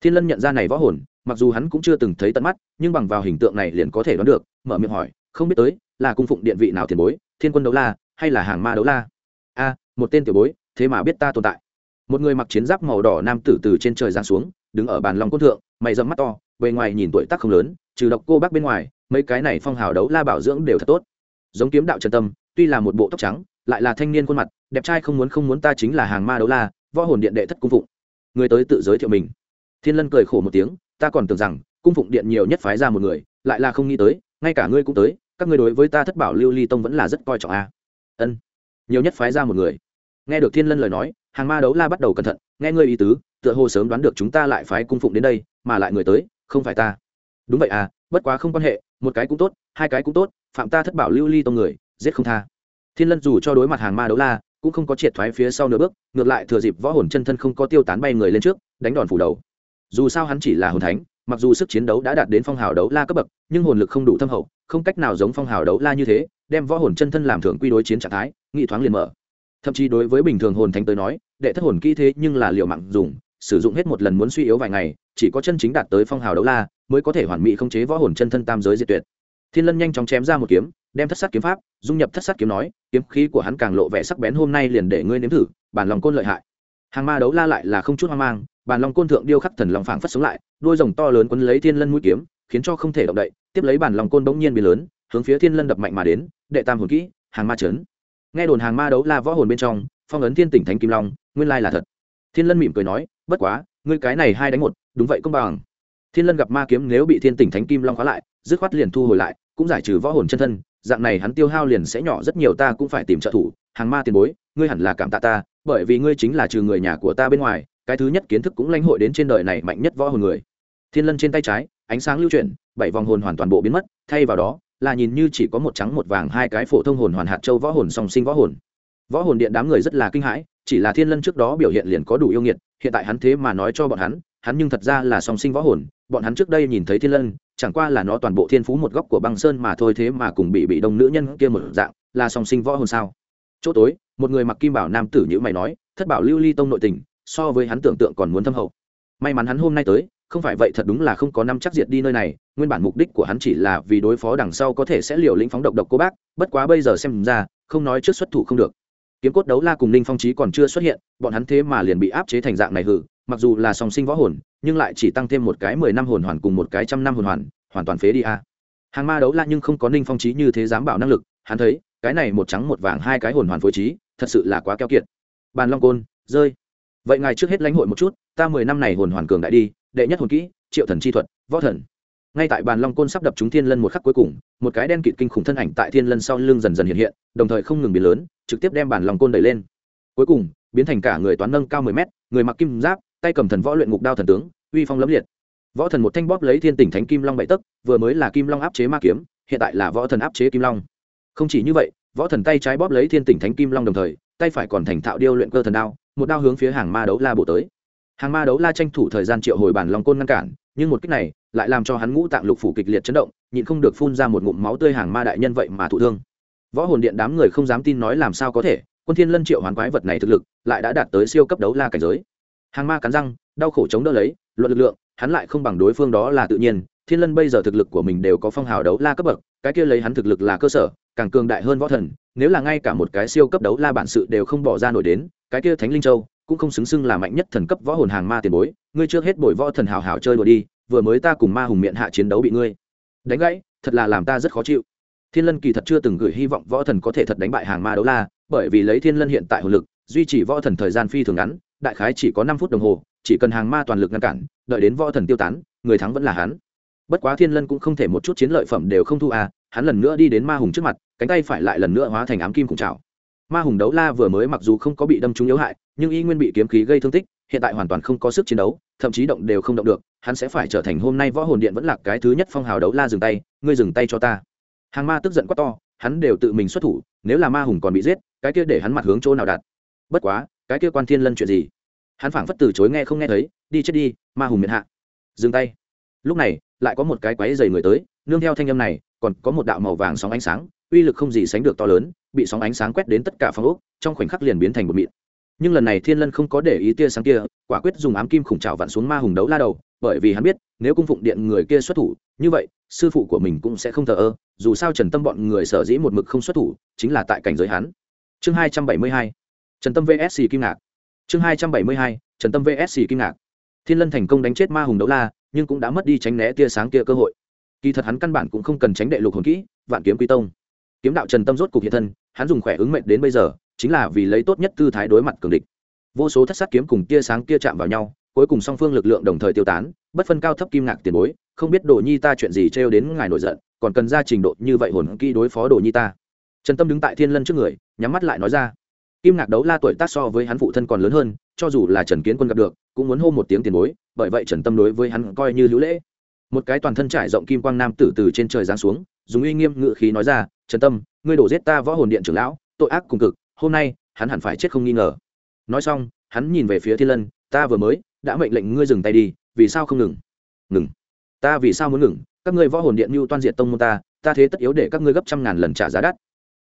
[SPEAKER 1] Thiên lân nhận ra này võ hồn mặc dù hắn cũng chưa từng thấy tận mắt, nhưng bằng vào hình tượng này liền có thể đoán được, mở miệng hỏi, không biết tới là cung phụng điện vị nào tiền bối, thiên quân đấu la, hay là hàng ma đấu la? A, một tên tiểu bối, thế mà biết ta tồn tại. Một người mặc chiến giáp màu đỏ nam tử từ trên trời giáng xuống, đứng ở bàn long cốt thượng, mày dẫm mắt to, bề ngoài nhìn tuổi tác không lớn, trừ độc cô bác bên ngoài, mấy cái này phong hào đấu la bảo dưỡng đều thật tốt. Giống kiếm đạo trần tâm, tuy là một bộ tóc trắng, lại là thanh niên khuôn mặt, đẹp trai không muốn không muốn ta chính là hàng ma đấu la, võ hồn điện đệ thất cung phụng. Người tới tự giới thiệu mình. Thiên lân cười khổ một tiếng ta còn tưởng rằng cung phụng điện nhiều nhất phái ra một người, lại là không nghĩ tới, ngay cả ngươi cũng tới, các ngươi đối với ta thất bảo lưu ly tông vẫn là rất coi trọng a. Ân, nhiều nhất phái ra một người. Nghe được thiên lân lời nói, hàng ma đấu la bắt đầu cẩn thận, nghe ngươi ý tứ, tựa hồ sớm đoán được chúng ta lại phái cung phụng đến đây, mà lại người tới, không phải ta. Đúng vậy à bất quá không quan hệ, một cái cũng tốt, hai cái cũng tốt, phạm ta thất bảo lưu ly tông người, giết không tha. Thiên lân dù cho đối mặt hàng ma đấu la, cũng không có triệt thoái phía sau nửa bước, ngược lại thừa dịp võ hồn chân thân không có tiêu tán bay người lên trước, đánh đòn phủ đầu dù sao hắn chỉ là hồn thánh, mặc dù sức chiến đấu đã đạt đến phong hào đấu la cấp bậc, nhưng hồn lực không đủ thâm hậu, không cách nào giống phong hào đấu la như thế, đem võ hồn chân thân làm thưởng quy đối chiến trạng thái, nghị thoáng liền mở. Thậm chí đối với bình thường hồn thánh tới nói, đệ thất hồn kỹ thế nhưng là liệu mạng dùng, sử dụng hết một lần muốn suy yếu vài ngày, chỉ có chân chính đạt tới phong hào đấu la, mới có thể hoàn mỹ khống chế võ hồn chân thân tam giới diệt tuyệt. Thiên lân nhanh chóng chém ra một kiếm, đem thất sát kiếm pháp, dung nhập thất sát kiếm nói, kiếm khí của hắn càng lộ vẻ sắc bén hôm nay liền để ngươi nếm thử, bản lòng côn lợi hại. Hàng ma đấu la lại là không chút hoang mang bản long côn thượng điêu khắc thần lòng phảng phất sống lại đôi rồng to lớn quấn lấy thiên lân mũi kiếm, khiến cho không thể động đậy, tiếp lấy bản long côn bỗng nhiên bị lớn, hướng phía thiên lân đập mạnh mà đến, đệ tam hồn kỹ, hàng ma trấn nghe đồn hàng ma đấu la võ hồn bên trong, phong ấn thiên tỉnh thánh kim long, nguyên lai là thật. Thiên lân mỉm cười nói, bất quá, ngươi cái này hai đánh một, đúng vậy công bằng. Thiên lân gặp ma kiếm nếu bị thiên tỉnh thánh kim long khóa lại, dứt khoát liền thu hồi lại, cũng giải trừ võ hồn chân thân, dạng này hắn tiêu hao liền sẽ nhỏ rất nhiều, ta cũng phải tìm trợ thủ. Hàng ma tiền bối, ngươi hẳn là cảm tạ ta, bởi vì ngươi chính là trừ người nhà của ta bên ngoài cái thứ nhất kiến thức cũng lãnh hội đến trên đời này mạnh nhất võ hồn người. Thiên lân trên tay trái, ánh sáng lưu chuyển, bảy vòng hồn hoàn toàn bộ biến mất, thay vào đó, là nhìn như chỉ có một trắng một vàng hai cái phổ thông hồn hoàn hạt châu võ hồn song sinh võ hồn. Võ hồn điện đám người rất là kinh hãi, chỉ là thiên lân trước đó biểu hiện liền có đủ yêu nghiệt, hiện tại hắn thế mà nói cho bọn hắn hắn nhưng thật ra là song sinh võ hồn, bọn hắn trước đây nhìn thấy thiên lân, chẳng qua là nó toàn bộ thiên phú một góc của băng sơn mà thôi thế mà cùng bị bị đông nữ nhân kia một dạng, là song sinh võ hồn sao? Chỗ tối, một người mặc kim bảo nam tử nhữ mày nói, thất bảo lưu ly tông nội tình so với hắn tưởng tượng còn muốn thâm hậu. May mắn hắn hôm nay tới, không phải vậy thật đúng là không có năm chắc diệt đi nơi này, nguyên bản mục đích của hắn chỉ là vì đối phó đằng sau có thể sẽ liều lĩnh phóng độc độc cô bác, bất quá bây giờ xem ra, không nói trước xuất thủ không được. Kiếm cốt đấu la cùng ninh phong trí còn chưa xuất hiện, bọn hắn thế mà liền bị áp chế thành dạng này hử, mặc dù là song sinh võ hồn, nhưng lại chỉ tăng thêm một cái mười năm hồn hoàn cùng một cái trăm năm hồn hoàn hoàn toàn phế đi a. Hàng ma đấu la nhưng không có ninh phong trí như thế dám bảo năng lực, hắn thấy, cái này một trắng một vàng hai cái hồn hoàn phối trí, thật sự là quá keo kiệt. Bàn long côn, rơi vậy ngài trước hết lãnh hội một chút, ta mười năm này hồn hoàn cường đại đi, đệ nhất hồn kỹ, triệu thần chi thuật, võ thần. Ngay tại bàn long côn sắp đập chúng thiên lân một khắc cuối cùng, một cái đen kịt kinh khủng thân ảnh tại thiên lân sau lưng dần dần hiện hiện, đồng thời không ngừng biến lớn, trực tiếp đem bàn long côn đẩy lên. Cuối cùng, biến thành cả người toán nâng cao mười mét, người mặc kim giáp, tay cầm thần võ luyện ngục đao thần tướng, uy phong lẫm liệt. Võ thần một thanh bóp lấy thiên tỉnh thánh kim long bảy tấc, vừa mới là kim long áp chế ma kiếm, hiện tại là võ thần áp chế kim long. Không chỉ như vậy, võ thần tay trái bóp lấy thiên tỉnh thánh kim long đồng thời, tay phải còn thành thạo điêu luyện cơ thần đao một đao hướng phía hàng ma đấu la bổ tới. Hàng ma đấu la tranh thủ thời gian triệu hồi bản long côn ngăn cản, nhưng một cách này lại làm cho hắn ngũ tạng lục phủ kịch liệt chấn động, nhịn không được phun ra một ngụm máu tươi hàng ma đại nhân vậy mà thụ thương. Võ hồn điện đám người không dám tin nói làm sao có thể, quân thiên lân triệu hoán quái vật này thực lực lại đã đạt tới siêu cấp đấu la cảnh giới. Hàng ma cắn răng, đau khổ chống đỡ lấy, luận lực lượng hắn lại không bằng đối phương đó là tự nhiên, thiên lân bây giờ thực lực của mình đều có phong hào đấu la cấp bậc, cái kia lấy hắn thực lực là cơ sở, càng cường đại hơn võ thần, nếu là ngay cả một cái siêu cấp đấu la bản sự đều không bỏ ra nổi đến, cái kia thánh linh châu cũng không xứng xưng là mạnh nhất thần cấp võ hồn hàng ma tiền bối, ngươi trước hết bồi võ thần hào hào chơi đùa đi, vừa mới ta cùng ma hùng miệng hạ chiến đấu bị ngươi đánh gãy, thật là làm ta rất khó chịu. Thiên lân kỳ thật chưa từng gửi hy vọng võ thần có thể thật đánh bại hàng ma đấu la, bởi vì lấy thiên lân hiện tại hồn lực, duy trì võ thần thời gian phi thường ngắn, đại khái chỉ có năm phút đồng hồ chỉ cần hàng ma toàn lực ngăn cản, đợi đến võ thần tiêu tán, người thắng vẫn là hắn. Bất quá thiên lân cũng không thể một chút chiến lợi phẩm đều không thu à hắn lần nữa đi đến ma hùng trước mặt, cánh tay phải lại lần nữa hóa thành ám kim cùng chảo ma hùng đấu la vừa mới mặc dù không có bị đâm trúng yếu hại, nhưng y nguyên bị kiếm khí gây thương tích, hiện tại hoàn toàn không có sức chiến đấu, thậm chí động đều không động được, hắn sẽ phải trở thành hôm nay võ hồn điện vẫn là cái thứ nhất phong hào đấu la dừng tay, ngươi dừng tay cho ta. Hàng ma tức giận quá to, hắn đều tự mình xuất thủ, nếu là ma hùng còn bị giết, cái kia để hắn mặt hướng chỗ nào đạt? Bất quá, cái kia quan thiên lân chuyện gì? Hắn phảng phất từ chối nghe không nghe thấy, đi chết đi, ma hùng miền hạ. Dừng tay. Lúc này, lại có một cái quáy dày người tới, nương theo thanh âm này, còn có một đạo màu vàng sóng ánh sáng, uy lực không gì sánh được to lớn, bị sóng ánh sáng quét đến tất cả phòng ốc, trong khoảnh khắc liền biến thành một mịn. Nhưng lần này thiên lân không có để ý tia sáng kia, quả quyết dùng ám kim khủng trào vặn xuống ma hùng đấu la đầu, bởi vì hắn biết, nếu cung phụng điện người kia xuất thủ, như vậy, sư phụ của mình cũng sẽ không thờ ơ, dù sao trần tâm bọn người sở dĩ một mực không xuất thủ, chính là tại cảnh giới hắn. Chương hai trăm bảy mươi hai. Trần tâm vsc kim ngạc chương hai trăm bảy mươi hai, trần tâm vsc kim ngạc. Thiên lân thành công đánh chết ma hùng đấu la, nhưng cũng đã mất đi tránh né tia sáng kia cơ hội. Kỳ thật hắn căn bản cũng không cần tránh đệ lục hồn kỹ, vạn kiếm quy tông. Kiếm đạo trần tâm rốt cục hiện thân, hắn dùng khỏe ứng mệnh đến bây giờ, chính là vì lấy tốt nhất tư thái đối mặt cường địch. Vô số thất sát kiếm cùng tia sáng kia chạm vào nhau, cuối cùng song phương lực lượng đồng thời tiêu tán, bất phân cao thấp kim ngạc tiền bối, không biết đồ nhi ta chuyện gì trêu đến ngài nổi giận, còn cần ra trình độ như vậy hồn kỹ đối phó đồ nhi ta. Trần tâm đứng tại thiên lân trước người, nhắm mắt lại nói ra kim ngạc đấu la tuổi tác so với hắn phụ thân còn lớn hơn, cho dù là trần kiến quân gặp được, cũng muốn hô một tiếng tiền bối, bởi vậy trần tâm đối với hắn coi như hữu lễ. Một cái toàn thân trải rộng kim quang nam tử từ trên trời giáng xuống, dùng uy nghiêm ngự khí nói ra, trần tâm, ngươi đổ giết ta võ hồn điện trưởng lão, tội ác cùng cực, hôm nay, hắn hẳn phải chết không nghi ngờ. Nói xong, hắn nhìn về phía thiên lân, ta vừa mới đã mệnh lệnh ngươi dừng tay đi, vì sao không ngừng? Ngừng? Ta vì sao muốn ngừng? Các ngươi võ hồn điện mưu toan diện tông môn ta ta thế tất yếu để các ngươi gấp trăm ngàn lần trả giá đắt.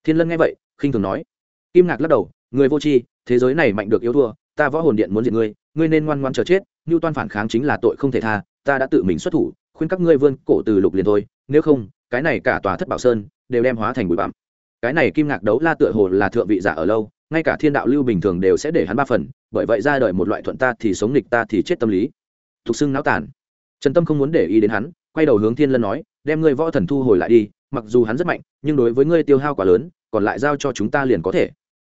[SPEAKER 1] Thiên lân nghe vậy, khinh thường nói. Kim ngạc lắc đầu người vô tri, thế giới này mạnh được yếu thua, ta võ hồn điện muốn diệt ngươi ngươi nên ngoan ngoan chờ chết như toan phản kháng chính là tội không thể tha, ta đã tự mình xuất thủ, khuyên các ngươi vươn cổ từ lục liền thôi, nếu không, cái này cả tòa thất bảo sơn đều đem hóa thành bụi bặm. Cái này kim ngạc đấu la tựa hồ là thượng vị giả ở lâu, ngay cả thiên đạo lưu bình thường đều sẽ để hắn ba phần, bởi vậy ra đời một loại thuận ta thì sống nghịch ta thì chết tâm lý. Thục xưng náo tản trần tâm không muốn để ý đến hắn, quay đầu hướng thiên lân nói, đem ngươi võ thần thu hồi lại đi, mặc dù hắn rất mạnh, nhưng đối với ngươi tiêu hao quá lớn, còn lại giao cho chúng ta liền có thể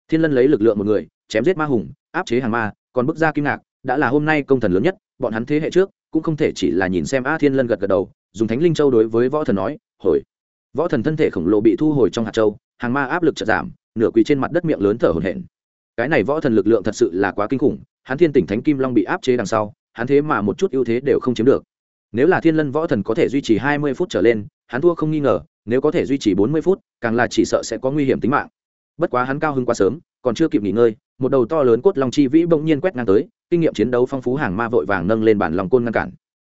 [SPEAKER 1] thiên lân lấy lực lượng một người, chém giết ma hùng, áp chế hàng ma, còn bức ra kim ngạc, đã là hôm nay công thần lớn nhất, bọn hắn thế hệ trước, cũng không thể chỉ là nhìn xem a thiên lân gật gật đầu, dùng thánh linh châu đối với võ thần nói, hồi. Võ thần thân thể khổng lồ bị thu hồi trong hạt châu, hàng ma áp lực chật giảm, nửa quỳ trên mặt đất miệng lớn thở hổn hển. Cái này võ thần lực lượng thật sự là quá kinh khủng, hắn thiên tỉnh thánh kim long bị áp chế đằng sau, hắn thế mà một chút ưu thế đều không chiếm được. Nếu là thiên lân võ thần có thể duy trì hai mươi phút trở lên, hắn thua không nghi ngờ, nếu có thể duy trì bốn mươi phút, càng là chỉ sợ sẽ có nguy hiểm tính mạng bất quá hắn cao hứng quá sớm, còn chưa kịp nghỉ ngơi, một đầu to lớn cốt long chi vĩ bỗng nhiên quét ngang tới, kinh nghiệm chiến đấu phong phú hàng ma vội vàng nâng lên bản lòng côn ngăn cản.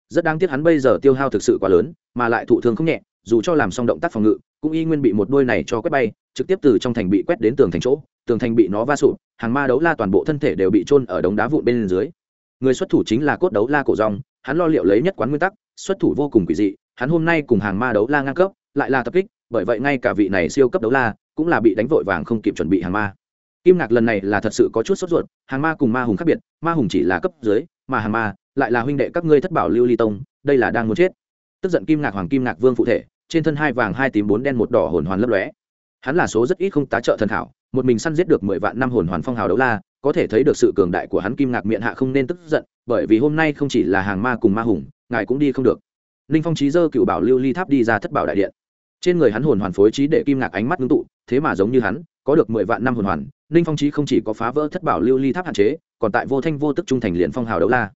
[SPEAKER 1] Rất đáng tiếc hắn bây giờ tiêu hao thực sự quá lớn, mà lại thụ thương không nhẹ, dù cho làm xong động tác phòng ngự, cũng y nguyên bị một đôi này cho quét bay, trực tiếp từ trong thành bị quét đến tường thành chỗ, tường thành bị nó va sụp, hàng ma đấu la toàn bộ thân thể đều bị trôn ở đống đá vụn bên dưới. Người xuất thủ chính là cốt đấu la cổ rong hắn lo liệu lấy nhất quán nguyên tắc, xuất thủ vô cùng quỷ dị, hắn hôm nay cùng hàng ma đấu la ngang cấp, lại là tập kích, bởi vậy ngay cả vị này siêu cấp đấu la cũng là bị đánh vội vàng không kịp chuẩn bị hàng ma. Kim ngạc lần này là thật sự có chút sốt ruột, hàng ma cùng ma hùng khác biệt, ma hùng chỉ là cấp dưới, mà hàng ma lại là huynh đệ các ngươi thất bảo lưu ly tông, đây là đang muốn chết. Tức giận kim ngạc hoàng kim ngạc vương phụ thể, trên thân hai vàng hai tím bốn đen một đỏ hồn hoàn lấp lóe. Hắn là số rất ít không tá trợ thần thảo, một mình săn giết được mười vạn năm hồn hoàn phong hào đấu la, có thể thấy được sự cường đại của hắn kim ngạc miệng hạ không nên tức giận, bởi vì hôm nay không chỉ là hàng ma cùng ma hùng, ngài cũng đi không được. Ninh phong trí dơ cựu bảo lưu ly tháp đi ra thất bảo đại điện trên người hắn hồn hoàn phối trí để kim ngạc ánh mắt ngưng tụ, thế mà giống như hắn, có được mười vạn năm hồn hoàn, ninh phong trí không chỉ có phá vỡ thất bảo lưu ly tháp hạn chế, còn tại vô thanh vô tức trung thành liền phong hào đấu la.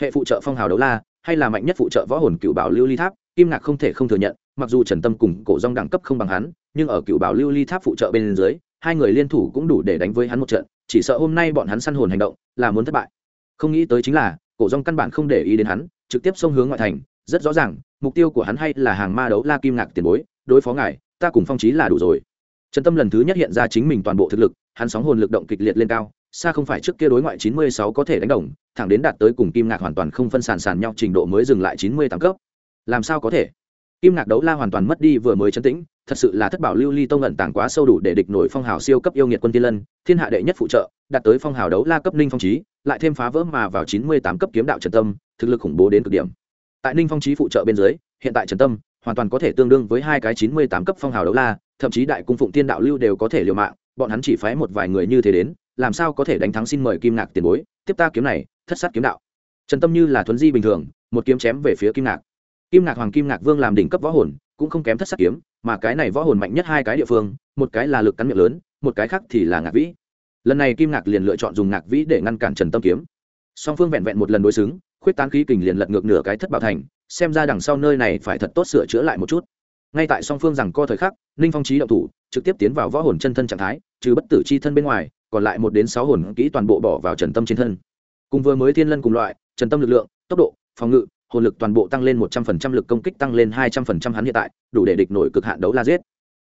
[SPEAKER 1] Hệ phụ trợ phong hào đấu la, hay là mạnh nhất phụ trợ võ hồn cựu bảo lưu ly tháp, kim ngạc không thể không thừa nhận, mặc dù trần tâm cùng cổ rong đẳng cấp không bằng hắn, nhưng ở cựu bảo lưu ly tháp phụ trợ bên dưới, hai người liên thủ cũng đủ để đánh với hắn một trận, chỉ sợ hôm nay bọn hắn săn hồn hành động là muốn thất bại. Không nghĩ tới chính là, cổ rong căn bản không để ý đến hắn, trực tiếp xông hướng ngoại thành rất rõ ràng, mục tiêu của hắn hay là hàng ma đấu la kim ngạc tiền bối, đối phó ngài, ta cùng phong trí là đủ rồi. Trần tâm lần thứ nhất hiện ra chính mình toàn bộ thực lực, hắn sóng hồn lực động kịch liệt lên cao, xa không phải trước kia đối ngoại chín mươi sáu có thể đánh đồng, thẳng đến đạt tới cùng kim ngạc hoàn toàn không phân sàn sàn nhau trình độ mới dừng lại chín mươi tám cấp. Làm sao có thể? Kim ngạc đấu la hoàn toàn mất đi vừa mới chấn tĩnh, thật sự là thất bảo lưu ly tông ẩn tàng quá sâu đủ để địch nổi phong hào siêu cấp yêu nghiệt quân tiên lân, thiên hạ đệ nhất phụ trợ, đạt tới phong hào đấu la cấp ninh phong trí lại thêm phá vỡ mà vào chín mươi tám cấp kiếm đạo trần tâm, thực lực khủng bố đến cực điểm tại ninh phong trí phụ trợ bên dưới, hiện tại trần tâm hoàn toàn có thể tương đương với hai cái chín mươi tám cấp phong hào đấu la, thậm chí đại cung phụng tiên đạo lưu đều có thể liều mạng, bọn hắn chỉ phái một vài người như thế đến, làm sao có thể đánh thắng xin mời kim ngạc tiền bối, tiếp ta kiếm này, thất sát kiếm đạo. Trần tâm như là thuấn di bình thường, một kiếm chém về phía kim ngạc. Kim ngạc hoàng kim ngạc vương làm đỉnh cấp võ hồn, cũng không kém thất sát kiếm, mà cái này võ hồn mạnh nhất hai cái địa phương, một cái là lực cắn miệng lớn, một cái khác thì là ngạc vĩ. Lần này kim ngạc liền lựa chọn dùng ngạc vĩ để ngăn cản trần tâm kiếm. Song phương vẹn vẹn một lần đối xứng khuyết tán khí kình liền lật ngược nửa cái thất bảo thành, xem ra đằng sau nơi này phải thật tốt sửa chữa lại một chút. Ngay tại song phương rằng co thời khắc, ninh phong trí động thủ, trực tiếp tiến vào võ hồn chân thân trạng thái, trừ bất tử chi thân bên ngoài, còn lại một đến sáu hồn kỹ toàn bộ bỏ vào trần tâm trên thân. Cùng vừa mới thiên lân cùng loại, trần tâm lực lượng, tốc độ, phòng ngự, hồn lực toàn bộ tăng lên một trăm phần trăm, lực công kích tăng lên hai trăm phần trăm hắn hiện tại, đủ để địch nổi cực hạn đấu la giết.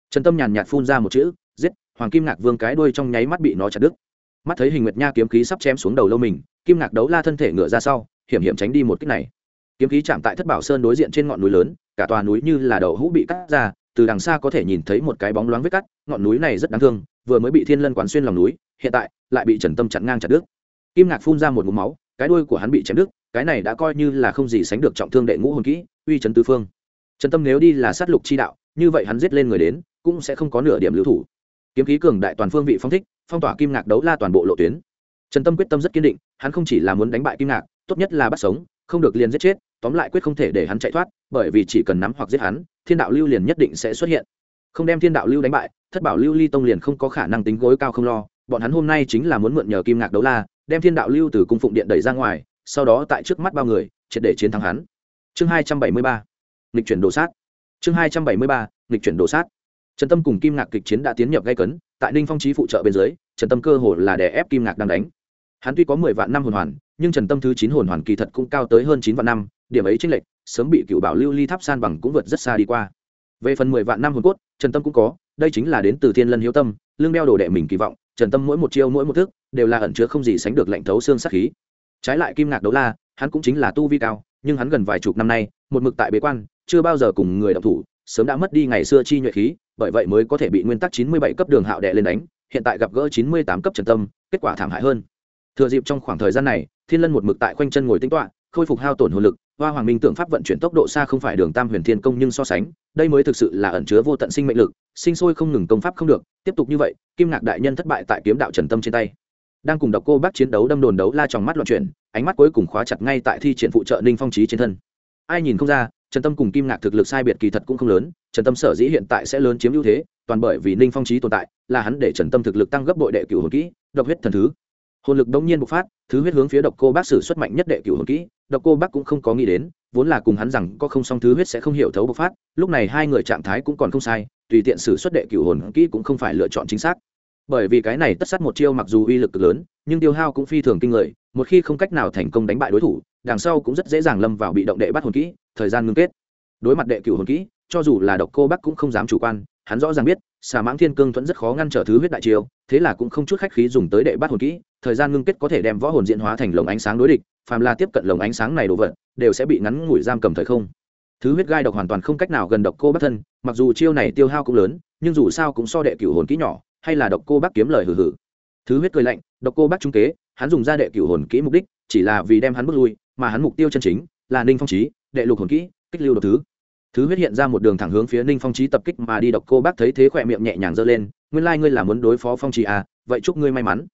[SPEAKER 1] Trần tâm nhàn nhạt phun ra một chữ, giết, hoàng kim ngạc vương cái đuôi trong nháy mắt bị nó chặt đứt. Mắt thấy hình nguyệt nha kiếm khí sắp chém xuống đầu lâu mình, kim ngạc đấu la thân thể ngựa ra sau hiểm hiểm tránh đi một kích này. Kiếm khí chạm tại thất bảo sơn đối diện trên ngọn núi lớn, cả tòa núi như là đậu hũ bị cắt ra, từ đằng xa có thể nhìn thấy một cái bóng loáng vết cắt, ngọn núi này rất đáng thương, vừa mới bị thiên lân quán xuyên lòng núi, hiện tại lại bị trần tâm chặn ngang chặt đứt. Kim ngạc phun ra một mũ máu, cái đuôi của hắn bị chém đứt, cái này đã coi như là không gì sánh được trọng thương đệ ngũ hồn kỹ, uy trấn tứ phương. Trần tâm nếu đi là sát lục chi đạo, như vậy hắn giết lên người đến, cũng sẽ không có nửa điểm lưu thủ. Kiếm khí cường đại toàn phương vị phong thích, phong tỏa kim ngạc đấu la toàn bộ lộ tuyến. Trần tâm quyết tâm rất kiên định, hắn không chỉ là muốn đánh bại kim ngạc tốt nhất là bắt sống, không được liền giết chết, tóm lại quyết không thể để hắn chạy thoát, bởi vì chỉ cần nắm hoặc giết hắn, thiên đạo lưu liền nhất định sẽ xuất hiện. Không đem thiên đạo lưu đánh bại, thất bảo lưu ly tông liền không có khả năng tính gối cao không lo, bọn hắn hôm nay chính là muốn mượn nhờ kim ngạc đấu la, đem thiên đạo lưu từ cung phụng điện đẩy ra ngoài, sau đó tại trước mắt bao người, triệt để chiến thắng hắn. Chương hai trăm bảy mươi ba, nghịch chuyển đồ sát. Chương hai trăm bảy mươi ba, nghịch chuyển đồ sát. Trần tâm cùng kim ngạc kịch chiến đã tiến nhập gây cấn, tại ninh phong trí phụ trợ bên dưới, trần tâm cơ hồ là đè ép kim ngạc đang đánh. Hắn tuy có mười vạn năm hồn hoàn nhưng trần tâm thứ chín hồn hoàn kỳ thật cũng cao tới hơn chín vạn năm, điểm ấy tranh lệch, sớm bị cựu bảo lưu ly tháp san bằng cũng vượt rất xa đi qua. Về phần mười vạn năm hồn cốt, trần tâm cũng có, đây chính là đến từ thiên lân hiếu tâm, lương đeo đồ đệ mình kỳ vọng, trần tâm mỗi một chiêu mỗi một thức, đều là ẩn chứa không gì sánh được lệnh thấu xương sắc khí. Trái lại kim ngạc đấu la, hắn cũng chính là tu vi cao, nhưng hắn gần vài chục năm nay, một mực tại bế quan, chưa bao giờ cùng người đọc thủ, sớm đã mất đi ngày xưa chi nhuệ khí, bởi vậy mới có thể bị nguyên tắc chín mươi bảy cấp đường hạo đệ lên đánh, hiện tại gặp gỡ chín mươi tám cấp trần tâm, kết quả thảm hại hơn thừa dịp trong khoảng thời gian này, thiên lân một mực tại khoanh chân ngồi tính toạ khôi phục hao tổn hồn lực, hoa hoàng minh tượng pháp vận chuyển tốc độ xa không phải đường tam huyền thiên công nhưng so sánh, đây mới thực sự là ẩn chứa vô tận sinh mệnh lực, sinh sôi không ngừng công pháp không được, tiếp tục như vậy, kim ngạc đại nhân thất bại tại kiếm đạo trần tâm trên tay. Đang cùng độc cô bác chiến đấu đâm đồn đấu la trong mắt loạn chuyển, ánh mắt cuối cùng khóa chặt ngay tại thi triển phụ trợ ninh phong trí trên thân. Ai nhìn không ra, trần tâm cùng kim ngạc thực lực sai biệt kỳ thật cũng không lớn, trần tâm sở dĩ hiện tại sẽ lớn chiếm ưu thế, toàn bởi vì ninh phong trí tồn tại, là hắn để trần tâm thực lực tăng gấp bội đệ cửu hồn kỹ, độc huyết thần thứ hồn lực đông nhiên bộc phát, thứ huyết hướng phía độc cô bác sử xuất mạnh nhất đệ cửu hồn kỹ, độc cô bác cũng không có nghĩ đến, vốn là cùng hắn rằng có không song thứ huyết sẽ không hiểu thấu bộc phát, lúc này hai người trạng thái cũng còn không sai, tùy tiện sử xuất đệ cửu hồn kỹ cũng không phải lựa chọn chính xác. Bởi vì cái này tất sát một chiêu mặc dù uy lực lớn, nhưng tiêu hao cũng phi thường kinh người, một khi không cách nào thành công đánh bại đối thủ, đằng sau cũng rất dễ dàng lâm vào bị động đệ bắt hồn kỹ, thời gian ngưng kết. Đối mặt đệ cửu hồn kỹ, cho dù là độc cô bắc cũng không dám chủ quan hắn rõ ràng biết, xà mãng thiên cương thuẫn rất khó ngăn trở thứ huyết đại chiêu, thế là cũng không chút khách khí dùng tới đệ bắt hồn kỹ, thời gian ngưng kết có thể đem võ hồn diễn hóa thành lồng ánh sáng đối địch, phàm là tiếp cận lồng ánh sáng này đồ vật, đều sẽ bị ngắn ngủi giam cầm thời không. Thứ huyết gai độc hoàn toàn không cách nào gần độc cô bắc thân, mặc dù chiêu này tiêu hao cũng lớn, nhưng dù sao cũng so đệ cửu hồn kỹ nhỏ, hay là độc cô bắc kiếm lời hử hử thứ huyết cười lạnh, độc cô bắc trung kế, hắn dùng ra đệ cửu hồn kỹ mục đích, chỉ là vì đem hắn bước lui, mà hắn mục tiêu chân chính là ninh phong trí đệ lục hồn kỹ, kích lưu độc thứ thứ huyết hiện ra một đường thẳng hướng phía ninh phong trí tập kích mà đi độc cô bác thấy thế khỏe miệng nhẹ nhàng giơ lên, nguyên lai、like、ngươi là muốn đối phó phong trí à vậy chúc ngươi may mắn.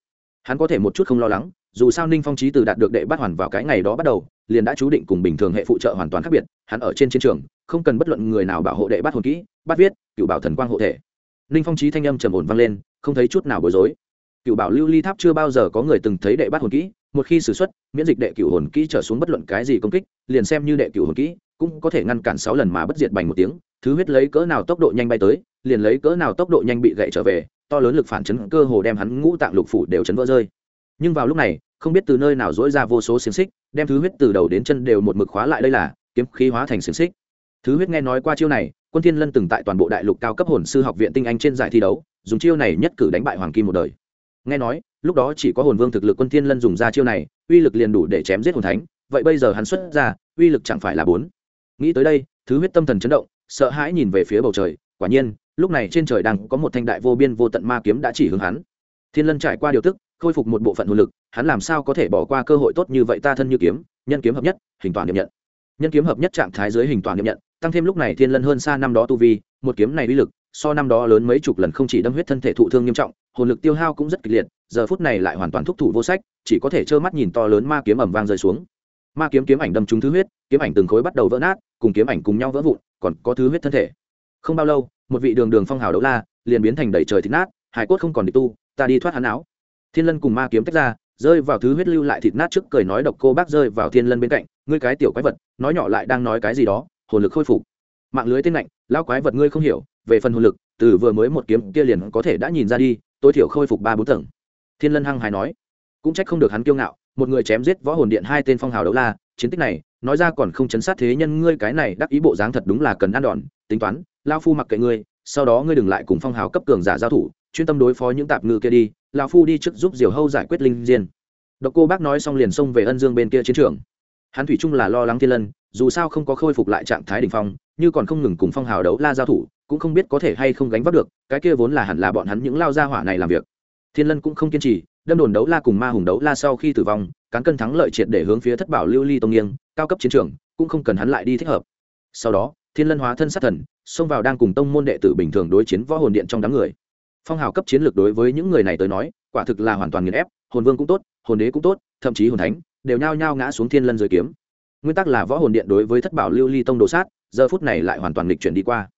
[SPEAKER 1] Hắn có thể một chút không lo lắng, dù sao ninh phong trí từ đạt được đệ bắt hoàn vào cái ngày đó bắt đầu, liền đã chú định cùng bình thường hệ phụ trợ hoàn toàn khác biệt, hắn ở trên chiến trường, không cần bất luận người nào bảo hộ đệ bắt hồn kỹ bắt viết, cựu bảo thần quang hộ thể. Ninh phong trí thanh âm trầm ổn vang lên, không thấy chút nào bối rối. Cựu bảo lưu ly tháp chưa bao giờ có người từng thấy đệ bắt hồn kỹ một khi sử xuất miễn dịch đệ cửu hồn kỹ trở xuống bất luận cái gì công kích, liền xem như đệ cửu hồn kỹ, cũng có thể ngăn cản sáu lần mà bất diệt bành một tiếng, thứ huyết lấy cỡ nào tốc độ nhanh bay tới, liền lấy cỡ nào tốc độ nhanh bị gậy trở về, to lớn lực phản chấn cơ hồ đem hắn ngũ tạng lục phủ đều chấn vỡ rơi. Nhưng vào lúc này, không biết từ nơi nào dỗi ra vô số xiềng xích, đem thứ huyết từ đầu đến chân đều một mực khóa lại đây là, kiếm khí hóa thành xiềng xích. Thứ huyết nghe nói qua chiêu này, quân thiên lân từng tại toàn bộ đại lục cao cấp hồn sư học viện tinh anh trên giải thi đấu, dùng chiêu này nhất cử đánh bại hoàng kim một đời. Nghe nói lúc đó chỉ có hồn vương thực lực quân thiên lân dùng ra chiêu này, uy lực liền đủ để chém giết hồn thánh. Vậy bây giờ hắn xuất ra, uy lực chẳng phải là bốn. Nghĩ tới đây, thứ huyết tâm thần chấn động, sợ hãi nhìn về phía bầu trời. Quả nhiên, lúc này trên trời đang có một thanh đại vô biên vô tận ma kiếm đã chỉ hướng hắn. Thiên lân trải qua điều tức, khôi phục một bộ phận hồn lực, hắn làm sao có thể bỏ qua cơ hội tốt như vậy ta thân như kiếm, nhân kiếm hợp nhất, hình toàn niệm nhận. Nhân kiếm hợp nhất trạng thái dưới hình toàn niệm nhận, tăng thêm lúc này thiên lân hơn xa năm đó tu vi, một kiếm này uy lực, so năm đó lớn mấy chục lần không chỉ đâm huyết thân thể thụ thương nghiêm trọng, hồn lực tiêu hao cũng rất kịch liệt giờ phút này lại hoàn toàn thúc thủ vô sách, chỉ có thể trơ mắt nhìn to lớn ma kiếm ẩm vang rơi xuống. Ma kiếm kiếm ảnh đâm trúng thứ huyết, kiếm ảnh từng khối bắt đầu vỡ nát, cùng kiếm ảnh cùng nhau vỡ vụn, còn có thứ huyết thân thể. Không bao lâu, một vị đường đường phong hào đấu la, liền biến thành đầy trời thịt nát, hải cốt không còn địch tu, ta đi thoát hắn áo. Thiên lân cùng ma kiếm tách ra, rơi vào thứ huyết lưu lại thịt nát trước cười nói độc cô bác rơi vào thiên lân bên cạnh, ngươi cái tiểu quái vật, nói nhỏ lại đang nói cái gì đó, hồn lực khôi phục. Mạng lưới tên lạnh lao quái vật ngươi không hiểu, về phần hồn lực, từ vừa mới một kiếm kia liền có thể đã nhìn ra đi, tối thiểu khôi phục ba bốn tầng thiên lân hăng Hải nói, cũng trách không được hắn kiêu ngạo, một người chém giết võ hồn điện hai tên phong hào đấu la, chiến tích này, nói ra còn không chấn sát thế nhân ngươi cái này đắc ý bộ dáng thật đúng là cần ăn đòn, tính toán lao phu mặc kệ ngươi, sau đó ngươi đừng lại cùng phong hào cấp cường giả giao thủ, chuyên tâm đối phó những tạp ngư kia đi lao phu đi trước giúp diều hâu giải quyết linh diên. Độc cô bác nói xong liền xông về ân dương bên kia chiến trường. Hắn thủy chung là lo lắng thiên lân, dù sao không có khôi phục lại trạng thái đ ỉ n h phong, như còn không ngừng cùng phong hào đấu la giao thủ, cũng không biết có thể hay không gánh vác được, cái kia vốn là hẳn là bọn hắn những lao gia hỏa này làm việc thiên lân cũng không kiên trì, đâm đồn đấu la cùng ma hùng đấu la sau khi tử vong, cán cân thắng lợi triệt để hướng phía thất bảo lưu ly tông nghiêng, cao cấp chiến trường, cũng không cần hắn lại đi thích hợp. Sau đó, thiên lân hóa thân sát thần, xông vào đang cùng tông môn đệ tử bình thường đối chiến võ hồn điện trong đám người. Phong hào cấp chiến lược đối với những người này tới nói, quả thực là hoàn toàn nghiền ép, hồn vương cũng tốt, hồn đế cũng tốt, thậm chí hồn thánh, đều nhao nhao ngã xuống thiên lân dưới kiếm. Nguyên tắc là võ hồn điện đối với thất bảo lưu ly tông đồ sát, giờ phút này lại hoàn toàn lịch chuyển đi qua.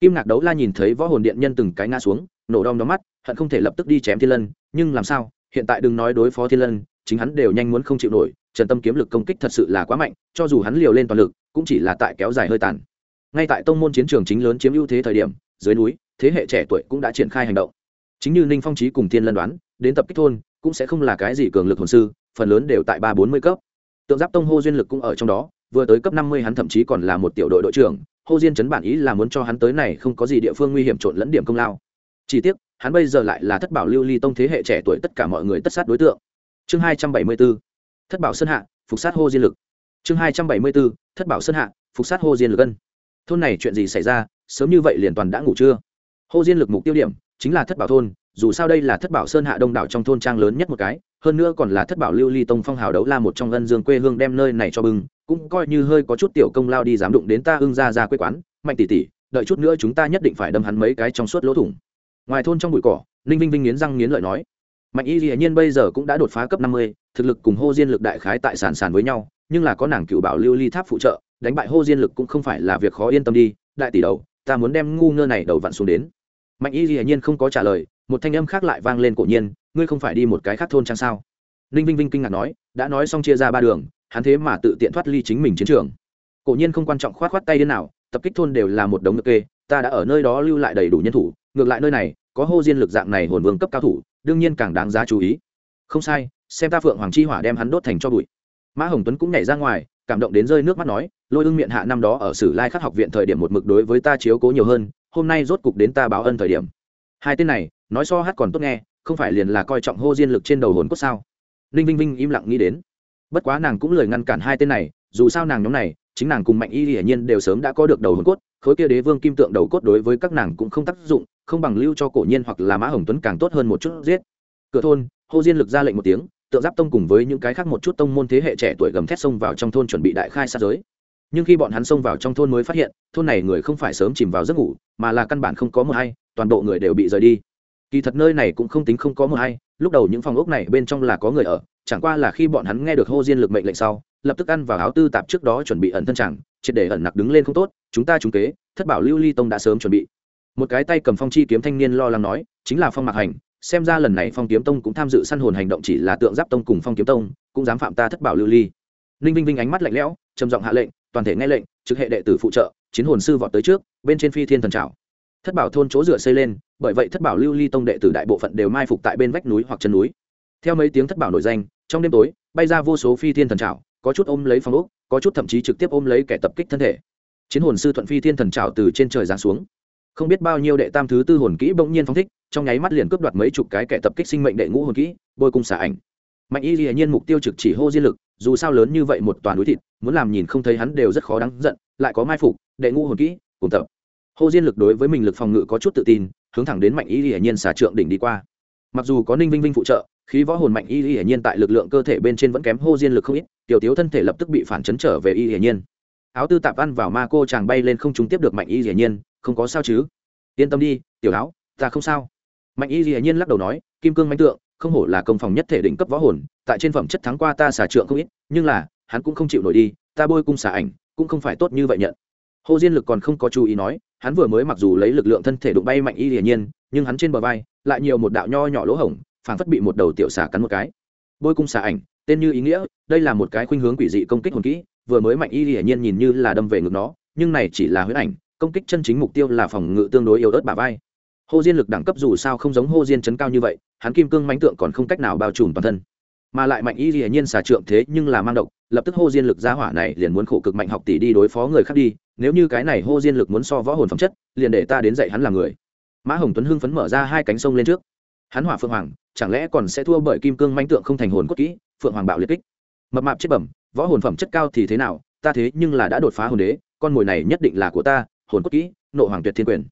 [SPEAKER 1] Kim ngạc đấu la nhìn thấy võ hồn điện nhân từng cái ngã xuống, nổ đom đóm mắt hận không thể lập tức đi chém thiên lân, nhưng làm sao, hiện tại đừng nói đối phó thiên lân, chính hắn đều nhanh muốn không chịu nổi, trần tâm kiếm lực công kích thật sự là quá mạnh, cho dù hắn liều lên toàn lực, cũng chỉ là tại kéo dài hơi tàn. Ngay tại tông môn chiến trường chính lớn chiếm ưu thế thời điểm, dưới núi, thế hệ trẻ tuổi cũng đã triển khai hành động. Chính như ninh phong trí cùng thiên lân đoán, đến tập kích thôn cũng sẽ không là cái gì cường lực hồn sư, phần lớn đều tại ba bốn mươi cấp. Tượng giáp tông hô duyên lực cũng ở trong đó, vừa tới cấp năm mươi hắn thậm chí còn là một tiểu đội đội trưởng, hô diên chấn bản ý là muốn cho hắn tới này không có gì địa phương nguy hiểm trộn lẫn điểm công lao. Chỉ tiếc hắn bây giờ lại là thất bảo lưu ly tông thế hệ trẻ tuổi tất cả mọi người tất sát đối tượng. Chương hai trăm bảy mươi b ố thất bảo sơn hạ, phục sát hô diên lực. Chương hai trăm bảy mươi b ố thất bảo sơn hạ, phục sát hô diên lực ân. Thôn này chuyện gì xảy ra? Sớm như vậy liền toàn đã ngủ chưa? Hô diên lực mục tiêu điểm chính là thất bảo thôn, dù sao đây là thất bảo sơn hạ đông đảo trong thôn trang lớn nhất một cái, hơn nữa còn là thất bảo lưu ly tông phong hào đấu la một trong ân dương quê hương đem nơi này cho bưng, cũng coi như hơi có chút tiểu công lao đi dám đụng đến ta ưng ra ra quê quán. Mạnh tỷ tỷ, đợi chút nữa chúng ta nhất định phải đâm hắn mấy cái trong suốt lỗ thủng ngoài thôn trong bụi cỏ, ninh vinh vinh nghiến răng nghiến lợi nói, mạnh y hiển nhiên bây giờ cũng đã đột phá cấp năm mươi, thực lực cùng hô diên lực đại khái tại sàn sàn với nhau, nhưng là có nàng cựu bảo lưu ly tháp phụ trợ, đánh bại hô diên lực cũng không phải là việc khó yên tâm đi, đại tỷ đầu, ta muốn đem ngu ngơ này đầu vặn xuống đến. Mạnh y hiển nhiên không có trả lời, một thanh âm khác lại vang lên cổ nhiên, ngươi không phải đi một cái khác thôn chăng sao? Ninh vinh vinh kinh ngạc nói, đã nói xong chia ra ba đường, hắn thế mà tự tiện thoát ly chính mình chiến trường. Cổ nhiên không quan trọng khoát khoát tay đến nào, tập kích thôn đều là một đống nước kê, ta đã ở nơi đó lưu lại đầy đủ nhân thủ ngược lại nơi này, có hô diên lực dạng này hồn vương cấp cao thủ, đương nhiên càng đáng giá chú ý. Không sai, xem ta phượng hoàng chi hỏa đem hắn đốt thành cho bụi. Mã hồng tuấn cũng nhảy ra ngoài, cảm động đến rơi nước mắt nói, lôi ưng miệng hạ năm đó ở sử lai khắc học viện thời điểm một mực đối với ta chiếu cố nhiều hơn, hôm nay rốt cục đến ta báo ân thời điểm. Hai tên này, nói so hát còn tốt nghe, không phải liền là coi trọng hô diên lực trên đầu hồn cốt sao? Ninh vinh vinh im lặng nghĩ đến. Bất quá nàng cũng lời ngăn cản hai tên này, dù sao nàng nhóm này, chính nàng cùng mạnh y hiển nhiên đều sớm đã có được đầu hồn cốt, khối kia đế vương kim tượng đầu cốt đối với các nàng cũng không tác dụng không bằng lưu cho cổ nhiên hoặc là mã hồng tuấn càng tốt hơn một chút giết. Cửa thôn, hô diên lực ra lệnh một tiếng, tượng giáp tông cùng với những cái khác một chút tông môn thế hệ trẻ tuổi gầm thét xông vào trong thôn chuẩn bị đại khai sát giới. Nhưng khi bọn hắn xông vào trong thôn mới phát hiện, thôn này người không phải sớm chìm vào giấc ngủ, mà là căn bản không có một hay, toàn bộ người đều bị rời đi. Kỳ thật nơi này cũng không tính không có một hay, lúc đầu những phòng ốc này bên trong là có người ở, chẳng qua là khi bọn hắn nghe được hô diên lực mệnh lệnh sau, lập tức ăn vào áo tư tạp trước đó chuẩn bị ẩn thân chẳng, triệt để ẩn nặc đứng lên không tốt, chúng ta trúng kế, thất bảo lưu ly tông đã sớm chuẩn bị một cái tay cầm phong chi kiếm thanh niên lo lắng nói, chính là phong mạc hành, xem ra lần này phong kiếm tông cũng tham dự săn hồn hành động chỉ là tượng giáp tông cùng phong kiếm tông, cũng dám phạm ta thất bảo lưu ly. Ninh vinh vinh ánh mắt lạnh lẽo, trầm giọng hạ lệnh, toàn thể nghe lệnh, trực hệ đệ tử phụ trợ, chiến hồn sư vọt tới trước, bên trên phi thiên thần trào thất bảo thôn chỗ dựa xây lên, bởi vậy thất bảo lưu ly tông đệ tử đại bộ phận đều mai phục tại bên vách núi hoặc chân núi. Theo mấy tiếng thất bảo nổi danh, trong đêm tối, bay ra vô số phi thiên thần trào có chút ôm lấy phong ốc, có chút thậm chí trực tiếp ôm lấy kẻ tập kích thân thể. Chiến hồn sư thuận phi thiên thần trào từ trên trời giáng xuống không biết bao nhiêu đệ tam thứ tư hồn kỹ bỗng nhiên phóng thích, trong nháy mắt liền cướp đoạt mấy chục cái kẻ tập kích sinh mệnh đệ ngũ hồn kỹ, bôi cung xả ảnh. Mạnh y hiển nhiên mục tiêu trực chỉ hô diên lực, dù sao lớn như vậy một toàn núi thịt, muốn làm nhìn không thấy hắn đều rất khó đáng giận, lại có mai phục, đệ ngũ hồn kỹ, cùng tập. Hô diên lực đối với mình lực phòng ngự có chút tự tin, hướng thẳng đến mạnh y hiển nhiên xả trượng đỉnh đi qua. Mặc dù có ninh vinh vinh phụ trợ, khí võ hồn mạnh y hiển nhiên tại lực lượng cơ thể bên trên vẫn kém hô diên lực không ít, tiểu tiếu thân thể lập tức bị phản chấn trở về y hiển nhiên. Áo tư tạp ăn vào ma cô chàng bay lên không chúng tiếp được mạnh y hiển nhiên không có sao chứ? Yên tâm đi, tiểu áo ta không sao. Mạnh y dĩ nhiên lắc đầu nói, kim cương mạnh tượng, không hổ là công phòng nhất thể đỉnh cấp võ hồn, tại trên phẩm chất thắng qua ta xả trượng không ít, nhưng là, hắn cũng không chịu nổi đi, ta bôi cung xả ảnh, cũng không phải tốt như vậy nhận. Hồ diên lực còn không có chú ý nói, hắn vừa mới mặc dù lấy lực lượng thân thể đụng bay mạnh y hiển nhiên, nhưng hắn trên bờ vai, lại nhiều một đạo nho nhỏ lỗ hổng, phảng phất bị một đầu tiểu xả cắn một cái. Bôi cung xả ảnh, tên như ý nghĩa, đây là một cái khuynh hướng quỷ dị công kích hồn kỹ, vừa mới mạnh y hiển nhiên nhìn như là đâm về ngực nó, nhưng này chỉ là huyết ảnh công kích chân chính mục tiêu là phòng ngự tương đối yếu ớt bà vai. Hô diên lực đẳng cấp dù sao không giống hô diên chấn cao như vậy, hắn kim cương mánh tượng còn không cách nào bao trùm toàn thân. Mà lại mạnh y hiển nhiên xà trượng thế nhưng là mang độc, lập tức hô diên lực giá hỏa này liền muốn khổ cực mạnh học tỷ đi đối phó người khác đi, nếu như cái này hô diên lực muốn so võ hồn phẩm chất, liền để ta đến dạy hắn làm người. Mã hồng tuấn hưng phấn mở ra hai cánh sông lên trước. Hắn hỏa phượng hoàng, chẳng lẽ còn sẽ thua bởi kim cương manh tượng không thành hồn cốt kỹ, phượng hoàng bạo liệt kích. Mập mạp chết bẩm, võ hồn phẩm chất cao thì thế nào, ta thế nhưng là đã đột phá hồn đế, con mồi này nhất định là của ta hồn cốt kỹ nộ hoàng tuyệt thiên quyền.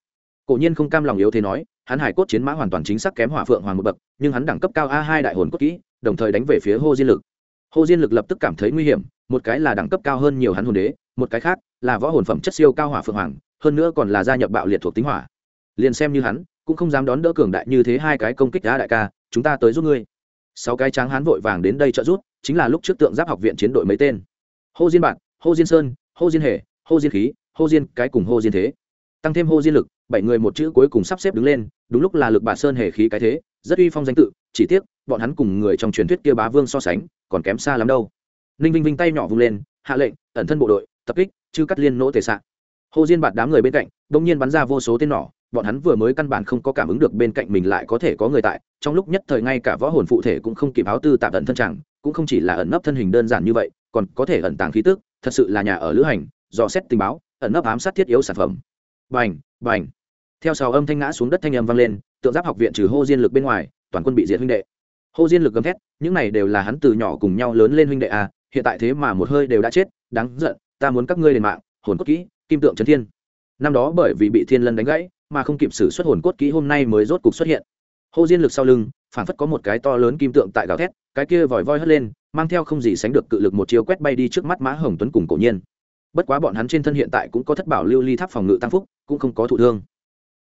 [SPEAKER 1] Cổ nhiên không cam lòng yếu thế nói hắn hải cốt chiến mã hoàn toàn chính xác kém hỏa phượng hoàng một bậc nhưng hắn đẳng cấp cao a hai đại hồn cốt kỹ đồng thời đánh về phía hô diên lực. Hô diên lực lập tức cảm thấy nguy hiểm một cái là đẳng cấp cao hơn nhiều hắn hồn đế một cái khác là võ hồn phẩm chất siêu cao hỏa phượng hoàng hơn nữa còn là gia nhập bạo liệt thuộc tính hỏa. Liền xem như hắn cũng không dám đón đỡ cường đại như thế hai cái công kích đá đại ca chúng ta tới giúp ngươi. Sáu cái tráng hắn vội vàng đến đây trợ giúp chính là lúc trước tượng giáp học viện chiến đội mấy tên. Hô diên bạn hô diên sơn hô diên Hề, hô diên khí hô diên, cái cùng hô diên thế. Tăng thêm hô diên lực, bảy người một chữ cuối cùng sắp xếp đứng lên, đúng lúc là lực bà sơn hề khí cái thế, rất uy phong danh tự, chỉ tiếc, bọn hắn cùng người trong truyền thuyết kia bá vương so sánh, còn kém xa lắm đâu. Ninh vinh vinh tay nhỏ vung lên, hạ lệnh, ẩn thân bộ đội, tập kích, chư cắt liên nỗ tề xạ. Hồ diên bạt đám người bên cạnh bỗng nhiên bắn ra vô số tên nỏ bọn hắn vừa mới căn bản không có cảm ứng được bên cạnh mình lại có thể có người tại, trong lúc nhất thời ngay cả võ hồn phụ thể cũng không kịp áo tư tạm ẩn thân chẳng, cũng không chỉ là ẩn nấp thân hình đơn giản như vậy, còn có thể ẩn tàng khí tức, thật sự là nhà ở lữ hành, dò xét tình báo ẩn nấp ám sát thiết yếu sản phẩm. Bành bành. Theo sào âm thanh ngã xuống đất thanh âm vang lên, tượng giáp học viện trừ hô diên lực bên ngoài, toàn quân bị diệt huynh đệ. Hô diên lực gầm thét, những này đều là hắn từ nhỏ cùng nhau lớn lên huynh đệ à hiện tại thế mà một hơi đều đã chết, đáng giận, ta muốn các ngươi đền mạng, hồn cốt kỹ, kim tượng trấn thiên. Năm đó bởi vì bị thiên lân đánh gãy, mà không kịp xử xuất hồn cốt kỹ hôm nay mới rốt cục xuất hiện. Hô diên lực sau lưng phản phất có một cái to lớn kim tượng tại gào thét, cái kia vòi voi hất lên, mang theo không gì sánh được cự lực một chiêu quét bay đi trước mắt mã hồng tuấn cùng cổ nhiên bất quá bọn hắn trên thân hiện tại cũng có thất bảo lưu ly tháp phòng ngự tăng phúc, cũng không có thụ thương.